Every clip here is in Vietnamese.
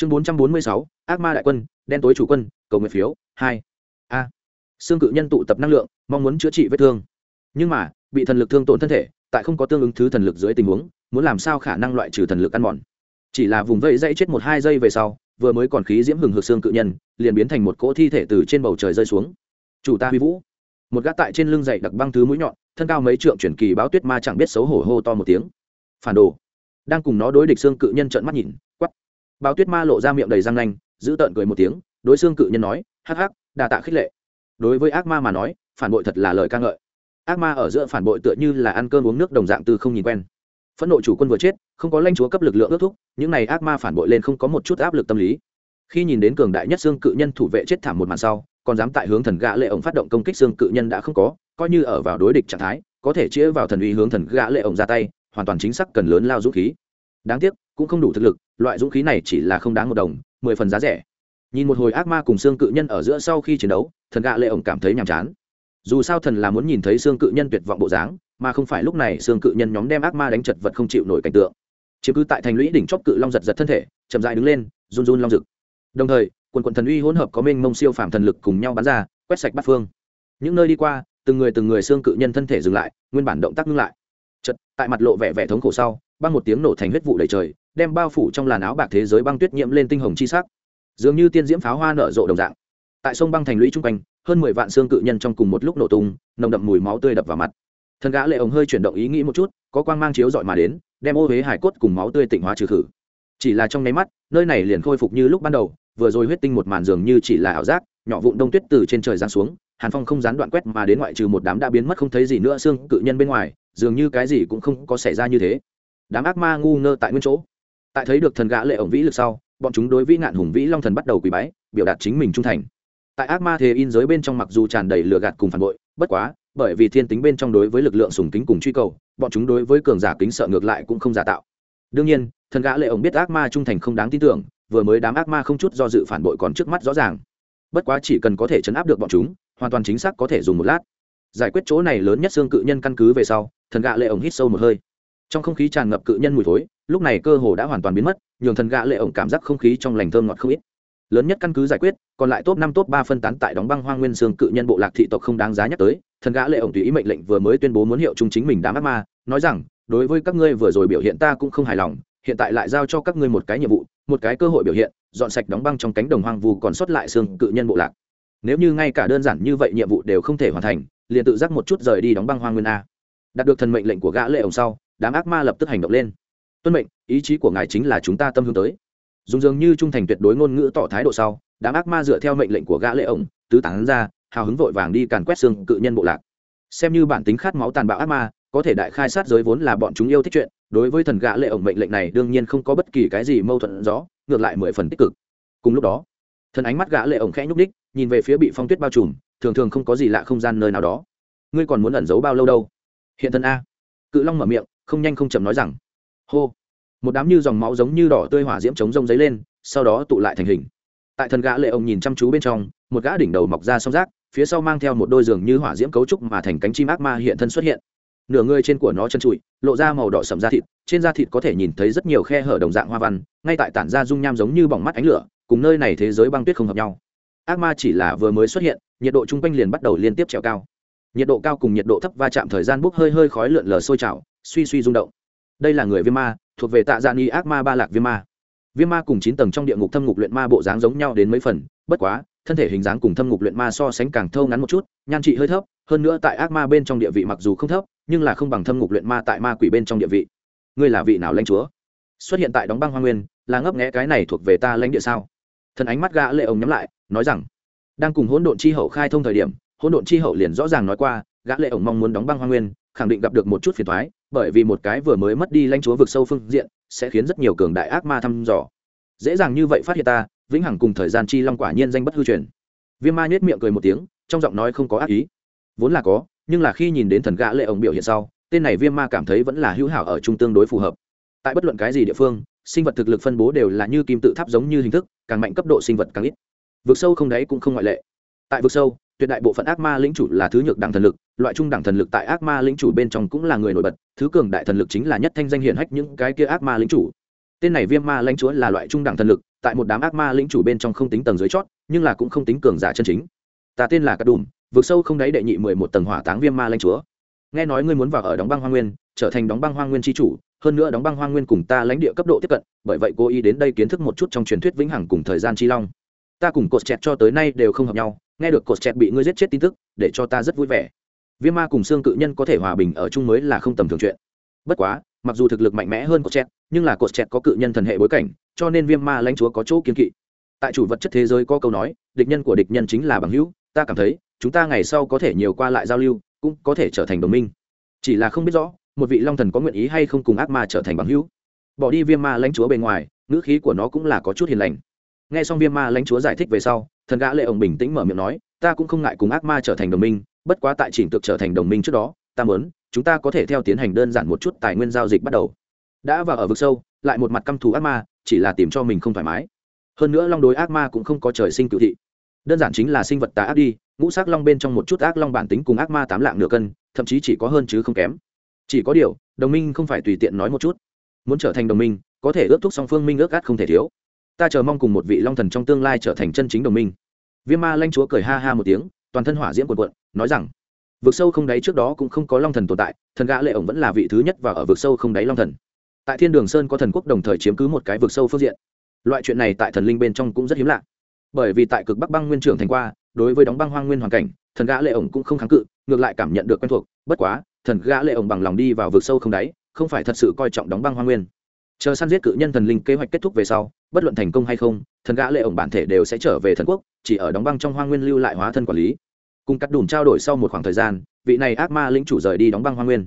chương bốn trăm bốn mươi sáu, ác ma đại quân, đen tối chủ quân, cầu nguyện phiếu, hai. A. Xương cự nhân tụ tập năng lượng, mong muốn chữa trị vết thương. Nhưng mà, bị thần lực thương tổn thân thể, tại không có tương ứng thứ thần lực dưới tình huống, muốn làm sao khả năng loại trừ thần lực ăn mòn? Chỉ là vùng vây dãy chết một hai giây về sau, vừa mới còn khí diễm hừng hực xương cự nhân, liền biến thành một cỗ thi thể từ trên bầu trời rơi xuống. Chủ ta huy vũ. Một gã tại trên lưng dậy đặc băng thứ mũi nhọn, thân cao mấy trượng chuyển kỳ báo tuyết ma chẳng biết xấu hổ hô to một tiếng. Phản đồ. Đang cùng nó đối địch xương cự nhân trợn mắt nhìn báo tuyết ma lộ ra miệng đầy răng nanh, giữ tợn cười một tiếng, đối xương cự nhân nói, hắc hắc đa tạ khích lệ. Đối với ác ma mà nói, phản bội thật là lời ca ngợi. Ác ma ở giữa phản bội tựa như là ăn cơm uống nước đồng dạng từ không nhìn quen. Phẫn nộ chủ quân vừa chết, không có lãnh chúa cấp lực lượng ước thúc, những này ác ma phản bội lên không có một chút áp lực tâm lý. Khi nhìn đến cường đại nhất xương cự nhân thủ vệ chết thảm một màn sau, còn dám tại hướng thần gã lệ ổng phát động công kích xương cự nhân đã không có, coi như ở vào đối địch trạng thái, có thể chĩa vào thần uy hướng thần gã lệ ổng ra tay, hoàn toàn chính xác cần lớn lao dũng khí. Đáng tiếc cũng không đủ thực lực, loại dũng khí này chỉ là không đáng một đồng, mười phần giá rẻ. Nhìn một hồi ác ma cùng xương cự nhân ở giữa sau khi chiến đấu, thần gạ lệ ổng cảm thấy nhàm chán. Dù sao thần là muốn nhìn thấy xương cự nhân tuyệt vọng bộ dáng, mà không phải lúc này xương cự nhân nhóm đem ác ma đánh chật vật không chịu nổi cảnh tượng. Chiếm cứ tại thành lũy đỉnh chóp cự long giật giật thân thể, chậm dại đứng lên, run run long rực. Đồng thời, quần quần thần uy hỗn hợp có mênh mông siêu phàm thần lực cùng nhau bắn ra, quét sạch bát phương. Những nơi đi qua, từng người từng người xương cự nhân thân thể dừng lại, nguyên bản động tác ngưng lại. Chật tại mặt lộ vẻ vẻ thống khổ sau, băng một tiếng nổ thành huyết vụ đầy trời đem bao phủ trong làn áo bạc thế giới băng tuyết nhiễm lên tinh hồng chi sắc. Dường như tiên diễm pháo hoa nở rộ đồng dạng. Tại sông băng thành lũy chung quanh, hơn mười vạn xương cự nhân trong cùng một lúc nổ tung, nồng đậm mùi máu tươi đập vào mặt. Thần gã lệ ông hơi chuyển động ý nghĩ một chút, có quang mang chiếu dọi mà đến, đem ô huế hải cốt cùng máu tươi tịnh hóa trừ khử. Chỉ là trong nháy mắt, nơi này liền khôi phục như lúc ban đầu, vừa rồi huyết tinh một màn dường như chỉ là ảo giác, nhỏ vụn đông tuyết từ trên trời giáng xuống, hàn phong không gián đoạn quét mà đến ngoại trừ một đám đã biến mất không thấy gì nữa xương cự nhân bên ngoài, dường như cái gì cũng không có xảy ra như thế. Đám ác ma ngu ngơ tại nguyên chỗ tại thấy được thần gã lệ ổng vĩ lực sau, bọn chúng đối vĩ ngạn hùng vĩ long thần bắt đầu quỳ bái, biểu đạt chính mình trung thành. Tại ác ma thế in giới bên trong mặc dù tràn đầy lừa gạt cùng phản bội, bất quá, bởi vì thiên tính bên trong đối với lực lượng sùng kính cùng truy cầu, bọn chúng đối với cường giả kính sợ ngược lại cũng không giả tạo. Đương nhiên, thần gã lệ ổng biết ác ma trung thành không đáng tin tưởng, vừa mới đám ác ma không chút do dự phản bội còn trước mắt rõ ràng. Bất quá chỉ cần có thể chấn áp được bọn chúng, hoàn toàn chính xác có thể dùng một lát. Giải quyết chỗ này lớn nhất xương cự nhân căn cứ về sau, thần gã lệ ổng hít sâu một hơi. Trong không khí tràn ngập cự nhân mùi thối lúc này cơ hồ đã hoàn toàn biến mất, nhường thần gã lệ ổng cảm giác không khí trong lành thơm ngọt không ít. Lớn nhất căn cứ giải quyết, còn lại top năm, top ba phân tán tại đóng băng hoang nguyên xương cự nhân bộ lạc thị tộc không đáng giá nhắc tới. Thần gã lệ ổng tùy ý mệnh lệnh vừa mới tuyên bố muốn hiệu chung chính mình đám ác ma, nói rằng, đối với các ngươi vừa rồi biểu hiện ta cũng không hài lòng, hiện tại lại giao cho các ngươi một cái nhiệm vụ, một cái cơ hội biểu hiện, dọn sạch đóng băng trong cánh đồng hoang vu còn sót lại xương cự nhân bộ lạc. Nếu như ngay cả đơn giản như vậy nhiệm vụ đều không thể hoàn thành, liền tự giác một chút rời đi đóng băng hoang nguyên a. Đạt được thần mệnh lệnh của gã lệ ổng sau, đám ác ma lập tức hành động lên tuân mệnh, ý chí của ngài chính là chúng ta tâm hướng tới. Dùng dường như trung thành tuyệt đối ngôn ngữ tỏ thái độ sau, đám ác ma dựa theo mệnh lệnh của gã lệ ổng, tứ tán ra, hào hứng vội vàng đi càn quét xương cự nhân bộ lạc. Xem như bản tính khát máu tàn bạo ác ma, có thể đại khai sát giới vốn là bọn chúng yêu thích chuyện, đối với thần gã lệ ổng mệnh lệnh này đương nhiên không có bất kỳ cái gì mâu thuẫn rõ, ngược lại mười phần tích cực. Cùng lúc đó, thần ánh mắt gã lệ ổng khẽ nhúc đích nhìn về phía bị phong tuyết bao trùm, thường thường không có gì lạ không gian nơi nào đó. Ngươi còn muốn ẩn giấu bao lâu đâu? Hiện thân a. Cự long mở miệng, không nhanh không chậm nói rằng hô. Một đám như dòng máu giống như đỏ tươi hỏa diễm chống rông giấy lên, sau đó tụ lại thành hình. Tại thần gã lệ ông nhìn chăm chú bên trong, một gã đỉnh đầu mọc ra song rác, phía sau mang theo một đôi giường như hỏa diễm cấu trúc mà thành cánh chim ác ma hiện thân xuất hiện. Nửa người trên của nó chân trụi, lộ ra màu đỏ sẩm da thịt, trên da thịt có thể nhìn thấy rất nhiều khe hở đồng dạng hoa văn, ngay tại tản ra dung nham giống như bỏng mắt ánh lửa, cùng nơi này thế giới băng tuyết không hợp nhau. Ác ma chỉ là vừa mới xuất hiện, nhiệt độ chung quanh liền bắt đầu liên tiếp trèo cao. Nhiệt độ cao cùng nhiệt độ thấp va chạm thời gian bốc hơi hơi khói lượn lờ sôi trào, suy suy rung động đây là người viêm ma, thuộc về tạ dạ gia ni ác ma ba lạc viêm ma. Viêm ma cùng chín tầng trong địa ngục thâm ngục luyện ma bộ dáng giống nhau đến mấy phần, bất quá, thân thể hình dáng cùng thâm ngục luyện ma so sánh càng thâu ngắn một chút, nhan trị hơi thấp, hơn nữa tại ác ma bên trong địa vị mặc dù không thấp, nhưng là không bằng thâm ngục luyện ma tại ma quỷ bên trong địa vị. Ngươi là vị nào lãnh chúa? Xuất hiện tại đóng băng hoa nguyên, là ngấp nghẽ cái này thuộc về ta lãnh địa sao? Thần ánh mắt gã lệ ông nhắm lại, nói rằng, đang cùng hỗn độn chi hậu khai thông thời điểm, hỗn độn chi hậu liền rõ ràng nói qua, gã lệ ổng mong muốn đóng băng hoa nguyên, khẳng định gặp được một chút phiền toái bởi vì một cái vừa mới mất đi lãnh chúa vực sâu phương diện, sẽ khiến rất nhiều cường đại ác ma thăm dò. Dễ dàng như vậy phát hiện ta, vĩnh hằng cùng thời gian chi long quả nhiên danh bất hư truyền. Viêm ma nhếch miệng cười một tiếng, trong giọng nói không có ác ý. Vốn là có, nhưng là khi nhìn đến thần gã lệ ổng biểu hiện sau, tên này viêm ma cảm thấy vẫn là hữu hảo ở trung tương đối phù hợp. Tại bất luận cái gì địa phương, sinh vật thực lực phân bố đều là như kim tự tháp giống như hình thức, càng mạnh cấp độ sinh vật càng ít. Vực sâu không đáy cũng không ngoại lệ. Tại vực sâu tuyệt đại bộ phận ác ma lĩnh chủ là thứ nhược đẳng thần lực, loại trung đẳng thần lực tại ác ma lĩnh chủ bên trong cũng là người nổi bật, thứ cường đại thần lực chính là nhất thanh danh hiển hách những cái kia ác ma lĩnh chủ. Tên này viêm ma lãnh chúa là loại trung đẳng thần lực, tại một đám ác ma lĩnh chủ bên trong không tính tầng dưới chót, nhưng là cũng không tính cường giả chân chính. Ta tên là cát đùm vượt sâu không đáy đệ nhị mười một tầng hỏa táng viêm ma lãnh chúa. Nghe nói ngươi muốn vào ở đóng băng hoa nguyên, trở thành đóng băng hoa nguyên tri chủ, hơn nữa đóng băng hoa nguyên cùng ta lãnh địa cấp độ tiếp cận, bởi vậy cô ý đến đây kiến thức một chút trong truyền thuyết vĩnh hằng cùng thời gian chi long. Ta cùng cột chẹt cho tới nay đều không hợp nhau nghe được cột chẹt bị ngươi giết chết tin tức, để cho ta rất vui vẻ. Viêm ma cùng xương cự nhân có thể hòa bình ở chung mới là không tầm thường chuyện. Bất quá, mặc dù thực lực mạnh mẽ hơn cột chẹt, nhưng là cột chẹt có cự nhân thần hệ bối cảnh, cho nên viêm ma lãnh chúa có chỗ kiến kỵ. Tại chủ vật chất thế giới có câu nói, địch nhân của địch nhân chính là bằng hữu, ta cảm thấy, chúng ta ngày sau có thể nhiều qua lại giao lưu, cũng có thể trở thành đồng minh. Chỉ là không biết rõ, một vị long thần có nguyện ý hay không cùng ác ma trở thành bằng hữu. Bỏ đi viêm ma lãnh chúa bề ngoài, ngữ khí của nó cũng là có chút hiền lành. Nghe xong viêm ma lãnh chúa giải thích về sau thần gã lệ ổng bình tĩnh mở miệng nói, ta cũng không ngại cùng ác ma trở thành đồng minh, bất quá tại chỉnh tự trở thành đồng minh trước đó, ta muốn, chúng ta có thể theo tiến hành đơn giản một chút tài nguyên giao dịch bắt đầu. Đã vào ở vực sâu, lại một mặt căm thù ác ma, chỉ là tìm cho mình không thoải mái. Hơn nữa long đối ác ma cũng không có trời sinh cựu thị. Đơn giản chính là sinh vật tà ác đi, ngũ sắc long bên trong một chút ác long bản tính cùng ác ma tám lạng nửa cân, thậm chí chỉ có hơn chứ không kém. Chỉ có điều, đồng minh không phải tùy tiện nói một chút. Muốn trở thành đồng minh, có thể ước thúc song phương minh ước át không thể thiếu ta chờ mong cùng một vị long thần trong tương lai trở thành chân chính đồng minh. Viêm ma lanh chúa cười ha ha một tiếng, toàn thân hỏa diễm quần quận nói rằng, vực sâu không đáy trước đó cũng không có long thần tồn tại, thần gã lệ ổng vẫn là vị thứ nhất và ở vực sâu không đáy long thần. Tại thiên đường sơn có thần quốc đồng thời chiếm cứ một cái vực sâu phương diện. Loại chuyện này tại thần linh bên trong cũng rất hiếm lạ. Bởi vì tại cực bắc băng nguyên trưởng thành qua, đối với đóng băng hoang nguyên hoàn cảnh, thần gã lệ ổng cũng không kháng cự, ngược lại cảm nhận được quen thuộc, bất quá, thần gã lệ ổng bằng lòng đi vào vực sâu không đáy, không phải thật sự coi trọng đóng băng hoang nguyên chờ săn giết cự nhân thần linh kế hoạch kết thúc về sau, bất luận thành công hay không, thần gã lệ ổng bản thể đều sẽ trở về thần quốc, chỉ ở đóng băng trong hoang nguyên lưu lại hóa thân quản lý. Cùng cắt đùn trao đổi sau một khoảng thời gian, vị này ác ma lĩnh chủ rời đi đóng băng hoang nguyên.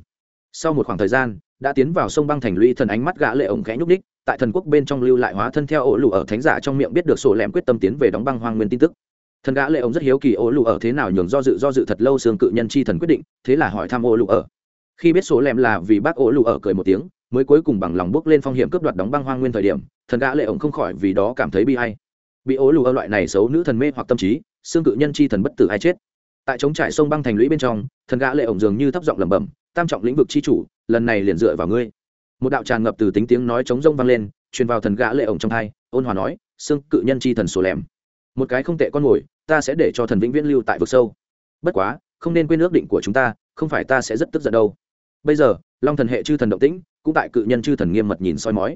Sau một khoảng thời gian, đã tiến vào sông băng thành lũy thần ánh mắt gã lệ ổng khẽ nhúc đích tại thần quốc bên trong lưu lại hóa thân theo ổ lù ở thánh giả trong miệng biết được sổ lẻm quyết tâm tiến về đóng băng hoang nguyên tin tức. Thần gã lệ ổng rất hiếu kỳ ổ lù ở thế nào nhường do dự do dự thật lâu xương cự nhân chi thần quyết định, thế là hỏi thăm ổ lù ở. Khi biết số lẻm là vì bác ổ lù ở cười một tiếng mới cuối cùng bằng lòng bước lên phong hiểm cướp đoạt đóng băng hoang nguyên thời điểm, thần gã lệ ổng không khỏi vì đó cảm thấy bi ai. Bị ố lù ơ loại này xấu nữ thần mê hoặc tâm trí, xương cự nhân chi thần bất tử ai chết. Tại chống trải sông băng thành lũy bên trong, thần gã lệ ổng dường như thấp giọng lẩm bẩm, tam trọng lĩnh vực chi chủ, lần này liền dựa vào ngươi. Một đạo tràn ngập từ tính tiếng nói chống rông vang lên, truyền vào thần gã lệ ổng trong thay ôn hòa nói, xương cự nhân chi thần sổ lẻm. Một cái không tệ con mồi, ta sẽ để cho thần vĩnh viễn lưu tại vực sâu. Bất quá, không nên quên ước định của chúng ta, không phải ta sẽ rất tức giận đâu. Bây giờ long thần hệ chư thần động tĩnh, cũng tại cự nhân chư thần nghiêm mật nhìn soi mói.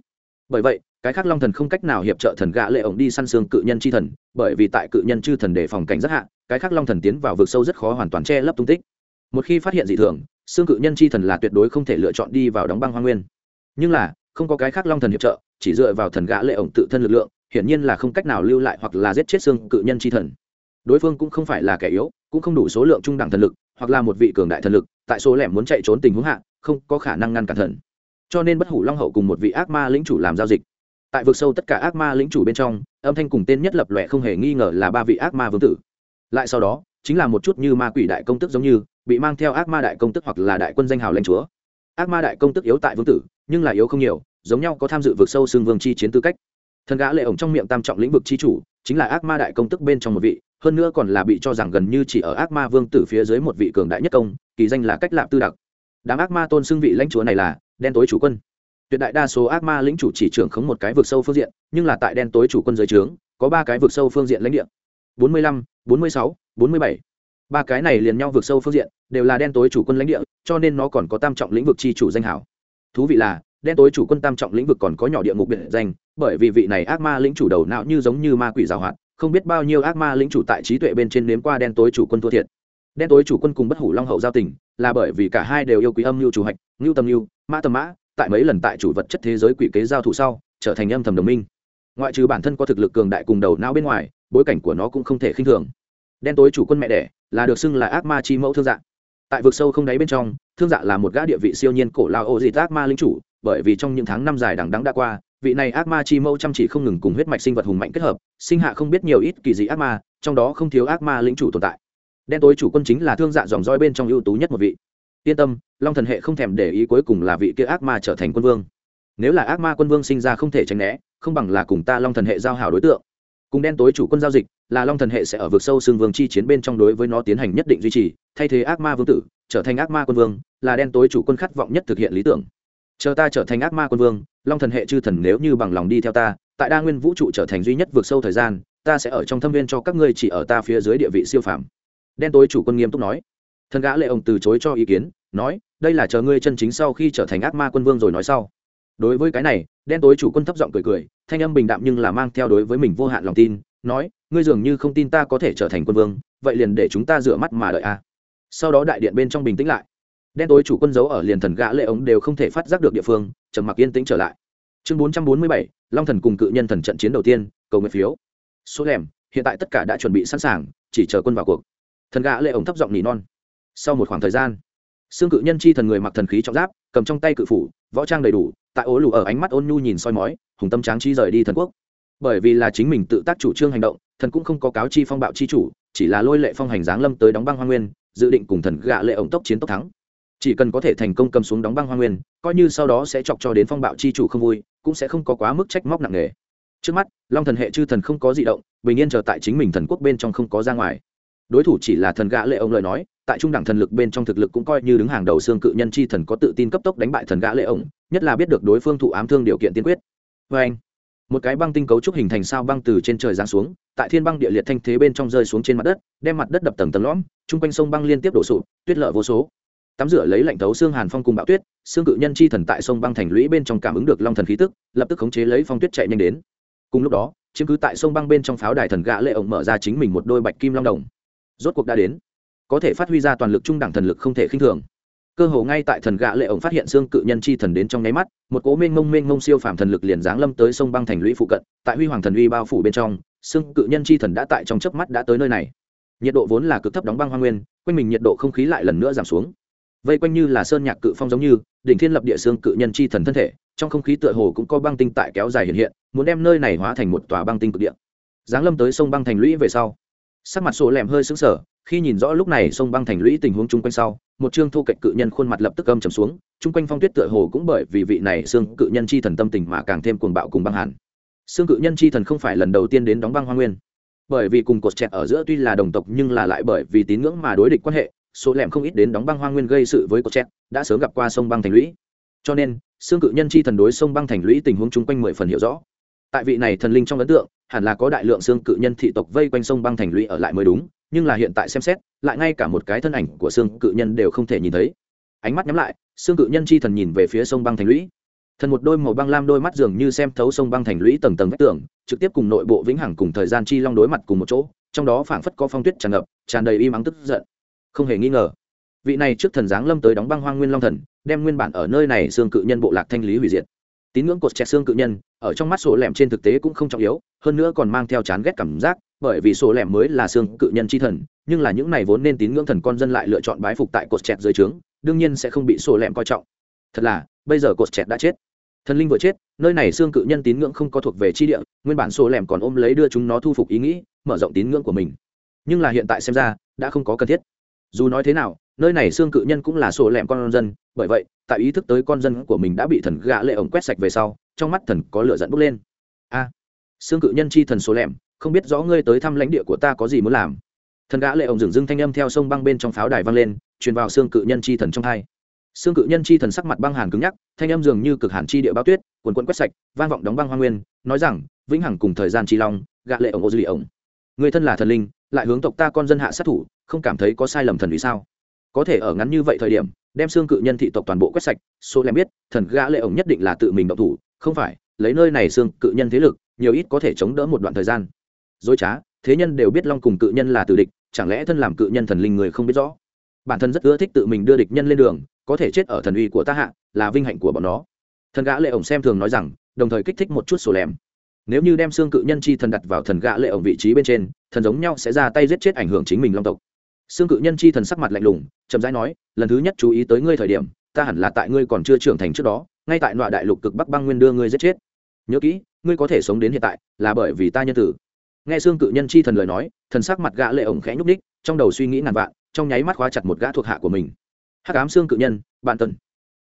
Bởi vậy, cái khác long thần không cách nào hiệp trợ thần gã lệ ổng đi săn xương cự nhân chi thần, bởi vì tại cự nhân chư thần đề phòng cảnh rất hạ, cái khác long thần tiến vào vực sâu rất khó hoàn toàn che lấp tung tích. Một khi phát hiện dị thường xương cự nhân chi thần là tuyệt đối không thể lựa chọn đi vào đóng băng hoa nguyên. Nhưng là, không có cái khác long thần hiệp trợ, chỉ dựa vào thần gã lệ ổng tự thân lực lượng, hiển nhiên là không cách nào lưu lại hoặc là giết chết xương cự nhân chi thần. Đối phương cũng không phải là kẻ yếu, cũng không đủ số lượng trung đẳng thần lực, hoặc là một vị cường đại thần lực, tại số lẻ muốn chạy trốn tình huống hạ không có khả năng ngăn cản thần. Cho nên bất hủ long hậu cùng một vị ác ma lĩnh chủ làm giao dịch. Tại vực sâu tất cả ác ma lĩnh chủ bên trong, âm thanh cùng tên nhất lập lòe không hề nghi ngờ là ba vị ác ma vương tử. Lại sau đó, chính là một chút như ma quỷ đại công tức giống như, bị mang theo ác ma đại công tức hoặc là đại quân danh hào lãnh chúa. Ác ma đại công tức yếu tại vương tử, nhưng là yếu không nhiều, giống nhau có tham dự vực sâu xương vương chi chiến tư cách. Thần gã lệ ổng trong miệng tam trọng lĩnh vực chi chủ, chính là ác ma đại công tức bên trong một vị, hơn nữa còn là bị cho rằng gần như chỉ ở ác ma vương tử phía dưới một vị cường đại nhất công, kỳ danh là cách lạp tư đặc đám ác ma tôn xưng vị lãnh chúa này là đen tối chủ quân. Tuyệt đại đa số ác ma lĩnh chủ chỉ trưởng khống một cái vực sâu phương diện, nhưng là tại đen tối chủ quân dưới trướng, có ba cái vực sâu phương diện lãnh địa. Bốn mươi lăm, bốn mươi sáu, bốn mươi bảy. Ba cái này liền nhau vực sâu phương diện, đều là đen tối chủ quân lãnh địa, cho nên nó còn có tam trọng lĩnh vực chi chủ danh hảo. Thú vị là, đen tối chủ quân tam trọng lĩnh vực còn có nhỏ địa ngục biệt danh, bởi vì vị này ác ma lĩnh chủ đầu não như giống như ma quỷ giảo hoạt, không biết bao nhiêu ác ma lĩnh chủ tại trí tuệ bên trên nếm qua đen tối chủ quân thua thiệt đen tối chủ quân cùng bất hủ long hậu giao tình, là bởi vì cả hai đều yêu quý âm mưu chủ hạch, ngưu tâm mưu mã tâm mã, tại mấy lần tại chủ vật chất thế giới quỷ kế giao thủ sau, trở thành âm thầm đồng minh. Ngoại trừ bản thân có thực lực cường đại cùng đầu não bên ngoài, bối cảnh của nó cũng không thể khinh thường. Đen tối chủ quân mẹ đẻ, là được xưng là ác ma chi mẫu thương dạ. Tại vực sâu không đáy bên trong, thương dạ là một gã địa vị siêu nhiên cổ lao ô dịt ác ma linh chủ, bởi vì trong những tháng năm dài đằng đắng đã qua, vị này ác ma chi mẫu chăm chỉ không ngừng cùng huyết mạch sinh vật hùng mạnh kết hợp, sinh hạ không biết nhiều ít kỳ dị ác ma, trong đó không thiếu ác ma linh chủ tồn tại đen tối chủ quân chính là thương dạ dòng roi bên trong ưu tú nhất một vị. Yên tâm, long thần hệ không thèm để ý cuối cùng là vị kia ác ma trở thành quân vương. Nếu là ác ma quân vương sinh ra không thể tránh né, không bằng là cùng ta long thần hệ giao hảo đối tượng. Cùng đen tối chủ quân giao dịch, là long thần hệ sẽ ở vực sâu xương vương chi chiến bên trong đối với nó tiến hành nhất định duy trì, thay thế ác ma vương tử, trở thành ác ma quân vương, là đen tối chủ quân khát vọng nhất thực hiện lý tưởng. Chờ ta trở thành ác ma quân vương, long thần hệ chư thần nếu như bằng lòng đi theo ta, tại đa nguyên vũ trụ trở thành duy nhất vượt sâu thời gian, ta sẽ ở trong thâm viên cho các ngươi chỉ ở ta phía dưới địa vị siêu phàm đen tối chủ quân nghiêm túc nói. Thần gã lệ ông từ chối cho ý kiến, nói, đây là chờ ngươi chân chính sau khi trở thành ác ma quân vương rồi nói sau. Đối với cái này, đen tối chủ quân thấp giọng cười cười, thanh âm bình đạm nhưng là mang theo đối với mình vô hạn lòng tin, nói, ngươi dường như không tin ta có thể trở thành quân vương, vậy liền để chúng ta rửa mắt mà đợi a. Sau đó đại điện bên trong bình tĩnh lại. Đen tối chủ quân giấu ở liền thần gã lệ ống đều không thể phát giác được địa phương, trầm mặc yên tĩnh trở lại. Chương bốn trăm bốn mươi bảy, long thần cùng cự nhân thần trận chiến đầu tiên, cầu nguyện phiếu. Số lẻm, hiện tại tất cả đã chuẩn bị sẵn sàng, chỉ chờ quân vào cuộc thần gã lệ ổng thấp giọng nỉ non. Sau một khoảng thời gian, xương cự nhân chi thần người mặc thần khí trọng giáp, cầm trong tay cự phủ, võ trang đầy đủ, tại ố lù ở ánh mắt ôn nhu nhìn soi mói, hùng tâm tráng chi rời đi thần quốc. Bởi vì là chính mình tự tác chủ trương hành động, thần cũng không có cáo chi phong bạo chi chủ, chỉ là lôi lệ phong hành giáng lâm tới đóng băng hoa nguyên, dự định cùng thần gạ lệ ổng tốc chiến tốc thắng. Chỉ cần có thể thành công cầm xuống đóng băng hoa nguyên, coi như sau đó sẽ chọc cho đến phong bạo chi chủ không vui, cũng sẽ không có quá mức trách móc nặng nề. Trước mắt, long thần hệ chư thần không có di động, bình yên chờ tại chính mình thần quốc bên trong không có ra ngoài đối thủ chỉ là thần gã lệ ông lời nói, tại trung đẳng thần lực bên trong thực lực cũng coi như đứng hàng đầu xương cự nhân chi thần có tự tin cấp tốc đánh bại thần gã lệ ông, nhất là biết được đối phương thụ ám thương điều kiện tiên quyết. Vê anh, một cái băng tinh cấu trúc hình thành sao băng từ trên trời giáng xuống, tại thiên băng địa liệt thanh thế bên trong rơi xuống trên mặt đất, đem mặt đất đập tầng tầng lõm, chung quanh sông băng liên tiếp đổ sụp, tuyết lở vô số. Tắm rửa lấy lạnh thấu xương hàn phong cùng bão tuyết, xương cự nhân chi thần tại sông băng thành lũy bên trong cảm ứng được long thần khí tức, lập tức khống chế lấy phong tuyết chạy nhanh đến. Cùng lúc đó, chiếm cứ tại sông băng bên trong pháo đài thần gã lệ ổng mở ra chính mình một đôi bạch kim long đồng rốt cuộc đã đến. Có thể phát huy ra toàn lực trung đẳng thần lực không thể khinh thường. Cơ hồ ngay tại thần gã lệ ổng phát hiện xương cự nhân chi thần đến trong nháy mắt, một cố mênh mông mênh mông siêu phàm thần lực liền giáng lâm tới sông băng thành lũy phụ cận, tại huy hoàng thần uy bao phủ bên trong, xương cự nhân chi thần đã tại trong chớp mắt đã tới nơi này. Nhiệt độ vốn là cực thấp đóng băng hoa nguyên, quanh mình nhiệt độ không khí lại lần nữa giảm xuống. Vây quanh như là sơn nhạc cự phong giống như, đỉnh thiên lập địa xương cự nhân chi thần thân thể, trong không khí tựa hồ cũng có băng tinh tại kéo dài hiện hiện, muốn đem nơi này hóa thành một tòa băng tinh cực địa. Giáng lâm tới sông băng thành lũy về sau sắc mặt sổ lẻm hơi sững sờ, khi nhìn rõ lúc này sông băng thành lũy tình huống chung quanh sau, một chương thu cạnh cự nhân khuôn mặt lập tức âm trầm xuống, chung quanh phong tuyết tựa hồ cũng bởi vì vị này xương cự nhân chi thần tâm tình mà càng thêm cuồng bạo cùng băng hẳn xương cự nhân chi thần không phải lần đầu tiên đến đóng băng hoa nguyên. Bởi vì cùng cột chẹt ở giữa tuy là đồng tộc nhưng là lại bởi vì tín ngưỡng mà đối địch quan hệ số lẻm không ít đến đóng băng hoa nguyên gây sự với cột chẹt, đã sớm gặp qua sông băng thành lũy. Cho nên, xương cự nhân chi thần đối sông băng thành lũy tình huống chung quanh mười phần hiểu rõ tại vị này thần linh trong ấn tượng, hẳn là có đại lượng xương cự nhân thị tộc vây quanh sông băng thành lũy ở lại mới đúng, nhưng là hiện tại xem xét, lại ngay cả một cái thân ảnh của xương cự nhân đều không thể nhìn thấy. Ánh mắt nhắm lại, xương cự nhân chi thần nhìn về phía sông băng thành lũy. Thần một đôi màu băng lam đôi mắt dường như xem thấu sông băng thành lũy tầng tầng vách tường, trực tiếp cùng nội bộ vĩnh hằng cùng thời gian chi long đối mặt cùng một chỗ, trong đó phảng phất có phong tuyết tràn ngập, tràn đầy y mắng tức giận. Không hề nghi ngờ, vị này trước thần giáng lâm tới đóng băng hoang nguyên long thần, đem nguyên bản ở nơi này xương cự nhân bộ lạc thanh lý hủy diệt tín ngưỡng cột chẹt xương cự nhân, ở trong mắt sổ lẻm trên thực tế cũng không trọng yếu, hơn nữa còn mang theo chán ghét cảm giác, bởi vì sổ lẻm mới là xương cự nhân chi thần, nhưng là những này vốn nên tín ngưỡng thần con dân lại lựa chọn bái phục tại cột chẹt dưới trướng, đương nhiên sẽ không bị sổ lẻm coi trọng. Thật là, bây giờ cột chẹt đã chết. Thần linh vừa chết, nơi này xương cự nhân tín ngưỡng không có thuộc về chi địa, nguyên bản sổ lẻm còn ôm lấy đưa chúng nó thu phục ý nghĩ, mở rộng tín ngưỡng của mình. Nhưng là hiện tại xem ra, đã không có cần thiết. Dù nói thế nào nơi này xương cự nhân cũng là sổ lẹm con dân bởi vậy tại ý thức tới con dân của mình đã bị thần gã lệ ổng quét sạch về sau trong mắt thần có lửa giận bốc lên. A xương cự nhân chi thần số lẹm, không biết rõ ngươi tới thăm lãnh địa của ta có gì muốn làm. Thần gã lệ ổng dừng dưng thanh âm theo sông băng bên trong pháo đài vang lên truyền vào xương cự nhân chi thần trong hai. Xương cự nhân chi thần sắc mặt băng hàn cứng nhắc thanh âm dường như cực hàn chi địa bão tuyết quần quần quét sạch vang vọng đóng băng hoa nguyên nói rằng vĩnh hằng cùng thời gian chi long gã lệ ổng ô dư ổng. Người thân là thần linh lại hướng tộc ta con dân hạ sát thủ không cảm thấy có sai lầm thần vì sao? Có thể ở ngắn như vậy thời điểm, đem xương cự nhân thị tộc toàn bộ quét sạch, số lem biết, thần gã lệ ổng nhất định là tự mình động thủ, không phải, lấy nơi này xương cự nhân thế lực, nhiều ít có thể chống đỡ một đoạn thời gian. Dối trá, thế nhân đều biết long cùng cự nhân là tử địch, chẳng lẽ thân làm cự nhân thần linh người không biết rõ? Bản thân rất ưa thích tự mình đưa địch nhân lên đường, có thể chết ở thần uy của ta hạ, là vinh hạnh của bọn nó. Thần gã lệ ổng xem thường nói rằng, đồng thời kích thích một chút sổ lem nếu như đem xương cự nhân chi thần đặt vào thần gã lệ ổng vị trí bên trên, thần giống nhau sẽ ra tay giết chết ảnh hưởng chính mình long tộc xương cự nhân chi thần sắc mặt lạnh lùng, chậm rãi nói, lần thứ nhất chú ý tới ngươi thời điểm, ta hẳn là tại ngươi còn chưa trưởng thành trước đó, ngay tại nọa đại lục cực bắc băng nguyên đưa ngươi giết chết. Nhớ kỹ, ngươi có thể sống đến hiện tại, là bởi vì ta nhân tử. Nghe xương cự nhân chi thần lời nói, thần sắc mặt gã lệ ổng khẽ nhúc ních trong đầu suy nghĩ ngàn vạn, trong nháy mắt khóa chặt một gã thuộc hạ của mình. Hắc ám xương cự nhân, bạn tần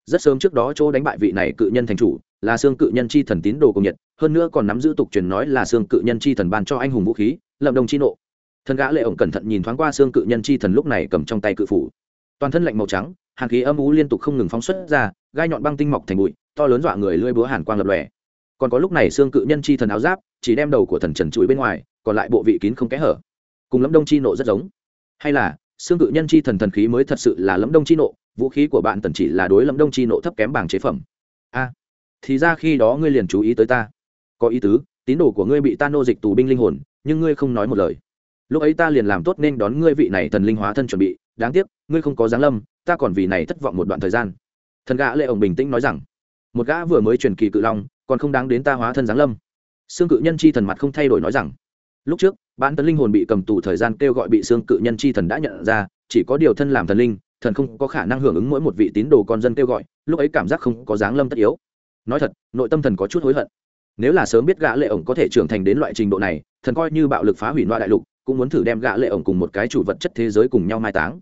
rất sớm trước đó chỗ đánh bại vị này cự nhân thành chủ là xương cự nhân chi thần tín đồ của nhật hơn nữa còn nắm giữ tục truyền nói là xương cự nhân chi thần ban cho anh hùng vũ khí lậm đồng chi nộ thần gã lệ ổng cẩn thận nhìn thoáng qua xương cự nhân chi thần lúc này cầm trong tay cự phủ. Toàn thân lạnh màu trắng, hàn khí âm u liên tục không ngừng phóng xuất ra, gai nhọn băng tinh mọc thành bụi, to lớn dọa người lưỡi búa hàn quang lập lòe. Còn có lúc này xương cự nhân chi thần áo giáp, chỉ đem đầu của thần trần chuỗi bên ngoài, còn lại bộ vị kín không kẽ hở. Cùng lẫm đông chi nộ rất giống. Hay là, xương cự nhân chi thần thần khí mới thật sự là lẫm đông chi nộ, vũ khí của bạn tần chỉ là đối lẫm đông chi nộ thấp kém bảng chế phẩm. A, thì ra khi đó ngươi liền chú ý tới ta. Có ý tứ, tín đồ của ngươi bị ta nô dịch tù binh linh hồn, nhưng ngươi không nói một lời lúc ấy ta liền làm tốt nên đón ngươi vị này thần linh hóa thân chuẩn bị, đáng tiếc, ngươi không có giáng lâm, ta còn vì này thất vọng một đoạn thời gian. Thần gã lệ ổng bình tĩnh nói rằng, một gã vừa mới truyền kỳ cự long, còn không đáng đến ta hóa thân giáng lâm. Xương cự nhân chi thần mặt không thay đổi nói rằng, lúc trước, bản tấn linh hồn bị cầm tù thời gian kêu gọi bị xương cự nhân chi thần đã nhận ra, chỉ có điều thân làm thần linh, thần không có khả năng hưởng ứng mỗi một vị tín đồ con dân kêu gọi, lúc ấy cảm giác không có dáng lâm tất yếu. Nói thật, nội tâm thần có chút hối hận. Nếu là sớm biết gã lệ ổng có thể trưởng thành đến loại trình độ này, thần coi như bạo lực phá hủy loa đại lục cũng muốn thử đem gã lệ ổng cùng một cái chủ vật chất thế giới cùng nhau mai táng.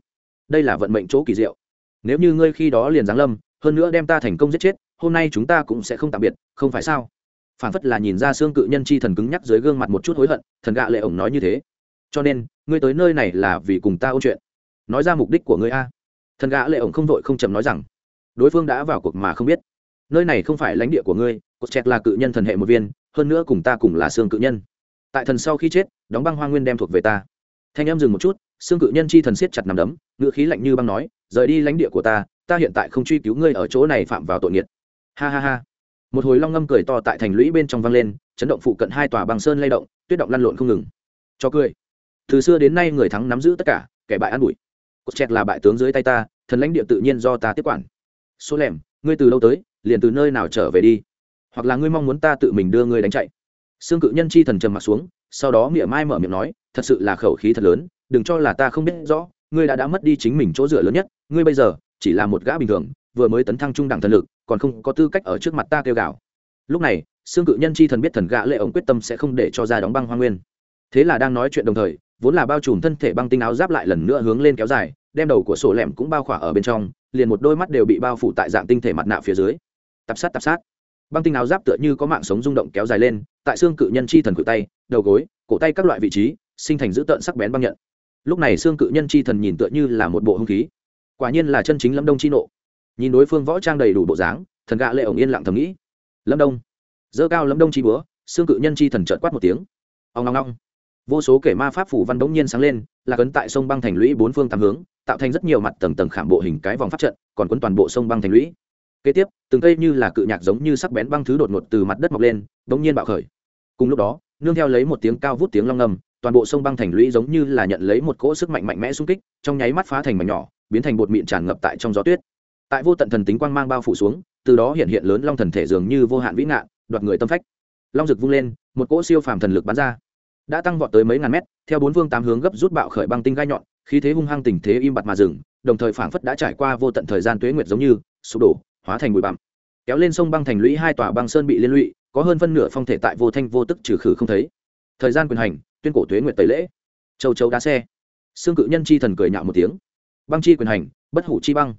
Đây là vận mệnh chỗ kỳ diệu. Nếu như ngươi khi đó liền giáng lâm, hơn nữa đem ta thành công giết chết, hôm nay chúng ta cũng sẽ không tạm biệt, không phải sao? Phản phất là nhìn ra xương cự nhân chi thần cứng nhắc dưới gương mặt một chút hối hận, thần gã lệ ổng nói như thế. Cho nên, ngươi tới nơi này là vì cùng ta ôn chuyện. Nói ra mục đích của ngươi a. Thần gã lệ ổng không vội không chậm nói rằng, đối phương đã vào cuộc mà không biết. Nơi này không phải lãnh địa của ngươi cột chẹt là cự nhân thần hệ một viên, hơn nữa cùng ta cùng là xương cự nhân tại thần sau khi chết, đóng băng hoa nguyên đem thuộc về ta. Thanh em dừng một chút, xương cự nhân chi thần siết chặt nằm đấm ngự khí lạnh như băng nói, rời đi lãnh địa của ta ta hiện tại không truy cứu ngươi ở chỗ này phạm vào tội nghiệt. Ha ha ha. Một hồi long ngâm cười to tại thành lũy bên trong vang lên, chấn động phụ cận hai tòa băng sơn lay động, tuyết động lăn lộn không ngừng. Cho cười. Từ xưa đến nay người thắng nắm giữ tất cả, kẻ bại ăn bụi cột chẹt là bại tướng dưới tay ta, thần lãnh địa tự nhiên do ta tiếp quản. Số lẻm, ngươi từ lâu tới, liền từ nơi nào trở về đi? Hoặc là ngươi mong muốn ta tự mình đưa ngươi đánh chạy? Xương cự nhân chi thần trầm mặt xuống, sau đó mỉa mai mở miệng nói, thật sự là khẩu khí thật lớn, đừng cho là ta không biết rõ, ngươi đã đã mất đi chính mình chỗ dựa lớn nhất, ngươi bây giờ chỉ là một gã bình thường, vừa mới tấn thăng trung đẳng thần lực, còn không có tư cách ở trước mặt ta kêu gào. Lúc này xương cự nhân chi thần biết thần gã lệ ổng quyết tâm sẽ không để cho ra đóng băng hoa nguyên. Thế là đang nói chuyện đồng thời, vốn là bao trùm thân thể băng tinh áo giáp lại lần nữa hướng lên kéo dài, đem đầu của sổ lẻm cũng bao khỏa ở bên trong, liền một đôi mắt đều bị bao phủ tại dạng tinh thể mặt nạ phía dưới. Tập sát tập sát. Băng tinh áo giáp tựa như có mạng sống rung động kéo dài lên tại xương cự nhân chi thần cự tay, đầu gối, cổ tay các loại vị trí, sinh thành dữ tợn sắc bén băng nhận. Lúc này xương cự nhân chi thần nhìn tựa như là một bộ hung khí. Quả nhiên là chân chính lâm đông chi nộ. Nhìn đối phương võ trang đầy đủ bộ dáng, thần gạ lệ ổng yên lặng thầm nghĩ. Lâm đông. Dơ cao lâm đông chi búa, xương cự nhân chi thần trợt quát một tiếng. Ông ngong ngong vô số kể ma pháp phủ văn bỗng nhiên sáng lên, là cấn tại sông băng thành lũy bốn phương tám hướng, tạo thành rất nhiều mặt tầng tầng khảm bộ hình cái vòng pháp trận, còn quấn toàn bộ sông băng thành lũy. Kế tiếp, từng cây như là cự nhạc giống như sắc bén băng thứ đột ngột từ mặt đất mọc lên, bỗng nhiên bạo khởi cùng lúc đó, nương theo lấy một tiếng cao vút tiếng long ngầm toàn bộ sông băng thành lũy giống như là nhận lấy một cỗ sức mạnh mạnh mẽ xung kích, trong nháy mắt phá thành mảnh nhỏ, biến thành bột mịn tràn ngập tại trong gió tuyết. Tại vô tận thần tính quang mang bao phủ xuống, từ đó hiện hiện lớn long thần thể dường như vô hạn vĩ ngạn đoạt người tâm phách. Long rực vung lên, một cỗ siêu phàm thần lực bắn ra. Đã tăng vọt tới mấy ngàn mét, theo bốn phương tám hướng gấp rút bạo khởi băng tinh gai nhọn, khí thế hung hăng tình thế im bặt mà dừng, đồng thời phảng phất đã trải qua vô tận thời gian tuế nguyệt giống như, sụp đổ, hóa thành bụi bặm. Kéo lên sông băng thành lũy hai tòa băng sơn bị liên lụy có hơn phân nửa phong thể tại vô thanh vô tức trừ khử không thấy. Thời gian quyền hành, tuyên cổ tuế nguyệt tẩy lễ. Châu châu đá xe. Xương cự nhân chi thần cười nhạo một tiếng. Băng chi quyền hành, bất hủ chi băng.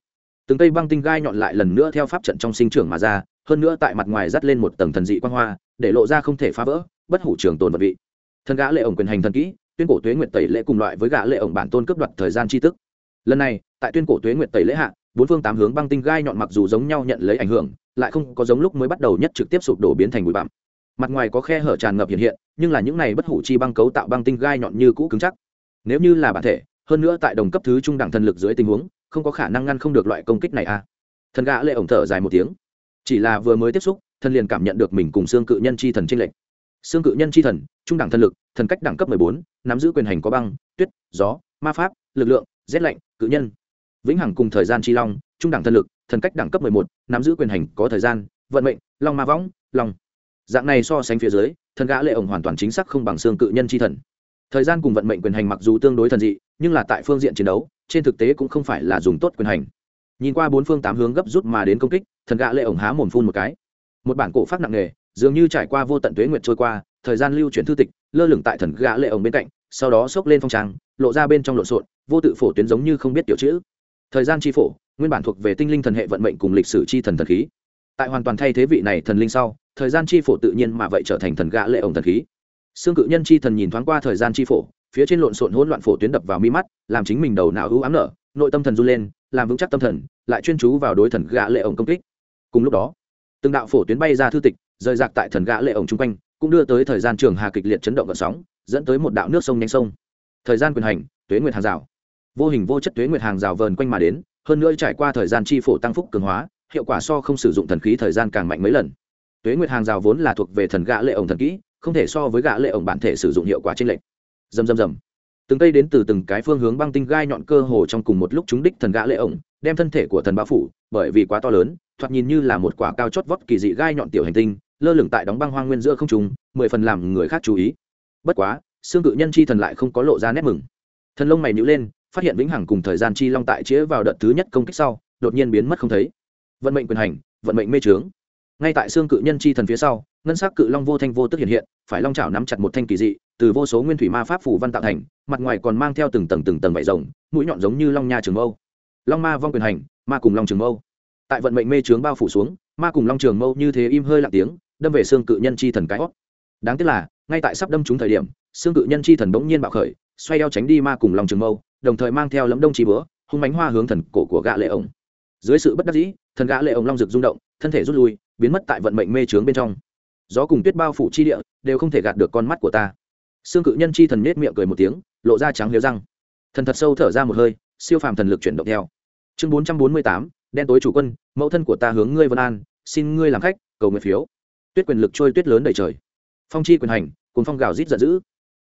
Từng cây băng tinh gai nhọn lại lần nữa theo pháp trận trong sinh trưởng mà ra, hơn nữa tại mặt ngoài dắt lên một tầng thần dị quan hoa, để lộ ra không thể phá vỡ, bất hủ trường tồn vật vị. Thần gã lệ ổng quyền hành thần kỹ, tuyên cổ tuế nguyệt tẩy lễ cùng loại với gã lệ ổng bản tôn cướp đoạt thời gian chi tức. Lần này tại tuyên cổ tuế nguyệt tẩy lễ hạ, bốn phương tám hướng băng tinh gai nhọn mặc dù giống nhau nhận lấy ảnh hưởng, lại không có giống lúc mới bắt đầu nhất trực tiếp sụp đổ biến thành bụi bặm. Mặt ngoài có khe hở tràn ngập hiện hiện, nhưng là những này bất hủ chi băng cấu tạo băng tinh gai nhọn như cũ cứng chắc. Nếu như là bản thể, hơn nữa tại đồng cấp thứ trung đẳng thần lực dưới tình huống, không có khả năng ngăn không được loại công kích này a à. thần gã lệ ổng thở dài một tiếng. Chỉ là vừa mới tiếp xúc, thần liền cảm nhận được mình cùng xương cự nhân chi thần trinh lệch. Xương cự nhân chi thần, trung đẳng thần lực, thần cách đẳng cấp mười bốn, nắm giữ quyền hành có băng, tuyết, gió, ma pháp, lực lượng, rét lạnh, cự nhân vĩnh hằng cùng thời gian chi long, trung đẳng thần lực, thần cách đẳng cấp mười một, nắm giữ quyền hành, có thời gian, vận mệnh, long ma võng, long. Dạng này so sánh phía dưới, thần gã lệ ổng hoàn toàn chính xác không bằng xương cự nhân chi thần. Thời gian cùng vận mệnh quyền hành mặc dù tương đối thần dị, nhưng là tại phương diện chiến đấu, trên thực tế cũng không phải là dùng tốt quyền hành. Nhìn qua bốn phương tám hướng gấp rút mà đến công kích, thần gã lệ ổng há mồm phun một cái. Một bản cổ phát nặng nề, dường như trải qua vô tận tuế nguyệt trôi qua, thời gian lưu chuyển thư tịch, lơ lửng tại thần gã lệ ổng bên cạnh, sau đó xốc lên phong trang lộ ra bên trong lộn xộn, vô tự phổ tuyến giống như không biết tiểu chữ thời gian chi phổ, nguyên bản thuộc về tinh linh thần hệ vận mệnh cùng lịch sử chi thần thần khí. Tại hoàn toàn thay thế vị này thần linh sau, thời gian chi phổ tự nhiên mà vậy trở thành thần gã lệ ổng thần khí. Xương cự nhân chi thần nhìn thoáng qua thời gian chi phổ, phía trên lộn xộn hỗn loạn phổ tuyến đập vào mi mắt, làm chính mình đầu não ưu ám nở, nội tâm thần run lên, làm vững chắc tâm thần, lại chuyên chú vào đối thần gã lệ ổng công kích. Cùng lúc đó, từng đạo phổ tuyến bay ra thư tịch, rời rạc tại thần gã lệ ổng chung quanh, cũng đưa tới thời gian trường hà kịch liệt chấn động gợn sóng, dẫn tới một đạo nước sông nhanh sông. Thời gian quyền hành, tuế nguyệt hàng rào vô hình vô chất tuế nguyệt hàng rào vờn quanh mà đến, hơn nữa trải qua thời gian chi phổ tăng phúc cường hóa, hiệu quả so không sử dụng thần khí thời gian càng mạnh mấy lần. Tuế nguyệt hàng rào vốn là thuộc về thần gã lệ ổng thần kỹ, không thể so với gã lệ ổng bản thể sử dụng hiệu quả trên lệnh dầm dầm dầm từng cây đến từ từng cái phương hướng băng tinh gai nhọn cơ hồ trong cùng một lúc chúng đích thần gã lệ ổng, đem thân thể của thần bao phủ, bởi vì quá to lớn, thoạt nhìn như là một quả cao chót vót kỳ dị gai nhọn tiểu hành tinh, lơ lửng tại đóng băng hoang nguyên giữa không trung, mười phần làm người khác chú ý. Bất quá, xương cự nhân chi thần lại không có lộ ra nét mừng. Thần lông mày nhíu lên phát hiện vĩnh hằng cùng thời gian chi long tại chĩa vào đợt thứ nhất công kích sau, đột nhiên biến mất không thấy. Vận mệnh quyền hành, vận mệnh mê trướng. Ngay tại xương cự nhân chi thần phía sau, ngân sắc cự long vô thanh vô tức hiện hiện, phải long chảo nắm chặt một thanh kỳ dị, từ vô số nguyên thủy ma pháp phủ văn tạo thành, mặt ngoài còn mang theo từng tầng từng tầng vảy rồng, mũi nhọn giống như long nha trường mâu. Long ma vong quyền hành, ma cùng long trường mâu. Tại vận mệnh mê trướng bao phủ xuống, ma cùng long trường mâu như thế im hơi lặng tiếng, đâm về xương cự nhân chi thần cái hót. Đáng tiếc là, ngay tại sắp đâm trúng thời điểm, xương cự nhân chi thần bỗng nhiên bạo khởi, xoay đeo tránh đi ma cùng long trường mâu đồng thời mang theo lấm đông chi bữa hung mãnh hoa hướng thần cổ của gã lệ ổng. Dưới sự bất đắc dĩ, thần gã lệ ổng long rực rung động, thân thể rút lui, biến mất tại vận mệnh mê trướng bên trong. Gió cùng tuyết bao phủ chi địa, đều không thể gạt được con mắt của ta. Xương cự nhân chi thần nết miệng cười một tiếng, lộ ra trắng liếu răng. Thần thật sâu thở ra một hơi, siêu phàm thần lực chuyển động theo. Chương bốn trăm bốn mươi tám, đen tối chủ quân, mẫu thân của ta hướng ngươi vân an, xin ngươi làm khách, cầu nguyện phiếu. Tuyết quyền lực trôi tuyết lớn đầy trời. Phong chi quyền hành cùng phong gào rít giận dữ.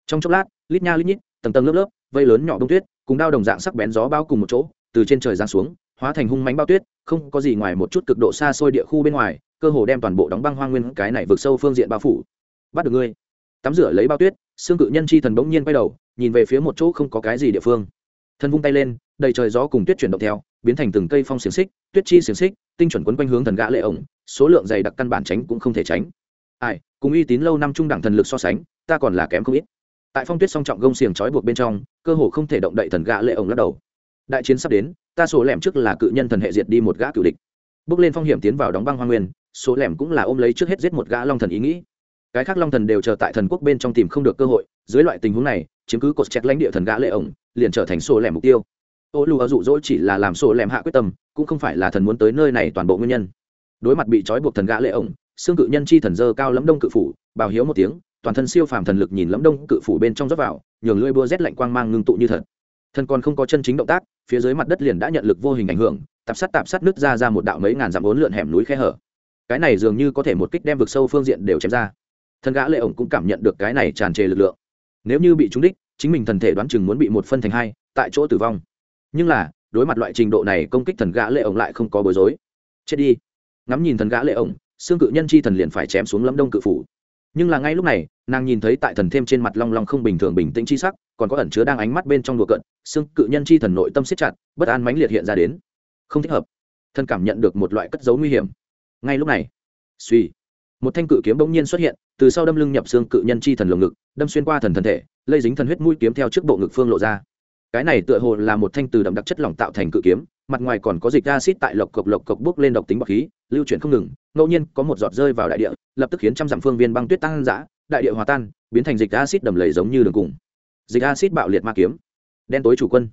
Trong chốc lát, lít nha lít nhít, tầng tầng lớp lớp, vây lớn nhỏ đông tuyết cùng đao đồng dạng sắc bén gió bao cùng một chỗ, từ trên trời giáng xuống, hóa thành hung mánh bao tuyết, không có gì ngoài một chút cực độ xa xôi địa khu bên ngoài, cơ hồ đem toàn bộ đóng băng hoang nguyên cái này vượt sâu phương diện bao phủ. Bắt được ngươi. Tắm rửa lấy bao tuyết, xương cự nhân chi thần bỗng nhiên quay đầu, nhìn về phía một chỗ không có cái gì địa phương. Thần vung tay lên, đầy trời gió cùng tuyết chuyển động theo, biến thành từng cây phong xiềng xích, tuyết chi xiềng xích, tinh chuẩn quấn quanh hướng thần gã lệ ổng, số lượng dày đặc căn bản tránh cũng không thể tránh. Ai, cùng uy tín lâu năm trung đẳng thần lực so sánh, ta còn là kém không ít tại phong tuyết song trọng gông xiềng trói buộc bên trong, cơ hồ không thể động đậy thần gã lệ ổng lắc đầu. Đại chiến sắp đến, ta số lẻm trước là cự nhân thần hệ diệt đi một gã cựu địch. Bước lên phong hiểm tiến vào đóng băng hoa nguyên số lẻm cũng là ôm lấy trước hết giết một gã long thần ý nghĩ. Cái khác long thần đều chờ tại thần quốc bên trong tìm không được cơ hội, dưới loại tình huống này, chiếm cứ cột chẹt lãnh địa thần gã lệ ổng, liền trở thành số lẻm mục tiêu. Ô lù ở dụ dỗ chỉ là làm số lẻm hạ quyết tâm, cũng không phải là thần muốn tới nơi này toàn bộ nguyên nhân. Đối mặt bị trói buộc thần gã lệ ổng, xương cự nhân chi thần dơ cao lẫm đông cự phủ, bào hiếu một tiếng toàn thân siêu phàm thần lực nhìn lẫm đông cự phủ bên trong rót vào, nhường lưỡi búa rét lạnh quang mang ngưng tụ như thật. Thân còn không có chân chính động tác, phía dưới mặt đất liền đã nhận lực vô hình ảnh hưởng, tạp sắt tạp sắt nứt ra ra một đạo mấy ngàn dặm bốn lượn hẻm núi khe hở. Cái này dường như có thể một kích đem vực sâu phương diện đều chém ra. Thần gã lệ ổng cũng cảm nhận được cái này tràn trề lực lượng. Nếu như bị trúng đích, chính mình thần thể đoán chừng muốn bị một phân thành hai, tại chỗ tử vong. Nhưng là, đối mặt loại trình độ này công kích thần gã lệ ổng lại không có bối rối. Chết đi. Ngắm nhìn thần gã lệ ổng, xương cự nhân chi thần liền phải chém xuống lâm đông cự phủ nhưng là ngay lúc này, nàng nhìn thấy tại thần thêm trên mặt long long không bình thường bình tĩnh chi sắc, còn có ẩn chứa đang ánh mắt bên trong đùa cận xương cự nhân chi thần nội tâm siết chặt, bất an mãnh liệt hiện ra đến. Không thích hợp. Thân cảm nhận được một loại cất giấu nguy hiểm. Ngay lúc này, suy, một thanh cự kiếm bỗng nhiên xuất hiện, từ sau đâm lưng nhập xương cự nhân chi thần lồng ngực, đâm xuyên qua thần thần thể, lây dính thần huyết mũi kiếm theo trước bộ ngực phương lộ ra. Cái này tựa hồ là một thanh từ đậm đặc chất lỏng tạo thành cự kiếm mặt ngoài còn có dịch acid tại lộc cộc lộc cộc bốc lên độc tính bọc khí, lưu chuyển không ngừng, ngẫu nhiên có một giọt rơi vào đại địa, lập tức khiến trăm dặm phương viên băng tuyết tăng giã đại địa hòa tan, biến thành dịch acid đầm lầy giống như đường cùng. Dịch acid bạo liệt ma kiếm, đen tối chủ quân.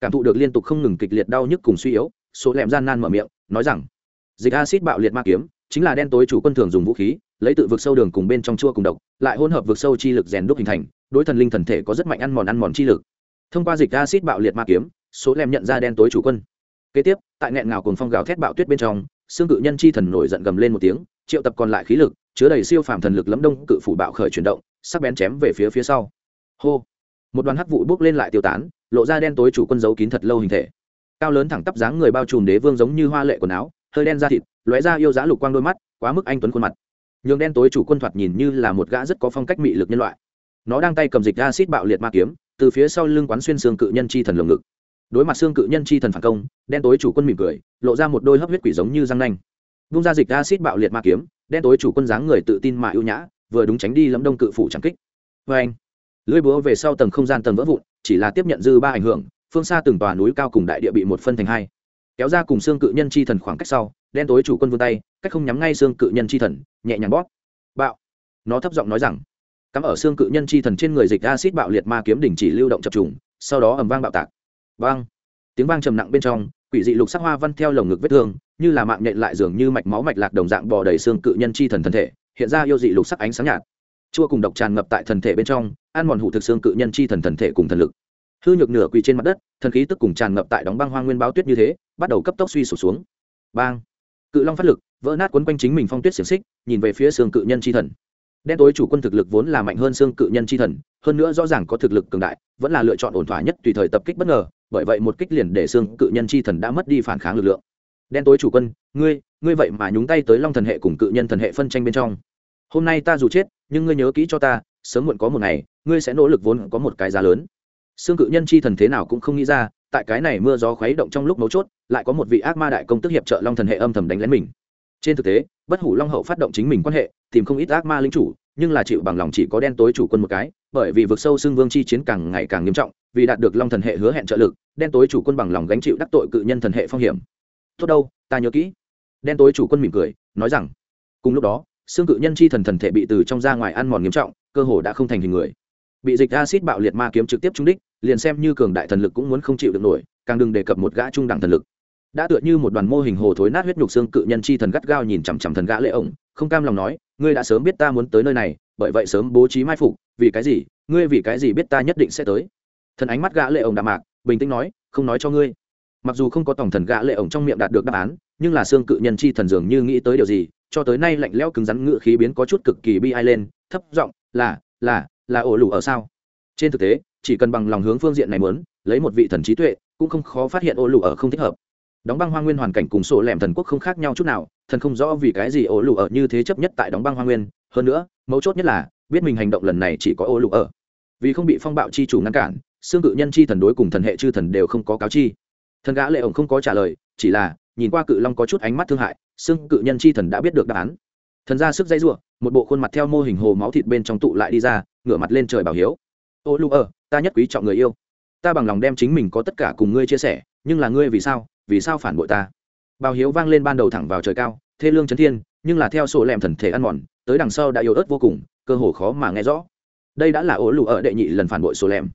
Cảm thụ được liên tục không ngừng kịch liệt đau nhức cùng suy yếu, số lẹm gian nan mở miệng, nói rằng, dịch acid bạo liệt ma kiếm chính là đen tối chủ quân thường dùng vũ khí, lấy tự vực sâu đường cùng bên trong chua cùng độc, lại hỗn hợp vực sâu chi lực rèn đúc hình thành, đối thần linh thần thể có rất mạnh ăn mòn ăn mòn chi lực. Thông qua dịch acid bạo liệt ma kiếm, số lem nhận ra đen tối chủ quân kế tiếp, tại nghẹn ngào cùng phong gào thét bạo tuyết bên trong xương cự nhân chi thần nổi giận gầm lên một tiếng, triệu tập còn lại khí lực, chứa đầy siêu phàm thần lực lấm đông, cự phủ bạo khởi chuyển động, sắc bén chém về phía phía sau. Hô! Một đoàn hắc vụ bốc lên lại tiêu tán, lộ ra đen tối chủ quân giấu kín thật lâu hình thể. Cao lớn thẳng tắp dáng người bao trùm đế vương giống như hoa lệ quần áo, hơi đen da thịt, lóe ra yêu giá lục quang đôi mắt, quá mức anh tuấn khuôn mặt. Nhường đen tối chủ quân thoạt nhìn như là một gã rất có phong cách mị lực nhân loại. Nó đang tay cầm dịch acid bạo liệt ma kiếm, từ phía sau lưng quán xuyên xương cự nhân chi thần lồng ngực đối mặt xương cự nhân chi thần phản công, đen tối chủ quân mỉm cười, lộ ra một đôi hấp huyết quỷ giống như răng nanh. Vung ra dịch acid bạo liệt ma kiếm, đen tối chủ quân dáng người tự tin mà ưu nhã, vừa đúng tránh đi lẫm đông cự phủ trắng kích. Vê anh, lưỡi búa về sau tầng không gian tầng vỡ vụn, chỉ là tiếp nhận dư ba ảnh hưởng, phương xa từng tòa núi cao cùng đại địa bị một phân thành hai. Kéo ra cùng xương cự nhân chi thần khoảng cách sau, đen tối chủ quân vươn tay, cách không nhắm ngay xương cự nhân chi thần, nhẹ nhàng bóp. Bạo. Nó thấp giọng nói rằng, cắm ở xương cự nhân chi thần trên người dịch acid bạo liệt ma kiếm đình chỉ lưu động chập trùng, sau đó ầm vang bạo tạc vang. Tiếng vang trầm nặng bên trong, quỷ dị lục sắc hoa văn theo lồng ngực vết thương, như là mạng nhện lại dường như mạch máu mạch lạc đồng dạng bò đầy xương cự nhân chi thần thân thể, hiện ra yêu dị lục sắc ánh sáng nhạt. Chua cùng độc tràn ngập tại thần thể bên trong, ăn mòn hủ thực xương cự nhân chi thần thần thể cùng thần lực. Hư nhược nửa quỳ trên mặt đất, thần khí tức cùng tràn ngập tại đóng băng hoang nguyên báo tuyết như thế, bắt đầu cấp tốc suy sụp xuống. Bang. Cự long phát lực, vỡ nát quấn quanh chính mình phong tuyết xiềng xích, nhìn về phía xương cự nhân chi thần. Đen tối chủ quân thực lực vốn là mạnh hơn xương cự nhân chi thần, hơn nữa rõ ràng có thực lực cường đại, vẫn là lựa chọn ổn thỏa nhất tùy thời tập kích bất ngờ bởi vậy một kích liền để xương cự nhân chi thần đã mất đi phản kháng lực lượng. Đen tối chủ quân, ngươi ngươi vậy mà nhúng tay tới long thần hệ cùng cự nhân thần hệ phân tranh bên trong. Hôm nay ta dù chết, nhưng ngươi nhớ kỹ cho ta, sớm muộn có một ngày, ngươi sẽ nỗ lực vốn có một cái giá lớn. Xương cự nhân chi thần thế nào cũng không nghĩ ra, tại cái này mưa gió khuấy động trong lúc mấu chốt, lại có một vị ác ma đại công tức hiệp trợ long thần hệ âm thầm đánh lén mình. Trên thực tế, bất hủ long hậu phát động chính mình quan hệ, tìm không ít ác ma linh chủ, nhưng là chịu bằng lòng chỉ có đen tối chủ quân một cái bởi vì vực sâu xương vương chi chiến càng ngày càng nghiêm trọng, vì đạt được long thần hệ hứa hẹn trợ lực, đen tối chủ quân bằng lòng gánh chịu đắc tội cự nhân thần hệ phong hiểm. Tốt đâu, ta nhớ kỹ. Đen tối chủ quân mỉm cười, nói rằng, cùng lúc đó, xương cự nhân chi thần thần thể bị từ trong ra ngoài ăn mòn nghiêm trọng, cơ hồ đã không thành hình người. Bị dịch acid bạo liệt ma kiếm trực tiếp trúng đích, liền xem như cường đại thần lực cũng muốn không chịu được nổi, càng đừng đề cập một gã trung đẳng thần lực. Đã tựa như một đoàn mô hình hồ thối nát huyết nhục xương cự nhân chi thần gắt gao nhìn chằm chằm thần gã lệ ổng, không cam lòng nói, ngươi đã sớm biết ta muốn tới nơi này, bởi vậy sớm bố trí mai phục vì cái gì? Ngươi vì cái gì biết ta nhất định sẽ tới? Thần ánh mắt gã lệ ổng đạm mạc, bình tĩnh nói, không nói cho ngươi. Mặc dù không có tổng thần gã lệ ổng trong miệng đạt được đáp án, nhưng là xương cự nhân chi thần dường như nghĩ tới điều gì, cho tới nay lạnh lẽo cứng rắn ngựa khí biến có chút cực kỳ bi ai lên, thấp giọng, là là là ổ lù ở sao? Trên thực tế, chỉ cần bằng lòng hướng phương diện này muốn, lấy một vị thần trí tuệ, cũng không khó phát hiện ổ lù ở không thích hợp. Đóng băng hoa nguyên hoàn cảnh cùng sổ lẻm thần quốc không khác nhau chút nào, thần không rõ vì cái gì ổ lù ở như thế chấp nhất tại đóng băng hoa nguyên. Hơn nữa, mấu chốt nhất là biết mình hành động lần này chỉ có ô lục ở. Vì không bị phong bạo chi chủ ngăn cản, xương cự nhân chi thần đối cùng thần hệ chư thần đều không có cáo chi. Thần gã lệ ổng không có trả lời, chỉ là, nhìn qua cự long có chút ánh mắt thương hại, xương cự nhân chi thần đã biết được đáp án. Thần ra sức dây rủa, một bộ khuôn mặt theo mô hình hồ máu thịt bên trong tụ lại đi ra, ngửa mặt lên trời bảo hiếu. Ô lục ở, ta nhất quý trọng người yêu. Ta bằng lòng đem chính mình có tất cả cùng ngươi chia sẻ, nhưng là ngươi vì sao vì sao phản bội ta? Bảo hiếu vang lên ban đầu thẳng vào trời cao, thê lương chấn thiên, nhưng là theo sổ lẹm thần thể ăn mòn, tới đằng sau đã yếu ớt vô cùng cơ hồ khó mà nghe rõ. Đây đã là ố lù ở đệ nhị lần phản bội số lem.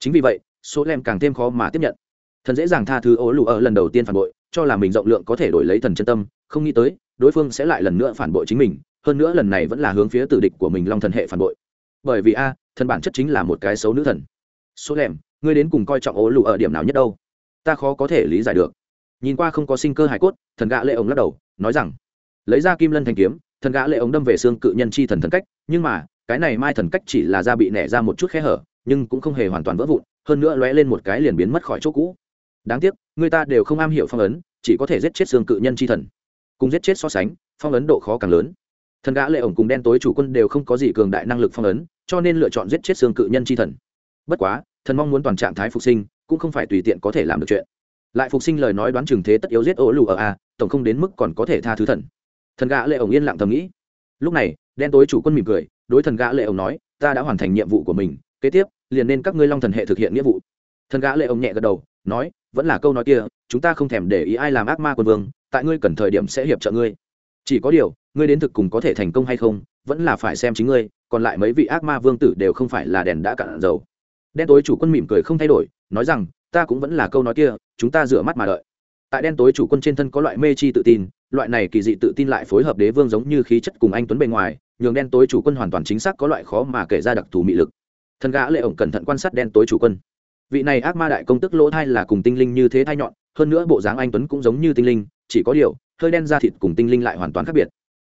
Chính vì vậy số lem càng thêm khó mà tiếp nhận. Thần dễ dàng tha thứ ố lù ở lần đầu tiên phản bội, cho là mình rộng lượng có thể đổi lấy thần chân tâm, không nghĩ tới, đối phương sẽ lại lần nữa phản bội chính mình, hơn nữa lần này vẫn là hướng phía tử địch của mình long thần hệ phản bội. Bởi vì a, thần bản chất chính là một cái xấu nữ thần. Số lem, ngươi đến cùng coi trọng ố lù ở điểm nào nhất đâu? Ta khó có thể lý giải được. Nhìn qua không có sinh cơ hải cốt, thần gã lệ ống lắc đầu, nói rằng, lấy ra kim lân thanh kiếm, thần gã lệ ống đâm về xương cự nhân chi thần thần cách nhưng mà, cái này mai thần cách chỉ là da bị nẻ ra một chút khe hở, nhưng cũng không hề hoàn toàn vỡ vụn, hơn nữa lóe lên một cái liền biến mất khỏi chỗ cũ. Đáng tiếc, người ta đều không am hiểu phong ấn, chỉ có thể giết chết xương cự nhân chi thần. Cùng giết chết so sánh, phong ấn độ khó càng lớn. Thần gã lệ ổng cùng đen tối chủ quân đều không có gì cường đại năng lực phong ấn, cho nên lựa chọn giết chết xương cự nhân chi thần. Bất quá, thần mong muốn toàn trạng thái phục sinh, cũng không phải tùy tiện có thể làm được chuyện. Lại phục sinh lời nói đoán chừng thế tất yếu giết ố lù ở a, tổng không đến mức còn có thể tha thứ thần. Thần gã lệ ổng yên lặng thầm nghĩ. Lúc này đen tối chủ quân mỉm cười, đối thần gã lệ ông nói, ta đã hoàn thành nhiệm vụ của mình, kế tiếp, liền nên các ngươi long thần hệ thực hiện nghĩa vụ. Thần gã lệ ông nhẹ gật đầu, nói, vẫn là câu nói kia, chúng ta không thèm để ý ai làm ác ma quân vương, tại ngươi cần thời điểm sẽ hiệp trợ ngươi. Chỉ có điều, ngươi đến thực cùng có thể thành công hay không, vẫn là phải xem chính ngươi, còn lại mấy vị ác ma vương tử đều không phải là đèn đã cạn dầu. Đen tối chủ quân mỉm cười không thay đổi, nói rằng, ta cũng vẫn là câu nói kia, chúng ta rửa mắt mà đợi. Tại đen tối chủ quân trên thân có loại mê chi tự tin, loại này kỳ dị tự tin lại phối hợp đế vương giống như khí chất cùng anh tuấn bề ngoài nhường đen tối chủ quân hoàn toàn chính xác có loại khó mà kể ra đặc thù mị lực. Thần gã lệ ổng cẩn thận quan sát đen tối chủ quân. Vị này ác ma đại công tức lỗ thai là cùng tinh linh như thế thai nhọn, hơn nữa bộ dáng anh tuấn cũng giống như tinh linh, chỉ có điều, hơi đen da thịt cùng tinh linh lại hoàn toàn khác biệt.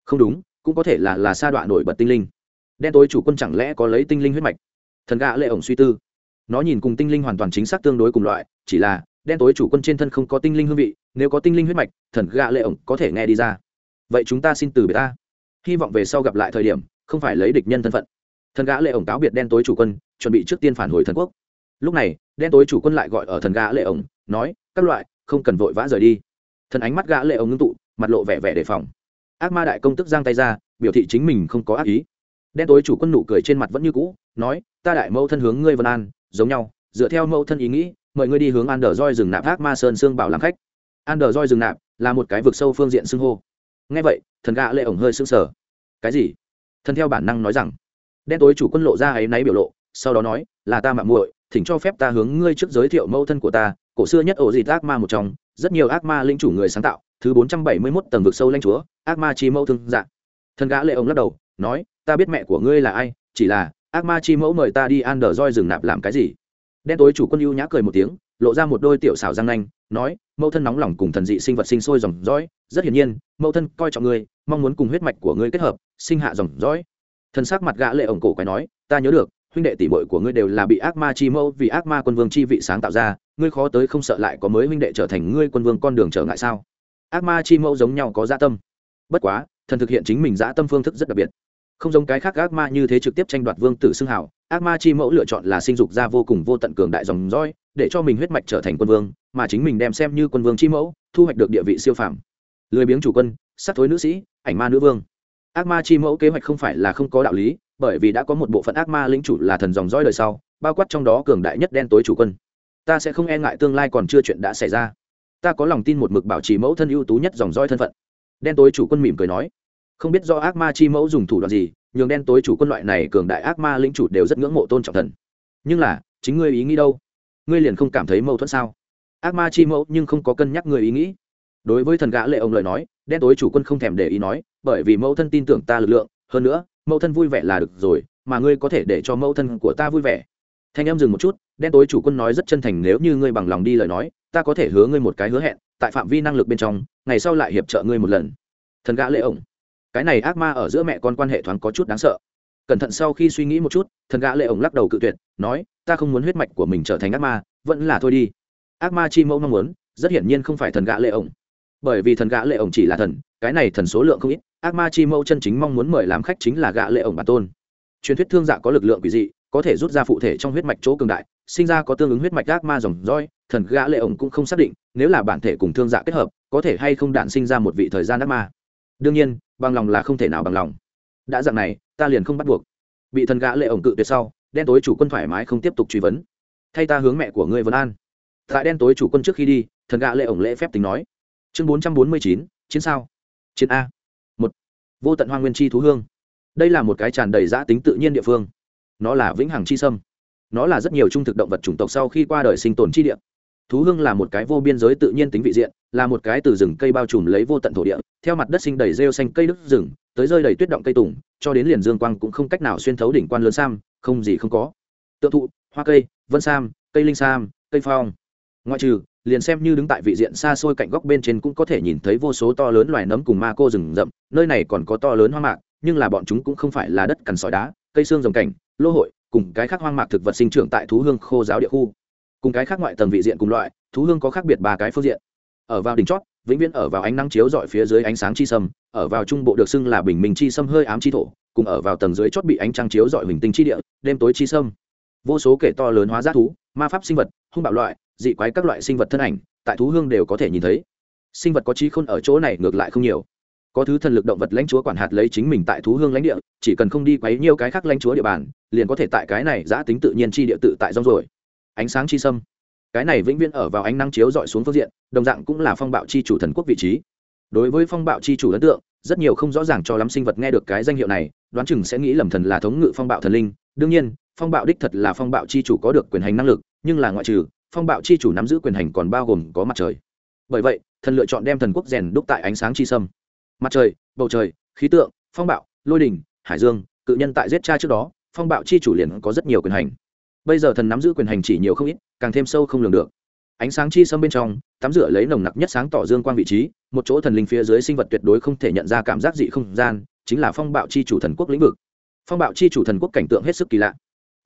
Không đúng, cũng có thể là là sa đoạn nổi bật tinh linh. Đen tối chủ quân chẳng lẽ có lấy tinh linh huyết mạch? Thần gã lệ ổng suy tư. Nó nhìn cùng tinh linh hoàn toàn chính xác tương đối cùng loại, chỉ là, đen tối chủ quân trên thân không có tinh linh hương vị, nếu có tinh linh huyết mạch, thần gã lệ ổng có thể nghe đi ra. Vậy chúng ta xin từ biệt ta hy vọng về sau gặp lại thời điểm, không phải lấy địch nhân thân phận. Thần gã lệ ổng cáo biệt đen tối chủ quân, chuẩn bị trước tiên phản hồi thần quốc. Lúc này, đen tối chủ quân lại gọi ở thần gã lệ ổng, nói, các loại, không cần vội vã rời đi. Thần ánh mắt gã lệ ổng ngưng tụ, mặt lộ vẻ vẻ đề phòng. Ác ma đại công tức giang tay ra, biểu thị chính mình không có ác ý. Đen tối chủ quân nụ cười trên mặt vẫn như cũ, nói, ta đại mẫu thân hướng ngươi vân an, giống nhau, dựa theo mẫu thân ý nghĩ, mời ngươi đi hướng an đờ roi rừng nạp ác ma sơn xương bảo làm khách. An đờ roi rừng nạp là một cái vực sâu phương diện xưng hô. Ngay vậy thần gã lệ ổng hơi sững sờ. Cái gì? Thần theo bản năng nói rằng, đen tối chủ quân lộ ra ấy náy biểu lộ, sau đó nói, là ta mạng muội, thỉnh cho phép ta hướng ngươi trước giới thiệu mẫu thân của ta, cổ xưa nhất ổ dịt ác ma một trong, rất nhiều ác ma linh chủ người sáng tạo, thứ bốn trăm bảy mươi 471 tầng vực sâu lãnh chúa, ác ma chi mẫu thương dạng thần gã lệ ổng lắc đầu, nói, ta biết mẹ của ngươi là ai, chỉ là ác ma chi mẫu mời ta đi an đờ roi rừng nạp làm cái gì? Đen tối chủ quân ưu nhã cười một tiếng lộ ra một đôi tiểu xảo răng nanh, nói, mẫu thân nóng lòng cùng thần dị sinh vật sinh sôi dòng dõi, rất hiển nhiên, mẫu thân coi trọng ngươi, mong muốn cùng huyết mạch của ngươi kết hợp, sinh hạ dòng dõi. Thân sắc mặt gã lệ ổng cổ quái nói, ta nhớ được, huynh đệ tỷ muội của ngươi đều là bị ác ma chi mẫu vì ác ma quân vương chi vị sáng tạo ra, ngươi khó tới không sợ lại có mới huynh đệ trở thành ngươi quân vương con đường trở ngại sao? Ác ma chi mẫu giống nhau có dạ tâm. Bất quá, thần thực hiện chính mình dạ tâm phương thức rất đặc biệt. Không giống cái khác ác ma như thế trực tiếp tranh đoạt vương tử xưng hào, ác ma chi mẫu lựa chọn là sinh dục ra vô cùng vô tận cường đại dòng dõi để cho mình huyết mạch trở thành quân vương, mà chính mình đem xem như quân vương chi mẫu, thu hoạch được địa vị siêu phàm. Lười biếng chủ quân, sắc thối nữ sĩ, ảnh ma nữ vương. Ác ma chi mẫu kế hoạch không phải là không có đạo lý, bởi vì đã có một bộ phận ác ma lĩnh chủ là thần dòng dõi đời sau, bao quát trong đó cường đại nhất đen tối chủ quân. Ta sẽ không e ngại tương lai còn chưa chuyện đã xảy ra. Ta có lòng tin một mực bảo trì mẫu thân ưu tú nhất dòng dõi thân phận. Đen tối chủ quân mỉm cười nói. Không biết do ác ma chi mẫu dùng thủ đoạn gì, nhường đen tối chủ quân loại này cường đại ác ma lĩnh chủ đều rất ngưỡng mộ tôn trọng thần. Nhưng là, chính ngươi ý nghĩ đâu? Ngươi liền không cảm thấy mâu thuẫn sao? Ác ma chi mẫu nhưng không có cân nhắc người ý nghĩ. Đối với thần gã lệ ông lời nói, đen tối chủ quân không thèm để ý nói, bởi vì mẫu thân tin tưởng ta lực lượng, hơn nữa, mẫu thân vui vẻ là được rồi, mà ngươi có thể để cho mẫu thân của ta vui vẻ. Thanh em dừng một chút, đen tối chủ quân nói rất chân thành nếu như ngươi bằng lòng đi lời nói, ta có thể hứa ngươi một cái hứa hẹn, tại phạm vi năng lực bên trong, ngày sau lại hiệp trợ ngươi một lần. Thần gã lệ ổng cái này ác ma ở giữa mẹ con quan hệ thoáng có chút đáng sợ cẩn thận sau khi suy nghĩ một chút, thần gã lệ ổng lắc đầu cự tuyệt, nói, ta không muốn huyết mạch của mình trở thành ác ma, vẫn là thôi đi. Ác ma chi mẫu mong muốn, rất hiển nhiên không phải thần gã lệ ổng. Bởi vì thần gã lệ ổng chỉ là thần, cái này thần số lượng không ít, ác ma chi mẫu chân chính mong muốn mời làm khách chính là gã lệ ổng bản tôn. Truyền thuyết thương dạ có lực lượng quỷ dị, có thể rút ra phụ thể trong huyết mạch chỗ cường đại, sinh ra có tương ứng huyết mạch ác ma dòng roi thần gã lệ ổng cũng không xác định, nếu là bản thể cùng thương dạ kết hợp, có thể hay không đản sinh ra một vị thời gian ác ma. Đương nhiên, bằng lòng là không thể nào bằng lòng đã dạng này, ta liền không bắt buộc. Bị thần gã lệ ổng cự tuyệt sau, đen tối chủ quân thoải mái không tiếp tục truy vấn. Thay ta hướng mẹ của ngươi vân an. Tại đen tối chủ quân trước khi đi, thần gã lệ ổng lễ phép tính nói. Chương bốn trăm bốn mươi chín, chiến sao? Chiến a. Một. Vô tận hoa nguyên chi thú hương. Đây là một cái tràn đầy giã tính tự nhiên địa phương. Nó là vĩnh hằng chi sâm. Nó là rất nhiều trung thực động vật chủng tộc sau khi qua đời sinh tồn chi địa. Thú hương là một cái vô biên giới tự nhiên tính vị diện, là một cái từ rừng cây bao trùm lấy vô tận thổ địa, theo mặt đất sinh đầy rêu xanh cây đức rừng tới rơi đầy tuyết động cây tùng, cho đến liền dương quang cũng không cách nào xuyên thấu đỉnh quan lớn sam, không gì không có. Tượng thụ, hoa cây, vân sam, cây linh sam, cây phong. Ngoại trừ, liền xem như đứng tại vị diện xa xôi cạnh góc bên trên cũng có thể nhìn thấy vô số to lớn loài nấm cùng ma cô rừng rậm, nơi này còn có to lớn hoa mạc, nhưng là bọn chúng cũng không phải là đất cằn sỏi đá, cây xương rồng cảnh, lô hội, cùng cái khác hoang mạc thực vật sinh trưởng tại thú hương khô giáo địa khu. Cùng cái khác ngoại tầng vị diện cùng loại, thú hương có khác biệt ba cái phương diện. Ở vào đỉnh chót, vĩnh viễn ở vào ánh nắng chiếu dọi phía dưới ánh sáng chi sầm ở vào trung bộ được xưng là bình minh chi sâm hơi ám chi thổ, cùng ở vào tầng dưới chót bị ánh trăng chiếu dọi hình tinh chi địa, đêm tối chi sâm. Vô số kể to lớn hóa giác thú, ma pháp sinh vật, hung bạo loại, dị quái các loại sinh vật thân ảnh, tại thú hương đều có thể nhìn thấy. Sinh vật có trí khôn ở chỗ này ngược lại không nhiều. Có thứ thần lực động vật lãnh chúa quản hạt lấy chính mình tại thú hương lãnh địa, chỉ cần không đi quấy nhiều cái khác lãnh chúa địa bàn, liền có thể tại cái này giã tính tự nhiên chi địa tự tại rong rồi ánh sáng chi sâm. Cái này vĩnh viễn ở vào ánh nắng chiếu dọi xuống phương diện, đồng dạng cũng là phong bạo chi chủ thần quốc vị trí đối với phong bạo chi chủ ấn tượng, rất nhiều không rõ ràng cho lắm sinh vật nghe được cái danh hiệu này, đoán chừng sẽ nghĩ lầm thần là thống ngự phong bạo thần linh. Đương nhiên, phong bạo đích thật là phong bạo chi chủ có được quyền hành năng lực, nhưng là ngoại trừ, phong bạo chi chủ nắm giữ quyền hành còn bao gồm có mặt trời. Bởi vậy, thần lựa chọn đem thần quốc rèn đúc tại ánh sáng chi sâm. Mặt trời, bầu trời, khí tượng, phong bạo, lôi đình, hải dương, cự nhân tại giết cha trước đó, phong bạo chi chủ liền có rất nhiều quyền hành. Bây giờ thần nắm giữ quyền hành chỉ nhiều không ít, càng thêm sâu không lường được ánh sáng chi sâm bên trong, tắm rửa lấy nồng nặc nhất sáng tỏ dương quang vị trí, một chỗ thần linh phía dưới sinh vật tuyệt đối không thể nhận ra cảm giác dị không gian, chính là phong bạo chi chủ thần quốc lĩnh vực. Phong bạo chi chủ thần quốc cảnh tượng hết sức kỳ lạ.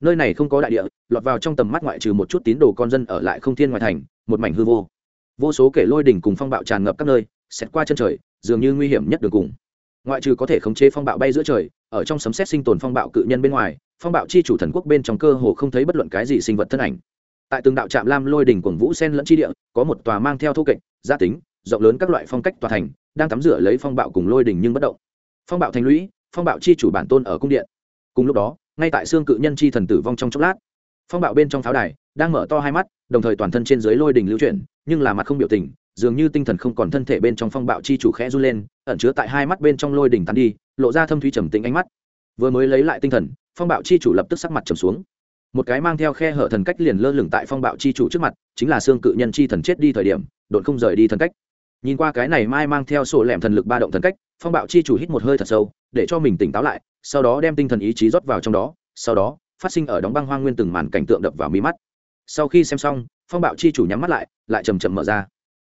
Nơi này không có đại địa, lọt vào trong tầm mắt ngoại trừ một chút tín đồ con dân ở lại không thiên ngoài thành, một mảnh hư vô. Vô số kể lôi đỉnh cùng phong bạo tràn ngập các nơi xét qua chân trời, dường như nguy hiểm nhất đường cùng. Ngoại trừ có thể khống chế phong bạo bay giữa trời, ở trong sấm xét sinh tồn phong bạo cự nhân bên ngoài, phong bạo chi chủ thần quốc bên trong cơ hồ không thấy bất luận cái gì sinh vật thân ảnh tại từng đạo trạm lam lôi đỉnh quần vũ sen lẫn chi địa, có một tòa mang theo thô kệch gia tính, rộng lớn các loại phong cách tòa thành, đang tắm rửa lấy phong bạo cùng lôi đỉnh nhưng bất động. Phong bạo thành lũy, phong bạo chi chủ bản tôn ở cung điện. Cùng lúc đó, ngay tại xương cự nhân chi thần tử vong trong chốc lát, phong bạo bên trong pháo đài đang mở to hai mắt, đồng thời toàn thân trên dưới lôi đỉnh lưu chuyển, nhưng là mặt không biểu tình, dường như tinh thần không còn thân thể bên trong phong bạo chi chủ khẽ run lên, ẩn chứa tại hai mắt bên trong lôi đỉnh tắn đi, lộ ra thâm thúy trầm tĩnh ánh mắt. Vừa mới lấy lại tinh thần, phong bạo chi chủ lập tức sắc mặt trầm xuống một cái mang theo khe hở thần cách liền lơ lửng tại phong bạo chi chủ trước mặt, chính là xương cự nhân chi thần chết đi thời điểm, đột không rời đi thần cách. Nhìn qua cái này mai mang theo sổ lẻm thần lực ba động thần cách, phong bạo chi chủ hít một hơi thật sâu, để cho mình tỉnh táo lại, sau đó đem tinh thần ý chí rót vào trong đó, sau đó, phát sinh ở đóng băng hoang nguyên từng màn cảnh tượng đập vào mí mắt. Sau khi xem xong, phong bạo chi chủ nhắm mắt lại lại chầm chậm mở ra.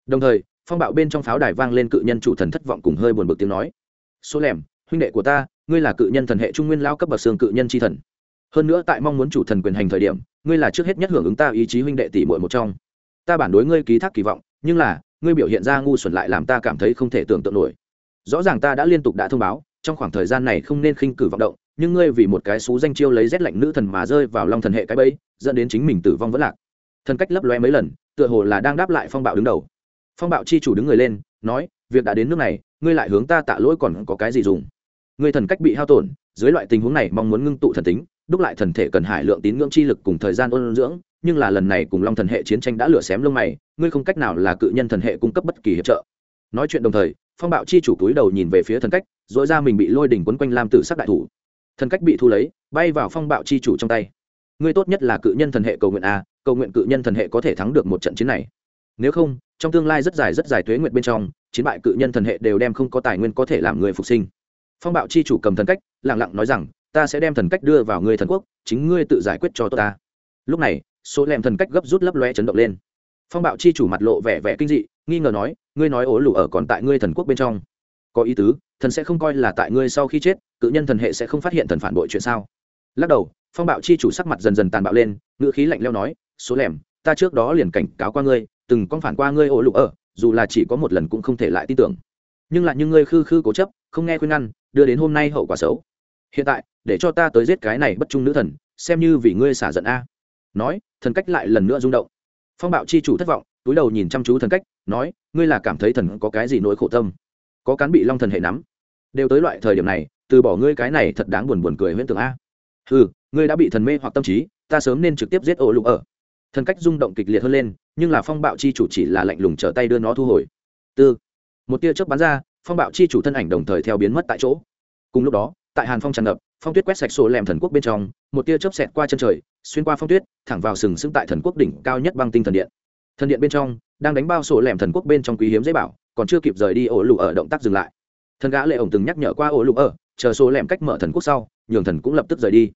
Đồng thời, phong bạo bên trong pháo đài vang lên cự nhân chủ thần thất vọng cùng hơi buồn bực tiếng nói. Số lẻm, huynh đệ của ta, ngươi là cự nhân thần hệ trung nguyên lao cấp bậc xương cự nhân chi thần hơn nữa tại mong muốn chủ thần quyền hành thời điểm, ngươi là trước hết nhất hưởng ứng ta ý chí huynh đệ tỷ muội một trong. Ta bản đối ngươi ký thác kỳ vọng, nhưng là, ngươi biểu hiện ra ngu xuẩn lại làm ta cảm thấy không thể tưởng tượng nổi. Rõ ràng ta đã liên tục đã thông báo, trong khoảng thời gian này không nên khinh cử vọng động, nhưng ngươi vì một cái xú danh chiêu lấy rét lạnh nữ thần mà rơi vào long thần hệ cái bẫy, dẫn đến chính mình tử vong vẫn lạc. Thần cách lấp loe mấy lần, tựa hồ là đang đáp lại phong bạo đứng đầu. Phong bạo chi chủ đứng người lên, nói, việc đã đến nước này, ngươi lại hướng ta tạ lỗi còn có cái gì dùng? Ngươi thần cách bị hao tổn, dưới loại tình huống này mong muốn ngưng tụ thần tính đúc lại thần thể cần hải lượng tín ngưỡng chi lực cùng thời gian ôn dưỡng, nhưng là lần này cùng long thần hệ chiến tranh đã lửa xém lông mày, ngươi không cách nào là cự nhân thần hệ cung cấp bất kỳ hiệp trợ. Nói chuyện đồng thời, phong bạo chi chủ túi đầu nhìn về phía thần cách dội ra mình bị lôi đỉnh quấn quanh lam tử sắc đại thủ. Thần cách bị thu lấy, bay vào phong bạo chi chủ trong tay. Ngươi tốt nhất là cự nhân thần hệ cầu nguyện a, cầu nguyện cự nhân thần hệ có thể thắng được một trận chiến này. Nếu không, trong tương lai rất dài rất dài tuế nguyện bên trong, chiến bại cự nhân thần hệ đều đem không có tài nguyên có thể làm người phục sinh. Phong bạo chi chủ cầm thần cách lẳng lặng nói rằng ta sẽ đem thần cách đưa vào ngươi thần quốc, chính ngươi tự giải quyết cho ta. Lúc này, số lem thần cách gấp rút lấp loe chấn động lên. Phong bạo chi chủ mặt lộ vẻ vẻ kinh dị, nghi ngờ nói, ngươi nói ố lù ở còn tại ngươi thần quốc bên trong. Có ý tứ, thần sẽ không coi là tại ngươi sau khi chết, cự nhân thần hệ sẽ không phát hiện thần phản bội chuyện sao? Lắc đầu, phong bạo chi chủ sắc mặt dần dần tàn bạo lên, ngữ khí lạnh leo nói, số lẻm ta trước đó liền cảnh cáo qua ngươi, từng con phản qua ngươi ổ lụ ở, dù là chỉ có một lần cũng không thể lại tin tưởng. Nhưng lại như ngươi khư khư cố chấp, không nghe khuyên ngăn, đưa đến hôm nay hậu quả xấu. Hiện tại để cho ta tới giết cái này bất trung nữ thần, xem như vì ngươi xả giận a. Nói, thần cách lại lần nữa rung động. Phong bạo chi chủ thất vọng, túi đầu nhìn chăm chú thần cách, nói, ngươi là cảm thấy thần có cái gì nỗi khổ tâm? Có cán bị long thần hệ nắm? Đều tới loại thời điểm này, từ bỏ ngươi cái này thật đáng buồn buồn cười huyễn tưởng a. Ừ ngươi đã bị thần mê hoặc tâm trí, ta sớm nên trực tiếp giết ổ lục ở. Thần cách rung động kịch liệt hơn lên, nhưng là phong bạo chi chủ chỉ là lạnh lùng trở tay đưa nó thu hồi. Tư. Một tia chớp bắn ra, phong bạo chi chủ thân ảnh đồng thời theo biến mất tại chỗ. Cùng lúc đó, tại hàn phong tràn ngập phong tuyết quét sạch sổ lẻm thần quốc bên trong, một tia chớp xẹt qua chân trời, xuyên qua phong tuyết, thẳng vào sừng sững tại thần quốc đỉnh cao nhất băng tinh thần điện. Thần điện bên trong, đang đánh bao sổ lẻm thần quốc bên trong quý hiếm dễ bảo, còn chưa kịp rời đi ổ lụ ở động tác dừng lại. Thần gã lệ ổng từng nhắc nhở qua ổ lụ ở, chờ sổ lẻm cách mở thần quốc sau, nhường thần cũng lập tức rời đi.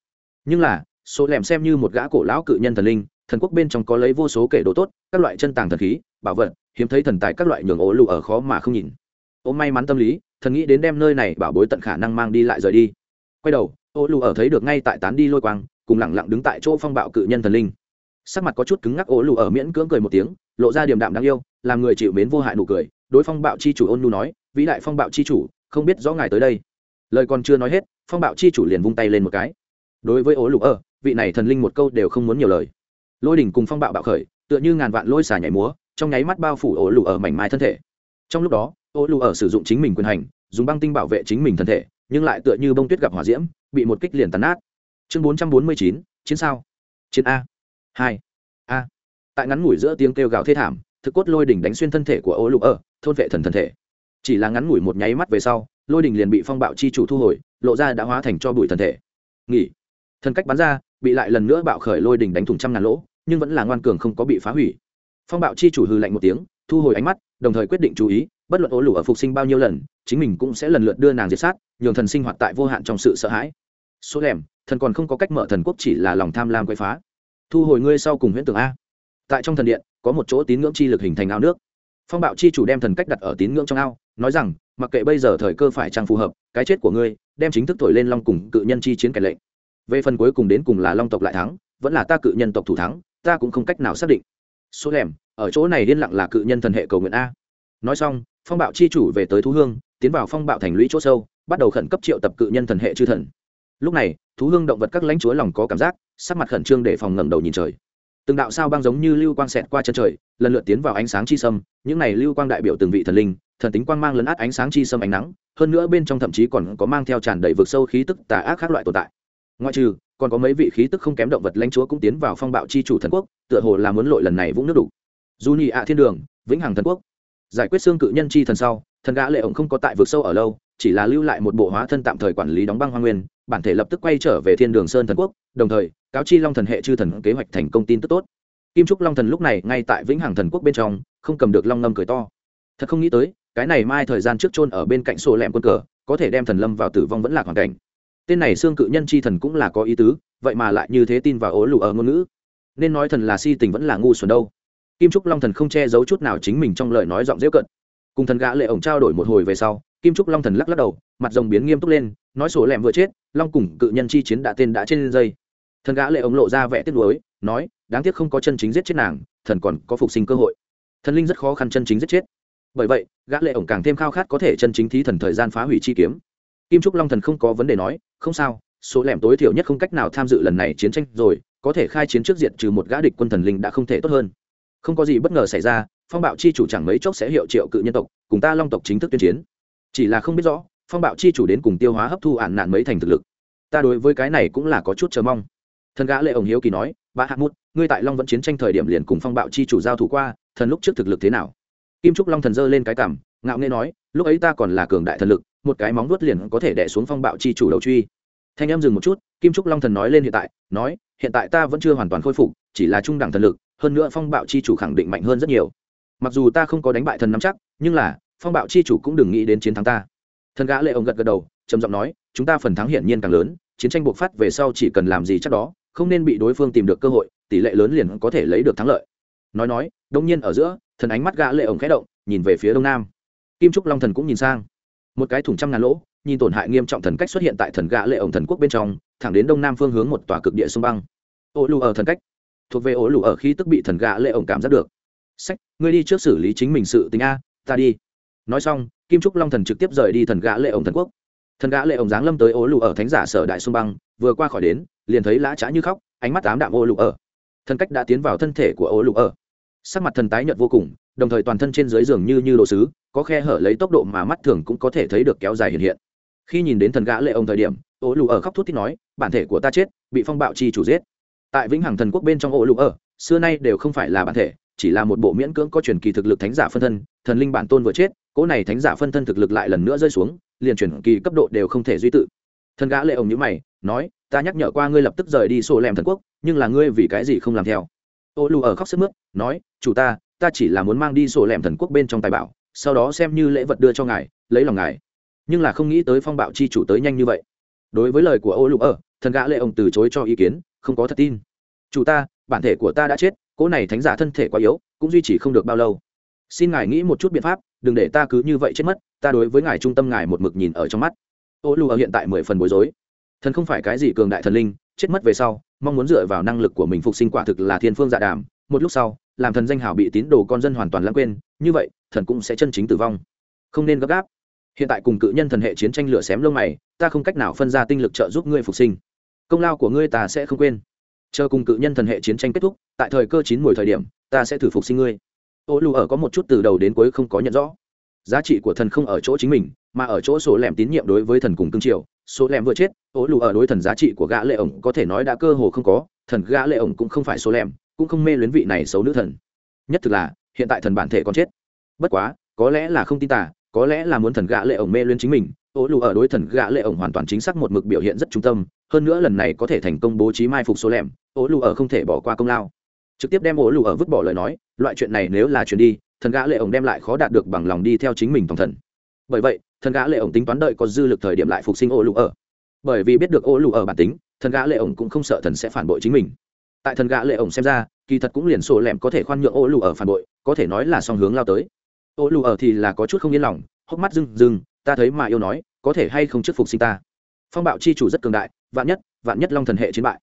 Nhưng là, sổ lẻm xem như một gã cổ lão cự nhân thần linh, thần quốc bên trong có lấy vô số kể đồ tốt, các loại chân tàng thần khí, bảo vật, hiếm thấy thần tài các loại nhường ổ lụ ở khó mà không nhìn. Ô may mắn tâm lý, thần nghĩ đến đem nơi này bảo bối tận khả năng mang đi lại rời đi quay đầu, ô lù ở thấy được ngay tại tán đi lôi quang, cùng lẳng lặng đứng tại chỗ phong bạo cự nhân thần linh. Sắc mặt có chút cứng ngắc, ô lù ở miễn cưỡng cười một tiếng, lộ ra điềm đạm đáng yêu, làm người chịu mến vô hại nụ cười. Đối phong bạo chi chủ ôn nu nói, vĩ đại phong bạo chi chủ, không biết rõ ngài tới đây. Lời còn chưa nói hết, phong bạo chi chủ liền vung tay lên một cái. Đối với ố Lục ở, vị này thần linh một câu đều không muốn nhiều lời. Lôi đỉnh cùng phong bạo bạo khởi, tựa như ngàn vạn lôi xà nhảy múa, trong nháy mắt bao phủ ố Lục ở mảnh mai thân thể. Trong lúc đó ố Lục ở sử dụng chính mình quyền hành, dùng băng tinh bảo vệ chính mình thân thể nhưng lại tựa như bông tuyết gặp hỏa diễm, bị một kích liền tàn nát. Chương bốn trăm bốn mươi chín, chiến sao. Chiến a. Hai. A. Tại ngắn ngủi giữa tiếng kêu gào thê thảm, thực cốt lôi đỉnh đánh xuyên thân thể của ô lục ở, thôn vệ thần thân thể. Chỉ là ngắn ngủi một nháy mắt về sau, lôi đỉnh liền bị phong bạo chi chủ thu hồi, lộ ra đã hóa thành cho bụi thần thể. Nghỉ. Thần cách bắn ra, bị lại lần nữa bạo khởi lôi đỉnh đánh thủng trăm ngàn lỗ, nhưng vẫn là ngoan cường không có bị phá hủy. Phong bạo chi chủ hư lạnh một tiếng, thu hồi ánh mắt, đồng thời quyết định chú ý bất luận ố lục ở phục sinh bao nhiêu lần, chính mình cũng sẽ lần lượt đưa nàng diệt sát, nhường thần sinh hoạt tại vô hạn trong sự sợ hãi. Số lẻm, thần còn không có cách mở thần quốc chỉ là lòng tham lam quậy phá. Thu hồi ngươi sau cùng huyễn tưởng a. Tại trong thần điện, có một chỗ tín ngưỡng chi lực hình thành ao nước. Phong bạo chi chủ đem thần cách đặt ở tín ngưỡng trong ao, nói rằng, mặc kệ bây giờ thời cơ phải chăng phù hợp, cái chết của ngươi, đem chính thức thổi lên long cùng cự nhân chi chiến kẻ lệnh. Về phần cuối cùng đến cùng là long tộc lại thắng, vẫn là ta cự nhân tộc thủ thắng, ta cũng không cách nào xác định. Số lẻm, ở chỗ này liên lặng là cự nhân thần hệ cầu nguyện a. Nói xong phong bạo chi chủ về tới thú hương, tiến vào phong bạo thành lũy chỗ sâu, bắt đầu khẩn cấp triệu tập cự nhân thần hệ chư thần. Lúc này, thú hương động vật các lãnh chúa lòng có cảm giác, sắc mặt khẩn trương để phòng ngẩng đầu nhìn trời. Từng đạo sao băng giống như lưu quang xẹt qua chân trời, lần lượt tiến vào ánh sáng chi sâm, những này lưu quang đại biểu từng vị thần linh, thần tính quang mang lấn át ánh sáng chi sâm ánh nắng, hơn nữa bên trong thậm chí còn có mang theo tràn đầy vực sâu khí tức tà ác khác loại tồn tại. Ngoại trừ, còn có mấy vị khí tức không kém động vật lãnh chúa cũng tiến vào phong bạo chi chủ thần quốc, tựa hồ là muốn lội lần này vũng nước đủ dù nhị ạ thiên đường, vĩnh hằng thần quốc giải quyết xương cự nhân chi thần sau, thần gã lệ ổng không có tại vực sâu ở lâu, chỉ là lưu lại một bộ hóa thân tạm thời quản lý đóng băng hoa nguyên, bản thể lập tức quay trở về thiên đường sơn thần quốc, đồng thời, cáo chi long thần hệ chư thần kế hoạch thành công tin tức tốt. Kim trúc long thần lúc này ngay tại vĩnh hằng thần quốc bên trong, không cầm được long ngâm cười to. Thật không nghĩ tới, cái này mai thời gian trước chôn ở bên cạnh sổ lẹm quân cờ, có thể đem thần lâm vào tử vong vẫn là hoàn cảnh. Tên này xương cự nhân chi thần cũng là có ý tứ, vậy mà lại như thế tin vào ố lù ở ngôn ngữ. Nên nói thần là si tình vẫn là ngu xuẩn đâu kim trúc long thần không che giấu chút nào chính mình trong lời nói giọng dễ cận cùng thần gã lệ ổng trao đổi một hồi về sau, kim trúc long thần lắc lắc đầu, mặt rồng biến nghiêm túc lên, nói sổ lẻm vừa chết, long cùng cự nhân chi chiến đã tên đã trên dây. Thần gã lệ ổng lộ ra vẻ tiếc nuối, nói, đáng tiếc không có chân chính giết chết nàng, thần còn có phục sinh cơ hội. Thần linh rất khó khăn chân chính giết chết. Bởi vậy, gã lệ ổng càng thêm khao khát có thể chân chính thí thần thời gian phá hủy chi kiếm. Kim trúc long thần không có vấn đề nói, không sao số lẻm tối thiểu nhất không cách nào tham dự lần này chiến tranh rồi, có thể khai chiến trước diện trừ một gã địch quân thần linh đã không thể tốt hơn không có gì bất ngờ xảy ra, phong bạo chi chủ chẳng mấy chốc sẽ hiệu triệu cự nhân tộc, cùng ta long tộc chính thức tuyên chiến. Chỉ là không biết rõ, phong bạo chi chủ đến cùng tiêu hóa hấp thu ản nạn mấy thành thực lực. Ta đối với cái này cũng là có chút chờ mong. Thần gã lệ ổng hiếu kỳ nói bà hạ mút ngươi tại long vẫn chiến tranh thời điểm liền cùng phong bạo chi chủ giao thủ qua, thần lúc trước thực lực thế nào? Kim trúc long thần giơ lên cái cảm ngạo nghễ nói, lúc ấy ta còn là cường đại thần lực, một cái móng vuốt liền có thể đè xuống phong bạo chi chủ đầu truy. Thanh em dừng một chút, kim trúc long thần nói lên hiện tại, nói, hiện tại ta vẫn chưa hoàn toàn khôi phục, chỉ là trung đẳng thần lực hơn nữa phong bạo chi chủ khẳng định mạnh hơn rất nhiều. Mặc dù ta không có đánh bại thần nắm chắc, nhưng là, phong bạo chi chủ cũng đừng nghĩ đến chiến thắng ta. Thần gã lệ ông gật gật đầu, trầm giọng nói, chúng ta phần thắng hiển nhiên càng lớn, chiến tranh buộc phát về sau chỉ cần làm gì chắc đó, không nên bị đối phương tìm được cơ hội, tỷ lệ lớn liền có thể lấy được thắng lợi. Nói nói, đông nhiên ở giữa, thần ánh mắt gã lệ ổng khẽ động, nhìn về phía đông nam. Kim trúc long thần cũng nhìn sang. Một cái thủng trăm ngàn lỗ, nhìn tổn hại nghiêm trọng thần cách xuất hiện tại thần gã lệ ổng thần quốc bên trong, thẳng đến đông nam phương hướng một tòa cực địa sông băng. Ô lù ở thần cách thuộc về ố lù ở khi tức bị thần gã lệ ổng cảm giác được. Sách, ngươi đi trước xử lý chính mình sự tình a, ta đi. Nói xong, kim trúc long thần trực tiếp rời đi thần gã lệ ổng thần quốc. Thần gã lệ ổng giáng lâm tới ố lù ở thánh giả sở đại xuân băng, vừa qua khỏi đến, liền thấy lã trá như khóc, ánh mắt ám đạm ô lù ở. Thần cách đã tiến vào thân thể của ố lù ở. Sắc mặt thần tái nhợt vô cùng, đồng thời toàn thân trên dưới giường như như đồ sứ, có khe hở lấy tốc độ mà mắt thường cũng có thể thấy được kéo dài hiện hiện. Khi nhìn đến thần gã lệ ông thời điểm ô lù ở khóc thút thít nói, bản thể của ta chết, bị phong bạo chi chủ giết tại vĩnh hằng thần quốc bên trong ổ lục ở, xưa nay đều không phải là bản thể, chỉ là một bộ miễn cưỡng có truyền kỳ thực lực thánh giả phân thân, thần linh bản tôn vừa chết, cỗ này thánh giả phân thân thực lực lại lần nữa rơi xuống, liền truyền kỳ cấp độ đều không thể duy tự. Thần gã lệ ông như mày, nói, ta nhắc nhở qua ngươi lập tức rời đi sổ lem thần quốc, nhưng là ngươi vì cái gì không làm theo? Ô lù ở khóc sức mướt, nói, chủ ta ta chỉ là muốn mang đi sổ lem thần quốc bên trong tài bảo, sau đó xem như lễ vật đưa cho ngài, lấy lòng ngài. Nhưng là không nghĩ tới phong bạo chi chủ tới nhanh như vậy. Đối với lời của ô lù ở, thần gã lệ ông từ chối cho ý kiến không có thật tin. Chủ ta, bản thể của ta đã chết, cỗ này thánh giả thân thể quá yếu, cũng duy trì không được bao lâu. Xin ngài nghĩ một chút biện pháp, đừng để ta cứ như vậy chết mất, ta đối với ngài trung tâm ngài một mực nhìn ở trong mắt. Ô lù ở hiện tại mười phần bối rối. Thần không phải cái gì cường đại thần linh, chết mất về sau, mong muốn dựa vào năng lực của mình phục sinh quả thực là thiên phương dạ đàm, một lúc sau, làm thần danh hảo bị tín đồ con dân hoàn toàn lãng quên, như vậy, thần cũng sẽ chân chính tử vong. Không nên gấp gáp. Hiện tại cùng cự nhân thần hệ chiến tranh lửa xém lông mày, ta không cách nào phân ra tinh lực trợ giúp ngươi phục sinh công lao của ngươi ta sẽ không quên. Chờ cùng cự nhân thần hệ chiến tranh kết thúc, tại thời cơ chín mùi thời điểm, ta sẽ thử phục sinh ngươi. Ô lù ở có một chút từ đầu đến cuối không có nhận rõ. Giá trị của thần không ở chỗ chính mình, mà ở chỗ số lẻm tín nhiệm đối với thần cùng cương triều. Số lẻm vừa chết, ô lù ở đối thần giá trị của gã lệ ổng có thể nói đã cơ hồ không có, thần gã lệ ổng cũng không phải số lẻm, cũng không mê luyến vị này xấu nữ thần. Nhất thực là, hiện tại thần bản thể còn chết. Bất quá, có lẽ là không tin tả có lẽ là muốn thần gã lệ ổng mê luyến chính mình ô lù ở đối thần gã lệ ổng hoàn toàn chính xác một mực biểu hiện rất trung tâm, hơn nữa lần này có thể thành công bố trí mai phục số lẻm, ô lù ở không thể bỏ qua công lao. Trực tiếp đem ô lù ở vứt bỏ lời nói, loại chuyện này nếu là chuyện đi, thần gã lệ ổng đem lại khó đạt được bằng lòng đi theo chính mình tổng thần. Bởi vậy, thần gã lệ ổng tính toán đợi có dư lực thời điểm lại phục sinh ô lù ở. Bởi vì biết được ô lù ở bản tính, thần gã lệ ổng cũng không sợ thần sẽ phản bội chính mình. Tại thần gã lệ ổng xem ra, kỳ thật cũng liền sổ lẻm có thể khoan nhượng ô lù ở phản bội, có thể nói là song hướng lao tới. Ô lù ở thì là có chút không yên lòng, hốc mắt rưng rưng ta thấy mà yêu nói, có thể hay không trước phục sinh ta? Phong bạo chi chủ rất cường đại, vạn nhất vạn nhất long thần hệ chiến bại.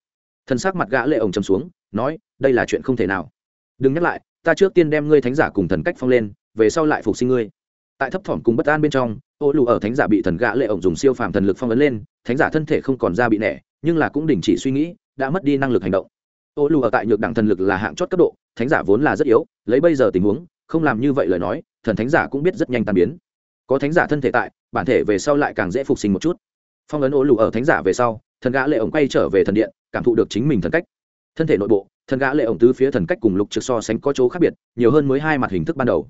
Thần sắc mặt gã lệ ổng trầm xuống, nói, đây là chuyện không thể nào. Đừng nhắc lại, ta trước tiên đem ngươi thánh giả cùng thần cách phong lên, về sau lại phục sinh ngươi. Tại thấp thỏm cùng bất an bên trong, ô lù ở thánh giả bị thần gã lệ ổng dùng siêu phàm thần lực phong ấn lên, thánh giả thân thể không còn ra bị nẻ, nhưng là cũng đình chỉ suy nghĩ, đã mất đi năng lực hành động. Ô lù ở tại nhược đẳng thần lực là hạng chót cấp độ, thánh giả vốn là rất yếu, lấy bây giờ tình huống, không làm như vậy lời nói, thần thánh giả cũng biết rất nhanh tan biến có thánh giả thân thể tại, bản thể về sau lại càng dễ phục sinh một chút. Phong ấn ô lù ở thánh giả về sau, thần gã lệ ổng quay trở về thần điện, cảm thụ được chính mình thần cách. Thân thể nội bộ, thần gã lệ ổng tứ phía thần cách cùng lục trực so sánh có chỗ khác biệt, nhiều hơn mới hai mặt hình thức ban đầu.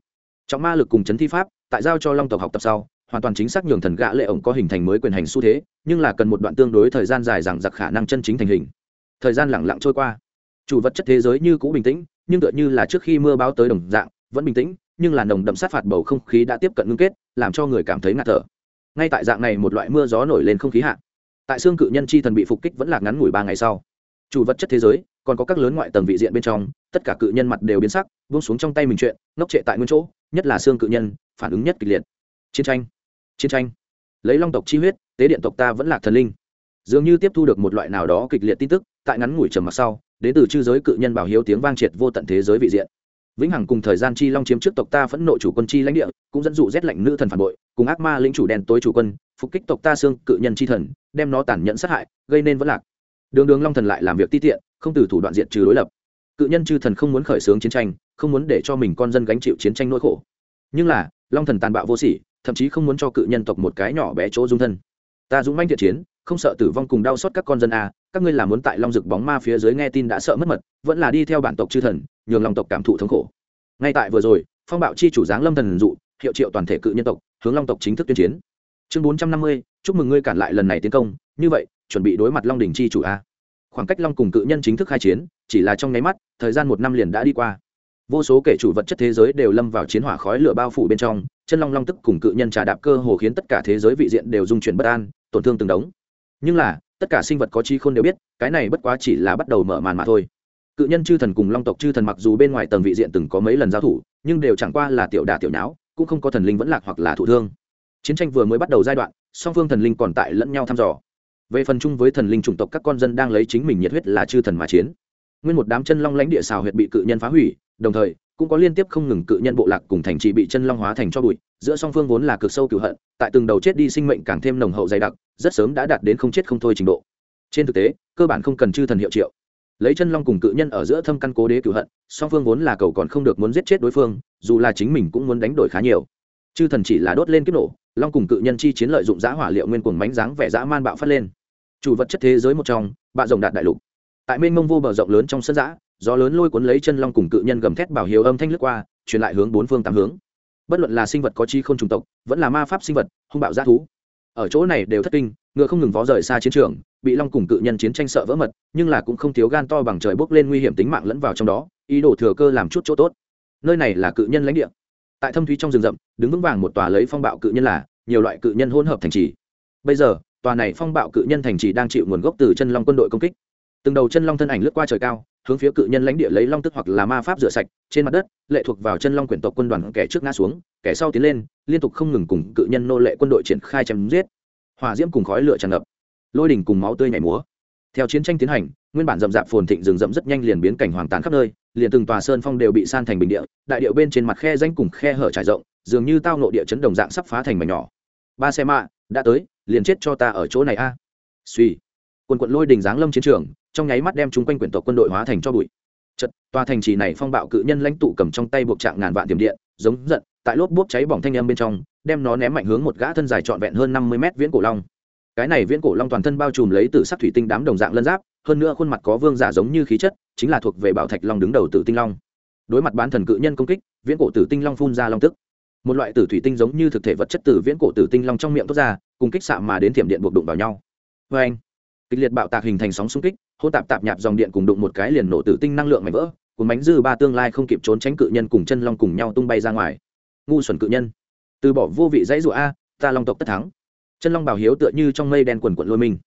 Trọng ma lực cùng chấn thi pháp, tại giao cho long tộc học tập sau, hoàn toàn chính xác nhường thần gã lệ ổng có hình thành mới quyền hành xu thế, nhưng là cần một đoạn tương đối thời gian dài rằng giặc khả năng chân chính thành hình. Thời gian lặng lặng trôi qua. Chủ vật chất thế giới như cũ bình tĩnh, nhưng tựa như là trước khi mưa báo tới đồng dạng, vẫn bình tĩnh, nhưng là nồng đậm sát phạt bầu không khí đã tiếp cận ngưng kết làm cho người cảm thấy ngạt thở. Ngay tại dạng này một loại mưa gió nổi lên không khí hạ, tại xương cự nhân chi thần bị phục kích vẫn là ngắn ngủi ba ngày sau. Chủ vật chất thế giới, còn có các lớn ngoại tầng vị diện bên trong, tất cả cự nhân mặt đều biến sắc, buông xuống trong tay mình chuyện, ngốc trệ tại nguyên chỗ, nhất là xương cự nhân, phản ứng nhất kịch liệt. Chiến tranh chiến tranh. Lấy long tộc chi huyết, tế điện tộc ta vẫn là thần linh. Dường như tiếp thu được một loại nào đó kịch liệt tin tức, tại ngắn ngủi trầm mặc sau, đến từ chư giới cự nhân bảo hiếu tiếng vang triệt vô tận thế giới vị diện vĩnh hằng cùng thời gian chi long chiếm trước tộc ta phẫn nộ chủ quân chi lãnh địa, cũng dẫn dụ rét lạnh nữ thần phản bội, cùng ác ma lĩnh chủ đen tối chủ quân, phục kích tộc ta xương cự nhân chi thần, đem nó tàn nhẫn sát hại, gây nên vẫn lạc. Đường đường long thần lại làm việc ti tiện, không từ thủ đoạn diện trừ đối lập. Cự nhân chư thần không muốn khởi xướng chiến tranh, không muốn để cho mình con dân gánh chịu chiến tranh nỗi khổ. Nhưng là, long thần tàn bạo vô sỉ, thậm chí không muốn cho cự nhân tộc một cái nhỏ bé chỗ dung thân. Ta dũng manh thiện chiến, không sợ tử vong cùng đau xót các con dân a các ngươi là muốn tại long rực bóng ma phía dưới nghe tin đã sợ mất mật, vẫn là đi theo bản tộc chư thần nhường lòng tộc cảm thụ thống khổ. Ngay tại vừa rồi, phong bạo chi chủ giáng lâm thần dụ, hiệu triệu toàn thể cự nhân tộc, hướng long tộc chính thức tuyên chiến. Chương bốn trăm năm mươi, chúc mừng ngươi cản lại lần này tiến công. Như vậy, chuẩn bị đối mặt long đình chi chủ a. Khoảng cách long cùng cự nhân chính thức khai chiến, chỉ là trong nháy mắt, thời gian một năm liền đã đi qua. Vô số kể chủ vật chất thế giới đều lâm vào chiến hỏa khói lửa bao phủ bên trong, chân long long tức cùng cự nhân trà đạp cơ hồ khiến tất cả thế giới vị diện đều dung chuyển bất an, tổn thương từng đống. Nhưng là, tất cả sinh vật có trí khôn đều biết, cái này bất quá chỉ là bắt đầu mở màn mà thôi cự nhân chư thần cùng long tộc chư thần mặc dù bên ngoài tầng vị diện từng có mấy lần giao thủ, nhưng đều chẳng qua là tiểu đà tiểu não cũng không có thần linh vẫn lạc hoặc là thụ thương. Chiến tranh vừa mới bắt đầu giai đoạn, song phương thần linh còn tại lẫn nhau thăm dò. Về phần chung với thần linh chủng tộc các con dân đang lấy chính mình nhiệt huyết là chư thần mà chiến. Nguyên một đám chân long lãnh địa xào huyệt bị cự nhân phá hủy, đồng thời, cũng có liên tiếp không ngừng cự nhân bộ lạc cùng thành trì bị chân long hóa thành cho bụi, giữa song phương vốn là cực sâu cựu hận, tại từng đầu chết đi sinh mệnh càng thêm nồng hậu dày đặc, rất sớm đã đạt đến không chết không thôi trình độ. Trên thực tế, cơ bản không cần chư thần hiệu triệu lấy chân long cùng cự nhân ở giữa thâm căn cố đế cựu hận, song phương vốn là cầu còn không được muốn giết chết đối phương, dù là chính mình cũng muốn đánh đổi khá nhiều. Chư thần chỉ là đốt lên kiếp nổ, long cùng cự nhân chi chiến lợi dụng giã hỏa liệu nguyên cuồng mánh dáng vẻ dã man bạo phát lên. Chủ vật chất thế giới một trong, bạ rồng đạt đại lục. Tại mênh mông vô bờ rộng lớn trong sân giã gió lớn lôi cuốn lấy chân long cùng cự nhân gầm thét bảo hiếu âm thanh lướt qua, truyền lại hướng bốn phương tám hướng. Bất luận là sinh vật có chi không trùng tộc, vẫn là ma pháp sinh vật, hung bạo g thú ở chỗ này đều thất kinh, ngựa không ngừng vó rời xa chiến trường, bị long cùng cự nhân chiến tranh sợ vỡ mật, nhưng là cũng không thiếu gan to bằng trời bốc lên nguy hiểm tính mạng lẫn vào trong đó, ý đồ thừa cơ làm chút chỗ tốt. Nơi này là cự nhân lãnh địa. Tại thâm thúy trong rừng rậm, đứng vững vàng một tòa lấy phong bạo cự nhân là nhiều loại cự nhân hỗn hợp thành trì. Bây giờ, tòa này phong bạo cự nhân thành trì đang chịu nguồn gốc từ chân long quân đội công kích. Từng đầu chân long thân ảnh lướt qua trời cao hướng phía cự nhân lãnh địa lấy long tức hoặc là ma pháp rửa sạch, trên mặt đất, lệ thuộc vào chân long quyển tộc quân đoàn kẻ trước ngã xuống, kẻ sau tiến lên, liên tục không ngừng cùng cự nhân nô lệ quân đội triển khai chém giết. Hỏa diễm cùng khói lửa tràn ngập. Lôi đình cùng máu tươi nhảy múa. Theo chiến tranh tiến hành, nguyên bản rậm rạp phồn thịnh rừng rậm rất nhanh liền biến cảnh hoàng tàn khắp nơi, liền từng tòa sơn phong đều bị san thành bình địa, đại điệu bên trên mặt khe danh cùng khe hở trải rộng, dường như tao nộ địa chấn đồng dạng sắp phá thành mảnh nhỏ. Ba xe mạ, đã tới, liền chết cho ta ở chỗ này a. Suy quần quận lôi đình giáng lâm chiến trường, trong nháy mắt đem chúng quanh quyển tộc quân đội hóa thành cho bụi. Chật tòa thành trì này phong bạo cự nhân lãnh tụ cầm trong tay buộc trạng ngàn vạn tiềm điện, giống giận, tại lốp bốp cháy bỏng thanh âm bên trong, đem nó ném mạnh hướng một gã thân dài trọn vẹn hơn năm mươi mét viễn cổ long. Cái này viễn cổ long toàn thân bao trùm lấy từ sắc thủy tinh đám đồng dạng lân giáp, hơn nữa khuôn mặt có vương giả giống như khí chất, chính là thuộc về bảo thạch long đứng đầu tử tinh long. Đối mặt bán thần cự nhân công kích, viễn cổ tử tinh long phun ra long tức. Một loại tử thủy tinh giống như thực thể vật chất từ viễn cổ tử tinh long trong miệng tốt ra, cùng kích xạ mà đến thiểm điện buộc đụng vào nhau. Vê anh kịch liệt bạo tạc hình thành sóng xung kích hôn tạp tạp nhạp dòng điện cùng đụng một cái liền nổ tử tinh năng lượng mạnh vỡ, cuốn bánh dư ba tương lai không kịp trốn tránh cự nhân cùng chân long cùng nhau tung bay ra ngoài. Ngu xuẩn cự nhân. Từ bỏ vô vị dãy dụ a, ta long tộc tất thắng. Chân long bảo hiếu tựa như trong mây đen quần quận lôi mình.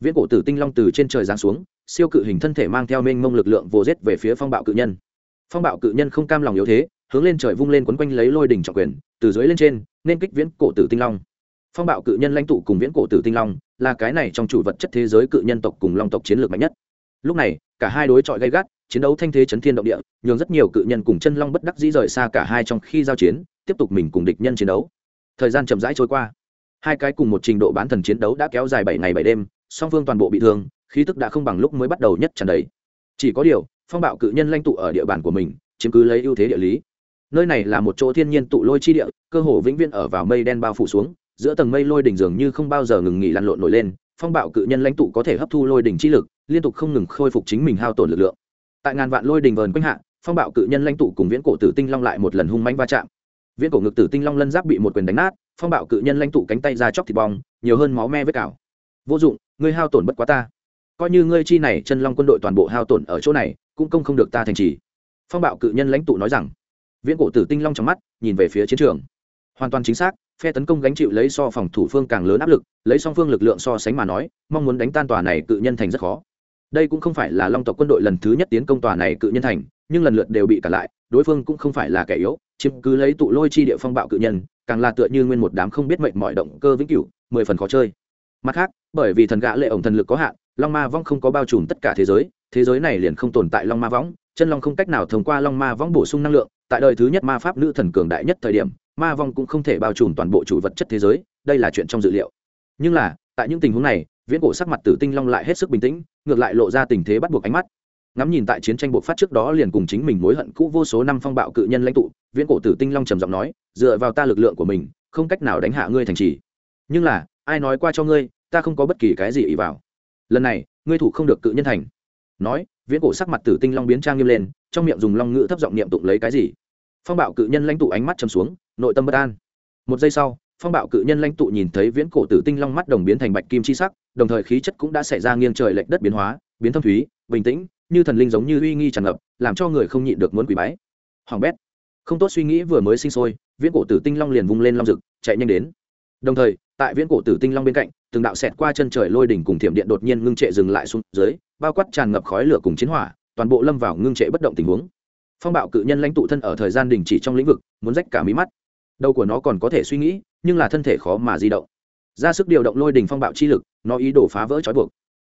Viễn cổ tử tinh long từ trên trời giáng xuống, siêu cự hình thân thể mang theo mênh mông lực lượng vô rết về phía phong bạo cự nhân. Phong bạo cự nhân không cam lòng yếu thế, hướng lên trời vung lên quấn quanh lấy lôi đỉnh trọng quyền, từ dưới lên trên, nên kích viễn cổ tử tinh long phong bạo cự nhân lãnh tụ cùng viễn cổ tử tinh long, là cái này trong chủ vật chất thế giới cự nhân tộc cùng long tộc chiến lược mạnh nhất. Lúc này, cả hai đối chọi gay gắt, chiến đấu thanh thế chấn thiên động địa, nhường rất nhiều cự nhân cùng chân long bất đắc dĩ rời xa cả hai trong khi giao chiến, tiếp tục mình cùng địch nhân chiến đấu. Thời gian chậm rãi trôi qua. Hai cái cùng một trình độ bán thần chiến đấu đã kéo dài bảy ngày bảy đêm, song phương toàn bộ bị thương, khí tức đã không bằng lúc mới bắt đầu nhất tràn đầy. Chỉ có điều, phong bạo cự nhân lãnh tụ ở địa bàn của mình, chiếm cứ lấy ưu thế địa lý. Nơi này là một chỗ thiên nhiên tụ lôi chi địa, cơ hồ vĩnh viễn ở vào mây đen bao phủ xuống giữa tầng mây lôi đỉnh dường như không bao giờ ngừng nghỉ lăn lộn nổi lên, phong bạo cự nhân lãnh tụ có thể hấp thu lôi đỉnh chi lực, liên tục không ngừng khôi phục chính mình hao tổn lực lượng. Tại ngàn vạn lôi đỉnh vờn quanh hạ, phong bạo cự nhân lãnh tụ cùng viễn cổ tử tinh long lại một lần hung manh va chạm. Viễn cổ ngực tử tinh long lân giáp bị một quyền đánh nát, phong bạo cự nhân lãnh tụ cánh tay ra chóc thịt bong, nhiều hơn máu me vết cào. Vô dụng, ngươi hao tổn bất quá ta. Coi như ngươi chi này chân long quân đội toàn bộ hao tổn ở chỗ này, cũng công không được ta thành trì. Phong bạo cự nhân lãnh tụ nói rằng. Viễn cổ tử tinh long trong mắt, nhìn về phía chiến trường. Hoàn toàn chính xác phe tấn công gánh chịu lấy so phòng thủ phương càng lớn áp lực, lấy song phương lực lượng so sánh mà nói, mong muốn đánh tan tòa này cự nhân thành rất khó. Đây cũng không phải là long tộc quân đội lần thứ nhất tiến công tòa này cự nhân thành, nhưng lần lượt đều bị cản lại, đối phương cũng không phải là kẻ yếu, chiếm cứ lấy tụ lôi chi địa phong bạo cự nhân, càng là tựa như nguyên một đám không biết mệnh mọi động cơ vĩnh cửu, mười phần khó chơi. Mặt khác, bởi vì thần gã lệ ổng thần lực có hạn, long ma vong không có bao trùm tất cả thế giới thế giới này liền không tồn tại long ma võng, chân long không cách nào thông qua long ma võng bổ sung năng lượng, tại đời thứ nhất ma pháp nữ thần cường đại nhất thời điểm ma vong cũng không thể bao trùm toàn bộ chủ vật chất thế giới, đây là chuyện trong dự liệu. Nhưng là, tại những tình huống này, viễn cổ sắc mặt tử tinh long lại hết sức bình tĩnh, ngược lại lộ ra tình thế bắt buộc ánh mắt. Ngắm nhìn tại chiến tranh bộ phát trước đó liền cùng chính mình mối hận cũ vô số năm phong bạo cự nhân lãnh tụ, viễn cổ tử tinh long trầm giọng nói, dựa vào ta lực lượng của mình, không cách nào đánh hạ ngươi thành trì. Nhưng là, ai nói qua cho ngươi, ta không có bất kỳ cái gì ý vào. Lần này, ngươi thủ không được cự nhân thành. Nói, viễn cổ sắc mặt tử tinh long biến trang nghiêm lên, trong miệng dùng long ngữ thấp giọng niệm tụng lấy cái gì? Phong bạo cự nhân lãnh tụ ánh mắt chầm xuống, nội tâm bất an. Một giây sau, phong bạo cự nhân lãnh tụ nhìn thấy viễn cổ tử tinh long mắt đồng biến thành bạch kim chi sắc, đồng thời khí chất cũng đã xảy ra nghiêng trời lệch đất biến hóa, biến thâm thúy, bình tĩnh, như thần linh giống như uy nghi tràn ngập, làm cho người không nhịn được muốn quỳ bái. Hoàng bét, không tốt suy nghĩ vừa mới sinh sôi, viễn cổ tử tinh long liền vung lên long rực, chạy nhanh đến. Đồng thời, tại viễn cổ tử tinh long bên cạnh, từng đạo xẹt qua chân trời lôi đỉnh cùng thiểm điện đột nhiên ngưng trệ dừng lại xuống dưới, bao quát tràn ngập khói lửa cùng chiến hỏa, toàn bộ lâm vào ngưng trệ bất động tình huống phong bạo cự nhân lãnh tụ thân ở thời gian đình chỉ trong lĩnh vực, muốn rách cả mí mắt. Đầu của nó còn có thể suy nghĩ, nhưng là thân thể khó mà di động. Ra sức điều động lôi đình phong bạo chi lực, nó ý đồ phá vỡ trói buộc.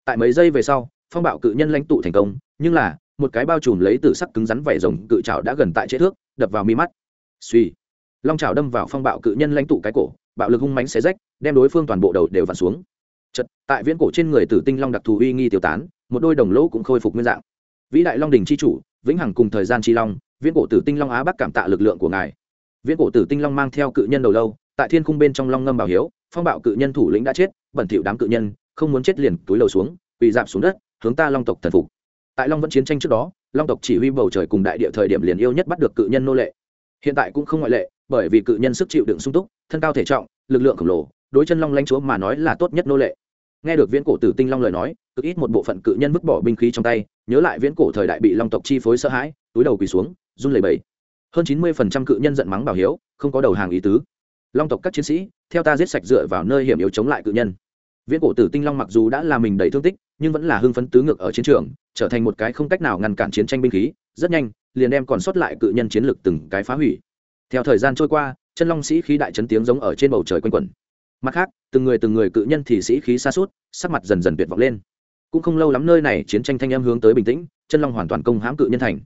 Tại mấy giây về sau, phong bạo cự nhân lãnh tụ thành công, nhưng là, một cái bao trùm lấy từ sắc cứng rắn vảy rồng cự trào đã gần tại chế thước, đập vào mi mắt. Suy. Long trào đâm vào phong bạo cự nhân lãnh tụ cái cổ, bạo lực hung mánh xé rách, đem đối phương toàn bộ đầu đều vặn xuống. Chật tại viễn cổ trên người tử tinh long đặc thù uy nghi tiêu tán, một đôi đồng lỗ cũng khôi phục nguyên dạng vĩ đại long đình c h i chủ, vĩnh hằng cùng thời gian c h i long, viễn cổ tử tinh long á bắc cảm tạ lực lượng của ngài. Viễn cổ tử tinh long mang theo cự nhân đầu lâu, tại thiên khung bên trong long ngâm bảo hiếu, phong bạo cự nhân thủ lĩnh đã chết, bẩn thỉu đám cự nhân, không muốn chết liền túi lầu xuống bị giảm xuống đất, hướng ta long tộc thần phục. Tại long vẫn chiến tranh trước đó, long tộc chỉ huy bầu trời cùng đại địa thời điểm liền yêu nhất bắt được cự nhân nô lệ. Hiện tại cũng không ngoại lệ, bởi vì cự nhân sức chịu đựng sung túc, thân cao thể trọng, lực lượng khổng lồ, đối chân long lãnh chúa mà nói là tốt nhất nô lệ. Nghe được viễn cổ tử tinh long lời nói, cực ít một bộ phận cự nhân vứt bỏ binh khí trong tay nhớ lại viễn cổ thời đại bị long tộc chi phối sợ hãi, túi đầu quỳ xuống, run lẩy bẩy. Hơn chín mươi phần trăm cự nhân giận mắng bảo hiếu, không có đầu hàng ý tứ. Long tộc các chiến sĩ, theo ta giết sạch dựa vào nơi hiểm yếu chống lại cự nhân. Viễn cổ tử tinh long mặc dù đã là mình đầy thương tích, nhưng vẫn là hưng phấn tứ ngược ở chiến trường, trở thành một cái không cách nào ngăn cản chiến tranh binh khí, rất nhanh, liền đem còn sót lại cự nhân chiến lược từng cái phá hủy. Theo thời gian trôi qua, chân long sĩ khí đại chấn tiếng giống ở trên bầu trời quanh quẩn. Mặt khác, từng người từng người cự nhân thì sĩ khí xa suốt sắc mặt dần dần tuyệt vọng lên cũng không lâu lắm nơi này chiến tranh thanh em hướng tới bình tĩnh, chân long hoàn toàn công hãm cự nhân thành.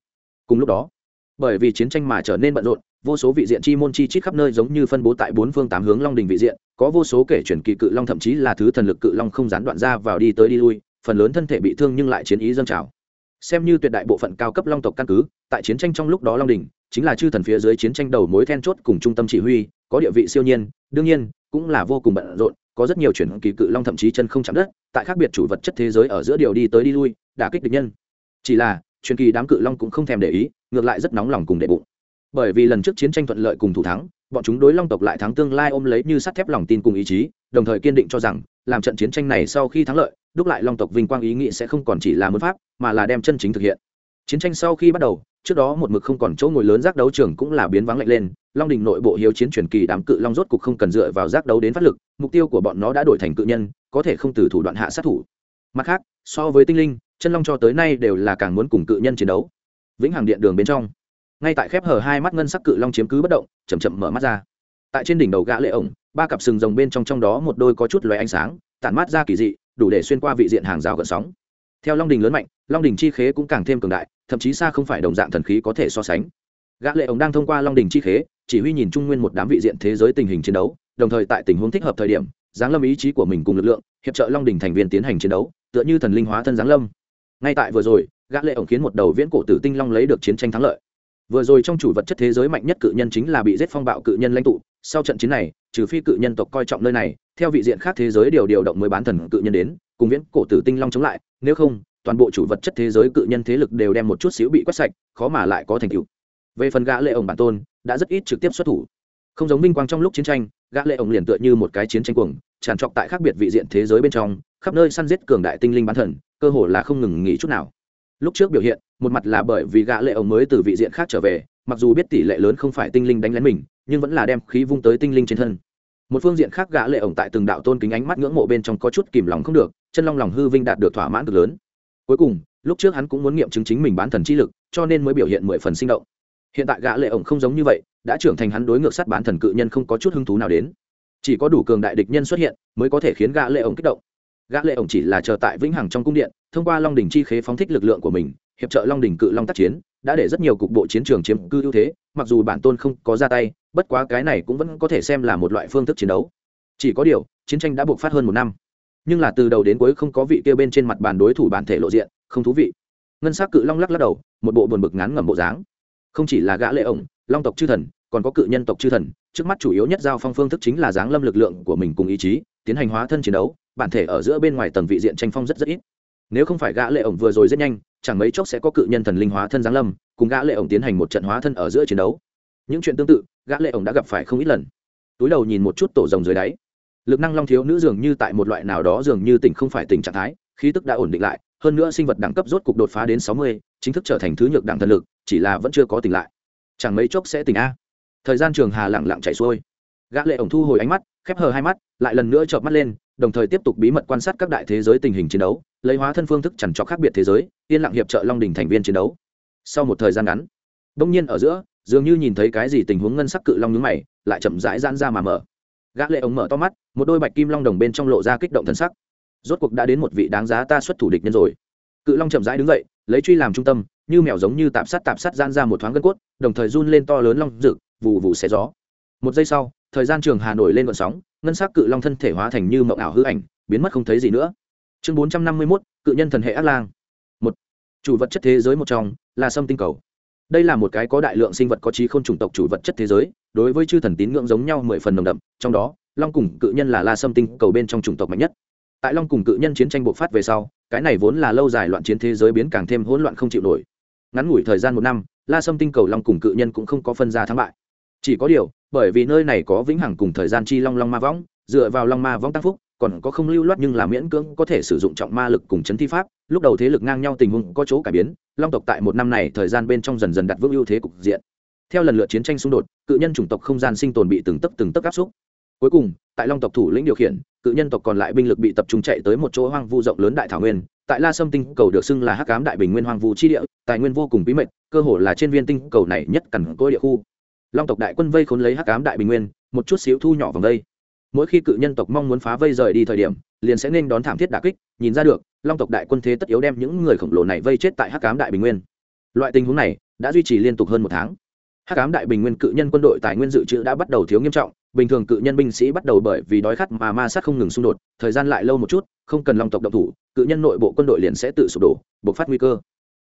Cùng lúc đó, bởi vì chiến tranh mà trở nên bận rộn, vô số vị diện chi môn chi chít khắp nơi giống như phân bố tại bốn phương tám hướng long đình vị diện, có vô số kể chuyển kỳ cự long thậm chí là thứ thần lực cự long không gián đoạn ra vào đi tới đi lui, phần lớn thân thể bị thương nhưng lại chiến ý dâng trào. Xem như tuyệt đại bộ phận cao cấp long tộc căn cứ, tại chiến tranh trong lúc đó long đình, chính là chư thần phía dưới chiến tranh đầu mối then chốt cùng trung tâm chỉ huy, có địa vị siêu nhiên, đương nhiên, cũng là vô cùng bận rộn có rất nhiều chuyển kỳ cự long thậm chí chân không chạm đất, tại khác biệt chủ vật chất thế giới ở giữa điều đi tới đi lui, đả kích địch nhân. Chỉ là truyền kỳ đám cự long cũng không thèm để ý, ngược lại rất nóng lòng cùng đệ bụng. Bởi vì lần trước chiến tranh thuận lợi cùng thủ thắng, bọn chúng đối long tộc lại thắng tương lai ôm lấy như sắt thép lòng tin cùng ý chí, đồng thời kiên định cho rằng, làm trận chiến tranh này sau khi thắng lợi, đúc lại long tộc vinh quang ý nghĩ sẽ không còn chỉ là muốn pháp, mà là đem chân chính thực hiện. Chiến tranh sau khi bắt đầu trước đó một mực không còn chỗ ngồi lớn giác đấu trường cũng là biến vắng lạnh lên, long đình nội bộ hiếu chiến truyền kỳ đám cự long rốt cục không cần dựa vào giác đấu đến phát lực, mục tiêu của bọn nó đã đổi thành cự nhân, có thể không từ thủ đoạn hạ sát thủ. Mặt khác, so với tinh linh, chân long cho tới nay đều là càng muốn cùng cự nhân chiến đấu. Vĩnh hằng điện đường bên trong, ngay tại khép hở hai mắt ngân sắc cự long chiếm cứ bất động chầm chậm mở mắt ra. Tại trên đỉnh đầu gã lệ ổng, ba cặp sừng rồng bên trong trong đó một đôi có chút loé ánh sáng, tản mát ra kỳ dị, đủ để xuyên qua vị diện hàng rào gần sóng theo long đình lớn mạnh, long đình chi khế cũng càng thêm cường đại, thậm chí xa không phải đồng dạng thần khí có thể so sánh. Gã lệ ổng đang thông qua long đình chi khế, chỉ huy nhìn trung nguyên một đám vị diện thế giới tình hình chiến đấu, đồng thời tại tình huống thích hợp thời điểm, giáng lâm ý chí của mình cùng lực lượng, hiệp trợ long đình thành viên tiến hành chiến đấu, tựa như thần linh hóa thân giáng lâm. Ngay tại vừa rồi, gã lệ ổng khiến một đầu viễn cổ tử tinh long lấy được chiến tranh thắng lợi. Vừa rồi trong chủ vật chất thế giới mạnh nhất cự nhân chính là bị giết phong bạo cự nhân lãnh tụ, sau trận chiến này, trừ phi cự nhân tộc coi trọng nơi này, theo vị diện khác thế giới điều điều động mới bán thần cự nhân đến cùng viễn cổ tử tinh long chống lại, nếu không, toàn bộ chủ vật chất thế giới cự nhân thế lực đều đem một chút xíu bị quét sạch, khó mà lại có thành tựu. Về phần gã lệ ổng bản tôn, đã rất ít trực tiếp xuất thủ. Không giống vinh quang trong lúc chiến tranh, gã lệ ổng liền tựa như một cái chiến tranh cuồng, tràn trọc tại khác biệt vị diện thế giới bên trong, khắp nơi săn giết cường đại tinh linh bán thần, cơ hồ là không ngừng nghỉ chút nào. Lúc trước biểu hiện, một mặt là bởi vì gã lệ ổng mới từ vị diện khác trở về, mặc dù biết tỷ lệ lớn không phải tinh linh đánh lén mình, nhưng vẫn là đem khí vung tới tinh linh trên thân. Một phương diện khác gã lệ ổng tại từng đạo tôn kính ánh mắt ngưỡng mộ bên trong có chút kìm lòng không được chân long lòng hư vinh đạt được thỏa mãn cực lớn. Cuối cùng, lúc trước hắn cũng muốn nghiệm chứng chính mình bán thần chi lực, cho nên mới biểu hiện mười phần sinh động. Hiện tại gã lệ ổng không giống như vậy, đã trưởng thành hắn đối ngược sát bán thần cự nhân không có chút hứng thú nào đến. Chỉ có đủ cường đại địch nhân xuất hiện, mới có thể khiến gã lệ ổng kích động. Gã lệ ổng chỉ là chờ tại vĩnh hằng trong cung điện, thông qua long đỉnh chi khế phóng thích lực lượng của mình, hiệp trợ long đỉnh cự long tác chiến, đã để rất nhiều cục bộ chiến trường chiếm cư ưu thế, mặc dù bản tôn không có ra tay, bất quá cái này cũng vẫn có thể xem là một loại phương thức chiến đấu. Chỉ có điều, chiến tranh đã buộc phát hơn một năm nhưng là từ đầu đến cuối không có vị kia bên trên mặt bàn đối thủ bản thể lộ diện, không thú vị. Ngân s á c cự long lắc lắc đầu, một bộ buồn bực ngắn ngẩm bộ dáng. Không chỉ là gã lệ ổng, long tộc chư thần, còn có cự nhân tộc chư thần, trước mắt chủ yếu nhất giao phong phương thức chính là giáng lâm lực lượng của mình cùng ý chí, tiến hành hóa thân chiến đấu, bản thể ở giữa bên ngoài tầng vị diện tranh phong rất rất ít. Nếu không phải gã lệ ổng vừa rồi rất nhanh, chẳng mấy chốc sẽ có cự nhân thần linh hóa thân giáng lâm, cùng gã lệ ổng tiến hành một trận hóa thân ở giữa chiến đấu. Những chuyện tương tự, gã lệ ổng đã gặp phải không ít lần. Túi đầu nhìn một chút tổ rồng dưới đáy lực năng long thiếu nữ dường như tại một loại nào đó dường như tỉnh không phải tỉnh trạng thái, khí tức đã ổn định lại, hơn nữa sinh vật đẳng cấp rốt cục đột phá đến sáu mươi, chính thức trở thành thứ nhược đẳng thần lực, chỉ là vẫn chưa có tỉnh lại. Chẳng mấy chốc sẽ tỉnh a. Thời gian trường hà lặng lặng chảy xuôi. Gã lệ ổng thu hồi ánh mắt, khép hờ hai mắt, lại lần nữa chợp mắt lên, đồng thời tiếp tục bí mật quan sát các đại thế giới tình hình chiến đấu, lấy hóa thân phương thức chẳng cho khác biệt thế giới, yên lặng hiệp trợ long đình thành viên chiến đấu. Sau một thời gian ngắn, đông nhiên ở giữa, dường như nhìn thấy cái gì tình huống ngân sắc cự long nhướng mày, lại chậm rãi giãn ra mà mở gã lệ ống mở to mắt một đôi bạch kim long đồng bên trong lộ ra kích động thần sắc. Rốt cuộc đã đến một vị đáng giá ta xuất thủ địch nhân rồi. Cự long chậm rãi đứng dậy lấy truy làm trung tâm như mèo giống như tạm sát tạm sát gian ra một thoáng gân cốt đồng thời run lên to lớn long rực vù vù xé gió. Một giây sau thời gian trường hà nổi lên vận sóng ngân sắc cự long thân thể hóa thành như mộng ảo hư ảnh biến mất không thấy gì nữa. Chương 451, cự nhân thần hệ ác lang. Một chủ vật chất thế giới một trong là sâm tinh cầu. Đây là một cái có đại lượng sinh vật có trí không chủng tộc chủ vật chất thế giới đối với chư thần tín ngưỡng giống nhau mười phần nồng đậm, trong đó, long cùng cự nhân là la sâm tinh cầu bên trong chủng tộc mạnh nhất. Tại long cùng cự nhân chiến tranh bộc phát về sau, cái này vốn là lâu dài loạn chiến thế giới biến càng thêm hỗn loạn không chịu nổi. Ngắn ngủi thời gian một năm, la sâm tinh cầu long cùng cự nhân cũng không có phân ra thắng bại. Chỉ có điều, bởi vì nơi này có vĩnh hằng cùng thời gian chi long long ma võng, dựa vào long ma võng tăng phúc, còn có không lưu loát nhưng là miễn cưỡng có thể sử dụng trọng ma lực cùng chấn thi pháp, lúc đầu thế lực ngang nhau tình huống có chỗ cải biến, long tộc tại một năm này thời gian bên trong dần dần đặt vững ưu thế cục diện theo lần lượt chiến tranh xung đột, cự nhân chủng tộc không gian sinh tồn bị từng tấc từng tấc áp xúc. Cuối cùng, tại long tộc thủ lĩnh điều khiển, cự nhân tộc còn lại binh lực bị tập trung chạy tới một chỗ hoang vu rộng lớn đại thảo nguyên. Tại la sâm tinh cầu được xưng là hắc cám đại bình nguyên hoang vu chi địa, tài nguyên vô cùng bí mật, cơ hồ là trên viên tinh cầu này nhất cẩn côi địa khu. Long tộc đại quân vây khốn lấy hắc cám đại bình nguyên, một chút xíu thu nhỏ vòng vây mỗi khi cự nhân tộc mong muốn phá vây rời đi thời điểm, liền sẽ nên đón thảm thiết đà kích, nhìn ra được, long tộc đại quân thế tất yếu đem những người khổng lồ này vây chết tại hắc cám đại bình nguyên. Loại tình huống này đã duy trì liên tục hơn một tháng hát cám đại bình nguyên cự nhân quân đội tài nguyên dự trữ đã bắt đầu thiếu nghiêm trọng, bình thường cự nhân binh sĩ bắt đầu bởi vì đói khát mà ma sát không ngừng xung đột, thời gian lại lâu một chút, không cần long tộc động thủ, cự nhân nội bộ quân đội liền sẽ tự sụp đổ, bộc phát nguy cơ.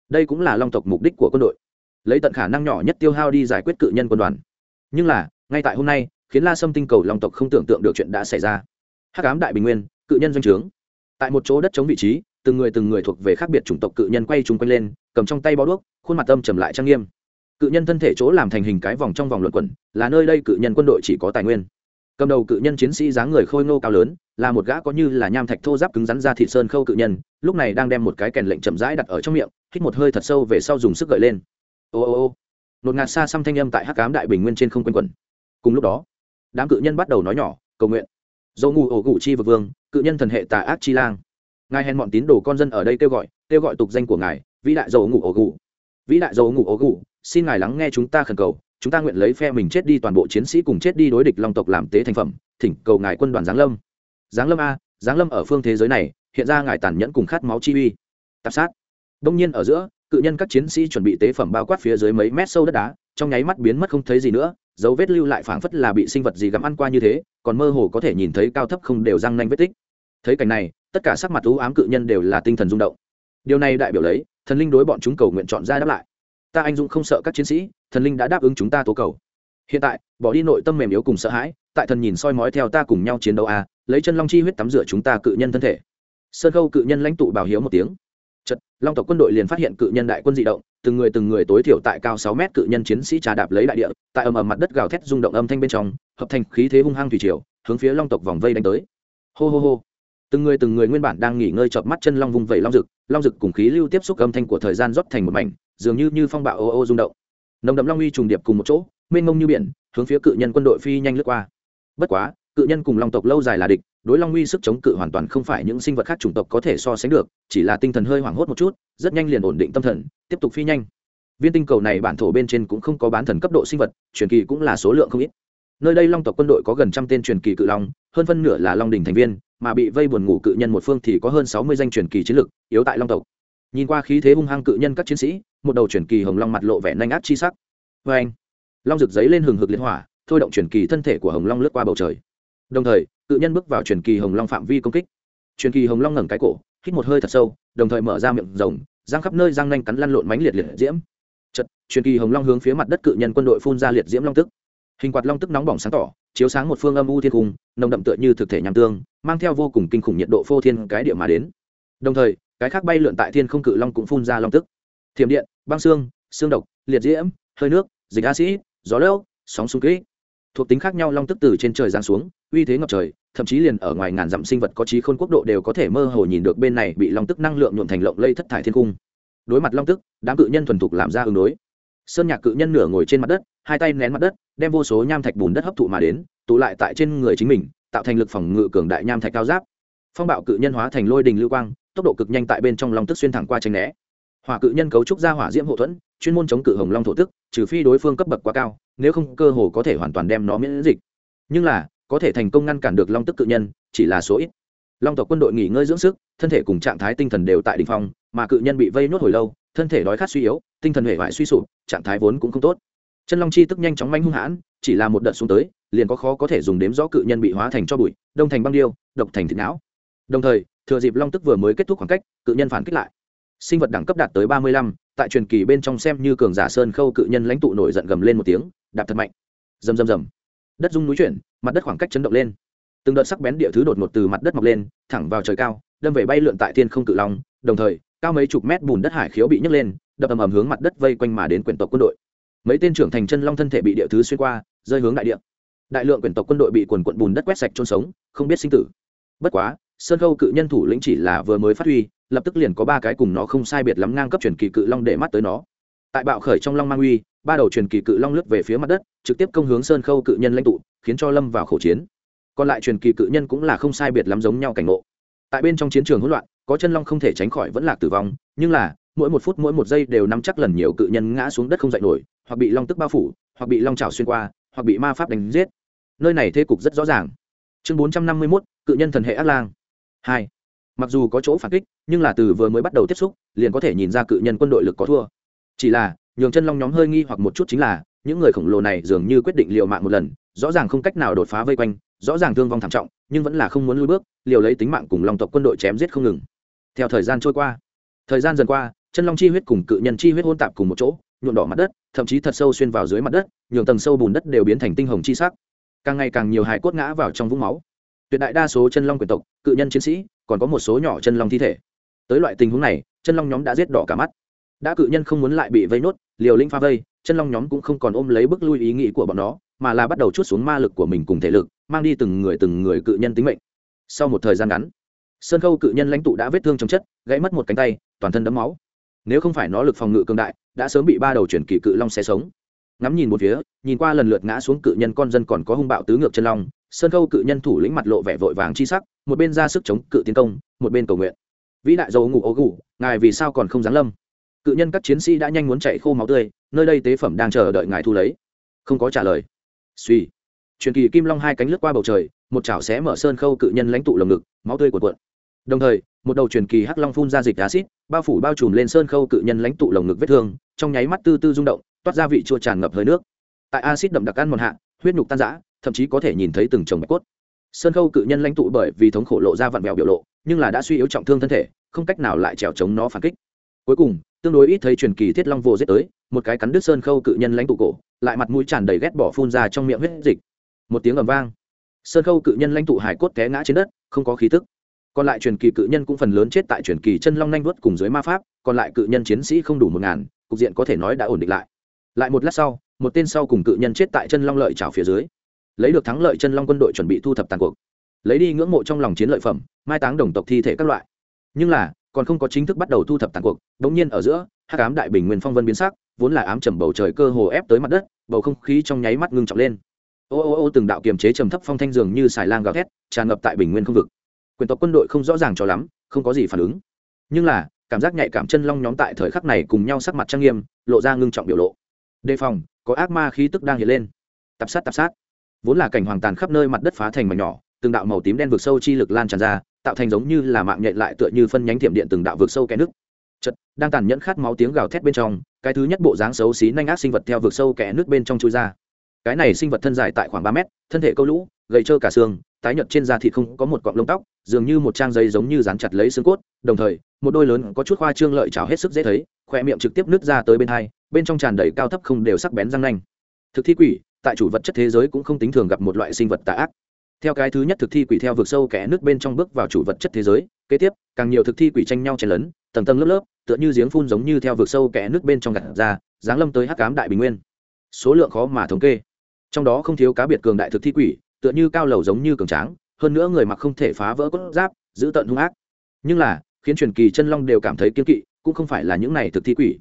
Đây cũng là long tộc mục đích của quân đội. Lấy tận khả năng nhỏ nhất tiêu hao đi giải quyết cự nhân quân đoàn. Nhưng là, ngay tại hôm nay, khiến la sâm tinh cầu long tộc không tưởng tượng được chuyện đã xảy ra. Hát cám đại bình nguyên, cự nhân doanh trướng. Tại một chỗ đất chống vị trí, từng người từng người thuộc về khác biệt chủng tộc cự nhân quay chung quanh lên, cầm trong tay bó đuốc, khuôn mặt âm trầm lại trang nghiêm cự nhân thân thể chỗ làm thành hình cái vòng trong vòng luận quẩn, là nơi đây cự nhân quân đội chỉ có tài nguyên. Cầm đầu cự nhân chiến sĩ dáng người khôi ngô cao lớn, là một gã có như là nham thạch thô giáp cứng rắn ra thị sơn khâu cự nhân, lúc này đang đem một cái kèn lệnh chậm rãi đặt ở trong miệng, hít một hơi thật sâu về sau dùng sức gợi lên. Ô ô ô, nột ngạt xa xăm thanh âm tại hắc cám đại bình nguyên trên không quanh quẩn. Cùng lúc đó, đám cự nhân bắt đầu nói nhỏ, cầu nguyện. Dầu ngủ ổ gủ chi vực vương, cự nhân thần hệ tà ác chi lang. Ngài hèn bọn tín đồ con dân ở đây kêu gọi kêu gọi tục danh của ngài, vĩ đại dầu ngủ ổ gủ vĩ đại dầu ngủ ố gù xin ngài lắng nghe chúng ta khẩn cầu, chúng ta nguyện lấy phe mình chết đi toàn bộ chiến sĩ cùng chết đi đối địch long tộc làm tế thành phẩm, thỉnh cầu ngài quân đoàn giáng lâm. Giáng lâm a, giáng lâm ở phương thế giới này, hiện ra ngài tàn nhẫn cùng khát máu chi uy. Tạp sát. Đông nhiên ở giữa, cự nhân các chiến sĩ chuẩn bị tế phẩm bao quát phía dưới mấy mét sâu đất đá, trong nháy mắt biến mất không thấy gì nữa, dấu vết lưu lại phảng phất là bị sinh vật gì gặm ăn qua như thế, còn mơ hồ có thể nhìn thấy cao thấp không đều răng nanh vết tích. Thấy cảnh này, tất cả sắc mặt u ám cự nhân đều là tinh thần rung động. Điều này đại biểu lấy thần linh đối bọn chúng cầu nguyện chọn ra đáp lại. Ta anh dũng không sợ các chiến sĩ, thần linh đã đáp ứng chúng ta tố cầu. Hiện tại, bỏ đi nội tâm mềm yếu cùng sợ hãi, tại thần nhìn soi mói theo ta cùng nhau chiến đấu a lấy chân long chi huyết tắm rửa chúng ta cự nhân thân thể. Sơn khâu cự nhân lãnh tụ bảo hiếu một tiếng. Chật long tộc quân đội liền phát hiện cự nhân đại quân di động, từng người từng người tối thiểu tại cao sáu mét cự nhân chiến sĩ trà đạp lấy đại địa, tại ầm ầm mặt đất gào thét rung động âm thanh bên trong, hợp thành khí thế hung hăng thủy triều, hướng phía long tộc vòng vây đánh tới. Hô hô hô từng người từng người nguyên bản đang nghỉ ngơi chợp mắt chân long vung vẩy long rực long rực cùng khí lưu tiếp xúc âm thanh của thời gian rót thành một mảnh, dường như như phong bạo ô ô rung động. Nồng đậm long uy trùng điệp cùng một chỗ, mênh mông như biển, hướng phía cự nhân quân đội phi nhanh lướt qua. Bất quá, cự nhân cùng long tộc lâu dài là địch, đối long uy sức chống cự hoàn toàn không phải những sinh vật khác chủng tộc có thể so sánh được, chỉ là tinh thần hơi hoảng hốt một chút, rất nhanh liền ổn định tâm thần, tiếp tục phi nhanh. Viên tinh cầu này bản thổ bên trên cũng không có bán thần cấp độ sinh vật, truyền kỳ cũng là số lượng không ít. Nơi đây long tộc quân đội có gần trăm tên truyền kỳ cự long, hơn phân nửa là long đình thành viên mà bị vây buồn ngủ cự nhân một phương thì có hơn sáu mươi danh truyền kỳ chiến lực, yếu tại long tộc. Nhìn qua khí thế hung hăng cự nhân các chiến sĩ, một đầu truyền kỳ hồng long mặt lộ vẻ nhanh ác chi sắc. Oeng! anh, long rực giấy lên hừng hực liên hỏa, thôi động truyền kỳ thân thể của hồng long lướt qua bầu trời. Đồng thời, cự nhân bước vào truyền kỳ hồng long phạm vi công kích. Truyền kỳ hồng long ngẩng cái cổ, hít một hơi thật sâu, đồng thời mở ra miệng rồng răng khắp nơi răng nanh cắn lăn lộn mánh liệt liệt diễm. Chật truyền kỳ hồng long hướng phía mặt đất cự nhân quân đội phun ra liệt diễm long tức. Hình quạt long tức nóng bỏng sáng tỏ chiếu sáng một phương âm u thiên cung, nồng đậm tựa như thực thể nham tương, mang theo vô cùng kinh khủng nhiệt độ phô thiên cái địa mà đến. Đồng thời, cái khác bay lượn tại thiên không cự long cũng phun ra long tức. Thiểm điện, băng xương xương độc, liệt diễm, hơi nước, dịch acid gió lốc, sóng xung kích. Thuộc tính khác nhau long tức từ trên trời giáng xuống, uy thế ngập trời, thậm chí liền ở ngoài ngàn dặm sinh vật có trí khôn quốc độ đều có thể mơ hồ nhìn được bên này bị long tức năng lượng nhuộm thành lộng lây thất thải thiên cung. Đối mặt long tức, đám cự nhân thuần thục làm ra ứng đối sơn nhạc cự nhân nửa ngồi trên mặt đất, hai tay nén mặt đất, đem vô số nham thạch bùn đất hấp thụ mà đến, tụ lại tại trên người chính mình, tạo thành lực phòng ngự cường đại nham thạch cao giáp. Phong bạo cự nhân hóa thành lôi đình lưu quang, tốc độ cực nhanh tại bên trong long tức xuyên thẳng qua tranh né. Hỏa cự nhân cấu trúc ra hỏa diễm hậu thuẫn, chuyên môn chống cự hồng long thổ tức, trừ phi đối phương cấp bậc quá cao, nếu không cơ hồ có thể hoàn toàn đem nó miễn dịch. Nhưng là, có thể thành công ngăn cản được long tức cự nhân, chỉ là số ít. Long tộc quân đội nghỉ ngơi dưỡng sức, thân thể cùng trạng thái tinh thần đều tại đ ỉ n h phong, mà cự nhân bị vây nuốt hồi lâu thân thể đói khát suy yếu, tinh thần hệ hoại suy sụp, trạng thái vốn cũng không tốt. Chân long chi tức nhanh chóng manh hung hãn, chỉ là một đợt xuống tới, liền có khó có thể dùng đếm rõ cự nhân bị hóa thành cho bụi, đông thành băng điêu, độc thành thịt não. Đồng thời, thừa dịp long tức vừa mới kết thúc khoảng cách, cự nhân phản kích lại. Sinh vật đẳng cấp đạt tới ba mươi lăm, tại truyền kỳ bên trong xem như cường giả sơn khâu cự nhân lãnh tụ nổi giận gầm lên một tiếng, đạp thật mạnh. Rầm rầm rầm. Đất rung núi chuyển, mặt đất khoảng cách chấn động lên. Từng đợt sắc bén địa thứ đột ngột từ mặt đất mọc lên, thẳng vào trời cao, đâm về bay lượn tại thiên không cự long, đồng thời cao mấy chục mét bùn đất hải khiếu bị nhấc lên, đập ầm ầm hướng mặt đất vây quanh mà đến quyển tộc quân đội. Mấy tên trưởng thành chân long thân thể bị địa thứ xuyên qua, rơi hướng đại địa. Đại lượng quyển tộc quân đội bị quần quận bùn đất quét sạch trôn sống, không biết sinh tử. Bất quá, sơn khâu cự nhân thủ lĩnh chỉ là vừa mới phát huy, lập tức liền có ba cái cùng nó không sai biệt lắm ngang cấp truyền kỳ cự long để mắt tới nó. Tại bạo khởi trong long mang uy, ba đầu truyền kỳ cự long lướt về phía mặt đất, trực tiếp công hướng sơn khâu cự nhân lãnh tụ, khiến cho lâm vào khẩu chiến. Còn lại truyền kỳ cự nhân cũng là không sai biệt lắm giống nhau cảnh ngộ. Tại bên trong chiến trường hỗn loạn có chân long không thể tránh khỏi vẫn là tử vong, nhưng là, mỗi một phút mỗi một giây đều nắm chắc lần nhiều cự nhân ngã xuống đất không dậy nổi, hoặc bị long tức bao phủ, hoặc bị long trào xuyên qua, hoặc bị ma pháp đánh giết. Nơi này thế cục rất rõ ràng. Chương bốn trăm năm mươi mốt, cự nhân thần hệ ác lang. Hai. Mặc dù có chỗ phản kích, nhưng là từ vừa mới bắt đầu tiếp xúc, liền có thể nhìn ra cự nhân quân đội lực có thua. Chỉ là, nhường chân long nhóm hơi nghi hoặc một chút chính là, những người khổng lồ này dường như quyết định liều mạng một lần, rõ ràng không cách nào đột phá vây quanh, rõ ràng thương vong thảm trọng, nhưng vẫn là không muốn lui bước, liều lấy tính mạng cùng long tộc quân đội chém giết không ngừng theo thời gian trôi qua, thời gian dần qua, chân long chi huyết cùng cự nhân chi huyết hôn tạp cùng một chỗ, nhuộm đỏ mặt đất, thậm chí thật sâu xuyên vào dưới mặt đất, nhường tầng sâu bùn đất đều biến thành tinh hồng chi sắc. Càng ngày càng nhiều hải cốt ngã vào trong vũng máu. Tuyệt đại đa số chân long quyền tộc, cự nhân chiến sĩ, còn có một số nhỏ chân long thi thể. Tới loại tình huống này, chân long nhóm đã giết đỏ cả mắt. Đã cự nhân không muốn lại bị vây nốt, liều linh pha vây, chân long nhóm cũng không còn ôm lấy bức lui ý nghĩ của bọn nó, mà là bắt đầu chút xuống ma lực của mình cùng thể lực, mang đi từng người từng người cự nhân tính mệnh. Sau một thời gian ngắn sơn khâu cự nhân lãnh tụ đã vết thương trong chất, gãy mất một cánh tay, toàn thân đấm máu. Nếu không phải nó lực phòng ngự cường đại, đã sớm bị ba đầu chuyển kỳ cự long xe sống. Ngắm nhìn một phía, nhìn qua lần lượt ngã xuống cự nhân con dân còn có hung bạo tứ ngược chân long, sơn khâu cự nhân thủ lĩnh mặt lộ vẻ vội vàng chi sắc, một bên ra sức chống cự tiến công, một bên cầu nguyện. Vĩ đại dầu ngủ ố gù ngài vì sao còn không giáng lâm? Cự nhân các chiến sĩ đã nhanh muốn chạy khô máu tươi, nơi đây tế phẩm đang chờ đợi ngài thu lấy. Không có trả lời. Suy truyền kỳ kim long hai cánh lướt qua bầu trời một chảo xé mở sơn khâu cự nhân lãnh tụ lồng ngực, máu tươi của cuộn. Đồng thời, một đầu truyền kỳ hắc long phun ra dịch acid bao phủ bao trùm lên sơn khâu cự nhân lãnh tụ lồng ngực vết thương, trong nháy mắt tư tư rung động, toát ra vị chua tràn ngập hơi nước. Tại acid đậm đặc ăn mòn hạ, huyết nhục tan rã, thậm chí có thể nhìn thấy từng chồng bạch cốt. Sơn khâu cự nhân lãnh tụ bởi vì thống khổ lộ ra vặn vẹo biểu lộ, nhưng là đã suy yếu trọng thương thân thể, không cách nào lại trèo chống nó phản kích. Cuối cùng, tương đối ít thấy truyền kỳ thiết long vô giết tới, một cái cắn đứt sơn khâu cự nhân lãnh tụ cổ, lại mặt mũi tràn đầy ghét bỏ phun ra trong miệng huyết dịch. Một tiếng ầm vang sơn khâu cự nhân lãnh tụ hải cốt té ngã trên đất, không có khí tức. Còn lại truyền kỳ cự nhân cũng phần lớn chết tại truyền kỳ chân long nhanh vuốt cùng dưới ma pháp, còn lại cự nhân chiến sĩ không đủ một ngàn, cục diện có thể nói đã ổn định lại. Lại một lát sau, một tên sau cùng cự nhân chết tại chân long lợi trào phía dưới. Lấy được thắng lợi chân long quân đội chuẩn bị thu thập tàn cuộc. Lấy đi ngưỡng mộ trong lòng chiến lợi phẩm, mai táng đồng tộc thi thể các loại. Nhưng là, còn không có chính thức bắt đầu thu thập tàn cuộc bỗng nhiên ở giữa, hắc ám đại bình nguyên phong vân biến sắc, vốn là ám trầm bầu trời cơ hồ ép tới mặt đất, bầu không khí trong nháy mắt ngưng trọng lên ô ô ô, từng đạo kiềm chế trầm thấp phong thanh dường như xài lang gào thét, tràn ngập tại bình nguyên không vực. Quyền tộc quân đội không rõ ràng cho lắm, không có gì phản ứng. Nhưng là, cảm giác nhạy cảm chân long nhóm tại thời khắc này cùng nhau sắc mặt trang nghiêm, lộ ra ngưng trọng biểu lộ. Đề phòng, có ác ma khí tức đang hiện lên. Tập sát tập sát. Vốn là cảnh hoàng tàn khắp nơi mặt đất phá thành mảnh nhỏ, từng đạo màu tím đen vượt sâu chi lực lan tràn ra, tạo thành giống như là mạng nhện lại tựa như phân nhánh thiểm điện từng đạo vượt sâu kẽ nước chật đang tàn nhẫn khát máu tiếng gào thét bên trong, cái thứ nhất bộ dáng xấu xí nhanh ác sinh vật theo vượt sâu kẽ nước bên trong chui ra cái này sinh vật thân dài tại khoảng ba mét, thân thể câu lũ, gầy trơ cả xương, tái nhợt trên da thịt không có một cọng lông tóc, dường như một trang giấy giống như dán chặt lấy xương cốt, đồng thời, một đôi lớn có chút khoa trương lợi chảo hết sức dễ thấy khoe miệng trực tiếp nứt ra tới bên hai, bên trong tràn đầy cao thấp không đều sắc bén răng nanh. Thực thi quỷ, tại chủ vật chất thế giới cũng không tính thường gặp một loại sinh vật tà ác. Theo cái thứ nhất thực thi quỷ theo vực sâu kẽ nước bên trong bước vào chủ vật chất thế giới, kế tiếp, càng nhiều thực thi quỷ tranh nhau chen lấn, tầng tầng lớp lớp, tựa như giếng phun giống như theo vực sâu kẽ nước bên trong gặt ra, giáng lâm tới hắc cám đại bình nguyên. Số lượng khó mà thống kê trong đó không thiếu cá biệt cường đại thực thi quỷ, tựa như cao lầu giống như cường tráng, hơn nữa người mặc không thể phá vỡ cốt giáp, giữ tận hung ác. Nhưng là, khiến truyền kỳ chân long đều cảm thấy kiên kỵ, cũng không phải là những này thực thi quỷ.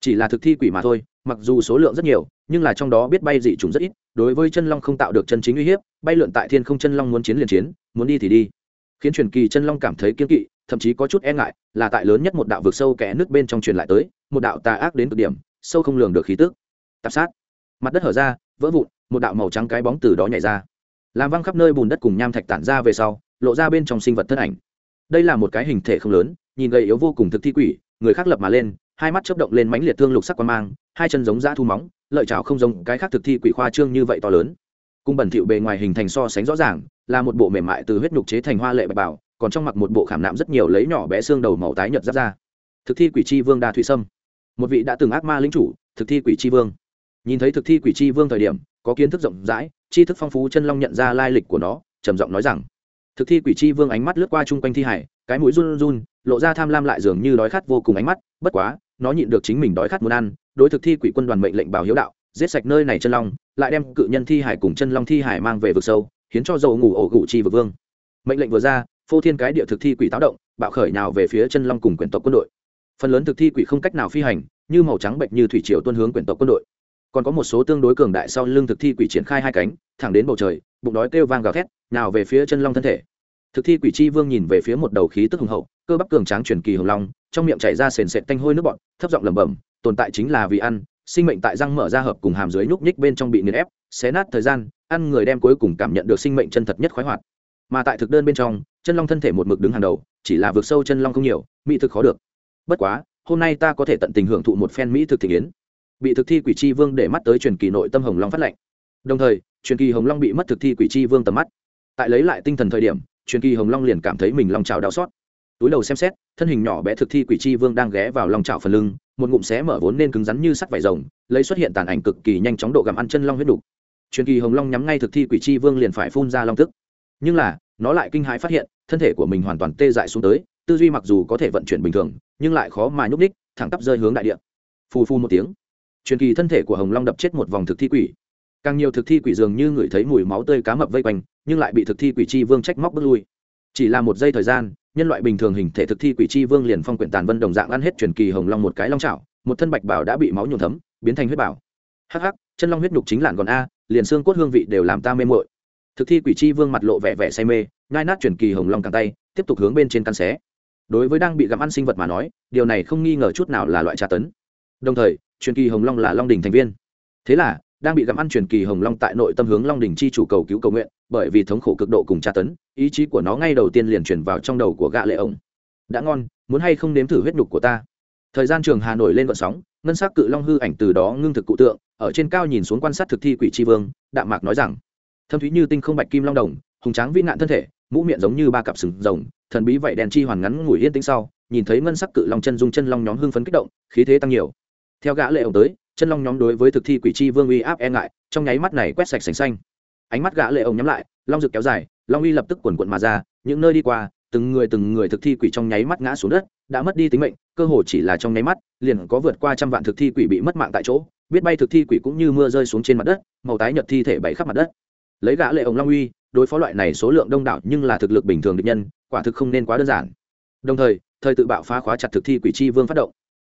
Chỉ là thực thi quỷ mà thôi, mặc dù số lượng rất nhiều, nhưng là trong đó biết bay dị trùng rất ít, đối với chân long không tạo được chân chính uy hiếp, bay lượn tại thiên không chân long muốn chiến liền chiến, muốn đi thì đi. Khiến truyền kỳ chân long cảm thấy kiên kỵ, thậm chí có chút e ngại, là tại lớn nhất một đạo vực sâu kẽ nước bên trong truyền lại tới, một đạo tà ác đến cực điểm, sâu không lường được khí tức. Tạp sát. Mặt đất hở ra, vỡ vụn một đạo màu trắng cái bóng từ đó nhảy ra. Làm văng khắp nơi bùn đất cùng nham thạch tản ra về sau, lộ ra bên trong sinh vật thân ảnh. Đây là một cái hình thể không lớn, nhìn gầy yếu vô cùng thực thi quỷ, người khác lập mà lên, hai mắt chớp động lên mãnh liệt thương lục sắc quan mang, hai chân giống dã thu móng, lợi chảo không giống cái khác thực thi quỷ khoa trương như vậy to lớn. Cung bẩn thịu bề ngoài hình thành so sánh rõ ràng, là một bộ mềm mại từ huyết nhục chế thành hoa lệ bạch bảo còn trong mặc một bộ khảm nạm rất nhiều lấy nhỏ bé xương đầu màu tái nhợt giáp ra. Thực thi quỷ chi vương đa thụy sâm. Một vị đã từng ác ma lính chủ, thực thi quỷ chi vương. Nhìn thấy thực thi quỷ chi vương thời điểm có kiến thức rộng rãi, tri thức phong phú chân long nhận ra lai lịch của nó, trầm giọng nói rằng, thực thi quỷ chi vương ánh mắt lướt qua chung quanh thi hải, cái mũi run run, lộ ra tham lam lại dường như đói khát vô cùng ánh mắt, bất quá, nó nhịn được chính mình đói khát muốn ăn, đối thực thi quỷ quân đoàn mệnh lệnh bảo hiếu đạo, giết sạch nơi này chân long, lại đem cự nhân thi hải cùng chân long thi hải mang về vực sâu khiến cho dầu ngủ ổ gụ chi vực vương. Mệnh lệnh vừa ra, phô thiên cái địa thực thi quỷ táo động, bạo khởi nào về phía chân long cùng quyển tộc quân đội. Phần lớn thực thi quỷ không cách nào phi hành, như màu trắng bệnh như thủy triều tuân hướng quyển tộc quân đội còn có một số tương đối cường đại sau lưng thực thi quỷ triển khai hai cánh, thẳng đến bầu trời, bụng đói kêu vang gào thét, nào về phía chân long thân thể. Thực thi quỷ chi vương nhìn về phía một đầu khí tức hùng hậu, cơ bắp cường tráng truyền kỳ hồng long, trong miệng chảy ra sền sệt tanh hôi nước bọt, thấp giọng lẩm bẩm, tồn tại chính là vì ăn, sinh mệnh tại răng mở ra hợp cùng hàm dưới nhúc nhích bên trong bị nghiền ép, xé nát thời gian, ăn người đem cuối cùng cảm nhận được sinh mệnh chân thật nhất khoái hoạt. Mà tại thực đơn bên trong, chân long thân thể một mực đứng hàng đầu, chỉ là vượt sâu chân long không nhiều, mỹ thực khó được. Bất quá, hôm nay ta có thể tận tình hưởng thụ một phen mỹ thực thị yến bị thực thi quỷ chi vương để mắt tới truyền kỳ nội tâm hồng long phát lệnh. Đồng thời, truyền kỳ hồng long bị mất thực thi quỷ chi vương tầm mắt. Tại lấy lại tinh thần thời điểm, truyền kỳ hồng long liền cảm thấy mình lòng trào đau xót. Túi đầu xem xét, thân hình nhỏ bé thực thi quỷ chi vương đang ghé vào lòng trào phần lưng, một ngụm xé mở vốn nên cứng rắn như sắt vải rồng, lấy xuất hiện tàn ảnh cực kỳ nhanh chóng độ gặm ăn chân long huyết đục. Truyền kỳ hồng long nhắm ngay thực thi quỷ chi vương liền phải phun ra long tức. Nhưng là, nó lại kinh hãi phát hiện, thân thể của mình hoàn toàn tê dại xuống tới, tư duy mặc dù có thể vận chuyển bình thường, nhưng lại khó mà nhúc ních thẳng tắp rơi hướng đại địa. Phù phu một tiếng truyền kỳ thân thể của hồng long đập chết một vòng thực thi quỷ. Càng nhiều thực thi quỷ dường như ngửi thấy mùi máu tươi cá mập vây quanh, nhưng lại bị thực thi quỷ chi vương trách móc bước lui. Chỉ là một giây thời gian, nhân loại bình thường hình thể thực thi quỷ chi vương liền phong quyển tàn vân đồng dạng ăn hết truyền kỳ hồng long một cái long chảo, một thân bạch bảo đã bị máu nhuộm thấm, biến thành huyết bảo. Hắc hắc, chân long huyết nhục chính làn còn a, liền xương cốt hương vị đều làm ta mê mội thực thi quỷ chi vương mặt lộ vẻ vẻ say mê ngai nát truyền kỳ hồng long càng tay, tiếp tục hướng bên trên căn xé. Đối với đang bị gặm ăn sinh vật mà nói, điều này không nghi ngờ chút nào là loại tra tấn. Đồng thời truyền kỳ hồng long là long đình thành viên. Thế là, đang bị gặm ăn truyền kỳ hồng long tại nội tâm hướng long đình chi chủ cầu cứu cầu nguyện, bởi vì thống khổ cực độ cùng tra tấn, ý chí của nó ngay đầu tiên liền truyền vào trong đầu của gã lệ ông đã ngon, muốn hay không nếm thử huyết nhục của ta? Thời gian trường hà nổi lên vận sóng, ngân sắc cự long hư ảnh từ đó ngưng thực cụ tượng, ở trên cao nhìn xuống quan sát thực thi quỷ tri vương, đạm mạc nói rằng, thâm thúy như tinh không bạch kim long đồng, hùng tráng vĩ nạn thân thể, mũ miệng giống như ba cặp sừng rồng, thần bí vậy đèn chi hoàn ngắn ngủi yên tĩnh sau, nhìn thấy ngân sắc cự long chân dung chân long nhóm hưng phấn kích động, khí thế tăng nhiều theo gã lệ ông tới, chân long nhóm đối với thực thi quỷ chi vương uy áp e ngại, trong nháy mắt này quét sạch sành xanh. Ánh mắt gã lệ ông nhắm lại, long rực kéo dài, long uy lập tức cuộn cuộn mà ra, những nơi đi qua, từng người từng người thực thi quỷ trong nháy mắt ngã xuống đất, đã mất đi tính mệnh, cơ hồ chỉ là trong nháy mắt, liền có vượt qua trăm vạn thực thi quỷ bị mất mạng tại chỗ, biết bay thực thi quỷ cũng như mưa rơi xuống trên mặt đất, màu tái nhợt thi thể bảy khắp mặt đất. Lấy gã lệ ông long uy, đối phó loại này số lượng đông đảo nhưng là thực lực bình thường địch nhân, quả thực không nên quá đơn giản. Đồng thời thời tự bạo phá khóa chặt thực thi quỷ chi vương phát động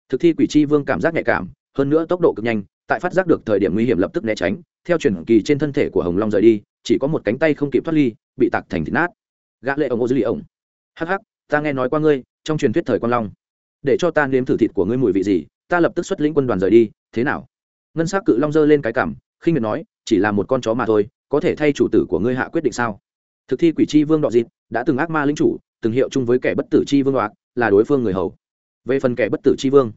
thực thi quỷ chi vương cảm giác nhạy cảm, hơn nữa tốc độ cực nhanh, tại phát giác được thời điểm nguy hiểm lập tức né tránh, theo truyền kỳ trên thân thể của hồng long rời đi, chỉ có một cánh tay không kịp thoát ly, bị tạc thành thịt nát. Gã lệ ông ô dư lì ông. Hắc hắc, ta nghe nói qua ngươi, trong truyền thuyết thời quan long. Để cho ta nếm thử thịt của ngươi mùi vị gì, ta lập tức xuất lĩnh quân đoàn rời đi, thế nào? Ngân s á c cự long giơ lên cái cảm khinh miệt nói, chỉ là một con chó mà thôi, có thể thay chủ tử của ngươi hạ quyết định sao? Thực thi quỷ c h i vương đọ dịp, đã từng ác ma lính chủ, từng hiệu chung với kẻ bất tử c h i vương đoạt, là đối phương người hầu về phần kẻ bất tử c h i vương,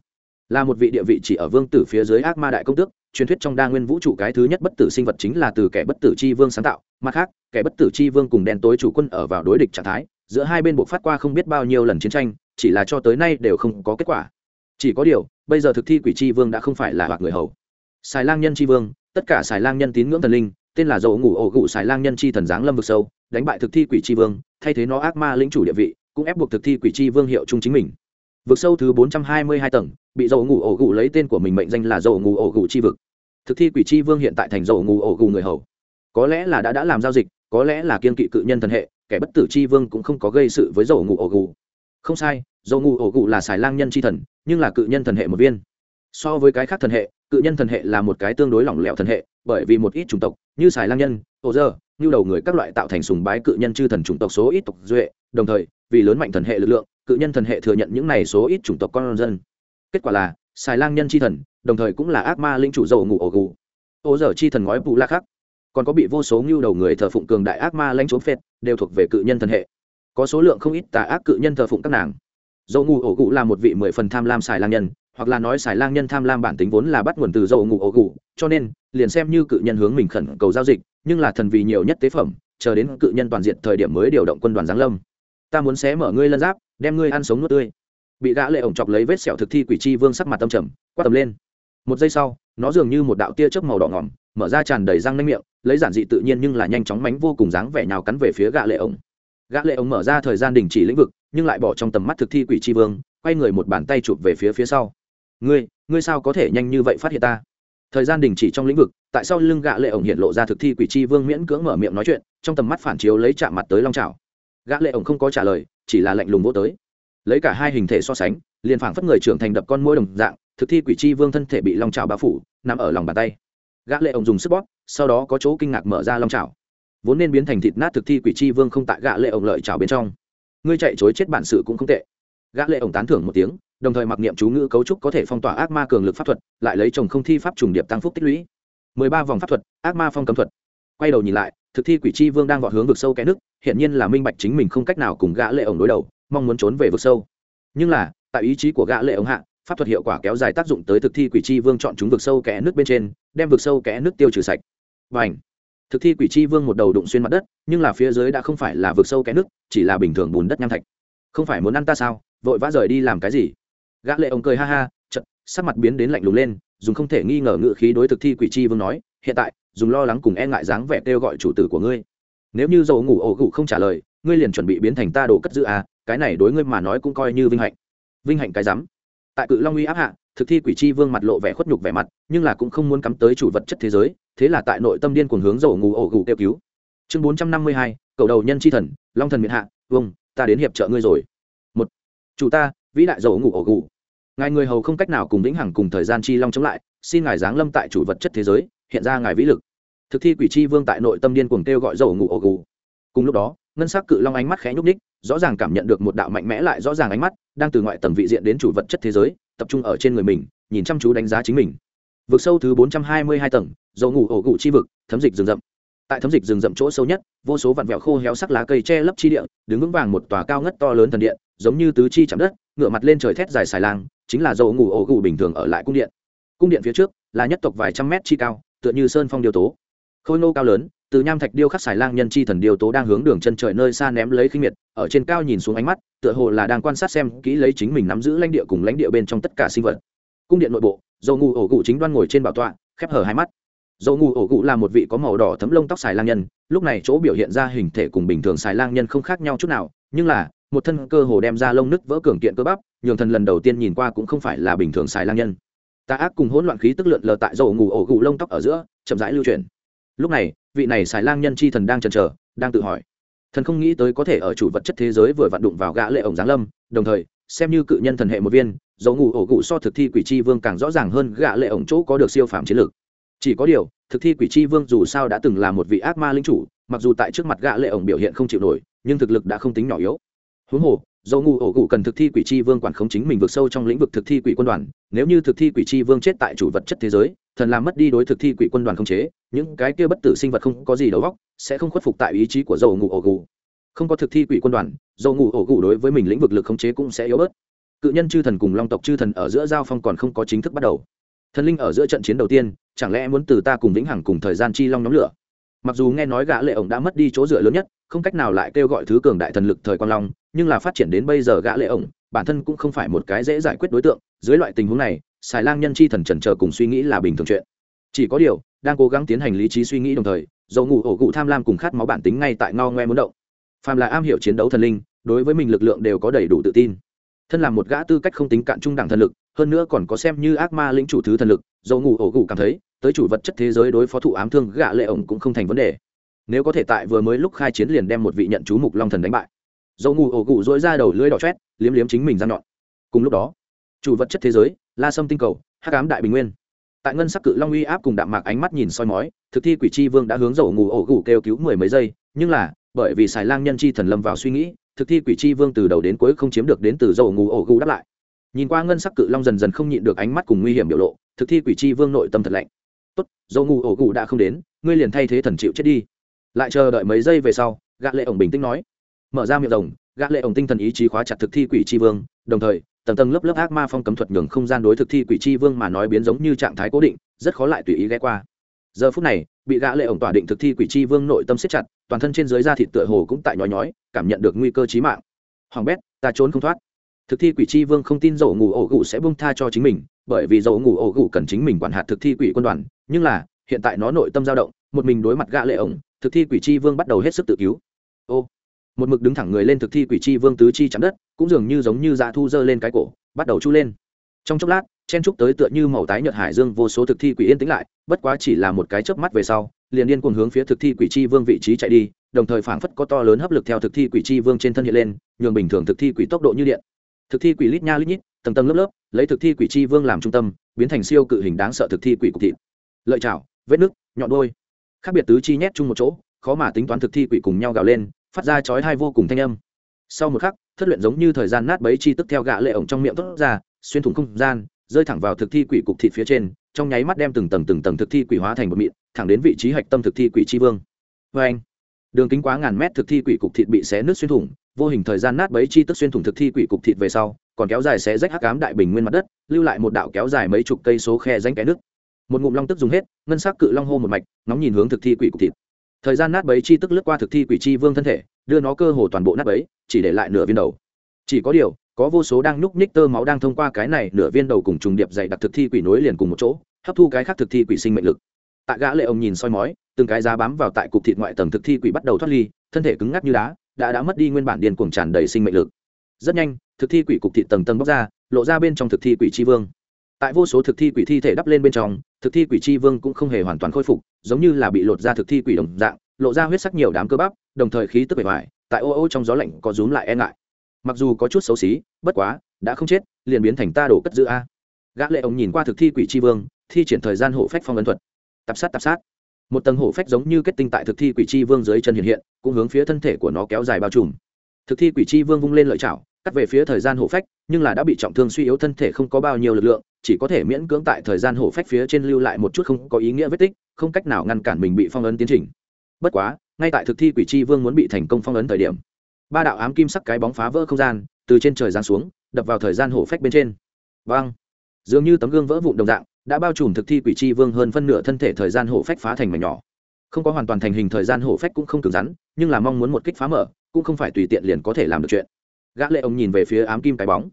là một vị địa vị chỉ ở vương tử phía dưới ác ma đại công tước, truyền thuyết trong đa nguyên vũ trụ cái thứ nhất bất tử sinh vật chính là từ kẻ bất tử c h i vương sáng tạo. Mặt khác, kẻ bất tử c h i vương cùng đen tối chủ quân ở vào đối địch trạng thái, giữa hai bên buộc phát qua không biết bao nhiêu lần chiến tranh, chỉ là cho tới nay đều không có kết quả. Chỉ có điều, bây giờ thực thi quỷ c h i vương đã không phải là hoặc người hầu. Xài lang nhân c h i vương, tất cả xài lang nhân tín ngưỡng thần linh, tên là dầu ngủ ổ gụ xài lang nhân chi thần giáng lâm vực sâu, đánh bại thực thi quỷ c h i vương, thay thế nó ác ma lĩnh chủ địa vị, cũng ép buộc thực thi quỷ c h i vương hiệu chung chính mình vực sâu thứ bốn trăm hai mươi hai tầng, bị dầu ngủ ổ gụ lấy tên của mình mệnh danh là dầu ngủ ổ gụ chi vực. Thực thi quỷ chi vương hiện tại thành dầu ngủ ổ gụ người hầu. Có lẽ là đã đã làm giao dịch, có lẽ là kiên kỵ cự nhân thần hệ, kẻ bất tử chi vương cũng không có gây sự với dầu ngủ ổ gụ. Không sai, dầu ngủ ổ gụ là xài lang nhân chi thần, nhưng là cự nhân thần hệ một viên. So với cái khác thần hệ, cự nhân thần hệ là một cái tương đối lỏng lẻo thần hệ, bởi vì một ít chủng tộc, như xài lang nhân ô dơ, như đầu người các loại tạo thành sùng bái cự nhân chư thần chủng tộc số ít tộc duệ, đồng thời vì lớn mạnh thần hệ lực lượng, cự nhân thần hệ thừa nhận những này số ít chủng tộc con dân. Kết quả là xài lang nhân c h i thần, đồng thời cũng là ác ma linh chủ dầu ngủ ổ gù. Ô dở chi thần ngói bù la khắc. Còn có bị vô số ngưu đầu người thờ phụng cường đại ác ma lãnh trốn phệt, đều thuộc về cự nhân thần hệ. Có số lượng không ít tà ác cự nhân thờ phụng các nàng. Dầu ngủ ổ gù là một vị mười phần tham lam xài lang nhân, hoặc là nói xài lang nhân tham lam bản tính vốn là bắt nguồn từ dầu ngủ ổ gù, cho nên, liền xem như cự nhân hướng mình khẩn cầu giao dịch, nhưng là thần vì nhiều nhất tế phẩm, chờ đến cự nhân toàn diện thời điểm mới điều động quân đoàn giáng lâm ta muốn xé mở ngươi lân giáp, đem ngươi ăn sống nuốt tươi. Bị gã lệ ổng chọc lấy vết sẹo thực thi quỷ chi vương sắc mặt tâm trầm, quát tầm lên. Một giây sau, nó dường như một đạo tia chớp màu đỏ ngỏm, mở ra tràn đầy răng nanh miệng, lấy giản dị tự nhiên nhưng là nhanh chóng mánh vô cùng dáng vẻ nhào cắn về phía gã lệ ổng. Gã lệ ổng mở ra thời gian đình chỉ lĩnh vực, nhưng lại bỏ trong tầm mắt thực thi quỷ chi vương, quay người một bàn tay chụp về phía phía sau. Ngươi ngươi sao có thể nhanh như vậy phát hiện ta? Thời gian đình chỉ trong lĩnh vực, tại sao lưng gã lệ ổng hiện lộ ra thực thi quỷ chi vương miễn cưỡng mở miệng nói chuyện, trong tầm mắt phản chiếu lấy chạm mặt tới long chảo gã lệ ổng không có trả lời, chỉ là lạnh lùng vô tới. Lấy cả hai hình thể so sánh, liền phảng phất người trưởng thành đập con môi đồng dạng, thực thi quỷ chi vương thân thể bị long chảo bao phủ, nằm ở lòng bàn tay. Gã lệ ổng dùng sức bóp, sau đó có chỗ kinh ngạc mở ra long chảo. vốn nên biến thành thịt nát thực thi quỷ chi vương không tại gã lệ ổng lợi chảo bên trong. Ngươi chạy trốn chết bản sự cũng không tệ. Gã lệ ổng tán thưởng một tiếng, đồng thời mặc niệm chú ngữ cấu trúc có thể phong tỏa ác ma cường lực pháp thuật, lại lấy chồng không thi pháp trùng điệp tăng phúc tích lũy. Mười ba vòng pháp thuật, ác ma phong cấm thuật. Quay đầu nhìn lại thực thi quỷ chi vương đang vọt hướng vực sâu kẽ nước hiện nhiên là minh bạch chính mình không cách nào cùng gã lệ ổng đối đầu, mong muốn trốn về vực sâu. Nhưng là, tại ý chí của gã lệ ổng hạ, pháp thuật hiệu quả kéo dài tác dụng tới thực thi quỷ chi vương chọn chúng vực sâu kẽ nước bên trên, đem vực sâu kẽ nước tiêu trừ sạch. Và ảnh thực thi quỷ chi vương một đầu đụng xuyên mặt đất, nhưng là phía dưới đã không phải là vực sâu kẽ nước, chỉ là bình thường bùn đất nham thạch. Không phải muốn ăn ta sao? Vội vã rời đi làm cái gì? Gã lệ ổng cười ha ha chật sắc mặt biến đến lạnh lùng lên, dùng không thể nghi ngờ ngự khí đối thực thi quỷ chi vương nói, hiện tại dùng lo lắng cùng e ngại dáng vẻ kêu gọi chủ tử của ngươi. Nếu như dầu ngủ ổ gụ không trả lời, ngươi liền chuẩn bị biến thành ta đồ cất giữ à cái này đối ngươi mà nói cũng coi như vinh hạnh. Vinh hạnh cái rắm. Tại cự long uy áp hạ, thực thi quỷ chi vương mặt lộ vẻ khuất nhục vẻ mặt, nhưng là cũng không muốn cắm tới chủ vật chất thế giới, thế là tại nội tâm điên cuồng hướng dầu ngủ ổ gụ kêu cứu. Chương bốn trăm năm mươi hai, cầu đầu nhân chi thần, long thần miệt hạ vâng ta đến hiệp trợ ngươi rồi. Một, chủ ta, vĩ đại dầu ngủ ổ gụ. Ngài người hầu không cách nào cùng vĩnh hằng cùng thời gian chi long chống lại, xin ngài giáng lâm tại chủ vật chất thế giới hiện ra ngài vĩ lực. Thực thi quỷ chi vương tại nội tâm điên cuồng kêu gọi dầu ngủ ổ gù. Cùng lúc đó, ngân sắc cự long ánh mắt khẽ nhúc ních rõ ràng cảm nhận được một đạo mạnh mẽ lại rõ ràng ánh mắt, đang từ ngoại tầng vị diện đến chủ vật chất thế giới, tập trung ở trên người mình, nhìn chăm chú đánh giá chính mình. Vực sâu thứ bốn trăm hai mươi hai tầng, dầu ngủ ổ gù chi vực, thấm dịch rừng rậm. Tại thấm dịch rừng rậm chỗ sâu nhất, vô số vạn vẹo khô héo sắc lá cây che lấp chi địa, đứng vững vàng một tòa cao ngất to lớn thần điện, giống như tứ chi chạm đất ngựa mặt lên trời thét dài xài lang, chính là dầu ngủ ổ gù bình thường ở lại cung điện. Cung điện phía trước là nhất tộc vài trăm mét chi cao tựa như sơn phong điêu tố. Khôi ngô cao lớn, từ nham thạch điêu khắc xài lang nhân chi thần điêu tố đang hướng đường chân trời nơi xa ném lấy khinh miệt, ở trên cao nhìn xuống ánh mắt, tựa hồ là đang quan sát xem kỹ lấy chính mình nắm giữ lãnh địa cùng lãnh địa bên trong tất cả sinh vật. Cung điện nội bộ, dầu ngủ ổ cụ chính đoan ngồi trên bảo tọa, khép hở hai mắt. Dầu ngủ ổ cụ là một vị có màu đỏ thấm lông tóc xài lang nhân, lúc này chỗ biểu hiện ra hình thể cùng bình thường xài lang nhân không khác nhau chút nào, nhưng là, một thân cơ hồ đem ra lông nứt vỡ cường kiện cơ bắp, nhường thần lần đầu tiên nhìn qua cũng không phải là bình thường xài lang nhân tà ác cùng hỗn loạn khí tức lượn lờ tại dầu ngủ ổ gù lông tóc ở giữa, chậm rãi lưu truyền lúc này, vị này xài lang nhân chi thần đang chần chờ, đang tự hỏi. Thần không nghĩ tới có thể ở chủ vật chất thế giới vừa vặn đụng vào gã lệ ổng giáng lâm, đồng thời, xem như cự nhân thần hệ một viên, dầu ngủ ổ gù so thực thi quỷ chi vương càng rõ ràng hơn gã lệ ổng chỗ có được siêu phàm chiến lược. Chỉ có điều, thực thi quỷ chi vương dù sao đã từng là một vị ác ma linh chủ, mặc dù tại trước mặt gã lệ ổng biểu hiện không chịu nổi, nhưng thực lực đã không tính nhỏ yếu. Huống hồ dầu ngủ ổ cụ cần thực thi quỷ c h i vương quản khống chính mình vượt sâu trong lĩnh vực thực thi quỷ quân đoàn, nếu như thực thi quỷ c h i vương chết tại chủ vật chất thế giới, thần làm mất đi đối thực thi quỷ quân đoàn khống chế, những cái kia bất tử sinh vật không có gì đầu góc sẽ không khuất phục tại ý chí của dầu ngủ ổ cụ không có thực thi quỷ quân đoàn, dầu ngủ ổ cụ đối với mình lĩnh vực lực khống chế cũng sẽ yếu bớt. Cự nhân chư thần cùng long tộc chư thần ở giữa giao phong còn không có chính thức bắt đầu. Thần linh ở giữa trận chiến đầu tiên, chẳng lẽ muốn từ ta cùng vĩnh hằng cùng thời gian chi long nhóm lửa? Mặc dù nghe nói gã lệ ổng đã mất đi chỗ dựa lớn nhất, không cách nào lại kêu gọi thứ cường đại thần lực thời quang long, nhưng là phát triển đến bây giờ gã lệ ổng, bản thân cũng không phải một cái dễ giải quyết đối tượng. Dưới loại tình huống này xài lang nhân chi thần trần chờ cùng suy nghĩ là bình thường chuyện. Chỉ có điều, đang cố gắng tiến hành lý trí suy nghĩ đồng thời, dầu ngủ ổ cụ tham lam cùng khát máu bản tính ngay tại ngao ngoe muốn động. Phàm là am hiểu chiến đấu thần linh, đối với mình lực lượng đều có đầy đủ tự tin. Thân là một gã tư cách không tính cạn trung đẳng thần lực, hơn nữa còn có xem như ác ma lĩnh chủ thứ thần lực dầu ngủ ổ gù cảm thấy, tới chủ vật chất thế giới đối phó thủ ám thương gạ lệ ổng cũng không thành vấn đề. Nếu có thể tại vừa mới lúc khai chiến liền đem một vị nhận chú mục long thần đánh bại. Dầu ngủ ổ gù dỗi ra đầu lưỡi đỏ chét, liếm liếm chính mình ra nhọn. Cùng lúc đó, chủ vật chất thế giới, la sâm tinh cầu, hắc ám đại bình nguyên. Tại ngân sắc cự long uy áp cùng đạm mạc ánh mắt nhìn soi mói, thực thi quỷ c h i vương đã hướng dầu ngủ ổ gù kêu cứu mười mấy giây, nhưng là, bởi vì xài lang nhân chi thần lâm vào suy nghĩ, thực thi quỷ c h i vương từ đầu đến cuối không chiếm được đến từ dầu ngủ ổ gù đáp lại. Nhìn qua ngân sắc cự long dần dần không nhịn được ánh mắt cùng nguy hiểm biểu lộ thực thi quỷ c h i vương nội tâm thật lạnh. Tốt dầu ngủ ổ gù đã không đến, ngươi liền thay thế thần chịu chết đi. Lại chờ đợi mấy giây về sau, gã lệ ổng bình tĩnh nói. Mở ra miệng rồng, gã lệ ổng tinh thần ý chí khóa chặt thực thi quỷ c h i vương, đồng thời, tầng tầng lớp lớp ác ma phong cấm thuật nhường không gian đối thực thi quỷ c h i vương mà nói biến giống như trạng thái cố định, rất khó lại tùy ý ghé qua. Giờ phút này, bị gã lệ ổng tỏa định thực thi quỷ c h i vương nội tâm siết chặt, toàn thân trên dưới da thịt tựa hồ cũng tại nhói nhói, cảm nhận được nguy cơ chí mạng. Hoàng bét, ta trốn không thoát. Thực thi quỷ c h i vương không tin dầu ngủ ổ gụ sẽ bung tha cho chính mình bởi vì dầu ngủ ổ gụ cần chính mình quản hạt thực thi quỷ quân đoàn, nhưng là, hiện tại nó nội tâm dao động, một mình đối mặt gã lệ ổng, thực thi quỷ chi vương bắt đầu hết sức tự cứu. Ô, một mực đứng thẳng người lên thực thi quỷ chi vương tứ chi chạm đất, cũng dường như giống như dạ thu dơ lên cái cổ, bắt đầu chu lên. Trong chốc lát, chen trúc tới tựa như màu tái nhợt hải dương vô số thực thi quỷ yên tĩnh lại, bất quá chỉ là một cái chớp mắt về sau, liền điên cuồng hướng phía thực thi quỷ chi vương vị trí chạy đi, đồng thời phảng phất có to lớn hấp lực theo thực thi quỷ chi vương trên thân hiện lên, nhường bình thường thực thi quỷ tốc độ như điện. Thực thi quỷ lít nha lít nhít tầng tầng lớp lớp, lấy thực thi quỷ c h i vương làm trung tâm, biến thành siêu cự hình đáng sợ thực thi quỷ cục thịt. Lợi chảo, vết nứt, nhọn đôi khác biệt tứ chi nhét chung một chỗ, khó mà tính toán thực thi quỷ cùng nhau gào lên, phát ra chói hai vô cùng thanh âm. Sau một khắc, thất luyện giống như thời gian nát bấy chi tức theo gạ lệ ổng trong miệng thốt ra, xuyên thủng không gian, rơi thẳng vào thực thi quỷ cục thịt phía trên, trong nháy mắt đem từng tầng từng tầng thực thi quỷ hóa thành một mịn, thẳng đến vị trí hạch tâm thực thi quỷ tri vương. Vê anh, đường kính quá ngàn mét thực thi quỷ cục thịt bị xé nước xuyên thủng, vô hình thời gian nát bấy chi tức xuyên thủng thực thi quỷ cục thịt về sau còn kéo dài xé rách hắc cám đại bình nguyên mặt đất, lưu lại một đạo kéo dài mấy chục cây số khe ránh cái nước. Một ngụm long tức dùng hết, ngân sắc cự long hô một mạch nóng nhìn hướng thực thi quỷ cục thịt. Thời gian nát bấy chi tức lướt qua thực thi quỷ chi vương thân thể, đưa nó cơ hồ toàn bộ nát bấy, chỉ để lại nửa viên đầu. Chỉ có điều, có vô số đang núp nick tơ máu đang thông qua cái này nửa viên đầu cùng trùng điệp dày đặc thực thi quỷ nối liền cùng một chỗ, hấp thu cái khác thực thi quỷ sinh mệnh lực. Tại gã lệ ông nhìn soi mói, từng cái giá bám vào tại cục thịt ngoại tầng thực thi quỷ bắt đầu thoát ly, thân thể cứng ngắc như đá, đã đã mất đi nguyên bản điên cuồng tràn đầy sinh mệnh lực. Rất nhanh thực thi quỷ cục thị tầng tầng bóc ra, lộ ra bên trong thực thi quỷ chi vương. Tại vô số thực thi quỷ thi thể đắp lên bên trong, thực thi quỷ chi vương cũng không hề hoàn toàn khôi phục, giống như là bị lột ra thực thi quỷ đồng dạng, lộ ra huyết sắc nhiều đám cơ bắp, đồng thời khí tức bề ngoài, tại ô ô trong gió lạnh có rúm lại e ngại. Mặc dù có chút xấu xí, bất quá, đã không chết, liền biến thành ta đổ cất giữ a. Gã lệ ông nhìn qua thực thi quỷ chi vương, thi triển thời gian hộ phách phong ấn thuật. Tập sát tập sát. Một tầng hổ phách giống như kết tinh tại thực thi quỷ chi vương dưới chân hiện hiện, cũng hướng phía thân thể của nó kéo dài bao trùm. Thực thi quỷ chi vương vung lên lợi chảo cắt về phía thời gian hổ phách, nhưng là đã bị trọng thương suy yếu thân thể không có bao nhiêu lực lượng, chỉ có thể miễn cưỡng tại thời gian hổ phách phía trên lưu lại một chút không có ý nghĩa vết tích, không cách nào ngăn cản mình bị phong ấn tiến trình. Bất quá, ngay tại thực thi quỷ chi vương muốn bị thành công phong ấn thời điểm, ba đạo ám kim sắc cái bóng phá vỡ không gian, từ trên trời giáng xuống, đập vào thời gian hổ phách bên trên. Vang dường như tấm gương vỡ vụn đồng dạng, đã bao trùm thực thi quỷ c h i vương hơn phân nửa thân thể thời gian hổ phách phá thành mảnh nhỏ. Không có hoàn toàn thành hình thời gian hổ phách cũng không cứng rắn, nhưng là mong muốn một kích phá mở, cũng không phải tùy tiện liền có thể làm được chuyện gã lệ ông nhìn về phía ám kim cái bóng.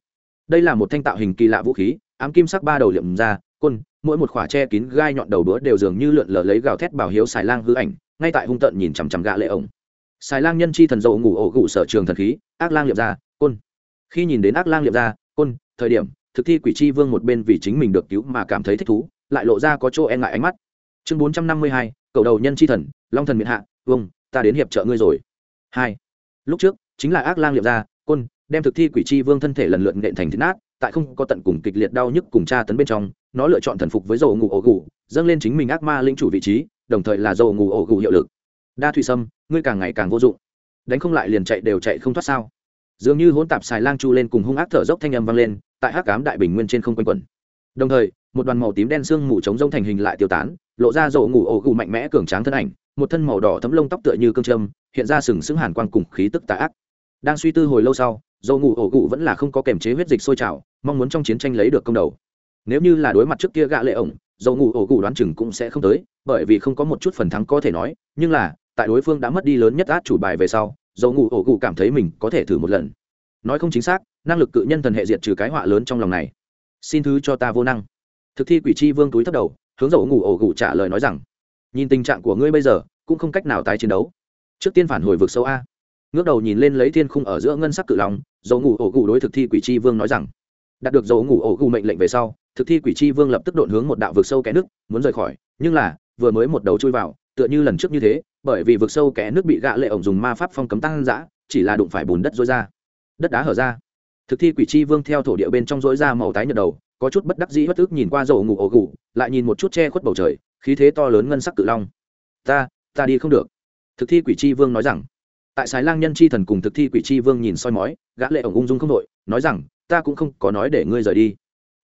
Đây là một thanh tạo hình kỳ lạ vũ khí ám kim sắc ba đầu liệm ra côn mỗi một khỏa che kín gai nhọn đầu đũa đều dường như lượn lờ lấy gào thét bảo hiếu xài lang hư ảnh ngay tại hung tận nhìn chằm chằm gã lệ ông. Xài lang nhân chi thần dầu ngủ ổ gủ sở trường thần khí ác lang liệm ra côn. Khi nhìn đến ác lang liệm ra côn thời điểm thực thi quỷ chi vương một bên vì chính mình được cứu mà cảm thấy thích thú lại lộ ra có chỗ e ngại ánh mắt. Chương bốn trăm năm mươi hai cầu đầu nhân chi thần long thần miệt hạ vương, ta đến hiệp trợ ngươi rồi. Hai lúc trước chính là ác lang liệm ra côn, đem thực thi quỷ chi vương thân thể lần lượt nện thành thịt nát, tại không có tận cùng kịch liệt đau nhức cùng tra tấn bên trong, nó lựa chọn thần phục với dầu ngủ ổ gù, dâng lên chính mình ác ma lĩnh chủ vị trí, đồng thời là dầu ngủ ổ gù hiệu lực. Đa thủy sâm, ngươi càng ngày càng vô dụng. Đánh không lại liền chạy đều chạy không thoát sao? Dường như hỗn tạp xài lang chu lên cùng hung ác thở dốc thanh âm vang lên, tại hắc cám đại bình nguyên trên không quanh quẩn. Đồng thời, một đoàn màu tím đen xương mù trống rông thành hình lại tiêu tán, lộ ra dầu ngủ ổ gù mạnh mẽ cường tráng thân ảnh, một thân màu đỏ thấm lông tóc tựa như cương châm, hiện ra sừng sững hàn quang cùng khí tức tà ác đang suy tư hồi lâu sau, dầu ngủ ổ gù vẫn là không có kềm chế huyết dịch sôi trào, mong muốn trong chiến tranh lấy được công đầu. Nếu như là đối mặt trước kia gạ lệ ổng, dầu ngủ ổ gù đoán chừng cũng sẽ không tới, bởi vì không có một chút phần thắng có thể nói, nhưng là, tại đối phương đã mất đi lớn nhất át chủ bài về sau, dầu ngủ ổ gù cảm thấy mình có thể thử một lần. Nói không chính xác, năng lực cự nhân thần hệ diệt trừ cái họa lớn trong lòng này. Xin thứ cho ta vô năng. Thực thi quỷ c h i vương túi thấp đầu, hướng dầu ngủ ổ gù trả lời nói rằng, nhìn tình trạng của ngươi bây giờ, cũng không cách nào tái chiến đấu. Trước tiên phản hồi vực sâu a ngước đầu nhìn lên lấy thiên khung ở giữa ngân sắc cự lòng dầu ngủ ổ gù đối thực thi quỷ c h i vương nói rằng, đạt được dầu ngủ ổ gù mệnh lệnh về sau, thực thi quỷ c h i vương lập tức đột hướng một đạo vực sâu kẽ nước, muốn rời khỏi, nhưng là, vừa mới một đầu chui vào, tựa như lần trước như thế, bởi vì vực sâu kẽ nước bị gạ lệ ổng dùng ma pháp phong cấm tăng giã chỉ là đụng phải bùn đất dối ra. Đất đá hở ra. Thực thi quỷ c h i vương theo thổ địa bên trong dối ra màu tái nhợt đầu, có chút bất đắc dĩ bất ức nhìn qua dầu ngủ ổ gù, lại nhìn một chút che khuất bầu trời, khí thế to lớn ngân sắc cự long. Ta ta đi không được. Thực thi quỷ c vương nói rằng tại sài lang nhân chi thần cùng thực thi quỷ c h i vương nhìn soi mói, gã lệ ổng ung dung không đội nói rằng, ta cũng không có nói để ngươi rời đi.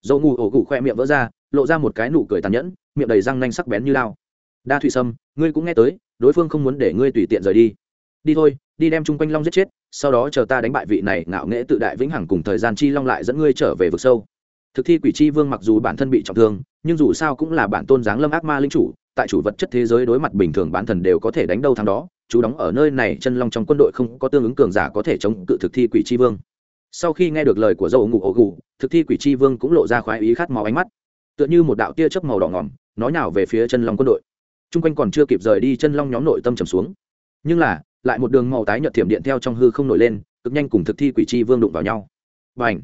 Dầu ngủ ổ gù khoe miệng vỡ ra, lộ ra một cái nụ cười tàn nhẫn, miệng đầy răng nanh sắc bén như lao. Đa thụy sâm, ngươi cũng nghe tới, đối phương không muốn để ngươi tùy tiện rời đi. Đi thôi, đi đem chung quanh long giết chết, sau đó chờ ta đánh bại vị này ngạo nghễ tự đại vĩnh hằng cùng thời gian chi long lại dẫn ngươi trở về vực sâu thực thi quỷ chi vương mặc dù bản thân bị trọng thương, nhưng dù sao cũng là bản tôn giáng lâm ác ma linh chủ, tại chủ vật chất thế giới đối mặt bình thường bản thần đều có thể đánh đâu thắng đó, chú đóng ở nơi này chân long trong quân đội không có tương ứng cường giả có thể chống cự thực thi quỷ chi vương. Sau khi nghe được lời của dầu ngủ ổ gù, thực thi quỷ chi vương cũng lộ ra khoái ý khát máu ánh mắt. Tựa như một đạo tia chớp màu đỏ ngỏm nói nhào về phía chân long quân đội. T r u n g quanh còn chưa kịp rời đi, chân long nhóm nội tâm trầm xuống. Nhưng là, lại một đường màu tái nhợt thiểm điện theo trong hư không nổi lên, cực nhanh cùng thực thi quỷ chi vương đụng vào nhau. Và ảnh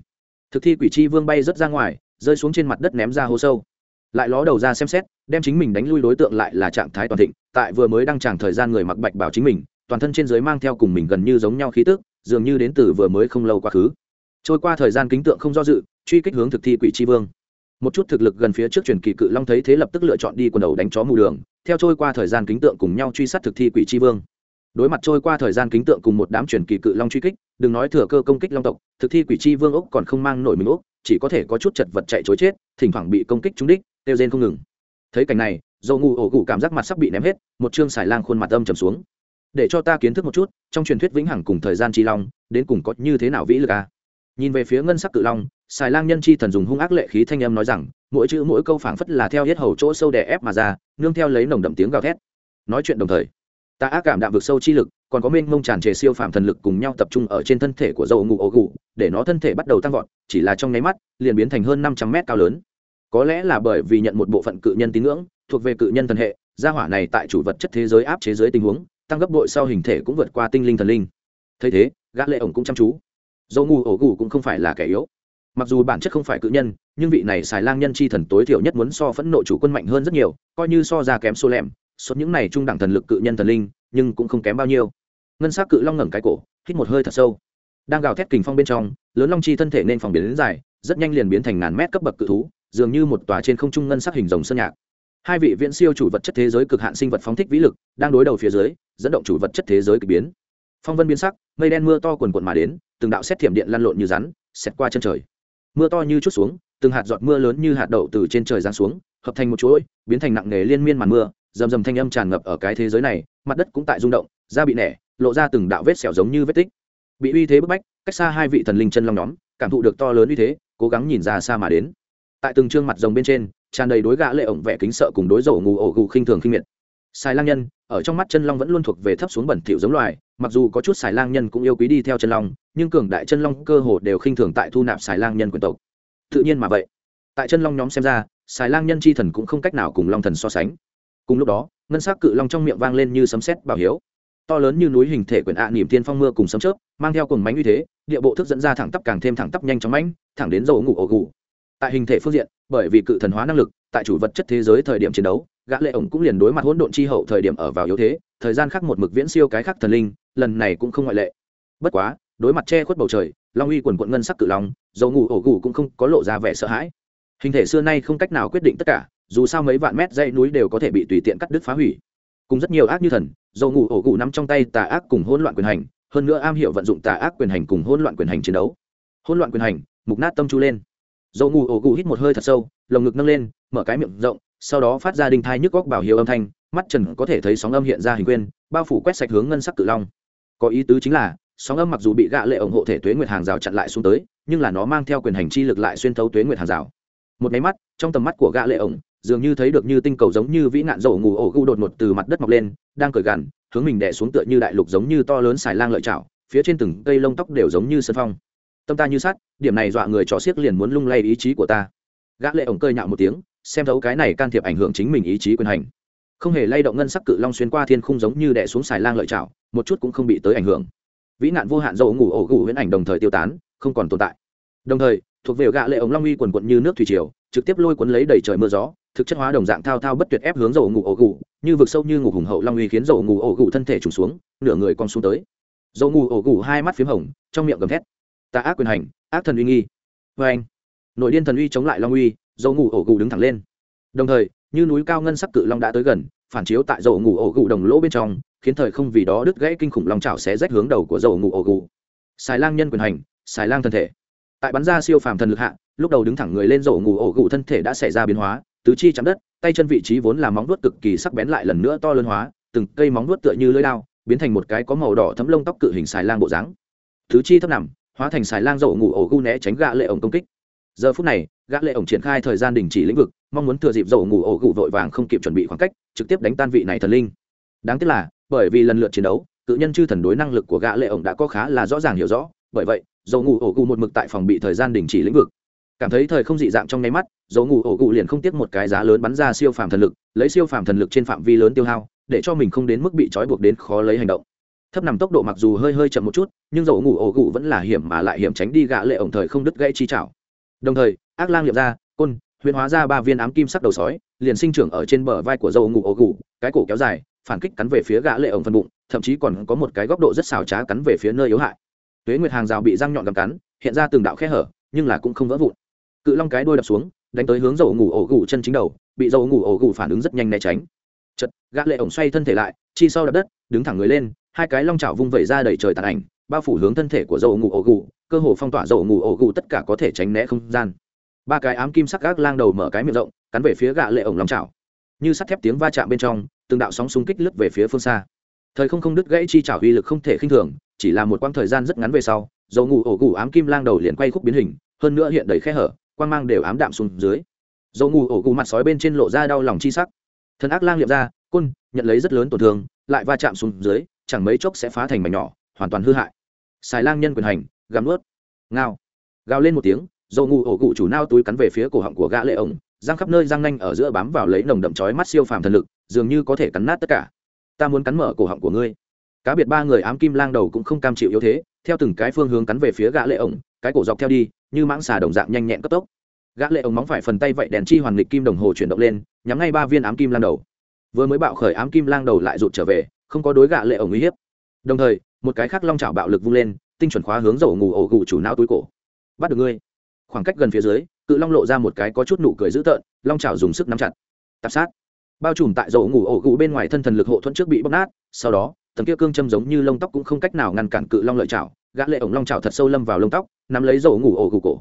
thực thi quỷ chi vương bay rớt ra ngoài, rơi xuống trên mặt đất ném ra hố sâu. Lại ló đầu ra xem xét, đem chính mình đánh lui đối tượng lại là trạng thái toàn thịnh, tại vừa mới đăng tràng thời gian người mặc bạch bảo chính mình, toàn thân trên dưới mang theo cùng mình gần như giống nhau khí tức, dường như đến từ vừa mới không lâu quá khứ. Trôi qua thời gian kính tượng không do dự, truy kích hướng thực thi quỷ tri vương. Một chút thực lực gần phía trước truyền kỳ cự long thấy thế lập tức lựa chọn đi quần đầu đánh chó mù đường, theo trôi qua thời gian kính tượng cùng nhau truy sát thực thi quỷ tri vương đối mặt trôi qua thời gian kính tượng cùng một đám truyền kỳ cự long truy kích, đừng nói thừa cơ công kích long tộc, thực thi quỷ tri vương ốc còn không mang nổi mình ốc, chỉ có thể có chút chật vật chạy chối chết, thỉnh thoảng bị công kích trúng đích, tiêu rên không ngừng. Thấy cảnh này dầu ngủ ổ cụ cảm giác mặt sắp bị ném hết, một chương xài lang khuôn mặt âm trầm xuống. Để cho ta kiến thức một chút, trong truyền thuyết vĩnh hằng cùng thời gian chi long, đến cùng có như thế nào vĩ lực à? nhìn về phía ngân sắc cự long, xài lang nhân chi thần dùng hung ác lệ khí thanh âm nói rằng, mỗi chữ mỗi câu phảng phất là theo hết hầu chỗ sâu đè ép mà ra, nương theo lấy nồng đậm tiếng gào thét. Nói chuyện đồng thời ta ác cảm đạm vực sâu chi lực, còn có mênh mông tràn trề siêu phạm thần lực cùng nhau tập trung ở trên thân thể của dầu ngủ ổ gù, để nó thân thể bắt đầu tăng vọt, chỉ là trong nháy mắt, liền biến thành hơn năm trăm mét cao lớn. Có lẽ là bởi vì nhận một bộ phận cự nhân tín ngưỡng, thuộc về cự nhân thần hệ, gia hỏa này tại chủ vật chất thế giới áp chế giới tình huống, tăng gấp bội sau hình thể cũng vượt qua tinh linh thần linh. Thấy thế, gã lệ ổng cũng chăm chú. Dầu ngủ ổ gù cũng không phải là kẻ yếu. Mặc dù bản chất không phải cự nhân, nhưng vị này xài lang nhân chi thần tối thiểu nhất muốn so phẫn nộ chủ quân mạnh hơn rất nhiều, coi như so ra kém số lẻm suốt những này trung đẳng thần lực cự nhân thần linh, nhưng cũng không kém bao nhiêu. Ngân sắc cự long ngẩng cái cổ, hít một hơi thật sâu. Đang gào thét kình phong bên trong, lớn long chi thân thể nên phòng biến đến dài, rất nhanh liền biến thành ngàn mét cấp bậc cự thú, dường như một tòa trên không trung ngân sắc hình rồng sơn nhạc. Hai vị viễn siêu chủ vật chất thế giới cực hạn sinh vật phóng thích vĩ lực, đang đối đầu phía dưới, dẫn động chủ vật chất thế giới k ỳ biến. Phong vân biến sắc, mây đen mưa to quần quần mà đến, từng đạo xét thiểm điện lăn lộn như rắn, xẹt qua chân trời. Mưa to như chút xuống, từng hạt giọt mưa lớn như hạt đậu từ trên trời giáng xuống, hợp thành một chuỗi, biến thành nặng nghề liên miên màn mưa rầm rầm thanh âm tràn ngập ở cái thế giới này, mặt đất cũng tại rung động, da bị nẻ, lộ ra từng đạo vết sẹo giống như vết tích. Bị uy thế bức bách, cách xa hai vị thần linh chân long nhóm, cảm thụ được to lớn uy thế, cố gắng nhìn ra xa mà đến. Tại từng trương mặt rồng bên trên, tràn đầy đối gã lệ ổng vẻ kính sợ cùng đối dầu ngủ ổ gù khinh thường khinh miệt. Xài lang nhân, ở trong mắt chân long vẫn luôn thuộc về thấp xuống bẩn thỉu giống loài, mặc dù có chút xài lang nhân cũng yêu quý đi theo chân long, nhưng cường đại chân long cơ hồ đều khinh thường tại thu nạp xài lang nhân quyền tộc. Tự nhiên mà vậy. Tại chân long nhóm xem ra, xài lang nhân chi thần cũng không cách nào cùng long thần so sánh cùng lúc đó, ngân sắc cự long trong miệng vang lên như sấm sét bảo hiếu. To lớn như núi hình thể quyển ạ niềm tiên phong mưa cùng sấm chớp, mang theo cùng mánh uy thế, địa bộ thức dẫn ra thẳng tắp càng thêm thẳng tắp nhanh chóng mãnh, thẳng đến dầu ngủ ổ gù. Tại hình thể phương diện, bởi vì cự thần hóa năng lực, tại chủ vật chất thế giới thời điểm chiến đấu, gã lệ ổng cũng liền đối mặt hỗn độn chi hậu thời điểm ở vào yếu thế, thời gian khác một mực viễn siêu cái khác thần linh, lần này cũng không ngoại lệ. Bất quá, đối mặt che khuất bầu trời, long uy quần quận ngân sắc cự long, dầu ngủ ổ gù cũng không có lộ ra vẻ sợ hãi. Hình thể xưa nay không cách nào quyết định tất cả dù sao mấy vạn mét dãy núi đều có thể bị tùy tiện cắt đứt phá hủy. Cùng rất nhiều ác như thần, dầu ngủ ổ gù nắm trong tay tà ác cùng hỗn loạn quyền hành, hơn nữa am hiểu vận dụng tà ác quyền hành cùng hỗn loạn quyền hành chiến đấu. Hỗn loạn quyền hành, mục nát tâm chu lên. Dầu ngủ ổ gù hít một hơi thật sâu, lồng ngực nâng lên, mở cái miệng rộng, sau đó phát ra đinh thai nhức góc bảo hiệu âm thanh, mắt trần có thể thấy sóng âm hiện ra hình quyên bao phủ quét sạch hướng ngân sắc cự long. Có ý tứ chính là, sóng âm mặc dù bị gạ lệ ủng hộ thể tuế nguyệt hàng rào chặn lại xuống tới, nhưng là nó mang theo quyền hành chi lực lại xuyên thấu tuế nguyệt hàng rào. Một máy mắt, trong tầm mắt của gã lệ ổng dường như thấy được như tinh cầu giống như vĩ nạn dầu ngủ ổ gu đột ngột từ mặt đất mọc lên, đang cởi gằn, hướng mình đè xuống tựa như đại lục giống như to lớn xài lang lợi chảo, phía trên từng cây lông tóc đều giống như sân phong. Tâm ta như sắt, điểm này dọa người trò xiếc liền muốn lung lay ý chí của ta. Gã lệ ổng cơi nhạo một tiếng, xem thấu cái này can thiệp ảnh hưởng chính mình ý chí quyền hành. Không hề lay động ngân sắc cự long xuyên qua thiên khung giống như đè xuống xài lang lợi chảo, một chút cũng không bị tới ảnh hưởng. Vĩ nạn vô hạn dầu ngủ ổ gù huyễn ảnh đồng thời tiêu tán, không còn tồn tại đồng thời, thuộc về gạ lệ ống long uy quần quận như nước thủy triều, trực tiếp lôi cuốn lấy đầy trời mưa gió, thực chất hóa đồng dạng thao thao bất tuyệt ép hướng dầu ngủ ổ gù như vực sâu như ngủ hùng hậu long uy khiến dầu ngủ ổ gù thân thể trùng xuống, nửa người con xuống tới. Dầu ngủ ổ gù hai mắt p hồng, trong miệng gầm thét. Ta ác quyền hành, ác thần uy nghi. Vê anh, nội điên thần uy chống lại long uy, dầu ngủ ổ gù đứng thẳng lên. Đồng thời, như núi cao ngân sắc cự long đã tới gần, phản chiếu tại dầu ngủ ổ gù đồng lỗ bên trong, khiến thời không vì đó đứt gãy kinh khủng long trào xé rách hướng đầu của dầu ngủ ổ gù xài lang nhân quyền hành, xài lang thân thể tại bắn ra siêu phàm thần lực hạ, lúc đầu đứng thẳng người lên rổ ngủ ổ gụ thân thể đã xảy ra biến hóa, tứ chi chạm đất, tay chân vị trí vốn là móng vuốt cực kỳ sắc bén lại lần nữa to lớn hóa, từng cây móng vuốt tựa như lưỡi lao biến thành một cái có màu đỏ thấm lông tóc cự hình xài lang bộ dáng. Tứ chi thấp nằm, hóa thành xài lang rổ ngủ ổ gu né tránh gạ lệ ổng công kích. Giờ phút này, gã lệ ổng triển khai thời gian đình chỉ lĩnh vực, mong muốn thừa dịp rổ ngủ ổ gụ vội vàng không kịp chuẩn bị khoảng cách, trực tiếp đánh tan vị này thần linh. Đáng tiếc là, bởi vì lần lượt chiến đấu, cự nhân chư thần đối năng lực của gã lệ ổng đã có khá là rõ ràng hiểu rõ, bởi vậy dầu ngủ ổ cụ một mực tại phòng bị thời gian đình chỉ lĩnh vực. Cảm thấy thời không dị dạng trong nháy mắt, dầu ngủ ổ cụ liền không tiếc một cái giá lớn bắn ra siêu phàm thần lực, lấy siêu phàm thần lực trên phạm vi lớn tiêu hao, để cho mình không đến mức bị trói buộc đến khó lấy hành động. Thấp nằm tốc độ mặc dù hơi hơi chậm một chút, nhưng dầu ngủ ổ cụ vẫn là hiểm mà lại hiểm tránh đi gã lệ ổng thời không đứt gãy chi chảo đồng thời, ác lang liệm ra, côn huyền hóa ra ba viên ám kim sắc đầu sói, liền sinh trưởng ở trên bờ vai của dầu ngủ ổ cụ cái cổ kéo dài, phản kích cắn về phía gã lệ ổng phần bụng, thậm chí còn có một cái góc độ rất xảo trá cắn về phía nơi yếu hại tuế nguyệt hàng rào bị răng nhọn cầm cắn, hiện ra từng đạo khe hở, nhưng là cũng không vỡ vụn. Cự long cái đuôi đập xuống, đánh tới hướng dầu ngủ ổ gù chân chính đầu, bị dầu ngủ ổ gù phản ứng rất nhanh né tránh. Chật gã lệ ổng xoay thân thể lại, chi sau đập đất, đứng thẳng người lên, hai cái long chảo vung vẩy ra đầy trời tàn ảnh, bao phủ hướng thân thể của dầu ngủ ổ gù, cơ hồ phong tỏa dầu ngủ ổ gù tất cả có thể tránh né không gian. Ba cái ám kim sắc gác lang đầu mở cái miệng rộng, cắn về phía gã lệ ổng long chảo. Như sắt thép tiếng va chạm bên trong, từng đạo sóng xung kích lướt về phía phương xa thời không không đứt gãy chi trả uy lực không thể khinh thường, chỉ là một quãng thời gian rất ngắn về sau, dầu ngủ ổ gù ám kim lang đầu liền quay khúc biến hình, hơn nữa hiện đầy khe hở, quang mang đều ám đạm xuống dưới. Dầu ngủ ổ gù mặt sói bên trên lộ ra đau lòng chi sắc. Thần ác lang liệm ra, côn, nhận lấy rất lớn tổn thương, lại va chạm xuống dưới, chẳng mấy chốc sẽ phá thành mảnh nhỏ, hoàn toàn hư hại. Xài lang nhân quyền hành gắm ướt ngao. Gào lên một tiếng, dầu ngủ ổ gù chủ nao túi cắn về phía cổ họng của gã lệ ổng, răng khắp nơi răng nanh ở giữa bám vào lấy nồng đậm chói mắt siêu phàm thần lực, dường như có thể cắn nát tất cả ta muốn cắn mở cổ họng của ngươi. Cá biệt ba người ám kim lang đầu cũng không cam chịu yếu thế, theo từng cái phương hướng cắn về phía gã lệ ổng, cái cổ dọc theo đi, như mãng xà đồng dạng nhanh nhẹn cấp tốc. Gã lệ ổng móng phải phần tay vậy đèn chi hoàn nghịch kim đồng hồ chuyển động lên, nhắm ngay ba viên ám kim lang đầu. Vừa mới bạo khởi ám kim lang đầu lại rụt trở về, không có đối gã lệ ổng uy hiếp. Đồng thời, một cái khác long chảo bạo lực vung lên, tinh chuẩn khóa hướng dầu ngủ ổ gù chủ não túi cổ. Bắt được ngươi. Khoảng cách gần phía dưới, cự long lộ ra một cái có chút nụ cười dữ tợn, long chảo dùng sức nắm chặt. Tạp sát bao trùm tại dầu ngủ ổ gù bên ngoài thân thần lực hộ thuẫn trước bị bóc nát, sau đó, tấm kia cương châm giống như lông tóc cũng không cách nào ngăn cản cự long lợi chảo, gã lệ ổng long chảo thật sâu lâm vào lông tóc, nắm lấy dầu ngủ ổ gù cổ.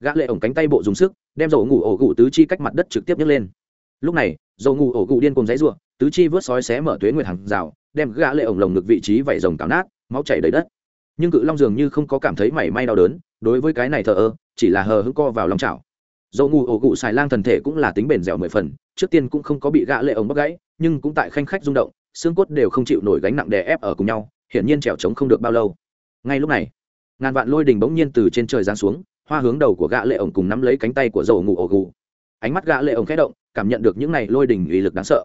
Gã lệ ổng cánh tay bộ dùng sức, đem dầu ngủ ổ gù tứ chi cách mặt đất trực tiếp nhấc lên. Lúc này, dầu ngủ ổ gù điên cuồng dãy rủa, tứ chi vớt sói xé mở tuế nguyệt hàng rào, đem gã lệ ổng lồng ngực vị trí vảy rồng cào nát, máu chảy đầy đất. Nhưng cự long dường như không có cảm thấy mảy may đau đớn, đối với cái này thờ ơ, chỉ là hờ hững co vào lòng chảo dầu ngủ ổ Cụ xài lang thần thể cũng là tính bền dẻo mười phần trước tiên cũng không có bị gã lệ ống bắt gãy nhưng cũng tại khanh khách rung động xương cốt đều không chịu nổi gánh nặng đè ép ở cùng nhau hiển nhiên trèo trống không được bao lâu. Ngay lúc này ngàn vạn lôi đình bỗng nhiên từ trên trời giáng xuống hoa hướng đầu của gã lệ ổng cùng nắm lấy cánh tay của dầu ngủ ổ Cụ, ánh mắt gã lệ ổng khẽ động cảm nhận được những này lôi đình uy lực đáng sợ.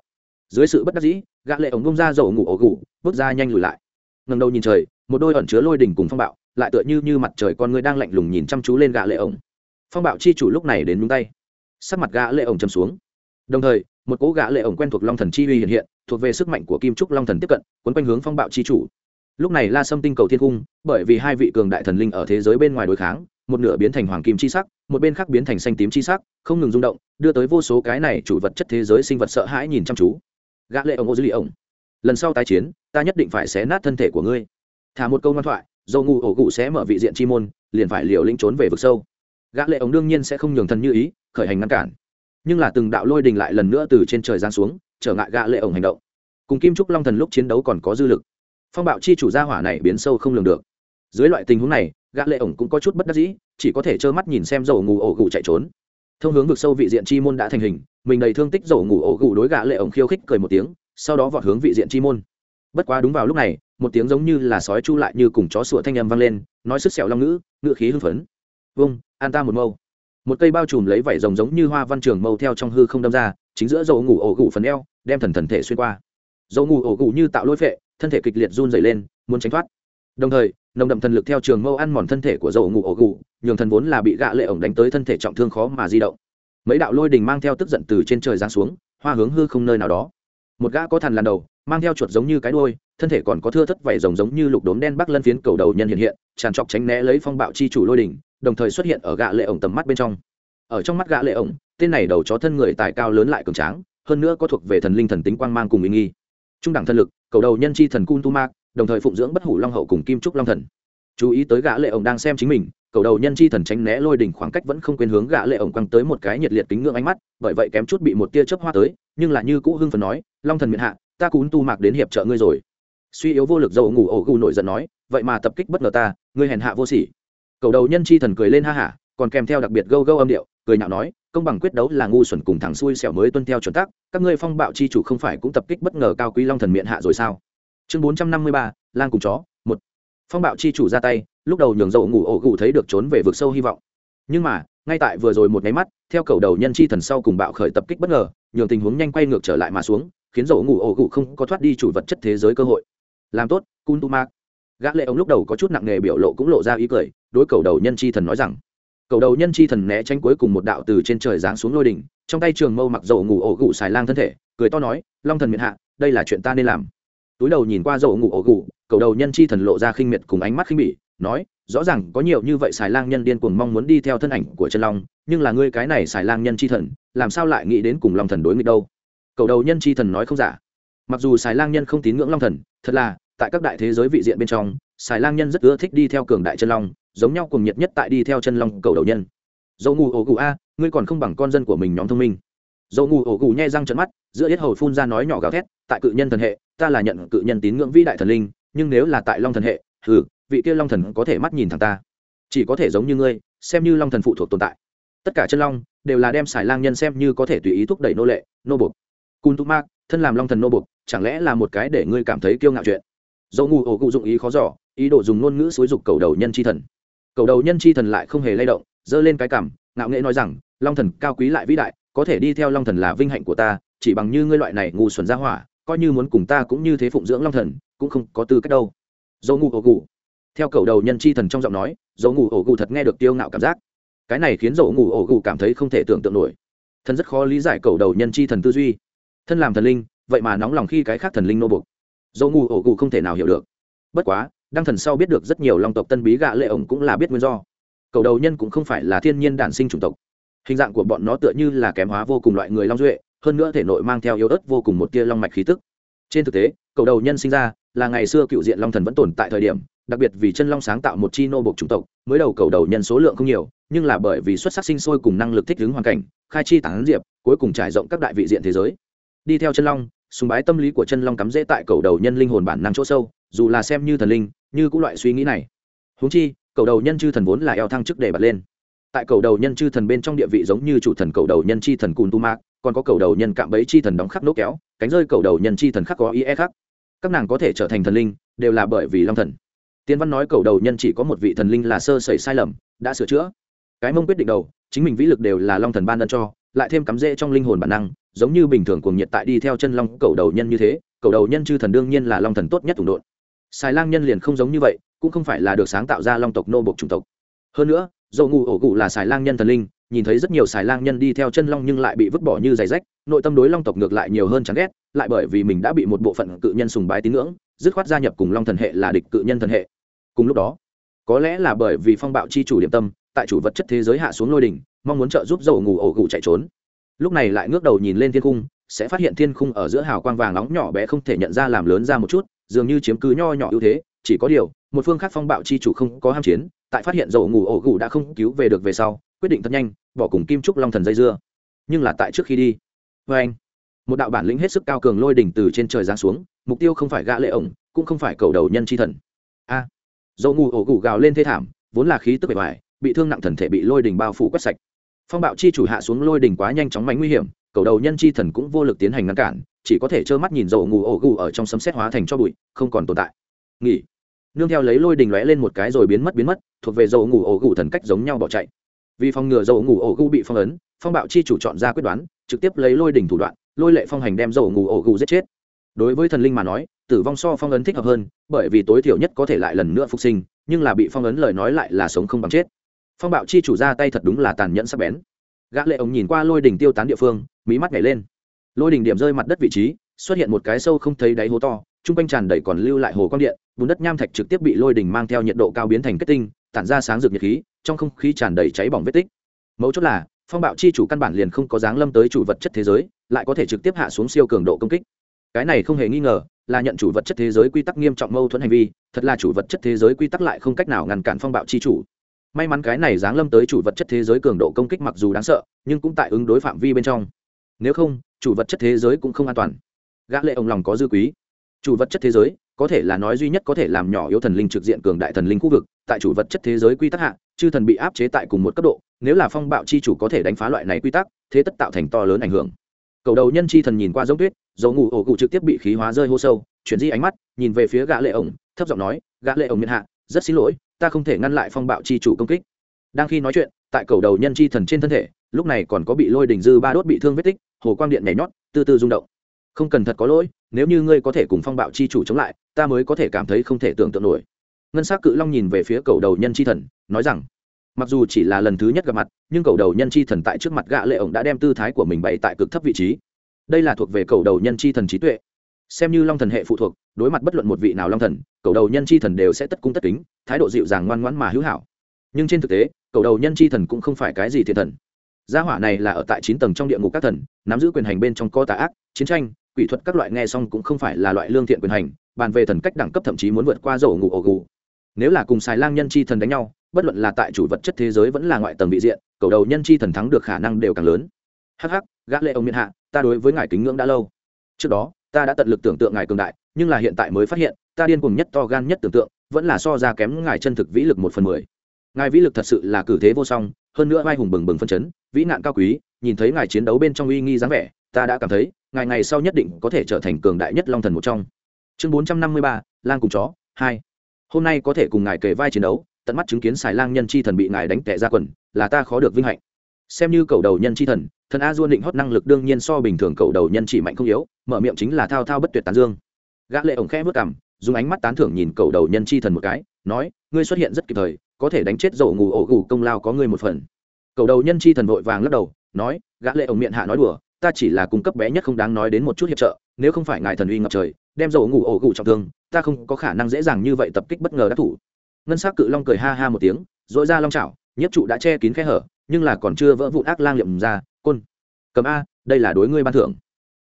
Dưới sự bất đắc dĩ gã lệ ổng bung ra dầu ngủ ổ Cụ, bước ra nhanh lùi lại. Ngẩng đầu nhìn trời một đôi ẩn chứa lôi đình cùng phong bạo lại tựa như như mặt trời con người đang lạnh lùng nhìn chăm chú lên gã lệ ổng phong bạo chi chủ lúc này đến nhúng tay. Sắc mặt gã lệ ổng chầm xuống. Đồng thời, một cỗ gã lệ ổng quen thuộc long thần chi uy hiện hiện, thuộc về sức mạnh của kim trúc long thần tiếp cận, cuốn quanh hướng phong bạo chi chủ. Lúc này la sâm tinh cầu thiên cung, bởi vì hai vị cường đại thần linh ở thế giới bên ngoài đối kháng, một nửa biến thành hoàng kim chi sắc, một bên khác biến thành xanh tím chi sắc, không ngừng rung động, đưa tới vô số cái này chủ vật chất thế giới sinh vật sợ hãi nhìn chăm chú. Gã lệ ổng ô dư lì ổng, lần sau tái chiến, ta nhất định phải xé nát thân thể của ngươi. Thả một câu ngoan thoại, dầu ngu ổ cụ sẽ mở vị diện chi môn, liền phải liều lĩnh trốn về vực sâu gã lệ ổng đương nhiên sẽ không nhường thần như ý, khởi hành ngăn cản. Nhưng là từng đạo lôi đình lại lần nữa từ trên trời giáng xuống, trở ngại gã lệ ổng hành động. Cùng kim trúc long thần lúc chiến đấu còn có dư lực. Phong bạo chi chủ gia hỏa này biến sâu không lường được. Dưới loại tình huống này, gã lệ ổng cũng có chút bất đắc dĩ, chỉ có thể trơ mắt nhìn xem dầu ngủ ổ gù chạy trốn. Thông hướng vực sâu vị diện chi môn đã thành hình, mình đầy thương tích dầu ngủ ổ gù đối gã lệ ổng khiêu khích cười một tiếng, sau đó vọt hướng vị diện chi môn. Bất quá đúng vào lúc này, một tiếng giống như là sói chu lại như cùng chó sủa thanh âm vang lên, nói sức sẹo long ngữ ngữ khí hưng phấn. Vung an ta một mâu. Một cây bao trùm lấy vảy rồng giống như hoa văn trường mâu theo trong hư không đâm ra, chính giữa dầu ngủ ổ gù phần eo, đem thần thần thể xuyên qua. Dầu ngủ ổ gù như tạo lôi phệ, thân thể kịch liệt run dày lên, muốn tránh thoát. Đồng thời, nồng đậm thần lực theo trường mâu ăn mòn thân thể của dầu ngủ ổ gù nhường thần vốn là bị gạ lệ ổng đánh tới thân thể trọng thương khó mà di động. Mấy đạo lôi đình mang theo tức giận từ trên trời giáng xuống, hoa hướng hư không nơi nào đó. Một gã có thằn làn đầu, mang theo chuột giống như cái đuôi, thân thể còn có thưa thất vảy rồng giống như lục đốm đen bắc lân phiến cầu đầu nhân hiện hiện, tràn trọc tránh né lấy phong bạo chi chủ lôi đỉnh đồng thời xuất hiện ở gạ lệ ổng tầm mắt bên trong. Ở trong mắt gã lệ ổng, tên này đầu chó thân người tài cao lớn lại cường tráng, hơn nữa có thuộc về thần linh thần tính quang mang cùng uy nghi. Trung đẳng thân lực, cầu đầu nhân chi thần cun tu mạc đồng thời phụng dưỡng bất hủ long hậu cùng kim trúc long thần. Chú ý tới gã lệ ổng đang xem chính mình, cầu đầu nhân chi thần tránh né lôi đỉnh khoảng cách vẫn không quên hướng gã lệ ổng quăng tới một cái nhiệt liệt kính ngưỡng ánh mắt, bởi vậy kém chút bị một tia chớp hoa tới, nhưng là như cũ hưng phấn nói, long thần miện hạ, ta cún tu mạc đến hiệp trợ ngươi rồi. Suy yếu vô lực dầu ngủ ổ gù nổi giận nói, vậy mà tập kích bất ngờ ta, ngươi hèn hạ vô sỉ cầu đầu nhân chi thần cười lên ha hả, còn kèm theo đặc biệt gâu gâu âm điệu, cười nhạo nói, công bằng quyết đấu là ngu xuẩn cùng thằng xui xẻo mới tuân theo chuẩn tắc, các ngươi phong bạo chi chủ không phải cũng tập kích bất ngờ cao quý long thần miệng hạ rồi sao? Chương bốn trăm năm mươi ba, lang cùng chó, một. Phong bạo chi chủ ra tay, lúc đầu nhường dậu ngủ ổ gù thấy được trốn về vực sâu hy vọng. Nhưng mà, ngay tại vừa rồi một nháy mắt, theo cầu đầu nhân chi thần sau cùng bạo khởi tập kích bất ngờ, nhường tình huống nhanh quay ngược trở lại mà xuống, khiến dậu ngủ ổ gù không có thoát đi chủ vật chất thế giới cơ hội. Làm tốt, cun tu mark gã lệ ông lúc đầu có chút nặng nề biểu lộ cũng lộ ra ý cười đối cầu đầu nhân chi thần nói rằng, cầu đầu nhân chi thần né tránh cuối cùng một đạo từ trên trời giáng xuống lôi đỉnh, trong tay trường mâu mặc dầu ngủ ổ gù xài lang thân thể, cười to nói, long thần miệt hạ, đây là chuyện ta nên làm. Túi đầu nhìn qua dầu ngủ ổ gù cầu đầu nhân chi thần lộ ra khinh miệt cùng ánh mắt khinh bỉ, nói, rõ ràng có nhiều như vậy xài lang nhân điên cuồng mong muốn đi theo thân ảnh của chân long, nhưng là ngươi cái này xài lang nhân chi thần, làm sao lại nghĩ đến cùng long thần đối nghịch đâu? Cầu đầu nhân chi thần nói không giả. Mặc dù xài lang nhân không tín ngưỡng long thần, thật là, tại các đại thế giới vị diện bên trong, xài lang nhân rất ưa thích đi theo cường đại chân long giống nhau cùng nhiệt nhất tại đi theo chân long cầu đầu nhân. Dầu ngủ ổ gù a, ngươi còn không bằng con dân của mình nhóm thông minh. Dầu ngủ ổ gù nhai răng trận mắt, giữa yết hầu phun ra nói nhỏ gào thét, tại cự nhân thần hệ, ta là nhận cự nhân tín ngưỡng vĩ đại thần linh, nhưng nếu là tại long thần hệ, hừ, vị kia long thần có thể mắt nhìn thằng ta. Chỉ có thể giống như ngươi, xem như long thần phụ thuộc tồn tại. Tất cả chân long, đều là đem xài lang nhân xem như có thể tùy ý thúc đẩy nô lệ, nô bục cun tu mạc, thân làm long thần nô bục chẳng lẽ là một cái để ngươi cảm thấy kiêu ngạo chuyện? Dầu ngủ ổ cụ dụng ý khó giỏ ý đồ dùng ngôn ngữ xối dục cầu đầu nhân tri thần cầu đầu nhân chi thần lại không hề lay động, giơ lên cái cảm ngạo nghễ nói rằng, long thần cao quý lại vĩ đại, có thể đi theo long thần là vinh hạnh của ta, chỉ bằng như ngươi loại này ngu xuẩn ra hỏa, coi như muốn cùng ta cũng như thế phụng dưỡng long thần, cũng không có tư cách đâu. Dầu ngủ ổ cụ theo cầu đầu nhân chi thần trong giọng nói dầu ngủ ổ cụ thật nghe được tiêu ngạo cảm giác. Cái này khiến dầu ngủ ổ cụ cảm thấy không thể tưởng tượng nổi. Thần rất khó lý giải cầu đầu nhân chi thần tư duy. Thân làm thần linh, vậy mà nóng lòng khi cái khác thần linh nô bục dầu ngủ ổ cụ không thể nào hiểu được. Bất quá đăng thần sau biết được rất nhiều long tộc tân bí gạ lệ ổng cũng là biết nguyên do. Cầu đầu nhân cũng không phải là thiên nhiên đản sinh chủng tộc. Hình dạng của bọn nó tựa như là kém hóa vô cùng loại người long duệ, hơn nữa thể nội mang theo yếu ớt vô cùng một tia long mạch khí tức. Trên thực tế, cầu đầu nhân sinh ra là ngày xưa cựu diện long thần vẫn tồn tại thời điểm, đặc biệt vì chân long sáng tạo một chi nô bộc chủng tộc, mới đầu cầu đầu nhân số lượng không nhiều, nhưng là bởi vì xuất sắc sinh sôi cùng năng lực thích ứng hoàn cảnh, khai chi tán diệp, cuối cùng trải rộng các đại vị diện thế giới. Đi theo chân long, sùng bái tâm lý của chân long cắm rễ tại cầu đầu nhân linh hồn bản năng chỗ sâu dù là xem như thần linh, như cũng loại suy nghĩ này. Huống chi, cầu đầu nhân chư thần vốn là eo thăng chức để bật lên. Tại cầu đầu nhân chư thần bên trong địa vị giống như chủ thần cầu đầu nhân chi thần cùn tu mạc, còn có cầu đầu nhân cạm bẫy chi thần đóng khắc nốt kéo, cánh rơi cầu đầu nhân chi thần khắc có ý e khắc. Các nàng có thể trở thành thần linh, đều là bởi vì long thần. Tiên văn nói cầu đầu nhân chỉ có một vị thần linh là sơ sẩy sai lầm, đã sửa chữa. Cái mông quyết định đầu, chính mình vĩ lực đều là long thần ban ân cho, lại thêm cắm rễ trong linh hồn bản năng, giống như bình thường cuồng nhiệt tại đi theo chân long cầu đầu nhân như thế, cầu đầu nhân chư thần đương nhiên là long thần tốt nhất thủ độn xài lang nhân liền không giống như vậy, cũng không phải là được sáng tạo ra long tộc, nô bộc chủng tộc. Hơn nữa, dầu ngủ ổ cụ là xài lang nhân thần linh, nhìn thấy rất nhiều xài lang nhân đi theo chân long nhưng lại bị vứt bỏ như giày rách, nội tâm đối long tộc ngược lại nhiều hơn chán ghét, lại bởi vì mình đã bị một bộ phận cự nhân sùng bái tín ngưỡng, dứt khoát gia nhập cùng long thần hệ là địch cự nhân thần hệ. Cùng lúc đó, có lẽ là bởi vì phong bạo chi chủ điểm tâm, tại chủ vật chất thế giới hạ xuống lôi đỉnh, mong muốn trợ giúp dầu ngủ ổ Cụ chạy trốn. Lúc này lại ngước đầu nhìn lên thiên cung sẽ phát hiện thiên khung ở giữa hào quang vàng nóng nhỏ bé không thể nhận ra làm lớn ra một chút dường như chiếm cứ nho nhỏ ưu thế, chỉ có điều, một phương khác phong bạo chi chủ không có ham chiến, tại phát hiện dầu ngủ ổ gù đã không cứu về được về sau, quyết định thật nhanh, bỏ cùng kim trúc long thần dây dưa. Nhưng là tại trước khi đi vê anh, một đạo bản lĩnh hết sức cao cường lôi đỉnh từ trên trời giáng xuống, mục tiêu không phải gã lệ ổng, cũng không phải cầu đầu nhân chi thần. A dầu ngủ ổ gù gào lên thê thảm, vốn là khí tức bề ngoài, bị thương nặng thần thể bị lôi đỉnh bao phủ quét sạch. Phong bạo chi chủ hạ xuống lôi đỉnh quá nhanh chóng mạnh nguy hiểm, cầu đầu nhân chi thần cũng vô lực tiến hành ngăn cản chỉ có thể trơ mắt nhìn dầu ngủ ổ gù ở trong sấm xét hóa thành cho bụi, không còn tồn tại. Nghỉ. Nương theo lấy lôi đình lóe lên một cái rồi biến mất biến mất, thuộc về dầu ngủ ổ gù thần cách giống nhau bỏ chạy. Vì phòng ngừa dầu ngủ ổ gù bị phong ấn, phong bạo chi chủ chọn ra quyết đoán, trực tiếp lấy lôi đình thủ đoạn, lôi lệ phong hành đem dầu ngủ ổ gù giết chết. Đối với thần linh mà nói, tử vong so phong ấn thích hợp hơn, bởi vì tối thiểu nhất có thể lại lần nữa phục sinh, nhưng là bị phong ấn lời nói lại là sống không bằng chết. Phong bạo chi chủ ra tay thật đúng là tàn nhẫn sắc bén. Gã lệ ống nhìn qua lôi đỉnh tiêu tán địa phương mỹ mắt nhảy lên lôi đỉnh điểm rơi mặt đất vị trí, xuất hiện một cái sâu không thấy đáy hố to, trung quanh tràn đầy còn lưu lại hồ quang điện vùng đất nham thạch trực tiếp bị lôi đỉnh mang theo nhiệt độ cao biến thành kết tinh, tản ra sáng rực nhiệt khí, trong không khí tràn đầy cháy bỏng vết tích. Mấu chốt là, phong bạo chi chủ căn bản liền không có dáng lâm tới chủ vật chất thế giới, lại có thể trực tiếp hạ xuống siêu cường độ công kích. Cái này không hề nghi ngờ, là nhận chủ vật chất thế giới quy tắc nghiêm trọng mâu thuẫn hành vi, thật là chủ vật chất thế giới quy tắc lại không cách nào ngăn cản phong bạo chi chủ. May mắn cái này giáng lâm tới chủ vật chất thế giới cường độ công kích mặc dù đáng sợ, nhưng cũng tại ứng đối phạm vi bên trong. Nếu không chủ vật chất thế giới cũng không an toàn. Gã lệ ông lòng có dư quý. Chủ vật chất thế giới, có thể là nói duy nhất có thể làm nhỏ yếu thần linh trực diện cường đại thần linh khu vực, tại chủ vật chất thế giới quy tắc hạ, chư thần bị áp chế tại cùng một cấp độ, nếu là phong bạo chi chủ có thể đánh phá loại này quy tắc, thế tất tạo thành to lớn ảnh hưởng. Cầu đầu nhân chi thần nhìn qua giống tuyết dầu ngủ ổ cụ trực tiếp bị khí hóa rơi hô sâu, chuyển di ánh mắt, nhìn về phía gã lệ ổng thấp giọng nói, gã lệ ổng miễn hạ, rất xin lỗi, ta không thể ngăn lại phong bạo chi chủ công kích. Đang khi nói chuyện, tại cầu đầu nhân chi thần trên thân thể, lúc này còn có bị lôi đỉnh dư ba đốt bị thương vết tích hồ quang điện nhảy nhót từ từ rung động. Không cần thật có lỗi, nếu như ngươi có thể cùng phong bạo chi chủ chống lại, ta mới có thể cảm thấy không thể tưởng tượng nổi. Ngân s á c cự long nhìn về phía cầu đầu nhân chi thần, nói rằng, mặc dù chỉ là lần thứ nhất gặp mặt, nhưng cầu đầu nhân chi thần tại trước mặt gã lệ ổng đã đem tư thái của mình bày tại cực thấp vị trí. Đây là thuộc về cầu đầu nhân chi thần trí tuệ. Xem như long thần hệ phụ thuộc, đối mặt bất luận một vị nào long thần, cầu đầu nhân chi thần đều sẽ tất cung tất kính, thái độ dịu dàng ngoan ngoãn mà hữu hảo. Nhưng trên thực tế, cầu đầu nhân chi thần cũng không phải cái gì thiệt thần gia hỏa này là ở tại chín tầng trong địa ngục các thần, nắm giữ quyền hành bên trong co tà ác, chiến tranh, quỷ thuật các loại nghe xong cũng không phải là loại lương thiện quyền hành, bàn về thần cách đẳng cấp thậm chí muốn vượt qua rổ ngủ ổ gù. Nếu là cùng xài lang nhân chi thần đánh nhau, bất luận là tại chủ vật chất thế giới vẫn là ngoại tầng vị diện, cầu đầu nhân chi thần thắng được khả năng đều càng lớn. Hắc hắc, gã lệ ông miên hạ, ta đối với ngài kính ngưỡng đã lâu. Trước đó, ta đã tận lực tưởng tượng ngài cường đại, nhưng là hiện tại mới phát hiện, ta điên cuồng nhất to gan nhất tưởng tượng, vẫn là so ra kém ngài chân thực vĩ lực một phần mười. Ngài vĩ lực thật sự là cử thế vô song, hơn nữa vai hùng bừng bừng phân chấn vĩ nạn cao quý, nhìn thấy ngài chiến đấu bên trong uy nghi dáng vẻ, ta đã cảm thấy, ngài ngày sau nhất định có thể trở thành cường đại nhất long thần một trong. Chương bốn trăm năm mươi ba, lang cùng chó, hai. Hôm nay có thể cùng ngài kề vai chiến đấu, tận mắt chứng kiến xài lang nhân chi thần bị ngài đánh tệ ra quần, là ta khó được vinh hạnh. Xem như cầu đầu nhân chi thần thần a duôn định hót năng lực đương nhiên so bình thường cầu đầu nhân chỉ mạnh không yếu, mở miệng chính là thao thao bất tuyệt tán dương. Gã lệ ổng khẽ vớt cằm, dùng ánh mắt tán thưởng nhìn cầu đầu nhân chi thần một cái, nói, ngươi xuất hiện rất kịp thời, có thể đánh chết dầu ngủ ổ gù công lao có ngươi một phần cầu đầu nhân chi thần vội vàng lắc đầu, nói, gã lệ ổng miệng hạ nói đùa, ta chỉ là cung cấp bé nhất không đáng nói đến một chút hiệp trợ, nếu không phải ngài thần uy ngập trời, đem dầu ngủ ổ gù trọng thương, ta không có khả năng dễ dàng như vậy tập kích bất ngờ đắc thủ. Ngân sắc cự long cười ha ha một tiếng dội ra long chảo nhất trụ đã che kín khe hở, nhưng là còn chưa vỡ vụn ác lang liệm ra, côn, cầm a, đây là đối ngươi ban thưởng.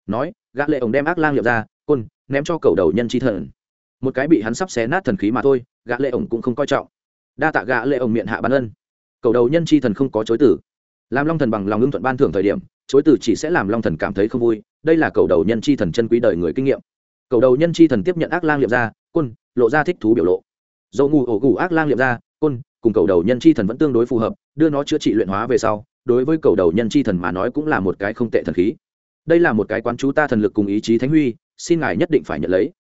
Nói, gã lệ ổng đem ác lang liệm ra, côn, ném cho cầu đầu nhân chi thần. Một cái bị hắn sắp xé nát thần khí mà thôi, gã lệ ổng cũng không coi trọng. Đa tạ gã lệ ổng miệng hạ ban ân cầu đầu nhân chi thần không có chối tử. Làm long thần bằng lòng ưng thuận ban thưởng thời điểm, chối tử chỉ sẽ làm long thần cảm thấy không vui, đây là cầu đầu nhân chi thần chân quý đời người kinh nghiệm. Cầu đầu nhân chi thần tiếp nhận ác lang liệm ra, côn, lộ ra thích thú biểu lộ. Dầu ngủ ổ ngủ ác lang liệm ra, côn, cùng cầu đầu nhân chi thần vẫn tương đối phù hợp, đưa nó chữa trị luyện hóa về sau, đối với cầu đầu nhân chi thần mà nói cũng là một cái không tệ thần khí. Đây là một cái quán chú ta thần lực cùng ý chí thánh huy, xin ngài nhất định phải nhận lấy.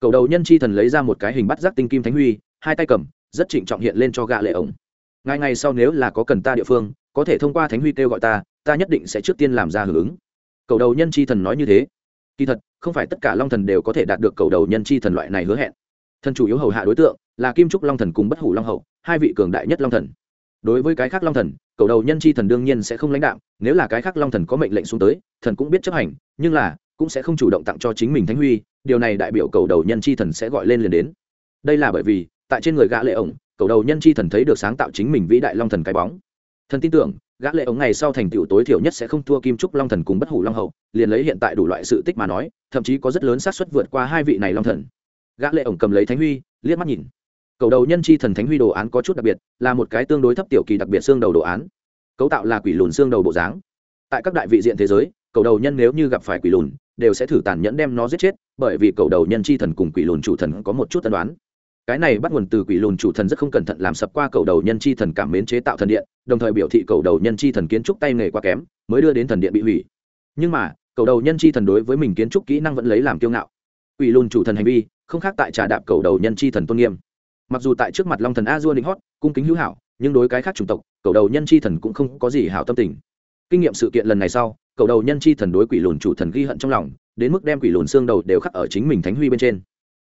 Cầu đầu nhân chi thần lấy ra một cái hình bắt giác tinh kim thánh huy, hai tay cầm, rất trịnh trọng hiện lên cho gạ lệ ổng ngày ngày sau nếu là có cần ta địa phương, có thể thông qua thánh huy kêu gọi ta ta nhất định sẽ trước tiên làm ra hưởng ứng. Cầu đầu nhân chi thần nói như thế. Kỳ thật, không phải tất cả long thần đều có thể đạt được cầu đầu nhân chi thần loại này hứa hẹn. Thần chủ yếu hầu hạ đối tượng là kim trúc long thần cùng bất hủ long hậu, hai vị cường đại nhất long thần. Đối với cái khác long thần, cầu đầu nhân chi thần đương nhiên sẽ không lãnh đạo, nếu là cái khác long thần có mệnh lệnh xuống tới, thần cũng biết chấp hành, nhưng là cũng sẽ không chủ động tặng cho chính mình thánh huy, điều này đại biểu cầu đầu nhân chi thần sẽ gọi lên liền đến. Đây là bởi vì, tại trên người gã lệ ổng cầu đầu nhân chi thần thấy được sáng tạo chính mình vĩ đại long thần cái bóng. Thần tin tưởng, gã lệ ống ngày sau thành tựu tối thiểu nhất sẽ không thua kim trúc long thần cùng bất hủ long hậu, liền lấy hiện tại đủ loại sự tích mà nói, thậm chí có rất lớn xác suất vượt qua hai vị này long thần. Gã lệ ổng cầm lấy thánh huy, liếc mắt nhìn. Cầu đầu nhân chi thần thánh huy đồ án có chút đặc biệt, là một cái tương đối thấp tiểu kỳ đặc biệt xương đầu đồ án. Cấu tạo là quỷ lùn xương đầu bộ dáng. Tại các đại vị diện thế giới, cầu đầu nhân nếu như gặp phải quỷ lùn, đều sẽ thử tàn nhẫn đem nó giết chết, bởi vì cầu đầu nhân chi thần cùng quỷ lùn chủ thần có một chút tân đoán cái này bắt nguồn từ quỷ lùn chủ thần rất không cẩn thận làm sập qua cầu đầu nhân chi thần cảm mến chế tạo thần điện, đồng thời biểu thị cầu đầu nhân chi thần kiến trúc tay nghề quá kém, mới đưa đến thần điện bị hủy. Nhưng mà, cầu đầu nhân chi thần đối với mình kiến trúc kỹ năng vẫn lấy làm kiêu ngạo. Quỷ lùn chủ thần hành vi, không khác tại trà đạp cầu đầu nhân chi thần tôn nghiêm. Mặc dù tại trước mặt long thần a dua định hót, cung kính hữu hảo, nhưng đối cái khác chủng tộc, cầu đầu nhân chi thần cũng không có gì hảo tâm tình. Kinh nghiệm sự kiện lần này sau, cầu đầu nhân chi thần đối quỷ lùn chủ thần ghi hận trong lòng, đến mức đem quỷ lùn xương đầu đều khắc ở chính mình thánh huy bên trên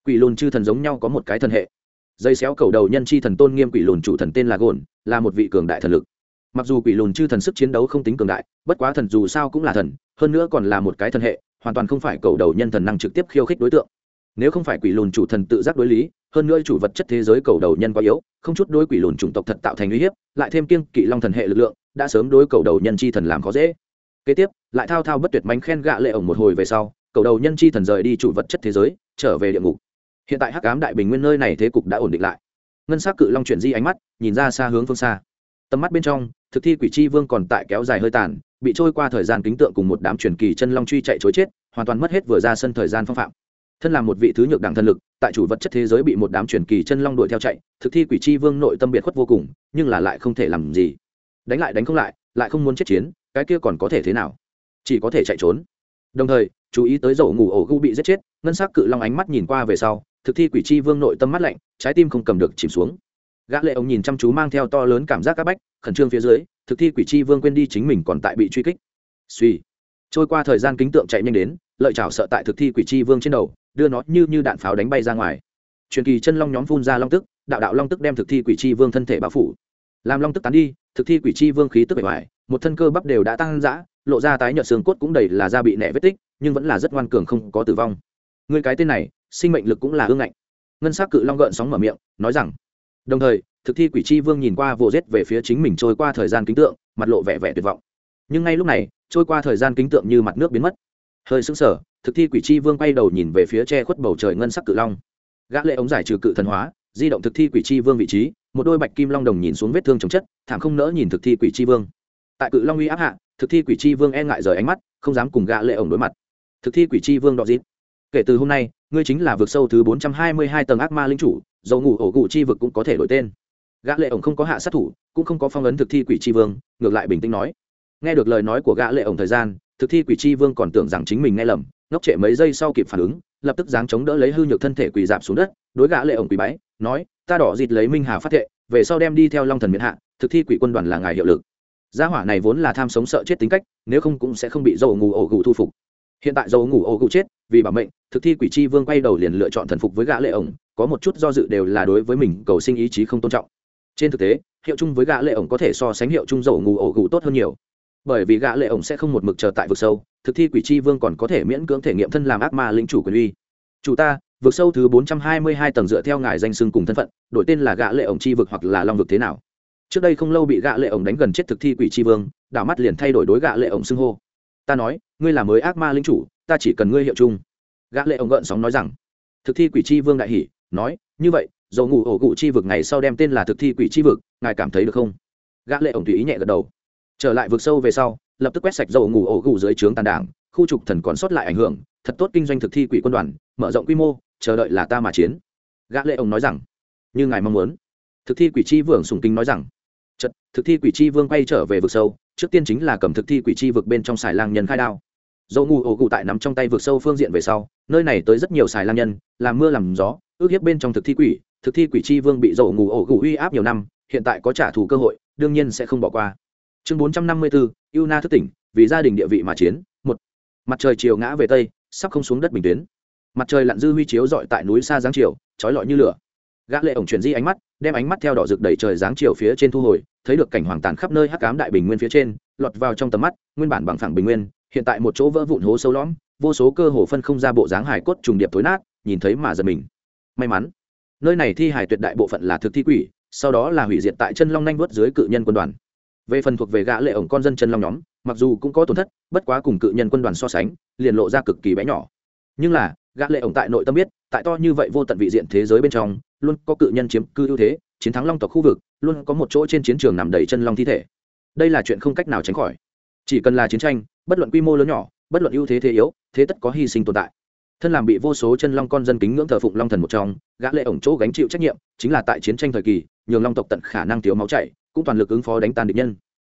quỷ lùn chư thần giống nhau có một cái thần hệ. Dây xéo cầu đầu nhân chi thần tôn nghiêm quỷ lùn chủ thần tên là gồn, là một vị cường đại thần lực. Mặc dù quỷ lùn chư thần sức chiến đấu không tính cường đại, bất quá thần dù sao cũng là thần, hơn nữa còn là một cái thần hệ, hoàn toàn không phải cầu đầu nhân thần năng trực tiếp khiêu khích đối tượng. Nếu không phải quỷ lùn chủ thần tự giác đối lý, hơn nữa chủ vật chất thế giới cầu đầu nhân quá yếu, không chút đối quỷ lùn chủng tộc thật tạo thành uy hiếp, lại thêm kiêng kỵ long thần hệ lực lượng, đã sớm đối cầu đầu nhân chi thần làm khó dễ. Kế tiếp, lại thao thao bất tuyệt mánh khen gạ lệ ổng một hồi về sau, cầu đầu nhân chi thần rời đi chủ vật chất thế giới, trở về địa ngục hiện tại hắc ám đại bình nguyên nơi này thế cục đã ổn định lại. Ngân s á c cự long chuyển di ánh mắt, nhìn ra xa hướng phương xa. Tầm mắt bên trong, thực thi quỷ c h i vương còn tại kéo dài hơi tàn, bị trôi qua thời gian kính tượng cùng một đám truyền kỳ chân long truy chạy chối chết, hoàn toàn mất hết vừa ra sân thời gian phong phạm. Thân là một vị thứ nhược đẳng thân lực, tại chủ vật chất thế giới bị một đám truyền kỳ chân long đuổi theo chạy, thực thi quỷ c h i vương nội tâm biệt khuất vô cùng, nhưng là lại không thể làm gì. Đánh lại đánh không lại lại không muốn chết chiến, cái kia còn có thể thế nào? Chỉ có thể chạy trốn. Đồng thời, chú ý tới dầu ngủ ổ gu bị giết chết, ngân s ắ c cự long ánh mắt nhìn qua về sau thực thi quỷ c h i vương nội tâm mắt lạnh, trái tim không cầm được chìm xuống. Gã lệ ông nhìn chăm chú mang theo to lớn cảm giác các bách, khẩn trương phía dưới, thực thi quỷ c h i vương quên đi chính mình còn tại bị truy kích. Suy. Trôi qua thời gian kính tượng chạy nhanh đến, lợi chảo sợ tại thực thi quỷ c h i vương trên đầu, đưa nó như như đạn pháo đánh bay ra ngoài. Truyền kỳ chân long nhóm phun ra long tức, đạo đạo long tức đem thực thi quỷ c h i vương thân thể bao phủ. Làm long tức tán đi, thực thi quỷ c h i vương khí tức bề ngoài, một thân cơ bắp đều đã tăng giã lộ ra tái nhợt xương cốt cũng đầy là da bị nẻ vết tích, nhưng vẫn là rất ngoan cường không có tử vong người cái tên này, sinh mệnh lực cũng là ương ngạnh. Ngân s á c cự long gợn sóng mở miệng, nói rằng, đồng thời, thực thi quỷ c h i vương nhìn qua vô rết về phía chính mình trôi qua thời gian kính tượng, mặt lộ vẻ vẻ tuyệt vọng. Nhưng ngay lúc này, trôi qua thời gian kính tượng như mặt nước biến mất. Hơi sững sờ, thực thi quỷ c h i vương quay đầu nhìn về phía che khuất bầu trời ngân sắc cự long. Gã lệ ống giải trừ cự thần hóa, di động thực thi quỷ c h i vương vị trí, một đôi bạch kim long đồng nhìn xuống vết thương chống chất, thảm không nỡ nhìn thực thi quỷ c vương. Tại cự long uy áp hạ, thực thi quỷ c vương e ngại rời ánh mắt, không dám cùng gã lệ ống đối mặt. Thực thi quỷ c vương đọ dít kể từ hôm nay, ngươi chính là vực sâu thứ bốn trăm hai mươi hai tầng ác ma linh chủ, dầu ngủ ổ cụ chi vực cũng có thể đổi tên. Gã lệ ổng không có hạ sát thủ, cũng không có phong ấn thực thi quỷ chi vương, ngược lại bình tĩnh nói. Nghe được lời nói của gã lệ ổng thời gian, thực thi quỷ chi vương còn tưởng rằng chính mình nghe lầm, ngốc trệ mấy giây sau kịp phản ứng, lập tức giáng chống đỡ lấy hư nhược thân thể quỳ dạp xuống đất, đối gã lệ ổng quỳ bái, nói, ta đỏ dịt lấy minh hà phát thệ, về sau đem đi theo long thần miễn hạ, thực thi quỷ quân đoàn là ngài hiệu lực. Gia hỏa này vốn là tham sống sợ chết tính cách, nếu không cũng sẽ không bị dầu ngủ ổ gù thu phục hiện tại dầu ngủ ổ cụ chết, vì bảo mệnh, thực thi quỷ c h i vương quay đầu liền lựa chọn thần phục với gã lệ ổng, có một chút do dự đều là đối với mình cầu sinh ý chí không tôn trọng. Trên thực tế, hiệu chung với gã lệ ổng có thể so sánh hiệu chung dầu ngủ ổ cụ tốt hơn nhiều. Bởi vì gã lệ ổng sẽ không một mực chờ tại vực sâu, thực thi quỷ c h i vương còn có thể miễn cưỡng thể nghiệm thân làm ác ma lĩnh chủ quyền uy. Chủ ta, vực sâu thứ bốn trăm hai mươi hai tầng dựa theo ngài danh xưng cùng thân phận, đổi tên là gã lệ ổng chi vực hoặc là long vực thế nào. Trước đây không lâu bị gã lệ ổng đánh gần chết thực thi quỷ chi vương, đảo mắt liền thay đổi đối gã lệ ổng xưng hô ta nói, ngươi là mới ác ma linh chủ, ta chỉ cần ngươi hiệu chung. Gã lệ ông gợn sóng nói rằng. Thực thi quỷ chi vương đại hỉ, nói, như vậy, dầu ngủ ổ cụ chi vực ngày sau đem tên là thực thi quỷ chi vực, ngài cảm thấy được không? Gã lệ ông tùy ý nhẹ gật đầu. Trở lại vực sâu về sau, lập tức quét sạch dầu ngủ ổ cụ dưới trướng tàn đảng, khu trục thần còn sót lại ảnh hưởng, thật tốt kinh doanh thực thi quỷ quân đoàn, mở rộng quy mô, chờ đợi là ta mà chiến. Gã lệ ông nói rằng. Như ngài mong muốn. Thực thi quỷ chi vương sùng kinh nói rằng chật, thực thi quỷ chi vương quay trở về vực sâu, trước tiên chính là cầm thực thi quỷ chi vực bên trong xài lang nhân khai đao. Dầu ngủ ổ cụ tại nắm trong tay vực sâu phương diện về sau, nơi này tới rất nhiều xài lang nhân, làm mưa làm gió, ước hiếp bên trong thực thi quỷ, thực thi quỷ chi vương bị dầu ngủ ổ cụ uy áp nhiều năm, hiện tại có trả thù cơ hội, đương nhiên sẽ không bỏ qua. Chương bốn trăm năm mươi bốn ưu na thức tỉnh, vì gia đình địa vị mà chiến, một. Mặt trời chiều ngã về tây, sắp không xuống đất bình tuyến. Mặt trời lặn dư huy chiếu dọi tại núi xa giáng chiều, trói lọi như lửa gã lệ ổng chuyển di ánh mắt, đem ánh mắt theo đỏ rực đẩy trời giáng chiều phía trên thu hồi, thấy được cảnh hoàng tàn khắp nơi hắc ám đại bình nguyên phía trên, lọt vào trong tầm mắt, nguyên bản bằng phẳng bình nguyên, hiện tại một chỗ vỡ vụn hố sâu lõm, vô số cơ hồ phân không ra bộ dáng hải cốt trùng điệp tối nát, nhìn thấy mà giật mình. May mắn, nơi này thi hải tuyệt đại bộ phận là thực thi quỷ, sau đó là hủy diệt tại chân long nanh vớt dưới cự nhân quân đoàn. Về phần thuộc về gã lệ ổng con dân chân long nhóm, mặc dù cũng có tổn thất, bất quá cùng cự nhân quân đoàn so sánh, liền lộ ra cực kỳ bé nhỏ. Nhưng là, gã lệ ổng tại nội tâm biết tại to như vậy vô tận vị diện thế giới bên trong, luôn có cự nhân chiếm cư ưu thế, chiến thắng long tộc khu vực, luôn có một chỗ trên chiến trường nằm đầy chân long thi thể. Đây là chuyện không cách nào tránh khỏi. Chỉ cần là chiến tranh, bất luận quy mô lớn nhỏ, bất luận ưu thế thế yếu, thế tất có hy sinh tồn tại. Thân làm bị vô số chân long con dân kính ngưỡng thờ phụng long thần một trong, gã lệ ổng chỗ gánh chịu trách nhiệm, chính là tại chiến tranh thời kỳ, nhường long tộc tận khả năng thiếu máu chảy, cũng toàn lực ứng phó đánh tan địch nhân.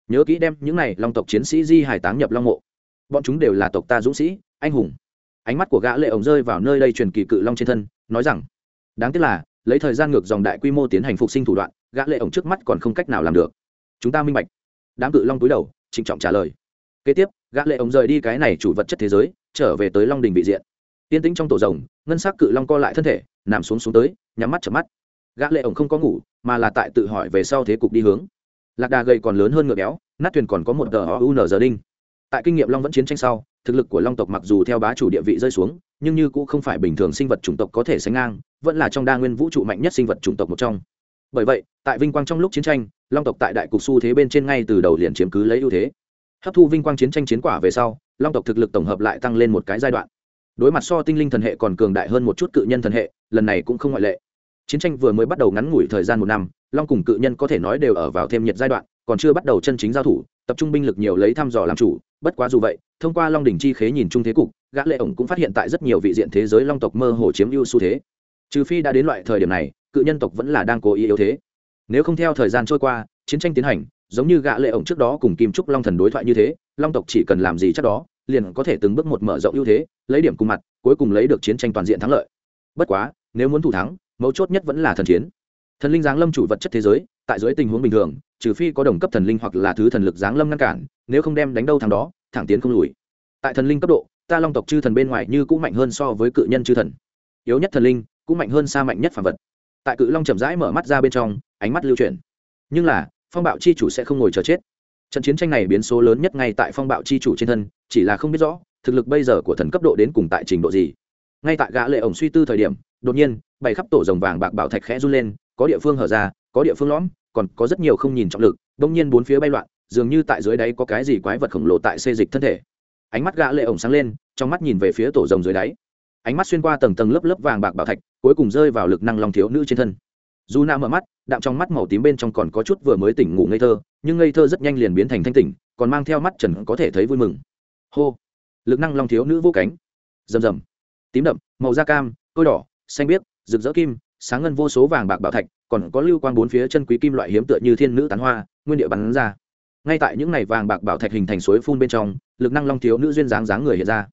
Nhớ kỹ đem những này long tộc chiến sĩ di hải táng nhập long mộ. Bọn chúng đều là tộc ta dũng sĩ, anh hùng ánh mắt của gã lệ ổng rơi vào nơi đây truyền kỳ cự long trên thân, nói rằng, đáng tiếc là, lấy thời gian ngược dòng đại quy mô tiến hành phục sinh thủ đoạn, gã lệ ổng trước mắt còn không cách nào làm được. Chúng ta minh bạch. Đám cự long túi đầu, trịnh trọng trả lời. Kế tiếp, gã lệ ổng rời đi cái này chủ vật chất thế giới, trở về tới long đình vị diện. Tiên tĩnh trong tổ rồng, ngân sắc cự long co lại thân thể, nằm xuống xuống tới, nhắm mắt chợp mắt. Gã lệ ổng không có ngủ, mà là tại tự hỏi về sau thế cục đi hướng. Lạc đà gầy còn lớn hơn ngựa béo, nát thuyền còn có một tờ un giờ đinh tại kinh nghiệm long vẫn chiến tranh sau, thực lực của long tộc mặc dù theo bá chủ địa vị rơi xuống, nhưng như cũng không phải bình thường sinh vật chủng tộc có thể sánh ngang, vẫn là trong đa nguyên vũ trụ mạnh nhất sinh vật chủng tộc một trong. Bởi vậy, tại vinh quang trong lúc chiến tranh, long tộc tại đại cục xu thế bên trên ngay từ đầu liền chiếm cứ lấy ưu thế. Hấp thu vinh quang chiến tranh chiến quả về sau, long tộc thực lực tổng hợp lại tăng lên một cái giai đoạn. Đối mặt so tinh linh thần hệ còn cường đại hơn một chút cự nhân thần hệ, lần này cũng không ngoại lệ. Chiến tranh vừa mới bắt đầu ngắn ngủi thời gian một năm, long cùng cự nhân có thể nói đều ở vào thêm nhiệt giai đoạn, còn chưa bắt đầu chân chính giao thủ tập trung binh lực nhiều lấy thăm dò làm chủ, bất quá dù vậy, thông qua long đỉnh chi khế nhìn chung thế cục, gã lệ ổng cũng phát hiện tại rất nhiều vị diện thế giới long tộc mơ hồ chiếm ưu xu thế. Trừ phi đã đến loại thời điểm này, cự nhân tộc vẫn là đang cố ý yếu thế. Nếu không theo thời gian trôi qua, chiến tranh tiến hành, giống như gã lệ ổng trước đó cùng kim trúc long thần đối thoại như thế, long tộc chỉ cần làm gì chắc đó, liền có thể từng bước một mở rộng ưu thế, lấy điểm cùng mặt, cuối cùng lấy được chiến tranh toàn diện thắng lợi. Bất quá, nếu muốn thủ thắng, mấu chốt nhất vẫn là thần chiến. Thần linh giáng lâm chủ vật chất thế giới, tại dưới tình huống bình thường trừ phi có đồng cấp thần linh hoặc là thứ thần lực giáng lâm ngăn cản, nếu không đem đánh đâu thằng đó, thẳng tiến không lùi. Tại thần linh cấp độ, ta long tộc chư thần bên ngoài như cũng mạnh hơn so với cự nhân chư thần. Yếu nhất thần linh, cũng mạnh hơn xa mạnh nhất phản vật. Tại cự long chậm rãi mở mắt ra bên trong, ánh mắt lưu chuyển. Nhưng là, phong bạo chi chủ sẽ không ngồi chờ chết. Trận chiến tranh này biến số lớn nhất ngay tại phong bạo chi chủ trên thân, chỉ là không biết rõ, thực lực bây giờ của thần cấp độ đến cùng tại trình độ gì. Ngay tại gã lệ ổng suy tư thời điểm, đột nhiên, bày khắp tổ rồng vàng bạc bảo thạch khẽ run lên, có địa phương hở ra, có địa phương lõm còn có rất nhiều không nhìn trọng lực, đông nhiên bốn phía bay loạn, dường như tại dưới đáy có cái gì quái vật khổng lồ tại xê dịch thân thể. Ánh mắt gã lệ ổng sáng lên, trong mắt nhìn về phía tổ rồng dưới đáy. Ánh mắt xuyên qua tầng tầng lớp lớp vàng bạc bảo thạch, cuối cùng rơi vào lực năng long thiếu nữ trên thân. Dù na mở mắt, đạm trong mắt màu tím bên trong còn có chút vừa mới tỉnh ngủ ngây thơ, nhưng ngây thơ rất nhanh liền biến thành thanh tỉnh, còn mang theo mắt trần có thể thấy vui mừng. Hô! Lực năng long thiếu nữ vô cánh. Rầm rầm. Tím đậm, màu da cam tôi đỏ, xanh biếc, rực rỡ kim sáng ngân vô số vàng bạc bảo thạch, còn có lưu quang bốn phía chân quý kim loại hiếm tựa như thiên nữ tán hoa, nguyên địa bắn ra. Ngay tại những ngày vàng bạc bảo thạch hình thành suối phun bên trong, lực năng long thiếu nữ duyên dáng dáng người hiện ra.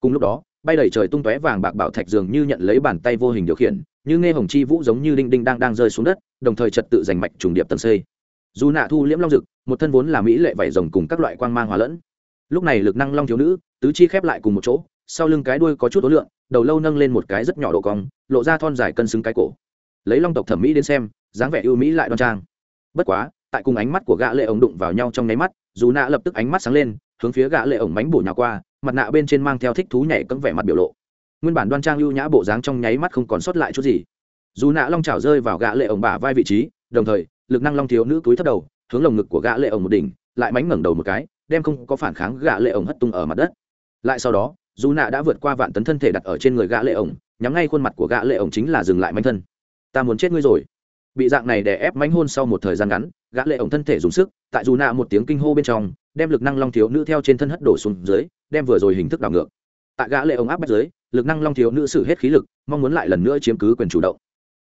Cùng lúc đó, bay đẩy trời tung tóe vàng bạc bảo thạch dường như nhận lấy bàn tay vô hình điều khiển, như nghe hồng chi vũ giống như đinh đinh đang đang rơi xuống đất, đồng thời trật tự giành mạch trùng điệp tầng xây. Dù nạ thu liễm long dực, một thân vốn là mỹ lệ vảy rồng cùng các loại quang mang hòa lẫn. Lúc này lực năng long thiếu nữ, tứ chi khép lại cùng một chỗ sau lưng cái đuôi có chút ố lượng, đầu lâu nâng lên một cái rất nhỏ độ cong, lộ ra thon dài cân xứng cái cổ. Lấy long tộc thẩm mỹ đến xem, dáng vẻ ưu mỹ lại đoan trang. Bất quá, tại cùng ánh mắt của gã lệ ổng đụng vào nhau trong nháy mắt, dù nạ lập tức ánh mắt sáng lên, hướng phía gã lệ ổng mánh bổ nhào qua, mặt nạ bên trên mang theo thích thú nhảy cấm vẻ mặt biểu lộ. Nguyên bản đoan trang ưu nhã bộ dáng trong nháy mắt không còn sót lại chút gì. Dù nạ long chảo rơi vào gã lệ ổng bả vai vị trí, đồng thời, lực năng long thiếu nữ túi thấp đầu, hướng lồng ngực của gã lệ ổng một đỉnh, lại mánh ngẩng đầu một cái, đem không có phản kháng gã lệ ổng hất tung ở mặt đất. Lại sau đó dù nạ đã vượt qua vạn tấn thân thể đặt ở trên người gã lệ ổng, nhắm ngay khuôn mặt của gã lệ ổng chính là dừng lại manh thân. Ta muốn chết ngươi rồi. Bị dạng này đè ép mánh hôn sau một thời gian ngắn, gã lệ ổng thân thể dùng sức, tại dù nạ một tiếng kinh hô bên trong, đem lực năng long thiếu nữ theo trên thân hất đổ xuống dưới, đem vừa rồi hình thức đảo ngược. Tại gã lệ ổng áp bách dưới, lực năng long thiếu nữ sử hết khí lực, mong muốn lại lần nữa chiếm cứ quyền chủ động.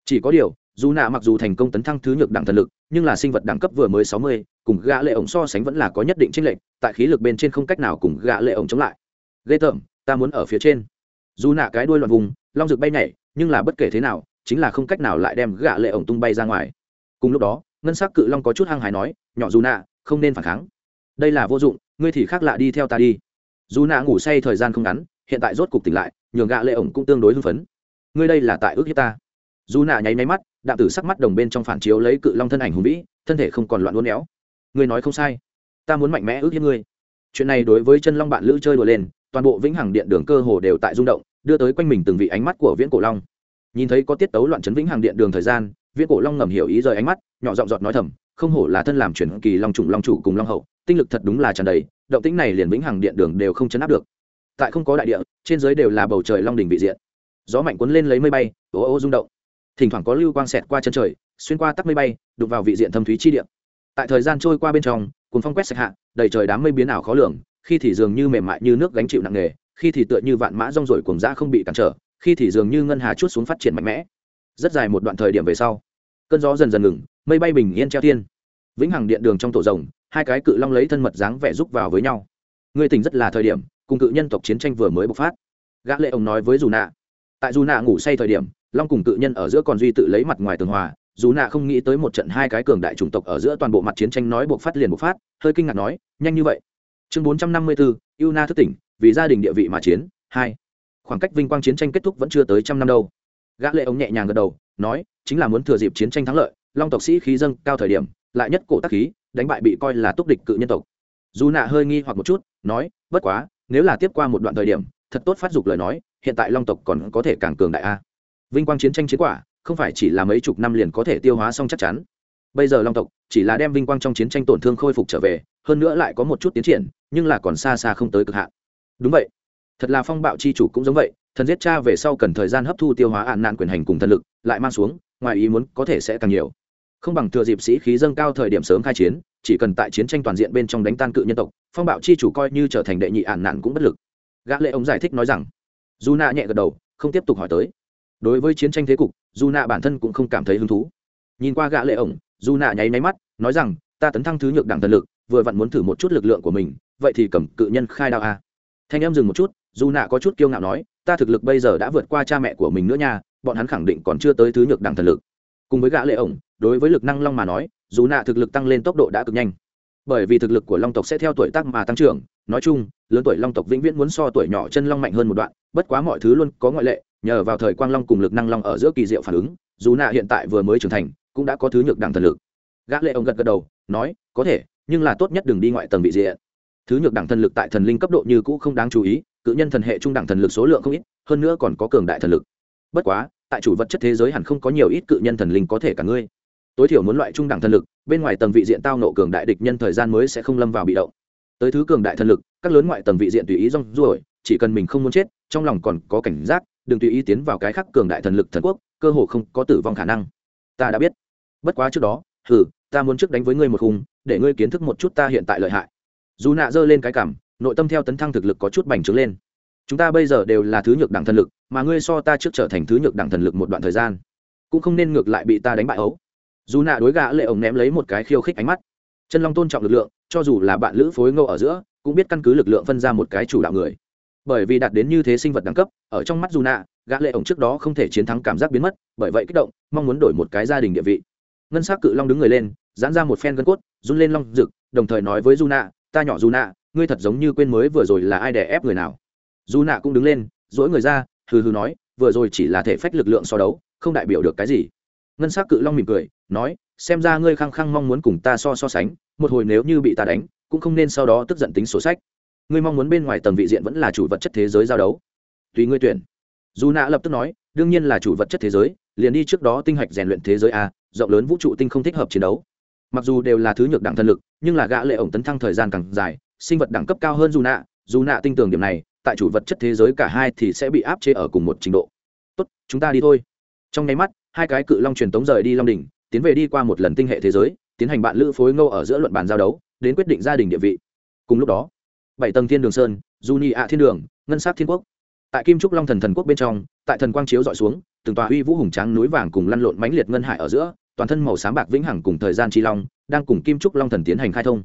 Chỉ có điều, dù nạ mặc dù thành công tấn thăng thứ nhược đẳng thần lực, nhưng là sinh vật đẳng cấp vừa mới sáu mươi, cùng gã lệ ổng so sánh vẫn là có nhất định chênh lệch, tại khí lực bên trên không cách nào cùng gã lệ ổng chống lại. Ghê tởm ta muốn ở phía trên. Dù nạ cái đuôi loạn vùng, long rực bay nhảy, nhưng là bất kể thế nào, chính là không cách nào lại đem gã lệ ổng tung bay ra ngoài. Cùng lúc đó, ngân sắc cự long có chút hăng hái nói, nhỏ dù nạ, không nên phản kháng. Đây là vô dụng, ngươi thì khác lạ đi theo ta đi. Dù nạ ngủ say thời gian không ngắn, hiện tại rốt cục tỉnh lại, nhường gã lệ ổng cũng tương đối hưng phấn. Ngươi đây là tại ước hiếp ta. Dù nạ nháy máy mắt, đạm tử sắc mắt đồng bên trong phản chiếu lấy cự long thân ảnh hùng vĩ, thân thể không còn loạn uốn éo. Ngươi nói không sai, ta muốn mạnh mẽ ước hiếp ngươi. Chuyện này đối với chân long bạn lữ chơi đùa lên toàn bộ vĩnh hằng điện đường cơ hồ đều tại rung động, đưa tới quanh mình từng vị ánh mắt của viễn cổ long. Nhìn thấy có tiết tấu loạn chấn vĩnh hằng điện đường thời gian, viễn cổ long ngầm hiểu ý rời ánh mắt, nhỏ giọng giọt nói thầm, không hổ là thân làm chuyển kỳ long trùng long chủ cùng long hậu, tinh lực thật đúng là tràn đầy, động tĩnh này liền vĩnh hằng điện đường đều không chấn áp được. Tại không có đại địa, trên dưới đều là bầu trời long đỉnh vị diện. Gió mạnh cuốn lên lấy mây bay, ô ô rung động. Thỉnh thoảng có lưu quang xẹt qua chân trời, xuyên qua tắc mây bay đục vào vị diện thâm thúy chi địa. Tại thời gian trôi qua bên trong cuốn phong quét sạch hạ, đầy trời đám mây biến ảo khó lường khi thì dường như mềm mại như nước gánh chịu nặng nề, khi thì tựa như vạn mã rong rổi cuồng dã không bị cản trở, khi thì dường như ngân hà chút xuống phát triển mạnh mẽ. Rất dài một đoạn thời điểm về sau, cơn gió dần dần ngừng, mây bay bình yên treo thiên. Vĩnh hằng điện đường trong tổ rồng, hai cái cự long lấy thân mật dáng vẻ rúc vào với nhau. Người tình rất là thời điểm, cùng cự nhân tộc chiến tranh vừa mới bộc phát. Gã lệ ông nói với dù nạ. Tại dù nạ ngủ say thời điểm, long cùng cự nhân ở giữa còn duy tự lấy mặt ngoài tường hòa. Dù nạ không nghĩ tới một trận hai cái cường đại chủng tộc ở giữa toàn bộ mặt chiến tranh nói bộc phát liền bộc phát, hơi kinh ngạc nói, nhanh như vậy chương bốn trăm năm mươi bốn yêu na thức tỉnh, vì gia đình địa vị mà chiến, hai. Khoảng cách vinh quang chiến tranh kết thúc vẫn chưa tới trăm năm đâu. Gã lệ ông nhẹ nhàng gật đầu, nói, chính là muốn thừa dịp chiến tranh thắng lợi, long tộc sĩ khí dâng cao thời điểm, lại nhất cổ tác khí, đánh bại bị coi là túc địch cự nhân tộc. Dù nạ hơi nghi hoặc một chút, nói, bất quá, nếu là tiếp qua một đoạn thời điểm, thật tốt phát dục lời nói, hiện tại long tộc còn có thể càng cường đại a. Vinh quang chiến tranh chiến quả, không phải chỉ là mấy chục năm liền có thể tiêu hóa xong chắc chắn. Bây giờ long tộc chỉ là đem vinh quang trong chiến tranh tổn thương khôi phục trở về, hơn nữa lại có một chút tiến triển nhưng là còn xa xa không tới cực hạn. Đúng vậy. Thật là phong bạo chi chủ cũng giống vậy, thần giết cha về sau cần thời gian hấp thu tiêu hóa ạn nạn quyền hành cùng thần lực, lại mang xuống, ngoài ý muốn có thể sẽ càng nhiều. Không bằng thừa dịp sĩ khí dâng cao thời điểm sớm khai chiến, chỉ cần tại chiến tranh toàn diện bên trong đánh tan cự nhân tộc, phong bạo chi chủ coi như trở thành đệ nhị ạn nạn cũng bất lực. Gã lệ ông giải thích nói rằng, dù nạ nhẹ gật đầu, không tiếp tục hỏi tới. Đối với chiến tranh thế cục, dù nạ bản thân cũng không cảm thấy hứng thú. Nhìn qua gã lệ ổng dù nạ nháy máy mắt, nói rằng, ta tấn thăng thứ nhược đẳng thần lực, vừa vặn muốn thử một chút lực lượng của mình vậy thì cầm cự nhân khai đao a thanh em dừng một chút, dù nạ có chút kiêu ngạo nói, ta thực lực bây giờ đã vượt qua cha mẹ của mình nữa nha, bọn hắn khẳng định còn chưa tới thứ nhược đẳng thần lực. Cùng với gã lệ ổng, đối với lực năng long mà nói, dù nạ thực lực tăng lên tốc độ đã cực nhanh. Bởi vì thực lực của long tộc sẽ theo tuổi tác mà tăng trưởng, nói chung, lớn tuổi long tộc vĩnh viễn muốn so tuổi nhỏ chân long mạnh hơn một đoạn, bất quá mọi thứ luôn có ngoại lệ, nhờ vào thời quang long cùng lực năng long ở giữa kỳ diệu phản ứng, dù nạ hiện tại vừa mới trưởng thành, cũng đã có thứ nhược đẳng thần lực. Gã lệ ông gật gật đầu, nói, có thể, nhưng là tốt nhất đừng đi ngoại tầng vị diện thứ nhược đẳng thần lực tại thần linh cấp độ như cũ không đáng chú ý, cự nhân thần hệ trung đẳng thần lực số lượng không ít, hơn nữa còn có cường đại thần lực. Bất quá, tại chủ vật chất thế giới hẳn không có nhiều ít cự nhân thần linh có thể cả ngươi. Tối thiểu muốn loại trung đẳng thần lực, bên ngoài tầng vị diện tao nộ cường đại địch nhân thời gian mới sẽ không lâm vào bị động. Tới thứ cường đại thần lực, các lớn ngoại tầng vị diện tùy ý rong ruổi, chỉ cần mình không muốn chết, trong lòng còn có cảnh giác, đừng tùy ý tiến vào cái khác cường đại thần lực thần quốc, cơ hồ không có tử vong khả năng. Ta đã biết. Bất quá trước đó, hừ, ta muốn trước đánh với ngươi một hùng để ngươi kiến thức một chút ta hiện tại lợi hại dù nạ giơ lên cái cảm, nội tâm theo tấn thăng thực lực có chút bành trướng lên. Chúng ta bây giờ đều là thứ nhược đẳng thần lực, mà ngươi so ta trước trở thành thứ nhược đẳng thần lực một đoạn thời gian, cũng không nên ngược lại bị ta đánh bại ấu. Dù nạ đối gã lệ ổng ném lấy một cái khiêu khích ánh mắt. Chân long tôn trọng lực lượng, cho dù là bạn lữ phối ngô ở giữa, cũng biết căn cứ lực lượng phân ra một cái chủ đạo người. Bởi vì đạt đến như thế sinh vật đẳng cấp, ở trong mắt dù nạ, gã lệ ổng trước đó không thể chiến thắng cảm giác biến mất, bởi vậy kích động, mong muốn đổi một cái gia đình địa vị. Ngân sắc cự long đứng người lên, giãn ra một phen gân cốt, run lên long rực, đồng thời nói với dù nạ ta nhỏ dù nạ ngươi thật giống như quên mới vừa rồi là ai đè ép người nào. Dù nạ cũng đứng lên, dỗi người ra, hừ hừ nói, vừa rồi chỉ là thể phách lực lượng so đấu, không đại biểu được cái gì. Ngân sắc cự long mỉm cười, nói, xem ra ngươi khăng khăng mong muốn cùng ta so so sánh, một hồi nếu như bị ta đánh, cũng không nên sau đó tức giận tính sổ sách. Ngươi mong muốn bên ngoài tầng vị diện vẫn là chủ vật chất thế giới giao đấu. Tùy ngươi tuyển. Dù nạ lập tức nói, đương nhiên là chủ vật chất thế giới, liền đi trước đó tinh hạch rèn luyện thế giới a, rộng lớn vũ trụ tinh không thích hợp chiến đấu mặc dù đều là thứ nhược đẳng thần lực, nhưng là gã lệ ổng tấn thăng thời gian càng dài, sinh vật đẳng cấp cao hơn dù nạ dù nạ tin tưởng điểm này, tại chủ vật chất thế giới cả hai thì sẽ bị áp chế ở cùng một trình độ. Tốt, chúng ta đi thôi. Trong nháy mắt, hai cái cự long truyền tống rời đi long đỉnh, tiến về đi qua một lần tinh hệ thế giới, tiến hành bạn lữ phối ngô ở giữa luận bàn giao đấu, đến quyết định gia đình địa vị. Cùng lúc đó, bảy tầng thiên đường sơn du nhị ạ thiên đường, ngân sát thiên quốc. Tại kim trúc long thần thần quốc bên trong, tại thần quang chiếu dọi xuống, từng tòa uy vũ hùng tráng núi vàng cùng lăn lộn mãnh liệt ngân hải ở giữa toàn thân màu xám bạc vĩnh hằng cùng thời gian chi long, đang cùng kim trúc long thần tiến hành khai thông.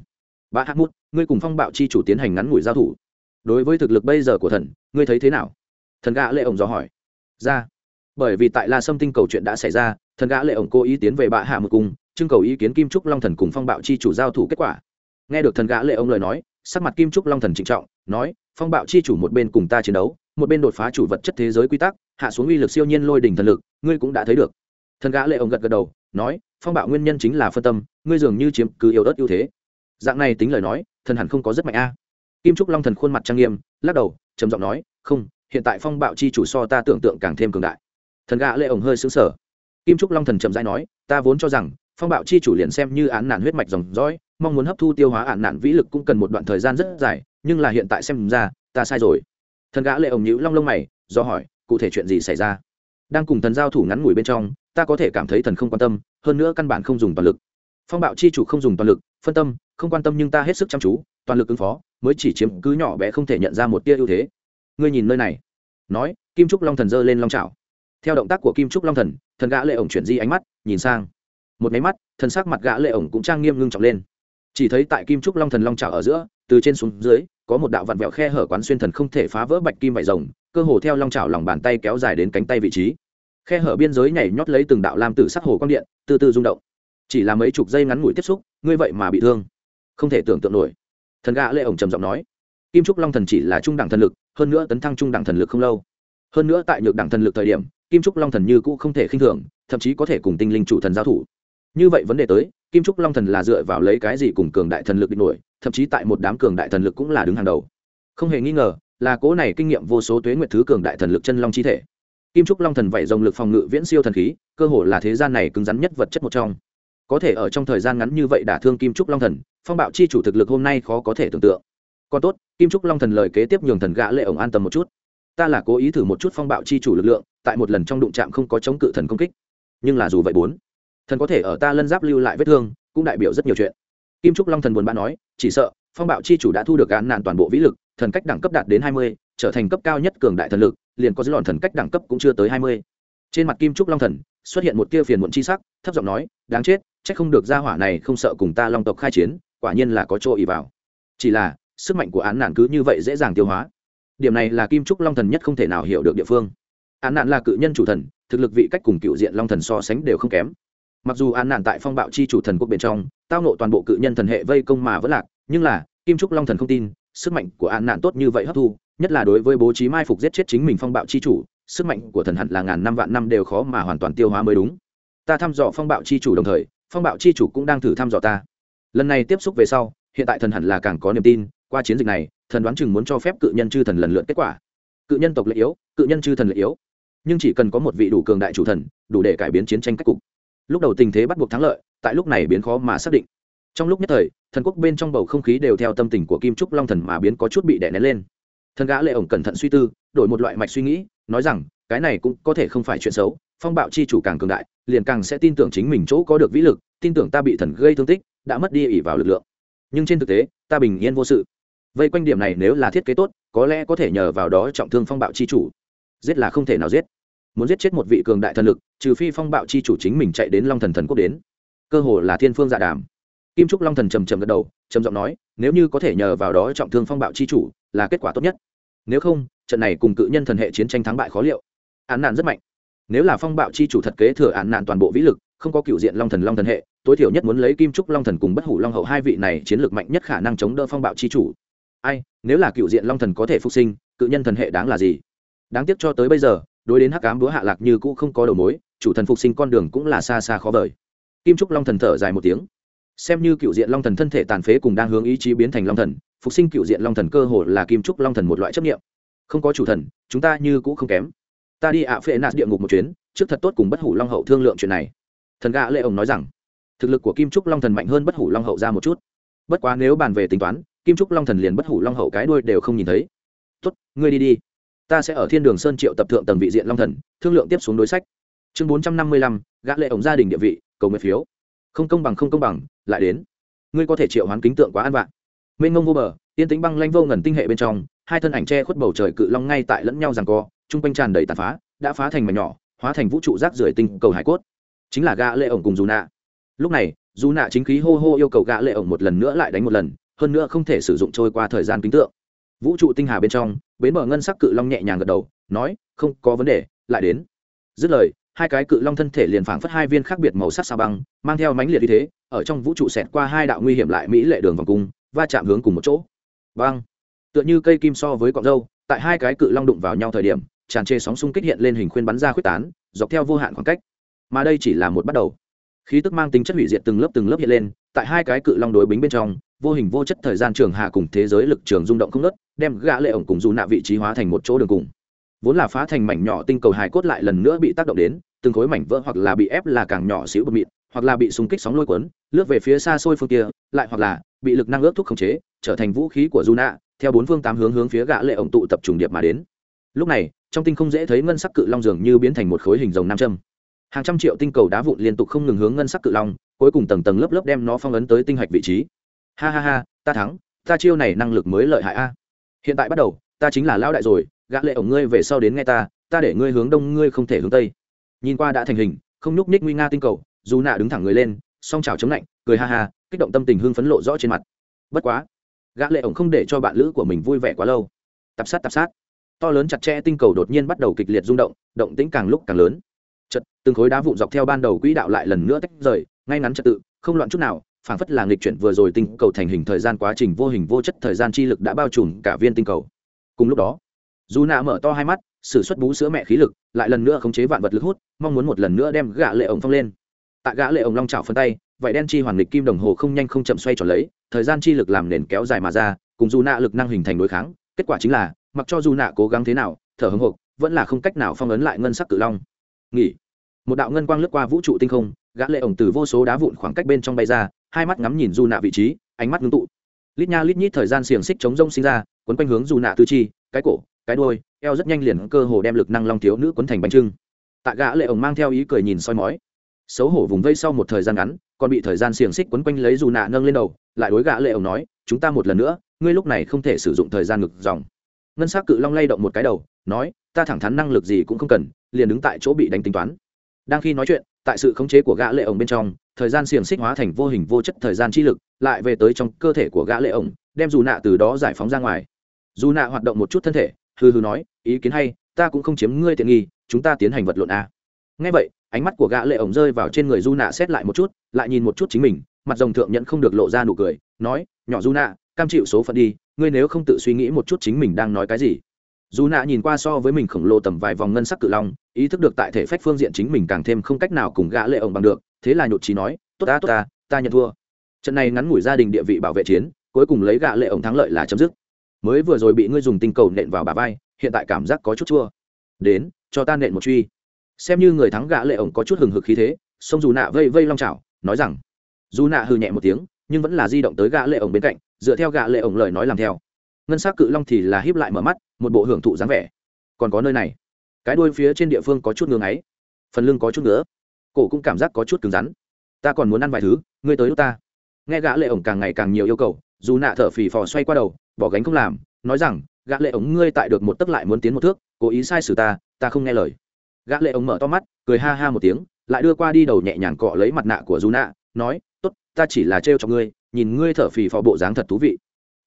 Bà hát mút, ngươi cùng phong bạo chi chủ tiến hành ngắn ngủi giao thủ. Đối với thực lực bây giờ của thần, ngươi thấy thế nào? Thần gã lệ ổng dò hỏi. Ra. Bởi vì tại la sâm tinh cầu chuyện đã xảy ra, thần gã lệ ổng cố ý tiến về bạ hạ một cung, trưng cầu ý kiến kim trúc long thần cùng phong bạo chi chủ giao thủ kết quả. Nghe được thần gã lệ ổng lời nói, sắc mặt kim trúc long thần trịnh trọng, nói, phong bạo chi chủ một bên cùng ta chiến đấu, một bên đột phá chủ vật chất thế giới quy tắc, hạ xuống uy lực siêu nhiên lôi đỉnh thần lực, ngươi cũng đã thấy được. Thần gã lệ ổng gật gật đầu nói, phong bạo nguyên nhân chính là phân tâm, ngươi dường như chiếm cứ yếu ớt ưu thế. Dạng này tính lời nói, thần hẳn không có rất mạnh a. Kim trúc long thần khuôn mặt trang nghiêm, lắc đầu, trầm giọng nói, không, hiện tại phong bạo chi chủ so ta tưởng tượng càng thêm cường đại. Thần gã lệ ổng hơi sững sờ. Kim trúc long thần chậm rãi nói, ta vốn cho rằng, phong bạo chi chủ liền xem như án nạn huyết mạch dòng dõi, mong muốn hấp thu tiêu hóa án nạn vĩ lực cũng cần một đoạn thời gian rất dài, nhưng là hiện tại xem ra, ta sai rồi. Thần gã lệ ổng nhữ long lông mày, do hỏi, cụ thể chuyện gì xảy ra? Đang cùng thần giao thủ ngắn ngủi bên trong ta có thể cảm thấy thần không quan tâm, hơn nữa căn bản không dùng toàn lực. Phong bạo chi chủ không dùng toàn lực, phân tâm, không quan tâm nhưng ta hết sức chăm chú, toàn lực ứng phó, mới chỉ chiếm cứ nhỏ bé không thể nhận ra một tia ưu thế. Ngươi nhìn nơi này. Nói, kim trúc long thần giơ lên long trào theo động tác của kim trúc long thần thần gã lệ ổng chuyển di ánh mắt, nhìn sang. Một máy mắt, thần sắc mặt gã lệ ổng cũng trang nghiêm ngưng trọng lên. Chỉ thấy tại kim trúc long thần long trào ở giữa, từ trên xuống dưới, có một đạo vặn vẹo khe hở quán xuyên thần không thể phá vỡ bạch kim vải rồng, cơ hồ theo long trào lòng bàn tay kéo dài đến cánh tay vị trí khe hở biên giới nhảy nhót lấy từng đạo lam tử sắc hồ quang điện, từ từ rung động. Chỉ là mấy chục giây ngắn ngủi tiếp xúc, ngươi vậy mà bị thương. Không thể tưởng tượng nổi. Thần gã lệ ổng trầm giọng nói. Kim trúc long thần chỉ là trung đẳng thần lực, hơn nữa tấn thăng trung đẳng thần lực không lâu. Hơn nữa tại nhược đẳng thần lực thời điểm, kim trúc long thần như cũ không thể khinh thường, thậm chí có thể cùng tinh linh chủ thần giao thủ. Như vậy vấn đề tới, kim trúc long thần là dựa vào lấy cái gì cùng cường đại thần lực địch nổi, thậm chí tại một đám cường đại thần lực cũng là đứng hàng đầu. Không hề nghi ngờ, là cố này kinh nghiệm vô số tuế nguyệt thứ cường đại thần lực chân long chi thể kim trúc long thần vậy dòng lực phòng ngự viễn siêu thần khí, cơ hồ là thế gian này cứng rắn nhất vật chất một trong. Có thể ở trong thời gian ngắn như vậy đả thương kim trúc long thần, phong bạo chi chủ thực lực hôm nay khó có thể tưởng tượng. Còn tốt, kim trúc long thần lời kế tiếp nhường thần gã lệ ổng an tâm một chút. Ta là cố ý thử một chút phong bạo chi chủ lực lượng, tại một lần trong đụng chạm không có chống cự thần công kích. Nhưng là dù vậy bốn, thần có thể ở ta lân giáp lưu lại vết thương, cũng đại biểu rất nhiều chuyện. Kim trúc long thần buồn bã nói, chỉ sợ, phong bạo chi chủ đã thu được án nạn toàn bộ vĩ lực, thần cách đẳng cấp đạt đến hai mươi, trở thành cấp cao nhất cường đại thần lực liền có dư lòn thần cách đẳng cấp cũng chưa tới hai mươi. Trên mặt kim trúc long thần, xuất hiện một tia phiền muộn chi sắc, thấp giọng nói, đáng chết, chắc không được gia hỏa này không sợ cùng ta long tộc khai chiến, quả nhiên là có chỗ ý vào. Chỉ là, sức mạnh của án nạn cứ như vậy dễ dàng tiêu hóa. Điểm này là kim trúc long thần nhất không thể nào hiểu được địa phương. Án nạn là cự nhân chủ thần, thực lực vị cách cùng cựu diện long thần so sánh đều không kém. Mặc dù án nạn tại phong bạo chi chủ thần quốc bên trong, tao nộ toàn bộ cự nhân thần hệ vây công mà vẫn lạc, nhưng là, kim trúc long thần không tin sức mạnh của an nạn tốt như vậy hấp thu, nhất là đối với bố trí mai phục giết chết chính mình phong bạo chi chủ, sức mạnh của thần hẳn là ngàn năm vạn năm đều khó mà hoàn toàn tiêu hóa mới đúng. Ta thăm dò phong bạo chi chủ đồng thời, phong bạo chi chủ cũng đang thử thăm dò ta. Lần này tiếp xúc về sau, hiện tại thần hẳn là càng có niềm tin, qua chiến dịch này, thần đoán chừng muốn cho phép cự nhân chư thần lần lượt kết quả. Cự nhân tộc lệ yếu, cự nhân chư thần lệ yếu. Nhưng chỉ cần có một vị đủ cường đại chủ thần, đủ để cải biến chiến tranh cách cục. Lúc đầu tình thế bắt buộc thắng lợi, tại lúc này biến khó mà xác định trong lúc nhất thời, thần quốc bên trong bầu không khí đều theo tâm tình của kim trúc long thần mà biến có chút bị đè nén lên. Thần gã lệ ổng cẩn thận suy tư, đổi một loại mạch suy nghĩ, nói rằng, cái này cũng có thể không phải chuyện xấu, phong bạo chi chủ càng cường đại, liền càng sẽ tin tưởng chính mình chỗ có được vĩ lực, tin tưởng ta bị thần gây thương tích, đã mất đi ỉ vào lực lượng. Nhưng trên thực tế, ta bình yên vô sự. Vây quanh điểm này nếu là thiết kế tốt, có lẽ có thể nhờ vào đó trọng thương phong bạo chi chủ. Giết là không thể nào giết. Muốn giết chết một vị cường đại thần lực, trừ phi phong bạo chi chủ chính mình chạy đến long thần thần quốc đến. Cơ hồ là thiên phương dạ đàm kim trúc long thần trầm trầm gật đầu, trầm giọng nói, nếu như có thể nhờ vào đó trọng thương phong bạo chi chủ, là kết quả tốt nhất. Nếu không, trận này cùng cự nhân thần hệ chiến tranh thắng bại khó liệu. Án nạn rất mạnh. Nếu là phong bạo chi chủ thật kế thừa án nạn toàn bộ vĩ lực, không có cựu diện long thần long thần hệ, tối thiểu nhất muốn lấy kim trúc long thần cùng bất hủ long hậu hai vị này chiến lược mạnh nhất khả năng chống đỡ phong bạo chi chủ. Ai, nếu là cựu diện long thần có thể phục sinh, cự nhân thần hệ đáng là gì? Đáng tiếc cho tới bây giờ, đối đến hắc cám búa hạ lạc như cũ không có đầu mối, chủ thần phục sinh con đường cũng là xa xa khó vời. Kim trúc long thần thở dài một tiếng xem như cựu diện long thần thân thể tàn phế cùng đang hướng ý chí biến thành long thần, phục sinh cựu diện long thần cơ hồ là kim trúc long thần một loại chấp nghiệm không có chủ thần, chúng ta như cũ không kém. Ta đi ạ phệ nạt địa ngục một chuyến, trước thật tốt cùng bất hủ long hậu thương lượng chuyện này. Thần gã lệ ông nói rằng, thực lực của kim trúc long thần mạnh hơn bất hủ long hậu ra một chút. Bất quá nếu bàn về tính toán, kim trúc long thần liền bất hủ long hậu cái đuôi đều không nhìn thấy. Tốt, ngươi đi đi. Ta sẽ ở thiên đường sơn triệu tập thượng tầng vị diện long thần, thương lượng tiếp xuống đối sách. Chương bốn trăm năm mươi lăm, gã lệ ổng gia đình địa vị, cầu nguyện phiếu không công bằng không công bằng, lại đến. Ngươi có thể triệu hoán kính tượng quá an vạn mênh ngông vô bờ tiên tĩnh băng lanh vô ngần tinh hệ bên trong, hai thân ảnh che khuất bầu trời cự long ngay tại lẫn nhau rằng co, chung quanh tràn đầy tàn phá, đã phá thành mảnh nhỏ, hóa thành vũ trụ rác rưởi tinh cầu hải cốt. Chính là gã lệ ổng cùng dù nạ. Lúc này, dù nạ chính khí hô hô yêu cầu gã lệ ổng một lần nữa lại đánh một lần, hơn nữa không thể sử dụng trôi qua thời gian kính tượng. Vũ trụ tinh hà bên trong, bến bờ ngân sắc cự long nhẹ nhàng gật đầu, nói, không có vấn đề, lại đến. Dứt lời hai cái cự long thân thể liền phảng phất hai viên khác biệt màu sắc sao băng mang theo mãnh liệt như thế ở trong vũ trụ xẹt qua hai đạo nguy hiểm lại mỹ lệ đường vòng cung va chạm hướng cùng một chỗ. Băng tựa như cây kim so với cọng râu, tại hai cái cự long đụng vào nhau thời điểm tràn trề sóng xung kích hiện lên hình khuyên bắn ra khuyết tán dọc theo vô hạn khoảng cách. Mà đây chỉ là một bắt đầu. Khí tức mang tính chất hủy diệt từng lớp từng lớp hiện lên tại hai cái cự long đối bính bên trong vô hình vô chất thời gian trường hạ cùng thế giới lực trường rung động không nớt đem gã lệ ổng cùng dù nạ vị trí hóa thành một chỗ đường cùng vốn là phá thành mảnh nhỏ tinh cầu hài cốt lại lần nữa bị tác động đến từng khối mảnh vỡ hoặc là bị ép là càng nhỏ xíu bột mịn hoặc là bị súng kích sóng lôi cuốn lướt về phía xa xôi phương kia lại hoặc là bị lực năng ước thúc khống chế trở thành vũ khí của Juna, theo bốn phương tám hướng hướng phía gã lệ ổng tụ tập trùng điệp mà đến. Lúc này, trong tinh không dễ thấy ngân sắc cự long dường như biến thành một khối hình rồng nam châm. Hàng trăm triệu tinh cầu đá vụn liên tục không ngừng hướng ngân sắc cự long, cuối cùng tầng tầng lớp lớp đem nó phong ấn tới tinh hạch vị trí. Ha ha ha, ta thắng, ta chiêu này năng lực mới lợi hại a. Hiện tại bắt đầu, ta chính là lão đại rồi, gã lệ ổng ngươi về sau đến nghe ta, ta để ngươi hướng đông ngươi không thể hướng tây. Nhìn qua đã thành hình, không nhúc nhích nguy nga tinh cầu, dù nạ đứng thẳng người lên, song chảo chống lạnh, cười ha ha, kích động tâm tình hưng phấn lộ rõ trên mặt. Bất quá gã lệ ổng không để cho bạn lữ của mình vui vẻ quá lâu. Tập sát tập sát. To lớn chặt chẽ tinh cầu đột nhiên bắt đầu kịch liệt rung động động tĩnh càng lúc càng lớn. Chật từng khối đá vụn dọc theo ban đầu quỹ đạo lại lần nữa tách rời ngay ngắn trật tự không loạn chút nào phảng phất là nghịch chuyển vừa rồi tinh cầu thành hình thời gian quá trình vô hình vô chất thời gian chi lực đã bao trùm cả viên tinh cầu. Cùng lúc đó dù nạ mở to hai mắt, sử xuất bú sữa mẹ khí lực, lại lần nữa khống chế vạn vật lực hút, mong muốn một lần nữa đem gã lệ ổng phong lên. Tại gã lệ ổng long chảo phân tay vậy đen chi hoàn lịch kim đồng hồ không nhanh không chậm xoay tròn lấy, thời gian chi lực làm nền kéo dài mà ra, cùng dù nạ lực năng hình thành đối kháng, kết quả chính là, mặc cho dù nạ cố gắng thế nào, thở hưng hộp vẫn là không cách nào phong ấn lại ngân sắc cự long. Nghỉ. Một đạo ngân quang lướt qua vũ trụ tinh không, gã lệ ổng từ vô số đá vụn khoảng cách bên trong bay ra, hai mắt ngắm nhìn dù nạ vị trí, ánh mắt ngưng tụ. Lít nha lít nhít thời gian xiềng xích chống rông sinh ra, quấn quanh hướng dù nạ tư chi, cái cổ cái đuôi, eo rất nhanh liền cơ hồ đem lực năng long thiếu nữ quấn thành bánh trưng. Tạ gã lệ ổng mang theo ý cười nhìn soi mói. Xấu hổ vùng vây sau một thời gian ngắn, còn bị thời gian xiềng xích quấn quanh lấy dù nạ nâng lên đầu, lại đối gã lệ ổng nói, chúng ta một lần nữa, ngươi lúc này không thể sử dụng thời gian ngực dòng. Ngân sắc cự long lay động một cái đầu, nói, ta thẳng thắn năng lực gì cũng không cần, liền đứng tại chỗ bị đánh tính toán. Đang khi nói chuyện, tại sự khống chế của gã lệ ổng bên trong, thời gian xiềng xích hóa thành vô hình vô chất thời gian chi lực, lại về tới trong cơ thể của gã lệ ổng, đem dù nạ từ đó giải phóng ra ngoài. Dù nạ hoạt động một chút thân thể hư hư nói, ý kiến hay, ta cũng không chiếm ngươi tiện nghi, chúng ta tiến hành vật lộn à. a ngay vậy, ánh mắt của gã lệ ổng rơi vào trên người du nạ xét lại một chút, lại nhìn một chút chính mình, mặt rồng thượng nhận không được lộ ra nụ cười, nói, nhỏ du nạ cam chịu số phận đi, ngươi nếu không tự suy nghĩ một chút chính mình đang nói cái gì. Dù nạ nhìn qua so với mình khổng lồ tầm vài vòng ngân sắc cự long, ý thức được tại thể phách phương diện chính mình càng thêm không cách nào cùng gã lệ ổng bằng được, thế là nhột trí nói, tốt ta tốt ta ta nhận thua. Trận này ngắn ngủi gia đình địa vị bảo vệ chiến, cuối cùng lấy gã lệ ổng thắng lợi là chấm dứt mới vừa rồi bị ngươi dùng tinh cầu nện vào bà vai, hiện tại cảm giác có chút chua. Đến, cho ta nện một truy. Xem như người thắng gã lệ ổng có chút hừng hực khí thế xông dù nạ vây vây long chảo, nói rằng, dù nạ hừ nhẹ một tiếng, nhưng vẫn là di động tới gã lệ ổng bên cạnh, dựa theo gã lệ ổng lời nói làm theo. Ngân sắc cự long thì là híp lại mở mắt, một bộ hưởng thụ dáng vẻ. Còn có nơi này. Cái đuôi phía trên địa phương có chút ngưỡng ấy phần lưng có chút nữa cổ cũng cảm giác có chút cứng rắn. Ta còn muốn ăn vài thứ, ngươi tới lúc ta. Nghe gã lệ ổng càng ngày càng nhiều yêu cầu, dù nạ thở phì phò xoay qua đầu bỏ gánh không làm, nói rằng, gã lệ ống ngươi tại được một tấc lại muốn tiến một thước, cố ý sai sử ta ta không nghe lời. Gã lệ ống mở to mắt, cười ha ha một tiếng, lại đưa qua đi đầu nhẹ nhàng cọ lấy mặt nạ của dù nạ nói, tốt, ta chỉ là trêu cho ngươi, nhìn ngươi thở phì phò bộ dáng thật thú vị.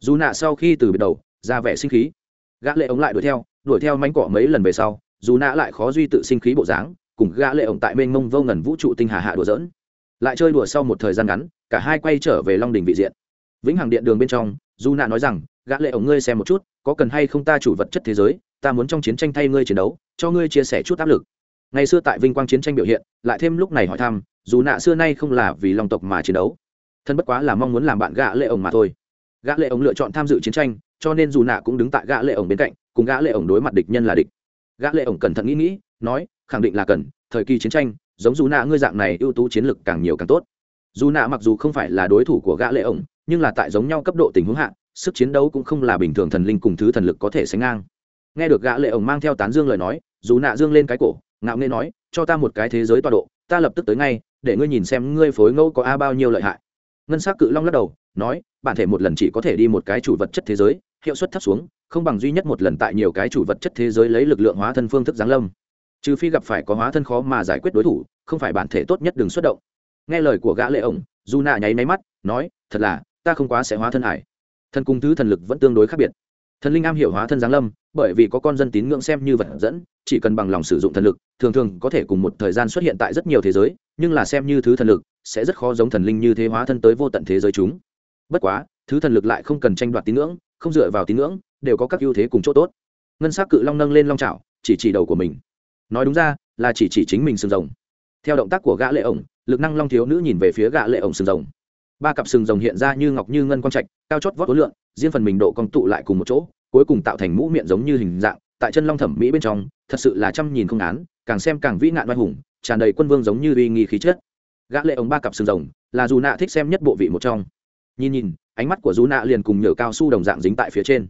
Dù nạ sau khi từ biệt đầu, ra vẻ sinh khí. Gã lệ ống lại đuổi theo đuổi theo mánh cọ mấy lần về sau dù nạ lại khó duy tự sinh khí bộ dáng, cùng gã lệ ổng tại mênh mông vô ngần vũ trụ tinh hà hạ đùa giỡn. Lại chơi đùa sau một thời gian ngắn, cả hai quay trở về long đỉnh vị diện. Vĩnh hằng điện đường bên trong dù nạ nói rằng gã lệ ổng ngươi xem một chút, có cần hay không ta chủ vật chất thế giới, ta muốn trong chiến tranh thay ngươi chiến đấu, cho ngươi chia sẻ chút áp lực. Ngày xưa tại vinh quang chiến tranh biểu hiện, lại thêm lúc này hỏi thăm, dù nạ xưa nay không là vì lòng tộc mà chiến đấu, thân bất quá là mong muốn làm bạn gã lệ ổng mà thôi. Gã lệ ổng lựa chọn tham dự chiến tranh, cho nên dù nạ cũng đứng tại gã lệ ổng bên cạnh, cùng gã lệ ổng đối mặt địch nhân là địch. Gã lệ ổng cẩn thận nghĩ nghĩ, nói, khẳng định là cần, thời kỳ chiến tranh, giống dù nạ ngươi dạng này ưu tú chiến lực càng nhiều càng tốt. Dù nạ mặc dù không phải là đối thủ của gã lệ ổng, nhưng là tại giống nhau cấp độ tình huống hạ sức chiến đấu cũng không là bình thường thần linh cùng thứ thần lực có thể sánh ngang. Nghe được gã lệ ổng mang theo tán dương lời nói, dù nạ dương lên cái cổ, ngạo nghễ nói, cho ta một cái thế giới tọa độ, ta lập tức tới ngay, để ngươi nhìn xem ngươi phối ngẫu có a bao nhiêu lợi hại. Ngân sắc cự long lắc đầu, nói, bản thể một lần chỉ có thể đi một cái chủ vật chất thế giới, hiệu suất thấp xuống, không bằng duy nhất một lần tại nhiều cái chủ vật chất thế giới lấy lực lượng hóa thân phương thức giáng lâm. Trừ phi gặp phải có hóa thân khó mà giải quyết đối thủ, không phải bản thể tốt nhất đừng xuất động. Nghe lời của gã lệ ổng, dù nạ nháy máy mắt, nói, thật là, ta không quá sẽ hóa thân hải Thần cung thứ thần lực vẫn tương đối khác biệt. Thần linh am hiểu hóa thân giáng lâm, bởi vì có con dân tín ngưỡng xem như vật dẫn, chỉ cần bằng lòng sử dụng thần lực, thường thường có thể cùng một thời gian xuất hiện tại rất nhiều thế giới, nhưng là xem như thứ thần lực, sẽ rất khó giống thần linh như thế hóa thân tới vô tận thế giới chúng. Bất quá, thứ thần lực lại không cần tranh đoạt tín ngưỡng, không dựa vào tín ngưỡng, đều có các ưu thế cùng chỗ tốt. Ngân s á c cự long nâng lên long trào chỉ chỉ đầu của mình. Nói đúng ra, là chỉ chỉ chính mình sừng rồng. Theo động tác của gã lệ ổng, lực năng long thiếu nữ nhìn về phía gã lệ ổng sừng rồng ba cặp sừng rồng hiện ra như ngọc như ngân quang trạch, cao chót vót ối lượng riêng phần mình độ cong tụ lại cùng một chỗ, cuối cùng tạo thành mũ miệng giống như hình dạng, tại chân long thẩm mỹ bên trong, thật sự là trăm nhìn không án càng xem càng vĩ nạn oai hùng, tràn đầy quân vương giống như uy nghi khí chất. Gã lệ ống ba cặp sừng rồng, là dù nạ thích xem nhất bộ vị một trong. Nhìn nhìn, ánh mắt của dù nạ liền cùng nhở cao su đồng dạng dính tại phía trên.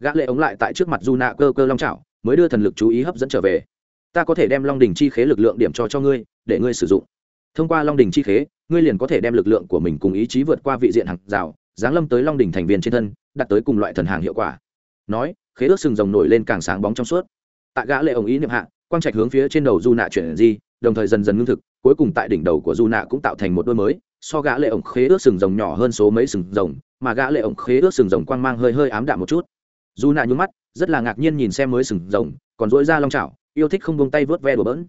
Gã lệ ống lại tại trước mặt dù nạ cơ cơ long chảo, mới đưa thần lực chú ý hấp dẫn trở về. Ta có thể đem long đỉnh chi khế lực lượng điểm cho cho ngươi, để ngươi sử dụng. Thông qua long đỉnh chi khế ngươi liền có thể đem lực lượng của mình cùng ý chí vượt qua vị diện hàng rào, giáng lâm tới long đỉnh thành viên trên thân đặt tới cùng loại thần hàng hiệu quả. Nói, khế ước sừng rồng nổi lên càng sáng bóng trong suốt. Tại gã lệ ổng ý niệm hạ, quang trạch hướng phía trên đầu du nạ chuyển di, đồng thời dần dần ngưng thực, cuối cùng tại đỉnh đầu của du nạ cũng tạo thành một đôi mới. So gã lệ ổng khế ước sừng rồng nhỏ hơn số mấy sừng rồng, mà gã lệ ổng khế ước sừng rồng quang mang hơi hơi ám đạm một chút. Du nạ nhún mắt, rất là ngạc nhiên nhìn xem mới sừng rồng, còn dỗi ra long chảo, yêu thích không buông tay vớt ve đùa bỡn.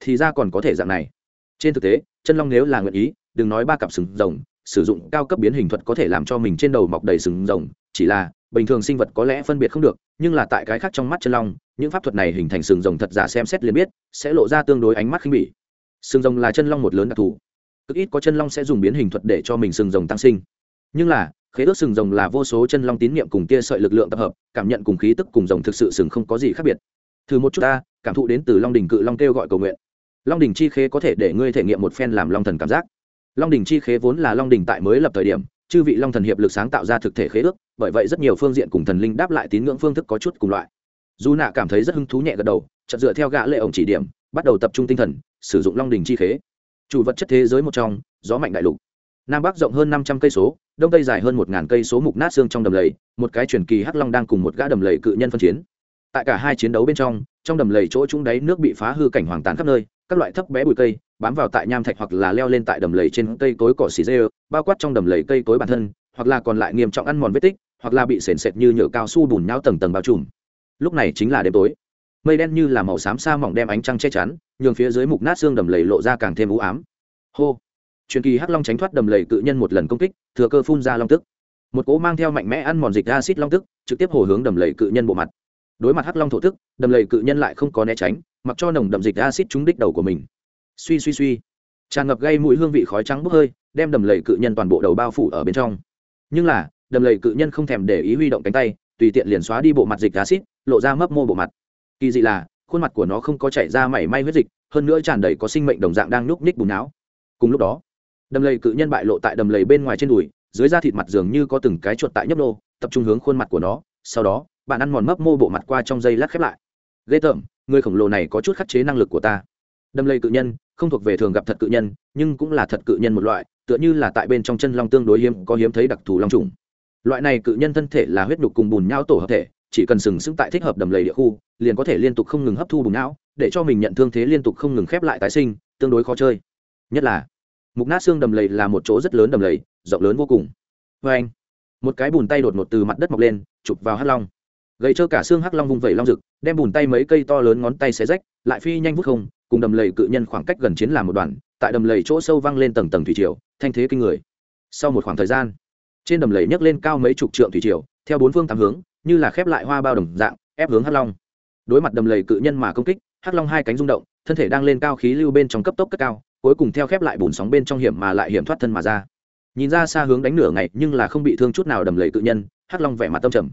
Thì ra còn có thể dạng này. Trên thực tế, chân long nếu là nguyện ý đừng nói ba cặp sừng rồng, sử dụng cao cấp biến hình thuật có thể làm cho mình trên đầu mọc đầy sừng rồng, chỉ là, bình thường sinh vật có lẽ phân biệt không được, nhưng là tại cái khác trong mắt chân long, những pháp thuật này hình thành sừng rồng thật giả xem xét liền biết, sẽ lộ ra tương đối ánh mắt khinh bỉ. Sừng rồng là chân long một lớn đặc thù. Cực ít có chân long sẽ dùng biến hình thuật để cho mình sừng rồng tăng sinh. Nhưng là, khế ước sừng rồng là vô số chân long tín niệm cùng tia sợi lực lượng tập hợp, cảm nhận cùng khí tức cùng rồng thực sự sừng không có gì khác biệt. Thử một chút ta, cảm thụ đến từ long đình cự long kêu gọi cầu nguyện. Long đình chi khế có thể để ngươi thể nghiệm một phen làm long thần cảm giác long đình chi khế vốn là long đình tại mới lập thời điểm, chư vị long thần hiệp lực sáng tạo ra thực thể khế ước, bởi vậy rất nhiều phương diện cùng thần linh đáp lại tín ngưỡng phương thức có chút cùng loại. Dù nạ cảm thấy rất hứng thú nhẹ gật đầu, chợt dựa theo gã lệ ổng chỉ điểm, bắt đầu tập trung tinh thần, sử dụng long đình chi khế. Chủ vật chất thế giới một trong, gió mạnh đại lục. Nam bắc rộng hơn năm trăm cây số, đông tây dài hơn một ngàn cây số mục nát xương trong đầm lầy, một cái truyền kỳ hắc long đang cùng một gã đầm lầy cự nhân phân chiến. Tại cả hai chiến đấu bên trong trong đầm lầy chỗ trũng đáy nước bị phá hư cảnh hoàng tàn khắp nơi, các loại thấp bé bụi cây bám vào tại nham thạch hoặc là leo lên tại đầm lầy trên cây cối cỏ xì dê bao quát trong đầm lầy cây cối bản thân, hoặc là còn lại nghiêm trọng ăn mòn vết tích, hoặc là bị sền sệt như nhựa cao su bùn nhau tầng tầng bao trùm. Lúc này chính là đêm tối. Mây đen như là màu xám xa mỏng đem ánh trăng che chắn, nhường phía dưới mục nát xương đầm lầy lộ ra càng thêm u ám. Hô! Truyền kỳ hắc long tránh thoát đầm lầy cự nhân một lần công kích, thừa cơ phun ra long tức. Một cỗ mang theo mạnh mẽ ăn mòn dịch acid long tức, trực tiếp hồ hướng đầm lầy cự nhân bộ mặt. Đối mặt hắc long thổ tức, đầm lầy cự nhân lại không có né tránh, mặc cho nồng đậm dịch acid trúng đích đầu của mình suy suy suy. Tràn ngập gây mũi hương vị khói trắng bốc hơi, đem đầm lầy cự nhân toàn bộ đầu bao phủ ở bên trong. Nhưng là, đầm lầy cự nhân không thèm để ý huy động cánh tay, tùy tiện liền xóa đi bộ mặt dịch acid lộ ra mấp mô bộ mặt. Kỳ dị là, khuôn mặt của nó không có chảy ra mảy may huyết dịch, hơn nữa tràn đầy có sinh mệnh đồng dạng đang núp ních bùn não. Cùng lúc đó, đầm lầy cự nhân bại lộ tại đầm lầy bên ngoài trên đùi, dưới da thịt mặt dường như có từng cái chuột tại nhấp nô, tập trung hướng khuôn mặt của nó, sau đó, bạn ăn mòn mấp mô bộ mặt qua trong dây lát khép lại. Ghê tởm, người khổng lồ này có chút khắc chế năng lực của ta đầm lây cự nhân không thuộc về thường gặp thật cự nhân nhưng cũng là thật cự nhân một loại tựa như là tại bên trong chân long tương đối hiếm có hiếm thấy đặc thù long trùng. Loại này cự nhân thân thể là huyết nhục cùng bùn nhau tổ hợp thể chỉ cần sừng sững tại thích hợp đầm lầy địa khu liền có thể liên tục không ngừng hấp thu bùn não, để cho mình nhận thương thế liên tục không ngừng khép lại tái sinh tương đối khó chơi. Nhất là mục nát xương đầm lầy là một chỗ rất lớn đầm lầy rộng lớn vô cùng. Vê anh một cái bùn tay đột ngột từ mặt đất mọc lên chụp vào hắc long. Gậy trơ cả xương hắc long vung vẩy long rực đem bùn tay mấy cây to lớn ngón tay xé rách lại phi nhanh vút không cùng đầm lầy cự nhân khoảng cách gần chiến làm một đoàn, tại đầm lầy chỗ sâu văng lên tầng tầng thủy triều, thanh thế kinh người. Sau một khoảng thời gian, trên đầm lầy nhấc lên cao mấy chục trượng thủy triều, theo bốn phương tám hướng, như là khép lại hoa bao đồng dạng, ép hướng hắc long. Đối mặt đầm lầy cự nhân mà công kích, hắc long hai cánh rung động, thân thể đang lên cao khí lưu bên trong cấp tốc cất cao, cuối cùng theo khép lại bùn sóng bên trong hiểm mà lại hiểm thoát thân mà ra. Nhìn ra xa hướng đánh nửa ngày, nhưng là không bị thương chút nào đầm lầy cự nhân, hắc long vẻ mặt tâm trầm.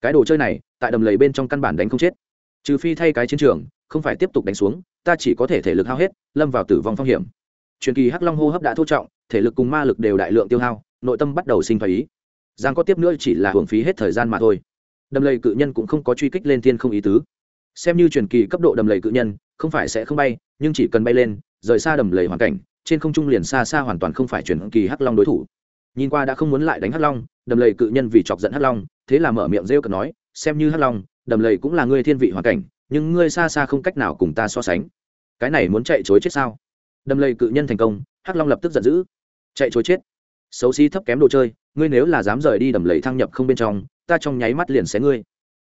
Cái đồ chơi này, tại đầm lầy bên trong căn bản đánh không chết. Trừ phi thay cái chiến trường không phải tiếp tục đánh xuống, ta chỉ có thể thể lực hao hết, lâm vào tử vong phong hiểm. Truyền kỳ hắc long hô hấp đã thô trọng, thể lực cùng ma lực đều đại lượng tiêu hao, nội tâm bắt đầu sinh thái ý. Giang có tiếp nữa chỉ là hưởng phí hết thời gian mà thôi. Đầm lầy cự nhân cũng không có truy kích lên thiên không ý tứ. Xem như truyền kỳ cấp độ đầm lầy cự nhân, không phải sẽ không bay, nhưng chỉ cần bay lên, rời xa đầm lầy hoàn cảnh, trên không trung liền xa xa hoàn toàn không phải truyền kỳ hắc long đối thủ. Nhìn qua đã không muốn lại đánh hắc long, đầm lầy cự nhân vì chọc giận hắc long, thế là mở miệng rêu cợt nói, xem như hắc long, đầm lầy cũng là ngươi thiên vị hoàn cảnh nhưng ngươi xa xa không cách nào cùng ta so sánh. Cái này muốn chạy chối chết sao? Đâm lây cự nhân thành công, hắc long lập tức giận dữ. Chạy chối chết. Xấu xí thấp kém đồ chơi, ngươi nếu là dám rời đi đầm lầy thăng nhập không bên trong, ta trong nháy mắt liền xé ngươi.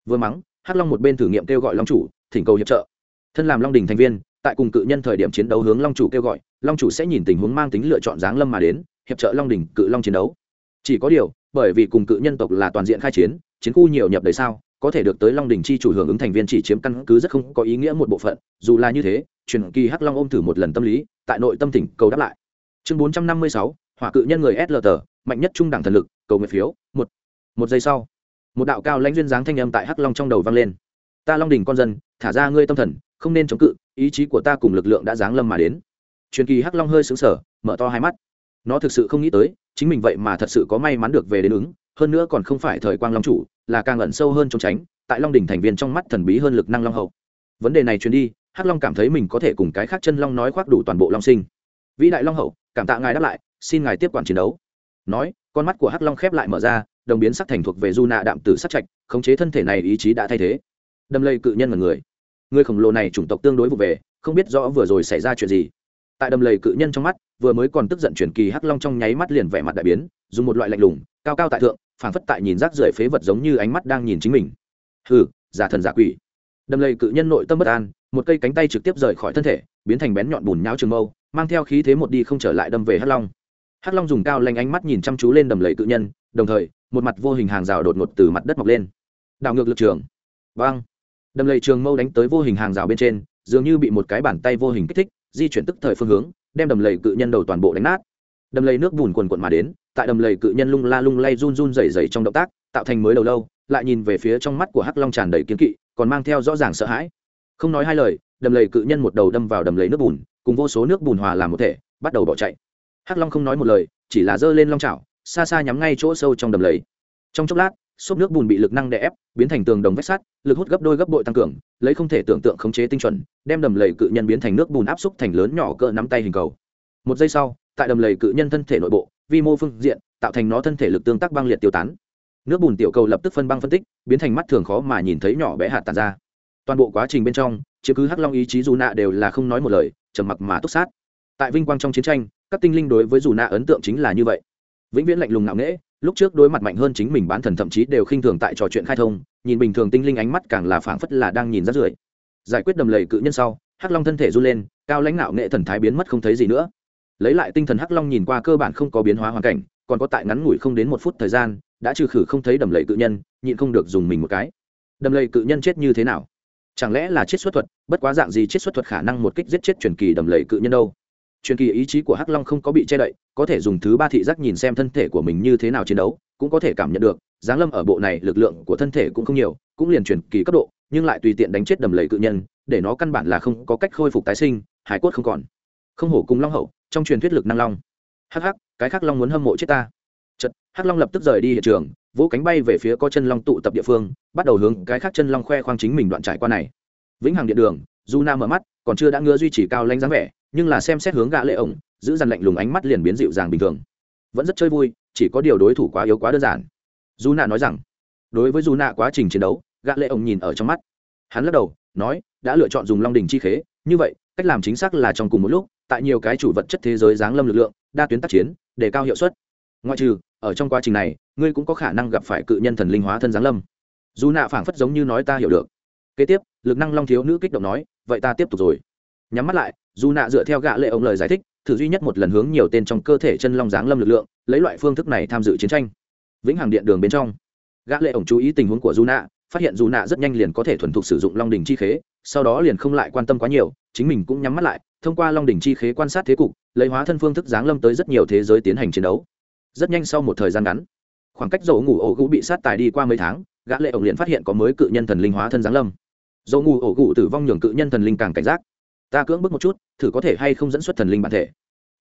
Vừa mắng, hắc long một bên thử nghiệm kêu gọi long chủ, thỉnh cầu hiệp trợ. Thân làm long đình thành viên, tại cùng cự nhân thời điểm chiến đấu hướng long chủ kêu gọi, long chủ sẽ nhìn tình huống mang tính lựa chọn giáng lâm mà đến, hiệp trợ long đình cự long chiến đấu. Chỉ có điều, bởi vì cùng cự nhân tộc là toàn diện khai chiến chiến khu nhiều nhập đầy sao có thể được tới long đình chi chủ hưởng ứng thành viên chỉ chiếm căn cứ rất không có ý nghĩa một bộ phận, dù là như thế, truyền kỳ hắc long ôm thử một lần tâm lý, tại nội tâm tỉnh cầu đáp lại. Chương bốn trăm năm mươi sáu, hỏa cự nhân người slt mạnh nhất trung đẳng thần lực, cầu nguyện phiếu, một. Một giây sau, một đạo cao lãnh duyên dáng thanh âm tại hắc long trong đầu vang lên. Ta long đình con dân, thả ra ngươi tâm thần, không nên chống cự, ý chí của ta cùng lực lượng đã giáng lâm mà đến. Truyền kỳ hắc long hơi xứng sở mở to hai mắt. Nó thực sự không nghĩ tới, chính mình vậy mà thật sự có may mắn được về đến ứng hơn nữa còn không phải thời quang long chủ, là càng ẩn sâu hơn trốn tránh, tại long đình thành viên trong mắt thần bí hơn lực năng long hậu. Vấn đề này truyền đi, hắc long cảm thấy mình có thể cùng cái khác chân long nói khoác đủ toàn bộ long sinh. Vĩ đại long hậu, cảm tạ ngài đáp lại, xin ngài tiếp quản chiến đấu. Nói, con mắt của hắc long khép lại mở ra, đồng biến sắc thành thuộc về du nạ đạm tử sắc trạch, khống chế thân thể này ý chí đã thay thế. Đâm lây cự nhân là người. Người khổng lồ này chủng tộc tương đối vụ về, không biết rõ vừa rồi xảy ra chuyện gì. Tại đầm lầy cự nhân trong mắt, vừa mới còn tức giận chuyển kỳ hắc long trong nháy mắt liền vẻ mặt đại biến, dùng một loại lạnh lùng, cao cao tại thượng phảng phất tại nhìn rác rưởi phế vật giống như ánh mắt đang nhìn chính mình. Hừ, giả thần giả quỷ. Đầm lầy cự nhân nội tâm bất an, một cây cánh tay trực tiếp rời khỏi thân thể, biến thành bén nhọn bùn nhão trường mâu, mang theo khí thế một đi không trở lại đâm về hắc long. Hắc long dùng cao lanh ánh mắt nhìn chăm chú lên đầm lầy cự nhân, đồng thời, một mặt vô hình hàng rào đột ngột từ mặt đất mọc lên. Đảo ngược lực trường. Vang. Đầm lầy trường mâu đánh tới vô hình hàng rào bên trên, dường như bị một cái bàn tay vô hình kích thích, di chuyển tức thời phương hướng, đem đầm lầy cự nhân đầu toàn bộ đánh nát. Đầm lầy nước bùn quần quận mà đến tại đầm lầy cự nhân lung la lung lay run run rẩy rẩy trong động tác, tạo thành mới đầu lâu, lại nhìn về phía trong mắt của hắc long tràn đầy kiến kỵ, còn mang theo rõ ràng sợ hãi. Không nói hai lời, đầm lầy cự nhân một đầu đâm vào đầm lầy nước bùn, cùng vô số nước bùn hòa làm một thể, bắt đầu bỏ chạy. Hắc long không nói một lời, chỉ là giơ lên long chảo, xa xa nhắm ngay chỗ sâu trong đầm lầy. Trong chốc lát, xốp nước bùn bị lực năng đè ép, biến thành tường đồng vách sắt, lực hút gấp đôi gấp bội tăng cường, lấy không thể tưởng tượng khống chế tinh chuẩn, đem đầm lầy cự nhân biến thành nước bùn áp xúc thành lớn nhỏ cỡ nắm tay hình cầu. Một giây sau, tại đầm lầy cự nhân thân thể nội bộ vi mô phương diện, tạo thành nó thân thể lực tương tác băng liệt tiêu tán. Nước bùn tiểu cầu lập tức phân băng phân tích, biến thành mắt thường khó mà nhìn thấy nhỏ bé hạt tàn ra. Toàn bộ quá trình bên trong chứ cứ hắc long ý chí dù nạ đều là không nói một lời, trầm mặc mà túc sát. Tại vinh quang trong chiến tranh, các tinh linh đối với dù nạ ấn tượng chính là như vậy. Vĩnh viễn lạnh lùng ngạo nghễ, lúc trước đối mặt mạnh hơn chính mình bán thần thậm chí đều khinh thường tại trò chuyện khai thông, nhìn bình thường tinh linh ánh mắt càng là phảng phất là đang nhìn rát rưởi. Giải quyết đầm lầy cự nhân sau, hắc long thân thể run lên, cao lãnh ngạo nghệ thần thái biến mất không thấy gì nữa lấy lại tinh thần hắc long nhìn qua cơ bản không có biến hóa hoàn cảnh, còn có tại ngắn ngủi không đến một phút thời gian, đã trừ khử không thấy đầm lầy cự nhân, nhịn không được dùng mình một cái. Đầm lầy cự nhân chết như thế nào? Chẳng lẽ là chết xuất thuật, bất quá dạng gì chết xuất thuật khả năng một kích giết chết truyền kỳ đầm lầy cự nhân đâu? Truyền kỳ ý chí của hắc long không có bị che đậy, có thể dùng thứ ba thị giác nhìn xem thân thể của mình như thế nào chiến đấu, cũng có thể cảm nhận được, giáng lâm ở bộ này lực lượng của thân thể cũng không nhiều, cũng liền truyền kỳ cấp độ, nhưng lại tùy tiện đánh chết đầm lầy cự nhân, để nó căn bản là không có cách khôi phục tái sinh, hải cốt không còn không hổ cùng long hậu, trong truyền thuyết lực năng long. Hắc hắc, cái khác long muốn hâm mộ chết ta. Chật hắc long lập tức rời đi hiện trường, vỗ cánh bay về phía có chân long tụ tập địa phương, bắt đầu hướng cái khác chân long khoe khoang chính mình đoạn trải qua này. Vĩnh hằng điện đường du na mở mắt, còn chưa đã ngứa duy trì cao lanh dáng vẻ, nhưng là xem xét hướng gã lệ ổng, giữ dằn lạnh lùng ánh mắt liền biến dịu dàng bình thường. Vẫn rất chơi vui, chỉ có điều đối thủ quá yếu quá đơn giản. Dù nạ nói rằng, đối với dù nạ quá trình chiến đấu, gã lệ ổng nhìn ở trong mắt. Hắn lắc đầu, nói, đã lựa chọn dùng long đỉnh chi khế, như vậy, cách làm chính xác là trong cùng một lúc tại nhiều cái chủ vật chất thế giới giáng lâm lực lượng, đa tuyến tác chiến để cao hiệu suất. Ngoại trừ, ở trong quá trình này, ngươi cũng có khả năng gặp phải cự nhân thần linh hóa thân giáng lâm. Dù nạ phảng phất giống như nói ta hiểu được. Kế tiếp, lực năng long thiếu nữ kích động nói, vậy ta tiếp tục rồi. Nhắm mắt lại, dù nạ dựa theo gã lệ ông lời giải thích, thử duy nhất một lần hướng nhiều tên trong cơ thể chân long giáng lâm lực lượng, lấy loại phương thức này tham dự chiến tranh. Vĩnh hằng điện đường bên trong. Gã lệ ổng chú ý tình huống của du nạ, phát hiện du nạ rất nhanh liền có thể thuần thục sử dụng long đỉnh chi khế, sau đó liền không lại quan tâm quá nhiều chính mình cũng nhắm mắt lại, thông qua long đỉnh chi khế quan sát thế cục, lấy hóa thân phương thức giáng lâm tới rất nhiều thế giới tiến hành chiến đấu. Rất nhanh sau một thời gian ngắn, khoảng cách dầu ngủ ổ gũ bị sát tài đi qua mấy tháng, gã lệ ổng liền phát hiện có mới cự nhân thần linh hóa thân giáng lâm. Dầu ngủ ổ gũ tử vong nhường cự nhân thần linh càng cảnh giác. Ta cưỡng bức một chút, thử có thể hay không dẫn xuất thần linh bản thể.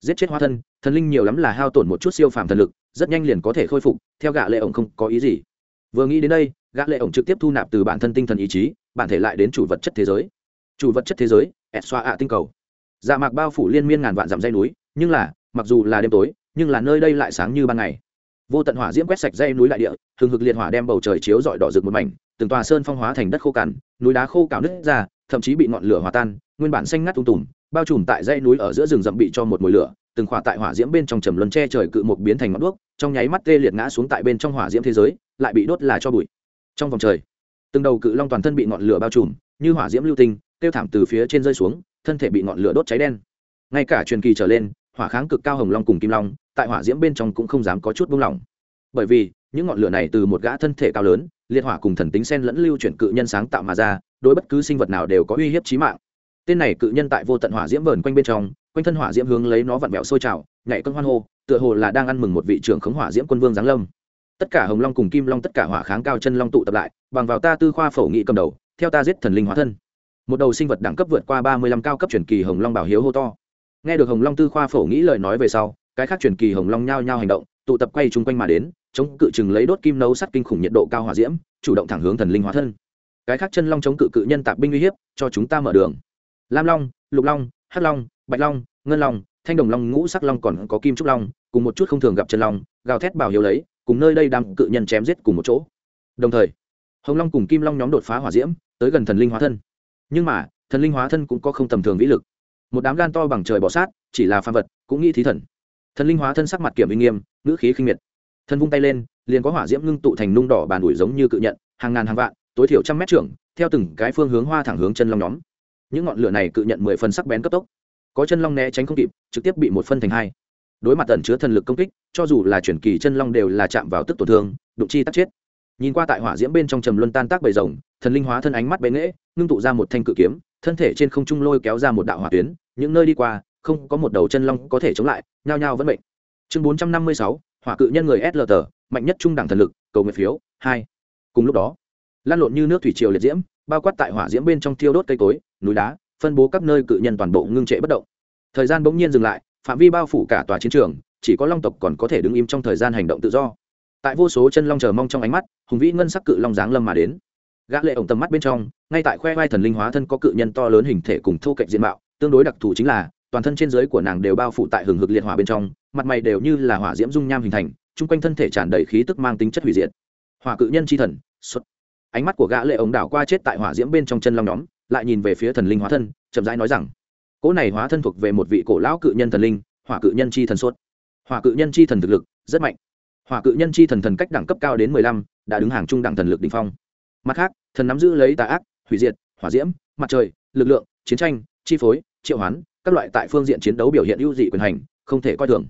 Giết chết hóa thân, thần linh nhiều lắm là hao tổn một chút siêu phàm thần lực, rất nhanh liền có thể khôi phục, theo gã lệ ổng không có ý gì. Vừa nghĩ đến đây, gã lệ ổng trực tiếp thu nạp từ bản thân tinh thần ý chí, bản thể lại đến chủ vật chất thế giới. Chủ vật chất thế giới ẹt xoa ạ tinh cầu. Dạ mạc bao phủ liên miên ngàn vạn dặm dây núi, nhưng là, mặc dù là đêm tối, nhưng là nơi đây lại sáng như ban ngày. Vô tận hỏa diễm quét sạch dây núi đại địa, hừng hực liệt hỏa đem bầu trời chiếu rọi đỏ rực một mảnh, từng tòa sơn phong hóa thành đất khô cằn, núi đá khô cào nứt ra, thậm chí bị ngọn lửa hòa tan, nguyên bản xanh ngắt tung tùm, bao trùm tại dãy núi ở giữa rừng rậm bị cho một mùi lửa, từng khỏa tại hỏa diễm bên trong trầm luân che trời cự một biến thành ngọn đuốc, trong nháy mắt tê liệt ngã xuống tại bên trong hỏa diễm thế giới, lại bị đốt là cho bụi. Trong vòng trời, từng đầu cự long toàn thân bị ngọn lửa bao trùm, như hỏa diễm lưu tinh tiêu thảm từ phía trên rơi xuống, thân thể bị ngọn lửa đốt cháy đen. Ngay cả truyền kỳ trở lên, hỏa kháng cực cao hồng long cùng kim long, tại hỏa diễm bên trong cũng không dám có chút buông lỏng. Bởi vì, những ngọn lửa này từ một gã thân thể cao lớn, liệt hỏa cùng thần tính sen lẫn lưu chuyển cự nhân sáng tạo mà ra, đối bất cứ sinh vật nào đều có uy hiếp chí mạng. Tên này cự nhân tại vô tận hỏa diễm vờn quanh bên trong, quanh thân hỏa diễm hướng lấy nó vặn vẹo sôi trào, nhảy cơn hoan hô, tựa hồ là đang ăn mừng một vị trưởng khống hỏa diễm quân vương giáng lâm. Tất cả hồng long cùng kim long, tất cả hỏa kháng cao chân long tụ tập lại, bằng vào ta tư khoa phổ nghị cầm đầu, theo ta giết thần linh hóa thân một đầu sinh vật đẳng cấp vượt qua ba mươi lăm cao cấp truyền kỳ hồng long bảo hiếu hô to. Nghe được hồng long tư khoa phổ nghĩ lời nói về sau, cái khác truyền kỳ hồng long nhao nhao hành động, tụ tập quay chung quanh mà đến, chống cự chừng lấy đốt kim nấu sắt kinh khủng nhiệt độ cao hỏa diễm, chủ động thẳng hướng thần linh hóa thân. Cái khác chân long chống cự cự nhân tạp binh uy hiếp, cho chúng ta mở đường. Lam long, lục long, hắc long, bạch long, ngân long, thanh đồng long, ngũ sắc long còn có kim trúc long, cùng một chút không thường gặp chân long, gào thét bảo hiếu lấy, cùng nơi đây đang cự nhân chém giết cùng một chỗ. Đồng thời, hồng long cùng kim long nhóm đột phá hỏa diễm, tới gần thần linh hóa thân nhưng mà, thần linh hóa thân cũng có không tầm thường vĩ lực. Một đám gan to bằng trời bỏ sát, chỉ là phàm vật, cũng nghĩ thí thần. Thần linh hóa thân sắc mặt kiểm uy nghiêm, ngữ khí khinh miệt. Thân vung tay lên, liền có hỏa diễm ngưng tụ thành nung đỏ bàn ủi giống như cự nhận, hàng ngàn hàng vạn, tối thiểu trăm mét trưởng, theo từng cái phương hướng hoa thẳng hướng chân long nhóm. Những ngọn lửa này cự nhận mười phần sắc bén cấp tốc. Có chân long né tránh không kịp, trực tiếp bị một phân thành hai. Đối mặt tần chứa thần lực công kích, cho dù là chuyển kỳ chân long đều là chạm vào tức tổn thương, đụng chi tắt chết nhìn qua tại hỏa diễm bên trong trầm luân tan tác bầy rồng, thần linh hóa thân ánh mắt bệ nghễ, ngưng tụ ra một thanh cự kiếm, thân thể trên không trung lôi kéo ra một đạo hỏa tuyến, những nơi đi qua, không có một đầu chân long có thể chống lại, nhao nhao vẫn bệnh chương bốn trăm năm mươi sáu, hỏa cự nhân người slt mạnh nhất trung đẳng thần lực, cầu nguyện phiếu, hai. Cùng lúc đó, lan lộn như nước thủy triều liệt diễm, bao quát tại hỏa diễm bên trong thiêu đốt cây cối, núi đá, phân bố các nơi cự nhân toàn bộ ngưng trệ bất động. Thời gian bỗng nhiên dừng lại, phạm vi bao phủ cả tòa chiến trường, chỉ có long tộc còn có thể đứng im trong thời gian hành động tự do tại vô số chân long chờ mong trong ánh mắt hùng vĩ ngân sắc cự long giáng lâm mà đến. Gã lệ ổng tầm mắt bên trong ngay tại khoe vai thần linh hóa thân có cự nhân to lớn hình thể cùng thu cạnh diện mạo tương đối đặc thù chính là toàn thân trên dưới của nàng đều bao phủ tại hừng hực liệt hỏa bên trong mặt mày đều như là hỏa diễm dung nham hình thành chung quanh thân thể tràn đầy khí tức mang tính chất hủy diệt. Hỏa cự nhân chi thần xuất. Ánh mắt của gã lệ ổng đảo qua chết tại hỏa diễm bên trong chân long nhóm lại nhìn về phía thần linh hóa thân chậm rãi nói rằng cỗ này hóa thân thuộc về một vị cổ lão cự nhân thần linh hỏa cự nhân chi thần xuất, hỏa cự nhân chi thần thực lực rất mạnh hỏa cự nhân chi thần thần cách đẳng cấp cao đến mười lăm, đã đứng hàng trung đẳng thần lực đ ỉ n h phong. Mặt khác, thần nắm giữ lấy tà ác, hủy diệt, hỏa diễm, mặt trời, lực lượng, chiến tranh, chi phối, triệu hoán, các loại tại phương diện chiến đấu biểu hiện ưu dị quyền hành, không thể coi thường.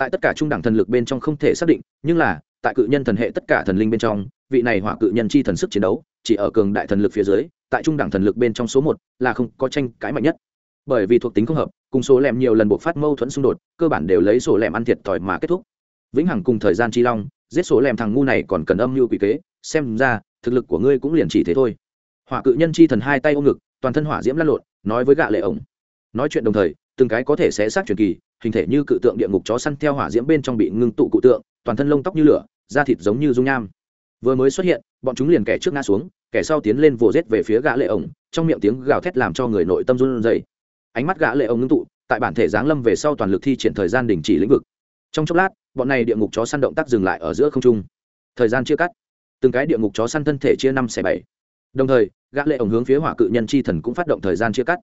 Tại tất cả trung đẳng thần lực bên trong không thể xác định, nhưng là, tại cự nhân thần hệ tất cả thần linh bên trong, vị này hỏa cự nhân chi thần sức chiến đấu, chỉ ở cường đại thần lực phía dưới, tại trung đẳng thần lực bên trong số một là không có tranh cãi mạnh nhất. Bởi vì thuộc tính không hợp, cùng số lẻm nhiều lần buộc phát mâu thuẫn xung đột, cơ bản đều lấy sổ lẻm ăn thiệt thòi mà kết thúc vĩnh hằng cùng thời gian chi long, giết số lẻm thằng ngu này còn cần âm mưu quỷ kế, xem ra, thực lực của ngươi cũng liền chỉ thế thôi. Hỏa cự nhân chi thần hai tay ôm ngực, toàn thân hỏa diễm lăn lộn, nói với gạ lệ ổng. Nói chuyện đồng thời, từng cái có thể sẽ sát truyền kỳ, hình thể như cự tượng địa ngục chó săn theo hỏa diễm bên trong bị ngưng tụ cụ tượng, toàn thân lông tóc như lửa, da thịt giống như dung nham. Vừa mới xuất hiện, bọn chúng liền kẻ trước ngã xuống, kẻ sau tiến lên vồ rết về phía gã lệ ổng, trong miệng tiếng gào thét làm cho người nội tâm run rẩy. Ánh mắt gã lệ ổng ngưng tụ, tại bản thể giáng lâm về sau toàn lực thi triển thời gian đình chỉ lĩnh vực trong chốc lát, bọn này địa ngục chó săn động tác dừng lại ở giữa không trung. Thời gian chia cắt. Từng cái địa ngục chó săn thân thể chia năm xẻ bảy. Đồng thời, gã lệ ổng hướng phía hỏa cự nhân chi thần cũng phát động thời gian chia cắt.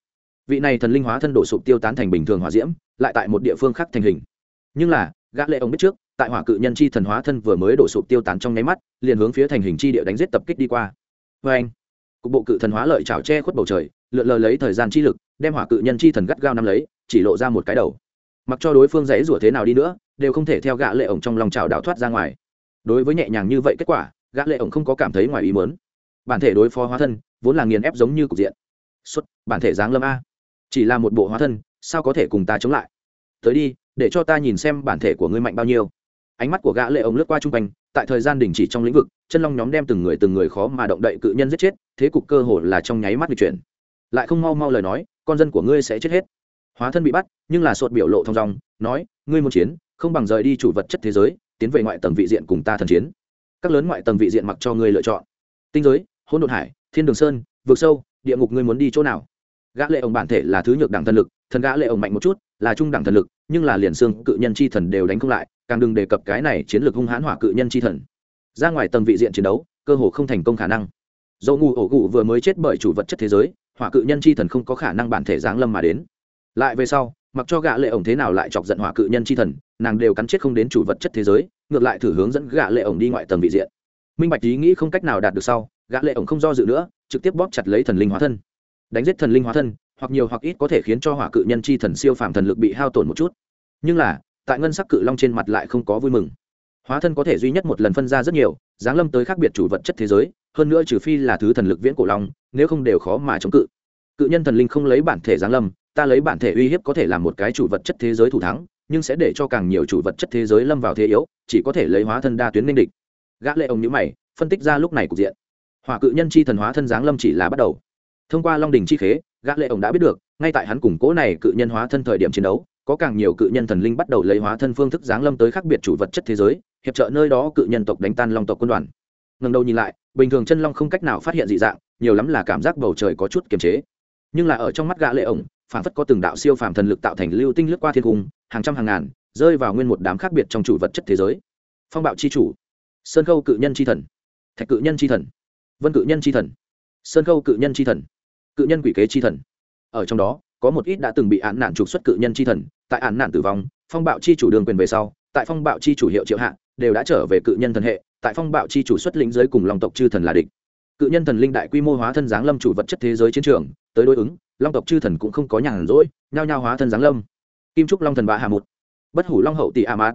Vị này thần linh hóa thân đổ sụp tiêu tán thành bình thường hỏa diễm, lại tại một địa phương khác thành hình. Nhưng là, gã lệ ổng biết trước, tại hỏa cự nhân chi thần hóa thân vừa mới đổ sụp tiêu tán trong nháy mắt, liền hướng phía thành hình chi địa đánh giết tập kích đi qua. Với anh, cục bộ cự thần hóa lợi chảo che khuất bầu trời, lượn lờ lấy thời gian chi lực, đem hỏa cự nhân chi thần gắt gao nắm lấy, chỉ lộ ra một cái đầu. Mặc cho đối phương dãy rủa thế nào đi nữa đều không thể theo gã lệ ổng trong lòng chảo đảo thoát ra ngoài. Đối với nhẹ nhàng như vậy kết quả, gã lệ ổng không có cảm thấy ngoài ý muốn. Bản thể đối phó hóa thân, vốn là nghiền ép giống như cục diện. Xuất bản thể dáng lâm a. Chỉ là một bộ hóa thân, sao có thể cùng ta chống lại? Tới đi, để cho ta nhìn xem bản thể của ngươi mạnh bao nhiêu. Ánh mắt của gã lệ ổng lướt qua trung quanh, tại thời gian đình chỉ trong lĩnh vực, chân long nhóm đem từng người từng người khó mà động đậy cự nhân giết chết, thế cục cơ hồ là trong nháy mắt bị chuyển. Lại không mau mau lời nói, con dân của ngươi sẽ chết hết. Hóa thân bị bắt, nhưng là sột biểu lộ thong dong, nói, ngươi muốn chiến không bằng rời đi chủ vật chất thế giới, tiến về ngoại tầng vị diện cùng ta thần chiến. Các lớn ngoại tầng vị diện mặc cho ngươi lựa chọn. Tinh giới, hỗn độn hải, thiên đường sơn vượt sâu, địa ngục ngươi muốn đi chỗ nào? Gã lệ ổng bản thể là thứ nhược đẳng thần lực, thần gã lệ ổng mạnh một chút, là trung đẳng thần lực, nhưng là liền xương cự nhân chi thần đều đánh không lại, càng đừng đề cập cái này chiến lược hung hãn hỏa cự nhân chi thần. Ra ngoài tầng vị diện chiến đấu, cơ hồ không thành công khả năng. Dầu ngủ ổ cụ vừa mới chết bởi chủ vật chất thế giới, hỏa cự nhân chi thần không có khả năng bản thể giáng lâm mà đến. Lại về sau mặc cho gã lệ ổng thế nào lại chọc giận hỏa cự nhân chi thần, nàng đều cắn chết không đến chủ vật chất thế giới, ngược lại thử hướng dẫn gã lệ ổng đi ngoại tầng vị diện. Minh bạch ý nghĩ không cách nào đạt được sau, gã lệ ổng không do dự nữa, trực tiếp bóp chặt lấy thần linh hóa thân. Đánh giết thần linh hóa thân, hoặc nhiều hoặc ít có thể khiến cho hỏa cự nhân chi thần siêu phàm thần lực bị hao tổn một chút. Nhưng là, tại ngân sắc cự long trên mặt lại không có vui mừng. Hóa thân có thể duy nhất một lần phân ra rất nhiều, giáng lâm tới khác biệt chủ vật chất thế giới, hơn nữa trừ phi là thứ thần lực viễn cổ long, nếu không đều khó mà chống cự. Cự nhân thần linh không lấy bản thể giáng lâm ta lấy bản thể uy hiếp có thể làm một cái chủ vật chất thế giới thủ thắng, nhưng sẽ để cho càng nhiều chủ vật chất thế giới lâm vào thế yếu, chỉ có thể lấy hóa thân đa tuyến ninh địch. Gã lệ ông nhíu mày, phân tích ra lúc này cục diện. Hỏa cự nhân chi thần hóa thân dáng lâm chỉ là bắt đầu. Thông qua long đình chi khế, gã lệ ông đã biết được, ngay tại hắn củng cố này cự nhân hóa thân thời điểm chiến đấu, có càng nhiều cự nhân thần linh bắt đầu lấy hóa thân phương thức dáng lâm tới khác biệt chủ vật chất thế giới, hiệp trợ nơi đó cự nhân tộc đánh tan long tộc quân đoàn. Ngẩng đầu nhìn lại, bình thường chân long không cách nào phát hiện dị dạng, nhiều lắm là cảm giác bầu trời có chút kiềm chế. Nhưng là ở trong mắt gã lệ ổng phản phất có từng đạo siêu phàm thần lực tạo thành lưu tinh lướt qua thiên cung, hàng trăm hàng ngàn, rơi vào nguyên một đám khác biệt trong chủ vật chất thế giới. Phong bạo chi chủ. Sơn khâu cự nhân chi thần. Thạch cự nhân chi thần. Vân cự nhân chi thần. Sơn khâu cự nhân chi thần. Cự nhân quỷ kế chi thần. Ở trong đó, có một ít đã từng bị án nạn trục xuất cự nhân chi thần, tại án nạn tử vong, phong bạo chi chủ đường quyền về sau, tại phong bạo chi chủ hiệu triệu hạ, đều đã trở về cự nhân thần hệ, tại phong bạo chi chủ xuất lĩnh giới cùng long tộc chư thần là địch. Cự nhân thần linh đại quy mô hóa thân giáng lâm chủ vật chất thế giới chiến trường, tới đối ứng long tộc chư thần cũng không có nhàn rỗi, nhao nhao hóa thân giáng lâm. Kim trúc long thần bạ hà một, bất hủ long hậu tỷ a mát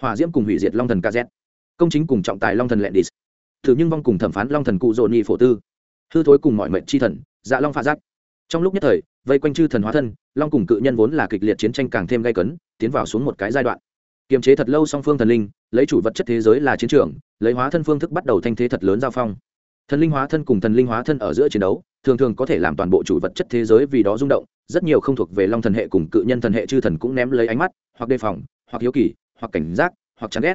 hòa diễm cùng hủy diệt long thần kz công chính cùng trọng tài long thần lendis thử nhưng vong cùng thẩm phán long thần cụ dồn nhi phổ tư, hư thối cùng mọi mệnh chi thần dạ long pha giác. Trong lúc nhất thời, vây quanh chư thần hóa thân, long cùng cự nhân vốn là kịch liệt chiến tranh càng thêm gay cấn, tiến vào xuống một cái giai đoạn. Kiềm chế thật lâu song phương thần linh, lấy chủ vật chất thế giới là chiến trường, lấy hóa thân phương thức bắt đầu thanh thế thật lớn giao phong. Thần linh hóa thân cùng thần linh hóa thân ở giữa chiến đấu thường thường có thể làm toàn bộ chủ vật chất thế giới vì đó rung động, rất nhiều không thuộc về long thần hệ cùng cự nhân thần hệ chư thần cũng ném lấy ánh mắt, hoặc đề phòng, hoặc hiếu kỳ, hoặc cảnh giác, hoặc chán ghét.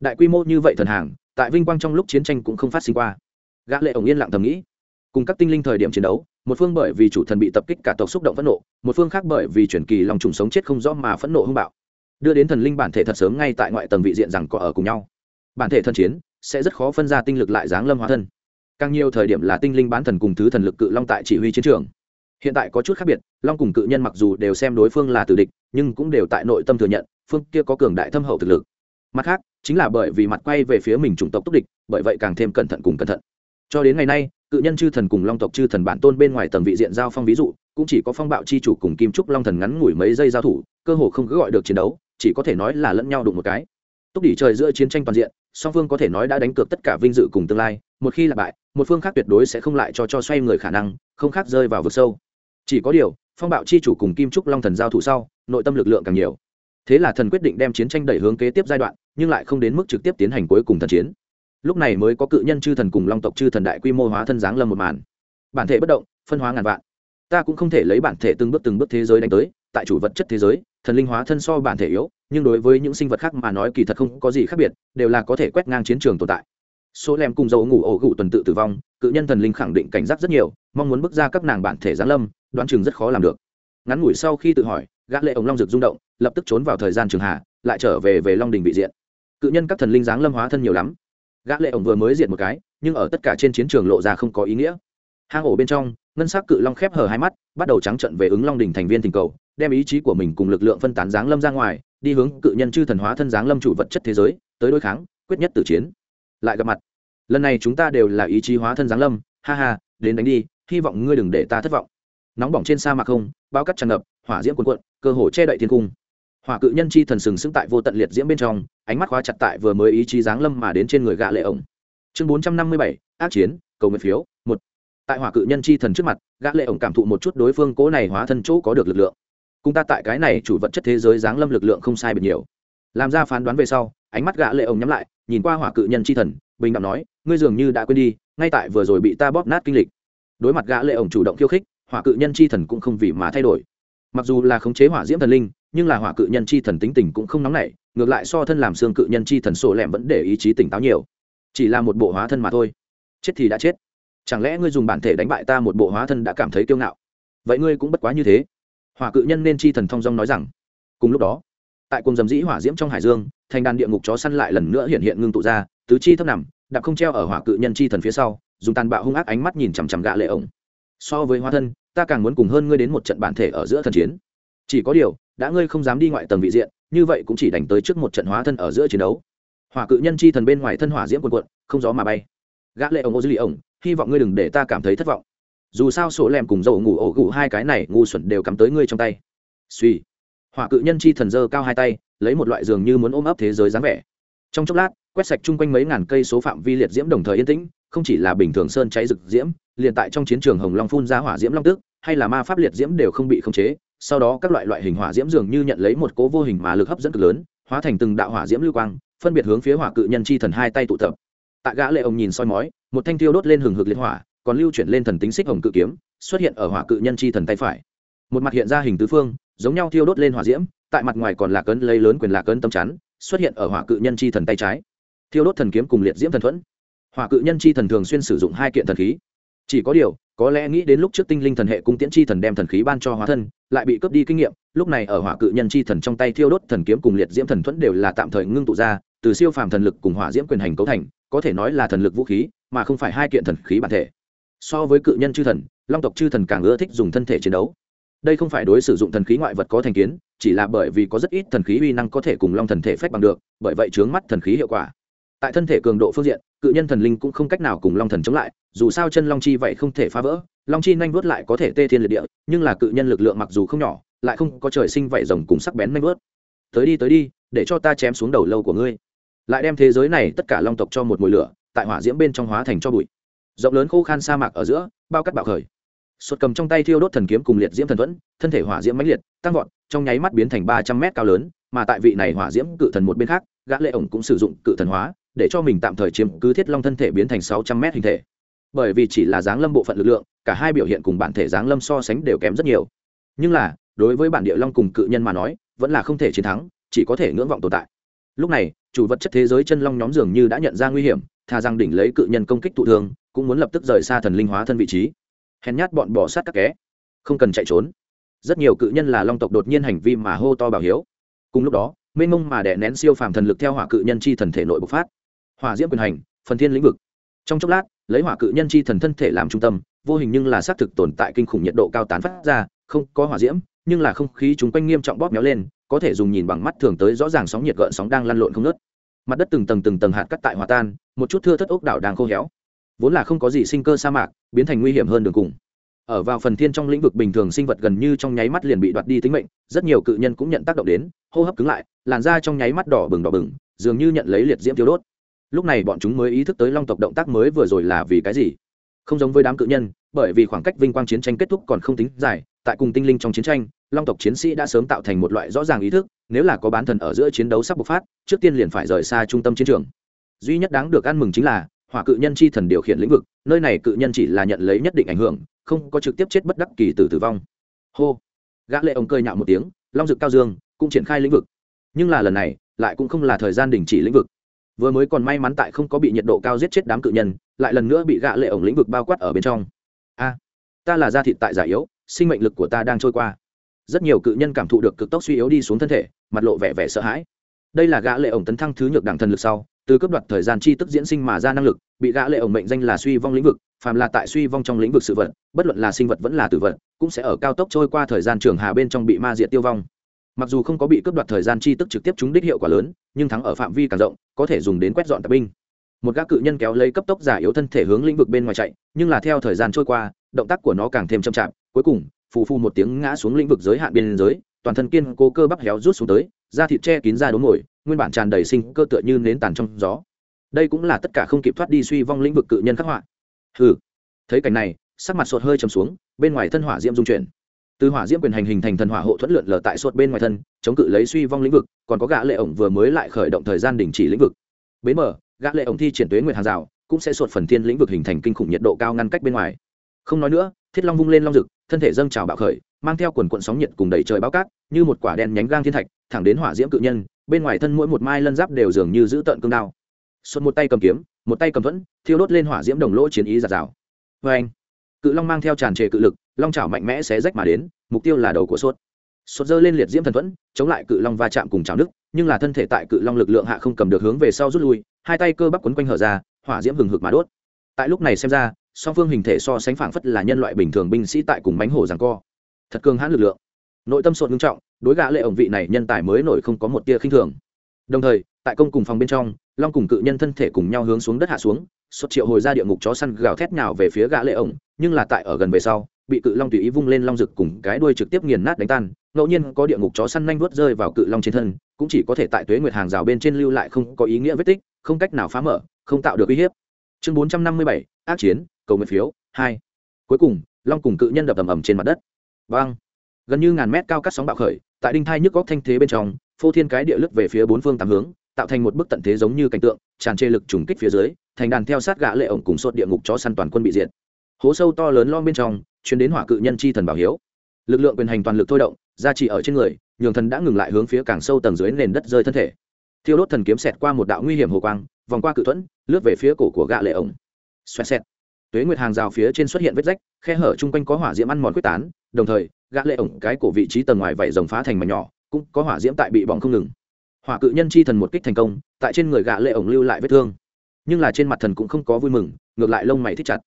Đại quy mô như vậy thần hàng, tại vinh quang trong lúc chiến tranh cũng không phát sinh qua. Gã lệ ổng yên lặng thầm nghĩ. Cùng các tinh linh thời điểm chiến đấu, một phương bởi vì chủ thần bị tập kích cả tộc xúc động phẫn nộ, một phương khác bởi vì chuyển kỳ lòng trùng sống chết không rõ mà phẫn nộ hung bạo. Đưa đến thần linh bản thể thật sớm ngay tại ngoại tầng vị diện rằng có ở cùng nhau. Bản thể thân chiến, sẽ rất khó phân ra tinh lực lại dáng lâm hóa thân càng nhiều thời điểm là tinh linh bán thần cùng thứ thần lực cự long tại chỉ huy chiến trường. Hiện tại có chút khác biệt, long cùng cự nhân mặc dù đều xem đối phương là tử địch, nhưng cũng đều tại nội tâm thừa nhận, phương kia có cường đại thâm hậu thực lực. Mặt khác, chính là bởi vì mặt quay về phía mình chủng tộc túc địch, bởi vậy càng thêm cẩn thận cùng cẩn thận. Cho đến ngày nay, cự nhân chư thần cùng long tộc chư thần bản tôn bên ngoài tầng vị diện giao phong ví dụ, cũng chỉ có phong bạo chi chủ cùng kim trúc long thần ngắn ngủi mấy giây giao thủ, cơ hồ không cứ gọi được chiến đấu, chỉ có thể nói là lẫn nhau đụng một cái. Túc đỉ trời giữa chiến tranh toàn diện, song phương có thể nói đã đánh cược tất cả vinh dự cùng tương lai một khi là bại, một phương khác tuyệt đối sẽ không lại cho cho xoay người khả năng, không khác rơi vào vực sâu. Chỉ có điều, phong bạo chi chủ cùng kim trúc long thần giao thủ sau, nội tâm lực lượng càng nhiều. Thế là thần quyết định đem chiến tranh đẩy hướng kế tiếp giai đoạn, nhưng lại không đến mức trực tiếp tiến hành cuối cùng thần chiến. Lúc này mới có cự nhân chư thần cùng long tộc chư thần đại quy mô hóa thân giáng lâm một màn. Bản thể bất động, phân hóa ngàn vạn. Ta cũng không thể lấy bản thể từng bước từng bước thế giới đánh tới, tại chủ vật chất thế giới, thần linh hóa thân so bản thể yếu, nhưng đối với những sinh vật khác mà nói kỳ thật không có gì khác biệt, đều là có thể quét ngang chiến trường tồn tại số lem cùng dầu ngủ ổ gụ tuần tự tử vong, cự nhân thần linh khẳng định cảnh giác rất nhiều, mong muốn bước ra các nàng bản thể giáng lâm, đoán chừng rất khó làm được. Ngắn ngủi sau khi tự hỏi, gã lệ ống long rực rung động, lập tức trốn vào thời gian trường hạ, lại trở về về long đình bị diện. Cự nhân các thần linh giáng lâm hóa thân nhiều lắm. Gã lệ ống vừa mới diệt một cái, nhưng ở tất cả trên chiến trường lộ ra không có ý nghĩa. Hang ổ bên trong, ngân sắc cự long khép hờ hai mắt, bắt đầu trắng trận về ứng long đình thành viên tình cầu, đem ý chí của mình cùng lực lượng phân tán giáng lâm ra ngoài, đi hướng cự nhân chư thần hóa thân giáng lâm chủ vật chất thế giới, tới đối kháng, quyết nhất tử chiến lại gặp mặt. Lần này chúng ta đều là ý chí hóa thân giáng lâm, ha ha, đến đánh đi, hy vọng ngươi đừng để ta thất vọng. Nóng bỏng trên sa mạc không, bao cắt tràn ngập, hỏa diễm cuồn cuộn, cơ hồ che đậy thiên cung. Hỏa cự nhân chi thần sừng sững tại vô tận liệt diễm bên trong, ánh mắt khóa chặt tại vừa mới ý chí giáng lâm mà đến trên người gạ lệ ổng. Chương bốn trăm năm mươi bảy, ác chiến, cầu nguyện phiếu, một. Tại hỏa cự nhân chi thần trước mặt, gã lệ ổng cảm thụ một chút đối phương cố này hóa thân chỗ có được lực lượng. Cùng ta tại cái này chủ vật chất thế giới giáng lâm lực lượng không sai biệt nhiều. Làm ra phán đoán về sau, ánh mắt gã lệ ổng nhắm lại nhìn qua hỏa cự nhân chi thần, bình đẳng nói, ngươi dường như đã quên đi, ngay tại vừa rồi bị ta bóp nát kinh lịch. Đối mặt gã lệ ổng chủ động khiêu khích, hỏa cự nhân chi thần cũng không vì mà thay đổi. Mặc dù là khống chế hỏa diễm thần linh, nhưng là hỏa cự nhân chi thần tính tình cũng không nóng nảy, ngược lại so thân làm xương cự nhân chi thần sổ lẹm vẫn để ý chí tỉnh táo nhiều. Chỉ là một bộ hóa thân mà thôi. Chết thì đã chết. Chẳng lẽ ngươi dùng bản thể đánh bại ta một bộ hóa thân đã cảm thấy kiêu ngạo? Vậy ngươi cũng bất quá như thế. Hỏa cự nhân nên chi thần thong dong nói rằng. Cùng lúc đó tại cùng dầm dĩ hỏa diễm trong hải dương, thành đàn địa ngục chó săn lại lần nữa hiện hiện ngưng tụ ra, tứ chi thấp nằm, đạp không treo ở hỏa cự nhân chi thần phía sau, dùng tàn bạo hung ác ánh mắt nhìn chằm chằm gạ lệ ổng. So với hóa thân, ta càng muốn cùng hơn ngươi đến một trận bản thể ở giữa thần chiến. Chỉ có điều, đã ngươi không dám đi ngoại tầng vị diện, như vậy cũng chỉ đánh tới trước một trận hóa thân ở giữa chiến đấu. Hỏa cự nhân chi thần bên ngoài thân hỏa diễm quần quận không gió mà bay. Gã lệ ổng ô dư lì ổng, hy vọng ngươi đừng để ta cảm thấy thất vọng. Dù sao sổ lem cùng dầu ngủ ổ gụ hai cái này ngu xuẩn đều cắm tới ngươi trong tay. Suy hỏa cự nhân chi thần dơ cao hai tay, lấy một loại giường như muốn ôm ấp thế giới dáng vẻ. Trong chốc lát, quét sạch chung quanh mấy ngàn cây số phạm vi liệt diễm đồng thời yên tĩnh, không chỉ là bình thường sơn cháy rực diễm, liền tại trong chiến trường hồng long phun ra hỏa diễm long tức hay là ma pháp liệt diễm đều không bị khống chế, sau đó các loại loại hình hỏa diễm dường như nhận lấy một cố vô hình mà lực hấp dẫn cực lớn, hóa thành từng đạo hỏa diễm lưu quang, phân biệt hướng phía hỏa cự nhân chi thần hai tay tụ tập. Tại gã lệ ông nhìn soi mói, một thanh tiêu đốt lên hừng hực liệt hỏa, còn lưu chuyển lên thần tính xích hồng cự kiếm, xuất hiện ở hỏa cự nhân chi thần tay phải một mặt hiện ra hình tứ phương, giống nhau thiêu đốt lên hỏa diễm, tại mặt ngoài còn là cơn lấy lớn quyền là cơn tâm chắn, xuất hiện ở hỏa cự nhân chi thần tay trái. Thiêu đốt thần kiếm cùng liệt diễm thần thuẫn. Hỏa cự nhân chi thần thường xuyên sử dụng hai kiện thần khí. Chỉ có điều, có lẽ nghĩ đến lúc trước tinh linh thần hệ cung tiễn chi thần đem thần khí ban cho hóa thân, lại bị cướp đi kinh nghiệm, lúc này ở hỏa cự nhân chi thần trong tay thiêu đốt thần kiếm cùng liệt diễm thần thuẫn đều là tạm thời ngưng tụ ra, từ siêu phàm thần lực cùng hỏa diễm quyền hành cấu thành, có thể nói là thần lực vũ khí, mà không phải hai kiện thần khí bản thể. So với cự nhân chư thần, long tộc chư thần càng ưa thích dùng thân thể chiến đấu đây không phải đối sử dụng thần khí ngoại vật có thành kiến, chỉ là bởi vì có rất ít thần khí uy năng có thể cùng long thần thể phách bằng được, bởi vậy chướng mắt thần khí hiệu quả. Tại thân thể cường độ phương diện, cự nhân thần linh cũng không cách nào cùng long thần chống lại, dù sao chân long chi vậy không thể phá vỡ, long chi nhanh vuốt lại có thể tê thiên liệt địa, nhưng là cự nhân lực lượng mặc dù không nhỏ, lại không có trời sinh vậy rồng cùng sắc bén nhanh vuốt. Tới đi tới đi, để cho ta chém xuống đầu lâu của ngươi. Lại đem thế giới này tất cả long tộc cho một mùi lửa, tại hỏa diễm bên trong hóa thành cho bụi. Rộng lớn khô khan sa mạc ở giữa, bao cắt bạo khởi xuất cầm trong tay thiêu đốt thần kiếm cùng liệt diễm thần thuẫn, thân thể hỏa diễm mãnh liệt, tăng vọt, trong nháy mắt biến thành ba trăm mét cao lớn, mà tại vị này hỏa diễm cự thần một bên khác, gã lệ ổng cũng sử dụng cự thần hóa, để cho mình tạm thời chiếm cứ thiết long thân thể biến thành sáu trăm mét hình thể. Bởi vì chỉ là dáng lâm bộ phận lực lượng, cả hai biểu hiện cùng bản thể dáng lâm so sánh đều kém rất nhiều. Nhưng là, đối với bản địa long cùng cự nhân mà nói, vẫn là không thể chiến thắng, chỉ có thể ngưỡng vọng tồn tại. Lúc này, chủ vật chất thế giới chân long nhóm dường như đã nhận ra nguy hiểm, thà rằng đỉnh lấy cự nhân công kích tụ thương, cũng muốn lập tức rời xa thần linh hóa thân vị trí hèn nhát bọn bỏ sát các ké không cần chạy trốn. Rất nhiều cự nhân là long tộc đột nhiên hành vi mà hô to bảo hiếu. Cùng lúc đó, mênh mông mà đè nén siêu phàm thần lực theo hỏa cự nhân chi thần thể nội bộc phát. Hỏa diễm quyền hành, phần thiên lĩnh vực. Trong chốc lát, lấy hỏa cự nhân chi thần thân thể làm trung tâm, vô hình nhưng là xác thực tồn tại kinh khủng nhiệt độ cao tán phát ra, không có hỏa diễm, nhưng là không khí chúng quanh nghiêm trọng bóp méo lên, có thể dùng nhìn bằng mắt thường tới rõ ràng sóng nhiệt gợn sóng đang lăn lộn không nớt mặt đất từng tầng từng tầng hạt cắt tại hòa tan, một chút thưa thất ốc đảo đang khô héo vốn là không có gì sinh cơ sa mạc, biến thành nguy hiểm hơn đường cùng. Ở vào phần thiên trong lĩnh vực bình thường sinh vật gần như trong nháy mắt liền bị đoạt đi tính mệnh, rất nhiều cự nhân cũng nhận tác động đến, hô hấp cứng lại, làn da trong nháy mắt đỏ bừng đỏ bừng, dường như nhận lấy liệt diễm thiếu đốt. Lúc này bọn chúng mới ý thức tới long tộc động tác mới vừa rồi là vì cái gì? Không giống với đám cự nhân, bởi vì khoảng cách vinh quang chiến tranh kết thúc còn không tính dài, tại cùng tinh linh trong chiến tranh, long tộc chiến sĩ đã sớm tạo thành một loại rõ ràng ý thức, nếu là có bán thần ở giữa chiến đấu sắp bộc phát, trước tiên liền phải rời xa trung tâm chiến trường. Duy nhất đáng được ăn mừng chính là hỏa cự nhân chi thần điều khiển lĩnh vực, nơi này cự nhân chỉ là nhận lấy nhất định ảnh hưởng, không có trực tiếp chết bất đắc kỳ tử tử vong. Hô. Gã lệ ông cơi nhạo một tiếng, long dực cao dương cũng triển khai lĩnh vực. Nhưng là lần này, lại cũng không là thời gian đình chỉ lĩnh vực. Vừa mới còn may mắn tại không có bị nhiệt độ cao giết chết đám cự nhân, lại lần nữa bị gã lệ ổng lĩnh vực bao quát ở bên trong. A, ta là gia thịt tại giả yếu, sinh mệnh lực của ta đang trôi qua. Rất nhiều cự nhân cảm thụ được cực tốc suy yếu đi xuống thân thể, mặt lộ vẻ vẻ sợ hãi. Đây là gã lệ ổng tấn thăng thứ nhược đẳng thần lực sau từ cấp đoạt thời gian chi tức diễn sinh mà ra năng lực, bị gã lệ ổng mệnh danh là suy vong lĩnh vực, phàm là tại suy vong trong lĩnh vực sự vật, bất luận là sinh vật vẫn là tử vật, cũng sẽ ở cao tốc trôi qua thời gian trường hà bên trong bị ma diệt tiêu vong. Mặc dù không có bị cướp đoạt thời gian chi tức trực tiếp trúng đích hiệu quả lớn, nhưng thắng ở phạm vi càng rộng, có thể dùng đến quét dọn tạp binh. Một gã cự nhân kéo lấy cấp tốc giả yếu thân thể hướng lĩnh vực bên ngoài chạy, nhưng là theo thời gian trôi qua, động tác của nó càng thêm chậm chạp, cuối cùng, phù phù một tiếng ngã xuống lĩnh vực giới hạn biên giới, toàn thân kiên cố cơ bắp héo rút xuống tới, da thịt che kín ra đốn ngồi nguyên bản tràn đầy sinh cơ tựa như nến tàn trong gió. Đây cũng là tất cả không kịp thoát đi suy vong lĩnh vực cự nhân khắc họa. Hừ. Thấy cảnh này, sắc mặt sột hơi trầm xuống, bên ngoài thân hỏa diễm dung chuyển. Từ hỏa diễm quyền hành hình thành thần hỏa hộ thuẫn lượn lờ tại sột bên ngoài thân, chống cự lấy suy vong lĩnh vực, còn có gã lệ ổng vừa mới lại khởi động thời gian đình chỉ lĩnh vực. Bến mở, gã lệ ổng thi triển tuế nguyệt hàng rào, cũng sẽ sột phần thiên lĩnh vực hình thành kinh khủng nhiệt độ cao ngăn cách bên ngoài. Không nói nữa, thiết long vung lên long rực, thân thể dâng trào bạo khởi, mang theo quần cuộn sóng nhiệt cùng đầy trời bao cát, như một quả đen nhánh gang thiên thạch, thẳng đến hỏa diễm cự nhân bên ngoài thân mỗi một mai lân giáp đều dường như giữ tận cương đao. Xuân một tay cầm kiếm, một tay cầm thuẫn, thiêu đốt lên hỏa diễm đồng lỗ chiến ý giạt rào. Vê anh, cự long mang theo tràn trề cự lực, long chảo mạnh mẽ xé rách mà đến, mục tiêu là đầu của sốt sốt dơ lên liệt diễm thần thuẫn, chống lại cự long va chạm cùng chảo nước nhưng là thân thể tại cự long lực lượng hạ không cầm được hướng về sau rút lui, hai tay cơ bắp quấn quanh hở ra, hỏa diễm hừng hực mà đốt. Tại lúc này xem ra, song phương hình thể so sánh phảng phất là nhân loại bình thường binh sĩ tại cùng bánh hổ giằng co. Thật cường hãn lực lượng. Nội tâm sột ngưng trọng đối gã lệ ổng vị này nhân tài mới nổi không có một tia khinh thường. Đồng thời tại công cùng phòng bên trong long cùng cự nhân thân thể cùng nhau hướng xuống đất hạ xuống xuất triệu hồi ra địa ngục chó săn gào thét nhào về phía gã lệ ổng nhưng là tại ở gần về sau bị cự long tùy ý vung lên long rực cùng cái đuôi trực tiếp nghiền nát đánh tan ngẫu nhiên có địa ngục chó săn nhanh vuốt rơi vào cự long trên thân cũng chỉ có thể tại tuế nguyệt hàng rào bên trên lưu lại không có ý nghĩa vết tích không cách nào phá mở không tạo được uy hiếp. Chương 457, ác chiến cầu nguyện phiếu hai. Cuối cùng long cùng cự nhân đập ầm ầm trên mặt đất. Băng gần như ngàn mét cao cắt sóng bạo khởi tại đinh thai nhức góc thanh thế bên trong, phô thiên cái địa lức về phía bốn phương tám hướng, tạo thành một bức tận thế giống như cảnh tượng, tràn trề lực trùng kích phía dưới, thành đàn theo sát gã lệ ổng cùng sốt địa ngục chó săn toàn quân bị diệt. Hố sâu to lớn lom bên trong chuyến đến hỏa cự nhân chi thần bảo hiếu. Lực lượng quyền hành toàn lực thôi động, gia trì ở trên người, nhường thần đã ngừng lại hướng phía càng sâu tầng dưới nền đất rơi thân thể. Thiêu đốt thần kiếm xẹt qua một đạo nguy hiểm hồ quang, vòng qua cự thuẫn, lướt về phía cổ của gã lệ ổng. Xoẹt xẹt. Tuế nguyệt hàng rào phía trên xuất hiện vết rách, khe hở chung quanh có hỏa diễm ăn mòn quyết tán, đồng thời gã lệ ổng cái cổ vị trí tầng ngoài vảy rồng phá thành mảnh nhỏ, cũng có hỏa diễm tại bị bỏng không ngừng. Hỏa cự nhân chi thần một kích thành công, tại trên người gã lệ ổng lưu lại vết thương. Nhưng là trên mặt thần cũng không có vui mừng, ngược lại lông mày thích chặt.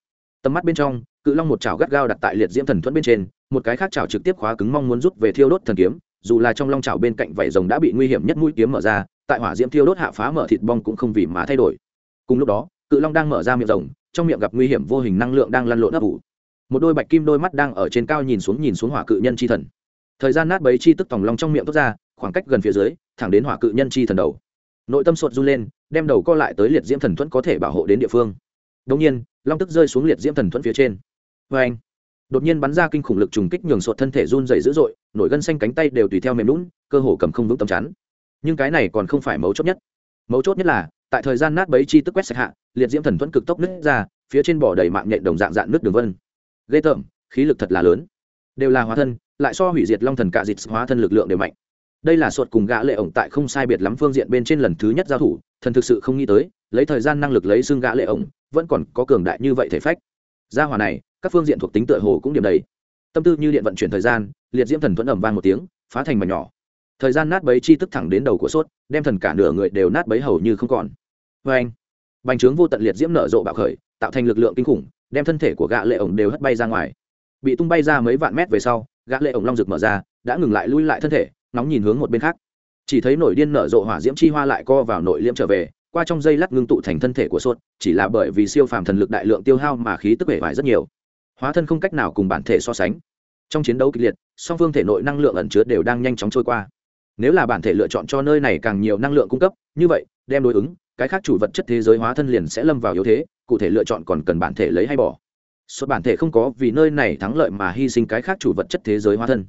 Tầm mắt bên trong, cự long một chảo gắt gao đặt tại liệt diễm thần thuẫn bên trên, một cái khác chảo trực tiếp khóa cứng mong muốn rút về thiêu đốt thần kiếm, dù là trong long chảo bên cạnh vảy rồng đã bị nguy hiểm nhất mũi kiếm mở ra, tại hỏa diễm thiêu đốt hạ phá mở thịt bong cũng không vì mà thay đổi. Cùng lúc đó, cự long đang mở ra miệng rồng, trong miệng gặp nguy hiểm vô hình năng lượng đang lăn lộn ấp ủ một đôi bạch kim đôi mắt đang ở trên cao nhìn xuống nhìn xuống hỏa cự nhân chi thần. Thời gian nát bấy chi tức tòng long trong miệng tốt ra, khoảng cách gần phía dưới, thẳng đến hỏa cự nhân chi thần đầu. Nội tâm sột run lên, đem đầu co lại tới liệt diễm thần thuẫn có thể bảo hộ đến địa phương. Đông nhiên, long tức rơi xuống liệt diễm thần thuẫn phía trên. Vê anh, đột nhiên bắn ra kinh khủng lực trùng kích nhường sột thân thể run dày dữ dội, nổi gân xanh cánh tay đều tùy theo mềm lún cơ hồ cầm không vững tầm chắn. Nhưng cái này còn không phải mấu chốt nhất. Mấu chốt nhất là, tại thời gian nát bấy chi tức quét sạch hạ, liệt diễm thần thuẫn cực tốc nứt ra, phía trên bỏ đầy mạng nhện đồng dạng dạng nước đường vân ghê tởm, khí lực thật là lớn. Đều là hóa thân, lại so hủy diệt long thần cạ dịt hóa thân lực lượng đều mạnh. Đây là sột cùng gã lệ ổng tại không sai biệt lắm phương diện bên trên lần thứ nhất giao thủ, thần thực sự không nghĩ tới, lấy thời gian năng lực lấy xương gã lệ ổng, vẫn còn có cường đại như vậy thể phách. Gia hỏa này, các phương diện thuộc tính tựa hồ cũng điểm đầy. Tâm tư như điện vận chuyển thời gian, liệt diễm thần thuẫn ầm vang một tiếng, phá thành mảnh nhỏ. Thời gian nát bấy chi tức thẳng đến đầu của sốt, đem thần cả nửa người đều nát bấy hầu như không còn. Vê anh bành trướng vô tận liệt diễm nở rộ bạo khởi, tạo thành lực lượng kinh khủng đem thân thể của gã lệ ổng đều hất bay ra ngoài. Bị tung bay ra mấy vạn mét về sau, gã lệ ổng long rực mở ra, đã ngừng lại lui lại thân thể nóng nhìn hướng một bên khác. Chỉ thấy nổi điên nở rộ hỏa diễm chi hoa lại co vào nội liễm trở về, qua trong dây lát ngưng tụ thành thân thể của sốt chỉ là bởi vì siêu phàm thần lực đại lượng tiêu hao mà khí tức bể vải rất nhiều. Hóa thân không cách nào cùng bản thể so sánh. Trong chiến đấu kịch liệt, song phương thể nội năng lượng ẩn chứa đều đang nhanh chóng trôi qua. Nếu là bản thể lựa chọn cho nơi này càng nhiều năng lượng cung cấp, như vậy, đem đối ứng, cái khác chủ vật chất thế giới hóa thân liền sẽ lâm vào yếu thế cụ thể lựa chọn còn cần bản thể lấy hay bỏ. Xuất bản thể không có vì nơi này thắng lợi mà hy sinh cái khác chủ vật chất thế giới hóa thân.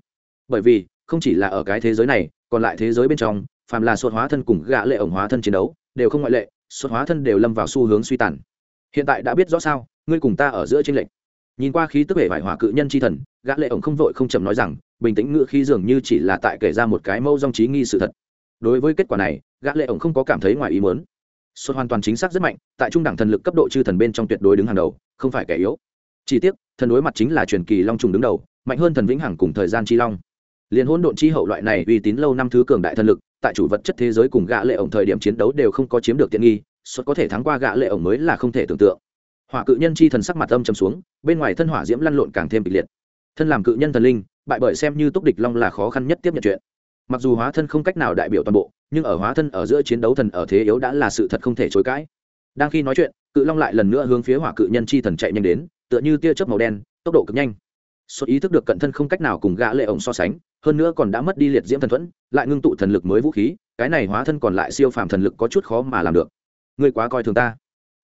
Bởi vì, không chỉ là ở cái thế giới này, còn lại thế giới bên trong, phàm là xuất hóa thân cùng gã lệ ổng hóa thân chiến đấu, đều không ngoại lệ xuất hóa thân đều lâm vào xu hướng suy tàn. Hiện tại đã biết rõ sao, ngươi cùng ta ở giữa trên lệnh. nhìn qua khí tức vẻ vải hỏa cự nhân chi thần, gã lệ ổng không vội không chậm nói rằng, bình tĩnh ngựa khí dường như chỉ là tại kể ra một cái mâu dòng trí nghi sự thật. Đối với kết quả này, gã lệ ổng không có cảm thấy ngoài ý muốn xuất hoàn toàn chính xác rất mạnh, tại trung đẳng thần lực cấp độ chư thần bên trong tuyệt đối đứng hàng đầu, không phải kẻ yếu. Chỉ tiếc, thần đối mặt chính là truyền kỳ long trùng đứng đầu, mạnh hơn thần vĩnh hằng cùng thời gian chi long. Liền hỗn độn chi hậu loại này uy tín lâu năm thứ cường đại thần lực, tại chủ vật chất thế giới cùng gã lệ ổng thời điểm chiến đấu đều không có chiếm được tiện nghi xuất có thể thắng qua gã lệ ổng mới là không thể tưởng tượng. Hỏa cự nhân chi thần sắc mặt âm trầm xuống, bên ngoài thân hỏa diễm lăn lộn càng thêm kịch liệt. Thân làm cự nhân thần linh, bại bởi xem như túc địch long là khó khăn nhất tiếp nhận chuyện. Mặc dù hóa thân không cách nào đại biểu toàn bộ nhưng ở hóa thân ở giữa chiến đấu thần ở thế yếu đã là sự thật không thể chối cãi. Đang khi nói chuyện, cự long lại lần nữa hướng phía hỏa cự nhân chi thần chạy nhanh đến, tựa như tia chớp màu đen, tốc độ cực nhanh. Xuất ý thức được cận thân không cách nào cùng gã lệ ổng so sánh, hơn nữa còn đã mất đi liệt diễm thần thuẫn, lại ngưng tụ thần lực mới vũ khí, cái này hóa thân còn lại siêu phàm thần lực có chút khó mà làm được. Ngươi quá coi thường ta.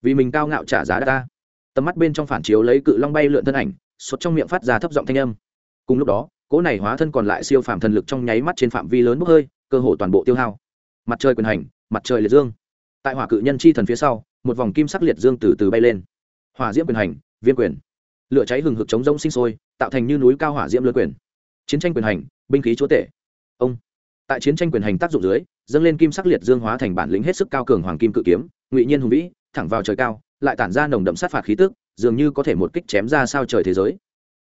Vì mình cao ngạo trả giá đã ta. Tầm mắt bên trong phản chiếu lấy cự long bay lượn thân ảnh xuất trong miệng phát ra thấp giọng thanh âm. Cùng lúc đó, cỗ này hóa thân còn lại siêu phàm thần lực trong nháy mắt trên phạm vi lớn bốc hơi, cơ hồ toàn bộ tiêu hao mặt trời quyền hành, mặt trời liệt dương. Tại hỏa cự nhân chi thần phía sau, một vòng kim sắc liệt dương từ từ bay lên. Hỏa diễm quyền hành, viên quyền. Lửa cháy hừng hực chống rông sinh sôi, tạo thành như núi cao hỏa diễm lưỡi quyền. Chiến tranh quyền hành, binh khí chúa tể. Ông. Tại chiến tranh quyền hành tác dụng dưới, dâng lên kim sắc liệt dương hóa thành bản lĩnh hết sức cao cường hoàng kim cự kiếm, ngụy nhiên hùng vĩ, thẳng vào trời cao, lại tản ra nồng đậm sát phạt khí tức, dường như có thể một kích chém ra sao trời thế giới.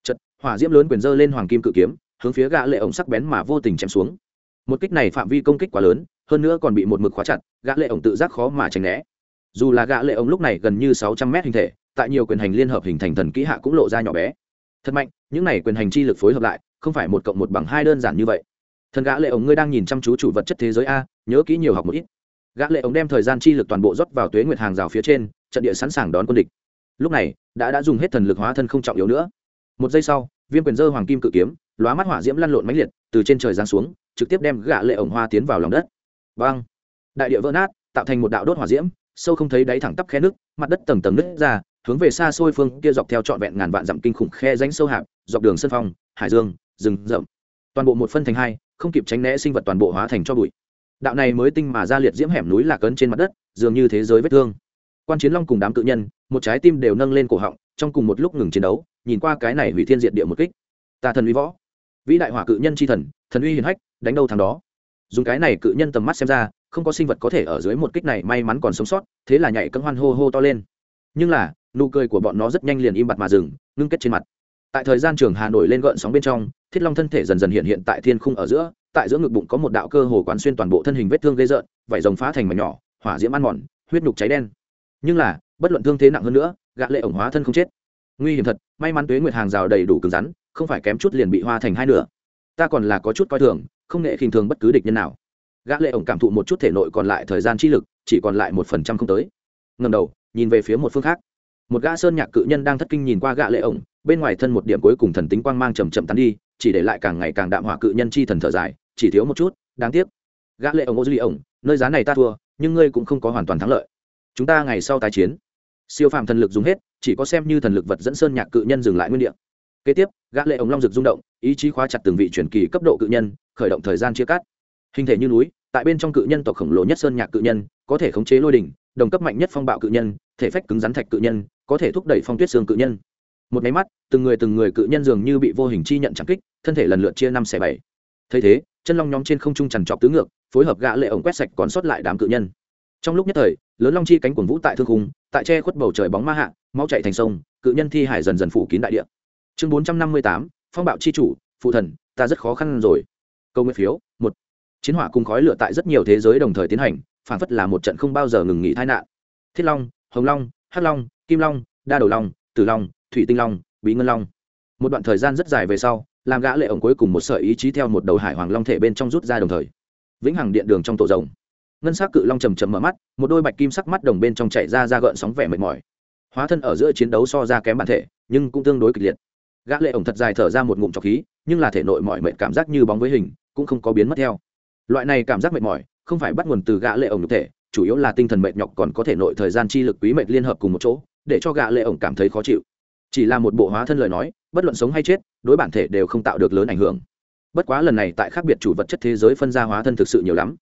Chật hỏa diễm lớn quyền dơ lên hoàng kim cự kiếm, hướng phía gã lệ ổng sắc bén mà vô tình chém xuống. Một kích này phạm vi công kích quá lớn hơn nữa còn bị một mực khóa chặt, gã lệ ổng tự giác khó mà tránh né. Dù là gã lệ ổng lúc này gần như sáu trăm mét hình thể, tại nhiều quyền hành liên hợp hình thành thần kỹ hạ cũng lộ ra nhỏ bé. Thật mạnh, những này quyền hành chi lực phối hợp lại, không phải một cộng một bằng hai đơn giản như vậy. Thần gã lệ ổng ngươi đang nhìn chăm chú chủ vật chất thế giới a, nhớ kỹ nhiều học một ít. Gã lệ ổng đem thời gian chi lực toàn bộ rót vào tuế nguyệt hàng rào phía trên, trận địa sẵn sàng đón quân địch. Lúc này, đã đã dùng hết thần lực hóa thân không trọng yếu nữa. Một giây sau, viêm quyền dơ hoàng kim cự kiếm, lóa mắt hỏa diễm lăn lộn mãnh liệt, từ trên trời giáng xuống, trực tiếp đem gã lệ ổng hoa tiến vào lòng đất vang đại địa vỡ nát, tạo thành một đạo đốt hỏa diễm, sâu không thấy đáy thẳng tắp khe nước mặt đất tầng tầng nứt ra, hướng về xa xôi phương kia dọc theo trọn vẹn ngàn vạn dặm kinh khủng khe rãnh sâu hạp, dọc đường sân phong, hải dương, rừng rậm. Toàn bộ một phân thành hai, không kịp tránh né sinh vật toàn bộ hóa thành cho bụi. Đạo này mới tinh mà ra liệt diễm hẻm núi lạc ấn trên mặt đất, dường như thế giới vết thương. Quan chiến long cùng đám cự nhân, một trái tim đều nâng lên cổ họng, trong cùng một lúc ngừng chiến đấu, nhìn qua cái này hủy thiên diệt địa một kích. Ta thần uy võ. Vĩ đại hỏa cự nhân chi thần thần uy hiền hách, đánh đâu thằng đó dùng cái này cự nhân tầm mắt xem ra, không có sinh vật có thể ở dưới một kích này may mắn còn sống sót, thế là nhảy cấm hoan hô hô to lên. Nhưng là, nụ cười của bọn nó rất nhanh liền im bặt mà dừng, ngưng kết trên mặt. Tại thời gian trường hà nội lên gợn sóng bên trong, thiết long thân thể dần dần hiện hiện tại thiên khung ở giữa, tại giữa ngực bụng có một đạo cơ hồ quán xuyên toàn bộ thân hình vết thương gây rợn, vảy rồng phá thành mảnh nhỏ, hỏa diễm ăn mòn, huyết nhục cháy đen. Nhưng là, bất luận thương thế nặng hơn nữa, gã lệ ổng hóa thân không chết. Nguy hiểm thật, may mắn tuế nguyệt hàng rào đầy đủ cứng rắn, không phải kém chút liền bị hoa thành hai nửa. Ta còn là có chút coi thường không nghệ khinh thường bất cứ địch nhân nào. Gã lệ ổng cảm thụ một chút thể nội còn lại thời gian chi lực, chỉ còn lại một phần trăm không tới. Ngẩng đầu, nhìn về phía một phương khác. Một gã sơn nhạc cự nhân đang thất kinh nhìn qua gã lệ ổng, bên ngoài thân một điểm cuối cùng thần tính quang mang chậm chậm tán đi, chỉ để lại càng ngày càng đạm hỏa cự nhân chi thần thở dài, chỉ thiếu một chút, đáng tiếc. Gã lệ ổng ô duy ổng, nơi giá này ta thua, nhưng ngươi cũng không có hoàn toàn thắng lợi. Chúng ta ngày sau tái chiến. Siêu phàm thần lực dùng hết, chỉ có xem như thần lực vật dẫn sơn nhạc cự nhân dừng lại nguyên địa kế tiếp, gã lệ ống long rực rung động, ý chí khóa chặt từng vị truyền kỳ cấp độ cự nhân, khởi động thời gian chia cắt. Hình thể như núi, tại bên trong cự nhân tộc khổng lồ nhất sơn nhạc cự nhân, có thể khống chế lôi đỉnh, đồng cấp mạnh nhất phong bạo cự nhân, thể phách cứng rắn thạch cự nhân, có thể thúc đẩy phong tuyết xương cự nhân. Một máy mắt, từng người từng người cự nhân dường như bị vô hình chi nhận chẳng kích, thân thể lần lượt chia năm xẻ bảy. Thấy thế, chân long nhóm trên không trung chằn trọc tứ ngược, phối hợp gã lệ ổng quét sạch còn sót lại đám cự nhân. Trong lúc nhất thời, lớn long chi cánh cuồn vũ tại thương khung, tại che khuất bầu trời bóng ma hạ, máu chảy thành sông, cự nhân thi hải dần dần phủ kín đại địa chương bốn trăm năm mươi tám, phong bạo chi chủ, phụ thần, ta rất khó khăn rồi. Câu nguyện phiếu, một. Chiến hỏa cùng khói lửa tại rất nhiều thế giới đồng thời tiến hành phản phất là một trận không bao giờ ngừng nghỉ tai nạn. Thiết long, hồng long, hắc long, kim long, đa đầu long, tử long, thủy tinh long, bí ngân long. Một đoạn thời gian rất dài về sau, làm gã lệ ổng cuối cùng một sợi ý chí theo một đầu hải hoàng long thể bên trong rút ra đồng thời. Vĩnh hằng điện đường trong tổ rồng. Ngân sắc cự long trầm trầm mở mắt, một đôi bạch kim sắc mắt đồng bên trong chảy ra ra gợn sóng vẻ mệt mỏi. Hóa thân ở giữa chiến đấu so ra kém bản thể, nhưng cũng tương đối kịch liệt gã lệ ổng thật dài thở ra một ngụm trọc khí, nhưng là thể nội mỏi mệt cảm giác như bóng với hình, cũng không có biến mất theo. Loại này cảm giác mệt mỏi, không phải bắt nguồn từ gã lệ ổng nhục thể, chủ yếu là tinh thần mệt nhọc còn có thể nội thời gian chi lực quý mệt liên hợp cùng một chỗ, để cho gã lệ ổng cảm thấy khó chịu. Chỉ là một bộ hóa thân lời nói, bất luận sống hay chết, đối bản thể đều không tạo được lớn ảnh hưởng. Bất quá lần này tại khác biệt chủ vật chất thế giới phân ra hóa thân thực sự nhiều lắm.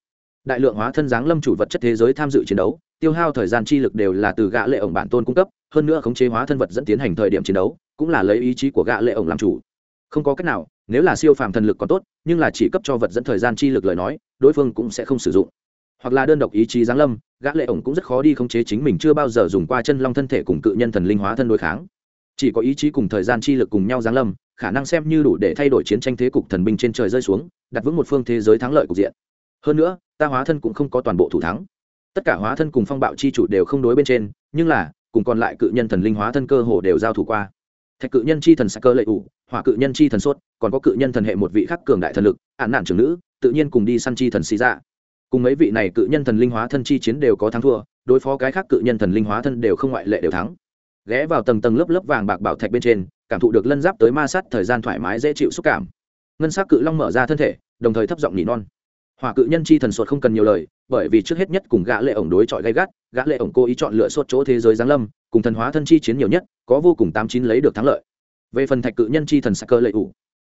Đại lượng hóa thân giáng lâm chủ vật chất thế giới tham dự chiến đấu, tiêu hao thời gian chi lực đều là từ gã lệ ổng bản tôn cung cấp hơn nữa khống chế hóa thân vật dẫn tiến hành thời điểm chiến đấu, cũng là lấy ý chí của gã lệ ổng làm chủ. Không có cách nào, nếu là siêu phàm thần lực còn tốt, nhưng là chỉ cấp cho vật dẫn thời gian chi lực lời nói, đối phương cũng sẽ không sử dụng. Hoặc là đơn độc ý chí giáng lâm, gã lệ ổng cũng rất khó đi khống chế chính mình chưa bao giờ dùng qua chân long thân thể cùng cự nhân thần linh hóa thân đối kháng. Chỉ có ý chí cùng thời gian chi lực cùng nhau giáng lâm, khả năng xem như đủ để thay đổi chiến tranh thế cục thần binh trên trời rơi xuống, đặt vững một phương thế giới thắng lợi cục diện. Hơn nữa, ta hóa thân cũng không có toàn bộ thủ thắng. Tất cả hóa thân cùng phong bạo chi chủ đều không đối bên trên, nhưng là cùng còn lại cự nhân thần linh hóa thân cơ hồ đều giao thủ qua. Thạch cự nhân chi thần sắc cơ lệ ủ, hỏa cự nhân chi thần sốt, còn có cự nhân thần hệ một vị khắc cường đại thần lực ạn nạn trưởng nữ, tự nhiên cùng đi săn chi thần xì ra dạ. cùng mấy vị này cự nhân thần linh hóa thân chi chiến đều có thắng thua, đối phó cái khác cự nhân thần linh hóa thân đều không ngoại lệ đều thắng. Ghé vào tầng tầng lớp lớp vàng bạc bảo thạch bên trên, cảm thụ được lân giáp tới ma sát thời gian thoải mái dễ chịu xúc cảm. Ngân s á c cự long mở ra thân thể, đồng thời thấp giọng nỉ non. Hỏa cự nhân chi thần sột không cần nhiều lời bởi vì trước hết nhất cùng gã lệ ổng đối chọi gay gắt, gã lệ ổng cố ý chọn lựa sốt chỗ thế giới giáng lâm, cùng thần hóa thân chi chiến nhiều nhất, có vô cùng tám chín lấy được thắng lợi. Về phần thạch cự nhân chi thần sắc cơ lệ ủ,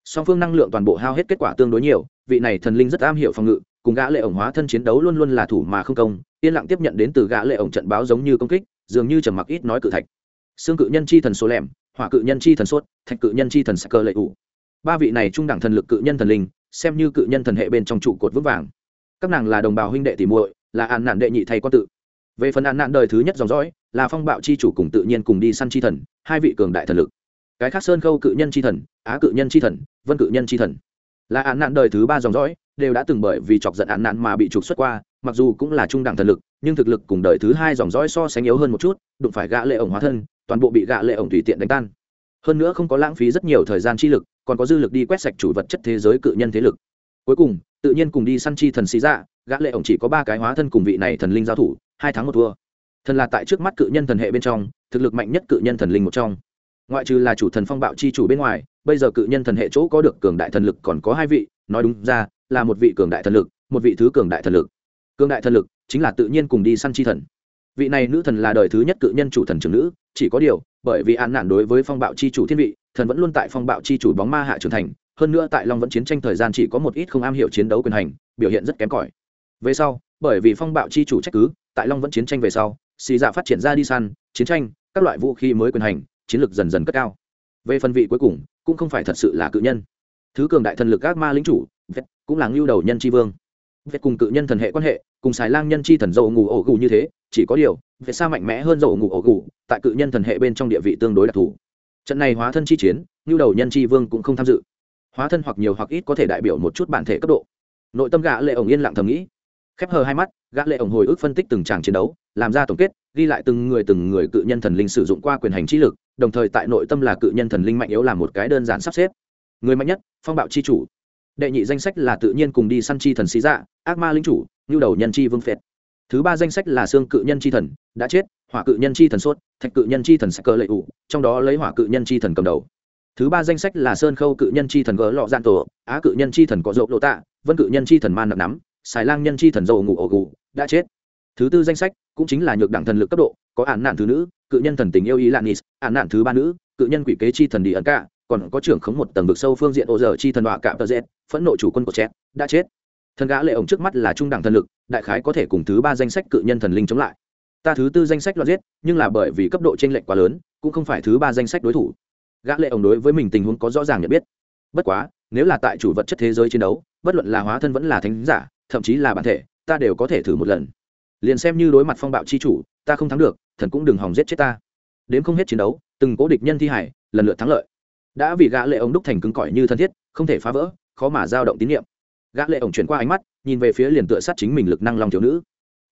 song phương năng lượng toàn bộ hao hết kết quả tương đối nhiều, vị này thần linh rất am hiểu phòng ngự, cùng gã lệ ổng hóa thân chiến đấu luôn luôn là thủ mà không công, yên lặng tiếp nhận đến từ gã lệ ổng trận báo giống như công kích, dường như trầm mặc ít nói cự thạch. Xương cự nhân chi thần số lẻm, hỏa cự nhân chi thần suốt, thạch cự nhân chi thần sắc cơ lệ ủ. Ba vị này trung đẳng thần lực cự nhân thần linh, xem như cự nhân thần hệ bên trong trụ cột vững vàng các nàng là đồng bào huynh đệ tỷ muội, là an nạn đệ nhị thầy quan tự. Về phần an nạn đời thứ nhất dòng dõi, là phong bạo chi chủ cùng tự nhiên cùng đi săn chi thần, hai vị cường đại thần lực. Cái khác sơn khâu cự nhân chi thần, á cự nhân chi thần, vân cự nhân chi thần. Là an nạn đời thứ ba dòng dõi, đều đã từng bởi vì chọc giận an nạn mà bị trục xuất qua, mặc dù cũng là trung đẳng thần lực, nhưng thực lực cùng đời thứ hai dòng dõi so sánh yếu hơn một chút, đụng phải gã lệ ổng hóa thân, toàn bộ bị gã lệ ổng tùy tiện đánh tan. Hơn nữa không có lãng phí rất nhiều thời gian chi lực, còn có dư lực đi quét sạch chủ vật chất thế giới cự nhân thế lực. Cuối cùng tự nhiên cùng đi săn chi thần xí ra gã lệ ổng chỉ có ba cái hóa thân cùng vị này thần linh giao thủ, hai tháng một thua. Thần là tại trước mắt cự nhân thần hệ bên trong, thực lực mạnh nhất cự nhân thần linh một trong. Ngoại trừ là chủ thần phong bạo chi chủ bên ngoài, bây giờ cự nhân thần hệ chỗ có được cường đại thần lực còn có hai vị, nói đúng ra, là một vị cường đại thần lực, một vị thứ cường đại thần lực. Cường đại thần lực chính là tự nhiên cùng đi săn chi thần. Vị này nữ thần là đời thứ nhất cự nhân chủ thần trưởng nữ, chỉ có điều, bởi vì an nạn đối với phong bạo chi chủ thiên vị, thần vẫn luôn tại phong bạo chi chủ bóng ma hạ trưởng thành hơn nữa tại long vẫn chiến tranh thời gian chỉ có một ít không am hiểu chiến đấu quyền hành, biểu hiện rất kém cỏi. Về sau, bởi vì phong bạo chi chủ trách cứ, tại long vẫn chiến tranh về sau, xì dạ phát triển ra đi săn, chiến tranh, các loại vũ khí mới quyền hành, chiến lược dần dần cất cao. Về phần vị cuối cùng, cũng không phải thật sự là cự nhân. Thứ cường đại thần lực các ma lính chủ cũng là ngưu đầu nhân tri vương. Vết cùng cự nhân thần hệ quan hệ, cùng xài lang nhân chi thần dầu ngủ ổ gù như thế, chỉ có điều vết xa mạnh mẽ hơn dầu ngủ ổ gù, tại cự nhân thần hệ bên trong địa vị tương đối đặc thù. Trận này hóa thân chi chiến, ngưu đầu nhân chi vương cũng không tham dự hóa thân hoặc nhiều hoặc ít có thể đại biểu một chút bản thể cấp độ. Nội tâm gã lệ ổng yên lặng thầm nghĩ, khép hờ hai mắt, gã lệ ổng hồi ức phân tích từng tràng chiến đấu, làm ra tổng kết, ghi lại từng người từng người cự nhân thần linh sử dụng qua quyền hành trí lực, đồng thời tại nội tâm là cự nhân thần linh mạnh yếu làm một cái đơn giản sắp xếp. Người mạnh nhất, phong bạo chi chủ. Đệ nhị danh sách là tự nhiên cùng đi săn chi thần xí dạ ác ma linh chủ như đầu nhân chi vương phệt. Thứ ba danh sách là xương cự nhân chi thần, đã chết, hỏa cự nhân chi thần sốt, thạch cự nhân chi thần sắc cơ lệ ủ, trong đó lấy hỏa cự nhân chi thần cầm đầu thứ ba danh sách là sơn khâu cự nhân chi thần gỡ lọ gian tổ, á cự nhân chi thần có dậu lộ tạ, vân cự nhân chi thần man nặc nắm xài lang nhân chi thần dầu ngủ ổ gù, đã chết. Thứ tư danh sách cũng chính là nhược đẳng thần lực cấp độ, có ản nạn thứ nữ, cự nhân thần tình yêu ý lạn nis ản nạn thứ ba nữ, cự nhân quỷ kế chi thần đi ẩn cả còn có trưởng khống một tầng vực sâu phương diện ô giờ chi thần đọa cạm tờ z phẫn nộ chủ quân của chết đã chết. Thần gã lệ ổng trước mắt là trung đẳng thần lực, đại khái có thể cùng thứ ba danh sách cự nhân thần linh chống lại. Ta thứ tư danh sách loạt giết, nhưng là bởi vì cấp độ t r ê n lệch quá lớn, cũng không phải thứ ba danh sách đối thủ gã lệ ổng đối với mình tình huống có rõ ràng nhận biết. Bất quá, nếu là tại chủ vật chất thế giới chiến đấu, bất luận là hóa thân vẫn là thánh giả, thậm chí là bản thể, ta đều có thể thử một lần. Liền xem như đối mặt phong bạo chi chủ, ta không thắng được, thần cũng đừng hòng giết chết ta. Đến không hết chiến đấu, từng cố địch nhân thi hải, lần lượt thắng lợi. Đã vì gã lệ ổng đúc thành cứng cỏi như thân thiết, không thể phá vỡ, khó mà dao động tín nhiệm gã lệ ổng chuyển qua ánh mắt, nhìn về phía liền tựa sát chính mình lực năng long thiếu nữ.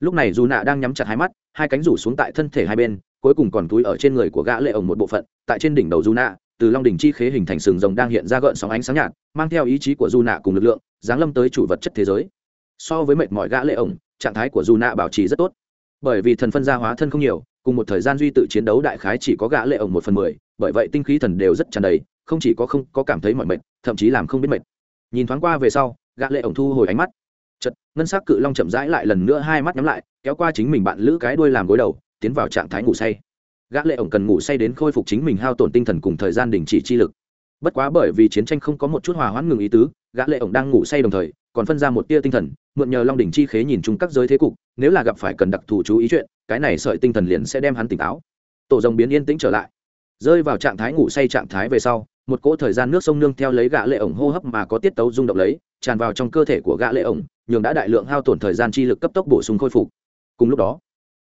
Lúc này dù nạ đang nhắm chặt hai mắt, hai cánh rủ xuống tại thân thể hai bên cuối cùng còn túi ở trên người của gã lệ ổng một bộ phận, tại trên đỉnh đầu dù nạ từ long đỉnh chi khế hình thành sừng rồng đang hiện ra gợn sóng ánh sáng nhạt, mang theo ý chí của dù nạ cùng lực lượng, giáng lâm tới chủ vật chất thế giới. So với mệt mỏi gã lệ ổng, trạng thái của dù nạ bảo trì rất tốt. Bởi vì thần phân gia hóa thân không nhiều, cùng một thời gian duy tự chiến đấu đại khái chỉ có gã lệ ổng một phần mười, bởi vậy tinh khí thần đều rất tràn đầy, không chỉ có không có cảm thấy mỏi mệt, thậm chí làm không biết mệt. Nhìn thoáng qua về sau, gã lệ ổng thu hồi ánh mắt. Chật ngân sắc cự long chậm rãi lại lần nữa hai mắt nhắm lại, kéo qua chính mình bạn lữ cái đuôi làm gối đầu tiến vào trạng thái ngủ say. Gã lệ ổng cần ngủ say đến khôi phục chính mình hao tổn tinh thần cùng thời gian đình chỉ chi lực. Bất quá bởi vì chiến tranh không có một chút hòa hoãn ngừng ý tứ, gã lệ ổng đang ngủ say đồng thời, còn phân ra một tia tinh thần, mượn nhờ long đỉnh chi khế nhìn chung các giới thế cục, nếu là gặp phải cần đặc thù chú ý chuyện, cái này sợi tinh thần liền sẽ đem hắn tỉnh táo. Tổ rồng biến yên tĩnh trở lại. Rơi vào trạng thái ngủ say trạng thái về sau, một cỗ thời gian nước sông nương theo lấy gã lệ ổng hô hấp mà có tiết tấu rung động lấy, tràn vào trong cơ thể của gã lệ ổng, nhường đã đại lượng hao tổn thời gian chi lực cấp tốc bổ sung khôi phục. Cùng lúc đó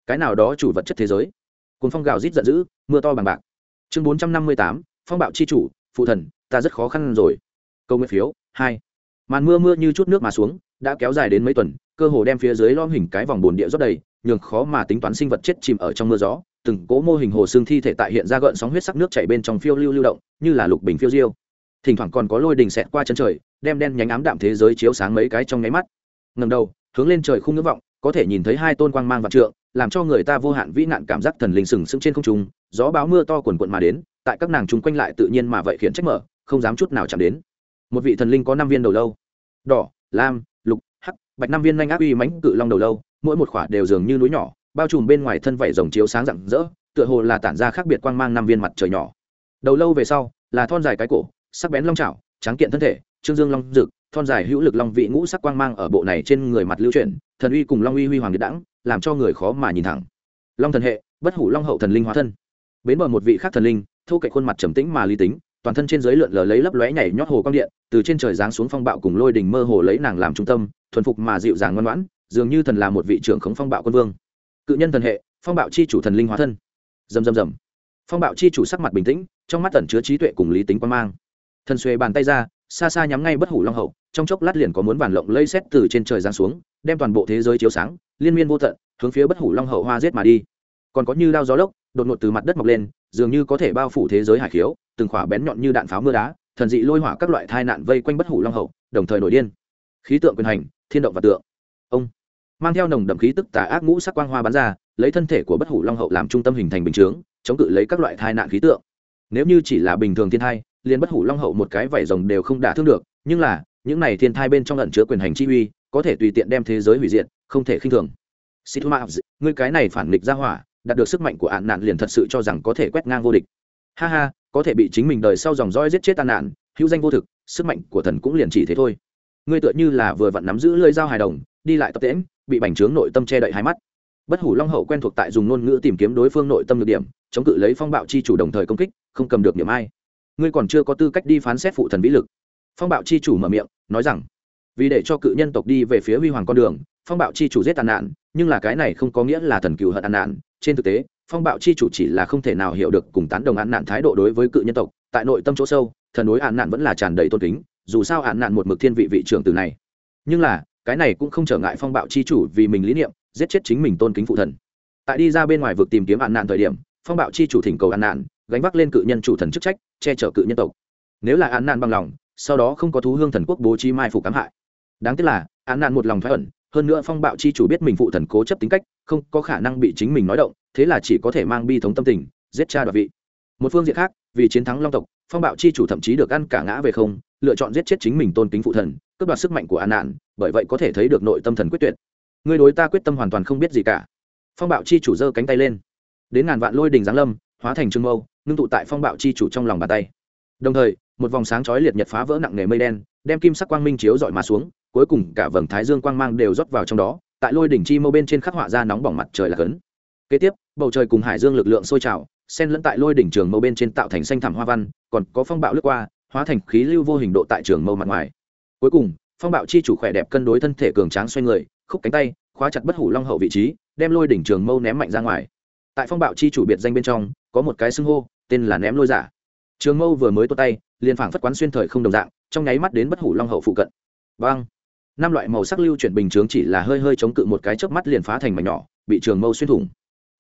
cái nào đó chủ vật chất thế giới. Cuốn phong gào rít giận dữ, mưa to bằng bạc. Chương bốn trăm năm mươi tám, phong bạo chi chủ, phụ thần, ta rất khó khăn rồi. Câu nguyện phiếu, hai. Màn mưa mưa như chút nước mà xuống, đã kéo dài đến mấy tuần, cơ hồ đem phía dưới lom hình cái vòng bồn địa rót đầy, nhường khó mà tính toán sinh vật chết chìm ở trong mưa gió. Từng cố mô hình hồ xương thi thể tại hiện ra gợn sóng huyết sắc nước chảy bên trong phiêu lưu lưu động, như là lục bình phiêu diêu. Thỉnh thoảng còn có lôi đình xẹt qua chân trời, đem đen nhánh ám đạm thế giới chiếu sáng mấy cái trong nháy mắt. Ngầm đầu, hướng lên trời không ngưỡng vọng, có thể nhìn thấy hai tôn quang mang vạn trượng làm cho người ta vô hạn vĩ nạn cảm giác thần linh sừng sững trên không trung, gió báo mưa to quần quận mà đến, tại các nàng chung quanh lại tự nhiên mà vậy khiến trách mở, không dám chút nào chạm đến một vị thần linh có năm viên đầu lâu, đỏ, lam, lục, hắc, bạch năm viên nhanh áp uy mãnh cự long đầu lâu, mỗi một khỏa đều dường như núi nhỏ, bao trùm bên ngoài thân vảy rồng chiếu sáng rạng rỡ, tựa hồ là tản ra khác biệt quang mang năm viên mặt trời nhỏ đầu lâu về sau, là thon dài cái cổ, sắc bén long trào tráng kiện thân thể, trương dương long rực thon dài hữu lực long vị ngũ sắc quang mang ở bộ này trên người mặt lưu chuyển, thần uy cùng long uy huy hoàng điện đẳng, làm cho người khó mà nhìn thẳng. Long thần hệ, bất hủ long hậu thần linh hóa thân. Bến bờ một vị khác thần linh, thu cậy khuôn mặt trầm tĩnh mà lý tính, toàn thân trên dưới lượn lờ lấy lấp lóe nhảy nhót hồ quang điện, từ trên trời giáng xuống phong bạo cùng lôi đình mơ hồ lấy nàng làm trung tâm, thuần phục mà dịu dàng ngoan ngoãn, dường như thần là một vị trưởng khống phong bạo quân vương. Cự nhân thần hệ, phong bạo chi chủ thần linh hóa thân. Dầm dầm dầm phong bạo chi chủ sắc mặt bình tĩnh, trong mắt tẩn chứa trí tuệ cùng lý tính quan mang. Thần xuề bàn tay ra xa xa nhắm ngay bất hủ long hậu, trong chốc lát liền có muốn vàn lộng lây xét từ trên trời giáng xuống, đem toàn bộ thế giới chiếu sáng, liên miên vô tận, hướng phía bất hủ long hậu hoa giết mà đi. Còn có như đao gió lốc, đột ngột từ mặt đất mọc lên, dường như có thể bao phủ thế giới hải khiếu, từng khỏa bén nhọn như đạn pháo mưa đá, thần dị lôi hỏa các loại tai nạn vây quanh bất hủ long hậu, đồng thời nổi điên. Khí tượng quyền hành, thiên động và tượng. Ông mang theo nồng đậm khí tức tà ác ngũ sắc quang hoa bắn ra, lấy thân thể của bất hủ long hậu làm trung tâm hình thành bình chướng, chống cự lấy các loại tai nạn khí tượng. Nếu như chỉ là bình thường thiên thai liền bất hủ long hậu một cái vảy rồng đều không đả thương được nhưng là những này thiên thai bên trong lẩn chứa quyền hành chi uy có thể tùy tiện đem thế giới hủy diệt không thể khinh thường Situma, ngươi cái này phản nghịch ra hỏa, đạt được sức mạnh của ạn nạn liền thật sự cho rằng có thể quét ngang vô địch. Ha ha, có thể bị chính mình đời sau dòng roi giết chết ạn nạn, hữu danh vô thực, sức mạnh của thần cũng liền chỉ thế thôi. Ngươi tựa như là vừa vặn nắm giữ lưỡi dao hài đồng, đi lại tập tễm bị bành trướng nội tâm che đậy hai mắt. bất hủ long hậu quen thuộc tại dùng ngôn ngữ tìm kiếm đối phương nội tâm được điểm chống cự lấy phong bạo chi chủ đồng thời công kích không cầm được điểm ai ngươi còn chưa có tư cách đi phán xét phụ thần vĩ lực. Phong bạo chi chủ mở miệng, nói rằng, vì để cho cự nhân tộc đi về phía huy hoàng con đường, phong bạo chi chủ giết tàn nạn, nhưng là cái này không có nghĩa là thần cựu hận tàn nạn. Trên thực tế, phong bạo chi chủ chỉ là không thể nào hiểu được cùng tán đồng án nạn thái độ đối với cự nhân tộc, tại nội tâm chỗ sâu, thần đối án nạn vẫn là tràn đầy tôn kính, dù sao án nạn một mực thiên vị vị trưởng từ này. Nhưng là, cái này cũng không trở ngại phong bạo chi chủ vì mình lý niệm, giết chết chính mình tôn kính phụ thần. Tại đi ra bên ngoài vực tìm kiếm án nạn thời điểm, phong bạo chi chủ thỉnh cầu án nạn gánh vác lên cự nhân chủ thần chức trách, che chở cự nhân tộc. Nếu là án nạn bằng lòng, sau đó không có thú hương thần quốc bố trí mai phục cám hại. Đáng tiếc là, án nạn một lòng thoái ẩn, hơn nữa phong bạo chi chủ biết mình phụ thần cố chấp tính cách, không có khả năng bị chính mình nói động, thế là chỉ có thể mang bi thống tâm tình, giết cha đoạt vị. Một phương diện khác, vì chiến thắng long tộc, phong bạo chi chủ thậm chí được ăn cả ngã về không, lựa chọn giết chết chính mình tôn kính phụ thần, cướp đoạt sức mạnh của an nạn, bởi vậy có thể thấy được nội tâm thần quyết tuyệt. Người đối ta quyết tâm hoàn toàn không biết gì cả. Phong bạo chi chủ giơ cánh tay lên. Đến ngàn vạn lôi đình giáng lâm, hóa thành trương mâu ngưng tụ tại phong bạo chi chủ trong lòng bàn tay. Đồng thời, một vòng sáng chói liệt nhật phá vỡ nặng nề mây đen, đem kim sắc quang minh chiếu dọi mà xuống, cuối cùng cả vầng thái dương quang mang đều rót vào trong đó, tại lôi đỉnh chi mâu bên trên khắc họa ra nóng bỏng mặt trời là cấn. Kế tiếp, bầu trời cùng hải dương lực lượng sôi trào, xen lẫn tại lôi đỉnh trường mâu bên trên tạo thành xanh thảm hoa văn, còn có phong bạo lướt qua, hóa thành khí lưu vô hình độ tại trường mâu mặt ngoài. Cuối cùng, phong bạo chi chủ khỏe đẹp cân đối thân thể cường tráng xoay người, khúc cánh tay, khóa chặt bất hủ long hậu vị trí, đem lôi đỉnh trường mâu ném mạnh ra ngoài. Tại phong bạo chi chủ biệt danh bên trong, có một cái xưng hô tên là ném lôi giả. Trường mâu vừa mới tốt tay, liền phảng phất quán xuyên thời không đồng dạng, trong nháy mắt đến bất hủ long hậu phụ cận. Vang năm loại màu sắc lưu chuyển bình chướng chỉ là hơi hơi chống cự một cái chớp mắt liền phá thành mảnh nhỏ, bị trường mâu xuyên thủng.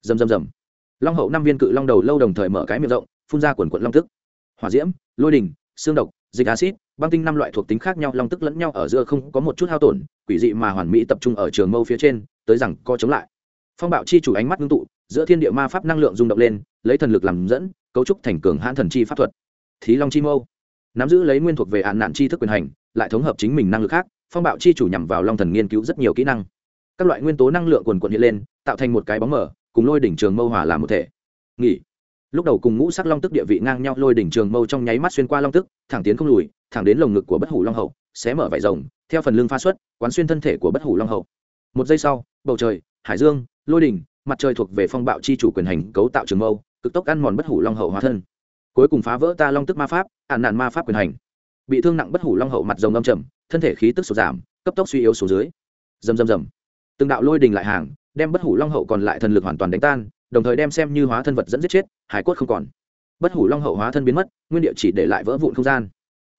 Rầm rầm rầm. Long hậu năm viên cự long đầu lâu đồng thời mở cái miệng rộng, phun ra quần quận long tức. Hỏa diễm, lôi đình xương độc, dịch acid băng tinh năm loại thuộc tính khác nhau, long tức lẫn nhau ở giữa không có một chút hao tổn, quỷ dị mà hoàn mỹ tập trung ở trường mâu phía trên, tới rằng co chống lại. Phong bạo chi chủ ánh mắt ngưng tụ, giữa thiên địa ma pháp năng lượng rung động lên, lấy thần lực làm dẫn cấu trúc thành cường hãn thần chi pháp thuật. Thí long chi mâu. Nắm giữ lấy nguyên thuộc về hạn nạn chi thức quyền hành, lại thống hợp chính mình năng lực khác, phong bạo chi chủ nhằm vào long thần nghiên cứu rất nhiều kỹ năng. Các loại nguyên tố năng lượng quần quận hiện lên, tạo thành một cái bóng mở cùng lôi đỉnh trường mâu hòa làm một thể. Nghỉ. Lúc đầu cùng ngũ sắc long tức địa vị ngang nhau, lôi đỉnh trường mâu trong nháy mắt xuyên qua long tức, thẳng tiến không lùi, thẳng đến lồng ngực của bất hủ long hậu, xé mở vải rồng, theo phần lưng pha xuất, quán xuyên thân thể của bất hủ long hậu. Một giây sau, bầu trời, hải dương, lôi đỉnh, mặt trời thuộc về phong bạo chi chủ quyền hành cấu tạo trường mâu cực tốc ăn mòn bất hủ long hậu hóa thân. Cuối cùng phá vỡ ta long tức ma pháp ạn nạn ma pháp quyền hành. Bị thương nặng bất hủ long hậu mặt rồng âm trầm, thân thể khí tức sụt giảm, cấp tốc suy yếu xuống dưới. Dầm dầm dầm từng đạo lôi đình lại hàng, đem bất hủ long hậu còn lại thần lực hoàn toàn đánh tan, đồng thời đem xem như hóa thân vật dẫn giết chết, hải cốt không còn. Bất hủ long hậu hóa thân biến mất, nguyên địa chỉ để lại vỡ vụn không gian.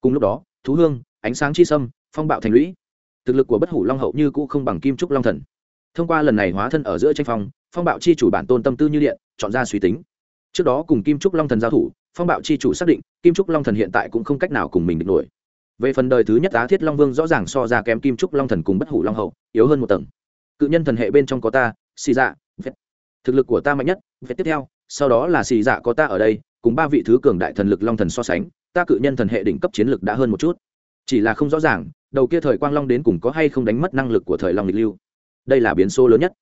Cùng lúc đó, thú hương, ánh sáng chi sâm, phong bạo thành lũy. Thực lực của bất hủ long hậu như cũ không bằng kim trúc long thần. Thông qua lần này hóa thân ở giữa tranh phong phong bạo chi chủ bản tôn tâm tư như điện, chọn ra suy tính trước đó cùng kim trúc long thần giao thủ, phong bạo chi chủ xác định, kim trúc long thần hiện tại cũng không cách nào cùng mình địch nổi. Về phần đời thứ nhất á thiết long vương rõ ràng so ra kém kim trúc long thần cùng bất hủ long hậu, yếu hơn một tầng. Cự nhân thần hệ bên trong có ta, xì dạ vết. thực lực của ta mạnh nhất, vết tiếp theo, sau đó là xì dạ có ta ở đây, cùng ba vị thứ cường đại thần lực long thần so sánh, ta cự nhân thần hệ đỉnh cấp chiến lực đã hơn một chút. Chỉ là không rõ ràng, đầu kia thời quang long đến cùng có hay không đánh mất năng lực của thời long lịch lưu. Đây là biến số lớn nhất.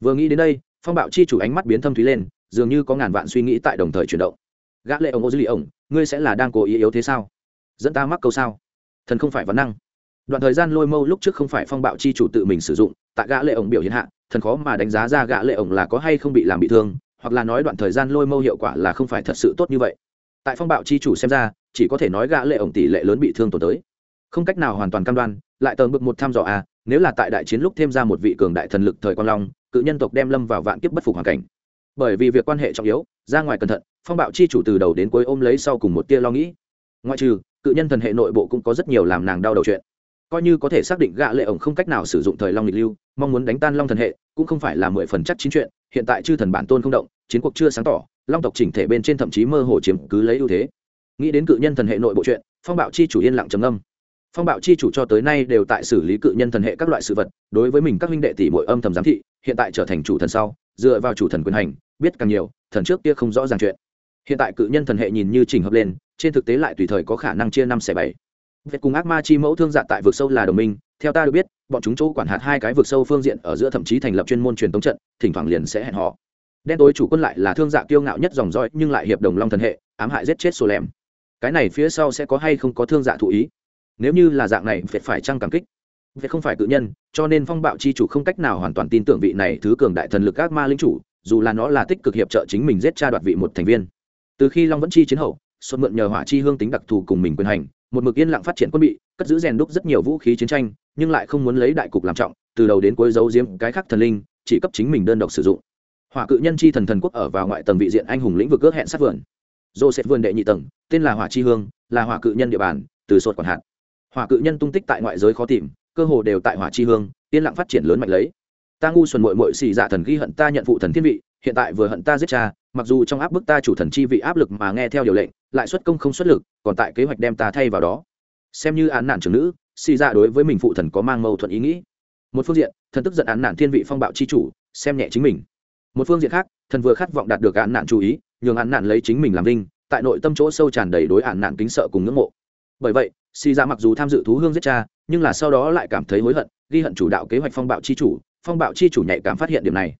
Vừa nghĩ đến đây, phong bạo chi chủ ánh mắt biến thâm thúy lên dường như có ngàn vạn suy nghĩ tại đồng thời chuyển động. Gã lệ ông ô dư lì ổng ngươi sẽ là đang cố ý yếu thế sao? Dẫn ta mắc câu sao? Thần không phải vấn năng. Đoạn thời gian lôi mâu lúc trước không phải phong bạo chi chủ tự mình sử dụng tại gã lệ ổng biểu hiện hạ thần khó mà đánh giá ra gã lệ ổng là có hay không bị làm bị thương hoặc là nói đoạn thời gian lôi mâu hiệu quả là không phải thật sự tốt như vậy. Tại phong bạo chi chủ xem ra chỉ có thể nói gã lệ ổng tỷ lệ lớn bị thương tổn tới. Không cách nào hoàn toàn cam đoan lại tầng bực một tham dò à, nếu là tại đại chiến lúc thêm ra một vị cường đại thần lực thời quan long cự nhân tộc đem lâm vào vạn kiếp bất phục hoàn cảnh bởi vì việc quan hệ trọng yếu, ra ngoài cẩn thận, phong bạo chi chủ từ đầu đến cuối ôm lấy sau cùng một tia lo nghĩ. Ngoại trừ, cự nhân thần hệ nội bộ cũng có rất nhiều làm nàng đau đầu chuyện. Coi như có thể xác định gạ lệ ổng không cách nào sử dụng thời long lịch lưu, mong muốn đánh tan long thần hệ, cũng không phải là mười phần chắc chín chuyện, hiện tại chư thần bản tôn không động, chiến cuộc chưa sáng tỏ, long tộc chỉnh thể bên trên thậm chí mơ hồ chiếm cứ lấy ưu thế. Nghĩ đến cự nhân thần hệ nội bộ chuyện, phong bạo chi chủ yên lặng trầm ngâm. Phong bạo chi chủ cho tới nay đều tại xử lý cự nhân thần hệ các loại sự vật, đối với mình các huynh đệ tỷ mỗi âm thầm giám thị, hiện tại trở thành chủ thần sau, dựa vào chủ thần quyền hành biết càng nhiều thần trước kia không rõ ràng chuyện hiện tại cự nhân thần hệ nhìn như chỉnh hợp lên trên thực tế lại tùy thời có khả năng chia năm xẻ bảy Việt cùng ác ma chi mẫu thương dạ tại vực sâu là đồng minh, theo ta được biết, bọn chúng chỗ quản hạt hai cái vực sâu phương diện ở giữa thậm chí thành lập chuyên môn truyền tống trận, thỉnh thoảng liền sẽ hẹn họ. Đen tối chủ quân lại là thương dạ kiêu ngạo nhất dòng dõi, nhưng lại hiệp đồng long thần hệ, ám hại giết chết sổ lẻm. Cái này phía sau sẽ có hay không có thương dạ thụ ý? Nếu như là dạng này, Việt phải chăng cảm kích? việt không phải cự nhân cho nên phong bạo chi chủ không cách nào hoàn toàn tin tưởng vị này thứ cường đại thần lực ác ma linh chủ dù là nó là tích cực hiệp trợ chính mình giết cha đoạt vị một thành viên. Từ khi long vẫn chi chiến hậu, xuân mượn nhờ hỏa chi hương tính đặc thù cùng mình quyền hành, một mực yên lặng phát triển quân bị, cất giữ rèn đúc rất nhiều vũ khí chiến tranh, nhưng lại không muốn lấy đại cục làm trọng, từ đầu đến cuối giấu giếm cái khác thần linh, chỉ cấp chính mình đơn độc sử dụng. Hỏa cự nhân chi thần thần quốc ở vào ngoại tầng vị diện anh hùng lĩnh vực ước hẹn sát vườn. Joseph vườn đệ nhị tầng, tên là hỏa chi hương, là hỏa cự nhân địa bàn, từ sột quản hạt. Hỏa cự nhân tung tích tại ngoại giới khó tìm, cơ hồ đều tại hỏa chi hương, yên lặng phát triển lớn mạnh lấy ta ngu xuẩn mội mội xì dạ thần ghi hận ta nhận phụ thần thiên vị, hiện tại vừa hận ta giết cha, mặc dù trong áp bức ta chủ thần chi vị áp lực mà nghe theo điều lệnh, lại xuất công không xuất lực, còn tại kế hoạch đem ta thay vào đó. Xem như án nạn trưởng nữ, xì dạ đối với mình phụ thần có mang mâu thuẫn ý nghĩ. Một phương diện, thần tức giận án nạn thiên vị phong bạo chi chủ, xem nhẹ chính mình. Một phương diện khác, thần vừa khát vọng đạt được án nạn chú ý, nhường án nạn lấy chính mình làm linh tại nội tâm chỗ sâu tràn đầy đối án nạn kính sợ cùng ngưỡng mộ. Bởi vậy, xì dạ mặc dù tham dự thú hương giết cha, nhưng là sau đó lại cảm thấy hối hận, ghi hận chủ đạo kế hoạch phong bạo chi chủ phong bạo chi chủ nhạy cảm phát hiện điểm này.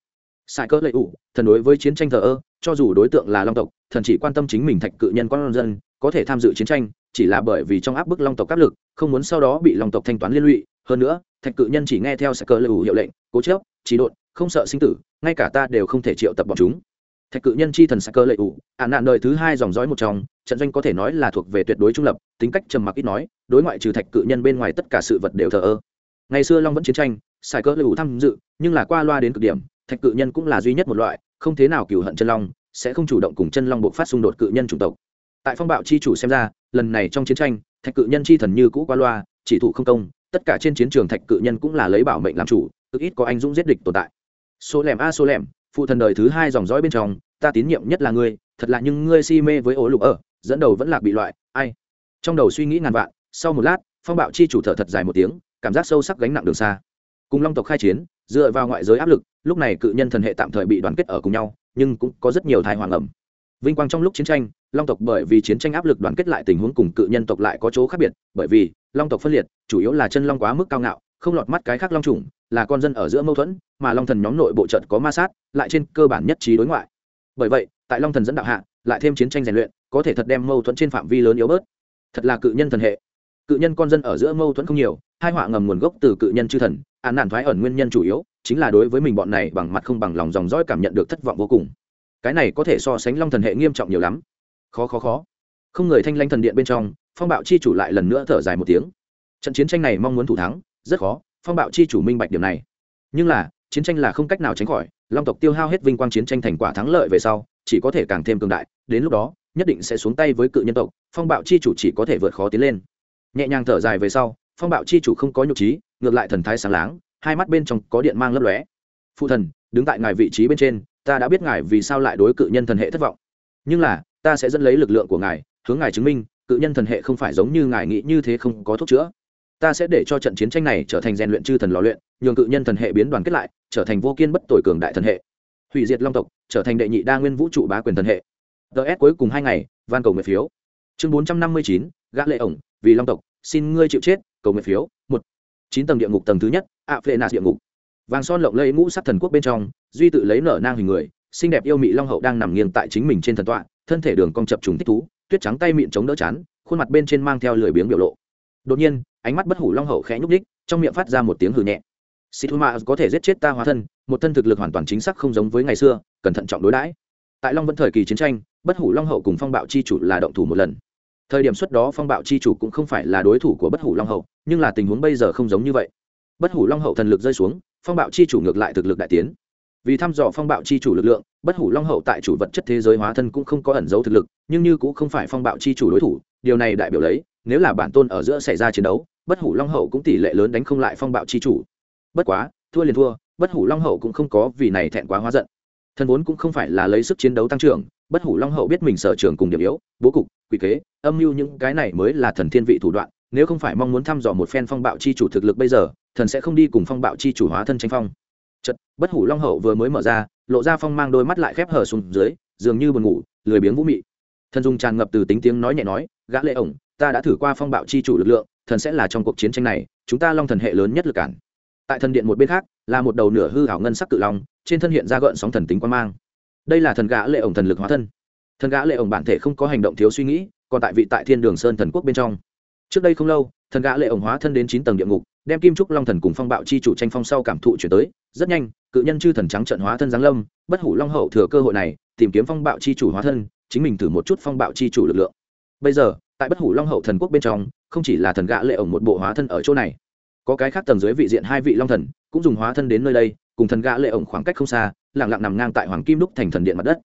Sai cỡ lệ ủ, thần đối với chiến tranh thờ ơ, cho dù đối tượng là long tộc, thần chỉ quan tâm chính mình thạch cự nhân con dân, có thể tham dự chiến tranh, chỉ là bởi vì trong áp bức long tộc áp lực, không muốn sau đó bị long tộc thanh toán liên lụy. Hơn nữa, thạch cự nhân chỉ nghe theo sai cỡ lệ ủ hiệu lệnh, cố chớp trí độn, không sợ sinh tử, ngay cả ta đều không thể triệu tập bọn chúng. Thạch cự nhân chi thần sai cơ lệ ủ ạn nạn đời thứ hai dòng dõi một trong, trận doanh có thể nói là thuộc về tuyệt đối trung lập, tính cách trầm mặc ít nói, đối ngoại trừ thạch cự nhân bên ngoài tất cả sự vật đều thờ ơ. Ngày xưa long vẫn chiến tranh sai cỡ lưu tham dự, nhưng là qua loa đến cực điểm, thạch cự nhân cũng là duy nhất một loại, không thế nào cừu hận chân long, sẽ không chủ động cùng chân long buộc phát xung đột cự nhân chủng tộc. Tại phong bạo chi chủ xem ra, lần này trong chiến tranh, thạch cự nhân chi thần như cũ qua loa, chỉ thủ không công, tất cả trên chiến trường thạch cự nhân cũng là lấy bảo mệnh làm chủ, cực ít có anh dũng giết địch tồn tại. Số lẻm a, số lẻm, phụ thần đời thứ hai dòng dõi bên trong, ta tín nhiệm nhất là ngươi, thật là nhưng ngươi si mê với ổ lục ở, dẫn đầu vẫn lạc bị loại, ai? Trong đầu suy nghĩ ngàn vạn, sau một lát, phong bạo chi chủ thở thật dài một tiếng, cảm giác sâu sắc gánh nặng đường xa cùng long tộc khai chiến, dựa vào ngoại giới áp lực, lúc này cự nhân thần hệ tạm thời bị đoàn kết ở cùng nhau, nhưng cũng có rất nhiều thai hoàng ẩm. Vinh quang trong lúc chiến tranh, long tộc bởi vì chiến tranh áp lực đoàn kết lại tình huống cùng cự nhân tộc lại có chỗ khác biệt, bởi vì long tộc phân liệt, chủ yếu là chân long quá mức cao ngạo, không lọt mắt cái khác long trùng là con dân ở giữa mâu thuẫn, mà long thần nhóm nội bộ trận có ma sát, lại trên cơ bản nhất trí đối ngoại. Bởi vậy, tại long thần dẫn đạo hạ, lại thêm chiến tranh rèn luyện, có thể thật đem mâu thuẫn trên phạm vi lớn yếu bớt. Thật là cự nhân thần hệ cự nhân con dân ở giữa mâu thuẫn không nhiều, hai họa ngầm nguồn gốc từ cự nhân chư thần, án nạn thoái ẩn nguyên nhân chủ yếu chính là đối với mình bọn này bằng mặt không bằng lòng dòng dõi cảm nhận được thất vọng vô cùng. Cái này có thể so sánh long thần hệ nghiêm trọng nhiều lắm. Khó khó khó. Không người thanh lanh thần điện bên trong, phong bạo chi chủ lại lần nữa thở dài một tiếng. Trận chiến tranh này mong muốn thủ thắng, rất khó, phong bạo chi chủ minh bạch điểm này. Nhưng là, chiến tranh là không cách nào tránh khỏi, long tộc tiêu hao hết vinh quang chiến tranh thành quả thắng lợi về sau, chỉ có thể càng thêm cường đại, đến lúc đó, nhất định sẽ xuống tay với cự nhân tộc, phong bạo chi chủ chỉ có thể vượt khó tiến lên nhẹ nhàng thở dài về sau, phong bạo chi chủ không có nhục trí, ngược lại thần thái sáng láng, hai mắt bên trong có điện mang lấp lóe. Phụ thần, đứng tại ngài vị trí bên trên, ta đã biết ngài vì sao lại đối cự nhân thần hệ thất vọng. Nhưng là, ta sẽ dẫn lấy lực lượng của ngài, hướng ngài chứng minh, cự nhân thần hệ không phải giống như ngài nghĩ như thế không có thuốc chữa. Ta sẽ để cho trận chiến tranh này trở thành rèn luyện chư thần lò luyện, nhường cự nhân thần hệ biến đoàn kết lại, trở thành vô kiên bất tội cường đại thần hệ. Hủy diệt long tộc, trở thành đệ nhị đa nguyên vũ trụ bá quyền thần hệ. Ts cuối cùng hai ngày, van cầu nguyện phiếu. Chương bốn trăm năm mươi chín, gã lệ ổng vì long tộc, xin ngươi chịu chết, cầu nguyện phiếu, một, chín tầng địa ngục tầng thứ nhất, ạ phệ nạt địa ngục. Vàng son lộng lẫy ngũ sắc thần quốc bên trong, duy tự lấy nở nang hình người, xinh đẹp yêu mị long hậu đang nằm nghiêng tại chính mình trên thần tọa, thân thể đường cong chập trùng thích thú, tuyết trắng tay miệng chống đỡ chán, khuôn mặt bên trên mang theo lười biếng biểu lộ. Đột nhiên, ánh mắt bất hủ long hậu khẽ nhúc đích trong miệng phát ra một tiếng hừ nhẹ. Sĩ thu mạ có thể giết chết ta hóa thân, một thân thực lực hoàn toàn chính xác không giống với ngày xưa cần thận trọng đối đãi. Tại long vẫn thời kỳ chiến tranh, bất hủ long hậu cùng phong bạo chi chủ là động thủ một lần thời điểm xuất đó phong bạo chi chủ cũng không phải là đối thủ của bất hủ long hậu, nhưng là tình huống bây giờ không giống như vậy. Bất hủ long hậu thần lực rơi xuống, phong bạo chi chủ ngược lại thực lực đại tiến. Vì thăm dò phong bạo chi chủ lực lượng, bất hủ long hậu tại chủ vật chất thế giới hóa thân cũng không có ẩn dấu thực lực, nhưng như cũng không phải phong bạo chi chủ đối thủ, điều này đại biểu lấy, nếu là bản tôn ở giữa xảy ra chiến đấu, bất hủ long hậu cũng tỷ lệ lớn đánh không lại phong bạo chi chủ. Bất quá, thua liền thua, bất hủ long hậu cũng không có vì này thẹn quá hóa giận thần vốn cũng không phải là lấy sức chiến đấu tăng trưởng, bất hủ long hậu biết mình sở trường cùng điểm yếu, bố cục quy kế, âm mưu những cái này mới là thần thiên vị thủ đoạn, nếu không phải mong muốn thăm dò một phen phong bạo chi chủ thực lực bây giờ, thần sẽ không đi cùng phong bạo chi chủ hóa thân tranh phong. Chật bất hủ long hậu vừa mới mở ra, lộ ra phong mang đôi mắt lại khép hở xuống dưới, dường như buồn ngủ, lười biếng vũ mị. Thần dùng tràn ngập từ tính tiếng nói nhẹ nói, gã lệ ổng, ta đã thử qua phong bạo chi chủ lực lượng, thần sẽ là trong cuộc chiến tranh này, chúng ta long thần hệ lớn nhất lực cản tại thần điện một bên khác, là một đầu nửa hư hảo ngân sắc cự long, trên thân hiện ra gợn sóng thần tính quan mang. Đây là thần gã lệ ổng thần lực hóa thân. Thần gã lệ ổng bản thể không có hành động thiếu suy nghĩ, còn tại vị tại thiên đường sơn thần quốc bên trong. Trước đây không lâu, thần gã lệ ổng hóa thân đến chín tầng địa ngục, đem kim trúc long thần cùng phong bạo chi chủ tranh phong sau cảm thụ chuyển tới, rất nhanh, cự nhân chư thần trắng trận hóa thân giáng lâm, bất hủ long hậu thừa cơ hội này, tìm kiếm phong bạo chi chủ hóa thân, chính mình thử một chút phong bạo chi chủ lực lượng. Bây giờ, tại bất hủ long hậu thần quốc bên trong, không chỉ là thần gã lệ ổng một bộ hóa thân ở chỗ này có cái khác tầng dưới vị diện hai vị long thần, cũng dùng hóa thân đến nơi đây, cùng thần gã lệ ổng khoảng cách không xa, lặng lặng nằm ngang tại hoàng kim đúc thành thần điện mặt đất.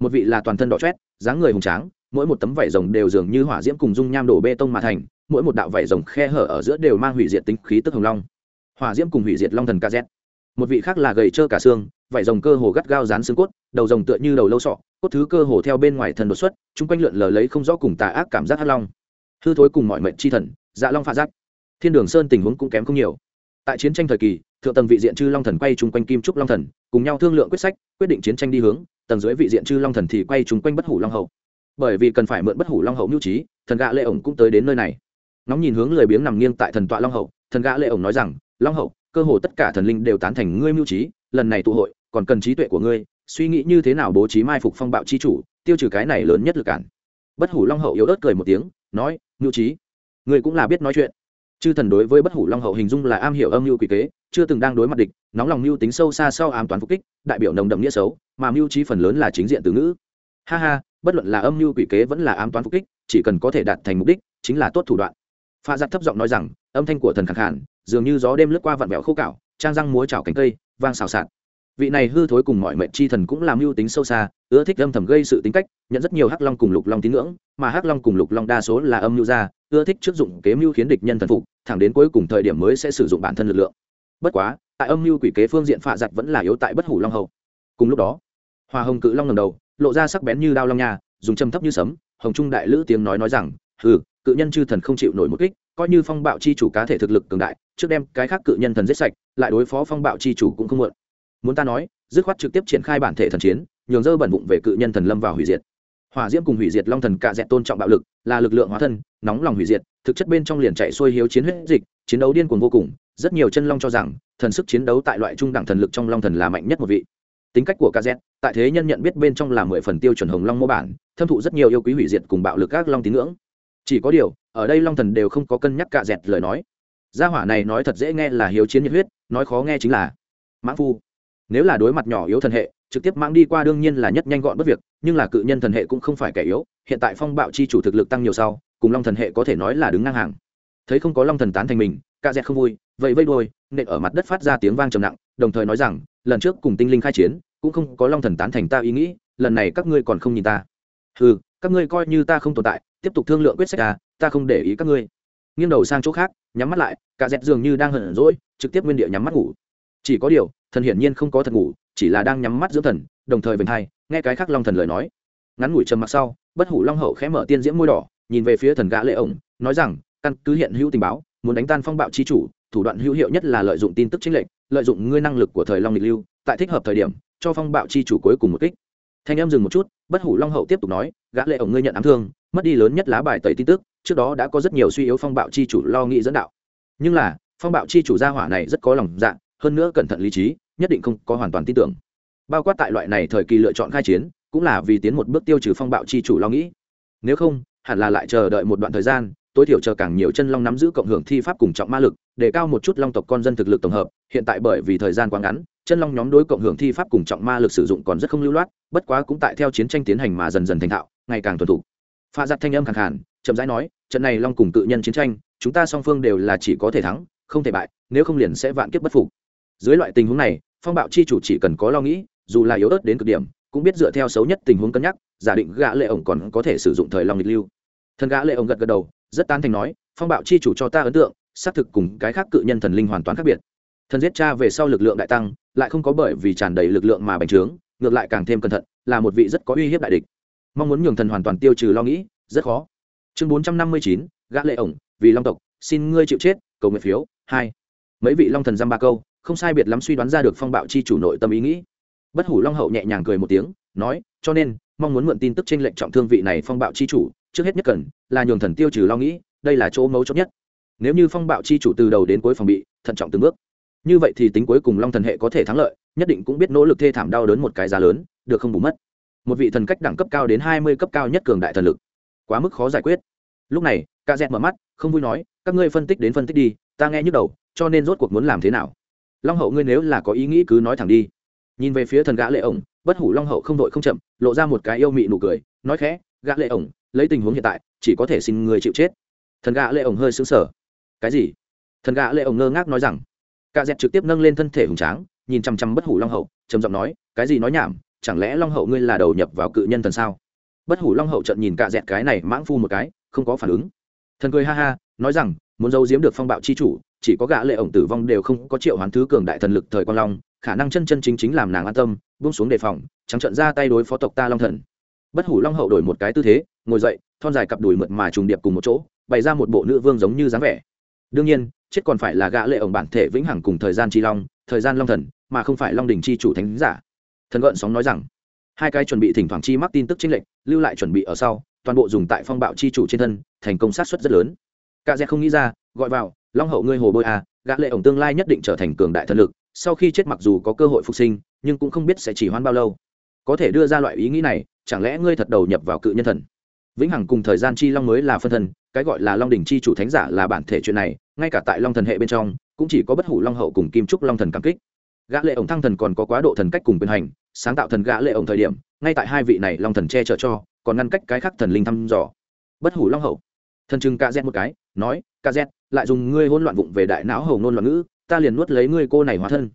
Một vị là toàn thân đỏ chét dáng người hùng tráng, mỗi một tấm vảy rồng đều dường như hỏa diễm cùng dung nham đổ bê tông mà thành, mỗi một đạo vảy rồng khe hở ở giữa đều mang hủy diệt tính khí tức hồng long. Hỏa diễm cùng hủy diệt long thần kz một vị khác là gầy trơ cả xương, vảy rồng cơ hồ gắt gao dán xương cốt, đầu rồng tựa như đầu lâu sọ, cốt thứ cơ hồ theo bên ngoài thần đột xuất, chung quanh lượn lờ lấy không rõ cùng tà ác cảm giác hắc long. Hư thối cùng mọi mệnh chi thần dạ long pha giác thiên đường sơn tình huống cũng kém không nhiều. Tại chiến tranh thời kỳ, thượng tầng vị diện chư long thần quay chung quanh kim trúc long thần, cùng nhau thương lượng quyết sách, quyết định chiến tranh đi hướng, tầng dưới vị diện chư long thần thì quay chung quanh bất hủ long hậu. Bởi vì cần phải mượn bất hủ long hậu mưu trí, thần gã lệ ổng cũng tới đến nơi này. Nóng nhìn hướng lười biếng nằm nghiêng tại thần tọa long hậu, thần gã lệ ổng nói rằng, long hậu, cơ hồ tất cả thần linh đều tán thành ngươi mưu trí, lần này tụ hội, còn cần trí tuệ của ngươi, suy nghĩ như thế nào bố trí mai phục phong bạo chi chủ, tiêu trừ cái này lớn nhất lực cản. Bất hủ long hậu yếu ớt cười một tiếng, nói, mưu trí? Ngươi cũng là biết nói chuyện chư thần đối với bất hủ long hậu hình dung là am hiểu âm mưu quỷ kế, chưa từng đang đối mặt địch, nóng lòng mưu tính sâu xa sau ám toán phục kích, đại biểu nồng đậm nghĩa xấu, mà mưu trí phần lớn là chính diện từ ngữ. Ha ha, bất luận là âm mưu quỷ kế vẫn là ám toán phục kích, chỉ cần có thể đạt thành mục đích, chính là tốt thủ đoạn. Pha giặt thấp giọng nói rằng, âm thanh của thần khẳng hẳn dường như gió đêm lướt qua vặn vẹo khô cạo, trang răng múa chảo cánh cây, vang xào xạc. Vị này hư thối cùng mọi mệnh chi thần cũng làm mưu tính sâu xa, ưa thích âm thầm gây sự tính cách, nhận rất nhiều hắc long cùng lục long tín ngưỡng, mà hắc long cùng lục long đa số là âm mưu gia ưa thích trước dụng kế mưu khiến địch nhân thần phục, thẳng đến cuối cùng thời điểm mới sẽ sử dụng bản thân lực lượng. Bất quá, tại âm mưu quỷ kế phương diện phạ giặt vẫn là yếu tại bất hủ long hậu cùng lúc đó, hoa hồng cự long ngầm đầu, lộ ra sắc bén như đao long nha, dùng châm thấp như sấm, hồng trung đại lữ tiếng nói nói rằng ừ cự nhân chư thần không chịu nổi một kích, coi như phong bạo chi chủ cá thể thực lực cường đại, trước đem cái khác cự nhân thần giết sạch, lại đối phó phong bạo chi chủ cũng không muộn. Muốn ta nói, dứt khoát trực tiếp triển khai bản thể thần chiến, nhường dơ bẩn vụng về cự nhân thần lâm vào hủy diệt hỏa diễm cùng hủy diệt long thần cạ dẹt tôn trọng bạo lực, là lực lượng hóa thân, nóng lòng hủy diệt, thực chất bên trong liền chạy xuôi hiếu chiến huyết dịch, chiến đấu điên cuồng vô cùng. Rất nhiều chân long cho rằng, thần sức chiến đấu tại loại trung đẳng thần lực trong long thần là mạnh nhất một vị. Tính cách của kz tại thế nhân nhận biết bên trong là mười phần tiêu chuẩn hồng long mô bản, thâm thụ rất nhiều yêu quý hủy diệt cùng bạo lực các long tín ngưỡng. Chỉ có điều, ở đây long thần đều không có cân nhắc cạ dẹt lời nói. Gia hỏa này nói thật dễ nghe là hiếu chiến nhiệt huyết, nói khó nghe chính là mãn phu nếu là đối mặt nhỏ yếu thần hệ, trực tiếp mang đi qua đương nhiên là nhất nhanh gọn bất việc, nhưng là cự nhân thần hệ cũng không phải kẻ yếu, hiện tại phong bạo chi chủ thực lực tăng nhiều sau, cùng long thần hệ có thể nói là đứng ngang hàng. Thấy không có long thần tán thành mình ca dẹt không vui vậy vây đôi nện ở mặt đất phát ra tiếng vang trầm nặng, đồng thời nói rằng, lần trước cùng tinh linh khai chiến, cũng không có long thần tán thành ta ý nghĩ, lần này các ngươi còn không nhìn ta. Ừ các ngươi coi như ta không tồn tại, tiếp tục thương lượng quyết sách à ta không để ý các ngươi. Nghiêng đầu sang chỗ khác, nhắm mắt lại cả dẹt dường như đang hận rỗi trực tiếp nguyên địa nhắm mắt ngủ. Chỉ có điều thần hiển nhiên không có thật ngủ, chỉ là đang nhắm mắt dưỡng thần, đồng thời vềnh hai nghe cái khác long thần lời nói. Ngắn ngủi trầm mặc sau, bất hủ long hậu khẽ mở tiên diễm môi đỏ, nhìn về phía thần gã lệ ổng, nói rằng, căn cứ hiện hữu tình báo, muốn đánh tan phong bạo chi chủ, thủ đoạn hữu hiệu nhất là lợi dụng tin tức chính lệnh lợi dụng ngươi năng lực của thời long lịch lưu, tại thích hợp thời điểm, cho phong bạo chi chủ cuối cùng một kích. Thanh em dừng một chút, bất hủ long hậu tiếp tục nói, gã lệ ổng ngươi nhận ám thương, mất đi lớn nhất lá bài tẩy tin tức, trước đó đã có rất nhiều suy yếu phong bạo chi chủ lo nghĩ dẫn đạo. Nhưng là, phong bạo chi chủ gia hỏa này rất có lòng dạ hơn nữa cẩn thận lý trí nhất định không có hoàn toàn tin tưởng. Bao quát tại loại này thời kỳ lựa chọn khai chiến, cũng là vì tiến một bước tiêu trừ phong bạo chi chủ lo nghĩ. Nếu không, hẳn là lại chờ đợi một đoạn thời gian, tối thiểu chờ càng nhiều chân long nắm giữ cộng hưởng thi pháp cùng trọng ma lực, để cao một chút long tộc con dân thực lực tổng hợp. Hiện tại bởi vì thời gian quá ngắn, chân long nhóm đối cộng hưởng thi pháp cùng trọng ma lực sử dụng còn rất không lưu loát, bất quá cũng tại theo chiến tranh tiến hành mà dần dần thành thạo, ngày càng thuần thục. Pha giặt thanh âm khẳng hẳn chậm rãi nói, trận này long cùng tự nhân chiến tranh, chúng ta song phương đều là chỉ có thể thắng, không thể bại, nếu không liền sẽ vạn kiếp bất phục dưới loại tình huống này, phong bạo chi chủ chỉ cần có lo nghĩ, dù là yếu ớt đến cực điểm, cũng biết dựa theo xấu nhất tình huống cân nhắc, giả định gã lệ ổng còn có thể sử dụng thời long nghịch lưu. Thần gã lệ ổng gật gật đầu, rất tán thành nói, phong bạo chi chủ cho ta ấn tượng, xác thực cùng cái khác cự nhân thần linh hoàn toàn khác biệt. Thần giết cha về sau lực lượng đại tăng, lại không có bởi vì tràn đầy lực lượng mà bành trướng, ngược lại càng thêm cẩn thận, là một vị rất có uy hiếp đại địch. Mong muốn nhường thần hoàn toàn tiêu trừ lo nghĩ, rất khó. Chương bốn trăm năm mươi chín, gã lệ ổng, vì long tộc, xin ngươi chịu chết, cầu nguyện phiếu, hai. Mấy vị long thần dăm ba câu không sai biệt lắm suy đoán ra được phong bạo chi chủ nội tâm ý nghĩ. Bất hủ long hậu nhẹ nhàng cười một tiếng, nói, cho nên, mong muốn mượn tin tức trên lệnh trọng thương vị này phong bạo chi chủ, trước hết nhất cần là nhường thần tiêu trừ lo nghĩ, đây là chỗ mấu chốt nhất. Nếu như phong bạo chi chủ từ đầu đến cuối phòng bị, thận trọng từng bước. Như vậy thì tính cuối cùng long thần hệ có thể thắng lợi, nhất định cũng biết nỗ lực thê thảm đau đớn một cái giá lớn, được không bù mất. Một vị thần cách đẳng cấp cao đến hai mươi cấp cao nhất cường đại thần lực. Quá mức khó giải quyết. Lúc này ca dẹt mở mắt, không vui nói, các ngươi phân tích đến phân tích đi, ta nghe nhức đầu, cho nên rốt cuộc muốn làm thế nào? Long hậu ngươi nếu là có ý nghĩ cứ nói thẳng đi. Nhìn về phía thần gã lệ ổng, bất hủ long hậu không đội không chậm, lộ ra một cái yêu mị nụ cười, nói khẽ, gã lệ ổng, lấy tình huống hiện tại, chỉ có thể xin người chịu chết. Thần gã lệ ổng hơi sững sờ. Cái gì? Thần gã lệ ổng ngơ ngác nói rằng. Cạ dẹt trực tiếp nâng lên thân thể hùng tráng, nhìn chăm chăm bất hủ long hậu, trầm giọng nói, cái gì nói nhảm, chẳng lẽ long hậu ngươi là đầu nhập vào cự nhân thần sao? Bất hủ long hậu trận nhìn cạ dẹt cái này mãng phu một cái, không có phản ứng. Thần cười ha ha, nói rằng, muốn giấu giếm được phong bạo chi chủ chỉ có gã lệ ổng tử vong đều không có triệu hoán thứ cường đại thần lực thời quan long, khả năng chân chân chính chính làm nàng an tâm, buông xuống đề phòng, trắng trận ra tay đối phó tộc ta long thần. Bất hủ long hậu đổi một cái tư thế, ngồi dậy, thon dài cặp đùi mượt mà trùng điệp cùng một chỗ, bày ra một bộ nữ vương giống như dáng vẻ. Đương nhiên, chết còn phải là gã lệ ổng bản thể vĩnh hằng cùng thời gian chi long, thời gian long thần, mà không phải long đỉnh chi chủ thánh giả. Thần gợn sóng nói rằng, hai cái chuẩn bị thỉnh thoảng chi mắc tin tức chính lệnh lưu lại chuẩn bị ở sau, toàn bộ dùng tại phong bạo chi chủ trên thân, thành công sát suất rất lớn. Cả dẹt không nghĩ ra, gọi vào long hậu ngươi hồ bôi à gã lệ ổng tương lai nhất định trở thành cường đại thần lực, sau khi chết mặc dù có cơ hội phục sinh, nhưng cũng không biết sẽ chỉ hoãn bao lâu. Có thể đưa ra loại ý nghĩ này, chẳng lẽ ngươi thật đầu nhập vào cự nhân thần? Vĩnh hằng cùng thời gian chi long mới là phân thần cái gọi là long đỉnh chi chủ thánh giả là bản thể chuyện này, ngay cả tại long thần hệ bên trong, cũng chỉ có bất hủ long hậu cùng kim trúc long thần cảm kích. Gã lệ ổng thăng thần còn có quá độ thần cách cùng quyền hành, sáng tạo thần gã lệ ổng thời điểm, ngay tại hai vị này long thần che chở cho, còn ngăn cách cái khác thần linh thăm dò. Bất hủ long hậu. Thần trừng ca z một cái, nói ca z lại dùng ngươi hỗn loạn vụng về đại não hầu ngôn loạn ngữ, ta liền nuốt lấy ngươi cô này hóa thân.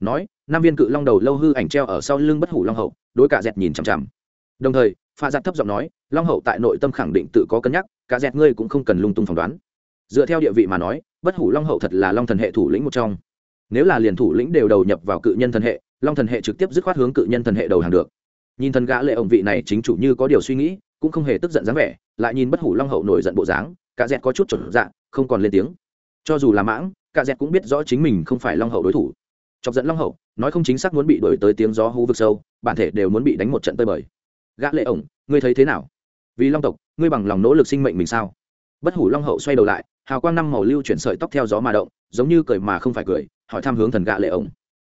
Nói, nam viên cự long đầu lâu hư ảnh treo ở sau lưng bất hủ long hậu, đối cả dẹt nhìn chằm chằm. Đồng thời pha giặt thấp giọng nói, long hậu tại nội tâm khẳng định tự có cân nhắc, cả dẹt ngươi cũng không cần lung tung phỏng đoán. Dựa theo địa vị mà nói, bất hủ long hậu thật là long thần hệ thủ lĩnh một trong. Nếu là liền thủ lĩnh đều đầu nhập vào cự nhân thần hệ, long thần hệ trực tiếp dứt khoát hướng cự nhân thần hệ đầu hàng được. Nhìn thần gã lệ ổng vị này chính chủ như có điều suy nghĩ, cũng không hề tức giận dáng vẻ, lại nhìn bất hủ long hậu nổi giận bộ dáng, cả dẹt có chút chuẩn dạ không còn lên tiếng. Cho dù là mãng cả dẹt cũng biết rõ chính mình không phải long hậu đối thủ. Chọc dẫn long hậu, nói không chính xác muốn bị đuổi tới tiếng gió hú vực sâu, bản thể đều muốn bị đánh một trận tơi bời. Gã lệ ổng, ngươi thấy thế nào? Vì long tộc, ngươi bằng lòng nỗ lực sinh mệnh mình sao? Bất hủ long hậu xoay đầu lại, hào quang năm màu lưu chuyển sợi tóc theo gió mà động, giống như cười mà không phải cười, hỏi thăm hướng thần gã lệ ổng.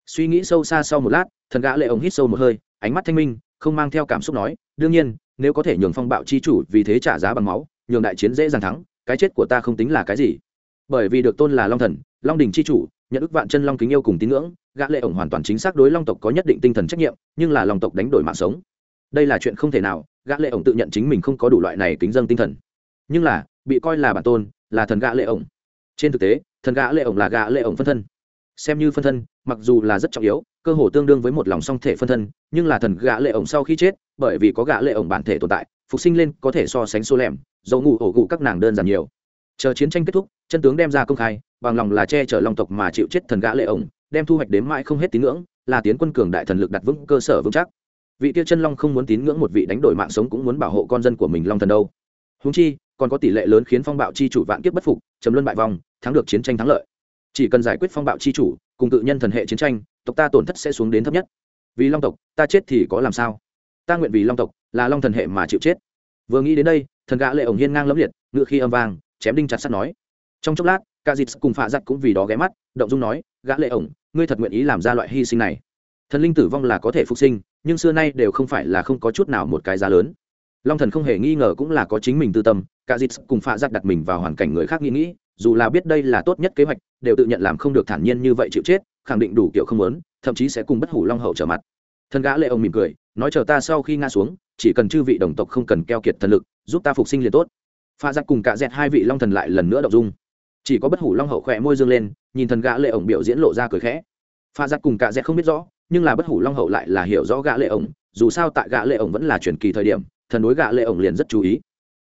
Suy nghĩ sâu xa sau một lát, thần gã lệ ổng hít sâu một hơi, ánh mắt thanh minh, không mang theo cảm xúc nói, đương nhiên, nếu có thể nhường phong bạo chi chủ vì thế trả giá bằng máu, nhường đại chiến dễ dàng thắng cái chết của ta không tính là cái gì. Bởi vì được tôn là long thần, long đình chi chủ, nhận ức vạn chân long kính yêu cùng tín ngưỡng, gã lệ ổng hoàn toàn chính xác đối long tộc có nhất định tinh thần trách nhiệm, nhưng là long tộc đánh đổi mạng sống. Đây là chuyện không thể nào, gã lệ ổng tự nhận chính mình không có đủ loại này kính dâng tinh thần. Nhưng là, bị coi là bản tôn, là thần gã lệ ổng. Trên thực tế, thần gã lệ ổng là gã lệ ổng phân thân. Xem như phân thân, mặc dù là rất trọng yếu, cơ hồ tương đương với một lòng song thể phân thân, nhưng là thần gã lệ ổng sau khi chết, bởi vì có gã lệ ổng bản thể tồn tại, phục sinh lên có thể so sánh số lẻm dầu ngủ ổ gụ các nàng đơn giản nhiều. Chờ chiến tranh kết thúc, chân tướng đem ra công khai, bằng lòng là che chở long tộc mà chịu chết thần gã lệ ổng, đem thu hoạch đến mãi không hết tín ngưỡng, là tiến quân cường đại thần lực đặt vững cơ sở vững chắc. Vị tiêu chân long không muốn tín ngưỡng một vị đánh đổi mạng sống cũng muốn bảo hộ con dân của mình long thần đâu. Húng chi, còn có tỷ lệ lớn khiến phong bạo chi chủ vạn kiếp bất phục chấm luân bại vòng thắng được chiến tranh thắng lợi. Chỉ cần giải quyết phong bạo chi chủ, cùng tự nhân thần hệ chiến tranh, tộc ta tổn thất sẽ xuống đến thấp nhất. Vì long tộc, ta chết thì có làm sao? Ta nguyện vì long tộc, là long thần hệ mà chịu chết. Vừa nghĩ đến đây thần gã lệ ổng hiên ngang lẫm liệt ngựa khi âm vang, chém đinh chặt sắt nói. Trong chốc lát, cả dịt cùng phạ giặt cũng vì đó ghé mắt, động dung nói, gã lệ ổng, ngươi thật nguyện ý làm ra loại hy sinh này. Thần linh tử vong là có thể phục sinh, nhưng xưa nay đều không phải là không có chút nào một cái giá lớn. Long thần không hề nghi ngờ cũng là có chính mình tư tâm, cả dịt cùng phạ giặt đặt mình vào hoàn cảnh người khác nghĩ nghĩ, dù là biết đây là tốt nhất kế hoạch, đều tự nhận làm không được thản nhiên như vậy chịu chết, khẳng định đủ kiểu không muốn, thậm chí sẽ cùng bất hủ long hậu trở mặt. Thần gã lệ ông mỉm cười nói chờ ta sau khi ngã xuống, chỉ cần chư vị đồng tộc không cần keo kiệt thần lực, giúp ta phục sinh liền tốt. Pha giặc cùng cả dẹt hai vị long thần lại lần nữa động dung. Chỉ có bất hủ long hậu khỏe môi dương lên, nhìn thần gã lệ ổng biểu diễn lộ ra cười khẽ. Pha giặc cùng cả dẹt không biết rõ, nhưng là bất hủ long hậu lại là hiểu rõ gã lệ ổng, dù sao tại gã lệ ổng vẫn là truyền kỳ thời điểm, thần đối gã lệ ổng liền rất chú ý.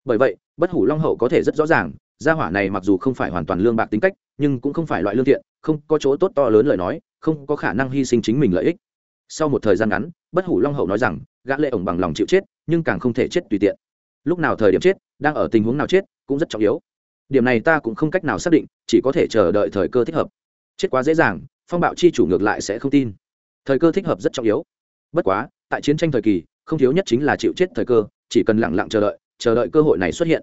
Bởi vậy, bất hủ long hậu có thể rất rõ ràng, gia hỏa này mặc dù không phải hoàn toàn lương bạc tính cách, nhưng cũng không phải loại lương thiện, không có chỗ tốt to lớn lời nói, không có khả năng hy sinh chính mình lợi ích sau một thời gian ngắn, bất hủ long hậu nói rằng, gã lệ ổng bằng lòng chịu chết, nhưng càng không thể chết tùy tiện. Lúc nào thời điểm chết, đang ở tình huống nào chết, cũng rất trọng yếu. Điểm này ta cũng không cách nào xác định, chỉ có thể chờ đợi thời cơ thích hợp. Chết quá dễ dàng, phong bạo chi chủ ngược lại sẽ không tin. Thời cơ thích hợp rất trọng yếu. Bất quá, tại chiến tranh thời kỳ, không thiếu nhất chính là chịu chết thời cơ, chỉ cần lặng lặng chờ đợi chờ đợi cơ hội này xuất hiện.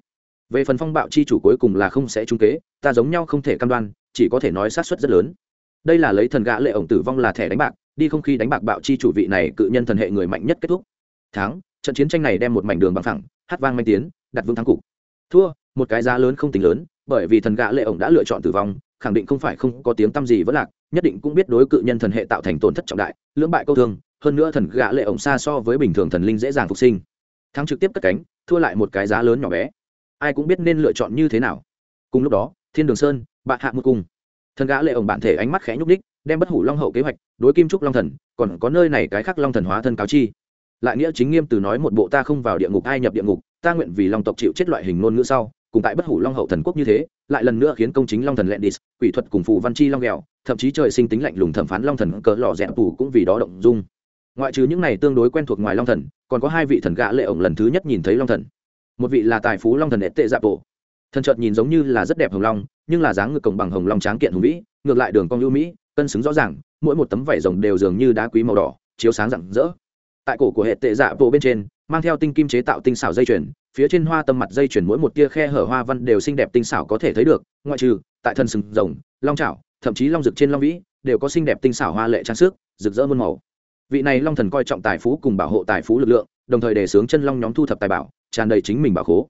Về phần phong bạo chi chủ cuối cùng là không sẽ trung kế, ta giống nhau không thể cam đoan, chỉ có thể nói sát suất rất lớn. Đây là lấy thần gã lệ ổng tử vong là thẻ đánh bạc đi không khi đánh bạc bạo chi chủ vị này cự nhân thần hệ người mạnh nhất kết thúc. Thắng, trận chiến tranh này đem một mảnh đường bằng thẳng hát vang manh tiến, đặt vương thắng cục. Thua, một cái giá lớn không tính lớn, bởi vì thần gã lệ ổng đã lựa chọn tử vong, khẳng định không phải không có tiếng tăm gì vẫn lạc, nhất định cũng biết đối cự nhân thần hệ tạo thành tổn thất trọng đại, lưỡng bại câu thương, hơn nữa thần gã lệ ổng xa so với bình thường thần linh dễ dàng phục sinh. Thắng trực tiếp cất cánh, thua lại một cái giá lớn nhỏ bé. Ai cũng biết nên lựa chọn như thế nào. Cùng lúc đó, thiên đường sơn bạn hạ một cung. Thần gã lệ ổng bản thể ánh mắt khẽ nhúc đích đem bất hủ long hậu kế hoạch, đối kim trúc long thần, còn có nơi này cái khác long thần hóa thân cáo chi. Lại nghĩa chính nghiêm từ nói một bộ ta không vào địa ngục, ai nhập địa ngục, ta nguyện vì long tộc chịu chết loại hình ngôn ngữ sau, cùng tại bất hủ long hậu thần quốc như thế, lại lần nữa khiến công chính long thần lendis quỷ thuật cùng phù văn chi long ghẹo, thậm chí trời sinh tính lạnh lùng thẩm phán long thần cỡ lò rẽ tù cũng vì đó động dung. Ngoại trừ những này tương đối quen thuộc ngoài long thần, còn có hai vị thần gã lệ ổng lần thứ nhất nhìn thấy long thần. Một vị là tài phú long thần đệ tệ dạ bộ thần chợt nhìn giống như là rất đẹp hồng long, nhưng là dáng ngực cổng bằng hồng long tráng kiện hùng vĩ, ngược lại đường cong ưu mỹ cân xứng rõ ràng, mỗi một tấm vảy rồng đều dường như đá quý màu đỏ, chiếu sáng rạng rỡ. Tại cổ của hệ tệ dạ bộ bên trên, mang theo tinh kim chế tạo tinh xảo dây chuyền, phía trên hoa tâm mặt dây chuyền mỗi một tia khe hở hoa văn đều xinh đẹp tinh xảo có thể thấy được, ngoại trừ, tại thân sừng rồng, long trảo thậm chí long rực trên long vĩ, đều có xinh đẹp tinh xảo hoa lệ trang sức, rực rỡ muôn màu. Vị này long thần coi trọng tài phú cùng bảo hộ tài phú lực lượng, đồng thời đề xướng chân long nhóm thu thập tài bảo, tràn đầy chính mình bảo khố.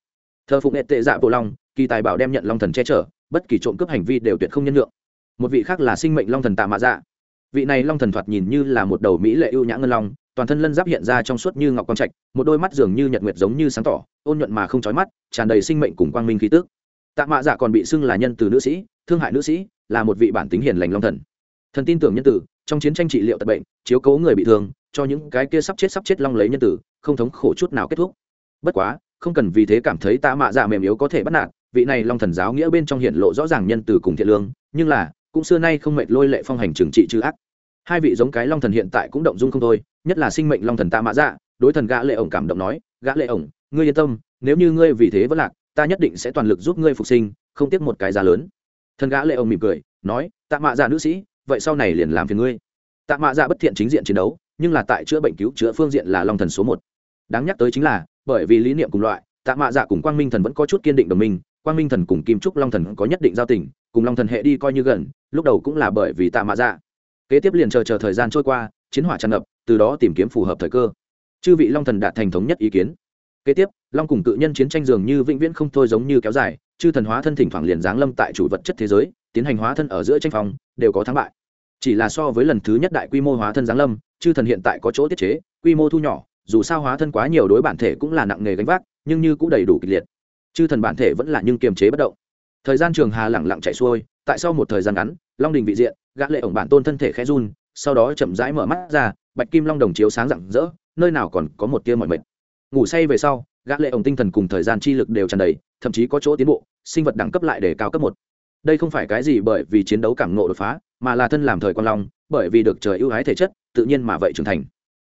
Thờ phụng hệ tệ dạ bộ long, kỳ tài bảo đem nhận long thần che chở, bất kỳ trộm cướp hành vi đều tuyệt không nhân lượng một vị khác là sinh mệnh long thần tạ mạ dạ. Vị này long thần thoạt nhìn như là một đầu mỹ lệ ưu nhã ngân long, toàn thân lân giáp hiện ra trong suốt như ngọc quang trạch, một đôi mắt dường như nhật nguyệt giống như sáng tỏ, ôn nhuận mà không trói mắt, tràn đầy sinh mệnh cùng quang minh khí tức. Tạ mạ dạ còn bị xưng là nhân từ nữ sĩ, thương hại nữ sĩ, là một vị bản tính hiền lành long thần. Thần tin tưởng nhân tử, trong chiến tranh trị liệu tật bệnh, chiếu cố người bị thương, cho những cái kia sắp chết sắp chết long lấy nhân tử, không thống khổ chút nào kết thúc. Bất quá, không cần vì thế cảm thấy tạ mạ dạ mềm yếu có thể bắt nạt, vị này long thần giáo nghĩa bên trong hiện lộ rõ ràng nhân từ cùng thiện lương, nhưng là cũng xưa nay không mệt lôi lệ phong hành trừng trị chư ác. Hai vị giống cái long thần hiện tại cũng động dung không thôi, nhất là sinh mệnh long thần tạ Mã dạ đối thần gã lệ ổng cảm động nói, gã lệ ổng, ngươi yên tâm, nếu như ngươi vì thế vẫn lạc, ta nhất định sẽ toàn lực giúp ngươi phục sinh, không tiếc một cái giá lớn. Thần gã lệ ổng mỉm cười, nói, tạ mạ dạ nữ sĩ, vậy sau này liền làm phiền ngươi. Tạ mạ dạ bất thiện chính diện chiến đấu, nhưng là tại chữa bệnh cứu chữa phương diện là long thần số một. Đáng nhắc tới chính là, bởi vì lý niệm cùng loại, tạ mạ dạ cùng quang minh thần vẫn có chút kiên định đồng minh quang minh thần cùng kim trúc long thần có nhất định giao tình, cùng long thần hệ đi coi như gần, lúc đầu cũng là bởi vì tạ mạ dạ. Kế tiếp liền chờ chờ thời gian trôi qua, chiến hỏa tràn ngập, từ đó tìm kiếm phù hợp thời cơ. Chư vị long thần đạt thành thống nhất ý kiến. Kế tiếp, long cùng cự nhân chiến tranh dường như vĩnh viễn không thôi giống như kéo dài, chư thần hóa thân thỉnh thoảng liền giáng lâm tại chủ vật chất thế giới, tiến hành hóa thân ở giữa tranh phòng đều có thắng bại. Chỉ là so với lần thứ nhất đại quy mô hóa thân giáng lâm, chư thần hiện tại có chỗ tiết chế, quy mô thu nhỏ, dù sao hóa thân quá nhiều đối bản thể cũng là nặng nghề gánh vác, nhưng như cũng đầy đủ kịch liệt chư thần bản thể vẫn là nhưng kiềm chế bất động. Thời gian trường hà lẳng lặng chạy xuôi, tại sau một thời gian ngắn, long đình vị diện, gã lệ ổng bản tôn thân thể khẽ run, sau đó chậm rãi mở mắt ra, bạch kim long đồng chiếu sáng rạng rỡ, nơi nào còn có một tia mỏi mệt. Ngủ say về sau, gã lệ ổng tinh thần cùng thời gian chi lực đều tràn đầy, thậm chí có chỗ tiến bộ, sinh vật đẳng cấp lại để cao cấp một. Đây không phải cái gì bởi vì chiến đấu cảm ngộ đột phá, mà là thân làm thời quan long, bởi vì được trời ưu ái thể chất, tự nhiên mà vậy trưởng thành.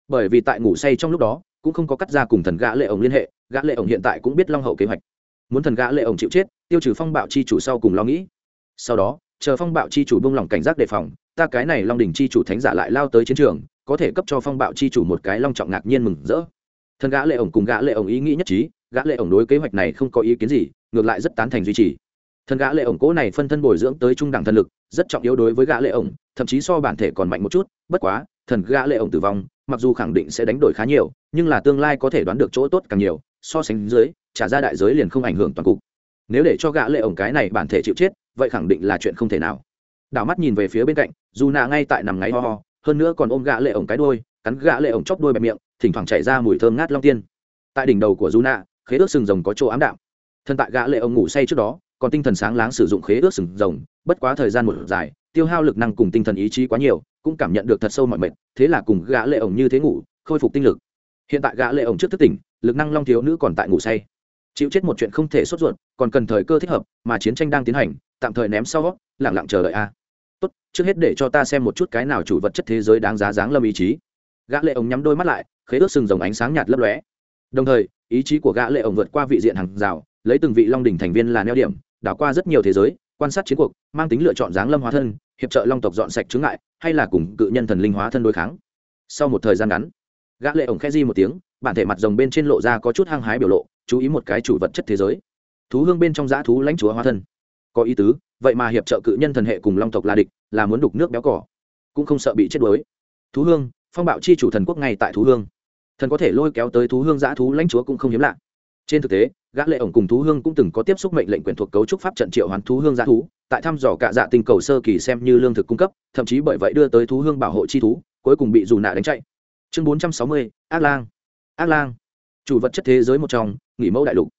Bởi vì tại ngủ say trong lúc đó, cũng không có cắt ra cùng thần gã lệ ổng liên hệ, gã lệ ổng hiện tại cũng biết long hậu kế hoạch muốn thần gã lệ ổng chịu chết, tiêu trừ phong bạo chi chủ sau cùng lo nghĩ. Sau đó, chờ phong bạo chi chủ buông lỏng cảnh giác đề phòng, ta cái này long đỉnh chi chủ thánh giả lại lao tới chiến trường, có thể cấp cho phong bạo chi chủ một cái long trọng ngạc nhiên mừng rỡ. Thần gã lệ ổng cùng gã lệ ổng ý nghĩ nhất trí, gã lệ ổng đối kế hoạch này không có ý kiến gì, ngược lại rất tán thành duy trì. Thần gã lệ ổng cố này phân thân bồi dưỡng tới trung đẳng thần lực, rất trọng yếu đối với gã lệ ổng, thậm chí so bản thể còn mạnh một chút, bất quá, thần gã lệ ổng tử vong, mặc dù khẳng định sẽ đánh đổi khá nhiều, nhưng là tương lai có thể đoán được chỗ tốt càng nhiều, so sánh dưới trả ra đại giới liền không ảnh hưởng toàn cục. Nếu để cho gã lệ ổng cái này bản thể chịu chết, vậy khẳng định là chuyện không thể nào. Đảo mắt nhìn về phía bên cạnh, dù nạ ngay tại nằm ngáy ho ho, hơn nữa còn ôm gã lệ ổng cái đuôi, cắn gã lệ ổng chóp đuôi bẹp miệng, thỉnh thoảng chảy ra mùi thơm ngát long tiên. Tại đỉnh đầu của dù nạ, khế ước sừng rồng có chỗ ám đạm. Thân tại gã lệ ổng ngủ say trước đó, còn tinh thần sáng láng sử dụng khế ước sừng rồng, bất quá thời gian một dài, tiêu hao lực năng cùng tinh thần ý chí quá nhiều, cũng cảm nhận được thật sâu mọi mệt, thế là cùng gã lệ ổng như thế ngủ, khôi phục tinh lực. Hiện tại gã lệ ổng trước thức tỉnh, lực năng long thiếu nữ còn tại ngủ say chịu chết một chuyện không thể sốt ruột, còn cần thời cơ thích hợp mà chiến tranh đang tiến hành, tạm thời ném sau, lặng lặng chờ đợi a. Tốt, trước hết để cho ta xem một chút cái nào chủ vật chất thế giới đáng giá dáng lâm ý chí. Gã lệ ổng nhắm đôi mắt lại, khế ước sừng rồng ánh sáng nhạt lấp lóe. Đồng thời, ý chí của gã lệ ổng vượt qua vị diện hàng rào, lấy từng vị long đỉnh thành viên là neo điểm, đảo qua rất nhiều thế giới, quan sát chiến cuộc, mang tính lựa chọn dáng lâm hóa thân, hiệp trợ long tộc dọn sạch chướng ngại, hay là cùng cự nhân thần linh hóa thân đối kháng. Sau một thời gian ngắn, gã lệ ổng khẽ di một tiếng, bản thể mặt rồng bên trên lộ ra có chút hăng hái biểu lộ chú ý một cái chủ vật chất thế giới. Thú hương bên trong dã thú lãnh chúa hóa thân. Có ý tứ vậy mà hiệp trợ cự nhân thần hệ cùng long tộc là địch là muốn đục nước béo cỏ cũng không sợ bị chết đuối. Thú hương phong bạo chi chủ thần quốc ngay tại thú hương. Thần có thể lôi kéo tới thú hương dã thú lãnh chúa cũng không hiếm lạ. Trên thực tế gã lệ ổng cùng thú hương cũng từng có tiếp xúc mệnh lệnh quyền thuộc cấu trúc pháp trận triệu hoán thú hương gia thú tại thăm dò cả dạ tinh cầu sơ kỳ xem như lương thực cung cấp thậm chí bởi vậy đưa tới thú hương bảo hộ chi thú cuối cùng bị dù nạ đánh chạy. Chương 460, ác lang. Ác lang. Chủ vật chất thế giới một trong nghỉ mẫu đại lục.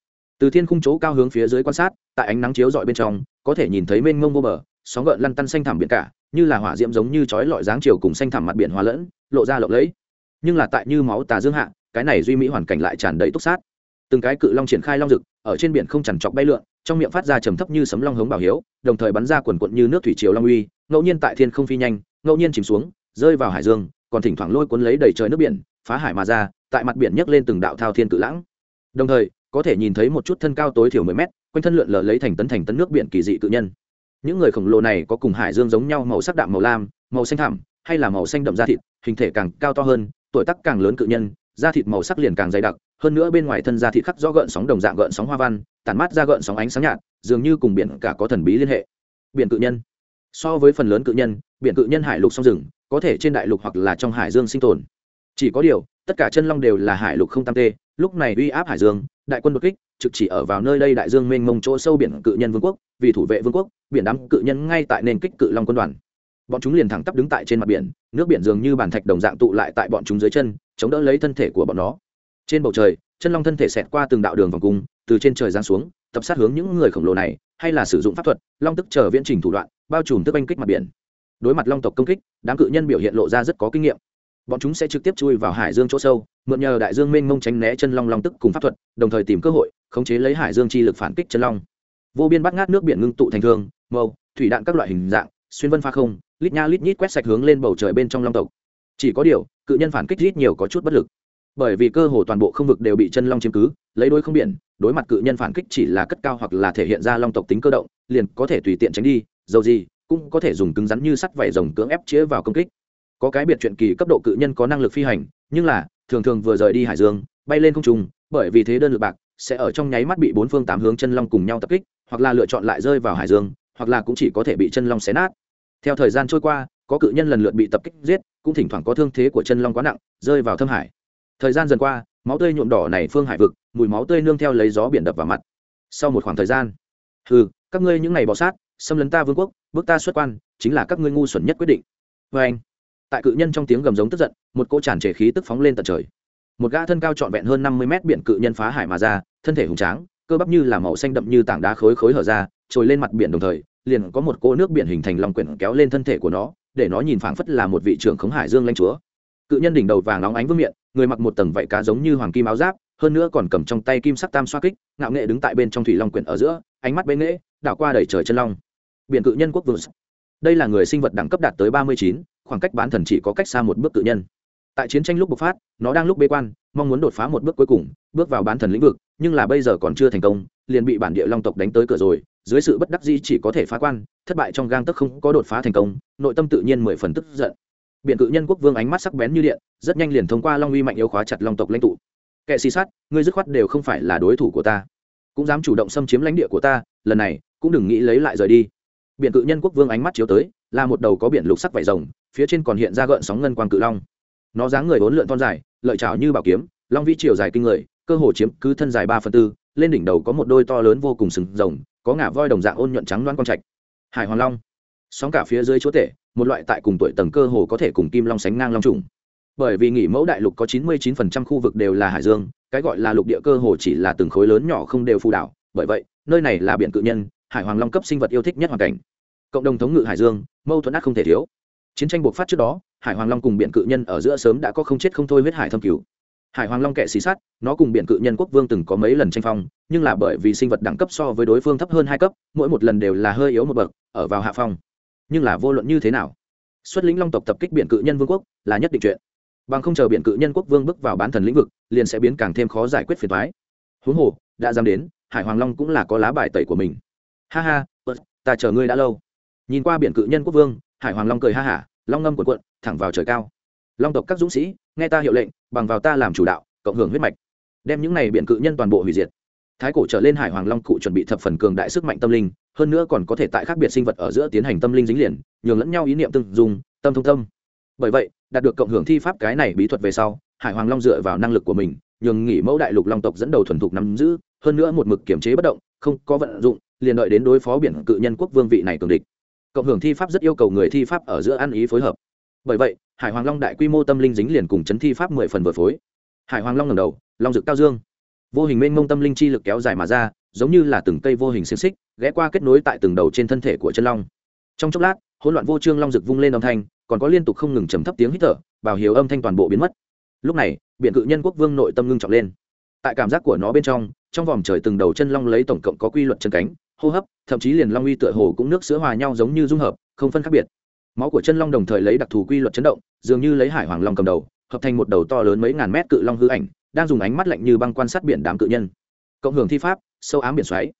Từ thiên khung chỗ cao hướng phía dưới quan sát, tại ánh nắng chiếu dọi bên trong, có thể nhìn thấy mênh mông vô bờ, sóng gợn lăn tăn xanh thảm biển cả, như là hỏa diễm giống như chói lọi dáng chiều cùng xanh thảm mặt biển hòa lẫn, lộ ra lộng lẫy. Nhưng là tại như máu tà dương hạ, cái này duy mỹ hoàn cảnh lại tràn đầy túc sát. Từng cái cự long triển khai long rực, ở trên biển không chằn chọc bay lượn, trong miệng phát ra trầm thấp như sấm long hống bảo hiếu, đồng thời bắn ra quần quận như nước thủy triều long uy, ngẫu nhiên tại thiên không phi nhanh, ngẫu nhiên chìm xuống, rơi vào hải dương, còn thỉnh thoảng lôi cuốn lấy đầy trời nước biển, phá hải mà ra, tại mặt biển nhấc lên từng đạo thao thiên cự lãng đồng thời, có thể nhìn thấy một chút thân cao tối thiểu mười mét, quanh thân lượn lờ lấy thành tấn thành tấn nước biển kỳ dị tự nhân. Những người khổng lồ này có cùng hải dương giống nhau màu sắc đạm màu lam, màu xanh thẳm, hay là màu xanh đậm da thịt, hình thể càng cao to hơn, tuổi tác càng lớn cự nhân, da thịt màu sắc liền càng dày đặc, hơn nữa bên ngoài thân da thịt khắc do gợn sóng đồng dạng gợn sóng hoa văn, tản mát ra gợn sóng ánh sáng nhạt, dường như cùng biển cả có thần bí liên hệ. Biển cự nhân. So với phần lớn cự nhân, biển cự nhân hải lục sông rừng, có thể trên đại lục hoặc là trong hải dương sinh tồn. Chỉ có điều, tất cả chân long đều là hải lục không tam tê lúc này uy áp hải dương, đại quân đột kích, trực chỉ ở vào nơi đây đại dương mênh mông chỗ sâu biển cự nhân vương quốc, vì thủ vệ vương quốc, biển đám cự nhân ngay tại nền kích cự long quân đoàn. Bọn chúng liền thẳng tắp đứng tại trên mặt biển, nước biển dường như bàn thạch đồng dạng tụ lại tại bọn chúng dưới chân, chống đỡ lấy thân thể của bọn nó. Trên bầu trời, chân long thân thể xẹt qua từng đạo đường vòng cung, từ trên trời giáng xuống, tập sát hướng những người khổng lồ này, hay là sử dụng pháp thuật, long tức chờ viễn trình thủ đoạn, bao trùm tức oanh kích mặt biển. Đối mặt long tộc công kích, đám cự nhân biểu hiện lộ ra rất có kinh nghiệm. Bọn chúng sẽ trực tiếp chui vào hải dương chỗ sâu mượn nhờ đại dương mênh mông tránh né chân long long tức cùng pháp thuật, đồng thời tìm cơ hội khống chế lấy hải dương chi lực phản kích chân long. Vô biên bắt ngát nước biển ngưng tụ thành thương mâu thủy đạn các loại hình dạng, xuyên vân pha không, lít nha lít nhít quét sạch hướng lên bầu trời bên trong long tộc. Chỉ có điều, cự nhân phản kích ít nhiều có chút bất lực. Bởi vì cơ hồ toàn bộ không vực đều bị chân long chiếm cứ, lấy đôi không biển, đối mặt cự nhân phản kích chỉ là cất cao hoặc là thể hiện ra long tộc tính cơ động, liền có thể tùy tiện tránh đi, dầu gì, cũng có thể dùng cứng rắn như sắt vảy rồng cưỡng ép chĩa vào công kích. Có cái biệt chuyện kỳ cấp độ cự nhân có năng lực phi hành, nhưng là thường thường vừa rời đi hải dương, bay lên không trung, bởi vì thế đơn lực bạc sẽ ở trong nháy mắt bị bốn phương tám hướng chân long cùng nhau tập kích, hoặc là lựa chọn lại rơi vào hải dương, hoặc là cũng chỉ có thể bị chân long xé nát. Theo thời gian trôi qua, có cự nhân lần lượt bị tập kích giết, cũng thỉnh thoảng có thương thế của chân long quá nặng, rơi vào thâm hải. Thời gian dần qua, máu tươi nhuộm đỏ này phương hải vực, mùi máu tươi nương theo lấy gió biển đập vào mặt. Sau một khoảng thời gian ừ các ngươi những ngày bọ sát, xâm lấn ta vương quốc, bước ta xuất quan, chính là các ngươi ngu xuẩn nhất quyết định. Vê anh tại cự nhân trong tiếng gầm giống tức giận, một cỗ tràn trề khí tức phóng lên tận trời. Một gã thân cao trọn vẹn hơn năm mươi mét biển cự nhân phá hải mà ra, thân thể hùng tráng, cơ bắp như là màu xanh đậm như tảng đá khối khối hở ra, trồi lên mặt biển đồng thời, liền có một cỗ nước biển hình thành lòng quyển kéo lên thân thể của nó, để nó nhìn phảng phất là một vị trưởng khống hải dương lanh chúa. Cự nhân đỉnh đầu vàng óng ánh vương miệng người mặc một tầng vảy cá giống như hoàng kim áo giáp, hơn nữa còn cầm trong tay kim sắc tam xoa kích, ngạo nghệ đứng tại bên trong thủy long quyển ở giữa, ánh mắt bên nghệ đảo qua đầy trời chân long. Biển cự nhân quốc vương. Đây là người sinh vật đẳng cấp đạt tới ba mươi chín khoảng cách bán thần chỉ có cách xa một bước tự nhân. Tại chiến tranh lúc bộc phát, nó đang lúc bế quan, mong muốn đột phá một bước cuối cùng, bước vào bán thần lĩnh vực, nhưng là bây giờ còn chưa thành công, liền bị bản địa long tộc đánh tới cửa rồi, dưới sự bất đắc dĩ chỉ có thể phá quan, thất bại trong gang tức không có đột phá thành công, nội tâm tự nhiên mười phần tức giận. Biện cự nhân quốc vương ánh mắt sắc bén như điện, rất nhanh liền thông qua long uy mạnh yếu khóa chặt long tộc lãnh tụ. Kệ xì sát, ngươi dứt khoát đều không phải là đối thủ của ta. Cũng dám chủ động xâm chiếm lãnh địa của ta, lần này, cũng đừng nghĩ lấy lại rời đi. Biện cự nhân quốc vương ánh mắt chiếu tới, là một đầu có biển lục sắc vải rồng phía trên còn hiện ra gợn sóng ngân quang cự long. Nó dáng người bốn lượn thon dài, lợi trào như bảo kiếm, long vĩ chiều dài kinh người, cơ hồ chiếm cứ thân dài ba phần tư, lên đỉnh đầu có một đôi to lớn vô cùng sừng rồng, có ngả voi đồng dạng ôn nhuận trắng loan quang trạch. Hải hoàng long. Sóng cả phía dưới chúa tể, một loại tại cùng tuổi tầng cơ hồ có thể cùng kim long sánh ngang long trùng. Bởi vì nghỉ mẫu đại lục có chín mươi 99% khu vực đều là hải dương, cái gọi là lục địa cơ hồ chỉ là từng khối lớn nhỏ không đều phù đảo. Bởi vậy, nơi này là biển cự nhân, hải hoàng long cấp sinh vật yêu thích nhất hoàn cảnh. Cộng đồng thống ngự hải dương, mâu thuẫn ác không thể thiếu chiến tranh buộc phát trước đó, hải hoàng long cùng Biện cự nhân ở giữa sớm đã có không chết không thôi huyết hải thâm cứu hải hoàng long kệ xì sát, nó cùng Biện cự nhân quốc vương từng có mấy lần tranh phong, nhưng là bởi vì sinh vật đẳng cấp so với đối phương thấp hơn hai cấp, mỗi một lần đều là hơi yếu một bậc, ở vào hạ phong. Nhưng là vô luận như thế nào, xuất lĩnh long tộc tập kích Biện cự nhân vương quốc là nhất định chuyện. Bằng không chờ Biện cự nhân quốc vương bước vào bán thần lĩnh vực, liền sẽ biến càng thêm khó giải quyết phiền thoái huống hồ, đã dám đến, hải hoàng long cũng là có lá bài tẩy của mình. Ha ha ta chờ ngươi đã lâu. Nhìn qua Biện cự nhân quốc vương hải hoàng long cười ha hả, long ngâm của quận thẳng vào trời cao. Long tộc các dũng sĩ, nghe ta hiệu lệnh, bằng vào ta làm chủ đạo, cộng hưởng huyết mạch, đem những này biển cự nhân toàn bộ hủy diệt. Thái cổ trở lên hải hoàng long cụ chuẩn bị thập phần cường đại sức mạnh tâm linh, hơn nữa còn có thể tại khác biệt sinh vật ở giữa tiến hành tâm linh dính liền, nhường lẫn nhau ý niệm tương dùng tâm thông tâm. Bởi vậy, đạt được cộng hưởng thi pháp cái này bí thuật về sau, hải hoàng long dựa vào năng lực của mình, nhường nghỉ mẫu đại lục long tộc dẫn đầu thuần thục nắm giữ, hơn nữa một mực kiểm chế bất động, không có vận dụng, liền đợi đến đối phó biển cự nhân quốc vương vị này cường địch cộng hưởng thi pháp rất yêu cầu người thi pháp ở giữa ăn ý phối hợp. Bởi vậy, hải hoàng long đại quy mô tâm linh dính liền cùng chấn thi pháp mười phần vừa phối. Hải hoàng long ngầm đầu, long dực cao dương. Vô hình mênh mông tâm linh chi lực kéo dài mà ra, giống như là từng cây vô hình xiềng xích, ghé qua kết nối tại từng đầu trên thân thể của chân long. Trong chốc lát, hỗn loạn vô trương long dực vung lên âm thanh, còn có liên tục không ngừng trầm thấp tiếng hít thở bảo hiếu âm thanh toàn bộ biến mất. Lúc này, biện cự nhân quốc vương nội tâm ngưng trọng lên. Tại cảm giác của nó bên trong trong vòng trời từng đầu chân long lấy tổng cộng có quy luật chân cánh hô hấp, thậm chí liền long uy tựa hồ cũng nước sữa hòa nhau giống như dung hợp, không phân khác biệt. Máu của chân long đồng thời lấy đặc thù quy luật chấn động, dường như lấy hải hoàng long cầm đầu, hợp thành một đầu to lớn mấy ngàn mét cự long hư ảnh, đang dùng ánh mắt lạnh như băng quan sát biển đám cự nhân. Cộng hưởng thi pháp, sâu ám biển xoáy.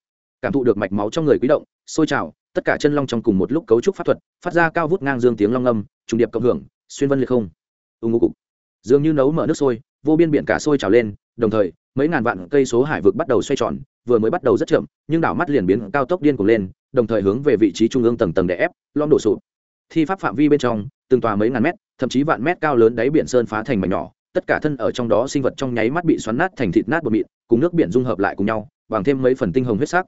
Cảm thụ được mạch máu trong người quý động, sôi trào, tất cả chân long trong cùng một lúc cấu trúc pháp thuật, phát ra cao vút ngang dương tiếng long âm, trùng điệp cộng hưởng, xuyên vân liệt không. Ưng ngô cục. Dường như nấu mở nước sôi, vô biên biển cả sôi trào lên, đồng thời, mấy ngàn vạn cây số hải vực bắt đầu xoay tròn vừa mới bắt đầu rất chậm, nhưng đảo mắt liền biến cao tốc điên cuồng lên, đồng thời hướng về vị trí trung ương tầng tầng đè ép lom đổ sụp. Thi pháp phạm vi bên trong, từng tòa mấy ngàn mét, thậm chí vạn mét cao lớn đáy biển sơn phá thành mảnh nhỏ, tất cả thân ở trong đó sinh vật trong nháy mắt bị xoắn nát thành thịt nát bột mịn, cùng nước biển dung hợp lại cùng nhau, bằng thêm mấy phần tinh hồng huyết sắc.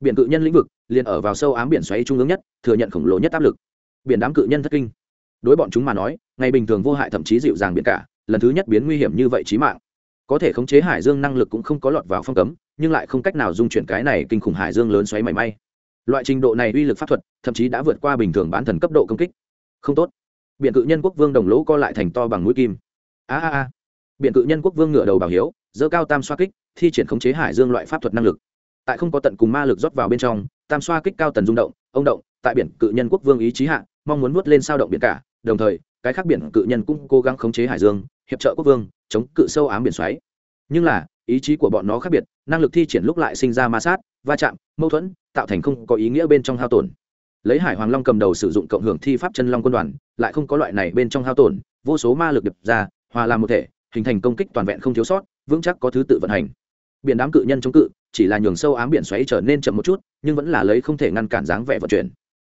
Biển cự nhân lĩnh vực, liền ở vào sâu ám biển xoáy trung ương nhất, thừa nhận khổng lồ nhất áp lực. Biển đám cự nhân thất kinh. Đối bọn chúng mà nói, ngày bình thường vô hại thậm chí dịu dàng biển cả, lần thứ nhất biến nguy hiểm như vậy chí mạng. Có thể khống chế hải dương năng lực cũng không có lọt vào phong cấm nhưng lại không cách nào dung chuyển cái này kinh khủng hải dương lớn xoáy mảy may. Loại trình độ này uy lực pháp thuật, thậm chí đã vượt qua bình thường bán thần cấp độ công kích. Không tốt. Biện cự nhân quốc vương đồng lỗ co lại thành to bằng mũi kim. A a a. Biện cự nhân quốc vương ngựa đầu bảo hiếu dơ cao tam xoa kích, thi triển khống chế hải dương loại pháp thuật năng lực. Tại không có tận cùng ma lực rót vào bên trong, tam xoa kích cao tần rung động, ông động, tại biển cự nhân quốc vương ý chí hạ, mong muốn nuốt lên sao động biển cả. Đồng thời, cái khác biển cự nhân cũng cố gắng khống chế hải dương, hiệp trợ quốc vương, chống cự sâu ám biển xoáy. Nhưng là, ý chí của bọn nó khác biệt năng lực thi triển lúc lại sinh ra ma sát, va chạm, mâu thuẫn, tạo thành không có ý nghĩa bên trong hao tổn. Lấy hải hoàng long cầm đầu sử dụng cộng hưởng thi pháp chân long quân đoàn, lại không có loại này bên trong hao tổn, vô số ma lực đập ra, hòa làm một thể, hình thành công kích toàn vẹn không thiếu sót, vững chắc có thứ tự vận hành. Biển đám cự nhân chống cự, chỉ là nhường sâu ám biển xoáy trở nên chậm một chút, nhưng vẫn là lấy không thể ngăn cản dáng vẻ vận chuyển.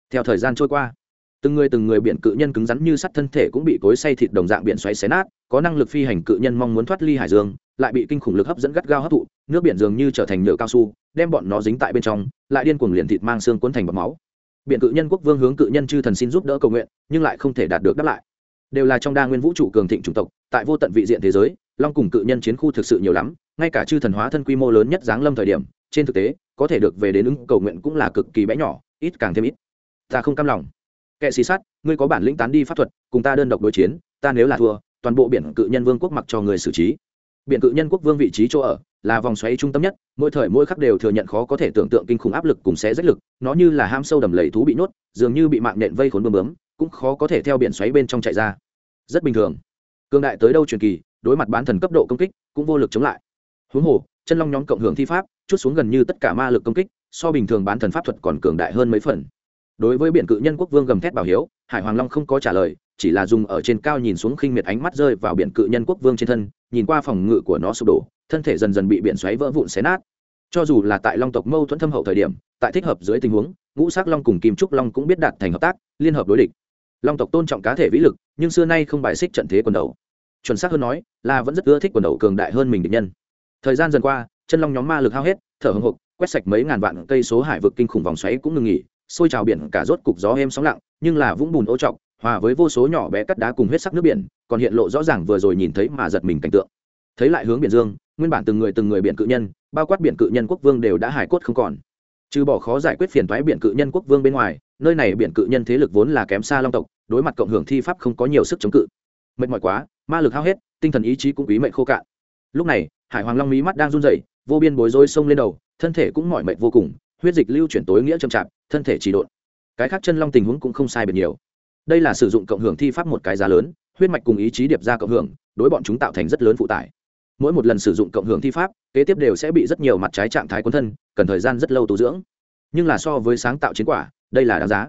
Theo thời gian trôi qua, từng người từng người biển cự nhân cứng rắn như sắt thân thể cũng bị cối say thịt đồng dạng biển xoáy xé nát, có năng lực phi hành cự nhân mong muốn thoát ly hải dương lại bị kinh khủng lực hấp dẫn gắt gao hấp thụ, nước biển dường như trở thành nhựa cao su, đem bọn nó dính tại bên trong, lại điên cuồng liền thịt mang xương cuốn thành bọt máu. Biển cự nhân quốc vương hướng cự nhân chư thần xin giúp đỡ cầu nguyện, nhưng lại không thể đạt được đáp lại. Đều là trong đa nguyên vũ trụ cường thịnh chủng tộc, tại vô tận vị diện thế giới, long cùng cự nhân chiến khu thực sự nhiều lắm, ngay cả chư thần hóa thân quy mô lớn nhất giáng lâm thời điểm, trên thực tế, có thể được về đến ứng cầu nguyện cũng là cực kỳ bẽ nhỏ, ít càng thêm ít. Ta không cam lòng. Kệ xì sát, ngươi có bản lĩnh tán đi pháp thuật, cùng ta đơn độc đối chiến, ta nếu là thua, toàn bộ biển cự nhân vương quốc mặc cho người xử trí biển cự nhân quốc vương vị trí chỗ ở là vòng xoáy trung tâm nhất, mỗi thời mỗi khắc đều thừa nhận khó có thể tưởng tượng kinh khủng áp lực cùng xé rách lực, nó như là ham sâu đầm lầy thú bị nhốt, dường như bị mạng nện vây khốn bơm bướm, cũng khó có thể theo biển xoáy bên trong chạy ra. Rất bình thường. Cương đại tới đâu truyền kỳ, đối mặt bán thần cấp độ công kích, cũng vô lực chống lại. Huống hồ, chân long nhóm cộng hưởng thi pháp, chút xuống gần như tất cả ma lực công kích, so bình thường bán thần pháp thuật còn cường đại hơn mấy phần. Đối với biện cự nhân quốc vương gầm thét bảo hiếu, hải hoàng long không có trả lời chỉ là dùng ở trên cao nhìn xuống khinh miệt ánh mắt rơi vào biển cự nhân quốc vương trên thân, nhìn qua phòng ngự của nó sụp đổ, thân thể dần dần bị biển xoáy vỡ vụn xé nát. Cho dù là tại long tộc mâu thuẫn thâm hậu thời điểm, tại thích hợp dưới tình huống, ngũ sắc long cùng kim trúc long cũng biết đạt thành hợp tác, liên hợp đối địch. Long tộc tôn trọng cá thể vĩ lực, nhưng xưa nay không bài xích trận thế quần đầu. Chuẩn xác hơn nói, là vẫn rất ưa thích quần đầu cường đại hơn mình địch nhân. Thời gian dần qua, chân long nhóm ma lực hao hết, thở hồng hộc, quét sạch mấy ngàn vạn cây số hải vực kinh khủng vòng xoáy cũng ngừng nghỉ, xôi trào biển cả rốt cục gió êm sóng lặng, nhưng là vũng bùn ô trọc hòa với vô số nhỏ bé cắt đá cùng huyết sắc nước biển, còn hiện lộ rõ ràng vừa rồi nhìn thấy mà giật mình cảnh tượng. Thấy lại hướng biển dương, nguyên bản từng người từng người biển cự nhân, bao quát biển cự nhân quốc vương đều đã hải cốt không còn. Trừ bỏ khó giải quyết phiền thoái biển cự nhân quốc vương bên ngoài, nơi này biển cự nhân thế lực vốn là kém xa long tộc, đối mặt cộng hưởng thi pháp không có nhiều sức chống cự. Mệt mỏi quá, ma lực hao hết, tinh thần ý chí cũng quý mệnh khô cạn. Lúc này, hải hoàng long mí mắt đang run rẩy, vô biên bối rối xông lên đầu, thân thể cũng mỏi mệt vô cùng, huyết dịch lưu chuyển tối nghĩa chậm chạp, thân thể chỉ độn. Cái khác chân long tình huống cũng không sai biệt nhiều đây là sử dụng cộng hưởng thi pháp một cái giá lớn, huyết mạch cùng ý chí điệp ra cộng hưởng, đối bọn chúng tạo thành rất lớn phụ tải. Mỗi một lần sử dụng cộng hưởng thi pháp, kế tiếp đều sẽ bị rất nhiều mặt trái trạng thái quân thân, cần thời gian rất lâu tu dưỡng. Nhưng là so với sáng tạo chiến quả, đây là đáng giá.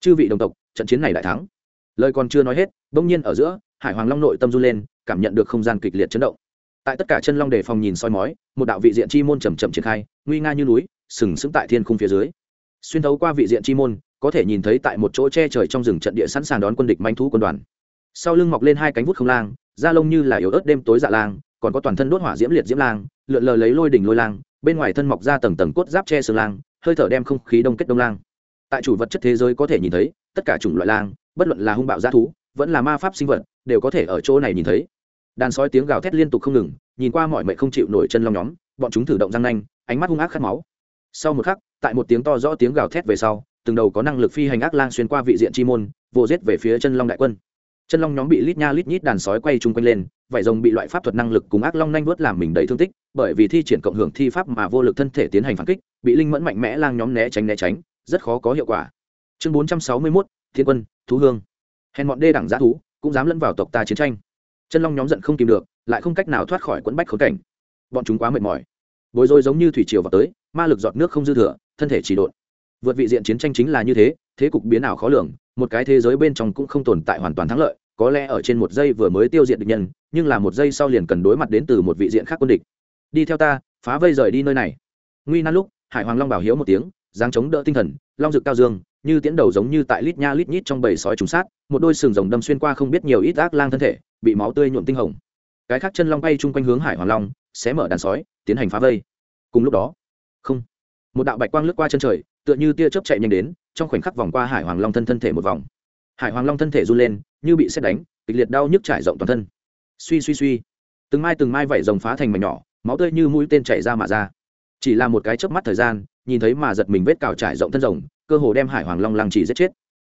Chư vị đồng tộc, trận chiến này đại thắng. Lời còn chưa nói hết, bỗng nhiên ở giữa, hải hoàng long nội tâm run lên, cảm nhận được không gian kịch liệt chấn động. Tại tất cả chân long đề phòng nhìn soi mói, một đạo vị diện chi môn chầm chậm triển khai, nguy nga như núi, sừng sững tại thiên khung phía dưới. Xuyên thấu qua vị diện chi môn có thể nhìn thấy tại một chỗ che trời trong rừng trận địa sẵn sàng đón quân địch manh thú quân đoàn. Sau lưng mọc lên hai cánh vút không lang, da lông như là yếu ớt đêm tối dạ lang, còn có toàn thân đốt hỏa diễm liệt diễm lang, lượn lờ lấy lôi đỉnh lôi lang, bên ngoài thân mọc ra tầng tầng cốt giáp che sương lang, hơi thở đem không khí đông kết đông lang. Tại chủ vật chất thế giới có thể nhìn thấy, tất cả chủng loại lang, bất luận là hung bạo g thú, vẫn là ma pháp sinh vật, đều có thể ở chỗ này nhìn thấy. Đàn sói tiếng gào thét liên tục không ngừng, nhìn qua mọi mệnh không chịu nổi chân long nhóm, bọn chúng thử động răng nanh, ánh mắt hung ác khát máu. Sau một khắc, tại một tiếng to rõ tiếng gào thét về sau từng đầu có năng lực phi hành ác lang xuyên qua vị diện chi môn vô giết về phía chân long đại quân. Chân long nhóm bị lít nha lít nhít đàn sói quay chung quanh lên, vải rồng bị loại pháp thuật năng lực cùng ác long nhanh vớt làm mình đầy thương tích, bởi vì thi triển cộng hưởng thi pháp mà vô lực thân thể tiến hành phản kích, bị linh mẫn mạnh mẽ lang nhóm né tránh né tránh, rất khó có hiệu quả. Chương bốn trăm sáu mươi mốt, thiên quân, thú hương. Hèn bọn đê đẳng giá thú, cũng dám lẫn vào tộc ta chiến tranh. Chân long nhóm giận không tìm được, lại không cách nào thoát khỏi quẫn bách khốn cảnh. Bọn chúng quá mệt mỏi. Bối rối giống như thủy triều vào tới, ma lực giọt nước không dư thừa, thân thể chỉ đột vượt vị diện chiến tranh chính là như thế thế cục biến ảo khó lường, một cái thế giới bên trong cũng không tồn tại hoàn toàn thắng lợi, có lẽ ở trên một giây vừa mới tiêu diệt địch nhân, nhưng là một giây sau liền cần đối mặt đến từ một vị diện khác quân địch. Đi theo ta, phá vây rời đi nơi này. Nguy nan lúc, hải hoàng long bảo hiếu một tiếng giáng chống đỡ tinh thần, long rực cao dương, như tiến đầu giống như tại lít nha lít nhít trong bầy sói trùng sát, một đôi sừng rồng đâm xuyên qua không biết nhiều ít ác lang thân thể, bị máu tươi nhuộm tinh hồng. Cái khác chân long bay chung quanh hướng hải hoàng long, sẽ mở đàn sói, tiến hành phá vây. Cùng lúc đó, không, một đạo bạch quang lướt qua chân trời tựa như tia chớp chạy nhanh đến, trong khoảnh khắc vòng qua hải hoàng long thân thân thể một vòng. Hải hoàng long thân thể run lên, như bị xét đánh, kịch liệt đau nhức trải rộng toàn thân. Suy suy suy. Từng mai từng mai vẩy rồng phá thành mảnh nhỏ, máu tươi như mũi tên chảy ra mà ra. Chỉ là một cái chớp mắt thời gian, nhìn thấy mà giật mình vết cào trải rộng thân rồng, cơ hồ đem hải hoàng long lăng chỉ giết chết.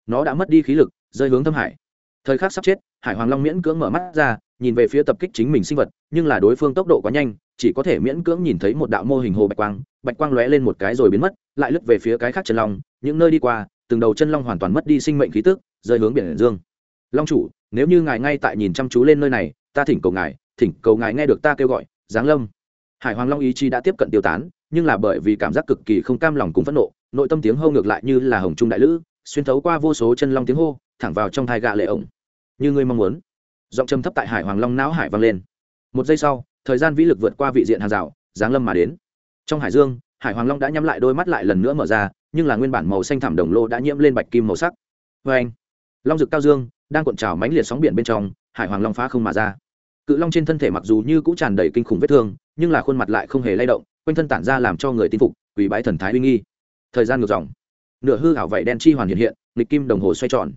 Nó đã mất đi khí lực, rơi hướng thâm hải. Thời khắc sắp chết, hải hoàng long miễn cưỡng mở mắt ra, nhìn về phía tập kích chính mình sinh vật, nhưng là đối phương tốc độ quá nhanh, chỉ có thể miễn cưỡng nhìn thấy một đạo mô hình hồ bạch quang bạch quang lóe lên một cái rồi biến mất lại lướt về phía cái khác chân long, những nơi đi qua, từng đầu chân long hoàn toàn mất đi sinh mệnh khí tức, rơi hướng biển dương. Long chủ, nếu như ngài ngay tại nhìn chăm chú lên nơi này, ta thỉnh cầu ngài, thỉnh cầu ngài nghe được ta kêu gọi, giáng lâm. Hải hoàng long ý chí đã tiếp cận tiêu tán, nhưng là bởi vì cảm giác cực kỳ không cam lòng cùng phẫn nộ, nội tâm tiếng hô ngược lại như là hồng trung đại lữ, xuyên thấu qua vô số chân long tiếng hô, thẳng vào trong thai gạ lệ ổng. Như ngươi mong muốn. Giọng trầm thấp tại hải hoàng long não hải vang lên. Một giây sau, thời gian vĩ lực vượt qua vị diện hàng rào, giáng lâm mà đến. Trong hải dương hải hoàng long đã nhắm lại đôi mắt lại lần nữa mở ra, nhưng là nguyên bản màu xanh thảm đồng lô đã nhiễm lên bạch kim màu sắc. Vê anh. Long rực cao dương, đang cuộn trào mãnh liệt sóng biển bên trong, hải hoàng long phá không mà ra. Cự long trên thân thể mặc dù như cũng tràn đầy kinh khủng vết thương, nhưng là khuôn mặt lại không hề lay động, quanh thân tản ra làm cho người tin phục vì bãi thần thái uy nghi. Thời gian ngược dòng. Nửa hư ảo vảy đen chi hoàn hiện hiện, nghịch kim đồng hồ xoay tròn.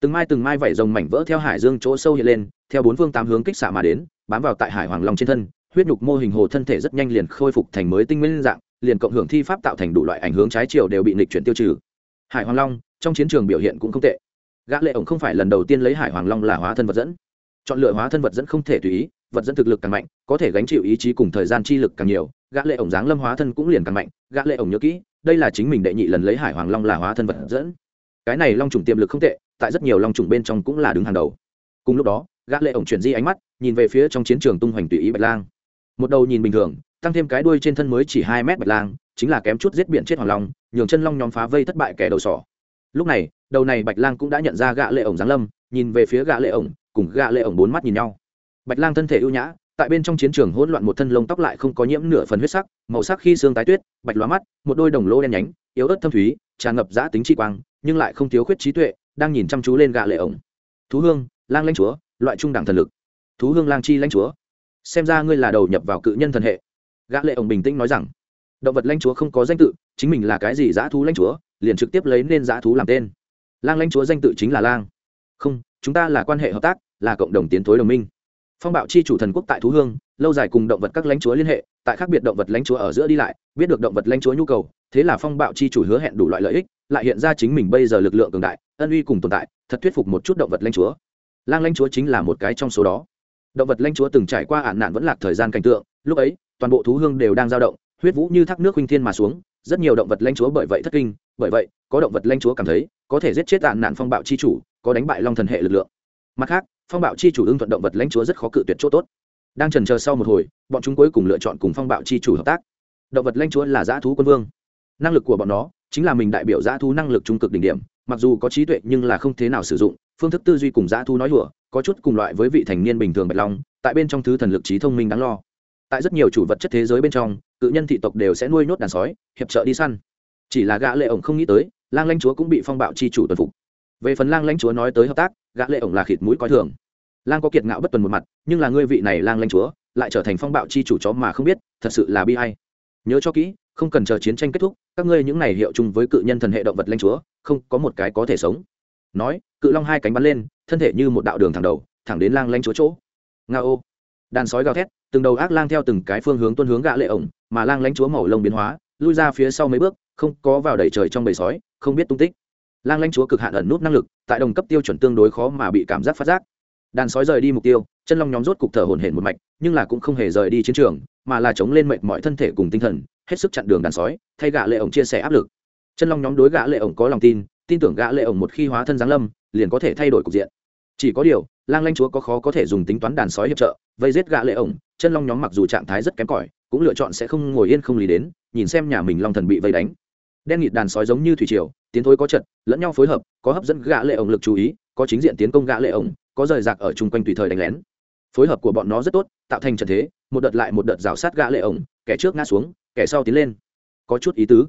Từng mai từng mai vảy rồng mảnh vỡ theo hải dương chỗ sâu hiện lên, theo bốn phương tám hướng kích xạ mà đến, bám vào tại hải hoàng long trên thân huyết nhục mô hình hồ thân thể rất nhanh liền khôi phục thành mới tinh nguyên dạng, liền cộng hưởng thi pháp tạo thành đủ loại ảnh hướng trái chiều đều bị nịch chuyển tiêu trừ. Hải hoàng long, trong chiến trường biểu hiện cũng không tệ. Gã lệ ổng không phải lần đầu tiên lấy hải hoàng long là hóa thân vật dẫn. Chọn lựa hóa thân vật dẫn không thể tùy ý, vật dẫn thực lực càng mạnh, có thể gánh chịu ý chí cùng thời gian chi lực càng nhiều, gã lệ ổng dáng lâm hóa thân cũng liền càng mạnh. Gã lệ ổng nhớ kỹ, đây là chính mình đệ nhị lần lấy hải hoàng long là hóa thân vật dẫn. Cái này long trùng tiềm lực không tệ, tại rất nhiều long trùng bên trong cũng là đứng hàng đầu. Cùng lúc đó, gã lệ ổng chuyển di ánh mắt, nhìn về phía trong chiến trường tung hoành tùy ý bạch lang một đầu nhìn bình thường, tăng thêm cái đuôi trên thân mới chỉ hai mét bạch lang, chính là kém chút giết biển chết hoàng long, nhường chân long nhóm phá vây thất bại kẻ đầu sỏ. Lúc này, đầu này bạch lang cũng đã nhận ra gã lệ ổng giáng lâm, nhìn về phía gã lệ ổng, cùng gã lệ ổng bốn mắt nhìn nhau. Bạch lang thân thể ưu nhã, tại bên trong chiến trường hỗn loạn một thân lông tóc lại không có nhiễm nửa phần huyết sắc, màu sắc khi xương tái tuyết, bạch lóa mắt, một đôi đồng lô đen nhánh, yếu ớt thâm thúy, tràn ngập giã tính chi quang, nhưng lại không thiếu khuyết trí tuệ, đang nhìn chăm chú lên gã lệ ổng. Thú hương, lang lãnh chúa, loại trung đẳng thần lực. Thú hương, lang chi lãnh chúa xem ra ngươi là đầu nhập vào cự nhân thần hệ. Gã lệ ổng bình tĩnh nói rằng, động vật lãnh chúa không có danh tự, chính mình là cái gì dã thú lãnh chúa, liền trực tiếp lấy nên dã thú làm tên. Lang lãnh chúa danh tự chính là lang. Không, chúng ta là quan hệ hợp tác, là cộng đồng tiến thối đồng minh. Phong bạo chi chủ thần quốc tại thú hương, lâu dài cùng động vật các lãnh chúa liên hệ, tại khác biệt động vật lãnh chúa ở giữa đi lại, biết được động vật lãnh chúa nhu cầu, thế là phong bạo chi chủ hứa hẹn đủ loại lợi ích, lại hiện ra chính mình bây giờ lực lượng cường đại, ân uy cùng tồn tại, thật thuyết phục một chút động vật lãnh chúa. Lang lãnh chúa chính là một cái trong số đó động vật lãnh chúa từng trải qua ạn nạn vẫn lạc thời gian cảnh tượng, lúc ấy, toàn bộ thú hương đều đang dao động, huyết vũ như thác nước huynh thiên mà xuống, rất nhiều động vật lãnh chúa bởi vậy thất kinh, bởi vậy, có động vật lãnh chúa cảm thấy, có thể giết chết ạn nạn phong bạo chi chủ, có đánh bại long thần hệ lực lượng. Mặt khác, phong bạo chi chủ ưng thuận động vật lãnh chúa rất khó cự tuyệt chỗ tốt. Đang trần chờ sau một hồi, bọn chúng cuối cùng lựa chọn cùng phong bạo chi chủ hợp tác. Động vật lãnh chúa là dã thú quân vương. Năng lực của bọn nó chính là mình đại biểu dã thú năng lực trung cực đỉnh điểm mặc dù có trí tuệ nhưng là không thế nào sử dụng, phương thức tư duy cùng dã Thu nói hùa có chút cùng loại với vị thành niên bình thường bạch long, tại bên trong thứ thần lực trí thông minh đáng lo. Tại rất nhiều chủ vật chất thế giới bên trong, cự nhân thị tộc đều sẽ nuôi nhốt đàn sói, hiệp trợ đi săn. Chỉ là gã lệ ổng không nghĩ tới, lang lãnh chúa cũng bị phong bạo chi chủ tuần phục. Về phần lang lãnh chúa nói tới hợp tác, gã lệ ổng là khịt mũi coi thường. Lang có kiệt ngạo bất tuần một mặt, nhưng là ngươi vị này lang lãnh chúa, lại trở thành phong bạo chi chủ chó mà không biết, thật sự là bi hay nhớ cho kỹ không cần chờ chiến tranh kết thúc, các ngươi những này hiệu chung với cự nhân thần hệ động vật lanh chúa, không có một cái có thể sống. Nói, cự long hai cánh bắn lên, thân thể như một đạo đường thẳng đầu, thẳng đến lang lanh chúa chỗ. Nga ô đàn sói gào thét, từng đầu ác lang theo từng cái phương hướng tuân hướng gạ lệ ổng, mà lang lanh chúa màu lông biến hóa, lui ra phía sau mấy bước, không có vào đầy trời trong bầy sói, không biết tung tích. Lang lanh chúa cực hạn ẩn nút năng lực, tại đồng cấp tiêu chuẩn tương đối khó mà bị cảm giác phát giác. Đàn sói rời đi mục tiêu, chân long nhóm rốt cục thở hổn hển một mạch, nhưng là cũng không hề rời đi chiến trường, mà là chống lên mệt mọi thân thể cùng tinh thần hết sức chặn đường đàn sói, thay gạ lệ ổng chia sẻ áp lực. Chân long nhóm đối gã lệ ổng có lòng tin tin tưởng gã lệ ổng một khi hóa thân giáng lâm, liền có thể thay đổi cục diện. Chỉ có điều, lang lanh chúa có khó có thể dùng tính toán đàn sói hiệp trợ, vây giết gã lệ ổng, chân long nhóm mặc dù trạng thái rất kém cỏi, cũng lựa chọn sẽ không ngồi yên không lý đến, nhìn xem nhà mình long thần bị vây đánh. Đen nghịt đàn sói giống như thủy triều, tiến thối có trận, lẫn nhau phối hợp, có hấp dẫn gã lệ ổng lực chú ý, có chính diện tiến công gã lệ ổng, có rời rạc ở chung quanh tùy thời đánh lén. Phối hợp của bọn nó rất tốt, tạo thành trận thế, một đợt lại một đợt rào sát gã lệ ổng, kẻ trước ngã xuống kẻ sau tiến lên. Có chút ý tứ.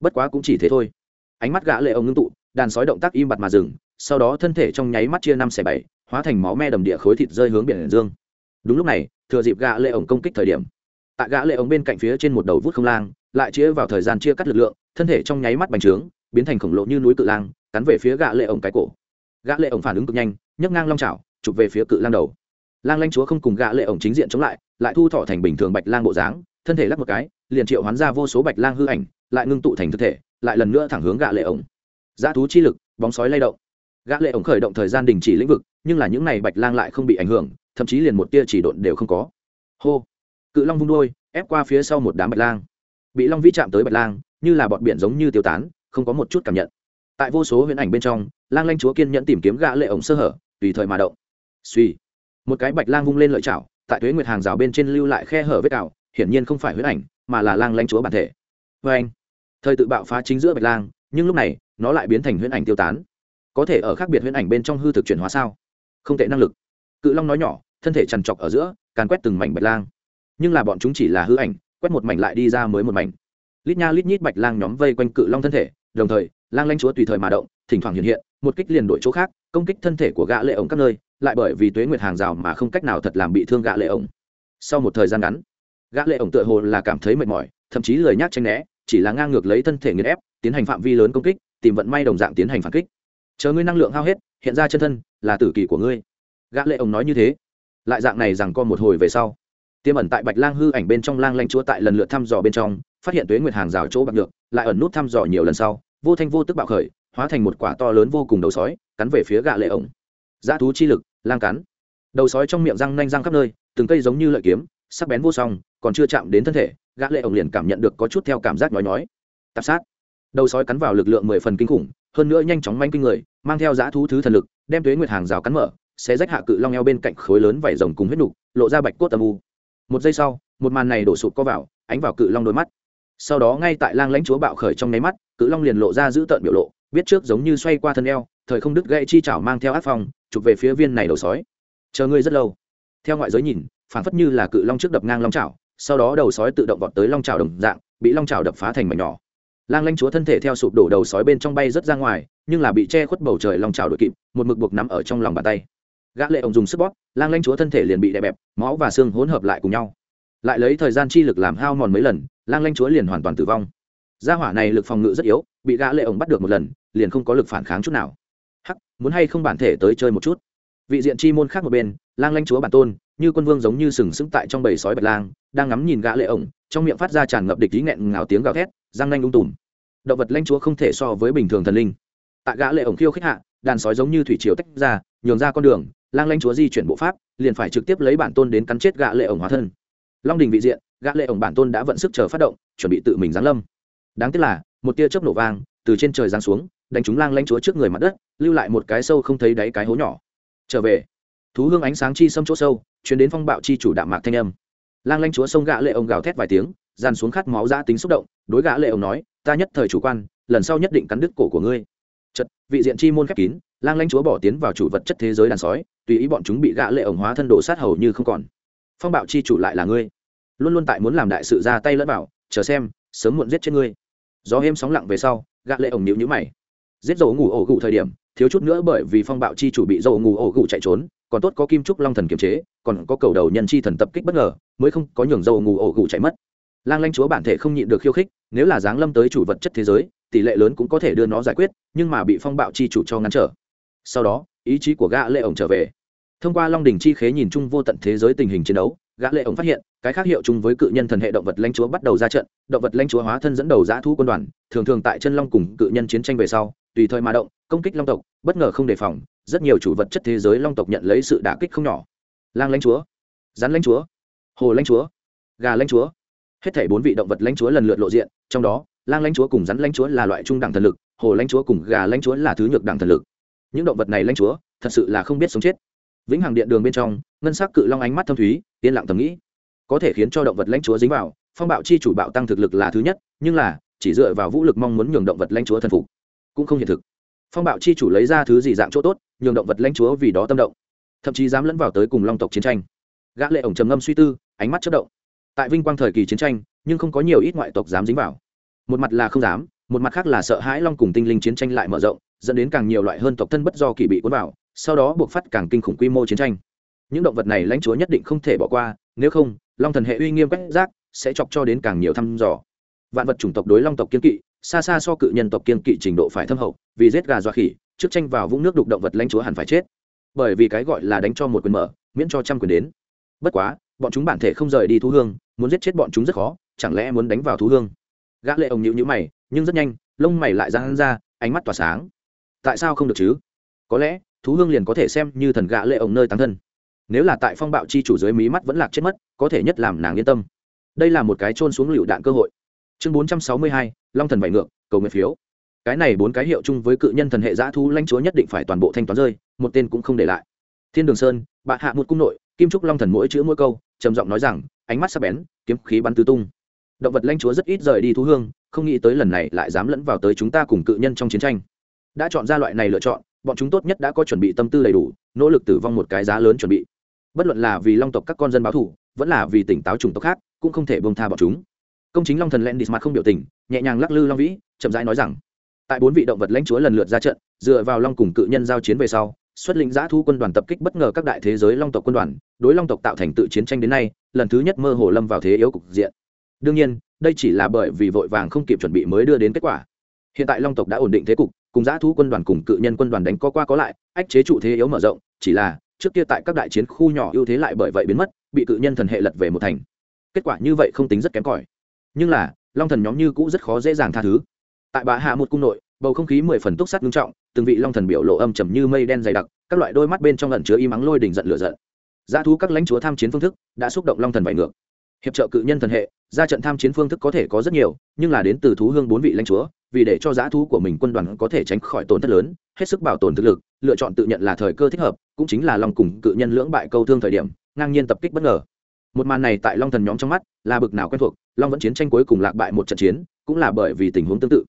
Bất quá cũng chỉ thế thôi. Ánh mắt gã lệ ông ngưng tụ, đàn sói động tác im bặt mà dừng, sau đó thân thể trong nháy mắt chia năm xẻ bảy, hóa thành máu me đầm địa khối thịt rơi hướng biển dương. Đúng lúc này, thừa dịp gã lệ ổng công kích thời điểm, tại gã lệ ổng bên cạnh phía trên một đầu vút không lang, lại chia vào thời gian chia cắt lực lượng, thân thể trong nháy mắt bành trướng, biến thành khổng lồ như núi cự lang, cắn về phía gã lệ ổng cái cổ. Gã lệ ổng phản ứng cực nhanh, nhấc ngang long chảo, chụp về phía cự lang đầu. Lang lanh chúa không cùng gã lệ ổng chính diện chống lại lại thu thọ thành bình thường bạch lang bộ dáng thân thể lắc một cái, liền triệu hoán ra vô số bạch lang hư ảnh, lại ngưng tụ thành thực thể, lại lần nữa thẳng hướng gạ lệ ổng. Giá thú chi lực, bóng sói lay động. Gã lệ ổng khởi động thời gian đình chỉ lĩnh vực, nhưng là những này bạch lang lại không bị ảnh hưởng, thậm chí liền một tia chỉ độn đều không có. Hô! Cự long vung đuôi, ép qua phía sau một đám bạch lang. Bị long vi chạm tới bạch lang, như là bọn biển giống như tiêu tán, không có một chút cảm nhận. Tại vô số huyễn ảnh bên trong, lang lanh chúa kiên nhẫn tìm kiếm gã lệ ổng sơ hở, tùy thời mà động. Suy một cái bạch lang vung lên lợi chảo, tại tuế nguyệt hàng rào bên trên lưu lại khe hở vết cào hiển nhiên không phải huyết ảnh, mà là lang lanh chúa bản thể. Vê anh, thời tự bạo phá chính giữa bạch lang, nhưng lúc này, nó lại biến thành huyễn ảnh tiêu tán. Có thể ở khác biệt huyễn ảnh bên trong hư thực chuyển hóa sao? Không tệ năng lực. Cự long nói nhỏ, thân thể trằn trọc ở giữa, càn quét từng mảnh bạch lang. Nhưng là bọn chúng chỉ là hư ảnh, quét một mảnh lại đi ra mới một mảnh. Lít nha lít nhít bạch lang nhóm vây quanh cự long thân thể, đồng thời, lang lanh chúa tùy thời mà động, thỉnh thoảng hiện hiện, một kích liền đổi chỗ khác, công kích thân thể của gã lệ ổng các nơi, lại bởi vì tuế nguyệt hàng rào mà không cách nào thật làm bị thương gã lệ ổng. Sau một thời gian ngắn gã lệ ổng tựa hồ là cảm thấy mệt mỏi, thậm chí lười nhác tranh né, chỉ là ngang ngược lấy thân thể nghiền ép, tiến hành phạm vi lớn công kích, tìm vận may đồng dạng tiến hành phản kích. Chờ ngươi năng lượng hao hết, hiện ra chân thân, là tử kỳ của ngươi. Gã lệ ổng nói như thế. Lại dạng này rằng co một hồi về sau, tiêm ẩn tại bạch lang hư ảnh bên trong lang lanh chúa tại lần lượt thăm dò bên trong, phát hiện tuế nguyệt hàng rào chỗ bạc được lại ẩn nút thăm dò nhiều lần sau, vô thanh vô tức bạo khởi, hóa thành một quả to lớn vô cùng đầu sói, cắn về phía gã lệ ổng. Dã thú chi lực, lang cắn. Đầu sói trong miệng răng nanh răng khắp nơi, từng cây giống như lợi kiếm, sắc bén vô song còn chưa chạm đến thân thể, gã lệ ổng liền cảm nhận được có chút theo cảm giác nhói nhói. Tạp sát. Đầu sói cắn vào lực lượng mười phần kinh khủng, hơn nữa nhanh chóng manh kinh người, mang theo dã thú thứ thần lực, đem tuế nguyệt hàng rào cắn mở sẽ rách hạ cự long eo bên cạnh khối lớn vảy rồng cùng huyết nục, lộ ra bạch cốt âm u. Một giây sau, một màn này đổ sụp co vào, ánh vào cự long đôi mắt. Sau đó ngay tại lang lãnh chúa bạo khởi trong nháy mắt, cự long liền lộ ra giữ tợn biểu lộ, biết trước giống như xoay qua thân eo, thời không đứt gãy chi chảo mang theo át phong, chụp về phía viên này đầu sói. Chờ ngươi rất lâu. Theo ngoại giới nhìn phản phất như là cự long trước đập ngang long chảo sau đó đầu sói tự động vọt tới long chảo đồng dạng, bị long chảo đập phá thành mảnh nhỏ. Lang lanh chúa thân thể theo sụp đổ đầu sói bên trong bay rất ra ngoài, nhưng là bị che khuất bầu trời long chảo đội kịp, một mực buộc nắm ở trong lòng bàn tay. Gã lệ ông dùng sức bóp, lang lanh chúa thân thể liền bị đè bẹp, máu và xương hỗn hợp lại cùng nhau. Lại lấy thời gian chi lực làm hao mòn mấy lần, lang lanh chúa liền hoàn toàn tử vong. Gia hỏa này lực phòng ngự rất yếu, bị gã lệ ông bắt được một lần, liền không có lực phản kháng chút nào. Hắc, muốn hay không bản thể tới chơi một chút? Vị diện chi môn khác một bên, lang lanh chúa bản tôn như quân vương giống như sừng sững tại trong bầy sói bạch lang, đang ngắm nhìn gã lệ ổng, trong miệng phát ra tràn ngập địch ý nghẹn ngào tiếng gào thét, răng nanh ung tùm. Động vật lanh chúa không thể so với bình thường thần linh. Tại gã lệ ổng khiêu khích hạ, đàn sói giống như thủy triều tách ra, nhường ra con đường, lang lanh chúa di chuyển bộ pháp, liền phải trực tiếp lấy bản tôn đến cắn chết gã lệ ổng hóa thân. Long đình vị diện, gã lệ ổng bản tôn đã vận sức chờ phát động, chuẩn bị tự mình giáng lâm. Đáng tiếc là, một tia chớp nổ vang, từ trên trời giáng xuống, đánh trúng lang lanh chúa trước người mặt đất, lưu lại một cái sâu không thấy đáy cái hố nhỏ. Trở về. Thú hương ánh sáng chi xâm chỗ sâu chuyển đến phong bạo chi chủ đạm mạc thanh âm. Lang lanh chúa sông gã lệ ông gào thét vài tiếng, dàn xuống khát máu giã tính xúc động, đối gã lệ ông nói, ta nhất thời chủ quan, lần sau nhất định cắn đứt cổ của ngươi. Chật vị diện chi môn khép kín, lang lanh chúa bỏ tiến vào chủ vật chất thế giới đàn sói, tùy ý bọn chúng bị gã lệ ổng hóa thân đổ sát hầu như không còn. Phong bạo chi chủ lại là ngươi. Luôn luôn tại muốn làm đại sự ra tay lẫn vào, chờ xem, sớm muộn giết chết ngươi. Gió êm sóng lặng về sau, gã lệ ổng nhíu nhíu mày. Giết dầu ngủ ổ gụ thời điểm, thiếu chút nữa bởi vì phong bạo chi chủ bị dầu ngủ ổ gụ chạy trốn, còn tốt có kim trúc long thần kiềm chế còn có cầu đầu nhân chi thần tập kích bất ngờ, mới không có nhường dầu ngủ ổ gù chạy mất. Lang lanh chúa bản thể không nhịn được khiêu khích, nếu là giáng lâm tới chủ vật chất thế giới, tỷ lệ lớn cũng có thể đưa nó giải quyết, nhưng mà bị phong bạo chi chủ cho ngăn trở. Sau đó, ý chí của gã lệ ổng trở về. Thông qua long đỉnh chi khế nhìn chung vô tận thế giới tình hình chiến đấu, gã lệ ổng phát hiện, cái khác hiệu chung với cự nhân thần hệ động vật lãnh chúa bắt đầu ra trận, động vật lãnh chúa hóa thân dẫn đầu giã thu quân đoàn, thường thường tại chân long cùng cự nhân chiến tranh về sau, tùy thời mà động, công kích long tộc, bất ngờ không đề phòng, rất nhiều chủ vật chất thế giới long tộc nhận lấy sự đả kích không nhỏ lang lãnh chúa, rắn lãnh chúa, hồ lãnh chúa, gà lãnh chúa. Hết thảy bốn vị động vật lãnh chúa lần lượt lộ diện, trong đó, lang lãnh chúa cùng rắn lãnh chúa là loại trung đẳng thần lực, hồ lãnh chúa cùng gà lãnh chúa là thứ nhược đẳng thần lực. Những động vật này lãnh chúa, thật sự là không biết sống chết. Vĩnh hằng điện đường bên trong, ngân sắc cự long ánh mắt thâm thúy, yên lặng thầm nghĩ. Có thể khiến cho động vật lãnh chúa dính vào, phong bạo chi chủ bạo tăng thực lực là thứ nhất, nhưng là, chỉ dựa vào vũ lực mong muốn nhường động vật lãnh chúa thần phục, cũng không hiện thực. Phong bạo chi chủ lấy ra thứ gì dạng chỗ tốt, nhường động vật lãnh chúa vì đó tâm động thậm chí dám lẫn vào tới cùng long tộc chiến tranh. Gã lệ ổng trầm ngâm suy tư, ánh mắt chất động. Tại vinh quang thời kỳ chiến tranh, nhưng không có nhiều ít ngoại tộc dám dính vào. Một mặt là không dám, một mặt khác là sợ hãi long cùng tinh linh chiến tranh lại mở rộng, dẫn đến càng nhiều loại hơn tộc thân bất do kỳ bị cuốn vào, sau đó buộc phát càng kinh khủng quy mô chiến tranh. Những động vật này lãnh chúa nhất định không thể bỏ qua, nếu không, long thần hệ uy nghiêm quét rác, sẽ chọc cho đến càng nhiều thăm dò. Vạn vật chủng tộc đối long tộc kiên kỵ, xa xa so cự nhân tộc kiên kỵ trình độ phải thâm hậu, vì giết gà dọa khỉ, trước tranh vào vũng nước đục động vật lãnh chúa hẳn phải chết bởi vì cái gọi là đánh cho một quyền mở, miễn cho trăm quyền đến. Bất quá, bọn chúng bản thể không rời đi thú hương, muốn giết chết bọn chúng rất khó, chẳng lẽ muốn đánh vào thú hương? Gã lệ ông nhíu nhíu mày, nhưng rất nhanh, lông mày lại ra ra, ánh mắt tỏa sáng. Tại sao không được chứ? Có lẽ, thú hương liền có thể xem như thần gã lệ ông nơi tăng thân. Nếu là tại phong bạo chi chủ dưới mí mắt vẫn lạc chết mất, có thể nhất làm nàng yên tâm. Đây là một cái trôn xuống lựu đạn cơ hội. Chương bốn trăm sáu mươi hai, long thần vảy ngược, cầu nguyện phiếu cái này bốn cái hiệu chung với cự nhân thần hệ giã thú lãnh chúa nhất định phải toàn bộ thanh toán rơi, một tên cũng không để lại. Thiên đường sơn bạ hạ một cung nội, kim trúc long thần mỗi chữ mỗi câu, trầm giọng nói rằng, ánh mắt sắc bén, kiếm khí bắn tứ tung. Động vật lãnh chúa rất ít rời đi thú hương, không nghĩ tới lần này lại dám lẫn vào tới chúng ta cùng cự nhân trong chiến tranh. Đã chọn ra loại này lựa chọn, bọn chúng tốt nhất đã có chuẩn bị tâm tư đầy đủ, nỗ lực tử vong một cái giá lớn chuẩn bị. Bất luận là vì long tộc các con dân báo thủ vẫn là vì tỉnh táo chủng tộc khác, cũng không thể bông tha bọn chúng. Công chính long thần len đi mặt không biểu tình, nhẹ nhàng lắc lư long vĩ, chậm rãi nói rằng tại bốn vị động vật lãnh chúa lần lượt ra trận, dựa vào long cùng cự nhân giao chiến về sau, xuất lĩnh giã thu quân đoàn tập kích bất ngờ các đại thế giới long tộc quân đoàn, đối long tộc tạo thành tự chiến tranh đến nay, lần thứ nhất mơ hồ lâm vào thế yếu cục diện. Đương nhiên, đây chỉ là bởi vì vội vàng không kịp chuẩn bị mới đưa đến kết quả. Hiện tại long tộc đã ổn định thế cục, cùng giã thu quân đoàn cùng cự nhân quân đoàn đánh co qua có lại, ách chế trụ thế yếu mở rộng, chỉ là, trước kia tại các đại chiến khu nhỏ ưu thế lại bởi vậy biến mất, bị cự nhân thần hệ lật về một thành. Kết quả như vậy không tính rất kém cỏi. Nhưng là, long thần nhóm như cũ rất khó dễ dàng tha thứ. Tại bà hạ một cung nội bầu không khí mười phần túc sắt nghiêm trọng, từng vị long thần biểu lộ âm trầm như mây đen dày đặc, các loại đôi mắt bên trong lần chứa y mắng lôi đình giận lửa giận. Giá thú các lãnh chúa tham chiến phương thức đã xúc động long thần vải ngược. Hiệp trợ cự nhân thần hệ, ra trận tham chiến phương thức có thể có rất nhiều, nhưng là đến từ thú hương bốn vị lãnh chúa, vì để cho giá thú của mình quân đoàn có thể tránh khỏi tổn thất lớn, hết sức bảo tồn thực lực, lựa chọn tự nhận là thời cơ thích hợp, cũng chính là long cùng cự nhân lưỡng bại câu thương thời điểm, ngang nhiên tập kích bất ngờ. Một màn này tại long thần nhóm trong mắt là bực nào quen thuộc, long vẫn chiến tranh cuối cùng lạc bại một trận chiến, cũng là bởi vì tình huống tương tự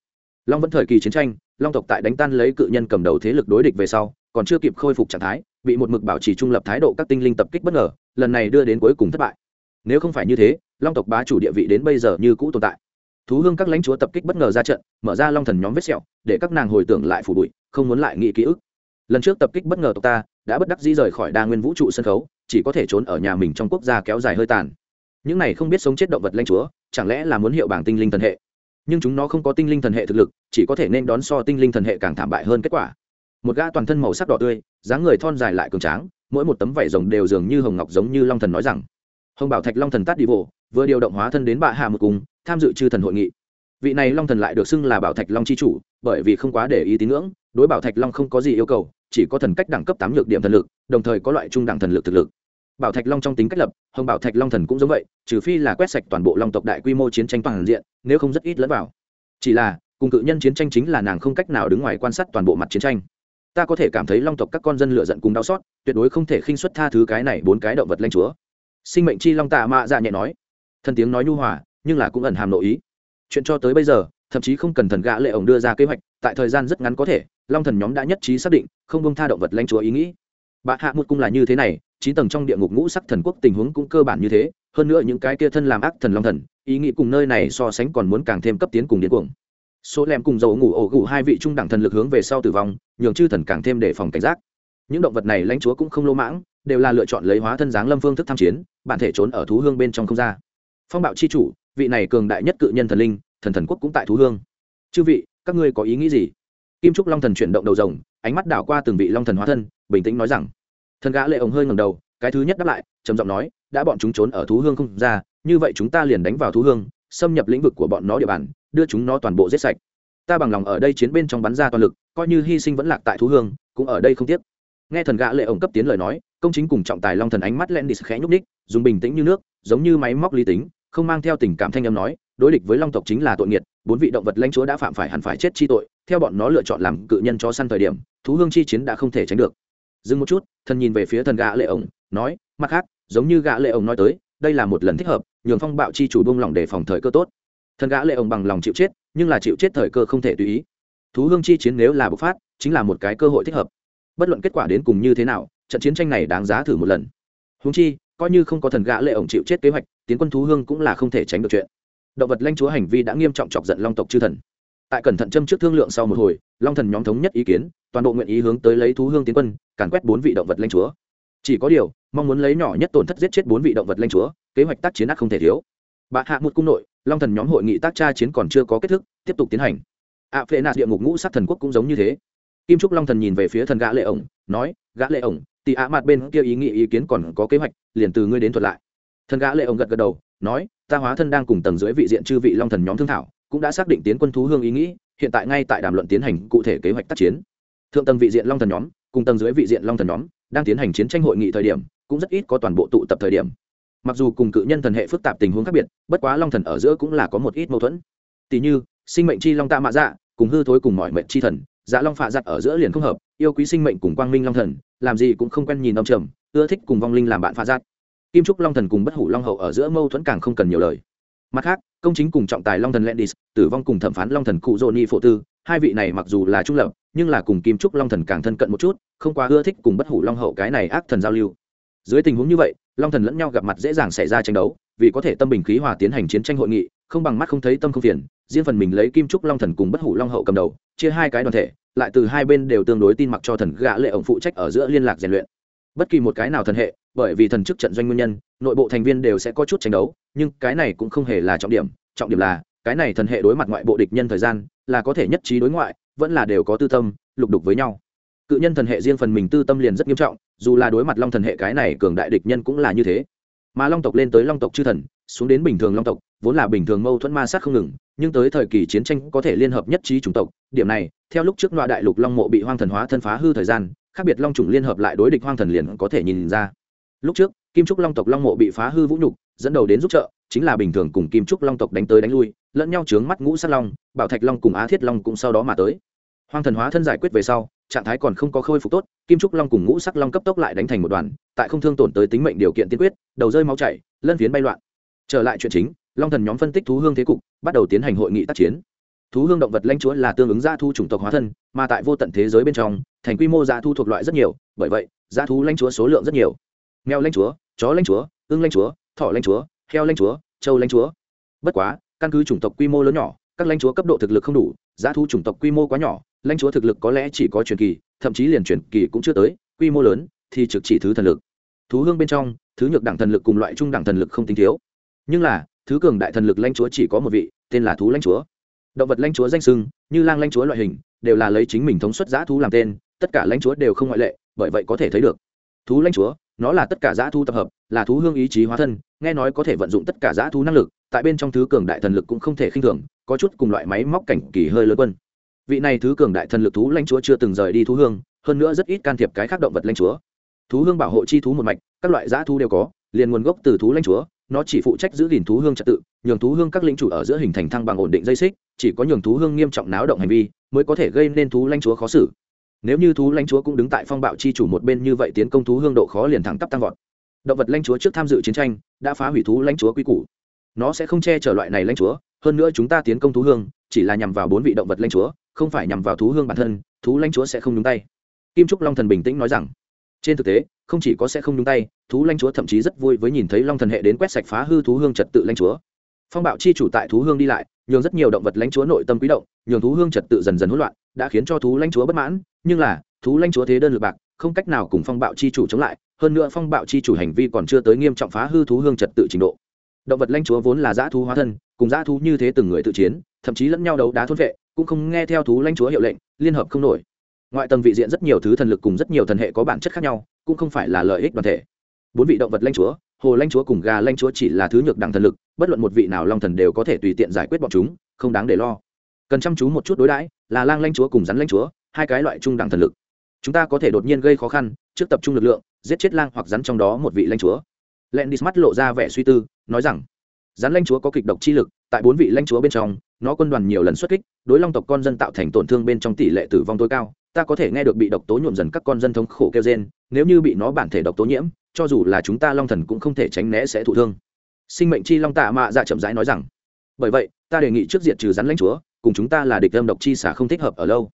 long vẫn thời kỳ chiến tranh, long tộc tại đánh tan lấy cự nhân cầm đầu thế lực đối địch về sau, còn chưa kịp khôi phục trạng thái, bị một mực bảo trì trung lập thái độ các tinh linh tập kích bất ngờ, lần này đưa đến cuối cùng thất bại. Nếu không phải như thế, long tộc bá chủ địa vị đến bây giờ như cũ tồn tại. Thú hương các lãnh chúa tập kích bất ngờ ra trận, mở ra long thần nhóm vết sẹo, để các nàng hồi tưởng lại phủ bụi, không muốn lại nghĩ ký ức. Lần trước tập kích bất ngờ tộc ta, đã bất đắc dĩ rời khỏi đa nguyên vũ trụ sân khấu, chỉ có thể trốn ở nhà mình trong quốc gia kéo dài hơi tàn. Những này không biết sống chết động vật lãnh chúa, chẳng lẽ là muốn hiệu bảng tinh linh thần hệ? Nhưng chúng nó không có tinh linh thần hệ thực lực chỉ có thể nên đón so tinh linh thần hệ càng thảm bại hơn kết quả. Một gã toàn thân màu sắc đỏ tươi dáng người thon dài lại cường tráng mỗi một tấm vảy rồng đều dường như hồng ngọc giống như long thần nói rằng hồng bảo thạch long thần tát đi vồ, vừa điều động hóa thân đến bạ hạ một cùng tham dự chư thần hội nghị. Vị này long thần lại được xưng là bảo thạch long c h i chủ bởi vì không quá để ý tín ngưỡng đối bảo thạch long không có gì yêu cầu chỉ có thần cách đẳng cấp tám nhược điểm thần lực đồng thời có loại trung đẳng thần lực thực lực bảo thạch long trong tính cách lập, hồng bảo thạch long thần cũng giống vậy, trừ phi là quét sạch toàn bộ long tộc đại quy mô chiến tranh toàn diện, nếu không rất ít lẫn vào. Chỉ là, cùng cự nhân chiến tranh chính là nàng không cách nào đứng ngoài quan sát toàn bộ mặt chiến tranh. Ta có thể cảm thấy long tộc các con dân lựa giận cùng đau xót, tuyệt đối không thể khinh xuất tha thứ cái này bốn cái động vật lanh chúa. Sinh mệnh chi long tạ mạ dạ nhẹ nói. Thân tiếng nói nhu hòa, nhưng là cũng ẩn hàm nội ý. Chuyện cho tới bây giờ, thậm chí không cần thần gã lệ ổng đưa ra kế hoạch, tại thời gian rất ngắn có thể, long thần nhóm đã nhất trí xác định, không bông tha động vật lanh chúa ý nghĩ. Bạ hạ một cung là như thế này chín tầng trong địa ngục ngũ sắc thần quốc tình huống cũng cơ bản như thế, hơn nữa những cái kia thân làm ác thần long thần, ý nghĩ cùng nơi này so sánh còn muốn càng thêm cấp tiến cùng điên cuồng. Số lem cùng dầu ngủ ổ gủ hai vị trung đẳng thần lực hướng về sau tử vong, nhường chư thần càng thêm đề phòng cảnh giác. Những động vật này lãnh chúa cũng không lô mãng, đều là lựa chọn lấy hóa thân dáng lâm phương thức tham chiến, bản thể trốn ở thú hương bên trong không ra. Phong bạo chi chủ, vị này cường đại nhất cự nhân thần linh, thần thần quốc cũng tại thú hương. Chư vị, các ngươi có ý nghĩ gì? Kim trúc long thần chuyển động đầu rồng, ánh mắt đảo qua từng vị long thần hóa thân, bình tĩnh nói rằng thần gã lệ ổng hơi ngẩng đầu, cái thứ nhất đáp lại, trầm giọng nói, đã bọn chúng trốn ở thú hương không ra, như vậy chúng ta liền đánh vào thú hương, xâm nhập lĩnh vực của bọn nó địa bàn, đưa chúng nó toàn bộ giết sạch. Ta bằng lòng ở đây chiến bên trong bắn ra toàn lực, coi như hy sinh vẫn lạc tại thú hương, cũng ở đây không tiếc. Nghe thần gã lệ ổng cấp tiến lời nói, công chính cùng trọng tài long thần ánh mắt len đi khẽ nhúc ních dùng bình tĩnh như nước, giống như máy móc lý tính, không mang theo tình cảm thanh âm nói, đối địch với long tộc chính là tội nghiệt, bốn vị động vật lãnh chúa đã phạm phải hẳn phải chết chi tội, theo bọn nó lựa chọn làm cự nhân cho săn thời điểm, thú hương chi chiến đã không thể tránh được dừng một chút, thần nhìn về phía thần gã lệ ổng, nói, mặt khác, giống như gã lệ ổng nói tới, đây là một lần thích hợp, nhường phong bạo chi chủ buông lòng để phòng thời cơ tốt. Thần gã lệ ổng bằng lòng chịu chết, nhưng là chịu chết thời cơ không thể tùy ý. Thú hương chi chiến nếu là bộc phát, chính là một cái cơ hội thích hợp. Bất luận kết quả đến cùng như thế nào, trận chiến tranh này đáng giá thử một lần. Húng chi, coi như không có thần gã lệ ổng chịu chết kế hoạch, tiến quân thú hương cũng là không thể tránh được chuyện. Động vật lanh chúa hành vi đã nghiêm trọng chọc giận long tộc chư thần. Tại cẩn thận châm trước thương lượng sau một hồi, long thần nhóm thống nhất ý kiến, toàn bộ nguyện ý hướng tới lấy thú hương tiến quân càn quét bốn vị động vật lanh chúa. Chỉ có điều, mong muốn lấy nhỏ nhất tổn thất giết chết bốn vị động vật lanh chúa, kế hoạch tác chiến ác không thể thiếu. Bạ hạ một cung nội, long thần nhóm hội nghị tác tra chiến còn chưa có kết thúc, tiếp tục tiến hành. Ạ phệ nạt địa ngục ngũ sát thần quốc cũng giống như thế. Kim trúc long thần nhìn về phía thần gã lệ ổng, nói, gã lệ ổng tị ạ mặt bên kia ý nghĩ ý kiến còn có kế hoạch, liền từ ngươi đến thuật lại. Thần gã lệ ổng gật gật đầu, nói, ta hóa thân đang cùng tầng dưới vị diện chư vị long thần nhóm thương thảo, cũng đã xác định tiến quân thú hương ý nghĩ, hiện tại ngay tại đàm luận tiến hành cụ thể kế hoạch tác chiến. Thượng tầng vị diện long thần nhóm cùng tầng dưới vị diện long thần nhóm, đang tiến hành chiến tranh hội nghị thời điểm, cũng rất ít có toàn bộ tụ tập thời điểm. Mặc dù cùng cự nhân thần hệ phức tạp tình huống khác biệt, bất quá long thần ở giữa cũng là có một ít mâu thuẫn. Tỉ như, sinh mệnh chi long tạ mạ dạ cùng hư thối cùng mọi mệnh chi thần dạ long phạ giặt ở giữa liền không hợp, yêu quý sinh mệnh cùng quang minh long thần, làm gì cũng không quen nhìn ông trầm, ưa thích cùng vong linh làm bạn phạ giặt. Kim trúc long thần cùng bất hủ long hậu ở giữa mâu thuẫn càng không cần nhiều lời. Mặt khác, công chính cùng trọng tài long thần lendis tử vong cùng thẩm phán long thần cụ dô ni phổ tư, hai vị này mặc dù là trung lập nhưng là cùng kim trúc long thần càng thân cận một chút, không quá ưa thích cùng bất hủ long hậu cái này ác thần giao lưu. Dưới tình huống như vậy, long thần lẫn nhau gặp mặt dễ dàng xảy ra tranh đấu, vì có thể tâm bình khí hòa tiến hành chiến tranh hội nghị, không bằng mắt không thấy tâm không phiền, riêng phần mình lấy kim trúc long thần cùng bất hủ long hậu cầm đầu, chia hai cái đoàn thể, lại từ hai bên đều tương đối tin mặc cho thần gã lệ ổng phụ trách ở giữa liên lạc rèn luyện. Bất kỳ một cái nào thần hệ, bởi vì thần chức trận doanh nguyên nhân, nội bộ thành viên đều sẽ có chút tranh đấu, nhưng cái này cũng không hề là trọng điểm trọng điểm là, cái này thần hệ đối mặt ngoại bộ địch nhân thời gian, là có thể nhất trí đối ngoại vẫn là đều có tư tâm, lục đục với nhau. Cự nhân thần hệ riêng phần mình tư tâm liền rất nghiêm trọng, dù là đối mặt long thần hệ cái này cường đại địch nhân cũng là như thế. Mà long tộc lên tới long tộc chư thần, xuống đến bình thường long tộc, vốn là bình thường mâu thuẫn ma sát không ngừng, nhưng tới thời kỳ chiến tranh có thể liên hợp nhất trí chủng tộc, điểm này, theo lúc trước loại đại lục long mộ bị hoang thần hóa thân phá hư thời gian, khác biệt long chủng liên hợp lại đối địch hoang thần liền có thể nhìn ra. Lúc trước, kim trúc long tộc long mộ bị phá hư vũ nhục, dẫn đầu đến giúp trợ, chính là bình thường cùng kim trúc long tộc đánh tới đánh lui lẫn nhau chướng mắt ngũ sát long, bảo thạch long cùng á thiết long cũng sau đó mà tới. Hoang thần hóa thân giải quyết về sau, trạng thái còn không có khôi phục tốt, kim trúc long cùng ngũ sắc long cấp tốc lại đánh thành một đoàn, tại không thương tổn tới tính mệnh điều kiện tiên quyết, đầu rơi máu chảy, lân phiến bay loạn. Trở lại chuyện chính, long thần nhóm phân tích thú hương thế cục, bắt đầu tiến hành hội nghị tác chiến. Thú hương động vật lãnh chúa là tương ứng gia thu chủng tộc hóa thân, mà tại vô tận thế giới bên trong, thành quy mô gia thu thuộc loại rất nhiều, bởi vậy, gia thú lãnh chúa số lượng rất nhiều. Mèo lãnh chúa, chó lãnh chúa, ưng lãnh chúa, thỏ lãnh chúa, heo lãnh chúa, trâu lãnh chúa. Bất quá căn cứ chủng tộc quy mô lớn nhỏ, các lãnh chúa cấp độ thực lực không đủ, giá thu chủng tộc quy mô quá nhỏ, lãnh chúa thực lực có lẽ chỉ có truyền kỳ, thậm chí liền truyền kỳ cũng chưa tới, quy mô lớn thì trực chỉ thứ thần lực. Thú hương bên trong, thứ nhược đẳng thần lực cùng loại trung đẳng thần lực không tính thiếu. Nhưng là, thứ cường đại thần lực lãnh chúa chỉ có một vị, tên là thú lãnh chúa. Động vật lãnh chúa danh sưng, như lang lãnh chúa loại hình, đều là lấy chính mình thống suất giã thú làm tên, tất cả lãnh chúa đều không ngoại lệ, bởi vậy có thể thấy được. Thú lãnh chúa, nó là tất cả giã thu tập hợp, là thú hương ý chí hóa thân, nghe nói có thể vận dụng tất cả giã thu năng lực tại bên trong thứ cường đại thần lực cũng không thể khinh thường, có chút cùng loại máy móc cảnh kỳ hơi lớn quân. Vị này thứ cường đại thần lực thú lãnh chúa chưa từng rời đi thú hương, hơn nữa rất ít can thiệp cái khác động vật lãnh chúa. Thú hương bảo hộ chi thú một mạch, các loại giã thú đều có, liền nguồn gốc từ thú lãnh chúa, nó chỉ phụ trách giữ gìn thú hương trật tự, nhường thú hương các lính chủ ở giữa hình thành thăng bằng ổn định dây xích, chỉ có nhường thú hương nghiêm trọng náo động hành vi, mới có thể gây nên thú lãnh chúa khó xử. Nếu như thú lãnh chúa cũng đứng tại phong bạo chi chủ một bên như vậy tiến công thú hương độ khó liền thẳng tắp tăng vọt. Động vật lãnh chúa trước tham dự chiến tranh, đã phá hủy thú lãnh chúa quy củ nó sẽ không che chở loại này lãnh chúa, hơn nữa chúng ta tiến công thú hương, chỉ là nhằm vào bốn vị động vật lãnh chúa, không phải nhằm vào thú hương bản thân, thú lãnh chúa sẽ không nhúng tay. Kim trúc long thần bình tĩnh nói rằng. Trên thực tế, không chỉ có sẽ không nhúng tay, thú lãnh chúa thậm chí rất vui với nhìn thấy long thần hệ đến quét sạch phá hư thú hương trật tự lãnh chúa. Phong bạo chi chủ tại thú hương đi lại, nhường rất nhiều động vật lãnh chúa nội tâm quý động, nhường thú hương trật tự dần dần hỗn loạn, đã khiến cho thú lãnh chúa bất mãn, nhưng là, thú lãnh chúa thế đơn lực bạc, không cách nào cùng phong bạo chi chủ chống lại, hơn nữa phong bạo chi chủ hành vi còn chưa tới nghiêm trọng phá hư thú hương trật tự trình độ động vật lãnh chúa vốn là dã thú hóa thân, cùng dã thú như thế từng người tự chiến, thậm chí lẫn nhau đấu đá thôn vệ, cũng không nghe theo thú lãnh chúa hiệu lệnh, liên hợp không nổi. Ngoại tầng vị diện rất nhiều thứ thần lực cùng rất nhiều thần hệ có bản chất khác nhau, cũng không phải là lợi ích đoàn thể. Bốn vị động vật lãnh chúa, hồ lãnh chúa cùng gà lãnh chúa chỉ là thứ nhược đẳng thần lực, bất luận một vị nào long thần đều có thể tùy tiện giải quyết bọn chúng, không đáng để lo. Cần chăm chú một chút đối đãi, là lang lãnh chúa cùng rắn lãnh chúa, hai cái loại trung đẳng thần lực. Chúng ta có thể đột nhiên gây khó khăn, trước tập trung lực lượng, giết chết lang hoặc rắn trong đó một vị lãnh chúa lendis mắt lộ ra vẻ suy tư, nói rằng rắn lãnh chúa có kịch độc chi lực, tại bốn vị lãnh chúa bên trong, nó quân đoàn nhiều lần xuất kích, đối long tộc con dân tạo thành tổn thương bên trong tỷ lệ tử vong tối cao ta có thể nghe được bị độc tố nhuộm dần các con dân thống khổ kêu rên. nếu như bị nó bản thể độc tố nhiễm, cho dù là chúng ta long thần cũng không thể tránh né sẽ thụ thương sinh mệnh chi long tạ mạ dạ chậm rãi nói rằng, bởi vậy, ta đề nghị trước diệt trừ rắn lãnh chúa, cùng chúng ta là địch âm độc chi xả không thích hợp ở lâu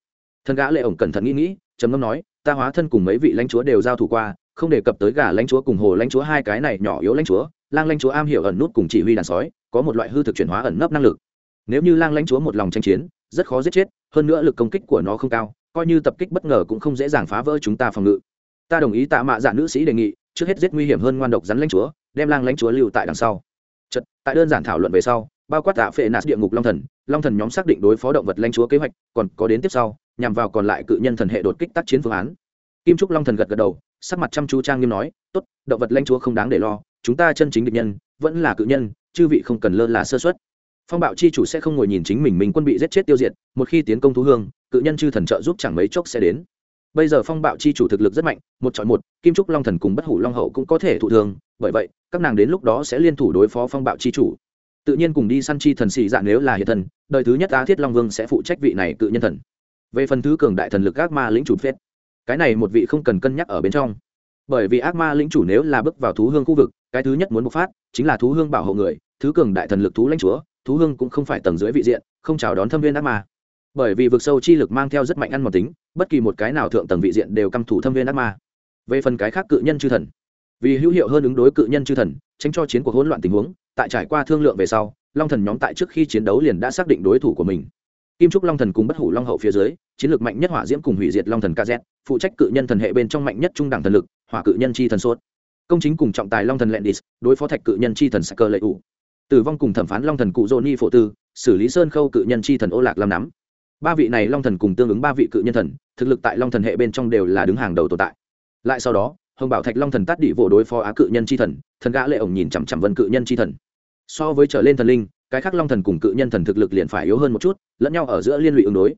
thân gã lệ ổng cẩn thận nghĩ nghĩ, trầm ngâm nói, ta hóa thân cùng mấy vị lãnh chúa đều giao thủ qua không đề cập tới gà lãnh chúa cùng hồ lãnh chúa hai cái này nhỏ yếu lãnh chúa lang lãnh chúa am hiểu ẩn nút cùng chỉ huy đàn sói có một loại hư thực chuyển hóa ẩn nấp năng lực. Nếu như lang lãnh chúa một lòng tranh chiến rất khó giết chết hơn nữa lực công kích của nó không cao coi như tập kích bất ngờ cũng không dễ dàng phá vỡ chúng ta phòng ngự. Ta đồng ý tạ mạ dạ nữ sĩ đề nghị trước hết giết nguy hiểm hơn ngoan độc rắn lãnh chúa đem lang lãnh chúa lưu tại đằng sau. Chật, tại đơn giản thảo luận về sau bao quát tạ phệ nạt địa ngục long thần long thần nhóm xác định đối phó động vật lãnh chúa kế hoạch còn có đến tiếp sau nhằm vào còn lại cự nhân thần hệ đột kích tác chiến phương án. Kim trúc long thần gật gật đầu sắc mặt chăm chú trang nghiêm nói, tốt, động vật lanh chúa không đáng để lo, chúng ta chân chính địch nhân, vẫn là cự nhân, chư vị không cần lơ là sơ xuất phong bạo chi chủ sẽ không ngồi nhìn chính mình mình quân bị giết chết tiêu diệt, một khi tiến công thú hương, cự nhân chư thần trợ giúp chẳng mấy chốc sẽ đến. Bây giờ phong bạo chi chủ thực lực rất mạnh, một chọn một, kim trúc long thần cùng bất hủ long hậu cũng có thể thụ thường bởi vậy, các nàng đến lúc đó sẽ liên thủ đối phó phong bạo chi chủ. Tự nhiên cùng đi săn chi thần xì dạng nếu là hiện thần, đời thứ nhất á thiết long vương sẽ phụ trách vị này cự nhân thần. Về phần thứ cường đại thần lực ác ma lĩnh chủ phết cái này một vị không cần cân nhắc ở bên trong. Bởi vì ác ma lĩnh chủ nếu là bước vào thú hương khu vực, cái thứ nhất muốn bộc phát chính là thú hương bảo hộ người, thứ cường đại thần lực thú lãnh chúa, thú hương cũng không phải tầng dưới vị diện, không chào đón thâm viên ác ma. Bởi vì vực sâu chi lực mang theo rất mạnh ăn mòn tính, bất kỳ một cái nào thượng tầng vị diện đều căm thủ thâm viên ác ma. Về phần cái khác cự nhân chư thần, vì hữu hiệu hơn ứng đối cự nhân chư thần, tránh cho chiến cuộc hỗn loạn tình huống, tại trải qua thương lượng về sau, long thần nhóm tại trước khi chiến đấu liền đã xác định đối thủ của mình. Kim trúc long thần cùng bất hủ long hậu phía dưới, chiến lược mạnh nhất hỏa diễm cùng hủy diệt long thần kz phụ trách cự nhân thần hệ bên trong mạnh nhất trung đẳng thần lực, hỏa cự nhân chi thần sốt. Công chính cùng trọng tài long thần lendis đối phó thạch cự nhân chi thần sắc lệ ủ. Tử vong cùng thẩm phán long thần cụ johnny phổ tư, xử lý sơn khâu cự nhân chi thần ô lạc làm nắm. Ba vị này long thần cùng tương ứng ba vị cự nhân thần, thực lực tại long thần hệ bên trong đều là đứng hàng đầu tồn tại. Lại sau đó, hồng bảo thạch long thần tát đĩ vỗ đối phó á cự nhân chi thần thần gã lệ ổng nhìn chằm chằm vân cự nhân chi thần. So với trở lên thần linh, cái khác long thần cùng cự nhân thần thực lực liền phải yếu hơn một chút, lẫn nhau ở giữa liên lụy ứng đối.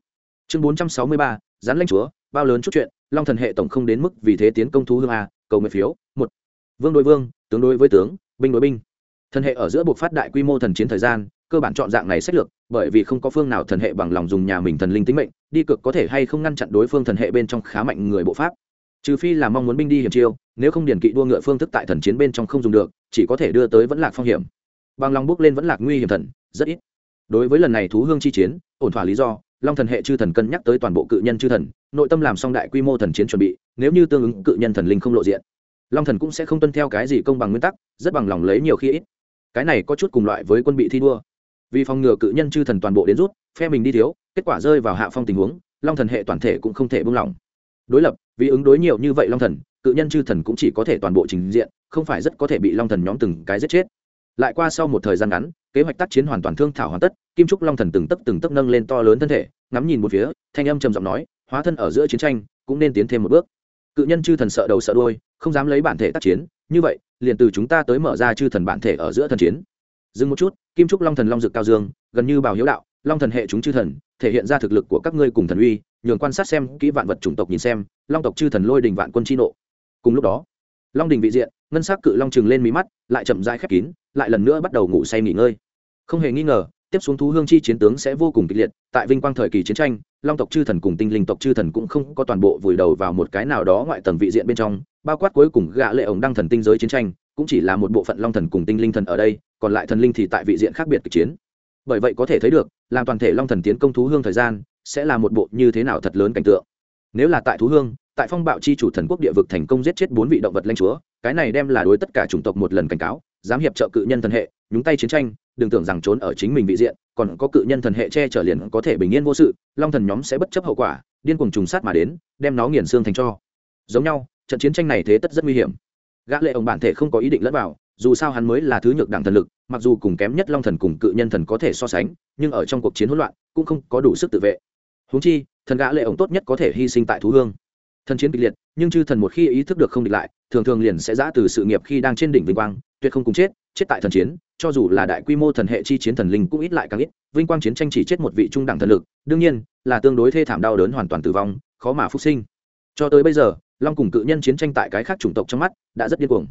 Chương bốn trăm sáu mươi ba, gián lanh chúa, bao lớn chút chuyện long thần hệ tổng không đến mức vì thế tiến công thú hương a, cầu nguyện phiếu, một. Vương đối vương, tướng đối với tướng, binh đối binh. Thần hệ ở giữa buộc phát đại quy mô thần chiến thời gian, cơ bản chọn dạng này sách lược, bởi vì không có phương nào thần hệ bằng lòng dùng nhà mình thần linh tính mệnh, đi cực có thể hay không ngăn chặn đối phương thần hệ bên trong khá mạnh người bộ pháp. Trừ phi là mong muốn binh đi hiểm chiêu, nếu không điển kỵ đua ngựa phương thức tại thần chiến bên trong không dùng được, chỉ có thể đưa tới vẫn lạc phong hiểm. Bằng lòng bước lên vẫn lạc nguy hiểm thần, rất ít. Đối với lần này thú hương chi chiến, ổn thỏa lý do long thần hệ chư thần cân nhắc tới toàn bộ cự nhân chư thần, nội tâm làm xong đại quy mô thần chiến chuẩn bị, nếu như tương ứng cự nhân thần linh không lộ diện, long thần cũng sẽ không tuân theo cái gì công bằng nguyên tắc, rất bằng lòng lấy nhiều khi ít. Cái này có chút cùng loại với quân bị thi đua. Vì phòng ngừa cự nhân chư thần toàn bộ đến rút, phe mình đi thiếu, kết quả rơi vào hạ phong tình huống, long thần hệ toàn thể cũng không thể buông lỏng. Đối lập, vì ứng đối nhiều như vậy long thần, cự nhân chư thần cũng chỉ có thể toàn bộ trình diện, không phải rất có thể bị long thần nhóm từng cái giết chết. Lại qua sau một thời gian ngắn kế hoạch tác chiến hoàn toàn thương thảo hoàn tất, kim trúc long thần từng tấc từng tấc nâng lên to lớn thân thể, ngắm nhìn một phía, thanh âm trầm giọng nói, hóa thân ở giữa chiến tranh, cũng nên tiến thêm một bước. Cự nhân chư thần sợ đầu sợ đôi không dám lấy bản thể tác chiến, như vậy, liền từ chúng ta tới mở ra chư thần bản thể ở giữa thần chiến. Dừng một chút, kim trúc long thần long dực cao dương, gần như bào hiếu đạo, long thần hệ chúng chư thần, thể hiện ra thực lực của các ngươi cùng thần uy, nhường quan sát xem kỹ vạn vật chủng tộc nhìn xem, long tộc chư thần lôi đình vạn quân chi nộ. Cùng lúc đó long đình vị diện, ngân sắc cự long chừng lên mí mắt, lại chậm rãi khép kín, lại lần nữa bắt đầu ngủ say nghỉ ngơi. Không hề nghi ngờ, tiếp xuống thú hương chi chiến tướng sẽ vô cùng kịch liệt, tại vinh quang thời kỳ chiến tranh, long tộc chư thần cùng tinh linh tộc chư thần cũng không có toàn bộ vùi đầu vào một cái nào đó ngoại tầng vị diện bên trong, bao quát cuối cùng gạ lệ ổng đăng thần tinh giới chiến tranh, cũng chỉ là một bộ phận long thần cùng tinh linh thần ở đây, còn lại thần linh thì tại vị diện khác biệt kịch chiến. Bởi vậy có thể thấy được, làm toàn thể long thần tiến công thú hương thời gian, sẽ là một bộ như thế nào thật lớn cảnh tượng. Nếu là tại thú hương tại phong bạo chi chủ thần quốc địa vực thành công giết chết bốn vị động vật lanh chúa, cái này đem là đối tất cả chủng tộc một lần cảnh cáo, dám hiệp trợ cự nhân thần hệ, nhúng tay chiến tranh, đừng tưởng rằng trốn ở chính mình vị diện, còn có cự nhân thần hệ che chở liền có thể bình yên vô sự, long thần nhóm sẽ bất chấp hậu quả, điên cuồng trùng sát mà đến, đem nó nghiền xương thành cho. Giống nhau, trận chiến tranh này thế tất rất nguy hiểm. Gã lệ ông bản thể không có ý định lẫn vào, dù sao hắn mới là thứ nhược đẳng thần lực, mặc dù cùng kém nhất long thần cùng cự nhân thần có thể so sánh, nhưng ở trong cuộc chiến hỗn loạn, cũng không có đủ sức tự vệ. Huống chi, thần gã lệ ổng tốt nhất có thể hy sinh tại thú hương thần chiến kịch liệt, nhưng chư thần một khi ý thức được không địch lại, thường thường liền sẽ giã từ sự nghiệp khi đang trên đỉnh vinh quang, tuyệt không cùng chết chết tại thần chiến, cho dù là đại quy mô thần hệ chi chiến thần linh cũng ít lại càng ít, vinh quang chiến tranh chỉ chết một vị trung đẳng thần lực, đương nhiên, là tương đối thê thảm đau đớn hoàn toàn tử vong, khó mà phục sinh. Cho tới bây giờ, long cùng cự nhân chiến tranh tại cái khác chủng tộc trong mắt đã rất điên cuồng.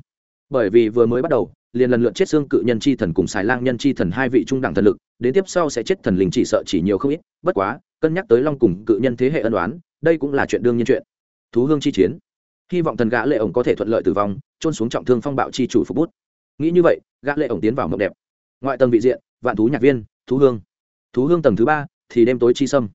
Bởi vì vừa mới bắt đầu, liền lần lượt chết xương cự nhân chi thần cùng xài lang nhân chi thần hai vị trung đẳng thần lực, đến tiếp sau sẽ chết thần linh chỉ sợ chỉ nhiều không ít, bất quá, cân nhắc tới long cùng cự nhân thế hệ ân đoán đây cũng là chuyện đương nhiên chuyện thú hương chi chiến. Hy vọng thần gã lệ ổng có thể thuận lợi tử vong trôn xuống trọng thương phong bạo chi chủ phục bút. Nghĩ như vậy, gã lệ ổng tiến vào mộng đẹp. Ngoại tầng vị diện, vạn thú nhạc viên, thú hương. Thú hương tầng thứ ba, thì đêm tối chi sâm.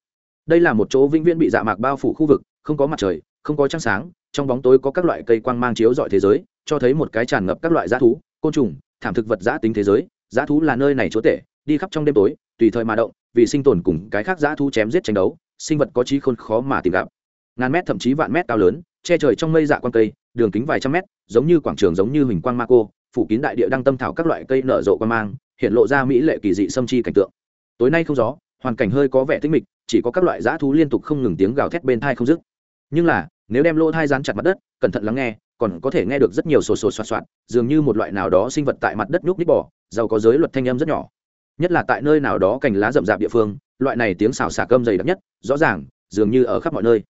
Đây là một chỗ vĩnh viễn bị dạ mạc bao phủ khu vực, không có mặt trời, không có trăng sáng, trong bóng tối có các loại cây quang mang chiếu dọi thế giới, cho thấy một cái tràn ngập các loại g thú, côn trùng, thảm thực vật giã tính thế giới. G thú là nơi này chúa tể, đi khắp trong đêm tối, tùy thời mà động, vì sinh tồn cùng cái khác g thú chém giết tranh đấu, sinh vật có trí khôn khó mà tìm gặp ngàn mét thậm chí vạn mét cao lớn, che trời trong mây dạ quang cây, đường kính vài trăm mét, giống như quảng trường giống như hình quang ma cô, phủ kín đại địa đang tâm thảo các loại cây nở rộ quang mang, hiện lộ ra mỹ lệ kỳ dị xâm chi cảnh tượng. Tối nay không gió, hoàn cảnh hơi có vẻ tĩnh mịch, chỉ có các loại dã thú liên tục không ngừng tiếng gào thét bên thai không dứt. Nhưng là, nếu đem lỗ thai dán chặt mặt đất, cẩn thận lắng nghe, còn có thể nghe được rất nhiều sổ sổ soạt soạt, dường như một loại nào đó sinh vật tại mặt đất nhúc nít bỏ giàu có giới luật thanh âm rất nhỏ. Nhất là tại nơi nào đó cành lá rậm rạp địa phương, loại này tiếng xào xả cơm dày đặc nhất, rõ ràng, dường như ở khắp mọi nơi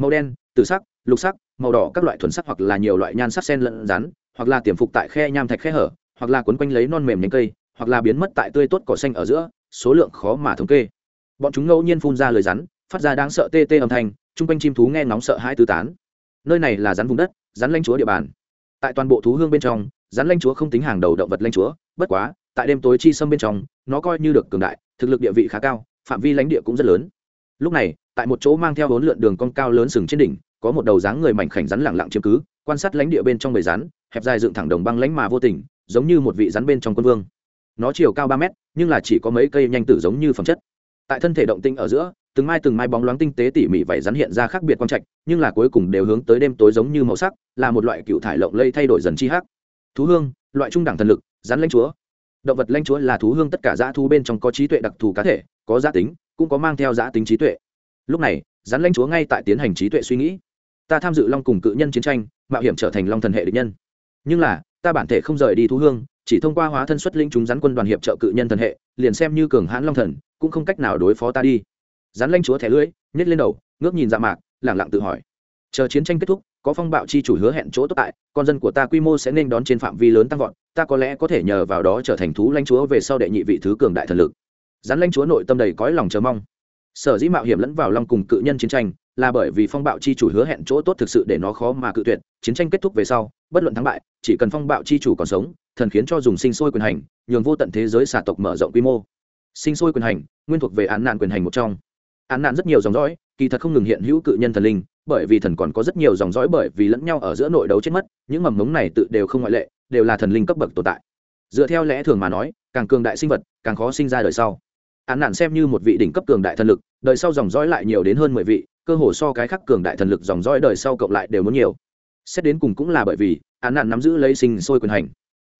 màu đen từ sắc, lục sắc, màu đỏ các loại thuần sắc hoặc là nhiều loại nhan sắc sen lẫn rắn, hoặc là tiềm phục tại khe nham thạch khe hở, hoặc là quấn quanh lấy non mềm nhánh cây, hoặc là biến mất tại tươi tốt cỏ xanh ở giữa, số lượng khó mà thống kê. Bọn chúng ngẫu nhiên phun ra lời rắn, phát ra đáng sợ tê tê âm thanh, chung quanh chim thú nghe ngóng sợ hãi tứ tán. Nơi này là rắn vùng đất, rắn lanh chúa địa bàn. Tại toàn bộ thú hương bên trong, rắn lanh chúa không tính hàng đầu động vật lanh chúa, bất quá, tại đêm tối chi sâm bên trong, nó coi như được cường đại, thực lực địa vị khá cao, phạm vi lãnh địa cũng rất lớn lúc này, tại một chỗ mang theo bốn lượn đường con cao lớn sừng trên đỉnh, có một đầu dáng người mảnh khảnh rắn lẳng lặng chiếm cứ, quan sát lãnh địa bên trong bầy rắn, hẹp dài dựng thẳng đồng băng lãnh mà vô tình, giống như một vị rắn bên trong quân vương. Nó chiều cao ba mét, nhưng là chỉ có mấy cây nhanh tử giống như phẩm chất. Tại thân thể động tinh ở giữa, từng mai từng mai bóng loáng tinh tế tỉ mỉ vảy rắn hiện ra khác biệt quang trạch, nhưng là cuối cùng đều hướng tới đêm tối giống như màu sắc, là một loại cựu thải lộng lây thay đổi dần chi hắc. Thú hương, loại trung đẳng thần lực, rắn lãnh chúa động vật lãnh chúa là thú hương tất cả dã thú bên trong có trí tuệ đặc thù cá thể, có giá tính, cũng có mang theo giá tính trí tuệ. Lúc này, rắn lãnh chúa ngay tại tiến hành trí tuệ suy nghĩ. Ta tham dự long cùng cự nhân chiến tranh, mạo hiểm trở thành long thần hệ địch nhân. Nhưng là, ta bản thể không rời đi thú hương, chỉ thông qua hóa thân xuất linh chúng rắn quân đoàn hiệp trợ cự nhân thần hệ, liền xem như cường hãn long thần, cũng không cách nào đối phó ta đi. Rắn lanh chúa thẻ lưỡi nhét lên đầu, ngước nhìn dạ mạc lẳng lặng tự hỏi. Chờ chiến tranh kết thúc có phong bạo chi chủ hứa hẹn chỗ tốt tại, con dân của ta quy mô sẽ nên đón trên phạm vi lớn tăng vọt, ta có lẽ có thể nhờ vào đó trở thành thú lãnh chúa về sau đệ nhị vị thứ cường đại thần lực. Rắn lãnh chúa nội tâm đầy cõi lòng chờ mong. Sở dĩ mạo hiểm lẫn vào long cùng cự nhân chiến tranh, là bởi vì phong bạo chi chủ hứa hẹn chỗ tốt thực sự để nó khó mà cự tuyệt, chiến tranh kết thúc về sau, bất luận thắng bại, chỉ cần phong bạo chi chủ còn sống, thần khiến cho dùng sinh sôi quyền hành, nhường vô tận thế giới xà tộc mở rộng quy mô. Sinh sôi quyền hành, nguyên thuộc về án nạn quyền hành một trong. Án nạn rất nhiều dòng dõi, kỳ thật không ngừng hiện hữu cự nhân thần linh bởi vì thần còn có rất nhiều dòng dõi bởi vì lẫn nhau ở giữa nội đấu chết mất, những mầm mống này tự đều không ngoại lệ, đều là thần linh cấp bậc tồn tại. Dựa theo lẽ thường mà nói, càng cường đại sinh vật, càng khó sinh ra đời sau. Án nạn xem như một vị đỉnh cấp cường đại thần lực, đời sau dòng dõi lại nhiều đến hơn mười vị, cơ hồ so cái khác cường đại thần lực dòng dõi đời sau cộng lại đều muốn nhiều. Xét đến cùng cũng là bởi vì, án nạn nắm giữ lấy sinh sôi quyền hành.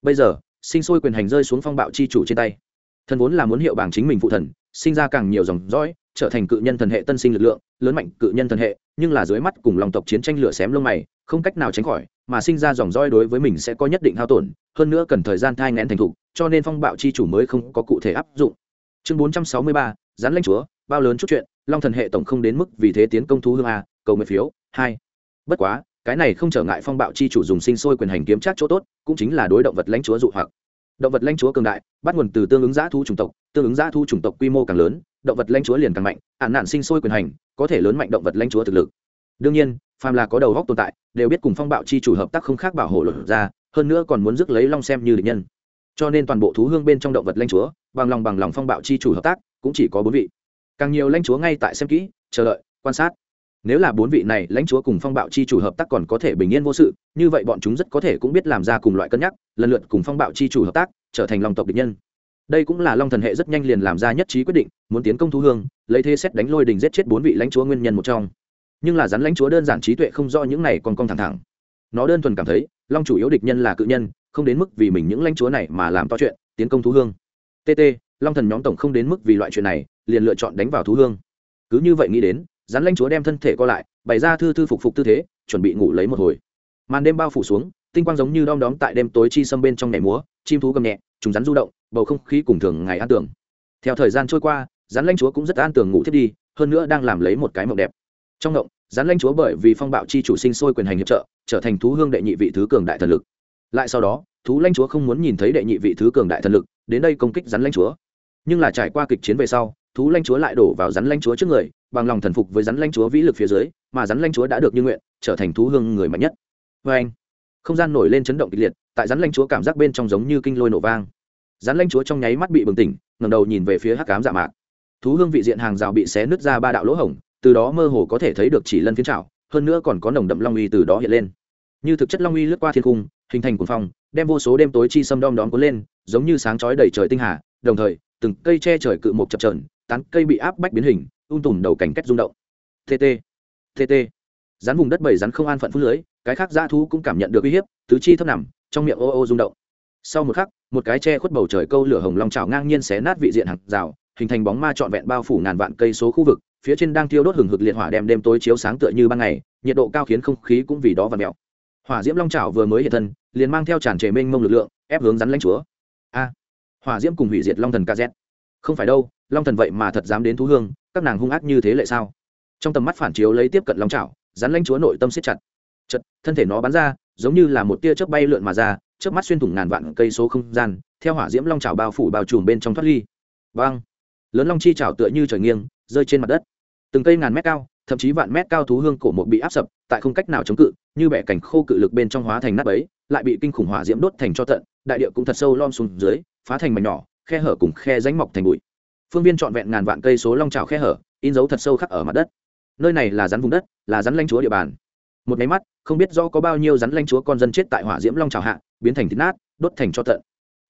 Bây giờ, sinh sôi quyền hành rơi xuống phong bạo chi chủ trên tay. Thần vốn là muốn hiệu bảng chính mình phụ thần, sinh ra càng nhiều dòng dõi trở thành cự nhân thần hệ tân sinh lực lượng, lớn mạnh cự nhân thần hệ, nhưng là dưới mắt cùng lòng tộc chiến tranh lửa xém lông mày, không cách nào tránh khỏi, mà sinh ra dòng roi đối với mình sẽ có nhất định hao tổn, hơn nữa cần thời gian thai ngẽn thành thục, cho nên phong bạo chi chủ mới không có cụ thể áp dụng. Chương bốn trăm sáu mươi ba gián lãnh chúa, bao lớn chút chuyện, long thần hệ tổng không đến mức vì thế tiến công thú hương a, cầu nguyện phiếu, hai. Bất quá, cái này không trở ngại phong bạo chi chủ dùng sinh sôi quyền hành kiếm chắc chỗ tốt, cũng chính là đối động vật lãnh chúa dụ hoặc động vật lãnh chúa cường đại, bắt nguồn từ tương ứng giá thu chủng tộc, tương ứng giá thu chủng tộc quy mô càng lớn, động vật lãnh chúa liền càng mạnh ạn nạn sinh sôi quyền hành, có thể lớn mạnh động vật lãnh chúa thực lực. Đương nhiên, phàm là có đầu góc tồn tại, đều biết cùng phong bạo chi chủ hợp tác không khác bảo hộ luật ra, hơn nữa còn muốn rước lấy long xem như địch nhân. Cho nên toàn bộ thú hương bên trong động vật lãnh chúa, bằng lòng bằng lòng phong bạo chi chủ hợp tác, cũng chỉ có bốn vị. Càng nhiều lãnh chúa ngay tại xem kỹ, chờ đợi, quan sát nếu là bốn vị này lãnh chúa cùng phong bạo chi chủ hợp tác còn có thể bình yên vô sự, như vậy bọn chúng rất có thể cũng biết làm ra cùng loại cân nhắc, lần lượt cùng phong bạo chi chủ hợp tác, trở thành lòng tộc địch nhân. Đây cũng là long thần hệ rất nhanh liền làm ra nhất trí quyết định, muốn tiến công thu hương, lấy thế xét đánh lôi đình giết chết bốn vị lãnh chúa nguyên nhân một trong. Nhưng là rắn lãnh chúa đơn giản trí tuệ không do những này còn cong thẳng thẳng. Nó đơn thuần cảm thấy, long chủ yếu địch nhân là cự nhân, không đến mức vì mình những lãnh chúa này mà làm to chuyện, tiến công thú hương. Tt long thần nhóm tổng không đến mức vì loại chuyện này, liền lựa chọn đánh vào thú hương. Cứ như vậy nghĩ đến rắn lanh chúa đem thân thể co lại, bày ra thư thư phục phục tư thế, chuẩn bị ngủ lấy một hồi. Màn đêm bao phủ xuống, tinh quang giống như đom đóm tại đêm tối chi xâm bên trong nhảy múa, chim thú gầm nhẹ chúng rắn du động, bầu không khí cùng thường ngày an tưởng theo thời gian trôi qua, rắn lanh chúa cũng rất an tường ngủ thiết đi, hơn nữa đang làm lấy một cái mộng đẹp. Trong mộng, rắn lanh chúa bởi vì phong bạo chi chủ sinh sôi quyền hành hiệp trợ, trở thành thú hương đệ nhị vị thứ cường đại thần lực. Lại sau đó, thú lanh chúa không muốn nhìn thấy đệ nhị vị thứ cường đại thần lực, đến đây công kích rắn lanh chúa. Nhưng là trải qua kịch chiến về sau, thú lanh chúa lại đổ vào rắn lanh chúa trước người bằng lòng thần phục với rắn lanh chúa vĩ lực phía dưới, mà rắn lanh chúa đã được như nguyện, trở thành thú hương người mạnh nhất. Vê anh, không gian nổi lên chấn động kịch liệt, tại rắn lanh chúa cảm giác bên trong giống như kinh lôi nổ vang. Rắn lanh chúa trong nháy mắt bị bừng tỉnh ngầm đầu nhìn về phía hắc cám dạ mạc. Thú hương vị diện hàng rào bị xé nứt ra ba đạo lỗ hổng, từ đó mơ hồ có thể thấy được chỉ lân phiến trào hơn nữa còn có nồng đậm long uy từ đó hiện lên. Như thực chất long uy lướt qua thiên cung, hình thành cuồng phong, đem vô số đêm tối chi xâm đom đóm cuốn lên, giống như sáng chói đầy trời tinh hà, đồng thời, từng cây che trời cự một chập trờn tán cây bị áp bách biến hình ung tùm đầu cảnh cách rung động. Tt tt rắn vùng đất bảy rắn không an phận phút lưới, cái khác dã thú cũng cảm nhận được uy hiếp, tứ chi thấp nằm, trong miệng ô ô rung động. Sau một khắc, một cái che khuất bầu trời câu lửa hồng long trào ngang nhiên xé nát vị diện hàng rào, hình thành bóng ma trọn vẹn bao phủ ngàn vạn cây số khu vực, phía trên đang thiêu đốt hừng hực liệt hỏa đem đêm tối chiếu sáng tựa như ban ngày, nhiệt độ cao khiến không khí cũng vì đó và mẹo hỏa diễm long trào vừa mới hiện thân, liền mang theo tràn trề mênh mông lực lượng, ép hướng rắn lãnh chúa. A, hỏa diễm cùng hủy diệt long thần kz không phải đâu long thần vậy mà thật dám đến thú hương, các nàng hung ác như thế lại sao? Trong tầm mắt phản chiếu lấy tiếp cận long trào rắn lãnh chúa nội tâm siết chặt. Chật thân thể nó bắn ra, giống như là một tia chớp bay lượn mà ra, chớp mắt xuyên thủng ngàn vạn cây số không gian, theo hỏa diễm long trào bao phủ bao trùm bên trong thoát ly. Vang lớn long chi trào tựa như trời nghiêng, rơi trên mặt đất. Từng cây ngàn mét cao, thậm chí vạn mét cao thú hương cổ một bị áp sập, tại không cách nào chống cự, như bẻ cảnh khô cự lực bên trong hóa thành nắp ấy lại bị kinh khủng hỏa diễm đốt thành cho tận, đại địa cũng thật sâu lom xuống dưới, phá thành mảnh nhỏ, khe hở cùng khe ránh mọc thành bụi phương viên trọn vẹn ngàn vạn cây số long trào khe hở, in dấu thật sâu khắc ở mặt đất. Nơi này là rắn vùng đất, là rắn lanh chúa địa bàn. Một máy mắt, không biết do có bao nhiêu rắn lanh chúa con dân chết tại hỏa diễm long trào hạ, biến thành thịt nát, đốt thành cho tận.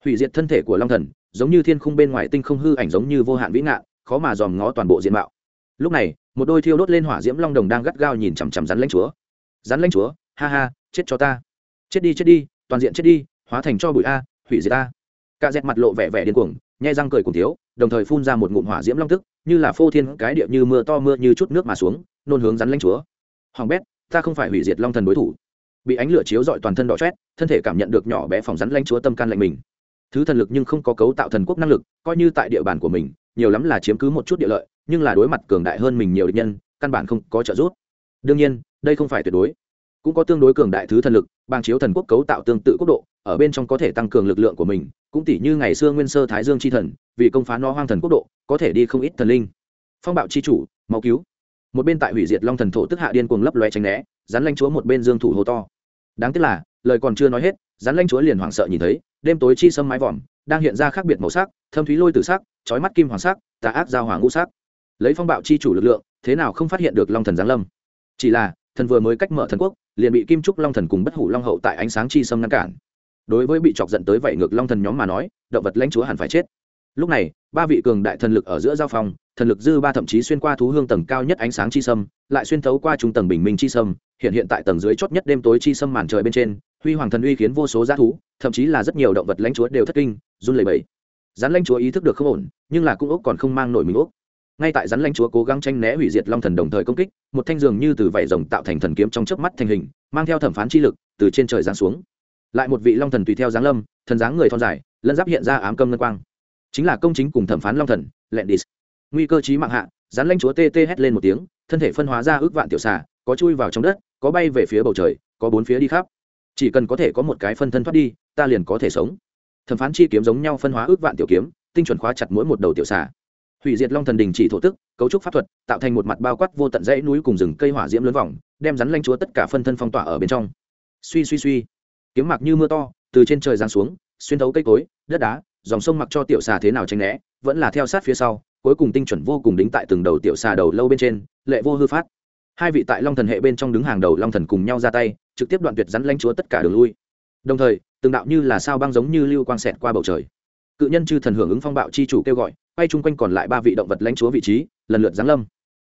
Hủy diệt thân thể của long thần, giống như thiên khung bên ngoài tinh không hư ảnh giống như vô hạn vĩ ngạn, khó mà dòm ngó toàn bộ diện mạo. Lúc này, một đôi thiêu đốt lên hỏa diễm long đồng đang gắt gao nhìn chằm chằm rắn lãnh chúa. Rắn lãnh chúa, ha ha, chết cho ta. Chết đi chết đi, toàn diện chết đi, hóa thành cho bụi a, hủy diệt a. Cạ dẹt mặt lộ vẻ vẻ điên cuồng, nhai răng cười cùng thiếu đồng thời phun ra một ngụm hỏa diễm long tức, như là phô thiên cái địa như mưa to mưa như chút nước mà xuống, nôn hướng rắn lãnh chúa. Hoàng bét, ta không phải hủy diệt long thần đối thủ. Bị ánh lửa chiếu dọi toàn thân đỏ chét thân thể cảm nhận được nhỏ bé phòng rắn lãnh chúa tâm can lạnh mình. Thứ thần lực nhưng không có cấu tạo thần quốc năng lực, coi như tại địa bàn của mình, nhiều lắm là chiếm cứ một chút địa lợi, nhưng là đối mặt cường đại hơn mình nhiều địch nhân, căn bản không có trợ giúp. Đương nhiên, đây không phải tuyệt đối. Cũng có tương đối cường đại thứ thần lực, bang chiếu thần quốc cấu tạo tương tự quốc độ, ở bên trong có thể tăng cường lực lượng của mình, cũng tỷ như ngày xưa nguyên sơ thái dương c h i thần vì công phá no hoang thần quốc độ, có thể đi không ít thần linh. Phong bạo c h i chủ máu cứu. Một bên tại hủy diệt long thần thổ tức hạ điên cuồng lấp loe tránh né, rắn lanh chúa một bên dương thủ hô to. Đáng tiếc là, lời còn chưa nói hết, rắn lanh chúa liền hoảng sợ nhìn thấy, đêm tối chi sâm mái vòm, đang hiện ra khác biệt màu sắc, thâm thúy lôi từ sắc trói mắt kim hoàng sắc, tà ác giao hoàng ngũ sắc. Lấy phong bạo chi chủ lực lượng, thế nào không phát hiện được long thần giáng lâm? Chỉ là, thần vừa mới cách mở thần quốc, liền bị kim trúc long thần cùng bất hủ long hậu tại ánh sáng chi sâm ngăn cản. Đối với bị chọc giận tới vậy ngược long thần nhóm mà nói, động vật lãnh chúa hẳn phải chết lúc này, ba vị cường đại thần lực ở giữa giao phong, thần lực dư ba thậm chí xuyên qua thú hương tầng cao nhất ánh sáng chi sâm, lại xuyên thấu qua trung tầng bình minh chi sâm, hiện hiện tại tầng dưới chót nhất đêm tối chi sâm màn trời bên trên, huy hoàng thần uy khiến vô số g thú, thậm chí là rất nhiều động vật lãnh chúa đều thất kinh, run lẩy bẩy. Rắn lãnh chúa ý thức được không ổn, nhưng là cũng ốc còn không mang nổi mình ốc. Ngay tại rắn lãnh chúa cố gắng tranh né hủy diệt long thần đồng thời công kích, một thanh dường như từ vảy rồng tạo thành thần kiếm trong chớp mắt thành hình, mang theo thẩm phán chi lực, từ trên trời giáng xuống. Lại một vị long thần tùy theo giáng lâm, thần dáng người thon dài, lân giáp hiện ra ám cơm ngân quang chính là công chính cùng thẩm phán long thần lẹn đi nguy cơ chí mạng hạ rắn lãnh chúa tê tê hét lên một tiếng, thân thể phân hóa ra ước vạn tiểu xà, có chui vào trong đất, có bay về phía bầu trời, có bốn phía đi khắp. Chỉ cần có thể có một cái phân thân thoát đi, ta liền có thể sống. Thẩm phán chi kiếm giống nhau phân hóa ước vạn tiểu kiếm, tinh chuẩn khóa chặt mỗi một đầu tiểu xà. Hủy diệt long thần đình chỉ thổ tức, cấu trúc pháp thuật, tạo thành một mặt bao quát vô tận dãy núi cùng rừng cây hỏa diễm lớn vòng, đem rắn lanh chúa tất cả phân thân phong tỏa ở bên trong. Suy suy suy. Kiếm mặc như mưa to, từ trên trời giáng xuống, xuyên thấu cây cối, đất đá dòng sông mặc cho tiểu xà thế nào tranh né, vẫn là theo sát phía sau, cuối cùng tinh chuẩn vô cùng đính tại từng đầu tiểu xà đầu lâu bên trên, lệ vô hư phát. Hai vị tại long thần hệ bên trong đứng hàng đầu long thần cùng nhau ra tay, trực tiếp đoạn tuyệt rắn lanh chúa tất cả đường lui. Đồng thời, từng đạo như là sao băng giống như lưu quang xẹt qua bầu trời. Cự nhân chư thần hưởng ứng phong bạo chi chủ kêu gọi, quay chung quanh còn lại ba vị động vật lãnh chúa vị trí, lần lượt giáng lâm.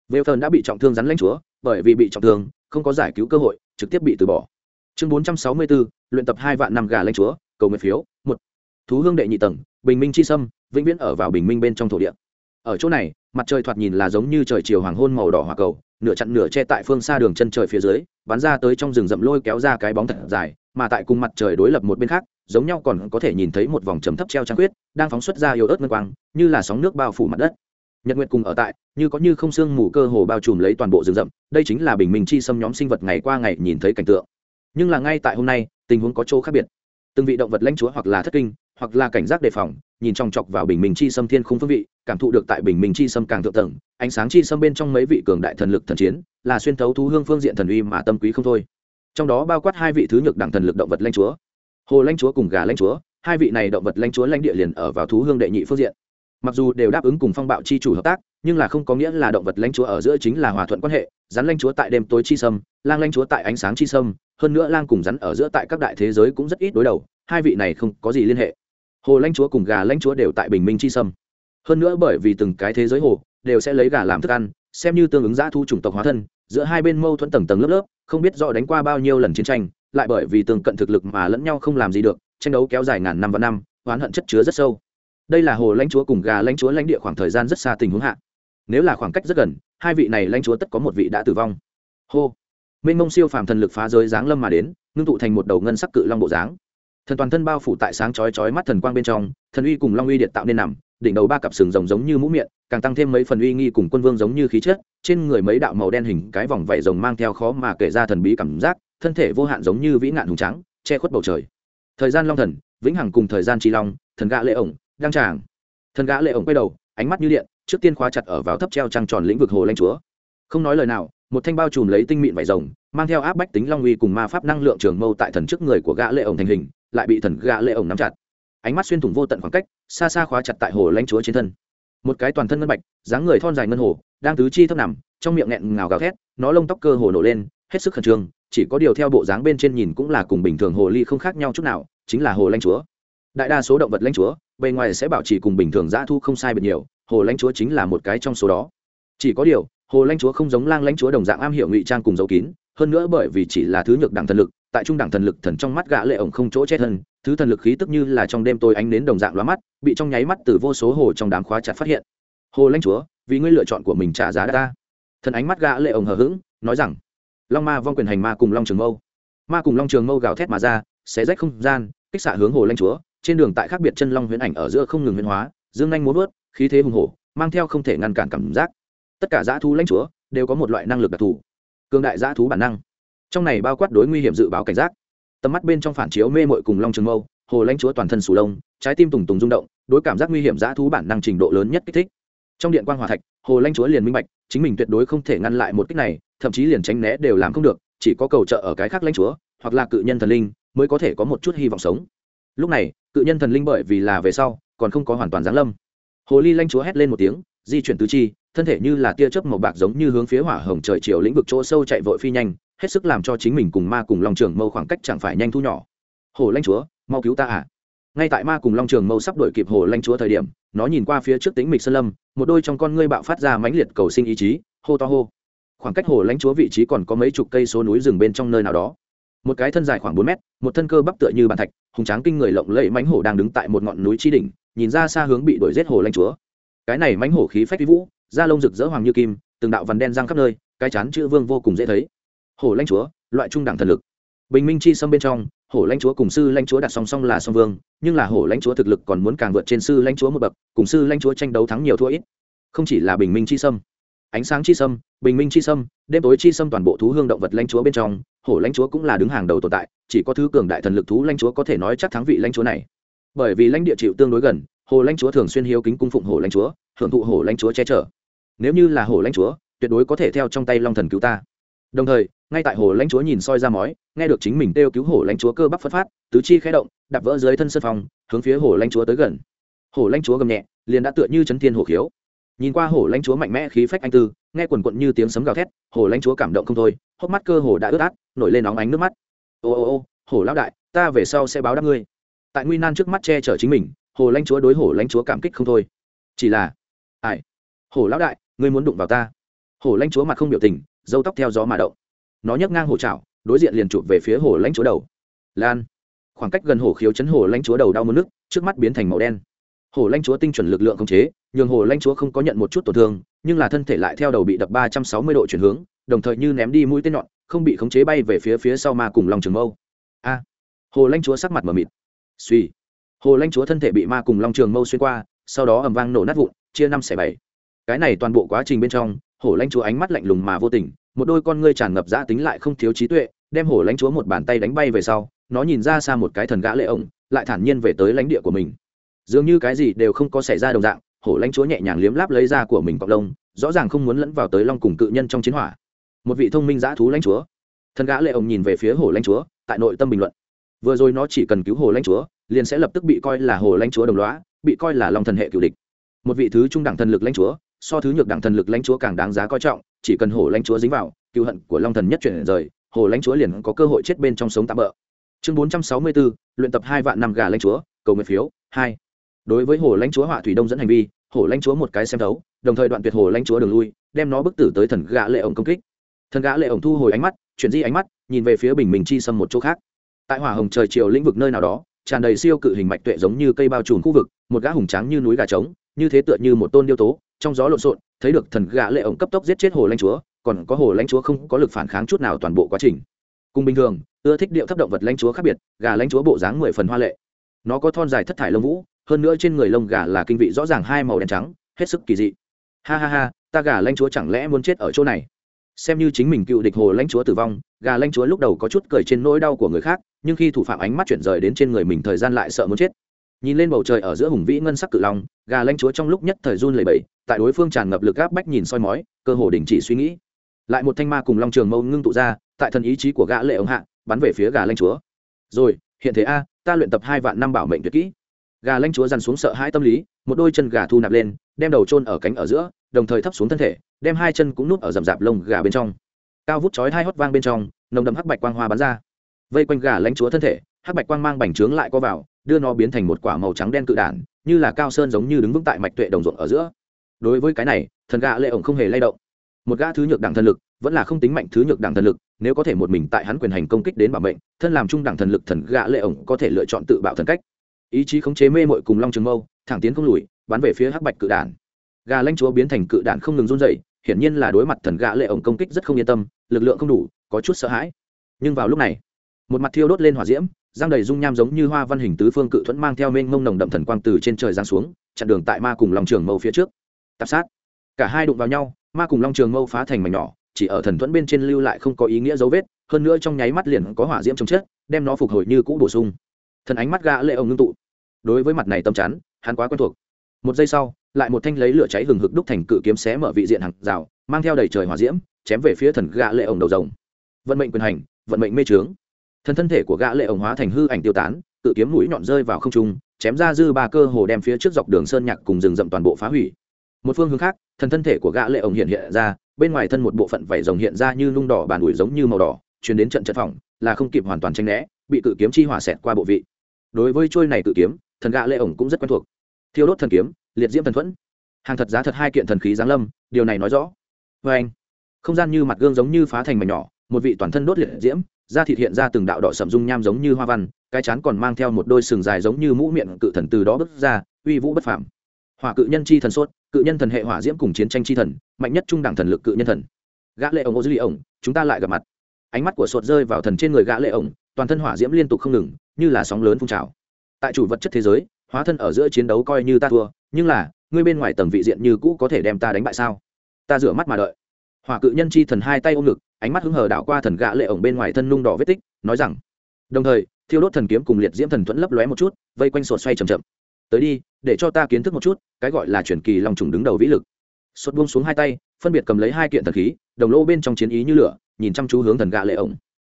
Vêu phần đã bị trọng thương rắn lãnh chúa, bởi vì bị trọng thương, không có giải cứu cơ hội, trực tiếp bị từ bỏ. Chương bốn trăm sáu mươi bốn, luyện tập hai vạn năm gà lãnh chúa, cầu nguyện phiếu, một thú hương đệ nhị tầng, bình minh chi sâm, vĩnh viễn ở vào bình minh bên trong thổ địa. Ở chỗ này, mặt trời thoạt nhìn là giống như trời chiều hoàng hôn màu đỏ hỏa cầu, nửa chặn nửa che tại phương xa đường chân trời phía dưới, bắn ra tới trong rừng rậm lôi kéo ra cái bóng thật dài, mà tại cùng mặt trời đối lập một bên khác, giống nhau còn có thể nhìn thấy một vòng trầm thấp treo trăng khuyết, đang phóng xuất ra yếu ớt ngân quang, như là sóng nước bao phủ mặt đất. Nhật nguyệt cùng ở tại, như có như không sương mù cơ hồ bao trùm lấy toàn bộ rừng rậm, đây chính là bình minh chi xâm nhóm sinh vật ngày qua ngày nhìn thấy cảnh tượng. Nhưng là ngay tại hôm nay, tình huống có chỗ khác biệt. Từng vị động vật lãnh chúa hoặc là thất kinh hoặc là cảnh giác đề phòng, nhìn trong chọc vào bình minh chi xâm thiên khung phương vị, cảm thụ được tại bình minh chi xâm càng thượng tầng, ánh sáng chi xâm bên trong mấy vị cường đại thần lực thần chiến, là xuyên thấu thú hương phương diện thần uy mà tâm quý không thôi. Trong đó bao quát hai vị thứ nhược đẳng thần lực động vật lãnh chúa. Hồ lãnh chúa cùng gà lãnh chúa, hai vị này động vật lãnh chúa lãnh địa liền ở vào thú hương đệ nhị phương diện. Mặc dù đều đáp ứng cùng phong bạo chi chủ hợp tác, nhưng là không có nghĩa là động vật lãnh chúa ở giữa chính là hòa thuận quan hệ, rắn lãnh chúa tại đêm tối chi sâm lang lãnh chúa tại ánh sáng chi sâm hơn nữa lang cùng rắn ở giữa tại các đại thế giới cũng rất ít đối đầu, hai vị này không có gì liên hệ hồ lãnh chúa cùng gà lãnh chúa đều tại bình minh chi sâm. Hơn nữa bởi vì từng cái thế giới hồ đều sẽ lấy gà làm thức ăn, xem như tương ứng giã thu chủng tộc hóa thân, giữa hai bên mâu thuẫn tầng tầng lớp lớp, không biết rõ đánh qua bao nhiêu lần chiến tranh, lại bởi vì tương cận thực lực mà lẫn nhau không làm gì được, tranh đấu kéo dài ngàn năm và năm, oán hận chất chứa rất sâu. Đây là hồ lãnh chúa cùng gà lãnh chúa lãnh địa khoảng thời gian rất xa tình huống hạ. Nếu là khoảng cách rất gần, hai vị này lãnh chúa tất có một vị đã tử vong. Hô. Minh mông siêu phàm thần lực phá giới giáng lâm mà đến, ngưng tụ thành một đầu ngân sắc cự long bộ dáng thần toàn thân bao phủ tại sáng chói chói mắt thần quang bên trong, thần uy cùng long uy điện tạo nên nằm, đỉnh đầu ba cặp sừng rồng giống như mũ miệng, càng tăng thêm mấy phần uy nghi cùng quân vương giống như khí chất, trên người mấy đạo màu đen hình cái vòng vảy rồng mang theo khó mà kể ra thần bí cảm giác, thân thể vô hạn giống như vĩ ngạn hùng trắng che khuất bầu trời. Thời gian long thần, vĩnh hằng cùng thời gian tri long, thần gã lệ ổng, đăng tràng. Thần gã lệ ổng quay đầu, ánh mắt như điện, trước tiên khóa chặt ở vào thấp treo trăng tròn lĩnh vực hồ lanh chúa. Không nói lời nào, một thanh bao trùm lấy tinh mịn vải rồng mang theo áp bách tính long uy cùng ma pháp năng lượng trường mâu tại thần trước người của gã lệ ổng thành hình, lại bị thần gã lệ ổng nắm chặt. Ánh mắt xuyên thủng vô tận khoảng cách, xa xa khóa chặt tại hồ lãnh chúa trên thân. Một cái toàn thân ngân bạch, dáng người thon dài ngân hồ, đang tứ chi thấp nằm, trong miệng nghẹn ngào gào thét, nó lông tóc cơ hồ nổ lên, hết sức khẩn trương, chỉ có điều theo bộ dáng bên trên nhìn cũng là cùng bình thường hồ ly không khác nhau chút nào, chính là hồ lãnh chúa. Đại đa số động vật lãnh chúa, bề ngoài sẽ bảo trì cùng bình thường dã thu không sai biệt nhiều, hồ lãnh chúa chính là một cái trong số đó. Chỉ có điều, hồ lãnh chúa không giống lang lãnh chúa đồng dạng am hiểu ngụy trang cùng dấu kín hơn nữa bởi vì chỉ là thứ nhược đẳng thần lực, tại trung đẳng thần lực thần trong mắt gã lệ ổng không chỗ che thân, thứ thần lực khí tức như là trong đêm tôi ánh nến đồng dạng lóa mắt, bị trong nháy mắt từ vô số hồ trong đám khóa chặt phát hiện. Hồ lãnh chúa, vì ngươi lựa chọn của mình trả giá ta. Thần ánh mắt gã lệ ổng hờ hững, nói rằng, long ma vong quyền hành ma cùng long trường mâu. Ma cùng long trường mâu gào thét mà ra, xé rách không gian, kích xạ hướng hồ lãnh chúa, trên đường tại khác biệt chân long huyễn ảnh ở giữa không ngừng huyễn hóa, dương anh muốn vớt, khí thế hùng hổ, mang theo không thể ngăn cản cảm giác. Tất cả dã thú lãnh chúa đều có một loại năng lực đặc thù cường đại dã thú bản năng. Trong này bao quát đối nguy hiểm dự báo cảnh giác. Tầm mắt bên trong phản chiếu mê mội cùng long trường mâu, hồ lãnh chúa toàn thân sù lông, trái tim tùng tùng rung động, đối cảm giác nguy hiểm dã thú bản năng trình độ lớn nhất kích thích. Trong điện quan hòa thạch, hồ lãnh chúa liền minh bạch, chính mình tuyệt đối không thể ngăn lại một kích này, thậm chí liền tránh né đều làm không được, chỉ có cầu trợ ở cái khác lãnh chúa, hoặc là cự nhân thần linh, mới có thể có một chút hy vọng sống. Lúc này, cự nhân thần linh bởi vì là về sau, còn không có hoàn toàn giáng lâm. Hồ ly lãnh chúa hét lên một tiếng di chuyển tứ chi, thân thể như là tia chớp màu bạc giống như hướng phía hỏa hồng trời chiều lĩnh vực chỗ sâu chạy vội phi nhanh, hết sức làm cho chính mình cùng ma cùng long trường mâu khoảng cách chẳng phải nhanh thu nhỏ. Hồ lãnh chúa, mau cứu ta à? Ngay tại ma cùng long trường mâu sắp đổi kịp hồ lãnh chúa thời điểm, nó nhìn qua phía trước tính mịch sơn lâm, một đôi trong con ngươi bạo phát ra mãnh liệt cầu sinh ý chí, hô to hô. Khoảng cách hồ lãnh chúa vị trí còn có mấy chục cây số núi rừng bên trong nơi nào đó. Một cái thân dài khoảng bốn mét, một thân cơ bắp tựa như bàn thạch, hùng tráng kinh người lộng lẫy mãnh hổ đang đứng tại một ngọn núi chi đỉnh, nhìn ra xa hướng bị đuổi giết hồ lãnh chúa cái này mãnh hổ khí phách vi vũ, da lông rực rỡ hoàng như kim, từng đạo vằn đen răng khắp nơi, cái chán chữ vương vô cùng dễ thấy. Hổ lãnh chúa, loại trung đẳng thần lực. Bình minh chi xâm bên trong, hổ lãnh chúa cùng sư lãnh chúa đặt song song là song vương, nhưng là hổ lãnh chúa thực lực còn muốn càng vượt trên sư lãnh chúa một bậc, cùng sư lãnh chúa tranh đấu thắng nhiều thua ít. Không chỉ là bình minh chi sâm. Ánh sáng chi sâm, bình minh chi sâm, đêm tối chi sâm toàn bộ thú hương động vật lãnh chúa bên trong, hổ lãnh chúa cũng là đứng hàng đầu tồn tại, chỉ có thứ cường đại thần lực thú lãnh chúa có thể nói chắc thắng vị lãnh chúa này. Bởi vì lãnh địa chịu tương đối gần hồ lãnh chúa thường xuyên hiếu kính cung phụng hồ lãnh chúa, hưởng thụ hồ lãnh chúa che chở. Nếu như là hồ lãnh chúa, tuyệt đối có thể theo trong tay long thần cứu ta. Đồng thời, ngay tại hồ lãnh chúa nhìn soi ra mói, nghe được chính mình kêu cứu hồ lãnh chúa cơ bắp phất phát, tứ chi khẽ động, đạp vỡ dưới thân sân phòng, hướng phía hồ lãnh chúa tới gần. Hồ lãnh chúa gầm nhẹ, liền đã tựa như chấn thiên hồ khiếu. Nhìn qua hồ lãnh chúa mạnh mẽ khí phách anh tư, nghe quần quận như tiếng sấm gào thét, hồ lãnh chúa cảm động không thôi, hốc mắt cơ hồ đã ướt át, nổi lên óng ánh nước mắt. Ô ô ô, hồ lão đại, ta về sau sẽ báo đáp ngươi. Tại nguy nan trước mắt che chở chính mình hồ lãnh chúa đối hồ lãnh chúa cảm kích không thôi. Chỉ là, ai? Hồ lão đại, ngươi muốn đụng vào ta. Hồ lãnh chúa mặt không biểu tình dâu tóc theo gió mà động. Nó nhấc ngang hồ trào đối diện liền chụp về phía hồ lãnh chúa đầu. Lan. Khoảng cách gần hồ khiếu chấn hồ lãnh chúa đầu đau mất nước, trước mắt biến thành màu đen. Hồ lãnh chúa tinh chuẩn lực lượng khống chế, nhường hồ lãnh chúa không có nhận một chút tổn thương, nhưng là thân thể lại theo đầu bị đập ba trăm sáu mươi độ chuyển hướng, đồng thời như ném đi mũi tên nhọn, không bị khống chế bay về phía phía sau ma cùng lòng trường mâu. A. Hồ lãnh chúa sắc mặt mờ mịt. Suy hồ lãnh chúa thân thể bị ma cùng long trường mâu xuyên qua, sau đó ầm vang nổ nát vụn, chia năm xẻ bảy. Cái này toàn bộ quá trình bên trong, hồ lãnh chúa ánh mắt lạnh lùng mà vô tình, một đôi con ngươi tràn ngập giã tính lại không thiếu trí tuệ, đem hồ lãnh chúa một bàn tay đánh bay về sau, nó nhìn ra xa một cái thần gã lệ ổng, lại thản nhiên về tới lãnh địa của mình. Dường như cái gì đều không có xảy ra đồng dạng hổ lãnh chúa nhẹ nhàng liếm láp lấy ra của mình cọc lông, rõ ràng không muốn lẫn vào tới long cùng cự nhân trong chiến hỏa. Một vị thông minh giã thú lãnh chúa. Thần gã lệ ổng nhìn về phía hổ lãnh chúa, tại nội tâm bình luận. Vừa rồi nó chỉ cần cứu hồ lãnh chúa liền sẽ lập tức bị coi là hồ lãnh chúa đồng lõa, bị coi là long thần hệ cựu địch. Một vị thứ trung đẳng thần lực lãnh chúa so thứ nhược đẳng thần lực lãnh chúa càng đáng giá coi trọng chỉ cần hồ lãnh chúa dính vào cựu hận của long thần nhất chuyển rời hồ lãnh chúa liền có cơ hội chết bên trong sống tạm bỡ chương bốn trăm sáu mươi bốn luyện tập hai vạn năm gà lãnh chúa cầu nguyện phiếu hai. Đối với hồ lãnh chúa họa thủy đông dẫn hành vi hồ lãnh chúa một cái xem thấu đồng thời đoạn tuyệt hồ lãnh chúa đường lui đem nó bức tử tới thần gã lệ ổng công kích. Thần gã lệ ổng thu hồi ánh mắt chuyển di ánh mắt nhìn về phía bình minh chi xâm một chỗ khác. Tại hỏa hồng trời chiều lĩnh vực nơi nào đó tràn đầy siêu cự hình mạch tuệ giống như cây bao trùm khu vực, một gã hùng tráng như núi gà trống, như thế tựa như một tôn điêu tố, trong gió lộn xộn, thấy được thần gã lệ ổng cấp tốc giết chết hồ lãnh chúa, còn có hồ lãnh chúa không có lực phản kháng chút nào toàn bộ quá trình. Cùng bình thường, ưa thích điệu thấp động vật lãnh chúa khác biệt, gà lãnh chúa bộ dáng mười phần hoa lệ. Nó có thon dài thất thải lông vũ, hơn nữa trên người lông gà là kinh vị rõ ràng hai màu đen trắng, hết sức kỳ dị. Ha ha ha, ta gà lãnh chúa chẳng lẽ muốn chết ở chỗ này? Xem như chính mình cựu địch hồ lãnh chúa tử vong, gà lãnh chúa lúc đầu có chút cười trên nỗi đau của người khác, nhưng khi thủ phạm ánh mắt chuyển rời đến trên người mình thời gian lại sợ muốn chết. Nhìn lên bầu trời ở giữa hùng vĩ ngân sắc cự long, gà lãnh chúa trong lúc nhất thời run lầy bẫy tại đối phương tràn ngập lực gáp bách nhìn soi mói, cơ hồ đình chỉ suy nghĩ. Lại một thanh ma cùng long trường mâu ngưng tụ ra, tại thần ý chí của gã lệ ống hạ, bắn về phía gà lãnh chúa. Rồi, hiện thế a, ta luyện tập hai vạn năm bảo mệnh tuyệt kỹ gà lãnh chúa dằn xuống sợ hãi tâm lý, một đôi chân gà thu nạp lên, đem đầu trôn ở cánh ở giữa, đồng thời thấp xuống thân thể, đem hai chân cũng núp ở rậm rạp lông gà bên trong. Cao vút chói hai hót vang bên trong, nồng đậm hắc bạch quang hoa bắn ra. Vây quanh gà lãnh chúa thân thể, hắc bạch quang mang bành trướng lại co vào, đưa nó biến thành một quả màu trắng đen cự đản, như là cao sơn giống như đứng vững tại mạch tuệ đồng ruộng ở giữa. Đối với cái này, thần gà lệ ổng không hề lay động. Một gã thứ nhược đẳng thần lực, vẫn là không tính mạnh thứ nhược đẳng thần lực, nếu có thể một mình tại hắn quyền hành công kích đến bảo mệnh, thân làm trung đẳng thần lực thần gã lệ ổng có thể lựa chọn tự bạo thần cách ý chí khống chế mê mội cùng long trường mâu, thẳng tiến không lùi, bắn về phía hắc bạch cự đản. Gà lanh chúa biến thành cự đản không ngừng run dậy hiển nhiên là đối mặt thần gã lệ ổng công kích rất không yên tâm, lực lượng không đủ, có chút sợ hãi. Nhưng vào lúc này, một mặt thiêu đốt lên hỏa diễm giang đầy dung nham giống như hoa văn hình tứ phương cự thuẫn mang theo mênh mông nồng đậm thần quang từ trên trời giáng xuống, chặn đường tại ma cùng long trường mâu phía trước. Tạp sát. Cả hai đụng vào nhau, ma cùng long trường mâu phá thành mảnh nhỏ, chỉ ở thần thuẫn bên trên lưu lại không có ý nghĩa dấu vết, hơn nữa trong nháy mắt liền có hỏa diễm chống chết, đem nó phục hồi như cũ bổ sung. Thần ánh mắt gã lệ ông ngưng tụ đối với mặt này tâm chắn, hắn quá quen thuộc. Một giây sau, lại một thanh lấy lửa cháy hừng hực đúc thành cự kiếm xé mở vị diện hàng rào, mang theo đầy trời hỏa diễm, chém về phía thần gã lệ ổng đầu rồng. Vận mệnh quyền hành, vận mệnh mê trướng. Thần thân thể của gã lệ ổng hóa thành hư ảnh tiêu tán, cự kiếm mũi nhọn rơi vào không trung, chém ra dư ba cơ hồ đem phía trước dọc đường sơn nhạc cùng rừng rậm toàn bộ phá hủy. Một phương hướng khác, thần thân thể của gã lệ ổng hiện hiện ra, bên ngoài thân một bộ phận vảy rồng hiện ra như nung đỏ bàn ủi giống như màu đỏ, truyền đến trận trận phòng là không kịp hoàn toàn tranh né, bị cự kiếm chi hỏa xẹt qua bộ vị. Đối với trôi này cự kiếm thần gã lệ ổng cũng rất quen thuộc. Thiêu đốt thần kiếm, liệt diễm thần thuẫn. Hàng thật giá thật hai kiện thần khí giáng lâm, điều này nói rõ. Vê anh, không gian như mặt gương giống như phá thành mảnh nhỏ, một vị toàn thân đốt liệt diễm, da thịt hiện ra từng đạo đỏ sẩm dung nham giống như hoa văn, cái chán còn mang theo một đôi sừng dài giống như mũ miệng cự thần từ đó bước ra, uy vũ bất phàm. Hỏa cự nhân chi thần sốt, cự nhân thần hệ hỏa diễm cùng chiến tranh chi thần, mạnh nhất trung đẳng thần lực cự nhân thần. Gã lệ ổng ô dư lì ổng, chúng ta lại gặp mặt. Ánh mắt của sốt rơi vào thần trên người gã lệ ổng, toàn thân hỏa diễm liên tục không ngừng, như là sóng lớn phun trào tại chủ vật chất thế giới, hóa thân ở giữa chiến đấu coi như ta thua, nhưng là, ngươi bên ngoài tầng vị diện như cũ có thể đem ta đánh bại sao? Ta rửa mắt mà đợi. Hỏa cự nhân chi thần hai tay ôm ngực, ánh mắt hứng hờ đảo qua thần gã lệ ổng bên ngoài thân nung đỏ vết tích, nói rằng, đồng thời, thiêu đốt thần kiếm cùng liệt diễm thần thuẫn lấp lóe một chút, vây quanh sột xoay chậm chậm. Tới đi, để cho ta kiến thức một chút, cái gọi là truyền kỳ long trùng đứng đầu vĩ lực. Sột buông xuống hai tay, phân biệt cầm lấy hai kiện thần khí, đồng lô bên trong chiến ý như lửa, nhìn chăm chú hướng thần gã lệ ổng.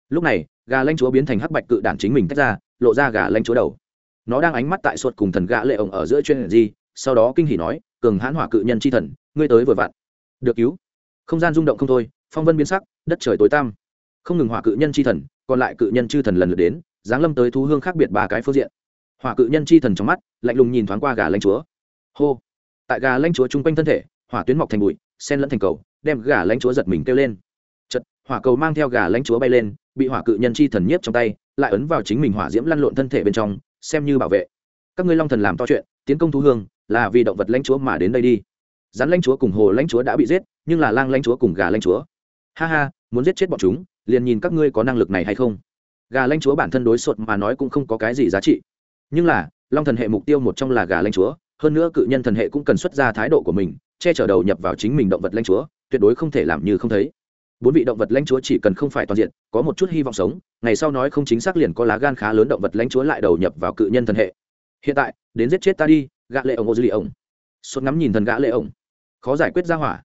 Lúc này, gà lanh chúa biến thành hắc bạch cự đản chính mình tách ra, lộ ra gà lanh chúa đầu nó đang ánh mắt tại suốt cùng thần gã lệ ổng ở giữa chuyên gì sau đó kinh hỉ nói, cường hãn hỏa cự nhân chi thần, ngươi tới vừa vặn. Được cứu. Không gian rung động không thôi, phong vân biến sắc, đất trời tối tăm. Không ngừng hỏa cự nhân chi thần, còn lại cự nhân chư thần lần lượt đến, giáng lâm tới thú hương khác biệt ba cái phương diện. Hỏa cự nhân chi thần trong mắt, lạnh lùng nhìn thoáng qua gà lanh chúa. Hô. Tại gà lanh chúa chung quanh thân thể, hỏa tuyến mọc thành bụi sen lẫn thành cầu, đem gà lanh chúa giật mình kêu lên. Chật hỏa cầu mang theo gà lanh chúa bay lên, bị hỏa cự nhân chi thần nhiếp trong tay, lại ấn vào chính mình hỏa diễm lăn lộn thân thể bên trong xem như bảo vệ. Các ngươi long thần làm to chuyện, tiến công thú hương, là vì động vật lãnh chúa mà đến đây đi. Rắn lãnh chúa cùng hồ lãnh chúa đã bị giết, nhưng là lang lãnh chúa cùng gà lãnh chúa. Ha ha, muốn giết chết bọn chúng, liền nhìn các ngươi có năng lực này hay không. Gà lãnh chúa bản thân đối sột mà nói cũng không có cái gì giá trị. Nhưng là, long thần hệ mục tiêu một trong là gà lãnh chúa, hơn nữa cự nhân thần hệ cũng cần xuất ra thái độ của mình, che chở đầu nhập vào chính mình động vật lãnh chúa, tuyệt đối không thể làm như không thấy bốn vị động vật lãnh chúa chỉ cần không phải toàn diện, có một chút hy vọng sống, ngày sau nói không chính xác liền có lá gan khá lớn động vật lãnh chúa lại đầu nhập vào cự nhân thần hệ. Hiện tại, đến giết chết ta đi, gã lệ ổng ô dư lì ổng. Suốt ngắm nhìn thần gã lệ ổng. Khó giải quyết ra hỏa.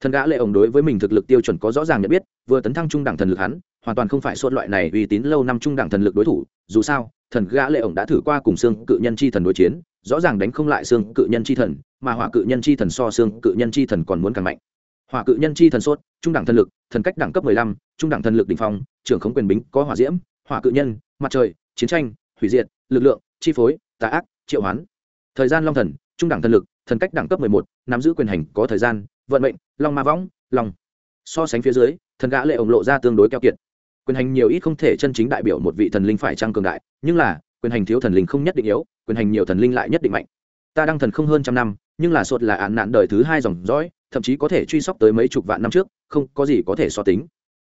Thần gã lệ ổng đối với mình thực lực tiêu chuẩn có rõ ràng nhận biết, vừa tấn thăng trung đẳng thần lực hắn, hoàn toàn không phải suốt loại này uy tín lâu năm trung đẳng thần lực đối thủ. Dù sao, thần gã lệ ổng đã thử qua cùng xương cự nhân chi thần đối chiến, rõ ràng đánh không lại xương cự nhân chi thần, mà hỏa cự nhân chi thần so xương cự nhân chi thần còn muốn càng mạnh hỏa cự nhân chi thần sốt trung đẳng thần lực thần cách đẳng cấp 15, trung đẳng thần lực đỉnh phong trưởng khống quyền bính có hỏa diễm hỏa cự nhân mặt trời chiến tranh hủy diệt lực lượng chi phối tà ác triệu hoán. Thời gian long thần trung đẳng thần lực thần cách đẳng cấp 11, nắm giữ quyền hành có thời gian vận mệnh long ma võng long. So sánh phía dưới thần gã lệ ổng lộ ra tương đối keo kiệt. Quyền hành nhiều ít không thể chân chính đại biểu một vị thần linh phải trang cường đại nhưng là quyền hành thiếu thần linh không nhất định yếu quyền hành nhiều thần linh lại nhất định mạnh. Ta đang thần không hơn trăm năm nhưng là sột là án nạn đời thứ hai dòng dõi thậm chí có thể truy sóc tới mấy chục vạn năm trước, không có gì có thể so tính.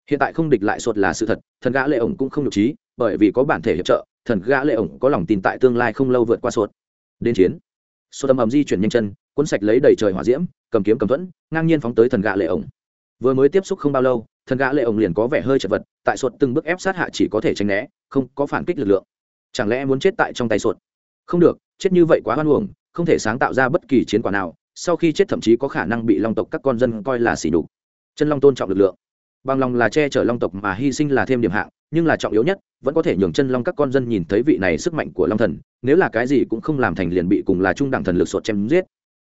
Hiện tại không địch lại sột là sự thật, thần gã lệ ổng cũng không nhục trí, bởi vì có bản thể hiệp trợ, thần gã lệ ổng có lòng tin tại tương lai không lâu vượt qua sột. Đến chiến. Sột âm ầm di chuyển nhanh chân, cuốn sạch lấy đầy trời hỏa diễm, cầm kiếm cầm thuẫn, ngang nhiên phóng tới thần gã lệ ổng. Vừa mới tiếp xúc không bao lâu, thần gã lệ ổng liền có vẻ hơi chật vật, tại sột từng bước ép sát hạ chỉ có thể tránh né, không có phản kích lực lượng. Chẳng lẽ muốn chết tại trong tay sột? Không được, chết như vậy quá hoan uổng, không thể sáng tạo ra bất kỳ chiến quả nào sau khi chết thậm chí có khả năng bị long tộc các con dân coi là xỉ đục chân long tôn trọng lực lượng. Bằng lòng là che chở long tộc mà hy sinh là thêm điểm hạng, nhưng là trọng yếu nhất, vẫn có thể nhường chân long các con dân nhìn thấy vị này sức mạnh của long thần, nếu là cái gì cũng không làm thành liền bị cùng là trung đẳng thần lực sột chém giết.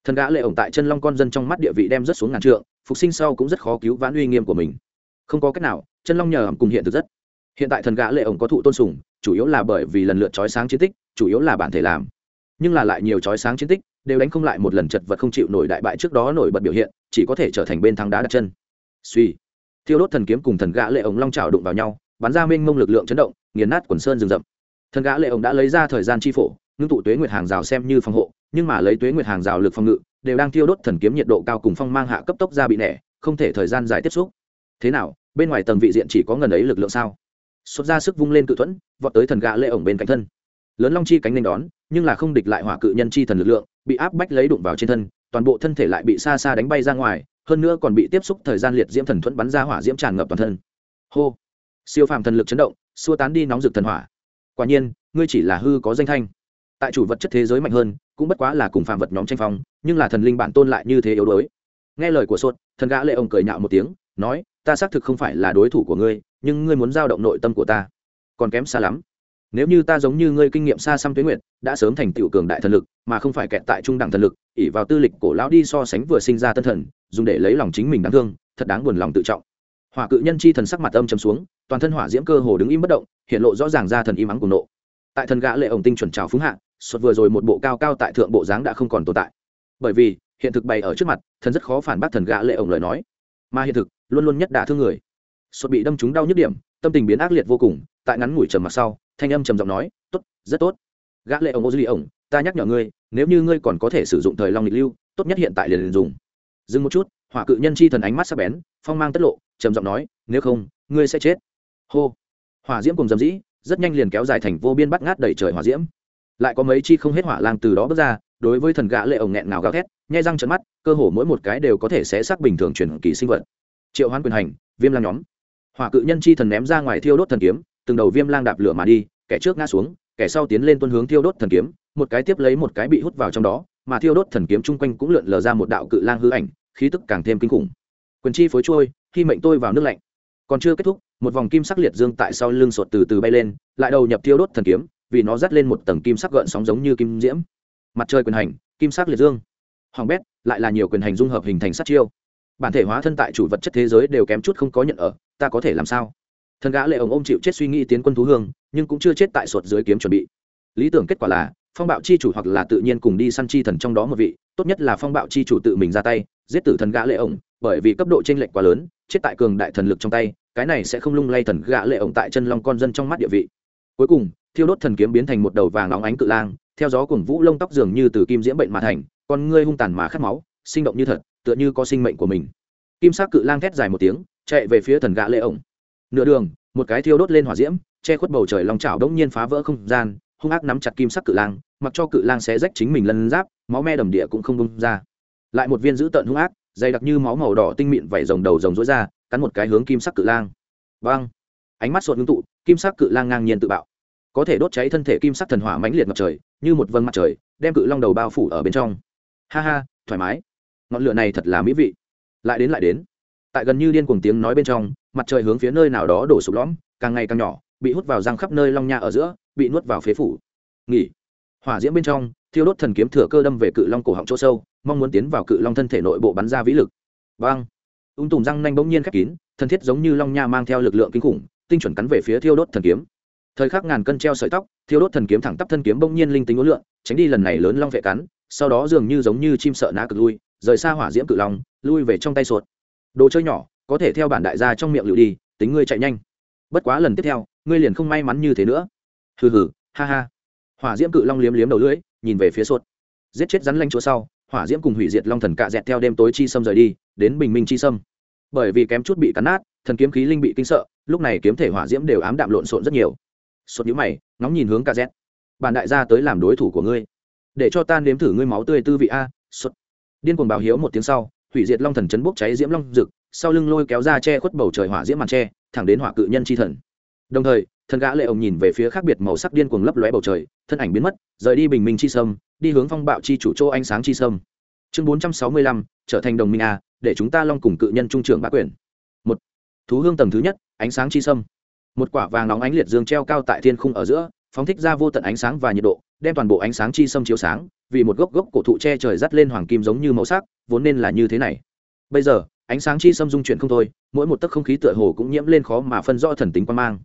Thần gã lệ ổng tại chân long con dân trong mắt địa vị đem rất xuống ngàn trượng, phục sinh sau cũng rất khó cứu vãn uy nghiêm của mình. Không có cách nào, chân long nhờ ẩm cùng hiện thực rất. Hiện tại thần gã lệ ổng có thụ tôn sùng, chủ yếu là bởi vì lần lượt trói sáng chiến tích, chủ yếu là bản thể làm nhưng là lại nhiều trói sáng chiến tích, đều đánh không lại một lần chật vật không chịu nổi đại bại trước đó nổi bật biểu hiện, chỉ có thể trở thành bên thắng đá đặt chân. Suy. Thiêu đốt thần kiếm cùng thần gã lệ ổng long trào đụng vào nhau, bắn ra mênh mông lực lượng chấn động, nghiền nát quần sơn rừng rậm. Thần gã lệ ổng đã lấy ra thời gian chi phổ, ngưng tụ tuế nguyệt hàng rào xem như phòng hộ, nhưng mà lấy tuế nguyệt hàng rào lực phòng ngự, đều đang thiêu đốt thần kiếm nhiệt độ cao cùng phong mang hạ cấp tốc ra bị nẻ, không thể thời gian dài tiếp xúc. Thế nào, bên ngoài tầng vị diện chỉ có ngần ấy lực lượng sao? Xuất ra sức vung lên cự thuẫn, vọt tới thần gã lệ ổng bên cạnh thân. Lớn long chi cánh nên đón nhưng là không địch lại hỏa cự nhân chi thần lực lượng, bị áp bách lấy đụng vào trên thân, toàn bộ thân thể lại bị xa xa đánh bay ra ngoài, hơn nữa còn bị tiếp xúc thời gian liệt diễm thần thuẫn bắn ra hỏa diễm tràn ngập toàn thân. Hô! Siêu phàm thần lực chấn động, xua tán đi nóng rực thần hỏa. Quả nhiên, ngươi chỉ là hư có danh thanh. Tại chủ vật chất thế giới mạnh hơn, cũng bất quá là cùng phàm vật nhóm tranh phong, nhưng là thần linh bản tôn lại như thế yếu đuối. Nghe lời của sốt thần gã lệ ông cười nhạo một tiếng, nói, ta xác thực không phải là đối thủ của ngươi, nhưng ngươi muốn giao động nội tâm của ta. Còn kém xa lắm nếu như ta giống như ngươi kinh nghiệm xa xăm tuyến nguyện đã sớm thành tựu cường đại thần lực, mà không phải kẹt tại trung đẳng thần lực ỉ vào tư lịch cổ lão đi so sánh vừa sinh ra tân thần, dùng để lấy lòng chính mình đáng thương, thật đáng buồn lòng tự trọng. Hỏa cự nhân chi thần sắc mặt âm chấm xuống, toàn thân hỏa diễm cơ hồ đứng im bất động, hiện lộ rõ ràng ra thần im ắng cùng nộ. Tại thần gã lệ ổng tinh chuẩn trào phúng hạ xuất vừa rồi một bộ cao cao tại thượng bộ dáng đã không còn tồn tại. Bởi vì, hiện thực bày ở trước mặt, thần rất khó phản bác thần gã lệ ổng lời nói. Mà hiện thực, luôn luôn nhất đả thương người. Xuất bị đâm trúng đau nhức điểm, tâm tình biến ác liệt vô cùng, tại ngắn ngủi trầm mặc sau thanh âm trầm giọng nói tốt rất tốt. Gã lệ ổng ô duy ổng ta nhắc nhở ngươi nếu như ngươi còn có thể sử dụng thời long lịch lưu tốt nhất hiện tại liền, liền dùng. Dừng một chút hỏa cự nhân chi thần ánh mắt sắc bén phong mang tất lộ trầm giọng nói nếu không ngươi sẽ chết. Hô. Hỏa diễm cùng dầm dĩ rất nhanh liền kéo dài thành vô biên bắt ngát đầy trời hỏa diễm. Lại có mấy chi không hết hỏa lang từ đó bước ra đối với thần gã lệ ổng nghẹn ngào gào thét nhai răng trợn mắt cơ hồ mỗi một cái đều có thể sẽ xác bình thường chuyển kỳ sinh vật. Triệu hoán quyền hành viêm lang nhóm. Hỏa cự nhân chi thần ném ra ngoài thiêu đốt thần kiếm từng đầu viêm lang đạp lửa mà đi, kẻ trước ngã xuống, kẻ sau tiến lên tuân hướng thiêu đốt thần kiếm, một cái tiếp lấy một cái bị hút vào trong đó, mà thiêu đốt thần kiếm chung quanh cũng lượn lờ ra một đạo cự lang hư ảnh, khí tức càng thêm kinh khủng. Quyền chi phối trôi, khi mệnh tôi vào nước lạnh. Còn chưa kết thúc, một vòng kim sắc liệt dương tại sau lưng sột từ từ bay lên, lại đầu nhập thiêu đốt thần kiếm, vì nó dắt lên một tầng kim sắc gợn sóng giống như kim diễm. Mặt trời quyền hành, kim sắc liệt dương. Hoàng bét, lại là nhiều quyền hành dung hợp hình thành sát chiêu. Bản thể hóa thân tại chủ vật chất thế giới đều kém chút không có nhận ở, ta có thể làm sao? Thần gã lệ ổng ôm chịu chết suy nghĩ tiến quân thú hương, nhưng cũng chưa chết tại sột dưới kiếm chuẩn bị. Lý tưởng kết quả là, phong bạo chi chủ hoặc là tự nhiên cùng đi săn chi thần trong đó một vị, tốt nhất là phong bạo chi chủ tự mình ra tay, giết tử thần gã lệ ổng, bởi vì cấp độ trên lệnh quá lớn, chết tại cường đại thần lực trong tay, cái này sẽ không lung lay thần gã lệ ổng tại chân long con dân trong mắt địa vị. Cuối cùng, thiêu đốt thần kiếm biến thành một đầu vàng óng ánh cự lang, theo gió cùng vũ lông tóc dường như từ kim diễm bệnh mà thành, con ngươi hung tàn mà khát máu, sinh động như thật, tựa như có sinh mệnh của mình. Kim sắc cự lang thét dài một tiếng, chạy về phía thần gã lệ ổng nửa đường, một cái thiêu đốt lên hỏa diễm, che khuất bầu trời long chảo đống nhiên phá vỡ không gian, hung ác nắm chặt kim sắc cự lang, mặc cho cự lang xé rách chính mình lân giáp, máu me đầm địa cũng không bung ra. Lại một viên dữ tợn hung ác, dày đặc như máu màu đỏ tinh mịn vảy rồng đầu rồng rối ra, cắn một cái hướng kim sắc cự lang. Vang ánh mắt sột ngưng tụ, kim sắc cự lang ngang nhiên tự bạo. Có thể đốt cháy thân thể kim sắc thần hỏa mãnh liệt mặt trời, như một vầng mặt trời, đem cự long đầu bao phủ ở bên trong. Ha ha, thoải mái. Ngọn lửa này thật là mỹ vị. Lại đến lại đến tại gần như điên cuồng tiếng nói bên trong, mặt trời hướng phía nơi nào đó đổ sụp lõm, càng ngày càng nhỏ, bị hút vào răng khắp nơi long nha ở giữa, bị nuốt vào phế phủ. Nghỉ. Hỏa diễm bên trong, thiêu đốt thần kiếm thừa cơ đâm về cự long cổ họng chỗ sâu, mong muốn tiến vào cự long thân thể nội bộ bắn ra vĩ lực. Vang ung tùm răng nanh bỗng nhiên khép kín, thân thiết giống như long nha mang theo lực lượng kinh khủng, tinh chuẩn cắn về phía thiêu đốt thần kiếm. Thời khắc ngàn cân treo sợi tóc, thiêu đốt thần kiếm thẳng tắp thân kiếm bỗng nhiên linh tính ối lượng tránh đi lần này lớn long vệ cắn, sau đó dường như giống như chim sợ ná cực lui, rời xa hỏa diễm cự long, lui về trong tay sột đồ chơi nhỏ, có thể theo bản đại gia trong miệng lựu đi, tính ngươi chạy nhanh. Bất quá lần tiếp theo, ngươi liền không may mắn như thế nữa. Hừ hừ, ha ha. Hỏa diễm cự long liếm liếm đầu lưỡi, nhìn về phía sốt. Giết chết rắn lanh chỗ sau, hỏa diễm cùng hủy diệt long thần cạ dẹt theo đêm tối chi sâm rời đi, đến bình minh chi sâm. Bởi vì kém chút bị cắn nát, thần kiếm khí linh bị kinh sợ, lúc này kiếm thể hỏa diễm đều ám đạm lộn xộn rất nhiều. Sốt nhũ mày, ngóng nhìn hướng cạ dẹt. Bản đại gia tới làm đối thủ của ngươi. Để cho ta nếm thử ngươi máu tươi tư vị a, sốt. Điên cuồng báo hiếu một tiếng sau hủy diệt long thần chấn bốc cháy diễm long rực sau lưng lôi kéo ra che khuất bầu trời hỏa diễm màn tre, thẳng đến hỏa cự nhân chi thần. Đồng thời, thần gã lệ ông nhìn về phía khác biệt màu sắc điên cuồng lấp lóe bầu trời, thân ảnh biến mất, rời đi bình minh chi sâm, đi hướng phong bạo chi chủ chỗ ánh sáng chi sâm. Chương bốn trăm sáu mươi lăm, trở thành đồng minh a, để chúng ta long cùng cự nhân trung trưởng bá quyền. Một, thú hương tầng thứ nhất, ánh sáng chi sâm. Một quả vàng nóng ánh liệt dương treo cao tại thiên khung ở giữa, phóng thích ra vô tận ánh sáng và nhiệt độ, đem toàn bộ ánh sáng chi sâm chiếu sáng vì một gốc gốc cổ thụ che trời dắt lên hoàng kim giống như màu sắc, vốn nên là như thế này. Bây giờ, ánh sáng chi xâm dung chuyển không thôi, mỗi một tấc không khí tựa hồ cũng nhiễm lên khó mà phân rõ thần tính quan mang.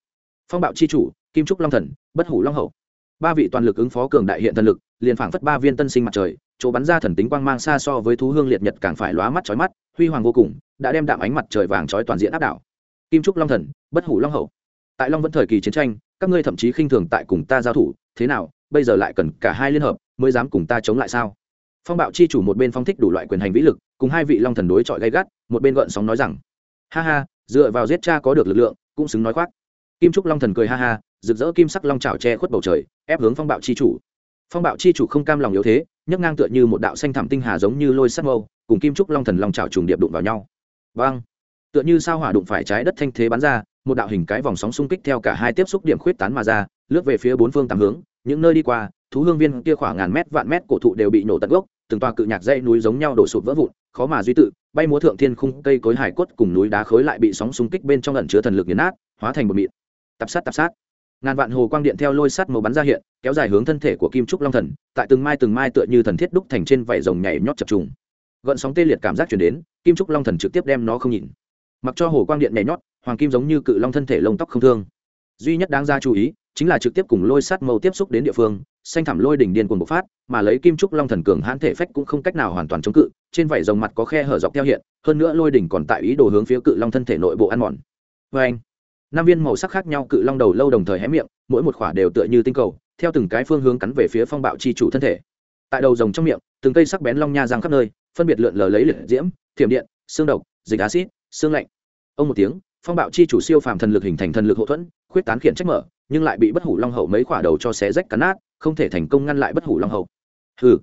Phong bạo chi chủ, kim trúc long thần, bất hủ long hậu. Ba vị toàn lực ứng phó cường đại hiện thần lực, liền phảng phất ba viên tân sinh mặt trời, chỗ bắn ra thần tính quang mang xa so với thú hương liệt nhật càng phải lóa mắt chói mắt, huy hoàng vô cùng, đã đem đạm ánh mặt trời vàng chói toàn diện áp đảo. Kim trúc long thần, bất hủ long hậu. Tại long vẫn thời kỳ chiến tranh, các ngươi thậm chí khinh thường tại cùng ta giao thủ, thế nào bây giờ lại cần cả hai liên hợp, mới dám cùng ta chống lại sao? Phong bạo chi chủ một bên phong thích đủ loại quyền hành vĩ lực, cùng hai vị long thần đối chọi gay gắt, một bên gợn sóng nói rằng, ha ha, dựa vào giết cha có được lực lượng, cũng xứng nói khoác. Kim trúc long thần cười ha ha, rực rỡ kim sắc long trào che khuất bầu trời, ép hướng phong bạo chi chủ. Phong bạo chi chủ không cam lòng yếu thế, nhấc ngang tựa như một đạo xanh thảm tinh hà giống như lôi sắt mâu, cùng kim trúc long thần long trào trùng điệp đụng vào nhau. Vang tựa như sao hỏa đụng phải trái đất thanh thế bắn ra, một đạo hình cái vòng sóng xung kích theo cả hai tiếp xúc điểm khuyết tán mà ra, lướt về phía bốn phương tám hướng những nơi đi qua, thú hương viên kia khoảng ngàn mét, vạn mét cổ thụ đều bị nổ tận gốc, từng toa cự nhạc dây núi giống nhau đổ sụp vỡ vụn, khó mà duy tự, bay múa thượng thiên khung cây cối hải quất cùng núi đá khối lại bị sóng xung kích bên trong ẩn chứa thần lực nghiền nát, hóa thành một mịn. Tập sát tập sát. Ngàn vạn hồ quang điện theo lôi sắt màu bắn ra hiện, kéo dài hướng thân thể của kim trúc long thần, tại từng mai từng mai tựa như thần thiết đúc thành trên vảy rồng nhảy nhót chập trùng. Gợn sóng tê liệt cảm giác chuyển đến, kim trúc long thần trực tiếp đem nó không nhìn. Mặc cho hồ quang điện nhảy nhót, hoàng kim giống như cự long thân thể lông tóc không thương. Duy nhất đáng ra chú ý chính là trực tiếp cùng lôi sắt mâu tiếp xúc đến địa phương, xanh thảm lôi đỉnh điên cuồng bộc phát, mà lấy kim trúc long thần cường hãn thể phách cũng không cách nào hoàn toàn chống cự, trên vảy rồng mặt có khe hở dọc theo hiện, hơn nữa lôi đỉnh còn tại ý đồ hướng phía cự long thân thể nội bộ ăn mòn. Vê anh năm viên màu sắc khác nhau cự long đầu lâu đồng thời hé miệng, mỗi một khỏa đều tựa như tinh cầu, theo từng cái phương hướng cắn về phía phong bạo chi chủ thân thể. Tại đầu rồng trong miệng, từng cây sắc bén long nha răng khắp nơi, phân biệt lượn lờ lấy liệt diễm, thiểm điện, xương độc, dịch acid xương lạnh. Ông một tiếng, phong bạo chi chủ siêu phàm thần lực hình thành thần lực hậu thuẫn, khuyết tán khiển trách mở nhưng lại bị bất hủ long hậu mấy khỏa đầu cho xé rách cắn nát, không thể thành công ngăn lại bất hủ long hậu. Hừ.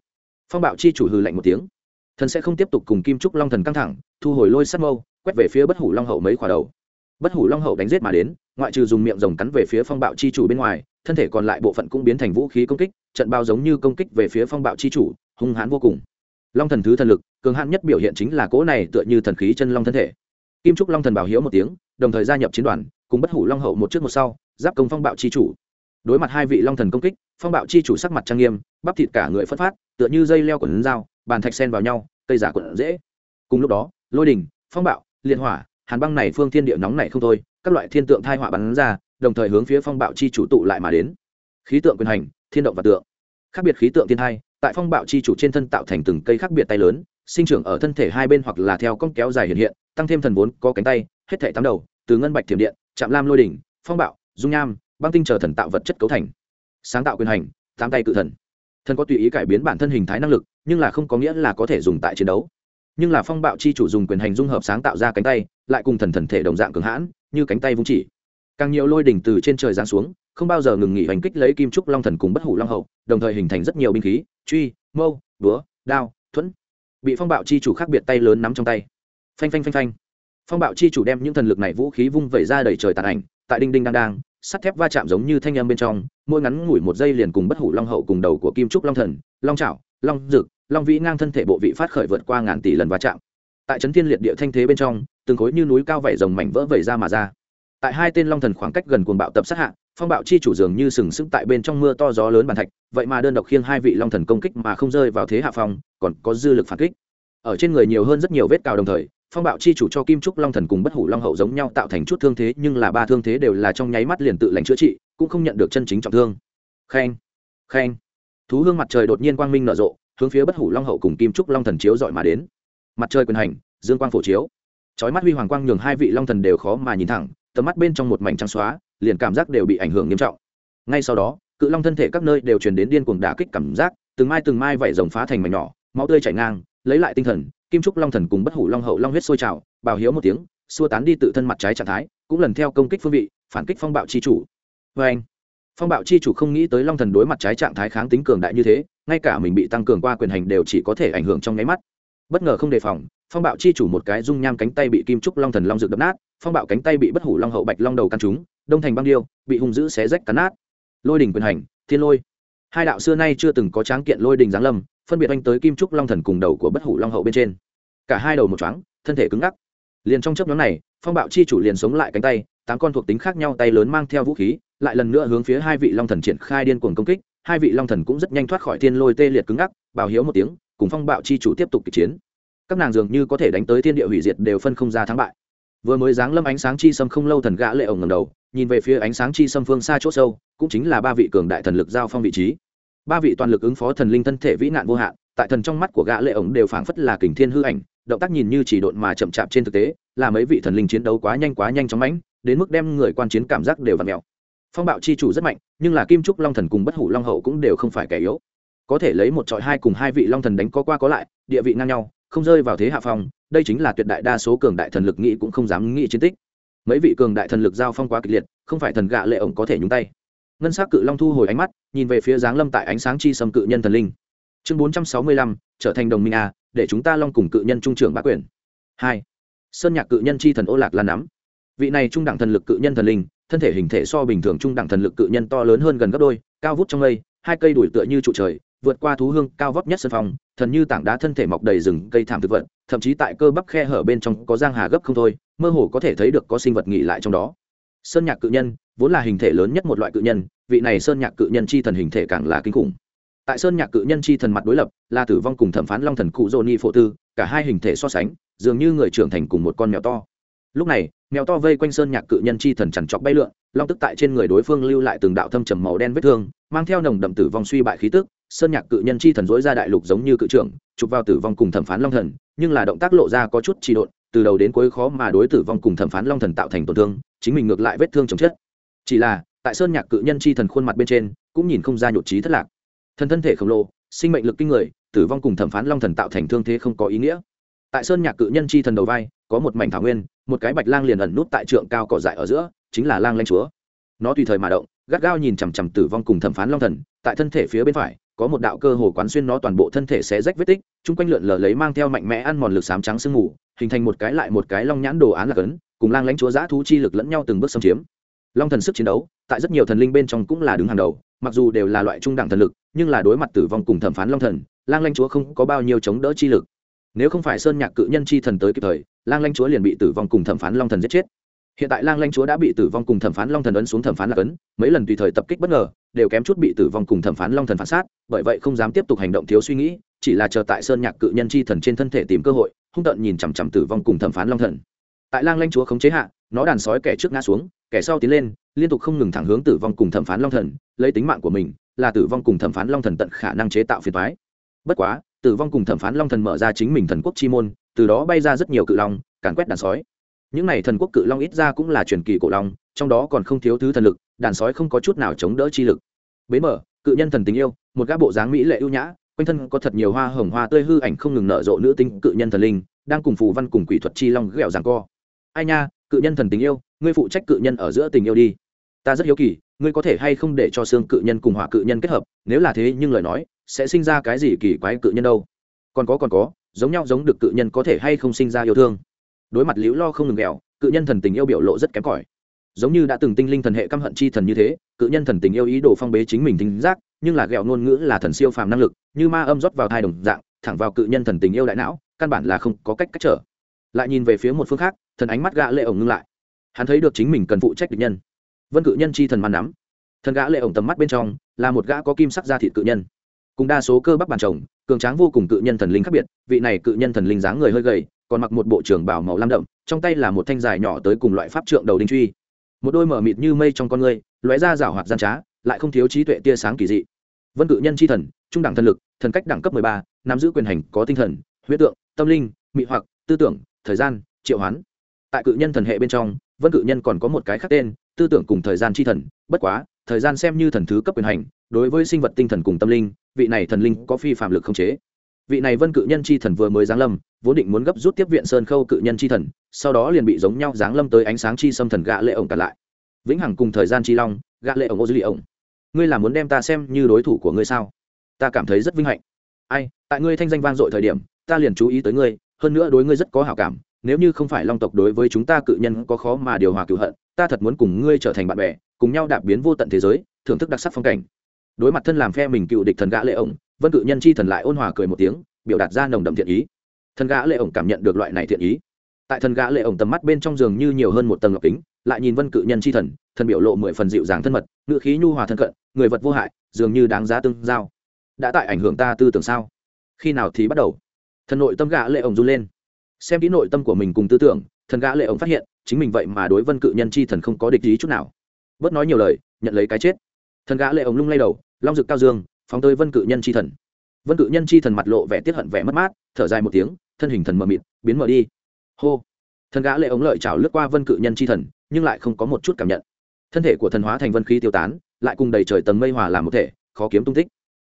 Phong bạo chi chủ hừ lạnh một tiếng. Thần sẽ không tiếp tục cùng kim trúc long thần căng thẳng, thu hồi lôi sắt mâu, quét về phía bất hủ long hậu mấy khỏa đầu. Bất hủ long hậu đánh giết mà đến, ngoại trừ dùng miệng rồng cắn về phía phong bạo chi chủ bên ngoài, thân thể còn lại bộ phận cũng biến thành vũ khí công kích, trận bao giống như công kích về phía phong bạo chi chủ, hung hãn vô cùng. Long thần thứ thần lực, cường hãn nhất biểu hiện chính là cỗ này tựa như thần khí chân long thân thể. Kim trúc long thần bảo hiếu một tiếng, đồng thời gia nhập chiến đoàn, cùng bất hủ long hậu một trước một sau giáp công phong bạo chi chủ. Đối mặt hai vị long thần công kích, phong bạo chi chủ sắc mặt trang nghiêm, bắp thịt cả người phất phát, tựa như dây leo quần dao, bàn thạch sen vào nhau, cây giả quần dễ. Cùng lúc đó, lôi đình, phong bạo, liệt hỏa, hàn băng này phương thiên địa nóng này không thôi, các loại thiên tượng thai họa bắn ra, đồng thời hướng phía phong bạo chi chủ tụ lại mà đến. Khí tượng quyền hành, thiên động và tượng. Khác biệt khí tượng thiên thai, tại phong bạo chi chủ trên thân tạo thành từng cây khác biệt tay lớn, sinh trưởng ở thân thể hai bên hoặc là theo cong kéo dài hiện hiện, tăng thêm thần vốn có cánh tay, hết thể tám đầu, từ ngân bạch thiểm điện, chạm lam lôi đỉnh, phong bạo dung nham, băng tinh chờ thần tạo vật chất cấu thành. Sáng tạo quyền hành, tám tay cự thần. Thần có tùy ý cải biến bản thân hình thái năng lực, nhưng là không có nghĩa là có thể dùng tại chiến đấu. Nhưng là phong bạo chi chủ dùng quyền hành dung hợp sáng tạo ra cánh tay, lại cùng thần thần thể đồng dạng cường hãn, như cánh tay vung chỉ. Càng nhiều lôi đỉnh từ trên trời giáng xuống, không bao giờ ngừng nghỉ hành kích lấy kim trúc long thần cùng bất hủ long hậu, đồng thời hình thành rất nhiều binh khí, truy, mâu, búa, đao, thuẫn. Bị phong bạo chi chủ khác biệt tay lớn nắm trong tay. Phanh phanh phanh phanh. Phong bạo chi chủ đem những thần lực này vũ khí vung vẩy ra đầy trời tàn ảnh tại đinh đinh đang đang, sắt thép va chạm giống như thanh âm bên trong, mỗi ngắn ngủi một giây liền cùng bất hủ long hậu cùng đầu của kim trúc long thần, long trảo long dực, long vĩ ngang thân thể bộ vị phát khởi vượt qua ngàn tỷ lần va chạm. Tại trấn thiên liệt địa thanh thế bên trong, từng khối như núi cao vẩy rồng mảnh vỡ vẩy ra mà ra. Tại hai tên long thần khoảng cách gần cuồng bạo tập sát hạ, phong bạo chi chủ dường như sừng sững tại bên trong mưa to gió lớn bàn thạch, vậy mà đơn độc khiêng hai vị long thần công kích mà không rơi vào thế hạ phong, còn có dư lực phản kích. Ở trên người nhiều hơn rất nhiều vết cào đồng thời phong bạo chi chủ cho kim trúc long thần cùng bất hủ long hậu giống nhau tạo thành chút thương thế, nhưng là ba thương thế đều là trong nháy mắt liền tự lành chữa trị, cũng không nhận được chân chính trọng thương. Khen khen. Thú hương mặt trời đột nhiên quang minh nở rộ, hướng phía bất hủ long hậu cùng kim trúc long thần chiếu dọi mà đến. Mặt trời quyền hành, dương quang phổ chiếu. Chói mắt huy hoàng quang nhường hai vị long thần đều khó mà nhìn thẳng, tầm mắt bên trong một mảnh trắng xóa, liền cảm giác đều bị ảnh hưởng nghiêm trọng. Ngay sau đó, cự long thân thể các nơi đều truyền đến điên cuồng đả kích cảm giác, từng mai từng mai vảy rồng phá thành mảnh nhỏ, máu tươi chảy ngang, lấy lại tinh thần kim trúc long thần cùng bất hủ long hậu long huyết sôi trào, bào hiếu một tiếng, xua tán đi tự thân mặt trái trạng thái, cũng lần theo công kích phương vị, phản kích phong bạo chi chủ. Vê anh, phong bạo chi chủ không nghĩ tới long thần đối mặt trái trạng thái kháng tính cường đại như thế, ngay cả mình bị tăng cường qua quyền hành đều chỉ có thể ảnh hưởng trong nháy mắt. Bất ngờ không đề phòng, phong bạo chi chủ một cái dung nham cánh tay bị kim trúc long thần long rực đập nát, phong bạo cánh tay bị bất hủ long hậu bạch long đầu căn trúng, đông thành băng điêu, bị hung dữ xé rách cắn nát. Lôi đỉnh quyền hành, thiên lôi. Hai đạo xưa nay chưa từng có tráng kiện lôi đình giáng lâm phân biệt oanh tới kim trúc long thần cùng đầu của bất hủ long hậu bên trên. Cả hai đầu một chóng thân thể cứng ngắc. Liền trong chấp nhóm này, phong bạo chi chủ liền sống lại cánh tay, tám con thuộc tính khác nhau tay lớn mang theo vũ khí, lại lần nữa hướng phía hai vị long thần triển khai điên cuồng công kích. Hai vị long thần cũng rất nhanh thoát khỏi thiên lôi tê liệt cứng ngắc, bào hiếu một tiếng, cùng phong bạo chi chủ tiếp tục kịch chiến. Các nàng dường như có thể đánh tới thiên địa hủy diệt đều phân không ra thắng bại. Vừa mới giáng lâm ánh sáng chi sâm không lâu thần gã lệ ổng ngầm đầu, nhìn về phía ánh sáng chi sâm phương xa chỗ sâu, cũng chính là ba vị cường đại thần lực giao phong vị trí ba vị toàn lực ứng phó thần linh thân thể vĩ nạn vô hạn, tại thần trong mắt của gã lệ ổng đều phảng phất là kình thiên hư ảnh, động tác nhìn như chỉ độn mà chậm chạp trên thực tế, là mấy vị thần linh chiến đấu quá nhanh quá nhanh chóng mãnh, đến mức đem người quan chiến cảm giác đều vặn mèo. Phong bạo chi chủ rất mạnh, nhưng là kim trúc long thần cùng bất hủ long hậu cũng đều không phải kẻ yếu. Có thể lấy một trọi hai cùng hai vị long thần đánh có qua có lại, địa vị ngang nhau, không rơi vào thế hạ phong, đây chính là tuyệt đại đa số cường đại thần lực nghĩ cũng không dám nghĩ chiến tích. Mấy vị cường đại thần lực giao phong quá kịch liệt, không phải thần gạ lệ ổng có thể nhúng tay ngân s á c cự long thu hồi ánh mắt, nhìn về phía giáng lâm tại ánh sáng chi sâm cự nhân thần linh. Chương bốn trăm sáu mươi lăm, trở thành đồng minh a, để chúng ta long cùng cự nhân trung trưởng bá quyền. Hai, sơn nhạc cự nhân chi thần ô lạc lan nắm. Vị này trung đẳng thần lực cự nhân thần linh, thân thể hình thể so bình thường trung đẳng thần lực cự nhân to lớn hơn gần gấp đôi, cao vút trong lây hai cây đuổi tựa như trụ trời, vượt qua thú hương cao vóc nhất sân phòng, thần như tảng đá thân thể mọc đầy rừng cây thảm thực vật, thậm chí tại cơ bắp khe hở bên trong có giang hà gấp không thôi, mơ hồ có thể thấy được có sinh vật nghỉ lại trong đó sơn nhạc cự nhân vốn là hình thể lớn nhất một loại cự nhân, vị này sơn nhạc cự nhân chi thần hình thể càng là kinh khủng. Tại sơn nhạc cự nhân chi thần mặt đối lập là tử vong cùng thẩm phán long thần cụ dô ni phổ tư, cả hai hình thể so sánh, dường như người trưởng thành cùng một con mèo to. Lúc này, mèo to vây quanh sơn nhạc cự nhân chi thần chằn chọc bay lượn, long tức tại trên người đối phương lưu lại từng đạo thâm trầm màu đen vết thương, mang theo nồng đậm tử vong suy bại khí tức, sơn nhạc cự nhân chi thần dối ra đại lục giống như cự trưởng, chụp vào tử vong cùng thẩm phán long thần, nhưng là động tác lộ ra có chút trì độn từ đầu đến cuối khó mà đối tử vong cùng thẩm phán long thần tạo thành tổn thương, chính mình ngược lại vết thương chồng chết chỉ là, tại sơn nhạc cự nhân chi thần khuôn mặt bên trên, cũng nhìn không ra nhột trí thất lạc. Thần thân thể khổng lồ, sinh mệnh lực kinh người, tử vong cùng thẩm phán long thần tạo thành thương thế không có ý nghĩa. Tại sơn nhạc cự nhân chi thần đầu vai, có một mảnh thảo nguyên, một cái bạch lang liền ẩn nút tại trượng cao cỏ dại ở giữa, chính là lang lanh chúa. Nó tùy thời mà động, gắt gao nhìn chằm chằm tử vong cùng thẩm phán long thần, tại thân thể phía bên phải, có một đạo cơ hồ quán xuyên nó toàn bộ thân thể sẽ rách vết tích, chung quanh lượn lờ lấy mang theo mạnh mẽ ăn mòn lực sám trắng sương mù hình thành một cái lại một cái long nhãn đồ án là cấn, cùng lang lãnh chúa giã thú chi lực lẫn nhau từng bước xâm chiếm. Long thần sức chiến đấu, tại rất nhiều thần linh bên trong cũng là đứng hàng đầu, mặc dù đều là loại trung đẳng thần lực, nhưng là đối mặt tử vong cùng thẩm phán long thần, lang lãnh chúa không có bao nhiêu chống đỡ chi lực. Nếu không phải sơn nhạc cự nhân chi thần tới kịp thời, lang lãnh chúa liền bị tử vong cùng thẩm phán long thần giết chết. Hiện tại lang lãnh chúa đã bị tử vong cùng thẩm phán long thần ấn xuống thẩm phán là cấn, mấy lần tùy thời tập kích bất ngờ đều kém chút bị tử vong cùng thẩm phán long thần phản sát, bởi vậy không dám tiếp tục hành động thiếu suy nghĩ, chỉ là chờ tại sơn nhạc cự nhân chi thần trên thân thể tìm cơ hội, hung tợn nhìn chằm chằm tử vong cùng thẩm phán long thần. Tại lang lanh chúa khống chế hạ, nó đàn sói kẻ trước ngã xuống, kẻ sau tiến lên, liên tục không ngừng thẳng hướng tử vong cùng thẩm phán long thần, lấy tính mạng của mình, là tử vong cùng thẩm phán long thần tận khả năng chế tạo phiền thoái bất quá, tử vong cùng thẩm phán long thần mở ra chính mình thần quốc chi môn, từ đó bay ra rất nhiều cự long, càn quét đàn sói. Những n à y thần quốc cự long ít ra cũng là truyền kỳ cổ long trong đó còn không thiếu thứ thần lực, đàn sói không có chút nào chống đỡ chi lực. Bến mở cự nhân thần tình yêu, một gã bộ dáng mỹ lệ ưu nhã, quanh thân có thật nhiều hoa hồng hoa tươi hư ảnh không ngừng nở rộ nữ tính cự nhân thần linh, đang cùng phù văn cùng quỷ thuật chi long ghẹo ràng co. Ai nha, cự nhân thần tình yêu, ngươi phụ trách cự nhân ở giữa tình yêu đi. Ta rất hiếu kỳ, ngươi có thể hay không để cho xương cự nhân cùng hỏa cự nhân kết hợp, nếu là thế nhưng lời nói, sẽ sinh ra cái gì kỳ quái cự nhân đâu? Còn có còn có, giống nhau giống được cự nhân có thể hay không sinh ra yêu thương? Đối mặt liễu lo không ngừng ghẹo cự nhân thần tình yêu biểu lộ rất kém cỏi giống như đã từng tinh linh thần hệ căm hận chi thần như thế, cự nhân thần tình yêu ý đồ phong bế chính mình thính giác, nhưng là ghẹo ngôn ngữ là thần siêu phàm năng lực, như ma âm rót vào thai đồng dạng, thẳng vào cự nhân thần tình yêu đại não, căn bản là không có cách cách trở. Lại nhìn về phía một phương khác, thần ánh mắt gã lệ ổng ngưng lại. Hắn thấy được chính mình cần phụ trách địch nhân. Vân cự nhân chi thần man nắm. Thần gã lệ ổng tầm mắt bên trong, là một gã có kim sắc da thịt cự nhân. Cùng đa số cơ bắp bàn chồng, cường tráng vô cùng cự nhân thần linh khác biệt, vị này cự nhân thần linh dáng người hơi gầy, còn mặc một bộ trưởng bảo màu lam đậm, trong tay là một thanh dài nhỏ tới cùng loại pháp trượng đầu đinh truy một đôi mở mịt như mây trong con người, lóe ra rảo hoạt gian trá, lại không thiếu trí tuệ tia sáng kỳ dị. Vân cự nhân chi thần, trung đẳng thần lực, thần cách đẳng cấp mười ba, nắm giữ quyền hành có tinh thần, huyết tượng, tâm linh, mị hoặc, tư tưởng, thời gian, triệu hoán. Tại cự nhân thần hệ bên trong, vân cự nhân còn có một cái khác tên, tư tưởng cùng thời gian chi thần, bất quá, thời gian xem như thần thứ cấp quyền hành, đối với sinh vật tinh thần cùng tâm linh, vị này thần linh có phi phạm lực không chế vị này vân cự nhân chi thần vừa mới giáng lâm, vốn định muốn gấp rút tiếp viện sơn khâu cự nhân chi thần, sau đó liền bị giống nhau giáng lâm tới ánh sáng chi xâm thần gạ lệ ổng cả lại. Vĩnh hằng cùng thời gian chi long, gạ lệ ổng ô dư lì ổng. Ngươi là muốn đem ta xem như đối thủ của ngươi sao? Ta cảm thấy rất vinh hạnh. Ai, tại ngươi thanh danh vang dội thời điểm, ta liền chú ý tới ngươi, hơn nữa đối ngươi rất có hảo cảm, nếu như không phải long tộc đối với chúng ta cự nhân có khó mà điều hòa cựu hận, ta thật muốn cùng ngươi trở thành bạn bè, cùng nhau đạp biến vô tận thế giới, thưởng thức đặc sắc phong cảnh. Đối mặt thân làm phe mình cựu địch thần gã lệ ổng vân cự nhân chi thần lại ôn hòa cười một tiếng, biểu đạt ra nồng đậm thiện ý. Thần gã lệ ổng cảm nhận được loại này thiện ý. Tại thần gã lệ ổng tầm mắt bên trong giường như nhiều hơn một tầng ngọc kính, lại nhìn vân cự nhân chi thần thần biểu lộ mười phần dịu dàng thân mật ngự khí nhu hòa thân cận, người vật vô hại, dường như đáng giá tương giao. Đã tại ảnh hưởng ta tư tưởng sao? Khi nào thì bắt đầu? Thần nội tâm gã lệ ổng run lên. Xem kỹ nội tâm của mình cùng tư tưởng, thần gã lệ ổng phát hiện, chính mình vậy mà đối vân cự nhân chi thần không có địch ý chút nào. Bớt nói nhiều lời, nhận lấy cái chết. Thần gã lệ ổng lung lay đầu, long dực cao dương phóng tới vân cự nhân chi thần. Vân cự nhân chi thần mặt lộ vẻ tiết hận vẻ mất mát, thở dài một tiếng, thân hình thần mờ mịt, biến mờ đi. Hô! Thần gã lệ ống lợi chảo lướt qua vân cự nhân chi thần, nhưng lại không có một chút cảm nhận. Thân thể của thần hóa thành vân khí tiêu tán, lại cùng đầy trời tầng mây hòa làm một thể, khó kiếm tung tích.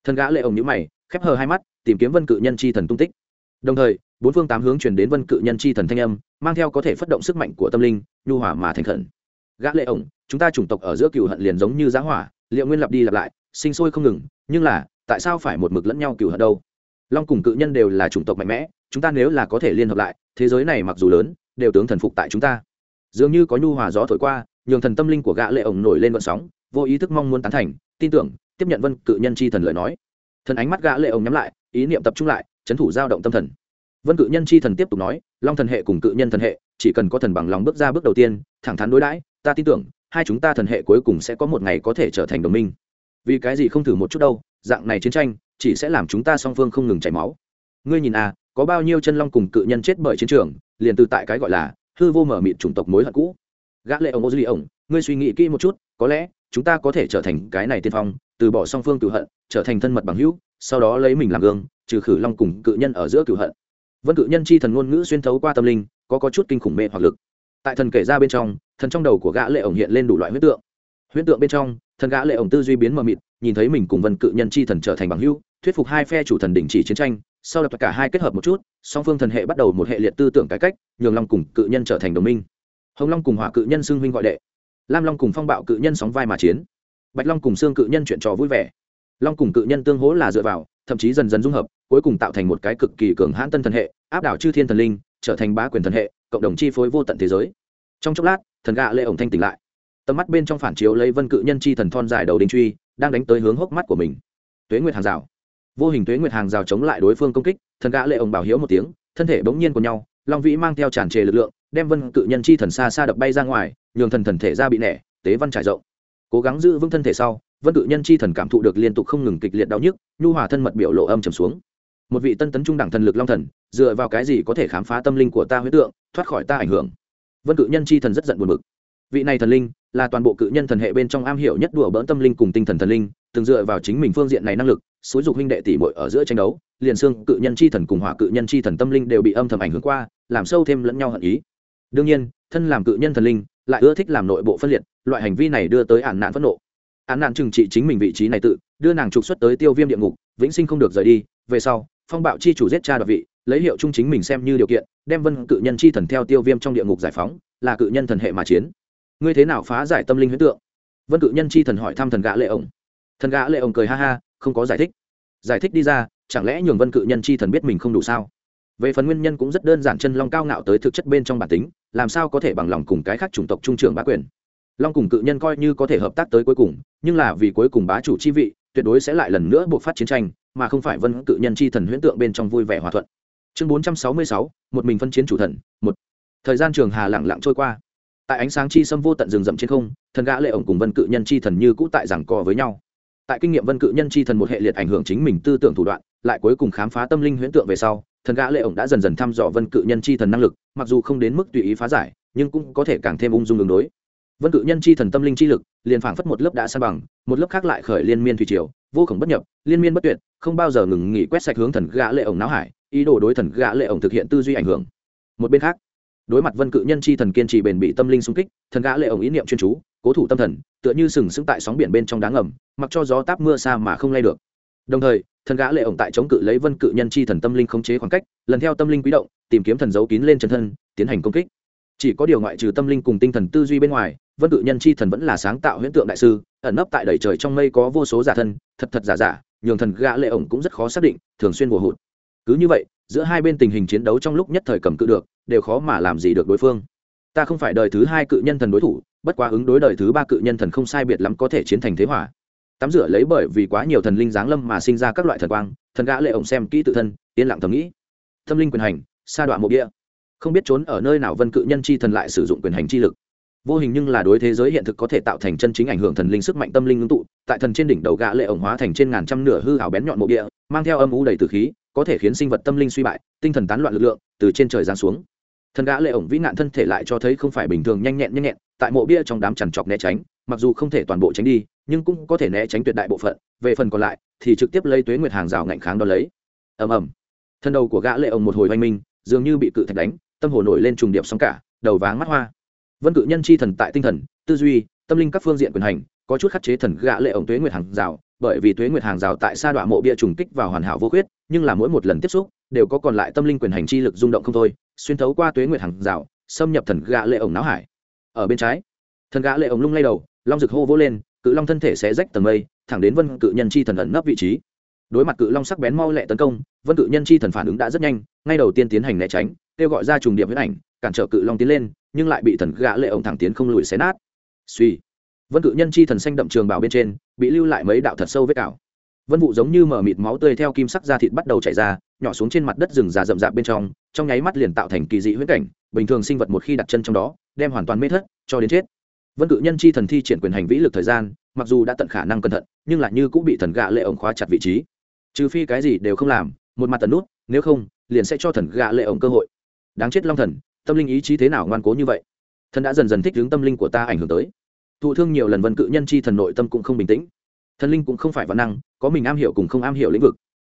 Thần gã lệ ống nhíu mày, khép hờ hai mắt, tìm kiếm vân cự nhân chi thần tung tích. Đồng thời, bốn phương tám hướng truyền đến vân cự nhân chi thần thanh âm, mang theo có thể phát động sức mạnh của tâm linh, nhu hòa mà thành thần gã lệ ổng, chúng ta chủng tộc ở giữa cựu hận liền giống như giá hỏa, liệu nguyên lặp đi lặp lại sinh sôi không ngừng, nhưng là, tại sao phải một mực lẫn nhau cựu hận đâu? Long cùng cự nhân đều là chủng tộc mạnh mẽ, chúng ta nếu là có thể liên hợp lại, thế giới này mặc dù lớn, đều tướng thần phục tại chúng ta. Dường như có nhu hòa gió thổi qua, nhường thần tâm linh của gã lệ ổng nổi lên vận sóng, vô ý thức mong muốn tán thành, tin tưởng, tiếp nhận vân cự nhân chi thần lời nói. Thần ánh mắt gã lệ ổng nhắm lại, ý niệm tập trung lại, chấn thủ giao động tâm thần. Vân cự nhân chi thần tiếp tục nói, long thần hệ cùng cự nhân thần hệ, chỉ cần có thần bằng lòng bước ra bước đầu tiên, thẳng thắn đối đãi, ta tin tưởng, hai chúng ta thần hệ cuối cùng sẽ có một ngày có thể trở thành đồng minh vì cái gì không thử một chút đâu, dạng này chiến tranh, chỉ sẽ làm chúng ta song phương không ngừng chảy máu. Ngươi nhìn à có bao nhiêu chân long cùng cự nhân chết bởi chiến trường, liền từ tại cái gọi là hư vô mở mịt chủng tộc mối hận cũ. Gã lệ ông ô duy ổng ngươi suy nghĩ kỹ một chút, có lẽ chúng ta có thể trở thành cái này tiên phong, từ bỏ song phương cửu hận, trở thành thân mật bằng hữu, sau đó lấy mình làm gương, trừ khử long cùng cự nhân ở giữa cửu hận. Vân cự nhân chi thần ngôn ngữ xuyên thấu qua tâm linh, có có chút kinh khủng mê hoặc lực. Tại thần kể ra bên trong, thần trong đầu của gã lệ ổng hiện lên đủ loại huyễn tượng. Huyễn tượng bên trong thần gã lệ ổng tư duy biến mờ mịt, nhìn thấy mình cùng vân cự nhân chi thần trở thành bằng hữu, thuyết phục hai phe chủ thần đình chỉ chiến tranh, sau đó cả hai kết hợp một chút, song phương thần hệ bắt đầu một hệ liệt tư tưởng cải cách, nhường long cùng cự nhân trở thành đồng minh. Hồng long cùng hỏa cự nhân xưng huynh gọi đệ. Lam long cùng phong bạo cự nhân sóng vai mà chiến. Bạch long cùng xương cự nhân chuyện trò vui vẻ. Long cùng cự nhân tương hỗ là dựa vào, thậm chí dần dần dung hợp, cuối cùng tạo thành một cái cực kỳ cường hãn tân thần hệ, áp đảo chư thiên thần linh, trở thành bá quyền thần hệ, cộng đồng chi phối vô tận thế giới. Trong chốc lát, thần gạ lệ ổng thanh tỉnh lại tầm mắt bên trong phản chiếu lấy vân cự nhân chi thần thon dài đầu đình truy, đang đánh tới hướng hốc mắt của mình. Tuế nguyệt hàng rào. Vô hình tuế nguyệt hàng rào chống lại đối phương công kích, thần gã lệ ổng bảo hiếu một tiếng, thân thể bỗng nhiên của nhau, long vĩ mang theo tràn trề lực lượng, đem vân cự nhân chi thần xa xa đập bay ra ngoài, nhường thần thần thể ra bị nẻ, tế văn trải rộng. Cố gắng giữ vững thân thể sau, vân cự nhân chi thần cảm thụ được liên tục không ngừng kịch liệt đau nhức, nhu hòa thân mật biểu lộ âm trầm xuống. Một vị tân tấn trung đẳng thần lực long thần, dựa vào cái gì có thể khám phá tâm linh của ta huyết tượng, thoát khỏi ta ảnh hưởng? Vân cự nhân chi thần rất giận buồn bực. Vị này thần linh là toàn bộ cự nhân thần hệ bên trong am hiểu nhất đùa bỡn tâm linh cùng tinh thần thần linh, từng dựa vào chính mình phương diện này năng lực, xúi dục huynh đệ tỷ muội ở giữa tranh đấu, liền xương cự nhân chi thần cùng hỏa cự nhân chi thần tâm linh đều bị âm thầm ảnh hưởng qua, làm sâu thêm lẫn nhau hận ý. Đương nhiên, thân làm cự nhân thần linh, lại ưa thích làm nội bộ phân liệt, loại hành vi này đưa tới ản nạn phẫn nộ. Án nạn trừng trị chính mình vị trí này tự, đưa nàng trục xuất tới tiêu viêm địa ngục, vĩnh sinh không được rời đi, về sau, phong bạo chi chủ giết cha đoạt vị, lấy hiệu trung chính mình xem như điều kiện, đem vân cự nhân chi thần theo tiêu viêm trong địa ngục giải phóng, là cự nhân thần hệ mà chiến ngươi thế nào phá giải tâm linh huyễn tượng? Vân cự nhân chi thần hỏi thăm thần gã lệ ổng. Thần gã lệ ổng cười ha ha, không có giải thích. Giải thích đi ra, chẳng lẽ nhường vân cự nhân chi thần biết mình không đủ sao? Về phần nguyên nhân cũng rất đơn giản, chân long cao ngạo tới thực chất bên trong bản tính, làm sao có thể bằng lòng cùng cái khác chủng tộc trung trưởng bá quyền? Long cùng cự nhân coi như có thể hợp tác tới cuối cùng, nhưng là vì cuối cùng bá chủ chi vị, tuyệt đối sẽ lại lần nữa buộc phát chiến tranh, mà không phải vân cự nhân chi thần huyễn tượng bên trong vui vẻ hòa thuận. Chương bốn trăm sáu mươi sáu, một mình phân chiến chủ thần, một. Thời gian trường hà lặng lặng trôi qua tại ánh sáng chi xâm vô tận rừng rậm trên không, thần gã lệ ổng cùng vân cự nhân chi thần như cũ tại giảng cò với nhau. Tại kinh nghiệm vân cự nhân chi thần một hệ liệt ảnh hưởng chính mình tư tưởng thủ đoạn, lại cuối cùng khám phá tâm linh huyễn tượng về sau, thần gã lệ ổng đã dần dần thăm dò vân cự nhân chi thần năng lực, mặc dù không đến mức tùy ý phá giải, nhưng cũng có thể càng thêm ung dung đường đối. Vân cự nhân chi thần tâm linh chi lực, liền phảng phất một lớp đã san bằng, một lớp khác lại khởi liên miên thủy triều, vô khổng bất nhập, liên miên bất tuyệt, không bao giờ ngừng nghỉ quét sạch hướng thần gã lệ ổng não hải, ý đồ đối thần gã lệ ổng thực hiện tư duy ảnh hưởng. Một bên khác đối mặt vân cự nhân chi thần kiên trì bền bị tâm linh sung kích, thần gã lệ ổng ý niệm chuyên chú, cố thủ tâm thần, tựa như sừng sững tại sóng biển bên trong đá ngầm, mặc cho gió táp mưa xa mà không lay được. Đồng thời, thần gã lệ ổng tại chống cự lấy vân cự nhân chi thần tâm linh khống chế khoảng cách, lần theo tâm linh quý động, tìm kiếm thần dấu kín lên chân thân, tiến hành công kích. Chỉ có điều ngoại trừ tâm linh cùng tinh thần tư duy bên ngoài, vân cự nhân chi thần vẫn là sáng tạo huyễn tượng đại sư, ẩn nấp tại đầy trời trong mây có vô số giả thân, thật thật giả giả, nhường thần gã lệ ổng cũng rất khó xác định, thường xuyên bùa hụt. Cứ như vậy, giữa hai bên tình hình chiến đấu trong lúc nhất thời cầm cự được đều khó mà làm gì được đối phương. Ta không phải đời thứ hai cự nhân thần đối thủ, bất quá ứng đối đời thứ ba cự nhân thần không sai biệt lắm có thể chiến thành thế hỏa tắm rửa lấy bởi vì quá nhiều thần linh giáng lâm mà sinh ra các loại thần quang, thần gã lệ ổng xem kỹ tự thân, yên lặng thầm nghĩ. Tâm linh quyền hành, sa đoạn mộ địa không biết trốn ở nơi nào vân cự nhân chi thần lại sử dụng quyền hành chi lực. Vô hình nhưng là đối thế giới hiện thực có thể tạo thành chân chính ảnh hưởng thần linh sức mạnh tâm linh ngưng tụ, tại thần trên đỉnh đầu gã lệ ổng hóa thành trên ngàn trăm nửa hư hào bén nhọn mộ địa mang theo âm u đầy tử khí, có thể khiến sinh vật tâm linh suy bại, tinh thần tán loạn lực lượng từ trên trời giáng xuống thần gã lệ ổng vĩ nạn thân thể lại cho thấy không phải bình thường nhanh nhẹn nhanh nhẹn, tại mộ bia trong đám chằn chọc né tránh, mặc dù không thể toàn bộ tránh đi, nhưng cũng có thể né tránh tuyệt đại bộ phận. Về phần còn lại, thì trực tiếp lấy tuế nguyệt hàng rào ngạnh kháng đo lấy. Ầm ầm. Thân đầu của gã lệ ổng một hồi oanh minh, dường như bị cự thạch đánh, tâm hồ nổi lên trùng điệp sóng cả, đầu váng mắt hoa. Vân cự nhân chi thần tại tinh thần, tư duy, tâm linh các phương diện quyền hành, có chút khắc chế thần gã lệ ổng tuế nguyệt hàng rào, bởi vì tuế nguyệt hàng rào tại sa đoạn mộ bia trùng kích vào hoàn hảo vô khuyết, nhưng là mỗi một lần tiếp xúc đều có còn lại tâm linh quyền hành chi lực rung động không thôi, xuyên thấu qua tuế nguyệt hàng rào, xâm nhập thần gã lệ ổng não hải. Ở bên trái, thần gã lệ ổng lung lay đầu, long rực hô vỗ lên, cự long thân thể sẽ rách tầng mây, thẳng đến vân cự nhân chi thần ẩn nấp vị trí. Đối mặt cự long sắc bén mau lẹ tấn công, vân cự nhân chi thần phản ứng đã rất nhanh, ngay đầu tiên tiến hành né tránh, kêu gọi ra trùng điệp huyết ảnh, cản trở cự long tiến lên, nhưng lại bị thần gã lệ ổng thẳng tiến không lùi xé nát. Suy vân cự nhân chi thần xanh đậm trường bảo bên trên, bị lưu lại mấy đạo thật sâu vết cào. Vân vụ giống như mở mịt máu tươi theo kim sắc da thịt bắt đầu chảy ra nhỏ xuống trên mặt đất rừng già rậm rạp bên trong trong nháy mắt liền tạo thành kỳ dị huyễn cảnh, bình thường sinh vật một khi đặt chân trong đó, đem hoàn toàn mê thất, cho đến chết. Vân cự nhân chi thần thi triển quyền hành vĩ lực thời gian, mặc dù đã tận khả năng cẩn thận, nhưng lại như cũng bị thần gạ lệ ổng khóa chặt vị trí. Trừ phi cái gì đều không làm, một mặt tần nút, nếu không, liền sẽ cho thần gạ lệ ổng cơ hội. Đáng chết long thần, tâm linh ý chí thế nào ngoan cố như vậy? Thần đã dần dần thích hướng tâm linh của ta ảnh hưởng tới. Thụ thương nhiều lần vân cự nhân chi thần nội tâm cũng không bình tĩnh. Thần linh cũng không phải văn năng, có mình am hiểu cùng không am hiểu lĩnh vực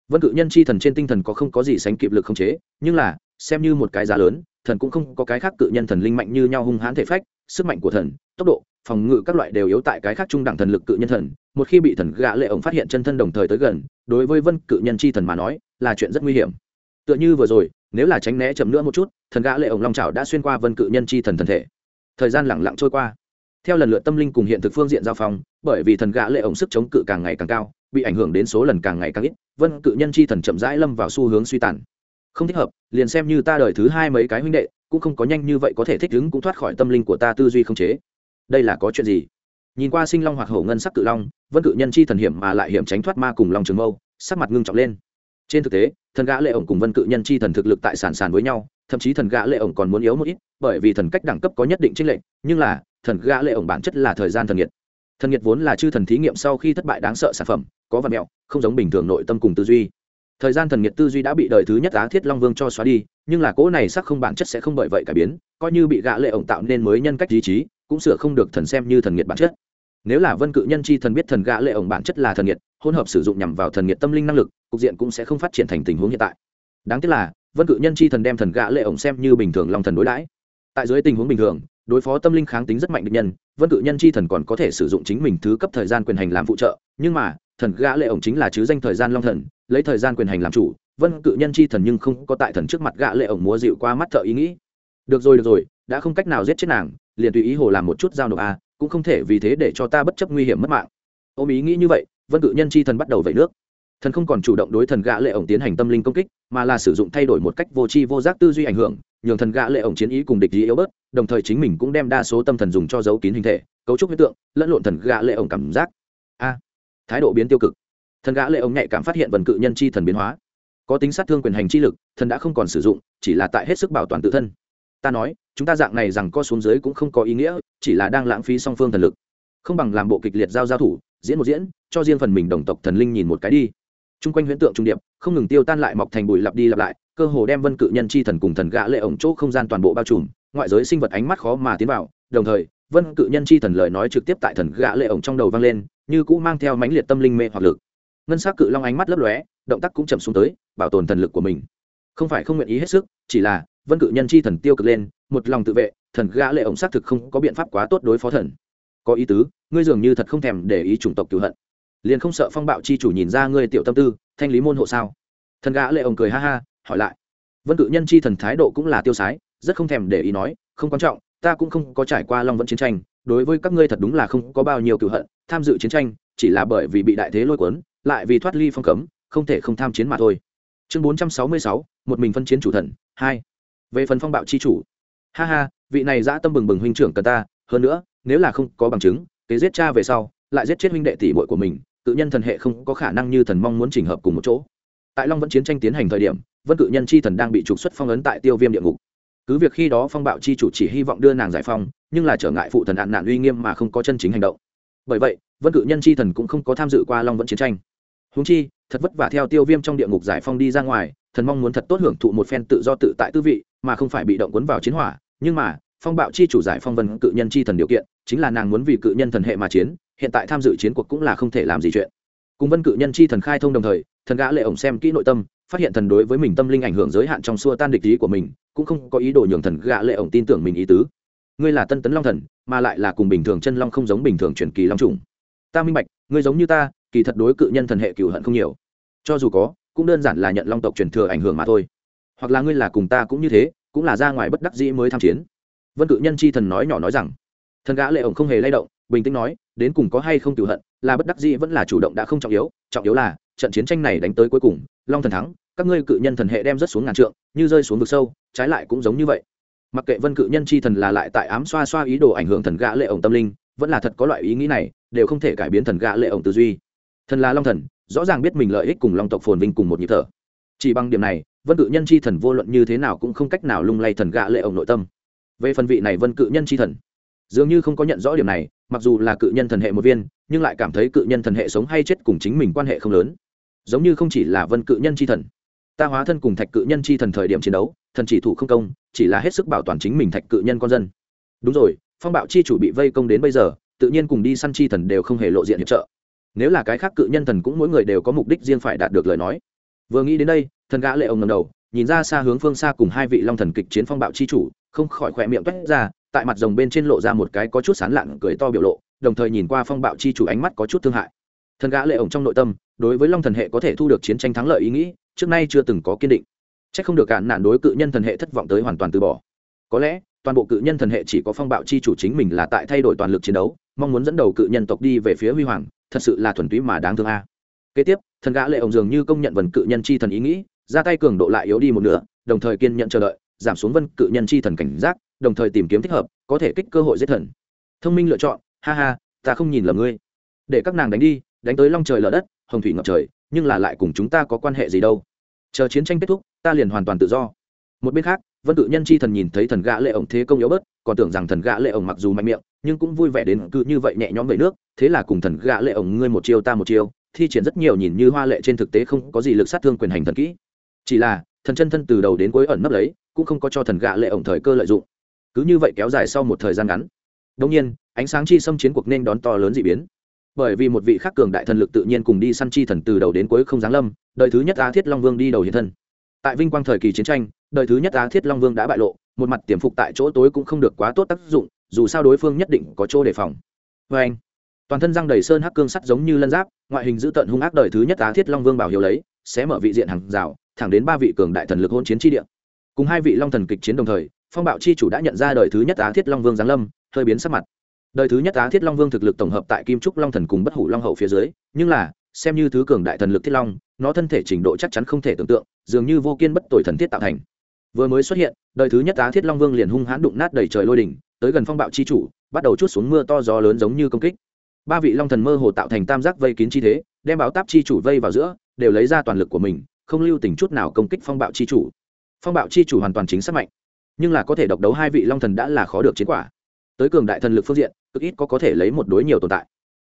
vân cự nhân chi thần trên tinh thần có không có gì sánh kịp lực không chế, nhưng là, xem như một cái giá lớn, thần cũng không có cái khác cự nhân thần linh mạnh như nhau hung hãn thể phách, sức mạnh của thần, tốc độ, phòng ngự các loại đều yếu tại cái khác trung đẳng thần lực cự nhân thần. Một khi bị thần gã lệ ổng phát hiện chân thân đồng thời tới gần, đối với vân cự nhân chi thần mà nói, là chuyện rất nguy hiểm. Tựa như vừa rồi, nếu là tránh né chậm nữa một chút, thần gã lệ ổng long trào đã xuyên qua vân cự nhân chi thần thần thể. Thời gian lặng lặng trôi qua. Theo lần lượt tâm linh cùng hiện thực phương diện giao phong, bởi vì thần gã lệ ổng sức chống cự càng ngày càng cao bị ảnh hưởng đến số lần càng ngày càng ít, vân cự nhân chi thần chậm rãi lâm vào xu hướng suy tàn. Không thích hợp, liền xem như ta đời thứ hai mấy cái huynh đệ, cũng không có nhanh như vậy có thể thích ứng cũng thoát khỏi tâm linh của ta tư duy không chế. Đây là có chuyện gì? Nhìn qua sinh long hoặc hổ ngân sắc cự long, vân cự nhân chi thần hiểm mà lại hiểm tránh thoát ma cùng long trường mâu, sắc mặt ngưng trọng lên. Trên thực tế, thần gã lệ ổng cùng vân cự nhân chi thần thực lực tại sản sản với nhau, thậm chí thần gã lệ ổng còn muốn yếu một ít, bởi vì thần cách đẳng cấp có nhất định chênh lệch, nhưng là, thần gã lệ ổng bản chất là thời gian thần nhiệt thần nhiệt vốn là chư thần thí nghiệm sau khi thất bại đáng sợ sản phẩm, có vật mẹo, không giống bình thường nội tâm cùng tư duy. Thời gian thần nhiệt tư duy đã bị đời thứ nhất á thiết long vương cho xóa đi, nhưng là cỗ này sắc không bản chất sẽ không bởi vậy cải biến, coi như bị gã lệ ổng tạo nên mới nhân cách ý chí, cũng sửa không được thần xem như thần nhiệt bản chất. Nếu là vân cự nhân chi thần biết thần gã lệ ổng bản chất là thần nhiệt, hỗn hợp sử dụng nhằm vào thần nhiệt tâm linh năng lực, cục diện cũng sẽ không phát triển thành tình huống hiện tại. Đáng tiếc là, vân cự nhân chi thần đem thần gã lệ ổng xem như bình thường long thần đối đãi. Tại dưới tình huống bình thường đối phó tâm linh kháng tính rất mạnh địch nhân, vân cự nhân chi thần còn có thể sử dụng chính mình thứ cấp thời gian quyền hành làm phụ trợ, nhưng mà, thần gã lệ ổng chính là chứ danh thời gian long thần, lấy thời gian quyền hành làm chủ, vân cự nhân chi thần nhưng không có tại thần trước mặt gã lệ ổng múa dịu qua mắt thợ ý nghĩ. Được rồi được rồi, đã không cách nào giết chết nàng, liền tùy ý hồ làm một chút giao nộp a cũng không thể vì thế để cho ta bất chấp nguy hiểm mất mạng. Ôm ý nghĩ như vậy, vân cự nhân chi thần bắt đầu vẩy nước. Thần không còn chủ động đối thần gã lệ ổng tiến hành tâm linh công kích, mà là sử dụng thay đổi một cách vô tri vô giác tư duy ảnh hưởng nhường thần gã lệ ổng chiến ý cùng địch ý yếu bớt, đồng thời chính mình cũng đem đa số tâm thần dùng cho giấu kín hình thể, cấu trúc hiện tượng, lẫn lộn thần gã lệ ổng cảm giác. A, thái độ biến tiêu cực. Thần gã lệ ổng nhạy cảm phát hiện vần cự nhân chi thần biến hóa. Có tính sát thương quyền hành chi lực, thần đã không còn sử dụng, chỉ là tại hết sức bảo toàn tự thân. Ta nói, chúng ta dạng này rằng co xuống dưới cũng không có ý nghĩa, chỉ là đang lãng phí song phương thần lực. Không bằng làm bộ kịch liệt giao giao thủ, diễn một diễn, cho riêng phần mình đồng tộc thần linh nhìn một cái đi chung quanh huyễn tượng trung điệp, không ngừng tiêu tan lại mọc thành bụi lặp đi lặp lại, cơ hồ đem vân cự nhân chi thần cùng thần gã lệ ổng chỗ không gian toàn bộ bao trùm, ngoại giới sinh vật ánh mắt khó mà tiến vào, đồng thời, vân cự nhân chi thần lời nói trực tiếp tại thần gã lệ ổng trong đầu vang lên, như cũ mang theo mãnh liệt tâm linh mê hoặc lực. Ngân sắc cự long ánh mắt lấp lóe, động tác cũng chậm xuống tới, bảo tồn thần lực của mình. Không phải không nguyện ý hết sức, chỉ là, vân cự nhân chi thần tiêu cực lên, một lòng tự vệ, thần gã lệ ổng xác thực không có biện pháp quá tốt đối phó thần. Có ý tứ, ngươi dường như thật không thèm để ý chủng tộc cựu hận liền không sợ phong bạo chi chủ nhìn ra ngươi tiểu tâm tư, thanh lý môn hộ sao? Thần gã lệ ổng cười ha ha, hỏi lại. Vân cự nhân chi thần thái độ cũng là tiêu sái, rất không thèm để ý nói, không quan trọng, ta cũng không có trải qua long vẫn chiến tranh, đối với các ngươi thật đúng là không có bao nhiêu cựu hận, tham dự chiến tranh, chỉ là bởi vì bị đại thế lôi cuốn, lại vì thoát ly phong cấm, không thể không tham chiến mà thôi. Chương bốn trăm sáu mươi sáu, một mình phân chiến chủ thần, hai. Về phần phong bạo chi chủ. Ha ha, vị này dã tâm bừng bừng huynh trưởng cần ta, hơn nữa, nếu là không có bằng chứng, kế giết cha về sau, lại giết chết huynh đệ tỷ bội của mình cự nhân thần hệ không có khả năng như thần mong muốn chỉnh hợp cùng một chỗ. Tại long vẫn chiến tranh tiến hành thời điểm, vân cự nhân chi thần đang bị trục xuất phong ấn tại tiêu viêm địa ngục. Cứ việc khi đó phong bạo chi chủ chỉ hy vọng đưa nàng giải phong nhưng là trở ngại phụ thần hạn nạn uy nghiêm mà không có chân chính hành động. Bởi vậy, vân cự nhân chi thần cũng không có tham dự qua long vẫn chiến tranh. Húng chi, thật vất vả theo tiêu viêm trong địa ngục giải phong đi ra ngoài, thần mong muốn thật tốt hưởng thụ một phen tự do tự tại tư vị, mà không phải bị động cuốn vào chiến hỏa. Nhưng mà, phong bạo chi chủ giải phong vân cự nhân chi thần điều kiện, chính là nàng muốn vì cự nhân thần hệ mà chiến hiện tại tham dự chiến cuộc cũng là không thể làm gì chuyện. Cùng vân cự nhân chi thần khai thông đồng thời, thần gã lệ ổng xem kỹ nội tâm, phát hiện thần đối với mình tâm linh ảnh hưởng giới hạn trong xua tan địch ý của mình, cũng không có ý đồ nhường thần gã lệ ổng tin tưởng mình ý tứ. Ngươi là tân tấn long thần, mà lại là cùng bình thường chân long không giống bình thường truyền kỳ long trùng ta minh bạch, ngươi giống như ta, kỳ thật đối cự nhân thần hệ cựu hận không nhiều. Cho dù có, cũng đơn giản là nhận long tộc truyền thừa ảnh hưởng mà thôi. Hoặc là ngươi là cùng ta cũng như thế, cũng là ra ngoài bất đắc dĩ mới tham chiến. Vân cự nhân chi thần nói nhỏ nói rằng. Thần gã lệ ổng không hề lay động, bình tĩnh nói đến cùng có hay không cựu hận, là bất đắc dĩ vẫn là chủ động đã không trọng yếu trọng yếu là, trận chiến tranh này đánh tới cuối cùng, long thần thắng, các ngươi cự nhân thần hệ đem rất xuống ngàn trượng, như rơi xuống vực sâu, trái lại cũng giống như vậy. Mặc kệ vân cự nhân chi thần là lại tại ám xoa xoa ý đồ ảnh hưởng thần gã lệ ổng tâm linh, vẫn là thật có loại ý nghĩ này, đều không thể cải biến thần gã lệ ổng tư duy. Thần là long thần, rõ ràng biết mình lợi ích cùng long tộc phồn vinh cùng một nhịp thở. Chỉ bằng điểm này, vân cự nhân chi thần vô luận như thế nào cũng không cách nào lung lay thần gã lệ ổng nội tâm. Về phần vị này vân cự nhân chi thần, dường như không có nhận rõ điểm này mặc dù là cự nhân thần hệ một viên, nhưng lại cảm thấy cự nhân thần hệ sống hay chết cùng chính mình quan hệ không lớn. Giống như không chỉ là vân cự nhân chi thần. Ta hóa thân cùng thạch cự nhân chi thần thời điểm chiến đấu, thần chỉ thủ không công, chỉ là hết sức bảo toàn chính mình thạch cự nhân con dân. Đúng rồi, phong bạo chi chủ bị vây công đến bây giờ, tự nhiên cùng đi săn chi thần đều không hề lộ diện hiệp trợ. Nếu là cái khác cự nhân thần cũng mỗi người đều có mục đích riêng phải đạt được lời nói. Vừa nghĩ đến đây, thần gã lệ ông ngầm đầu, nhìn ra xa hướng phương xa cùng hai vị long thần kịch chiến phong bạo chi chủ không khỏi khỏe miệng toét ra, tại mặt rồng bên trên lộ ra một cái có chút sán lạn cười to biểu lộ, đồng thời nhìn qua phong bạo chi chủ ánh mắt có chút thương hại. Thần gã lệ ổng trong nội tâm, đối với long thần hệ có thể thu được chiến tranh thắng lợi ý nghĩ, trước nay chưa từng có kiên định. Chắc không được cản nạn đối cự nhân thần hệ thất vọng tới hoàn toàn từ bỏ. Có lẽ, toàn bộ cự nhân thần hệ chỉ có phong bạo chi chủ chính mình là tại thay đổi toàn lực chiến đấu, mong muốn dẫn đầu cự nhân tộc đi về phía huy hoàng, thật sự là thuần túy mà đáng thương a. Kế tiếp, thần gã lệ ổng dường như công nhận vần cự nhân chi thần ý nghĩ, ra tay cường độ lại yếu đi một nửa, đồng thời kiên nhận chờ đợi giảm xuống vân cự nhân chi thần cảnh giác, đồng thời tìm kiếm thích hợp, có thể kích cơ hội giết thần. Thông minh lựa chọn, ha ha, ta không nhìn lầm ngươi. Để các nàng đánh đi, đánh tới long trời lở đất, hồng thủy ngập trời, nhưng là lại cùng chúng ta có quan hệ gì đâu. Chờ chiến tranh kết thúc, ta liền hoàn toàn tự do. Một bên khác, vân tự nhân chi thần nhìn thấy thần gã lệ ổng thế công yếu bớt, còn tưởng rằng thần gã lệ ổng mặc dù mạnh miệng, nhưng cũng vui vẻ đến cứ như vậy nhẹ nhõm về nước, thế là cùng thần gã lệ ổng ngươi một chiêu ta một chiêu, thi triển rất nhiều nhìn như hoa lệ trên thực tế không có gì lực sát thương quyền hành thần kỹ. Chỉ là, thần chân thân từ đầu đến cuối ẩn nấp lấy cũng không có cho thần gạ lệ ổng thời cơ lợi dụng. Cứ như vậy kéo dài sau một thời gian ngắn đông nhiên, ánh sáng chi xâm chiến cuộc nên đón to lớn dị biến. Bởi vì một vị khắc cường đại thần lực tự nhiên cùng đi săn chi thần từ đầu đến cuối không giáng lâm, đời thứ nhất á thiết long vương đi đầu hiện thân. Tại vinh quang thời kỳ chiến tranh, đời thứ nhất á thiết long vương đã bại lộ, một mặt tiềm phục tại chỗ tối cũng không được quá tốt tác dụng, dù sao đối phương nhất định có chỗ đề phòng. Vê anh, toàn thân răng đầy sơn hắc cương sắt giống như lân giáp, ngoại hình dữ tợn hung ác đời thứ nhất á thiết long vương bảo hiếu lấy, sẽ mở vị diện hàng rào, thẳng đến ba vị cường đại thần lực hôn chiến tri địa cùng hai vị long thần kịch chiến đồng thời, phong bạo chi chủ đã nhận ra đời thứ nhất á thiết long vương giáng lâm, hơi biến sắc mặt. Đời thứ nhất á thiết long vương thực lực tổng hợp tại kim trúc long thần cùng bất hủ long hậu phía dưới, nhưng là, xem như thứ cường đại thần lực thiết long, nó thân thể trình độ chắc chắn không thể tưởng tượng, dường như vô kiên bất tội thần thiết tạo thành. Vừa mới xuất hiện, đời thứ nhất á thiết long vương liền hung hãn đụng nát đầy trời lôi đỉnh, tới gần phong bạo chi chủ, bắt đầu chút xuống mưa to gió lớn giống như công kích. Ba vị long thần mơ hồ tạo thành tam giác vây kín chi thế, đem báo táp chi chủ vây vào giữa, đều lấy ra toàn lực của mình, không lưu tình chút nào công kích phong bạo chi chủ phong bạo chi chủ hoàn toàn chính xác mạnh. Nhưng là có thể độc đấu hai vị long thần đã là khó được chiến quả. Tới cường đại thần lực phương diện, cực ít có có thể lấy một đối nhiều tồn tại.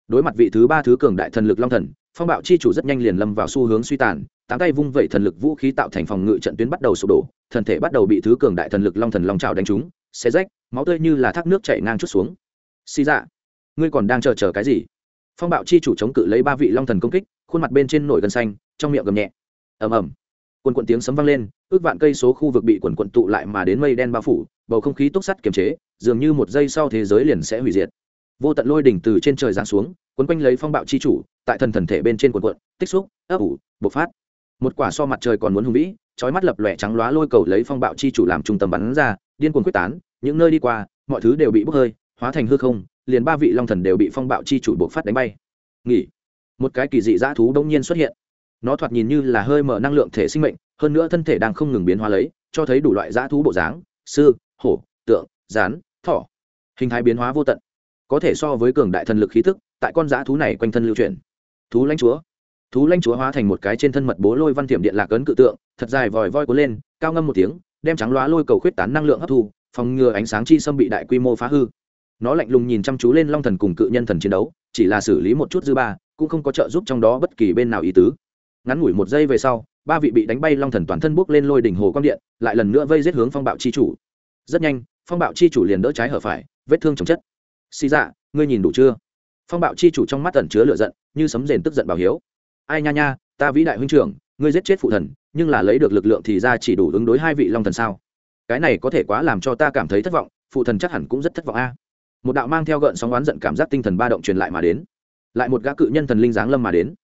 Đối mặt vị thứ ba thứ cường đại thần lực long thần, phong bạo chi chủ rất nhanh liền lâm vào xu hướng suy tàn, tám tay vung vẩy thần lực vũ khí tạo thành phòng ngự trận tuyến bắt đầu sụp đổ, thần thể bắt đầu bị thứ cường đại thần lực long thần long trào đánh trúng, xé rách, máu tươi như là thác nước chảy ngang chút xuống. Xì dạ ngươi còn đang chờ chờ cái gì? Phong bạo chi chủ chống cự lấy ba vị long thần công kích, khuôn mặt bên trên nổi gân xanh, trong miệng gầm nhẹ. Ầm ầm quần quận tiếng sấm vang lên, ước vạn cây số khu vực bị quần quận tụ lại mà đến mây đen bao phủ, bầu không khí túc sắt kiềm chế, dường như một giây sau thế giới liền sẽ hủy diệt. Vô tận lôi đỉnh từ trên trời giáng xuống, quấn quanh lấy phong bạo chi chủ, tại thần thần thể bên trên quần quận, tích xúc, ấp ủ, bộc phát. Một quả so mặt trời còn muốn hùng vĩ trói mắt lập lòe trắng lóa lôi cầu lấy phong bạo chi chủ làm trung tâm bắn ra, điên cuồng quyết tán, những nơi đi qua, mọi thứ đều bị bốc hơi, hóa thành hư không, liền ba vị long thần đều bị phong bạo chi chủ bộc phát đánh bay. Nghỉ. Một cái kỳ dị dã thú đông nhiên xuất hiện nó thoạt nhìn như là hơi mở năng lượng thể sinh mệnh, hơn nữa thân thể đang không ngừng biến hóa lấy, cho thấy đủ loại dã thú bộ dáng, sư, hổ, tượng rán thỏ. Hình thái biến hóa vô tận. Có thể so với cường đại thần lực khí thức, tại con dã thú này quanh thân lưu chuyển. Thú lãnh chúa. Thú lãnh chúa hóa thành một cái trên thân mật bố lôi văn tiệm điện lạc ấn cự tượng, thật dài vòi voi cuốn lên, cao ngâm một tiếng, đem trắng loá lôi cầu khuyết tán năng lượng hấp thu, phòng ngừa ánh sáng chi xâm bị đại quy mô phá hư. Nó lạnh lùng nhìn chăm chú lên long thần cùng cự nhân thần chiến đấu, chỉ là xử lý một chút dư ba, cũng không có trợ giúp trong đó bất kỳ bên nào ý tứ ngắn ngủi một giây về sau, ba vị bị đánh bay long thần toàn thân bốc lên lôi đỉnh hồ quang điện, lại lần nữa vây giết hướng phong bạo chi chủ. Rất nhanh, phong bạo chi chủ liền đỡ trái hở phải, vết thương chồng chất. Xì dạ ngươi nhìn đủ chưa? Phong bạo chi chủ trong mắt tẩn chứa lửa giận, như sấm rền tức giận bảo hiếu. Ai nha nha, ta vĩ đại huynh trưởng, ngươi giết chết phụ thần, nhưng là lấy được lực lượng thì ra chỉ đủ ứng đối hai vị long thần sao? Cái này có thể quá làm cho ta cảm thấy thất vọng, phụ thần chắc hẳn cũng rất thất vọng a. Một đạo mang theo gợn sóng oán giận cảm giác tinh thần ba động truyền lại mà đến. Lại một gã cự nhân thần linh giáng lâm mà đến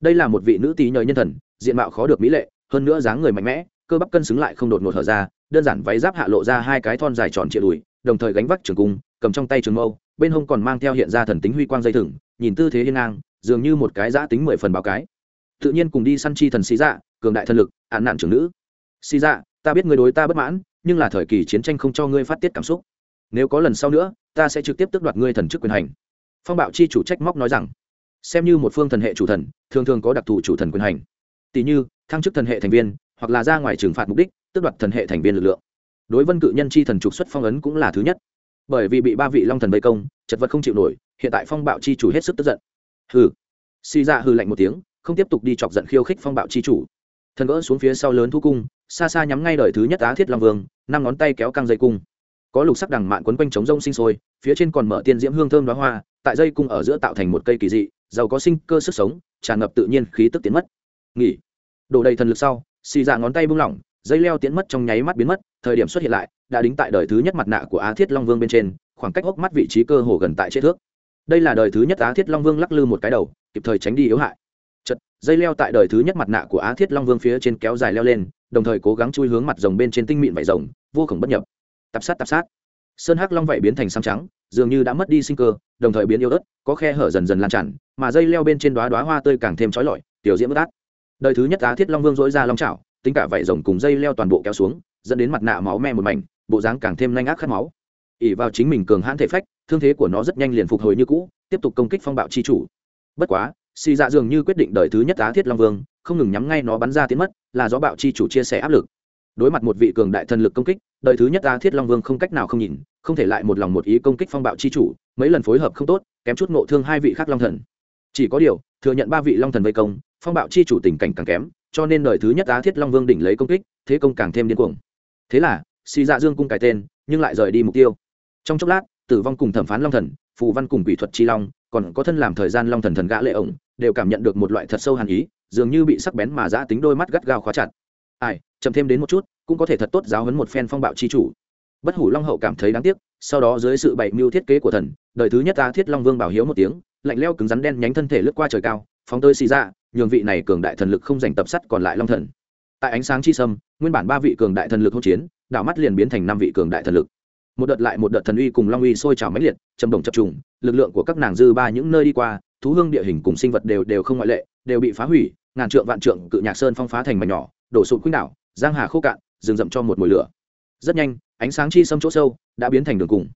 đây là một vị nữ tí nhờ nhân thần, diện mạo khó được mỹ lệ, hơn nữa dáng người mạnh mẽ, cơ bắp cân xứng lại không đột ngột hở ra, đơn giản váy giáp hạ lộ ra hai cái thon dài tròn trịa đùi, đồng thời gánh vác trường cung, cầm trong tay trường mâu, bên hông còn mang theo hiện ra thần tính huy quang dây thừng, nhìn tư thế hiên ngang, dường như một cái giã tính mười phần báo cái. Tự nhiên cùng đi săn chi thần xí dạ cường đại thần lực hạn nạn trưởng nữ. Xí dạ ta biết người đối ta bất mãn, nhưng là thời kỳ chiến tranh không cho ngươi phát tiết cảm xúc. Nếu có lần sau nữa, ta sẽ trực tiếp tước đoạt ngươi thần chức quyền hành. Phong bạo chi chủ trách móc nói rằng xem như một phương thần hệ chủ thần, thường thường có đặc thù chủ thần quyền hành. Tỷ như, thăng chức thần hệ thành viên, hoặc là ra ngoài trừng phạt mục đích, tước đoạt thần hệ thành viên lực lượng. Đối vân cự nhân chi thần trục xuất phong ấn cũng là thứ nhất. Bởi vì bị ba vị long thần vây công, chật vật không chịu nổi, hiện tại phong bạo chi chủ hết sức tức giận. Hừ. Xì dạ ra hư lạnh một tiếng, không tiếp tục đi chọc giận khiêu khích phong bạo chi chủ. Thần gỡ xuống phía sau lớn thu cung, xa xa nhắm ngay đời thứ nhất á thiết long vương, năm ngón tay kéo căng dây cung. Có lục sắc đằng mạn quấn quanh trống rông sinh sôi, phía trên còn mở tiên diễm hương thơm đoá hoa, tại dây cung ở giữa tạo thành một cây kỳ dị giàu có sinh cơ sức sống, tràn ngập tự nhiên khí tức tiến mất. Nghỉ. Đổ đầy thần lực sau, xì dạ ngón tay buông lỏng, dây leo tiến mất trong nháy mắt biến mất, thời điểm xuất hiện lại, đã đính tại đời thứ nhất mặt nạ của á thiết long vương bên trên, khoảng cách hốc mắt vị trí cơ hồ gần tại chết thước. Đây là đời thứ nhất á thiết long vương lắc lư một cái đầu, kịp thời tránh đi yếu hại. Chật, dây leo tại đời thứ nhất mặt nạ của á thiết long vương phía trên kéo dài leo lên, đồng thời cố gắng chui hướng mặt rồng bên trên tinh mịn vải rồng, vô khổng bất nhập. Tạp sát tạp sát. Sơn hắc long vảy biến thành xám trắng dường như đã mất đi sinh cơ, đồng thời biến yếu ớt có khe hở dần dần lan tràn, mà dây leo bên trên đoá đoá hoa tươi càng thêm trói lọi, tiểu diễm bất át. Đời thứ nhất á thiết long vương dỗi ra long trào tính cả vảy rồng cùng dây leo toàn bộ kéo xuống, dẫn đến mặt nạ máu me một mảnh, bộ dáng càng thêm lanh ác khát máu. Ỉ vào chính mình cường hãn thể phách, thương thế của nó rất nhanh liền phục hồi như cũ, tiếp tục công kích phong bạo chi chủ. Bất quá, xì dạ dường như quyết định đời thứ nhất á thiết long vương, không ngừng nhắm ngay nó bắn ra tiến mất, là do bạo chi chủ chia sẻ áp lực đối mặt một vị cường đại thần lực công kích, đời thứ nhất ta thiết long vương không cách nào không nhìn, không thể lại một lòng một ý công kích phong bạo chi chủ, mấy lần phối hợp không tốt, kém chút ngộ thương hai vị khác long thần. Chỉ có điều, thừa nhận ba vị long thần vây công, phong bạo chi chủ tình cảnh càng kém, cho nên đời thứ nhất á thiết long vương đỉnh lấy công kích, thế công càng thêm điên cuồng. Thế là, xì dạ dương cung cải tên, nhưng lại rời đi mục tiêu. Trong chốc lát, tử vong cùng thẩm phán long thần, phù văn cùng quỷ thuật chi long, còn có thân làm thời gian long thần thần gã lệ ổng, đều cảm nhận được một loại thật sâu hàn ý, dường như bị sắc bén mà giã tính đôi mắt gắt gao khóa chặt ai, chậm thêm đến một chút, cũng có thể thật tốt giáo huấn một phen phong bạo chi chủ. Bất hủ long hậu cảm thấy đáng tiếc, sau đó dưới sự bày mưu thiết kế của thần, đời thứ nhất ta thiết long vương bảo hiếu một tiếng, lạnh leo cứng rắn đen nhánh thân thể lướt qua trời cao, phóng tới xì ra, nhường vị này cường đại thần lực không giành tập sắt còn lại long thần. Tại ánh sáng chi sâm, nguyên bản ba vị cường đại thần lực hỗn chiến, đảo mắt liền biến thành năm vị cường đại thần lực. Một đợt lại một đợt thần uy cùng long uy sôi trào mãnh liệt chầm đồng chập trùng, lực lượng của các nàng dư ba những nơi đi qua, thú hương địa hình cùng sinh vật đều đều không ngoại lệ, đều bị phá hủy, ngàn trượng vạn trượng cự nhạc sơn phong phá thành mảnh nhỏ đổ sụp khuynh đảo, giang hà khô cạn, rừng rậm cho một mùi lửa. Rất nhanh, ánh sáng chi sâm chỗ sâu đã biến thành đường cùng.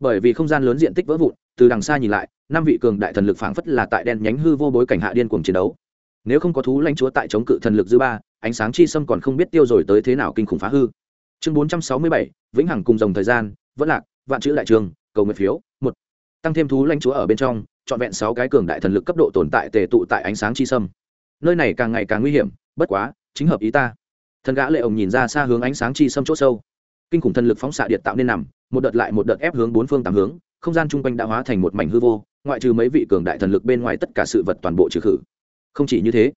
Bởi vì không gian lớn diện tích vỡ vụn, từ đằng xa nhìn lại, năm vị cường đại thần lực phảng phất là tại đen nhánh hư vô bối cảnh hạ điên cuồng chiến đấu. Nếu không có thú lãnh chúa tại chống cự thần lực dư ba, ánh sáng chi sâm còn không biết tiêu rồi tới thế nào kinh khủng phá hư. Chương bốn trăm sáu mươi bảy, vĩnh hằng cùng dòng thời gian, vẫn lạc, vạn chữ đại trường, cầu nguyện phiếu, một. Tăng thêm thú lãnh chúa ở bên trong, trọn vẹn sáu cái cường đại thần lực cấp độ tồn tại tề tụ tại ánh sáng chi sâm. Nơi này càng ngày càng nguy hiểm, bất quá chính hợp ý ta. Thần gã lệ ổng nhìn ra xa hướng ánh sáng chi xâm chỗ sâu. Kinh khủng thần lực phóng xạ điện tạo nên nằm, một đợt lại một đợt ép hướng bốn phương tám hướng, không gian chung quanh đã hóa thành một mảnh hư vô, ngoại trừ mấy vị cường đại thần lực bên ngoài tất cả sự vật toàn bộ trừ khử. Không chỉ như thế,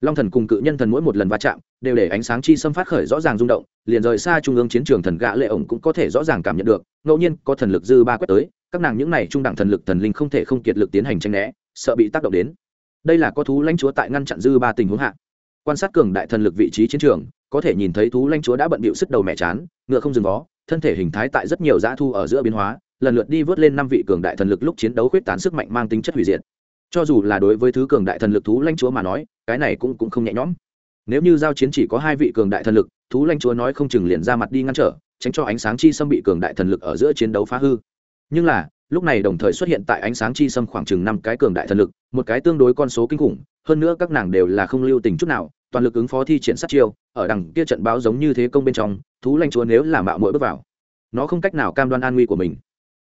long thần cùng cự nhân thần mỗi một lần va chạm, đều để ánh sáng chi xâm phát khởi rõ ràng rung động, liền rời xa trung ương chiến trường thần gã lệ ổng cũng có thể rõ ràng cảm nhận được, ngẫu nhiên có thần lực dư ba quét tới, các nàng những này trung đẳng thần lực thần linh không thể không kiệt lực tiến hành tranh né, sợ bị tác động đến. Đây là có thú lãnh chúa tại ngăn chặn dư ba tình huống hạ quan sát cường đại thần lực vị trí chiến trường, có thể nhìn thấy thú lãnh chúa đã bận bịu sức đầu mẹ chán, ngựa không dừng vó, thân thể hình thái tại rất nhiều dã thu ở giữa biến hóa, lần lượt đi vớt lên năm vị cường đại thần lực lúc chiến đấu khuyết tán sức mạnh mang tính chất hủy diệt. Cho dù là đối với thứ cường đại thần lực thú lãnh chúa mà nói, cái này cũng cũng không nhẹ nhõm. Nếu như giao chiến chỉ có hai vị cường đại thần lực, thú lãnh chúa nói không chừng liền ra mặt đi ngăn trở, tránh cho ánh sáng chi xâm bị cường đại thần lực ở giữa chiến đấu phá hư. Nhưng là lúc này đồng thời xuất hiện tại ánh sáng chi xâm khoảng chừng năm cái cường đại thần lực, một cái tương đối con số kinh khủng, hơn nữa các nàng đều là không lưu tình chút nào, toàn lực ứng phó thi triển sát chiêu, ở đằng kia trận báo giống như thế công bên trong, thú lanh chúa nếu là mạo muội bước vào, nó không cách nào cam đoan an nguy của mình.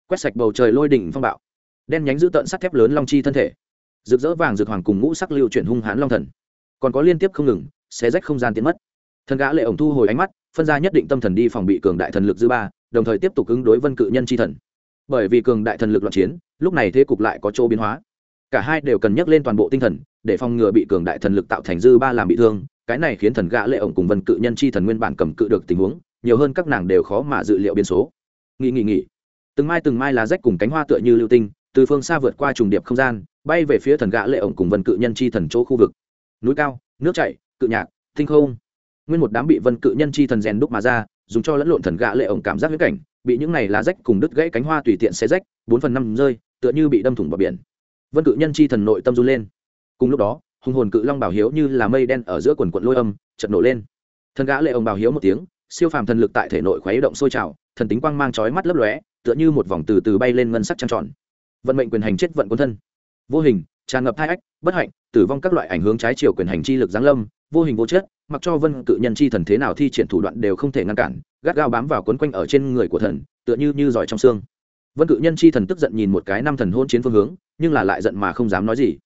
Quét sạch bầu trời lôi đỉnh phong bạo, đen nhánh giữ tận sắt thép lớn long chi thân thể, rực rỡ vàng rực hoàng cùng ngũ sắc lưu chuyển hung hãn long thần, còn có liên tiếp không ngừng, xé rách không gian tiến mất. Thần gã lệ ổng thu hồi ánh mắt, phân ra nhất định tâm thần đi phòng bị cường đại thần lực dư ba, đồng thời tiếp tục ứng đối vân cự nhân chi thần bởi vì cường đại thần lực loạn chiến, lúc này thế cục lại có chỗ biến hóa. Cả hai đều cần nhắc lên toàn bộ tinh thần, để phòng ngừa bị cường đại thần lực tạo thành dư ba làm bị thương, cái này khiến thần gã lệ ổng cùng vân cự nhân chi thần nguyên bản cầm cự được tình huống, nhiều hơn các nàng đều khó mà dự liệu biến số. Nghỉ nghỉ nghỉ. Từng mai từng mai lá rách cùng cánh hoa tựa như lưu tinh, từ phương xa vượt qua trùng điệp không gian, bay về phía thần gã lệ ổng cùng vân cự nhân chi thần chỗ khu vực. Núi cao, nước chảy, cự nhạc, tinh không. Nguyên một đám bị vân cự nhân chi thần rèn đúc mà ra, dùng cho lẫn lộn thần gã lệ ổng cảm giác huyết cảnh bị những này lá rách cùng đứt gãy cánh hoa tùy tiện xé rách, bốn phần năm rơi, tựa như bị đâm thủng vào biển. Vân cự nhân chi thần nội tâm run lên. Cùng lúc đó, hùng hồn cự long bảo hiếu như là mây đen ở giữa quần quận lôi âm chật nổ lên. Thần gã lệ ông bảo hiếu một tiếng, siêu phàm thần lực tại thể nội khuấy động sôi trào, thần tính quang mang chói mắt lấp lóe, tựa như một vòng từ từ bay lên ngân sắc trăng tròn. Vận mệnh quyền hành chết vận quân thân. Vô hình, tràn ngập hai ách, bất hạnh, tử vong các loại ảnh hướng trái chiều quyền hành chi lực giáng lâm, vô hình vô chất mặc cho vân cự nhân chi thần thế nào thi triển thủ đoạn đều không thể ngăn cản, gắt gao bám vào quấn quanh ở trên người của thần, tựa như như giỏi trong xương. Vân cự nhân chi thần tức giận nhìn một cái năm thần hôn chiến phương hướng, nhưng là lại giận mà không dám nói gì.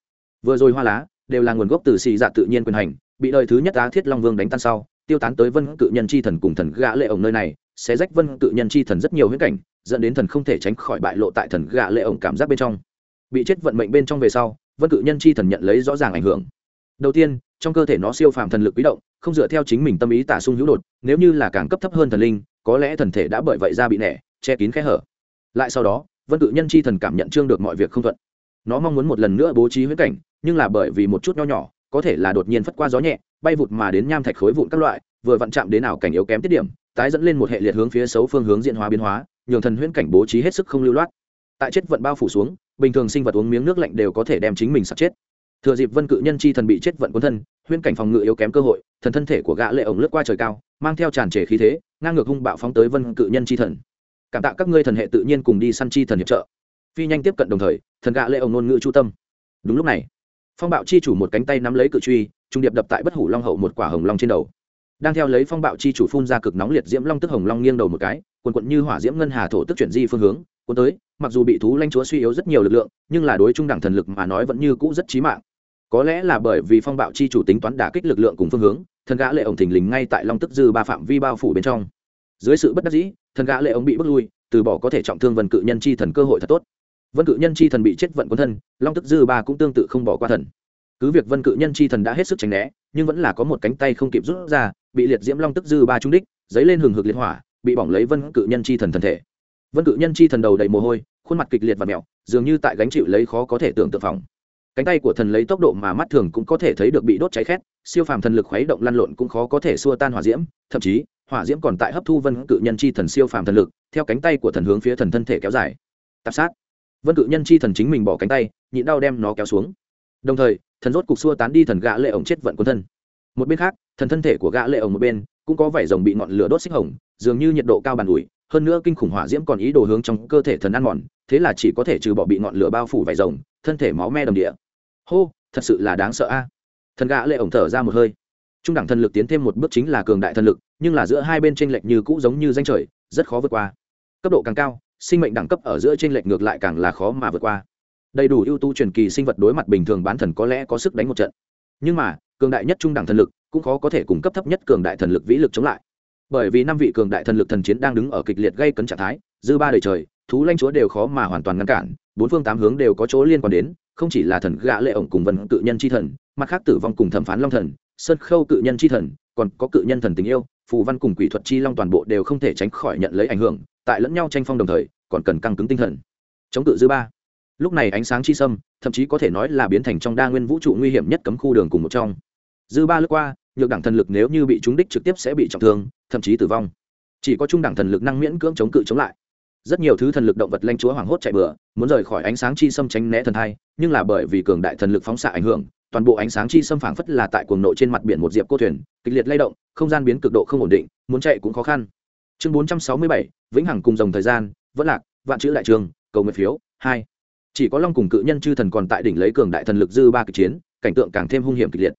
Vừa rồi hoa lá, đều là nguồn gốc từ xì dạ tự nhiên quyền hành, bị đời thứ nhất á thiết long vương đánh tan sau, tiêu tán tới vân cự nhân chi thần cùng thần gã lệ ổng nơi này, sẽ rách vân cự nhân chi thần rất nhiều huyễn cảnh, dẫn đến thần không thể tránh khỏi bại lộ tại thần gã lệ ổng cảm giác bên trong. Bị chết vận mệnh bên trong về sau, vân cự nhân chi thần nhận lấy rõ ràng ảnh hưởng. Đầu tiên trong cơ thể nó siêu phàm thần lực quý động, không dựa theo chính mình tâm ý tả sung hữu đột, nếu như là càng cấp thấp hơn thần linh, có lẽ thần thể đã bởi vậy ra bị nẻ, che kín kẽ hở. Lại sau đó, vân cự nhân chi thần cảm nhận trương được mọi việc không thuận. Nó mong muốn một lần nữa bố trí huyết cảnh, nhưng là bởi vì một chút nho nhỏ, có thể là đột nhiên phất qua gió nhẹ, bay vụt mà đến nham thạch khối vụn các loại, vừa vặn chạm đến nào cảnh yếu kém tiết điểm, tái dẫn lên một hệ liệt hướng phía xấu phương hướng diện hóa biến hóa, nhường thần huyễn cảnh bố trí hết sức không lưu loát. Tại chết vận bao phủ xuống, bình thường sinh vật uống miếng nước lạnh đều có thể đem chính mình sắp chết thừa dịp vân cự nhân chi thần bị chết vận cuốn thân, huyễn cảnh phòng ngự yếu kém cơ hội, thần thân thể của gã lệ ổng lướt qua trời cao, mang theo tràn trề khí thế, ngang ngược hung bạo phóng tới vân cự nhân chi thần. Cảm tạ các ngươi thần hệ tự nhiên cùng đi săn chi thần hiệp trợ. Phi nhanh tiếp cận đồng thời, thần gã lệ ổng ngôn ngữ chu tâm. Đúng lúc này, phong bạo chi chủ một cánh tay nắm lấy cự truy, trung điệp đập tại bất hủ long hậu một quả hồng long trên đầu. Đang theo lấy phong bạo chi chủ phun ra cực nóng liệt diễm long tức hồng long nghiêng đầu một cái, quần quận như hỏa diễm ngân hà thổ tức chuyển di phương hướng, cuốn tới, mặc dù bị thú lanh chúa suy yếu rất nhiều lực lượng, nhưng là đối trung đẳng thần lực mà nói vẫn như cũ rất chí mạng có lẽ là bởi vì phong bạo chi chủ tính toán đả kích lực lượng cùng phương hướng, thần gã lệ ổng thình lình ngay tại long tức dư ba phạm vi bao phủ bên trong. Dưới sự bất đắc dĩ, thần gã lệ ổng bị bước lui, từ bỏ có thể trọng thương vân cự nhân chi thần cơ hội thật tốt. Vân cự nhân chi thần bị chết vận quân thân, long tức dư ba cũng tương tự không bỏ qua thần. Cứ việc vân cự nhân chi thần đã hết sức tránh né, nhưng vẫn là có một cánh tay không kịp rút ra, bị liệt diễm long tức dư ba trúng đích, dấy lên hừng hực liệt hỏa, bị bỏng lấy vân cự nhân chi thần thần thể. Vân cự nhân chi thần đầu đầy mồ hôi, khuôn mặt kịch liệt và mẹo, dường như tại gánh chịu lấy khó có thể tưởng tượng phòng cánh tay của thần lấy tốc độ mà mắt thường cũng có thể thấy được bị đốt cháy khét, siêu phàm thần lực khuấy động lăn lộn cũng khó có thể xua tan hỏa diễm, thậm chí, hỏa diễm còn tại hấp thu vân cự nhân chi thần siêu phàm thần lực, theo cánh tay của thần hướng phía thần thân thể kéo dài. Tạp sát. Vân cự nhân chi thần chính mình bỏ cánh tay, nhịn đau đem nó kéo xuống. Đồng thời, thần rốt cục xua tán đi thần gã lệ ổng chết vận quân thân. Một bên khác, thần thân thể của gã lệ ổng một bên, cũng có vảy rồng bị ngọn lửa đốt xích hồng, dường như nhiệt độ cao bàn ủi, hơn nữa kinh khủng hỏa diễm còn ý đồ hướng trong cơ thể thần ăn mòn, thế là chỉ có thể trừ bỏ bị ngọn lửa bao phủ vảy rồng, thân thể máu me đầm địa hô, thật sự là đáng sợ a. Thần gã lệ ổng thở ra một hơi. Trung đẳng thần lực tiến thêm một bước chính là cường đại thần lực, nhưng là giữa hai bên trên lệch như cũ giống như danh trời, rất khó vượt qua. Cấp độ càng cao, sinh mệnh đẳng cấp ở giữa trên lệch ngược lại càng là khó mà vượt qua. Đầy đủ ưu tú truyền kỳ sinh vật đối mặt bình thường bán thần có lẽ có sức đánh một trận. Nhưng mà, cường đại nhất trung đẳng thần lực cũng khó có thể cung cấp thấp nhất cường đại thần lực vĩ lực chống lại. Bởi vì năm vị cường đại thần lực thần chiến đang đứng ở kịch liệt gây cấn trạng thái, dư ba đời trời, thú lanh chúa đều khó mà hoàn toàn ngăn cản, bốn phương tám hướng đều có chỗ liên quan đến không chỉ là thần gã lệ ổng cùng vân cự nhân chi thần, mặt khác tử vong cùng thẩm phán long thần, sơn khâu cự nhân chi thần, còn có cự nhân thần tình yêu, phù văn cùng quỷ thuật chi long toàn bộ đều không thể tránh khỏi nhận lấy ảnh hưởng, tại lẫn nhau tranh phong đồng thời, còn cần căng cứng tinh thần. Chống cự dư ba. Lúc này ánh sáng chi sâm, thậm chí có thể nói là biến thành trong đa nguyên vũ trụ nguy hiểm nhất cấm khu đường cùng một trong. Dư ba lướt qua, nhược đẳng thần lực nếu như bị trúng đích trực tiếp sẽ bị trọng thương, thậm chí tử vong. Chỉ có trung đẳng thần lực năng miễn cưỡng chống cự chống lại rất nhiều thứ thần lực động vật lanh chúa hoảng hốt chạy bừa, muốn rời khỏi ánh sáng chi xâm tránh né thần thai, nhưng là bởi vì cường đại thần lực phóng xạ ảnh hưởng, toàn bộ ánh sáng chi xâm phảng phất là tại cuồng nộ trên mặt biển một diệp cô thuyền, kịch liệt lay động, không gian biến cực độ không ổn định, muốn chạy cũng khó khăn. Chương bốn trăm sáu mươi bảy, vĩnh hằng cùng dòng thời gian, vẫn lạc, vạn chữ đại trường, cầu nguyện phiếu, hai. Chỉ có long cùng cự nhân chư thần còn tại đỉnh lấy cường đại thần lực dư ba kịch chiến, cảnh tượng càng thêm hung hiểm kịch liệt.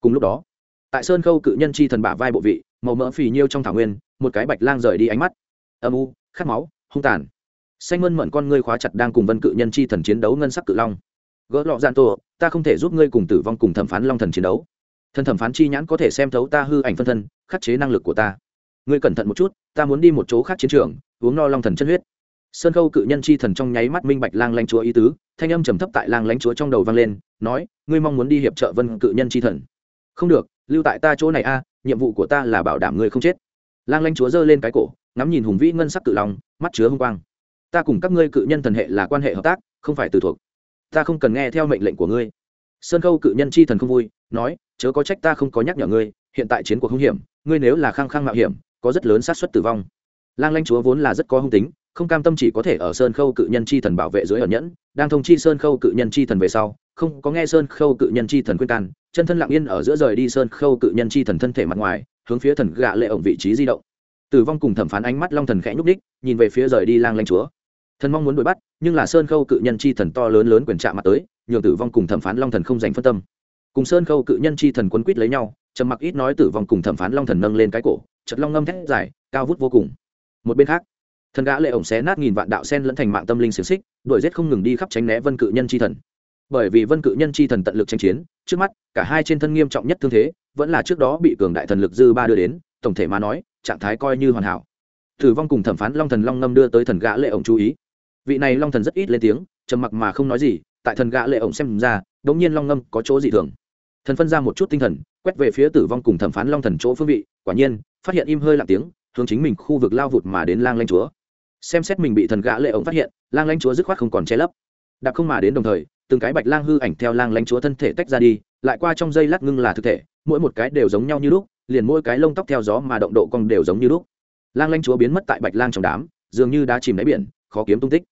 Cùng lúc đó, tại sơn khâu cự nhân chi thần bả vai bộ vị, màu mỡ phì nhiêu trong thảo nguyên, một cái bạch lang rời đi ánh mắt. Âm u, khát máu hung tàn. Xanh mơn mận con ngươi khóa chặt đang cùng vân cự nhân chi thần chiến đấu ngân sắc cự long. Gỡ lọ gian tổ, ta không thể giúp ngươi cùng tử vong cùng thẩm phán long thần chiến đấu. Thần thẩm phán chi nhãn có thể xem thấu ta hư ảnh phân thân, khắc chế năng lực của ta. Ngươi cẩn thận một chút, ta muốn đi một chỗ khác chiến trường, uống no long thần chân huyết. Sơn khâu cự nhân chi thần trong nháy mắt minh bạch lang lãnh chúa ý tứ, thanh âm trầm thấp tại lang lãnh chúa trong đầu vang lên, nói, ngươi mong muốn đi hiệp trợ vân cự nhân chi thần. Không được, lưu tại ta chỗ này a, nhiệm vụ của ta là bảo đảm ngươi không chết. Lang lãnh chúa giơ lên cái cổ, ngắm nhìn hùng vĩ ngân sắc cự long mắt chứa hung quang. Ta cùng các ngươi cự nhân thần hệ là quan hệ hợp tác, không phải từ thuộc. Ta không cần nghe theo mệnh lệnh của ngươi. Sơn khâu cự nhân chi thần không vui, nói, chớ có trách ta không có nhắc nhở ngươi, hiện tại chiến cuộc hung hiểm, ngươi nếu là khăng khăng mạo hiểm, có rất lớn xác suất tử vong. Lang lanh chúa vốn là rất có hung tính, không cam tâm chỉ có thể ở sơn khâu cự nhân chi thần bảo vệ dưới ẩn nhẫn, đang thông chi sơn khâu cự nhân chi thần về sau, không có nghe sơn khâu cự nhân chi thần khuyên can, chân thân lặng yên ở giữa rời đi sơn khâu cự nhân chi thần thân thể mặt ngoài, hướng phía thần gạ lệ ổng vị trí di động tử vong cùng thẩm phán ánh mắt long thần khẽ nhúc đích nhìn về phía rời đi lang lanh chúa. Thần mong muốn đuổi bắt, nhưng là sơn khâu cự nhân chi thần to lớn lớn quyền chạm mặt tới, nhường tử vong cùng thẩm phán long thần không dành phân tâm. Cùng sơn khâu cự nhân chi thần quấn quýt lấy nhau, trầm mặc ít nói tử vong cùng thẩm phán long thần nâng lên cái cổ chật long ngâm thét dài, cao vút vô cùng. Một bên khác, thần gã lệ ổng xé nát nghìn vạn đạo sen lẫn thành mạng tâm linh xiềng xích, đuổi giết không ngừng đi khắp tránh né vân cự nhân chi thần. Bởi vì vân cự nhân chi thần tận lực tranh chiến, trước mắt, cả hai trên thân nghiêm trọng nhất thương thế, vẫn là trước đó bị cường đại thần lực dư ba đưa đến tổng thể mà nói, trạng thái coi như hoàn hảo. Tử vong cùng thẩm phán long thần long ngâm đưa tới thần gã lệ ổng chú ý. Vị này long thần rất ít lên tiếng, trầm mặc mà không nói gì, tại thần gã lệ ổng xem ra, đống nhiên long ngâm có chỗ gì thường. Thần phân ra một chút tinh thần, quét về phía tử vong cùng thẩm phán long thần chỗ phương vị, quả nhiên, phát hiện im hơi lặng tiếng, hướng chính mình khu vực lao vụt mà đến lang lanh chúa. Xem xét mình bị thần gã lệ ổng phát hiện, lang lanh chúa dứt khoát không còn che lấp. Đạp không mà đến đồng thời, từng cái bạch lang hư ảnh theo lang lanh chúa thân thể tách ra đi, lại qua trong dây lát ngưng là thực thể, mỗi một cái đều giống nhau như lúc liền mỗi cái lông tóc theo gió mà động độ cong đều giống như lúc. Lang lanh chúa biến mất tại bạch lang trong đám, dường như đã chìm đáy biển, khó kiếm tung tích.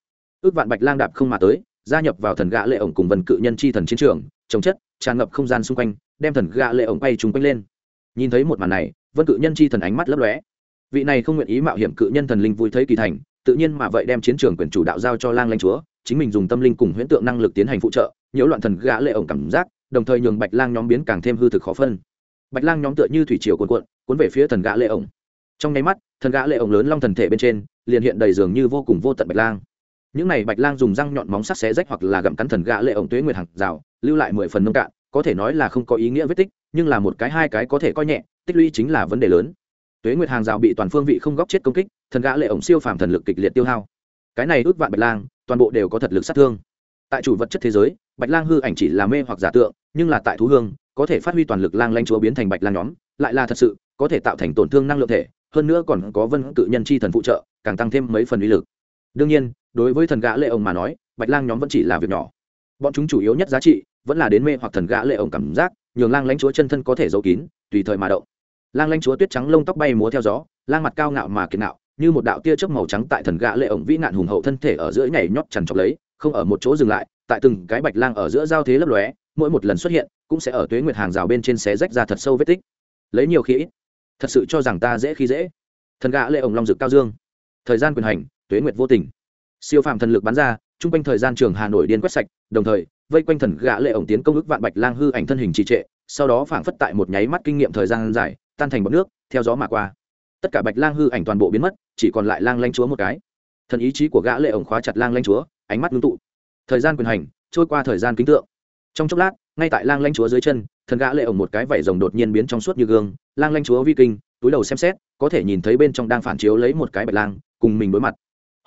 Ước vạn bạch lang đạp không mà tới, gia nhập vào thần gã lệ ổng cùng vần cự nhân chi thần chiến trường trồng chất, tràn ngập không gian xung quanh, đem thần gã lệ ổng bay trúng quanh lên. Nhìn thấy một màn này, vân cự nhân chi thần ánh mắt lấp lóe. Vị này không nguyện ý mạo hiểm cự nhân thần linh vui thấy kỳ thành, tự nhiên mà vậy đem chiến trường quyền chủ đạo giao cho lang lanh chúa, chính mình dùng tâm linh cùng huyễn tượng năng lực tiến hành phụ trợ, nhiễu loạn thần gã lệ ổng cảm giác, đồng thời nhường bạch lang nhóm biến càng thêm hư thực khó phân bạch lang nhóm tựa như thủy triều cuồn cuộn, cuốn về phía thần gã lệ ổng. Trong nháy mắt, thần gã lệ ổng lớn long thần thể bên trên, liền hiện đầy dường như vô cùng vô tận bạch lang. Những này bạch lang dùng răng nhọn móng sắc xé rách hoặc là gặm cắn thần gã lệ ổng tuế nguyệt hàng rào, lưu lại mười phần nông cạn, có thể nói là không có ý nghĩa vết tích, nhưng là một cái hai cái có thể coi nhẹ, tích lũy chính là vấn đề lớn. Tuế nguyệt hàng rào bị toàn phương vị không góc chết công kích, thần gã lệ ổng siêu phàm thần lực kịch liệt tiêu hao. Cái này ước vạn bạch lang, toàn bộ đều có thật lực sát thương. Tại chủ vật chất thế giới, bạch lang hư ảnh chỉ là mê hoặc giả tượng, nhưng là tại thú hương có thể phát huy toàn lực lang lanh chúa biến thành bạch lang nhóm, lại là thật sự, có thể tạo thành tổn thương năng lượng thể, hơn nữa còn có vân cự nhân chi thần phụ trợ, càng tăng thêm mấy phần uy lực. Đương nhiên, đối với thần gã lệ ổng mà nói, bạch lang nhóm vẫn chỉ là việc nhỏ. Bọn chúng chủ yếu nhất giá trị, vẫn là đến mê hoặc thần gã lệ ổng cảm giác, nhường lang lãnh chúa chân thân có thể giấu kín, tùy thời mà động. Lang lãnh chúa tuyết trắng lông tóc bay múa theo gió, lang mặt cao ngạo mà kiệt ngạo, như một đạo tia chớp màu trắng tại thần gã lệ ổng vĩ nạn hùng hậu thân thể ở giữa nhảy nhót chằn chọc lấy, không ở một chỗ dừng lại, tại từng cái bạch lang ở giữa giao thế lấp lóe mỗi một lần xuất hiện cũng sẽ ở tuế nguyệt hàng rào bên trên xé rách ra thật sâu vết tích. Lấy nhiều khí ít, thật sự cho rằng ta dễ khi dễ. Thần gã lệ ổng long dực cao dương. Thời gian quyền hành, tuế nguyệt vô tình. Siêu phàm thần lực bắn ra, trung quanh thời gian trường hà nội điên quét sạch, đồng thời, vây quanh thần gã lệ ổng tiến công ức vạn bạch lang hư ảnh thân hình trì trệ, sau đó phảng phất tại một nháy mắt kinh nghiệm thời gian dài, tan thành bọt nước, theo gió mà qua. Tất cả bạch lang hư ảnh toàn bộ biến mất, chỉ còn lại lang lanh chúa một cái. Thần ý chí của gã lệ ổng khóa chặt lang lanh chúa, ánh mắt ngưng tụ. Thời gian quyền hành, trôi qua thời gian kính tượng trong chốc lát, ngay tại lang lanh chúa dưới chân, thần gã lệ ổng một cái vảy rồng đột nhiên biến trong suốt như gương. Lang lanh chúa vi kinh, túi đầu xem xét, có thể nhìn thấy bên trong đang phản chiếu lấy một cái bạch lang, cùng mình đối mặt.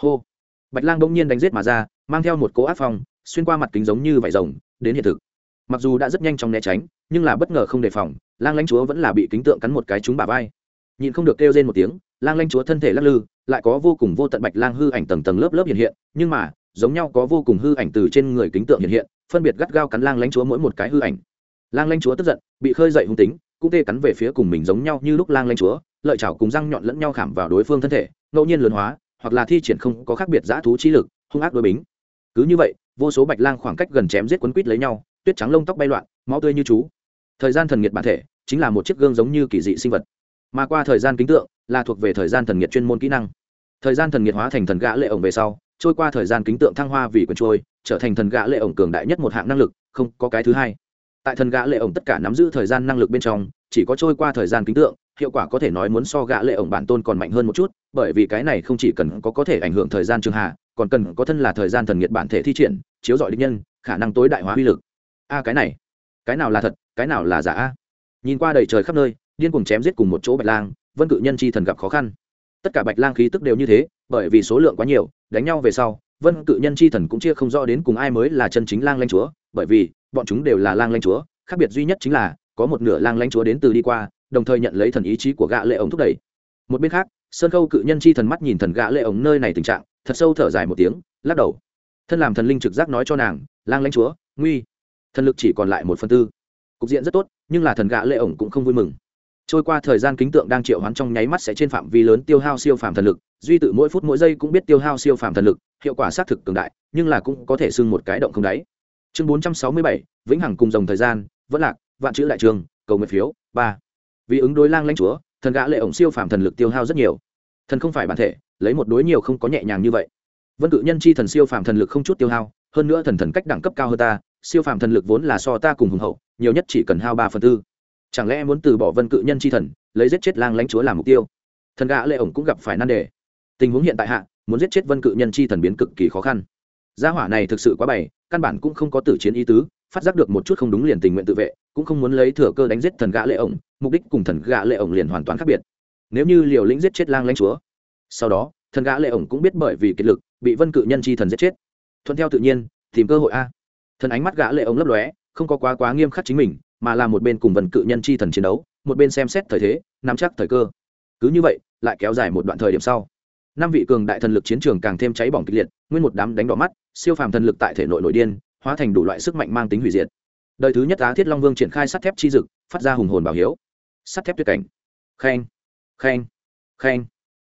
Hô! Bạch lang bỗng nhiên đánh giết mà ra, mang theo một cỗ áp phong, xuyên qua mặt kính giống như vảy rồng, đến hiện thực. Mặc dù đã rất nhanh trong né tránh, nhưng là bất ngờ không đề phòng, lang lãnh chúa vẫn là bị kính tượng cắn một cái trúng bả vai. Nhìn không được kêu lên một tiếng, lang lãnh chúa thân thể lắc lư, lại có vô cùng vô tận bạch lang hư ảnh tầng tầng lớp lớp hiện hiện, nhưng mà, giống nhau có vô cùng hư ảnh từ trên người kính tượng hiện hiện phân biệt gắt gao cắn lang lãnh chúa mỗi một cái hư ảnh. Lang lãnh chúa tức giận, bị khơi dậy hung tính, cũng tê cắn về phía cùng mình giống nhau như lúc lang lãnh chúa, lợi chảo cùng răng nhọn lẫn nhau khảm vào đối phương thân thể, ngẫu nhiên lớn hóa, hoặc là thi triển không có khác biệt giã thú trí lực, hung ác đối bính. Cứ như vậy, vô số bạch lang khoảng cách gần chém giết quấn quít lấy nhau, tuyết trắng lông tóc bay loạn, máu tươi như chú. Thời gian thần nhiệt bản thể chính là một chiếc gương giống như kỳ dị sinh vật. Mà qua thời gian kính tượng là thuộc về thời gian thần nhiệt chuyên môn kỹ năng. Thời gian thần nhiệt hóa thành thần gã lệ ổng về sau trôi qua thời gian kính tượng thăng hoa vì quần trôi, trở thành thần gã lệ ổng cường đại nhất một hạng năng lực, không có cái thứ hai. Tại thần gã lệ ổng tất cả nắm giữ thời gian năng lực bên trong, chỉ có trôi qua thời gian kính tượng, hiệu quả có thể nói muốn so gã lệ ổng bản tôn còn mạnh hơn một chút, bởi vì cái này không chỉ cần có có thể ảnh hưởng thời gian trường hạ, còn cần có thân là thời gian thần nhiệt bản thể thi triển, chiếu dọi địch nhân, khả năng tối đại hóa uy lực. A, cái này, cái nào là thật, cái nào là giả? A nhìn qua đầy trời khắp nơi, điên cùng chém giết cùng một chỗ bạch lang, vân cự nhân chi thần gặp khó khăn tất cả bạch lang khí tức đều như thế, bởi vì số lượng quá nhiều, đánh nhau về sau, vân cự nhân chi thần cũng chia không rõ đến cùng ai mới là chân chính lang lanh chúa, bởi vì, bọn chúng đều là lang lanh chúa, khác biệt duy nhất chính là, có một nửa lang lanh chúa đến từ đi qua, đồng thời nhận lấy thần ý chí của gã lệ ống thúc đẩy. Một bên khác, sơn khâu cự nhân chi thần mắt nhìn thần gã lệ ống nơi này tình trạng, thật sâu thở dài một tiếng, lắc đầu. Thân làm thần linh trực giác nói cho nàng, lang lãnh chúa, nguy. Thần lực chỉ còn lại một phần tư. Cục diện rất tốt, nhưng là thần gã lệ ổng cũng không vui mừng trôi qua thời gian kính tượng đang triệu hoán trong nháy mắt sẽ trên phạm vi lớn tiêu hao siêu phàm thần lực, duy tự mỗi phút mỗi giây cũng biết tiêu hao siêu phàm thần lực, hiệu quả xác thực cường đại, nhưng là cũng có thể xưng một cái động không đáy. Chương bốn trăm sáu mươi bảy, vĩnh hằng cùng dòng thời gian vẫn lạc, vạn chữ đại trường, cầu nguyện phiếu, ba. Vì ứng đối lang lãnh chúa, thần gã lệ ổng siêu phàm thần lực tiêu hao rất nhiều. Thần không phải bản thể, lấy một đối nhiều không có nhẹ nhàng như vậy. Vân cự nhân chi thần siêu phàm thần lực không chút tiêu hao, hơn nữa thần thần cách đẳng cấp cao hơn ta, siêu phàm thần lực vốn là so ta cùng hùng hậu, nhiều nhất chỉ cần hao ba phần tư chẳng lẽ muốn từ bỏ vân cự nhân chi thần, lấy giết chết lang lãnh chúa làm mục tiêu? Thần gã lệ ổng cũng gặp phải nan đề. Tình huống hiện tại hạ, muốn giết chết vân cự nhân chi thần biến cực kỳ khó khăn. Gia hỏa này thực sự quá bày, căn bản cũng không có tử chiến ý tứ, phát giác được một chút không đúng liền tình nguyện tự vệ, cũng không muốn lấy thừa cơ đánh giết thần gã lệ ổng, mục đích cùng thần gã lệ ổng liền hoàn toàn khác biệt. Nếu như liều lĩnh giết chết lang lãnh chúa, sau đó, thần gã lệ ổng cũng biết bởi vì kiệt lực, bị vân cự nhân chi thần giết chết. Thuận theo tự nhiên, tìm cơ hội a. Thần ánh mắt gã lệ ổng lấp lóe, không có quá quá nghiêm khắc chính mình mà là một bên cùng vần cự nhân chi thần chiến đấu, một bên xem xét thời thế, nắm chắc thời cơ. Cứ như vậy, lại kéo dài một đoạn thời điểm sau. Năm vị cường đại thần lực chiến trường càng thêm cháy bỏng kịch liệt, nguyên một đám đánh đỏ mắt, siêu phàm thần lực tại thể nội nội điên, hóa thành đủ loại sức mạnh mang tính hủy diệt. Đời thứ nhất á thiết long vương triển khai sắt thép chi dực, phát ra hùng hồn bảo hiếu. Sắt thép tuyệt cảnh. Khen khen khen.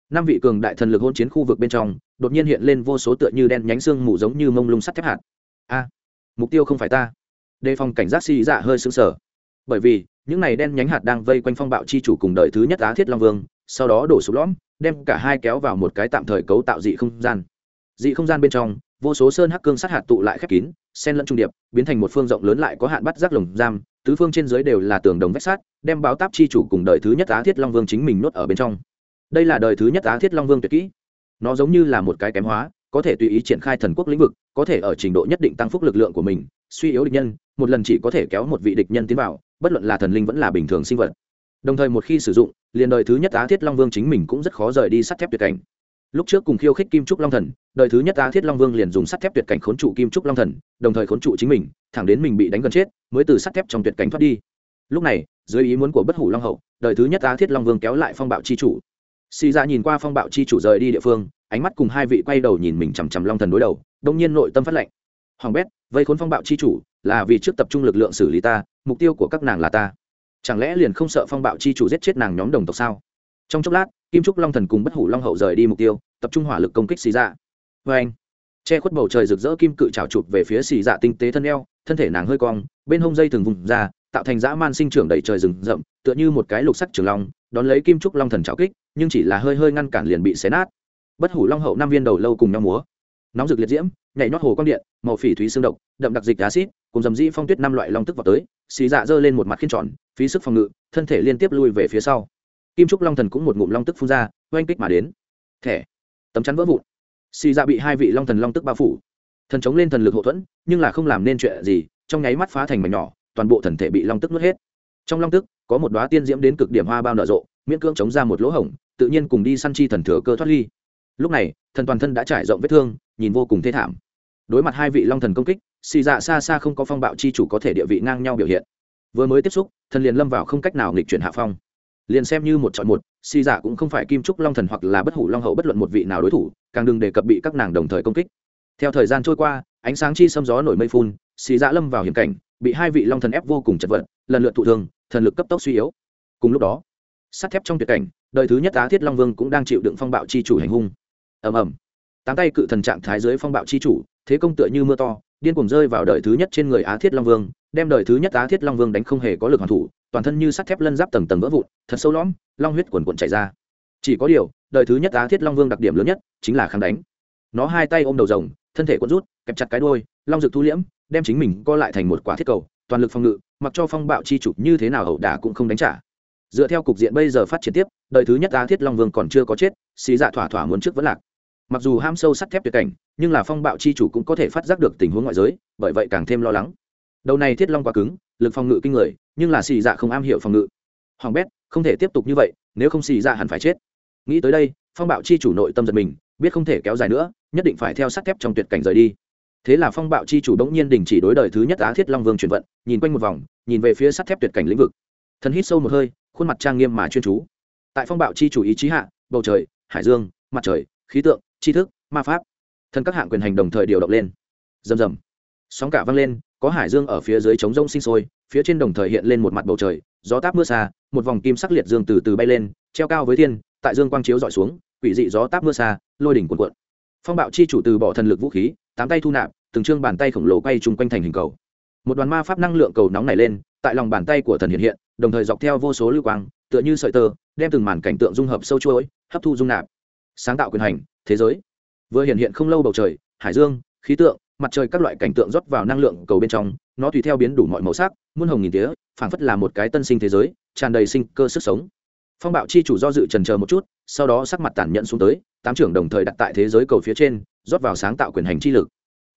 Năm vị cường đại thần lực hôn chiến khu vực bên trong, đột nhiên hiện lên vô số tựa như đen nhánh xương mù giống như mông lung sắt thép hạt. A, mục tiêu không phải ta. Đề phòng cảnh giác si dạ hơi sững sờ bởi vì, những này đen nhánh hạt đang vây quanh phong bạo chi chủ cùng đợi thứ nhất á thiết long vương, sau đó đổ sụp lõm, đem cả hai kéo vào một cái tạm thời cấu tạo dị không gian. Dị không gian bên trong, vô số sơn hắc cương sát hạt tụ lại khép kín sen lẫn trung điệp, biến thành một phương rộng lớn lại có hạn bắt rác lồng giam, tứ phương trên dưới đều là tường đồng vách sát đem báo táp chi chủ cùng đời thứ nhất á thiết long vương chính mình nuốt ở bên trong. Đây là đời thứ nhất á thiết long vương tuyệt kỹ. Nó giống như là một cái kém hóa, có thể tùy ý triển khai thần quốc lĩnh vực, có thể ở trình độ nhất định tăng phúc lực lượng của mình, suy yếu địch nhân, một lần chỉ có thể kéo một vị địch nhân tiến vào bất luận là thần linh vẫn là bình thường sinh vật. Đồng thời một khi sử dụng, liền đời thứ nhất á thiết long vương chính mình cũng rất khó rời đi sắt thép tuyệt cảnh. Lúc trước cùng khiêu khích kim trúc long thần, đời thứ nhất á thiết long vương liền dùng sắt thép tuyệt cảnh khốn trụ kim trúc long thần, đồng thời khốn trụ chính mình, thẳng đến mình bị đánh gần chết, mới từ sắt thép trong tuyệt cảnh thoát đi. Lúc này, dưới ý muốn của bất hủ long hậu, đời thứ nhất á thiết long vương kéo lại phong bạo chi chủ. Xì ra nhìn qua phong bạo chi chủ rời đi địa phương, ánh mắt cùng hai vị quay đầu nhìn mình chằm chằm long thần đối đầu, đông nhiên nội tâm phát lệnh. Hoàng bét vây khốn phong bạo chi chủ, là vì trước tập trung lực lượng xử lý ta, mục tiêu của các nàng là ta. Chẳng lẽ liền không sợ phong bạo chi chủ giết chết nàng nhóm đồng tộc sao? Trong chốc lát, kim trúc long thần cùng bất hủ long hậu rời đi mục tiêu, tập trung hỏa lực công kích xì dạ. Vê anh, che khuất bầu trời rực rỡ kim cự trào chụp về phía xì dạ tinh tế thân eo, thân thể nàng hơi cong, bên hông dây thường vùng ra, tạo thành dã man sinh trưởng đầy trời rừng rậm, tựa như một cái lục sắc trường long, đón lấy kim trúc long thần trào kích, nhưng chỉ là hơi hơi ngăn cản liền bị xé nát. Bất hủ long hậu năm viên đầu lâu cùng nhau múa. Nóng rực liệt diễm nhảy nhót hồ quang điện, màu phỉ thúy xương độc, đậm đặc dịch acid cùng dầm dĩ phong tuyết năm loại long tức vào tới, xì dạ giơ lên một mặt khiên tròn, phí sức phòng ngự, thân thể liên tiếp lui về phía sau. Kim trúc long thần cũng một ngụm long tức phun ra, oanh kích mà đến. Thẻ. Tấm chắn vỡ vụn. Xì dạ bị hai vị long thần long tức bao phủ. Thần chống lên thần lực hậu thuẫn, nhưng là không làm nên chuyện gì, trong nháy mắt phá thành mảnh nhỏ, toàn bộ thần thể bị long tức nuốt hết. Trong long tức, có một đoá tiên diễm đến cực điểm hoa bao nở rộ, miễn cưỡng chống ra một lỗ hổng, tự nhiên cùng đi săn chi thần thừa cơ thoát ly. Lúc này, thần toàn thân đã trải rộng vết thương, nhìn vô cùng thê thảm đối mặt hai vị long thần công kích, xì dạ xa xa không có phong bạo chi chủ có thể địa vị ngang nhau biểu hiện. Vừa mới tiếp xúc, thần liền lâm vào không cách nào nghịch chuyển hạ phong. Liền xem như một chọn một, xì dạ cũng không phải kim trúc long thần hoặc là bất hủ long hậu bất luận một vị nào đối thủ, càng đừng đề cập bị các nàng đồng thời công kích. Theo thời gian trôi qua, ánh sáng chi xâm gió nổi mây phun, xì dạ lâm vào hiểm cảnh, bị hai vị long thần ép vô cùng chật vật, lần lượt thụ thương, thần lực cấp tốc suy yếu. Cùng lúc đó, sắt thép trong tuyệt cảnh, đời thứ nhất á thiết long vương cũng đang chịu đựng phong bạo chi chủ hành hung. Ầm ầm. Tám tay cự thần trạng thái dưới phong bạo chi chủ thế công tựa như mưa to, điên cuồng rơi vào đời thứ nhất trên người á thiết long vương, đem đời thứ nhất á thiết long vương đánh không hề có lực hoàn thủ, toàn thân như sắt thép lân giáp tầng tầng vỡ vụn, thật sâu lõm, long huyết quần quần chảy ra. Chỉ có điều, đời thứ nhất á thiết long vương đặc điểm lớn nhất chính là kháng đánh. Nó hai tay ôm đầu rồng, thân thể quấn rút, kẹp chặt cái đôi long rực thu liễm, đem chính mình co lại thành một quả thiết cầu, toàn lực phòng ngự, mặc cho phong bạo chi chủ như thế nào hậu đả cũng không đánh trả. Dựa theo cục diện bây giờ phát triển tiếp, đời thứ nhất á thiết long vương còn chưa có chết, xí dạ thỏa thỏa muốn trước vẫn lạc mặc dù ham sâu sắt thép tuyệt cảnh, nhưng là phong bạo chi chủ cũng có thể phát giác được tình huống ngoại giới, bởi vậy càng thêm lo lắng. Đầu này thiết long quá cứng, lực phòng ngự kinh người, nhưng là xì dạ không am hiểu phòng ngự. Hoàng bét, không thể tiếp tục như vậy, nếu không xì dạ hẳn phải chết. Nghĩ tới đây, phong bạo chi chủ nội tâm giật mình, biết không thể kéo dài nữa, nhất định phải theo sắt thép trong tuyệt cảnh rời đi. Thế là phong bạo chi chủ đống nhiên đình chỉ đối đời thứ nhất á thiết long vương chuyển vận, nhìn quanh một vòng, nhìn về phía sắt thép tuyệt cảnh lĩnh vực. Thần hít sâu một hơi, khuôn mặt trang nghiêm mà chuyên chú. Tại phong bạo chi chủ ý chí hạ, bầu trời, hải dương, mặt trời, khí tượng tri thức, ma pháp. Thân các hạng quyền hành đồng thời điều động lên. Rầm rầm. Sóng cả vang lên, có hải dương ở phía dưới trống rông sinh sôi, phía trên đồng thời hiện lên một mặt bầu trời, gió táp mưa xa, một vòng kim sắc liệt dương từ từ bay lên, treo cao với thiên, tại dương quang chiếu dọi xuống, quỷ dị gió táp mưa xa, lôi đỉnh cuộn cuộn. Phong bạo chi chủ từ bỏ thần lực vũ khí, tám tay thu nạp, từng trương bàn tay khổng lồ quay chung quanh thành hình cầu. Một đoàn ma pháp năng lượng cầu nóng này lên, tại lòng bàn tay của thần hiện hiện, đồng thời dọc theo vô số lưu quang, tựa như sợi tơ, đem từng màn cảnh tượng dung hợp sâu chuỗi, hấp thu dung nạp. Sáng tạo quyền hành thế giới. Vừa hiện hiện không lâu bầu trời, hải dương, khí tượng, mặt trời các loại cảnh tượng rót vào năng lượng cầu bên trong, nó tùy theo biến đủ mọi màu sắc, muôn hồng nghìn tía, phảng phất là một cái tân sinh thế giới, tràn đầy sinh cơ sức sống. Phong bạo chi chủ do dự trần chờ một chút, sau đó sắc mặt tản nhận xuống tới, tám trưởng đồng thời đặt tại thế giới cầu phía trên, rót vào sáng tạo quyền hành chi lực.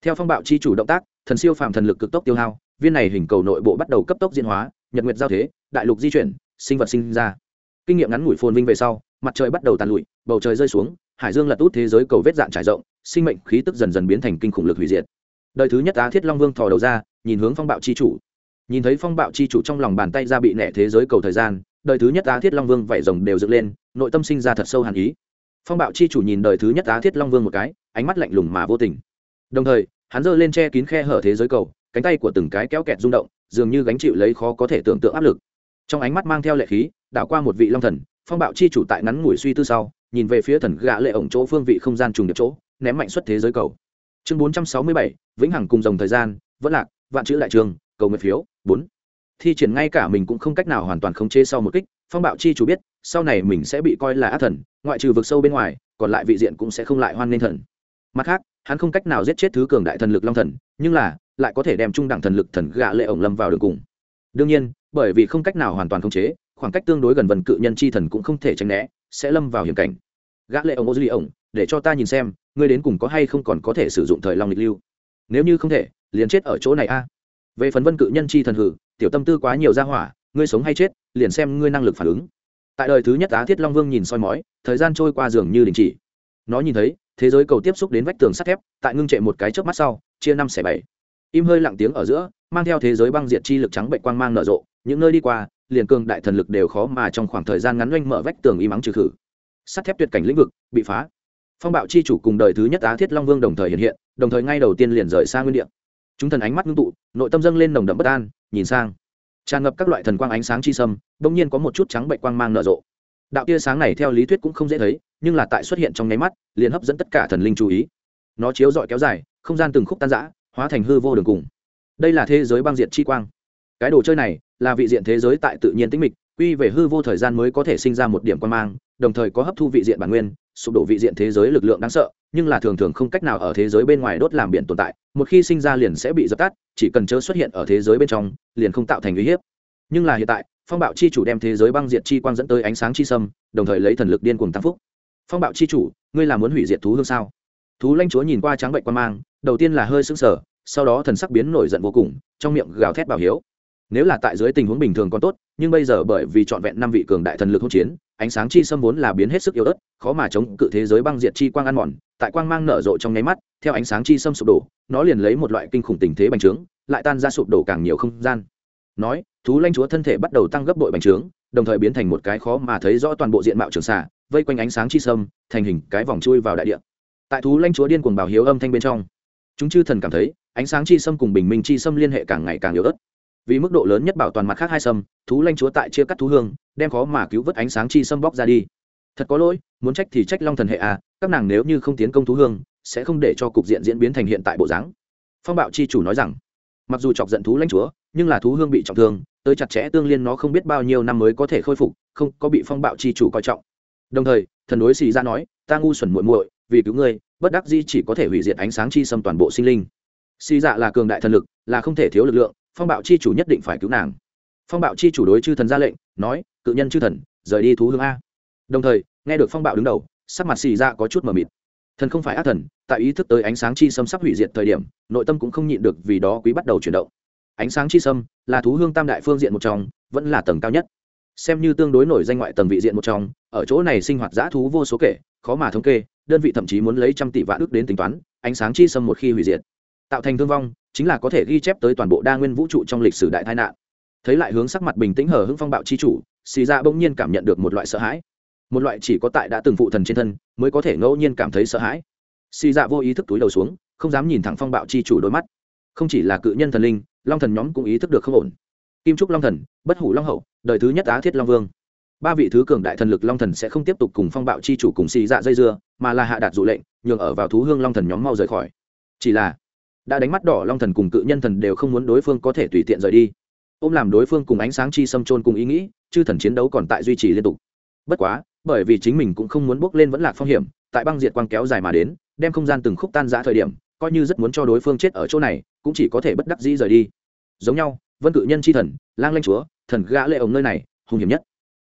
Theo phong bạo chi chủ động tác, thần siêu phàm thần lực cực tốc tiêu hao, viên này hình cầu nội bộ bắt đầu cấp tốc diễn hóa, nhật nguyệt giao thế, đại lục di chuyển, sinh vật sinh ra. Kinh nghiệm ngắn ngủi phồn vinh về sau, mặt trời bắt đầu tàn lụi, bầu trời rơi xuống hải dương lật út thế giới cầu vết dạn trải rộng, sinh mệnh khí tức dần dần biến thành kinh khủng lực hủy diệt. Đời thứ nhất á thiết long vương thò đầu ra, nhìn hướng phong bạo chi chủ. Nhìn thấy phong bạo chi chủ trong lòng bàn tay ra bị nẻ thế giới cầu thời gian, đời thứ nhất á thiết long vương vảy rồng đều dựng lên, nội tâm sinh ra thật sâu hàn ý. Phong bạo chi chủ nhìn đời thứ nhất á thiết long vương một cái, ánh mắt lạnh lùng mà vô tình. Đồng thời, hắn giơ lên che kín khe hở thế giới cầu, cánh tay của từng cái kéo kẹt rung động, dường như gánh chịu lấy khó có thể tưởng tượng áp lực. Trong ánh mắt mang theo lệ khí, đảo qua một vị long thần, phong bạo chi chủ tại ngắn ngủi suy tư sau nhìn về phía thần gã lệ ổng chỗ phương vị không gian trùng điệp chỗ, ném mạnh xuất thế giới cầu. Chương bốn trăm sáu mươi bảy, vĩnh hằng cùng dòng thời gian, vẫn lạc, vạn chữ đại trường, cầu nguyện phiếu, bốn. Thi triển ngay cả mình cũng không cách nào hoàn toàn khống chế sau một kích, phong bạo chi chủ biết, sau này mình sẽ bị coi là ác thần, ngoại trừ vực sâu bên ngoài, còn lại vị diện cũng sẽ không lại hoan nghênh thần. Mặt khác, hắn không cách nào giết chết thứ cường đại thần lực long thần, nhưng là, lại có thể đem trung đẳng thần lực thần gã lệ ổng lâm vào đường cùng. Đương nhiên, bởi vì không cách nào hoàn toàn khống chế, khoảng cách tương đối gần vần cự nhân chi thần cũng không thể tránh né sẽ lâm vào hiểm cảnh. Gã lệ ông ô duy ổng để cho ta nhìn xem, ngươi đến cùng có hay không còn có thể sử dụng thời long lịch lưu. Nếu như không thể, liền chết ở chỗ này a. Về phần vân cự nhân chi thần hử, tiểu tâm tư quá nhiều ra hỏa, ngươi sống hay chết, liền xem ngươi năng lực phản ứng. Tại đời thứ nhất á thiết long vương nhìn soi mói, thời gian trôi qua dường như đình chỉ. Nó nhìn thấy, thế giới cầu tiếp xúc đến vách tường sắt thép, tại ngưng trệ một cái trước mắt sau, chia năm xẻ bảy. Im hơi lặng tiếng ở giữa, mang theo thế giới băng diệt chi lực trắng bệnh quang mang nở rộ, những nơi đi qua liền cường đại thần lực đều khó mà trong khoảng thời gian ngắn oanh mở vách tường y mắng trừ khử. Sắt thép tuyệt cảnh lĩnh vực, bị phá. Phong bạo chi chủ cùng đời thứ nhất á thiết long vương đồng thời hiện hiện, đồng thời ngay đầu tiên liền rời xa nguyên địa. Chúng thần ánh mắt ngưng tụ, nội tâm dâng lên nồng đậm bất an, nhìn sang. Tràn ngập các loại thần quang ánh sáng chi sâm, bỗng nhiên có một chút trắng bệnh quang mang nở rộ. Đạo tia sáng này theo lý thuyết cũng không dễ thấy, nhưng là tại xuất hiện trong nháy mắt, liền hấp dẫn tất cả thần linh chú ý. Nó chiếu dọi kéo dài, không gian từng khúc tan rã, hóa thành hư vô đường cùng. Đây là thế giới băng diện chi quang. Cái đồ chơi này là vị diện thế giới tại tự nhiên tĩnh mịch, quy về hư vô thời gian mới có thể sinh ra một điểm quan mang, đồng thời có hấp thu vị diện bản nguyên, sụp đổ vị diện thế giới lực lượng đáng sợ, nhưng là thường thường không cách nào ở thế giới bên ngoài đốt làm biển tồn tại, một khi sinh ra liền sẽ bị dập tắt, chỉ cần chớ xuất hiện ở thế giới bên trong, liền không tạo thành uy hiếp. Nhưng là hiện tại, phong bạo chi chủ đem thế giới băng diệt chi quang dẫn tới ánh sáng chi sâm, đồng thời lấy thần lực điên cuồng tăng phúc. Phong bạo chi chủ, ngươi là muốn hủy diệt thú hương sao? Thú lanh chúa nhìn qua trắng bệnh quan mang, đầu tiên là hơi sững sờ, sau đó thần sắc biến nổi giận vô cùng, trong miệng gào thét bảo hiếu nếu là tại dưới tình huống bình thường còn tốt, nhưng bây giờ bởi vì trọn vẹn năm vị cường đại thần lực hỗn chiến, ánh sáng chi xâm vốn là biến hết sức yếu ớt, khó mà chống cự thế giới băng diệt chi quang ăn mòn, tại quang mang nở rộ trong nháy mắt, theo ánh sáng chi xâm sụp đổ, nó liền lấy một loại kinh khủng tình thế bành trướng, lại tan ra sụp đổ càng nhiều không gian. Nói, thú lanh chúa thân thể bắt đầu tăng gấp bội bành trướng, đồng thời biến thành một cái khó mà thấy rõ toàn bộ diện mạo trường xạ vây quanh ánh sáng chi sâm, thành hình cái vòng chui vào đại địa. Tại thú lanh chúa điên cuồng bảo hiếu âm thanh bên trong, chúng chư thần cảm thấy, ánh sáng chi sâm cùng bình minh chi sâm liên hệ càng ngày càng yếu ớt vì mức độ lớn nhất bảo toàn mặt khác hai sâm, thú lanh chúa tại chia cắt thú hương, đem khó mà cứu vớt ánh sáng chi sâm bóc ra đi. Thật có lỗi, muốn trách thì trách long thần hệ à các nàng nếu như không tiến công thú hương, sẽ không để cho cục diện diễn biến thành hiện tại bộ dáng. Phong bạo chi chủ nói rằng, mặc dù chọc giận thú lãnh chúa, nhưng là thú hương bị trọng thương, tới chặt chẽ tương liên nó không biết bao nhiêu năm mới có thể khôi phục, không có bị phong bạo chi chủ coi trọng. Đồng thời, thần đối xì ra nói, ta ngu xuẩn muội muội, vì cứu ngươi, bất đắc di chỉ có thể hủy diệt ánh sáng chi xâm toàn bộ sinh linh. Xì dạ là cường đại thần lực, là không thể thiếu lực lượng phong bạo chi chủ nhất định phải cứu nàng. Phong bạo chi chủ đối chư thần ra lệnh, nói, cự nhân chư thần, rời đi thú hương a. Đồng thời, nghe được phong bạo đứng đầu, sắc mặt xì ra có chút mờ mịt. Thần không phải ác thần, tại ý thức tới ánh sáng chi sâm sắp hủy diệt thời điểm, nội tâm cũng không nhịn được vì đó quý bắt đầu chuyển động. Ánh sáng chi sâm là thú hương tam đại phương diện một trong, vẫn là tầng cao nhất. Xem như tương đối nổi danh ngoại tầng vị diện một trong, ở chỗ này sinh hoạt dã thú vô số kể, khó mà thống kê, đơn vị thậm chí muốn lấy trăm tỷ vạn ước đến tính toán, ánh sáng chi sâm một khi hủy diệt, tạo thành thương vong chính là có thể ghi chép tới toàn bộ đa nguyên vũ trụ trong lịch sử đại tai nạn. Thấy lại hướng sắc mặt bình tĩnh hở hưng phong bạo chi chủ, xì ra bỗng nhiên cảm nhận được một loại sợ hãi. Một loại chỉ có tại đã từng phụ thần trên thân, mới có thể ngẫu nhiên cảm thấy sợ hãi. Xì dạ vô ý thức túi đầu xuống, không dám nhìn thẳng phong bạo chi chủ đôi mắt. Không chỉ là cự nhân thần linh, long thần nhóm cũng ý thức được không ổn. Kim trúc long thần, bất hủ long hậu, đời thứ nhất á thiết long vương. Ba vị thứ cường đại thần lực long thần sẽ không tiếp tục cùng phong bạo chi chủ cùng xì dạ dây dưa, mà là hạ đạt dụ lệnh, nhường ở vào thú hương long thần nhóm mau rời khỏi. Chỉ là đã đánh mắt đỏ long thần cùng cự nhân thần đều không muốn đối phương có thể tùy tiện rời đi. Ôm làm đối phương cùng ánh sáng chi xâm trôn cùng ý nghĩ, chư thần chiến đấu còn tại duy trì liên tục. Bất quá, bởi vì chính mình cũng không muốn bước lên vẫn lạc phong hiểm, tại băng diệt quang kéo dài mà đến, đem không gian từng khúc tan giã thời điểm, coi như rất muốn cho đối phương chết ở chỗ này, cũng chỉ có thể bất đắc dĩ rời đi. Giống nhau, vân cự nhân c h i thần, lang lanh chúa, thần gã lệ ống nơi này, hung hiểm nhất.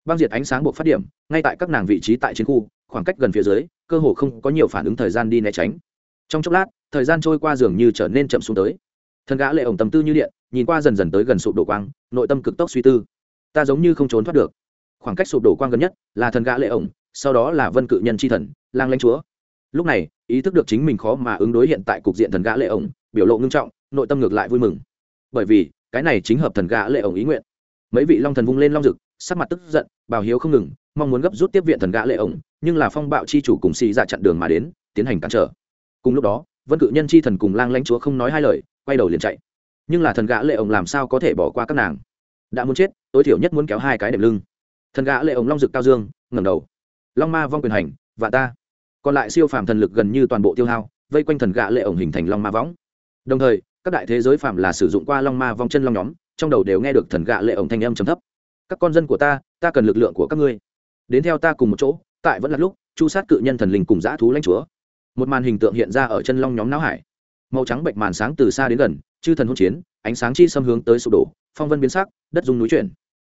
Băng diệt ánh sáng buộc phát điểm, ngay tại các nàng vị trí tại chiến khu, khoảng cách gần phía dưới, cơ hồ không có nhiều phản ứng thời gian đi né tránh trong chốc lát, thời gian trôi qua dường như trở nên chậm xuống tới. Thần gã lệ ổng tâm tư như điện, nhìn qua dần dần tới gần sụp đổ quang, nội tâm cực tốc suy tư. Ta giống như không trốn thoát được. Khoảng cách sụp đổ quang gần nhất là thần gã lệ ổng, sau đó là vân cự nhân chi thần, lang lãnh chúa. Lúc này, ý thức được chính mình khó mà ứng đối hiện tại cục diện thần gã lệ ổng, biểu lộ ngưng trọng, nội tâm ngược lại vui mừng. Bởi vì, cái này chính hợp thần gã lệ ổng ý nguyện. Mấy vị long thần vung lên long rực, sắc mặt tức giận, bào hiếu không ngừng, mong muốn gấp rút tiếp viện thần gã lệ ổng, nhưng là phong bạo chi chủ cùng xì ra dạ chặn đường mà đến, tiến hành cản trở cùng lúc đó, vân cự nhân chi thần cùng lang lãnh chúa không nói hai lời, quay đầu liền chạy. Nhưng là thần gã lệ ổng làm sao có thể bỏ qua các nàng? Đã muốn chết, tối thiểu nhất muốn kéo hai cái đệm lưng. Thần gã lệ ổng long rực cao dương, ngẩng đầu. Long ma vong quyền hành và ta. Còn lại siêu phàm thần lực gần như toàn bộ tiêu hao, vây quanh thần gã lệ ổng hình thành long ma võng. Đồng thời, các đại thế giới phàm là sử dụng qua long ma vong chân long nhóm, trong đầu đều nghe được thần gã lệ ổng thanh âm trầm thấp. Các con dân của ta ta cần lực lượng của các ngươi. Đến theo ta cùng một chỗ, tại vẫn là lúc, chu sát cự nhân thần linh cùng dã thú lãnh chúa một màn hình tượng hiện ra ở chân long nhóm não hải. Màu trắng bệnh màn sáng từ xa đến gần, chư thần hỗn chiến, ánh sáng chi xâm hướng tới sụp đổ, phong vân biến sắc, đất dung núi chuyển.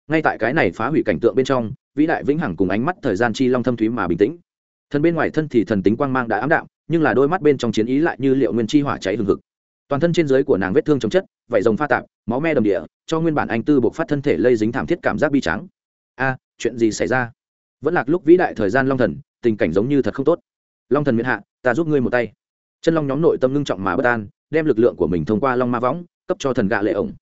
Ngay tại cái này phá hủy cảnh tượng bên trong, vĩ đại vĩnh hằng cùng ánh mắt thời gian chi long thâm thúy mà bình tĩnh. Thần bên ngoài thân thì thần tính quang mang đã ám đạm, nhưng là đôi mắt bên trong chiến ý lại như liệu nguyên chi hỏa cháy hừng hực. Toàn thân trên dưới của nàng vết thương chống chất, vảy rồng pha tạp, máu me đầm địa, cho nguyên bản anh tư buộc phát thân thể lây dính thảm thiết cảm giác bi trắng a, chuyện gì xảy ra? Vẫn lạc lúc vĩ đại thời gian long thần, tình cảnh giống như thật không tốt long thần miệt hạ, ta giúp ngươi một tay. Chân long nhóm nội tâm ngưng trọng mà bất an, đem lực lượng của mình thông qua long ma võng, cấp cho thần gạ lệ ổng.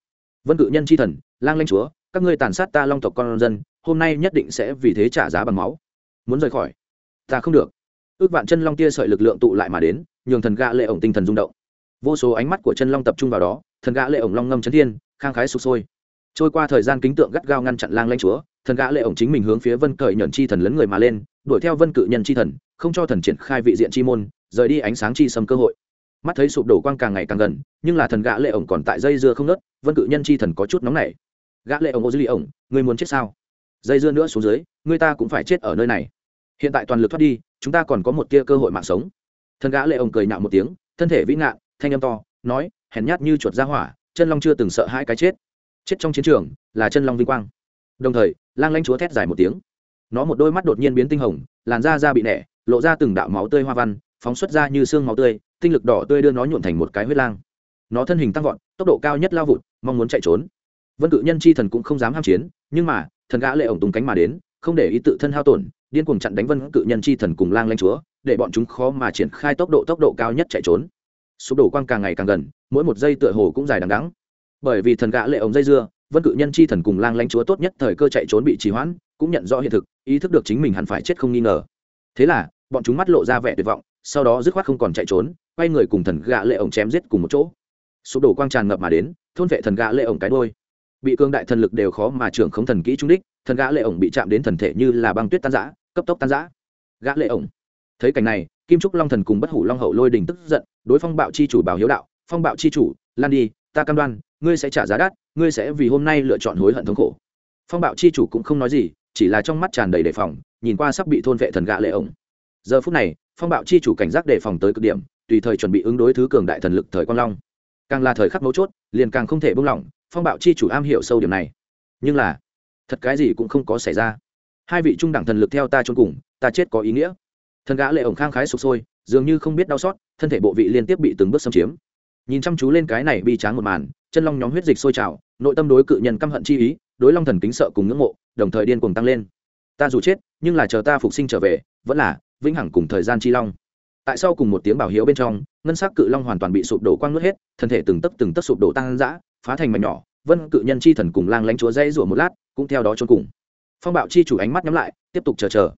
Vân cự nhân c h i thần, lang lanh chúa, các ngươi tàn sát ta long tộc con dân, hôm nay nhất định sẽ vì thế trả giá bằng máu. Muốn rời khỏi? Ta không được. Ước vạn chân long tia sợi lực lượng tụ lại mà đến, nhường thần gã lệ ổng tinh thần rung động. Vô số ánh mắt của chân long tập trung vào đó, thần gã lệ ổng long ngâm chấn thiên, khang khái sụp sôi. Trôi qua thời gian kính tượng gắt gao ngăn chặn lang lanh chúa thần gã lệ ổng chính mình hướng phía vân cởi nhẫn chi thần lấn người mà lên, đuổi theo vân cự nhân chi thần, không cho thần triển khai vị diện chi môn, rời đi ánh sáng chi sâm cơ hội. Mắt thấy sụp đổ quang càng ngày càng gần, nhưng là thần gã lệ ổng còn tại dây dưa không nớt vân cự nhân chi thần có chút nóng nảy. Gã lệ ổng ô dư lì ổng, ngươi muốn chết sao? Dây dưa nữa xuống dưới, ngươi ta cũng phải chết ở nơi này. Hiện tại toàn lực thoát đi, chúng ta còn có một tia cơ hội mạng sống. Thần gã lệ ổng cười nhạo một tiếng, thân thể vĩ ngạn, thanh âm to, nói, hèn nhát như chuột ra hỏa, chân long chưa từng sợ hai cái chết. Chết trong chiến trường, là chân long vinh quang. Đồng thời lang lanh chúa thét dài một tiếng. Nó một đôi mắt đột nhiên biến tinh hồng, làn da da bị nẻ, lộ ra từng đạo máu tươi hoa văn, phóng xuất ra như xương máu tươi, tinh lực đỏ tươi đưa nó nhuộn thành một cái huyết lang. Nó thân hình tăng vọt, tốc độ cao nhất lao vụt, mong muốn chạy trốn. Vân cự nhân chi thần cũng không dám ham chiến, nhưng mà, thần gã lệ ổng tung cánh mà đến, không để ý tự thân hao tổn, điên cuồng chặn đánh vân cự nhân chi thần cùng lang lanh chúa, để bọn chúng khó mà triển khai tốc độ tốc độ cao nhất chạy trốn. Sụp đổ quang càng ngày càng gần, mỗi một giây tựa hồ cũng dài đằng đắng bởi vì thần gã lệ ổng dây dưa vân cự nhân chi thần cùng lang lanh chúa tốt nhất thời cơ chạy trốn bị trì hoãn, cũng nhận rõ hiện thực, ý thức được chính mình hẳn phải chết không nghi ngờ. Thế là, bọn chúng mắt lộ ra vẻ tuyệt vọng, sau đó dứt khoát không còn chạy trốn, quay người cùng thần gã lệ ổng chém giết cùng một chỗ. Sụp đổ quang tràn ngập mà đến, thôn vệ thần gã lệ ổng cái đôi bị cương đại thần lực đều khó mà trưởng không thần kỹ trung đích, thần gã lệ ổng bị chạm đến thần thể như là băng tuyết tan rã, cấp tốc tan rã. Gã lệ ổng. Thấy cảnh này, kim trúc long thần cùng bất hủ long hậu lôi đình tức giận, đối phong bạo chi chủ bảo hiếu đạo, phong bạo chi chủ, lan đi, ta cam đoan ngươi sẽ trả giá đắt, ngươi sẽ vì hôm nay lựa chọn hối hận thống khổ. Phong bạo chi chủ cũng không nói gì, chỉ là trong mắt tràn đầy đề phòng, nhìn qua sắp bị thôn vệ thần gã lệ ổng. Giờ phút này, phong bạo chi chủ cảnh giác đề phòng tới cực điểm, tùy thời chuẩn bị ứng đối thứ cường đại thần lực thời quang long. Càng là thời khắc mấu chốt, liền càng không thể buông lỏng, phong bạo chi chủ am hiểu sâu điểm này. Nhưng là, thật cái gì cũng không có xảy ra. Hai vị trung đẳng thần lực theo ta trốn cùng, ta chết có ý nghĩa. Thần gã lệ ổng khang khái sụp sôi, dường như không biết đau xót, thân thể bộ vị liên tiếp bị từng bước xâm chiếm nhìn chăm chú lên cái này bi tráng một màn, chân long nhóm huyết dịch sôi trào, nội tâm đối cự nhân căm hận chi ý, đối long thần kính sợ cùng ngưỡng mộ, đồng thời điên cuồng tăng lên. Ta dù chết, nhưng là chờ ta phục sinh trở về, vẫn là vĩnh hằng cùng thời gian chi long. Tại sao cùng một tiếng bảo hiếu bên trong, ngân sắc cự long hoàn toàn bị sụp đổ quang nuốt hết, thân thể từng tấc từng tấc sụp đổ tăng dã, phá thành mảnh nhỏ, vân cự nhân chi thần cùng lang lánh chúa dây rủa một lát, cũng theo đó trốn cùng. Phong bạo chi chủ ánh mắt nhắm lại, tiếp tục chờ chờ.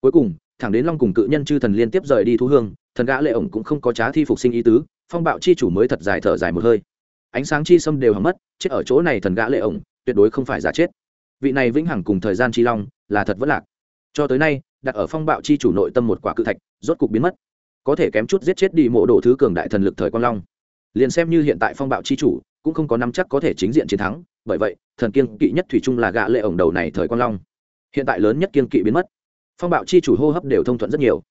Cuối cùng, thẳng đến long cùng cự nhân chư thần liên tiếp rời đi thú hương, thần gã lệ ổng cũng không có trá thi phục sinh ý tứ phong bạo chi chủ mới thật dài thở dài một hơi. Ánh sáng chi xâm đều hằng mất, chết ở chỗ này thần gã lệ ổng, tuyệt đối không phải giả chết. Vị này vĩnh hằng cùng thời gian chi long, là thật vất lạc. Cho tới nay, đặt ở phong bạo chi chủ nội tâm một quả cự thạch, rốt cục biến mất. Có thể kém chút giết chết đi mộ đồ thứ cường đại thần lực thời quang long. Liền xem như hiện tại phong bạo chi chủ, cũng không có nắm chắc có thể chính diện chiến thắng, bởi vậy, thần kiên kỵ nhất thủy chung là gã lệ ổng đầu này thời quang long. Hiện tại lớn nhất kiên kỵ biến mất. Phong bạo chi chủ hô hấp đều thông thuận rất nhiều.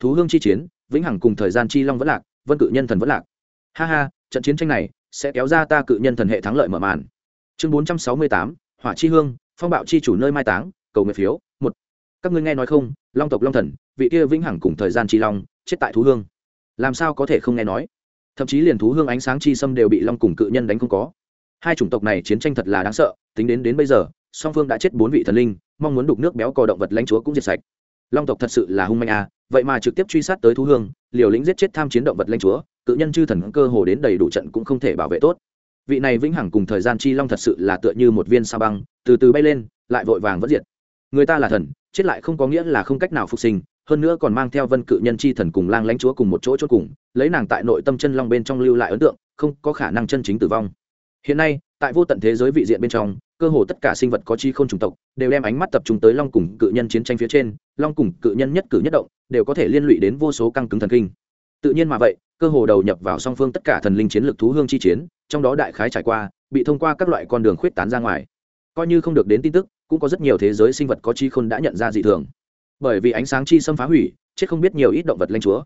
Thú hương chi chiến, vĩnh hằng cùng thời gian chi long vẫn lạc, vân cự nhân thần vẫn lạc ha ha, trận chiến tranh này sẽ kéo ra ta cự nhân thần hệ thắng lợi mở màn. Chương bốn trăm sáu mươi tám, hỏa chi hương, phong bạo chi chủ nơi mai táng, cầu nguyện phiếu, một. Các ngươi nghe nói không, long tộc long thần, vị kia vĩnh hằng cùng thời gian chi long, chết tại thú hương. Làm sao có thể không nghe nói? Thậm chí liền thú hương ánh sáng chi xâm đều bị long cùng cự nhân đánh không có. Hai chủng tộc này chiến tranh thật là đáng sợ, tính đến đến bây giờ, song phương đã chết bốn vị thần linh, mong muốn đục nước béo cò động vật lãnh chúa cũng diệt sạch long tộc thật sự là hung manh à vậy mà trực tiếp truy sát tới thú hương, liều lĩnh giết chết tham chiến động vật lanh chúa, cự nhân chư thần cơ hồ đến đầy đủ trận cũng không thể bảo vệ tốt. Vị này vĩnh hằng cùng thời gian chi long thật sự là tựa như một viên sa băng, từ từ bay lên, lại vội vàng vẫn diệt. Người ta là thần, chết lại không có nghĩa là không cách nào phục sinh, hơn nữa còn mang theo vân cự nhân chi thần cùng lang lãnh chúa cùng một chỗ chốt cùng, lấy nàng tại nội tâm chân long bên trong lưu lại ấn tượng, không có khả năng chân chính tử vong. Hiện nay, tại vô tận thế giới vị diện bên trong cơ hồ tất cả sinh vật có chi không chủng tộc, đều đem ánh mắt tập trung tới long cùng cự nhân chiến tranh phía trên, long cùng cự nhân nhất cử nhất động, đều có thể liên lụy đến vô số căng cứng thần kinh. Tự nhiên mà vậy, cơ hồ đầu nhập vào song phương tất cả thần linh chiến lược thú hương chi chiến, trong đó đại khái trải qua, bị thông qua các loại con đường khuyết tán ra ngoài. Coi như không được đến tin tức, cũng có rất nhiều thế giới sinh vật có chi khôn đã nhận ra dị thường. Bởi vì ánh sáng chi xâm phá hủy, chết không biết nhiều ít động vật lanh chúa.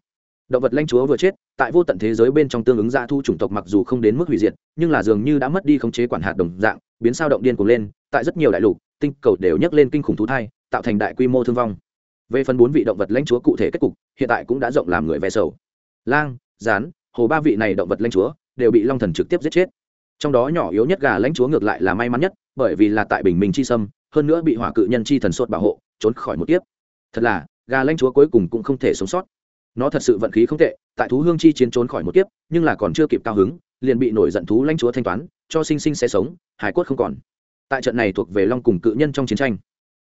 Động vật lanh chúa vừa chết, tại vô tận thế giới bên trong tương ứng gia thu chủng tộc mặc dù không đến mức hủy diệt, nhưng là dường như đã mất đi khống chế quản hạt đồng dạng biến sao động điên cuồng lên, tại rất nhiều đại lục, tinh cầu đều nhấc lên kinh khủng thú thai, tạo thành đại quy mô thương vong. Về phần bốn vị động vật lãnh chúa cụ thể kết cục, hiện tại cũng đã rộng làm người ve sầu. Lang rán hồ ba vị này động vật lãnh chúa, đều bị long thần trực tiếp giết chết. Trong đó nhỏ yếu nhất gà lãnh chúa ngược lại là may mắn nhất, bởi vì là tại bình minh chi sâm, hơn nữa bị hỏa cự nhân chi thần sốt bảo hộ, trốn khỏi một tiếp thật là, gà lãnh chúa cuối cùng cũng không thể sống sót. Nó thật sự vận khí không tệ, tại thú hương chi chiến trốn khỏi một kiếp, nhưng là còn chưa kịp cao hứng, liền bị nổi giận thú lãnh chúa thanh toán cho sinh sinh sẽ sống, hải quốc không còn. Tại trận này thuộc về long cùng cự nhân trong chiến tranh,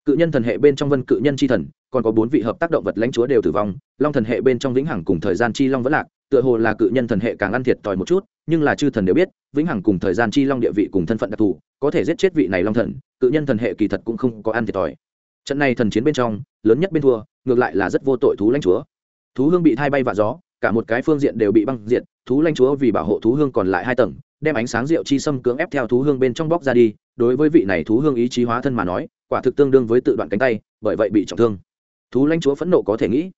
cự nhân thần hệ bên trong vân cự nhân chi thần, còn có bốn vị hợp tác động vật lãnh chúa đều tử vong, long thần hệ bên trong vĩnh hằng cùng thời gian chi long vẫn lạc, tựa hồ là cự nhân thần hệ càng ăn thiệt tòi một chút, nhưng là chư thần đều biết, vĩnh hằng cùng thời gian chi long địa vị cùng thân phận đặc thù, có thể giết chết vị này long thần, cự nhân thần hệ kỳ thật cũng không có ăn thiệt tòi trận này thần chiến bên trong, lớn nhất bên thua, ngược lại là rất vô tội thú lãnh chúa. Thú hương bị thay bay vạ gió, cả một cái phương diện đều bị băng diện thú lãnh chúa vì bảo hộ thú hương còn lại hai tầng đem ánh sáng rượu chi sâm cưỡng ép theo thú hương bên trong bóc ra đi, đối với vị này thú hương ý chí hóa thân mà nói, quả thực tương đương với tự đoạn cánh tay, bởi vậy bị trọng thương. Thú lãnh chúa phẫn nộ có thể nghĩ.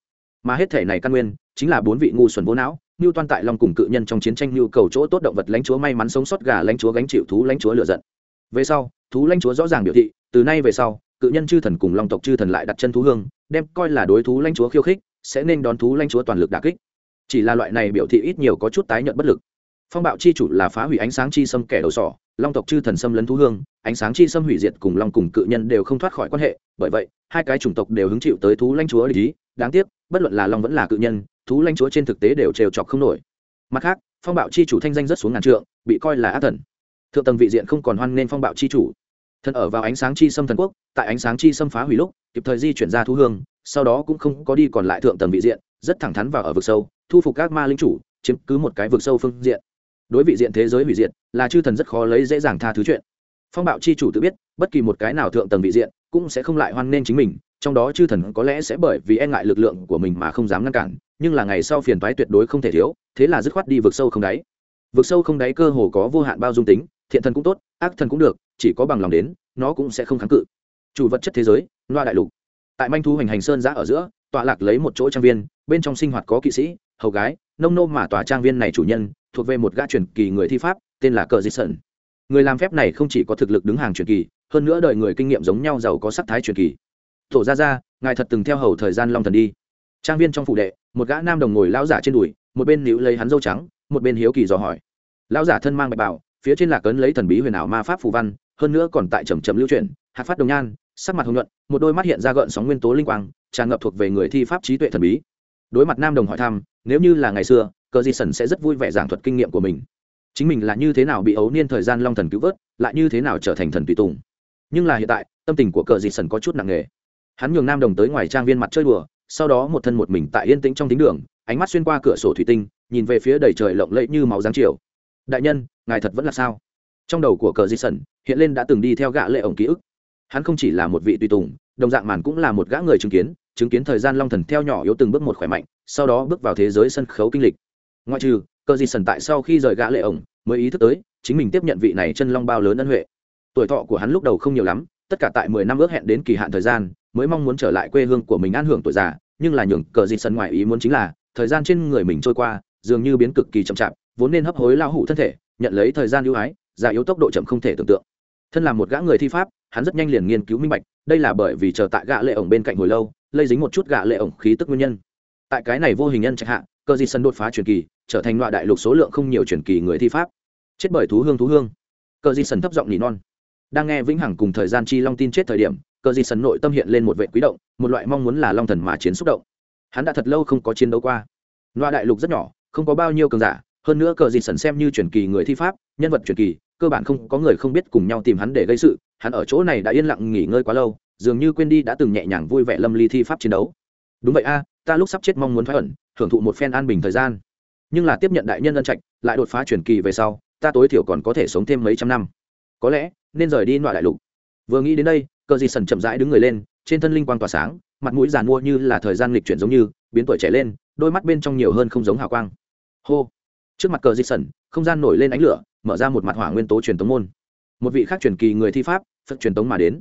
Mà hết thể này căn nguyên, chính là bốn vị ngu xuẩn vô não như toan tại long cùng cự nhân trong chiến tranh nhu cầu chỗ tốt động vật lãnh chúa may mắn sống sót gà lãnh chúa gánh chịu thú lãnh chúa lựa giận. Về sau, thú lãnh chúa rõ ràng biểu thị, từ nay về sau, cự nhân chư thần cùng long tộc chư thần lại đặt chân thú hương, đem coi là đối thú lãnh chúa khiêu khích, sẽ nên đón thú lãnh chúa toàn lực đà kích. Chỉ là loại này biểu thị ít nhiều có chút tái nhận bất lực phong bạo chi chủ là phá hủy ánh sáng chi xâm kẻ đầu sỏ, long tộc chư thần xâm lấn thú hương, ánh sáng chi xâm hủy diệt cùng long cùng cự nhân đều không thoát khỏi quan hệ, bởi vậy, hai cái chủng tộc đều hứng chịu tới thú lãnh chúa lý đáng tiếc, bất luận là long vẫn là cự nhân, thú lãnh chúa trên thực tế đều trêu chọc không nổi. Mặt khác, phong bạo chi chủ thanh danh rất xuống ngàn trượng, bị coi là ác thần. Thượng tầng vị diện không còn hoan nên phong bạo chi chủ. Thần ở vào ánh sáng chi xâm thần quốc, tại ánh sáng chi xâm phá hủy lúc, kịp thời di chuyển ra thú hương, sau đó cũng không có đi còn lại thượng tầng vị diện, rất thẳng thắn vào ở vực sâu, thu phục các ma linh chủ, chiếm cứ một cái vực sâu phương diện đối vị diện thế giới hủy diệt, là chư thần rất khó lấy dễ dàng tha thứ chuyện. Phong bạo chi chủ tự biết, bất kỳ một cái nào thượng tầng vị diện, cũng sẽ không lại hoan nên chính mình, trong đó chư thần có lẽ sẽ bởi vì e ngại lực lượng của mình mà không dám ngăn cản, nhưng là ngày sau phiền toái tuyệt đối không thể thiếu, thế là dứt khoát đi vực sâu không đáy. Vực sâu không đáy cơ hồ có vô hạn bao dung tính, thiện thần cũng tốt, ác thần cũng được, chỉ có bằng lòng đến, nó cũng sẽ không kháng cự. Chủ vật chất thế giới, loa đại lục. Tại manh thu hành hành sơn giã ở giữa, tọa lạc lấy một chỗ trang viên, bên trong sinh hoạt có kỵ sĩ, hầu gái, nông nô mà tòa trang viên này chủ nhân thuộc về một gã truyền kỳ người thi pháp, tên là cờ di sơn người làm phép này không chỉ có thực lực đứng hàng truyền kỳ, hơn nữa đời người kinh nghiệm giống nhau giàu có sắc thái truyền kỳ. Tổ ra ra ngài thật từng theo hầu thời gian long thần đi. Trang viên trong phủ đệ, một gã nam đồng ngồi lão giả trên đùi, một bên níu lấy hắn dâu trắng, một bên hiếu kỳ dò hỏi. Lão giả thân mang bạch bảo phía trên là cấn lấy thần bí huyền ảo ma pháp phù văn, hơn nữa còn tại trầm trầm lưu chuyển, hạt phát đồng nhan, sắc mặt hồng nhuận, một đôi mắt hiện ra gợn sóng nguyên tố linh quang, tràn ngập thuộc về người thi pháp trí tuệ thần bí. Đối mặt nam đồng hỏi thăm, nếu như là ngày xưa cờ di sần sẽ rất vui vẻ giảng thuật kinh nghiệm của mình. Chính mình là như thế nào bị ấu niên thời gian long thần cứu vớt, lại như thế nào trở thành thần tùy tùng. Nhưng là hiện tại, tâm tình của cờ di sần có chút nặng nề. Hắn nhường nam đồng tới ngoài trang viên mặt chơi đùa, sau đó một thân một mình tại yên tĩnh trong thính đường, ánh mắt xuyên qua cửa sổ thủy tinh, nhìn về phía đầy trời lộng lẫy như máu giáng chiều. Đại nhân, ngài thật vẫn là sao? Trong đầu của cờ di sần, hiện lên đã từng đi theo gã lệ ổng ký ức. Hắn không chỉ là một vị tùy tùng, đồng dạng màn cũng là một gã người chứng kiến chứng kiến thời gian long thần theo nhỏ yếu từng bước một khỏe mạnh, sau đó bước vào thế giới sân khấu kinh lịch ngoại trừ, cờ di sần tại sau khi rời gã lệ ổng, mới ý thức tới, chính mình tiếp nhận vị này chân long bao lớn ân huệ. Tuổi thọ của hắn lúc đầu không nhiều lắm, tất cả tại mười năm ước hẹn đến kỳ hạn thời gian, mới mong muốn trở lại quê hương của mình an hưởng tuổi già, nhưng là nhường cờ di sần ngoài ý muốn chính là, thời gian trên người mình trôi qua, dường như biến cực kỳ chậm chạp, vốn nên hấp hối lao hủ thân thể, nhận lấy thời gian ưu ái, già yếu tốc độ chậm không thể tưởng tượng. Thân là một gã người thi pháp, hắn rất nhanh liền nghiên cứu minh bạch, đây là bởi vì chờ tại gã lệ ổng bên cạnh hồi lâu, lây dính một chút gã lệ ổng khí tức nguyên nhân. Tại cái này vô hình nhân trạch hạ cơ di sân đột phá truyền kỳ, trở thành loại đại lục số lượng không nhiều truyền kỳ người thi pháp. Chết bởi thú hương thú hương. Cơ di sân thấp giọng nỉ non. Đang nghe vĩnh hằng cùng thời gian chi long tin chết thời điểm cơ di sân nội tâm hiện lên một vệ quý động, một loại mong muốn là long thần mà chiến xúc động. Hắn đã thật lâu không có chiến đấu qua. Loại đại lục rất nhỏ, không có bao nhiêu cường giả, hơn nữa cờ di sần xem như truyền kỳ người thi pháp, nhân vật truyền kỳ, cơ bản không có người không biết cùng nhau tìm hắn để gây sự, hắn ở chỗ này đã yên lặng nghỉ ngơi quá lâu, dường như quên đi đã từng nhẹ nhàng vui vẻ lâm ly thi pháp chiến đấu. Đúng vậy a, ta lúc sắp chết mong muốn thoát ẩn hưởng thụ một phen an bình thời gian. Nhưng là tiếp nhận đại nhân ân trạch, lại đột phá truyền kỳ về sau, ta tối thiểu còn có thể sống thêm mấy trăm năm. Có lẽ, nên rời đi loại đại lục. Vừa nghĩ đến đây, cờ di sần chậm rãi đứng người lên, trên thân linh quang tỏa sáng, mặt mũi giàn mua như là thời gian lịch chuyển giống như, biến tuổi trẻ lên, đôi mắt bên trong nhiều hơn không giống hào quang. Hô! Trước mặt cờ di sần, không gian nổi lên ánh lửa, mở ra một mặt hỏa nguyên tố truyền tống môn. Một vị khác truyền kỳ người thi pháp, phật truyền tống mà đến.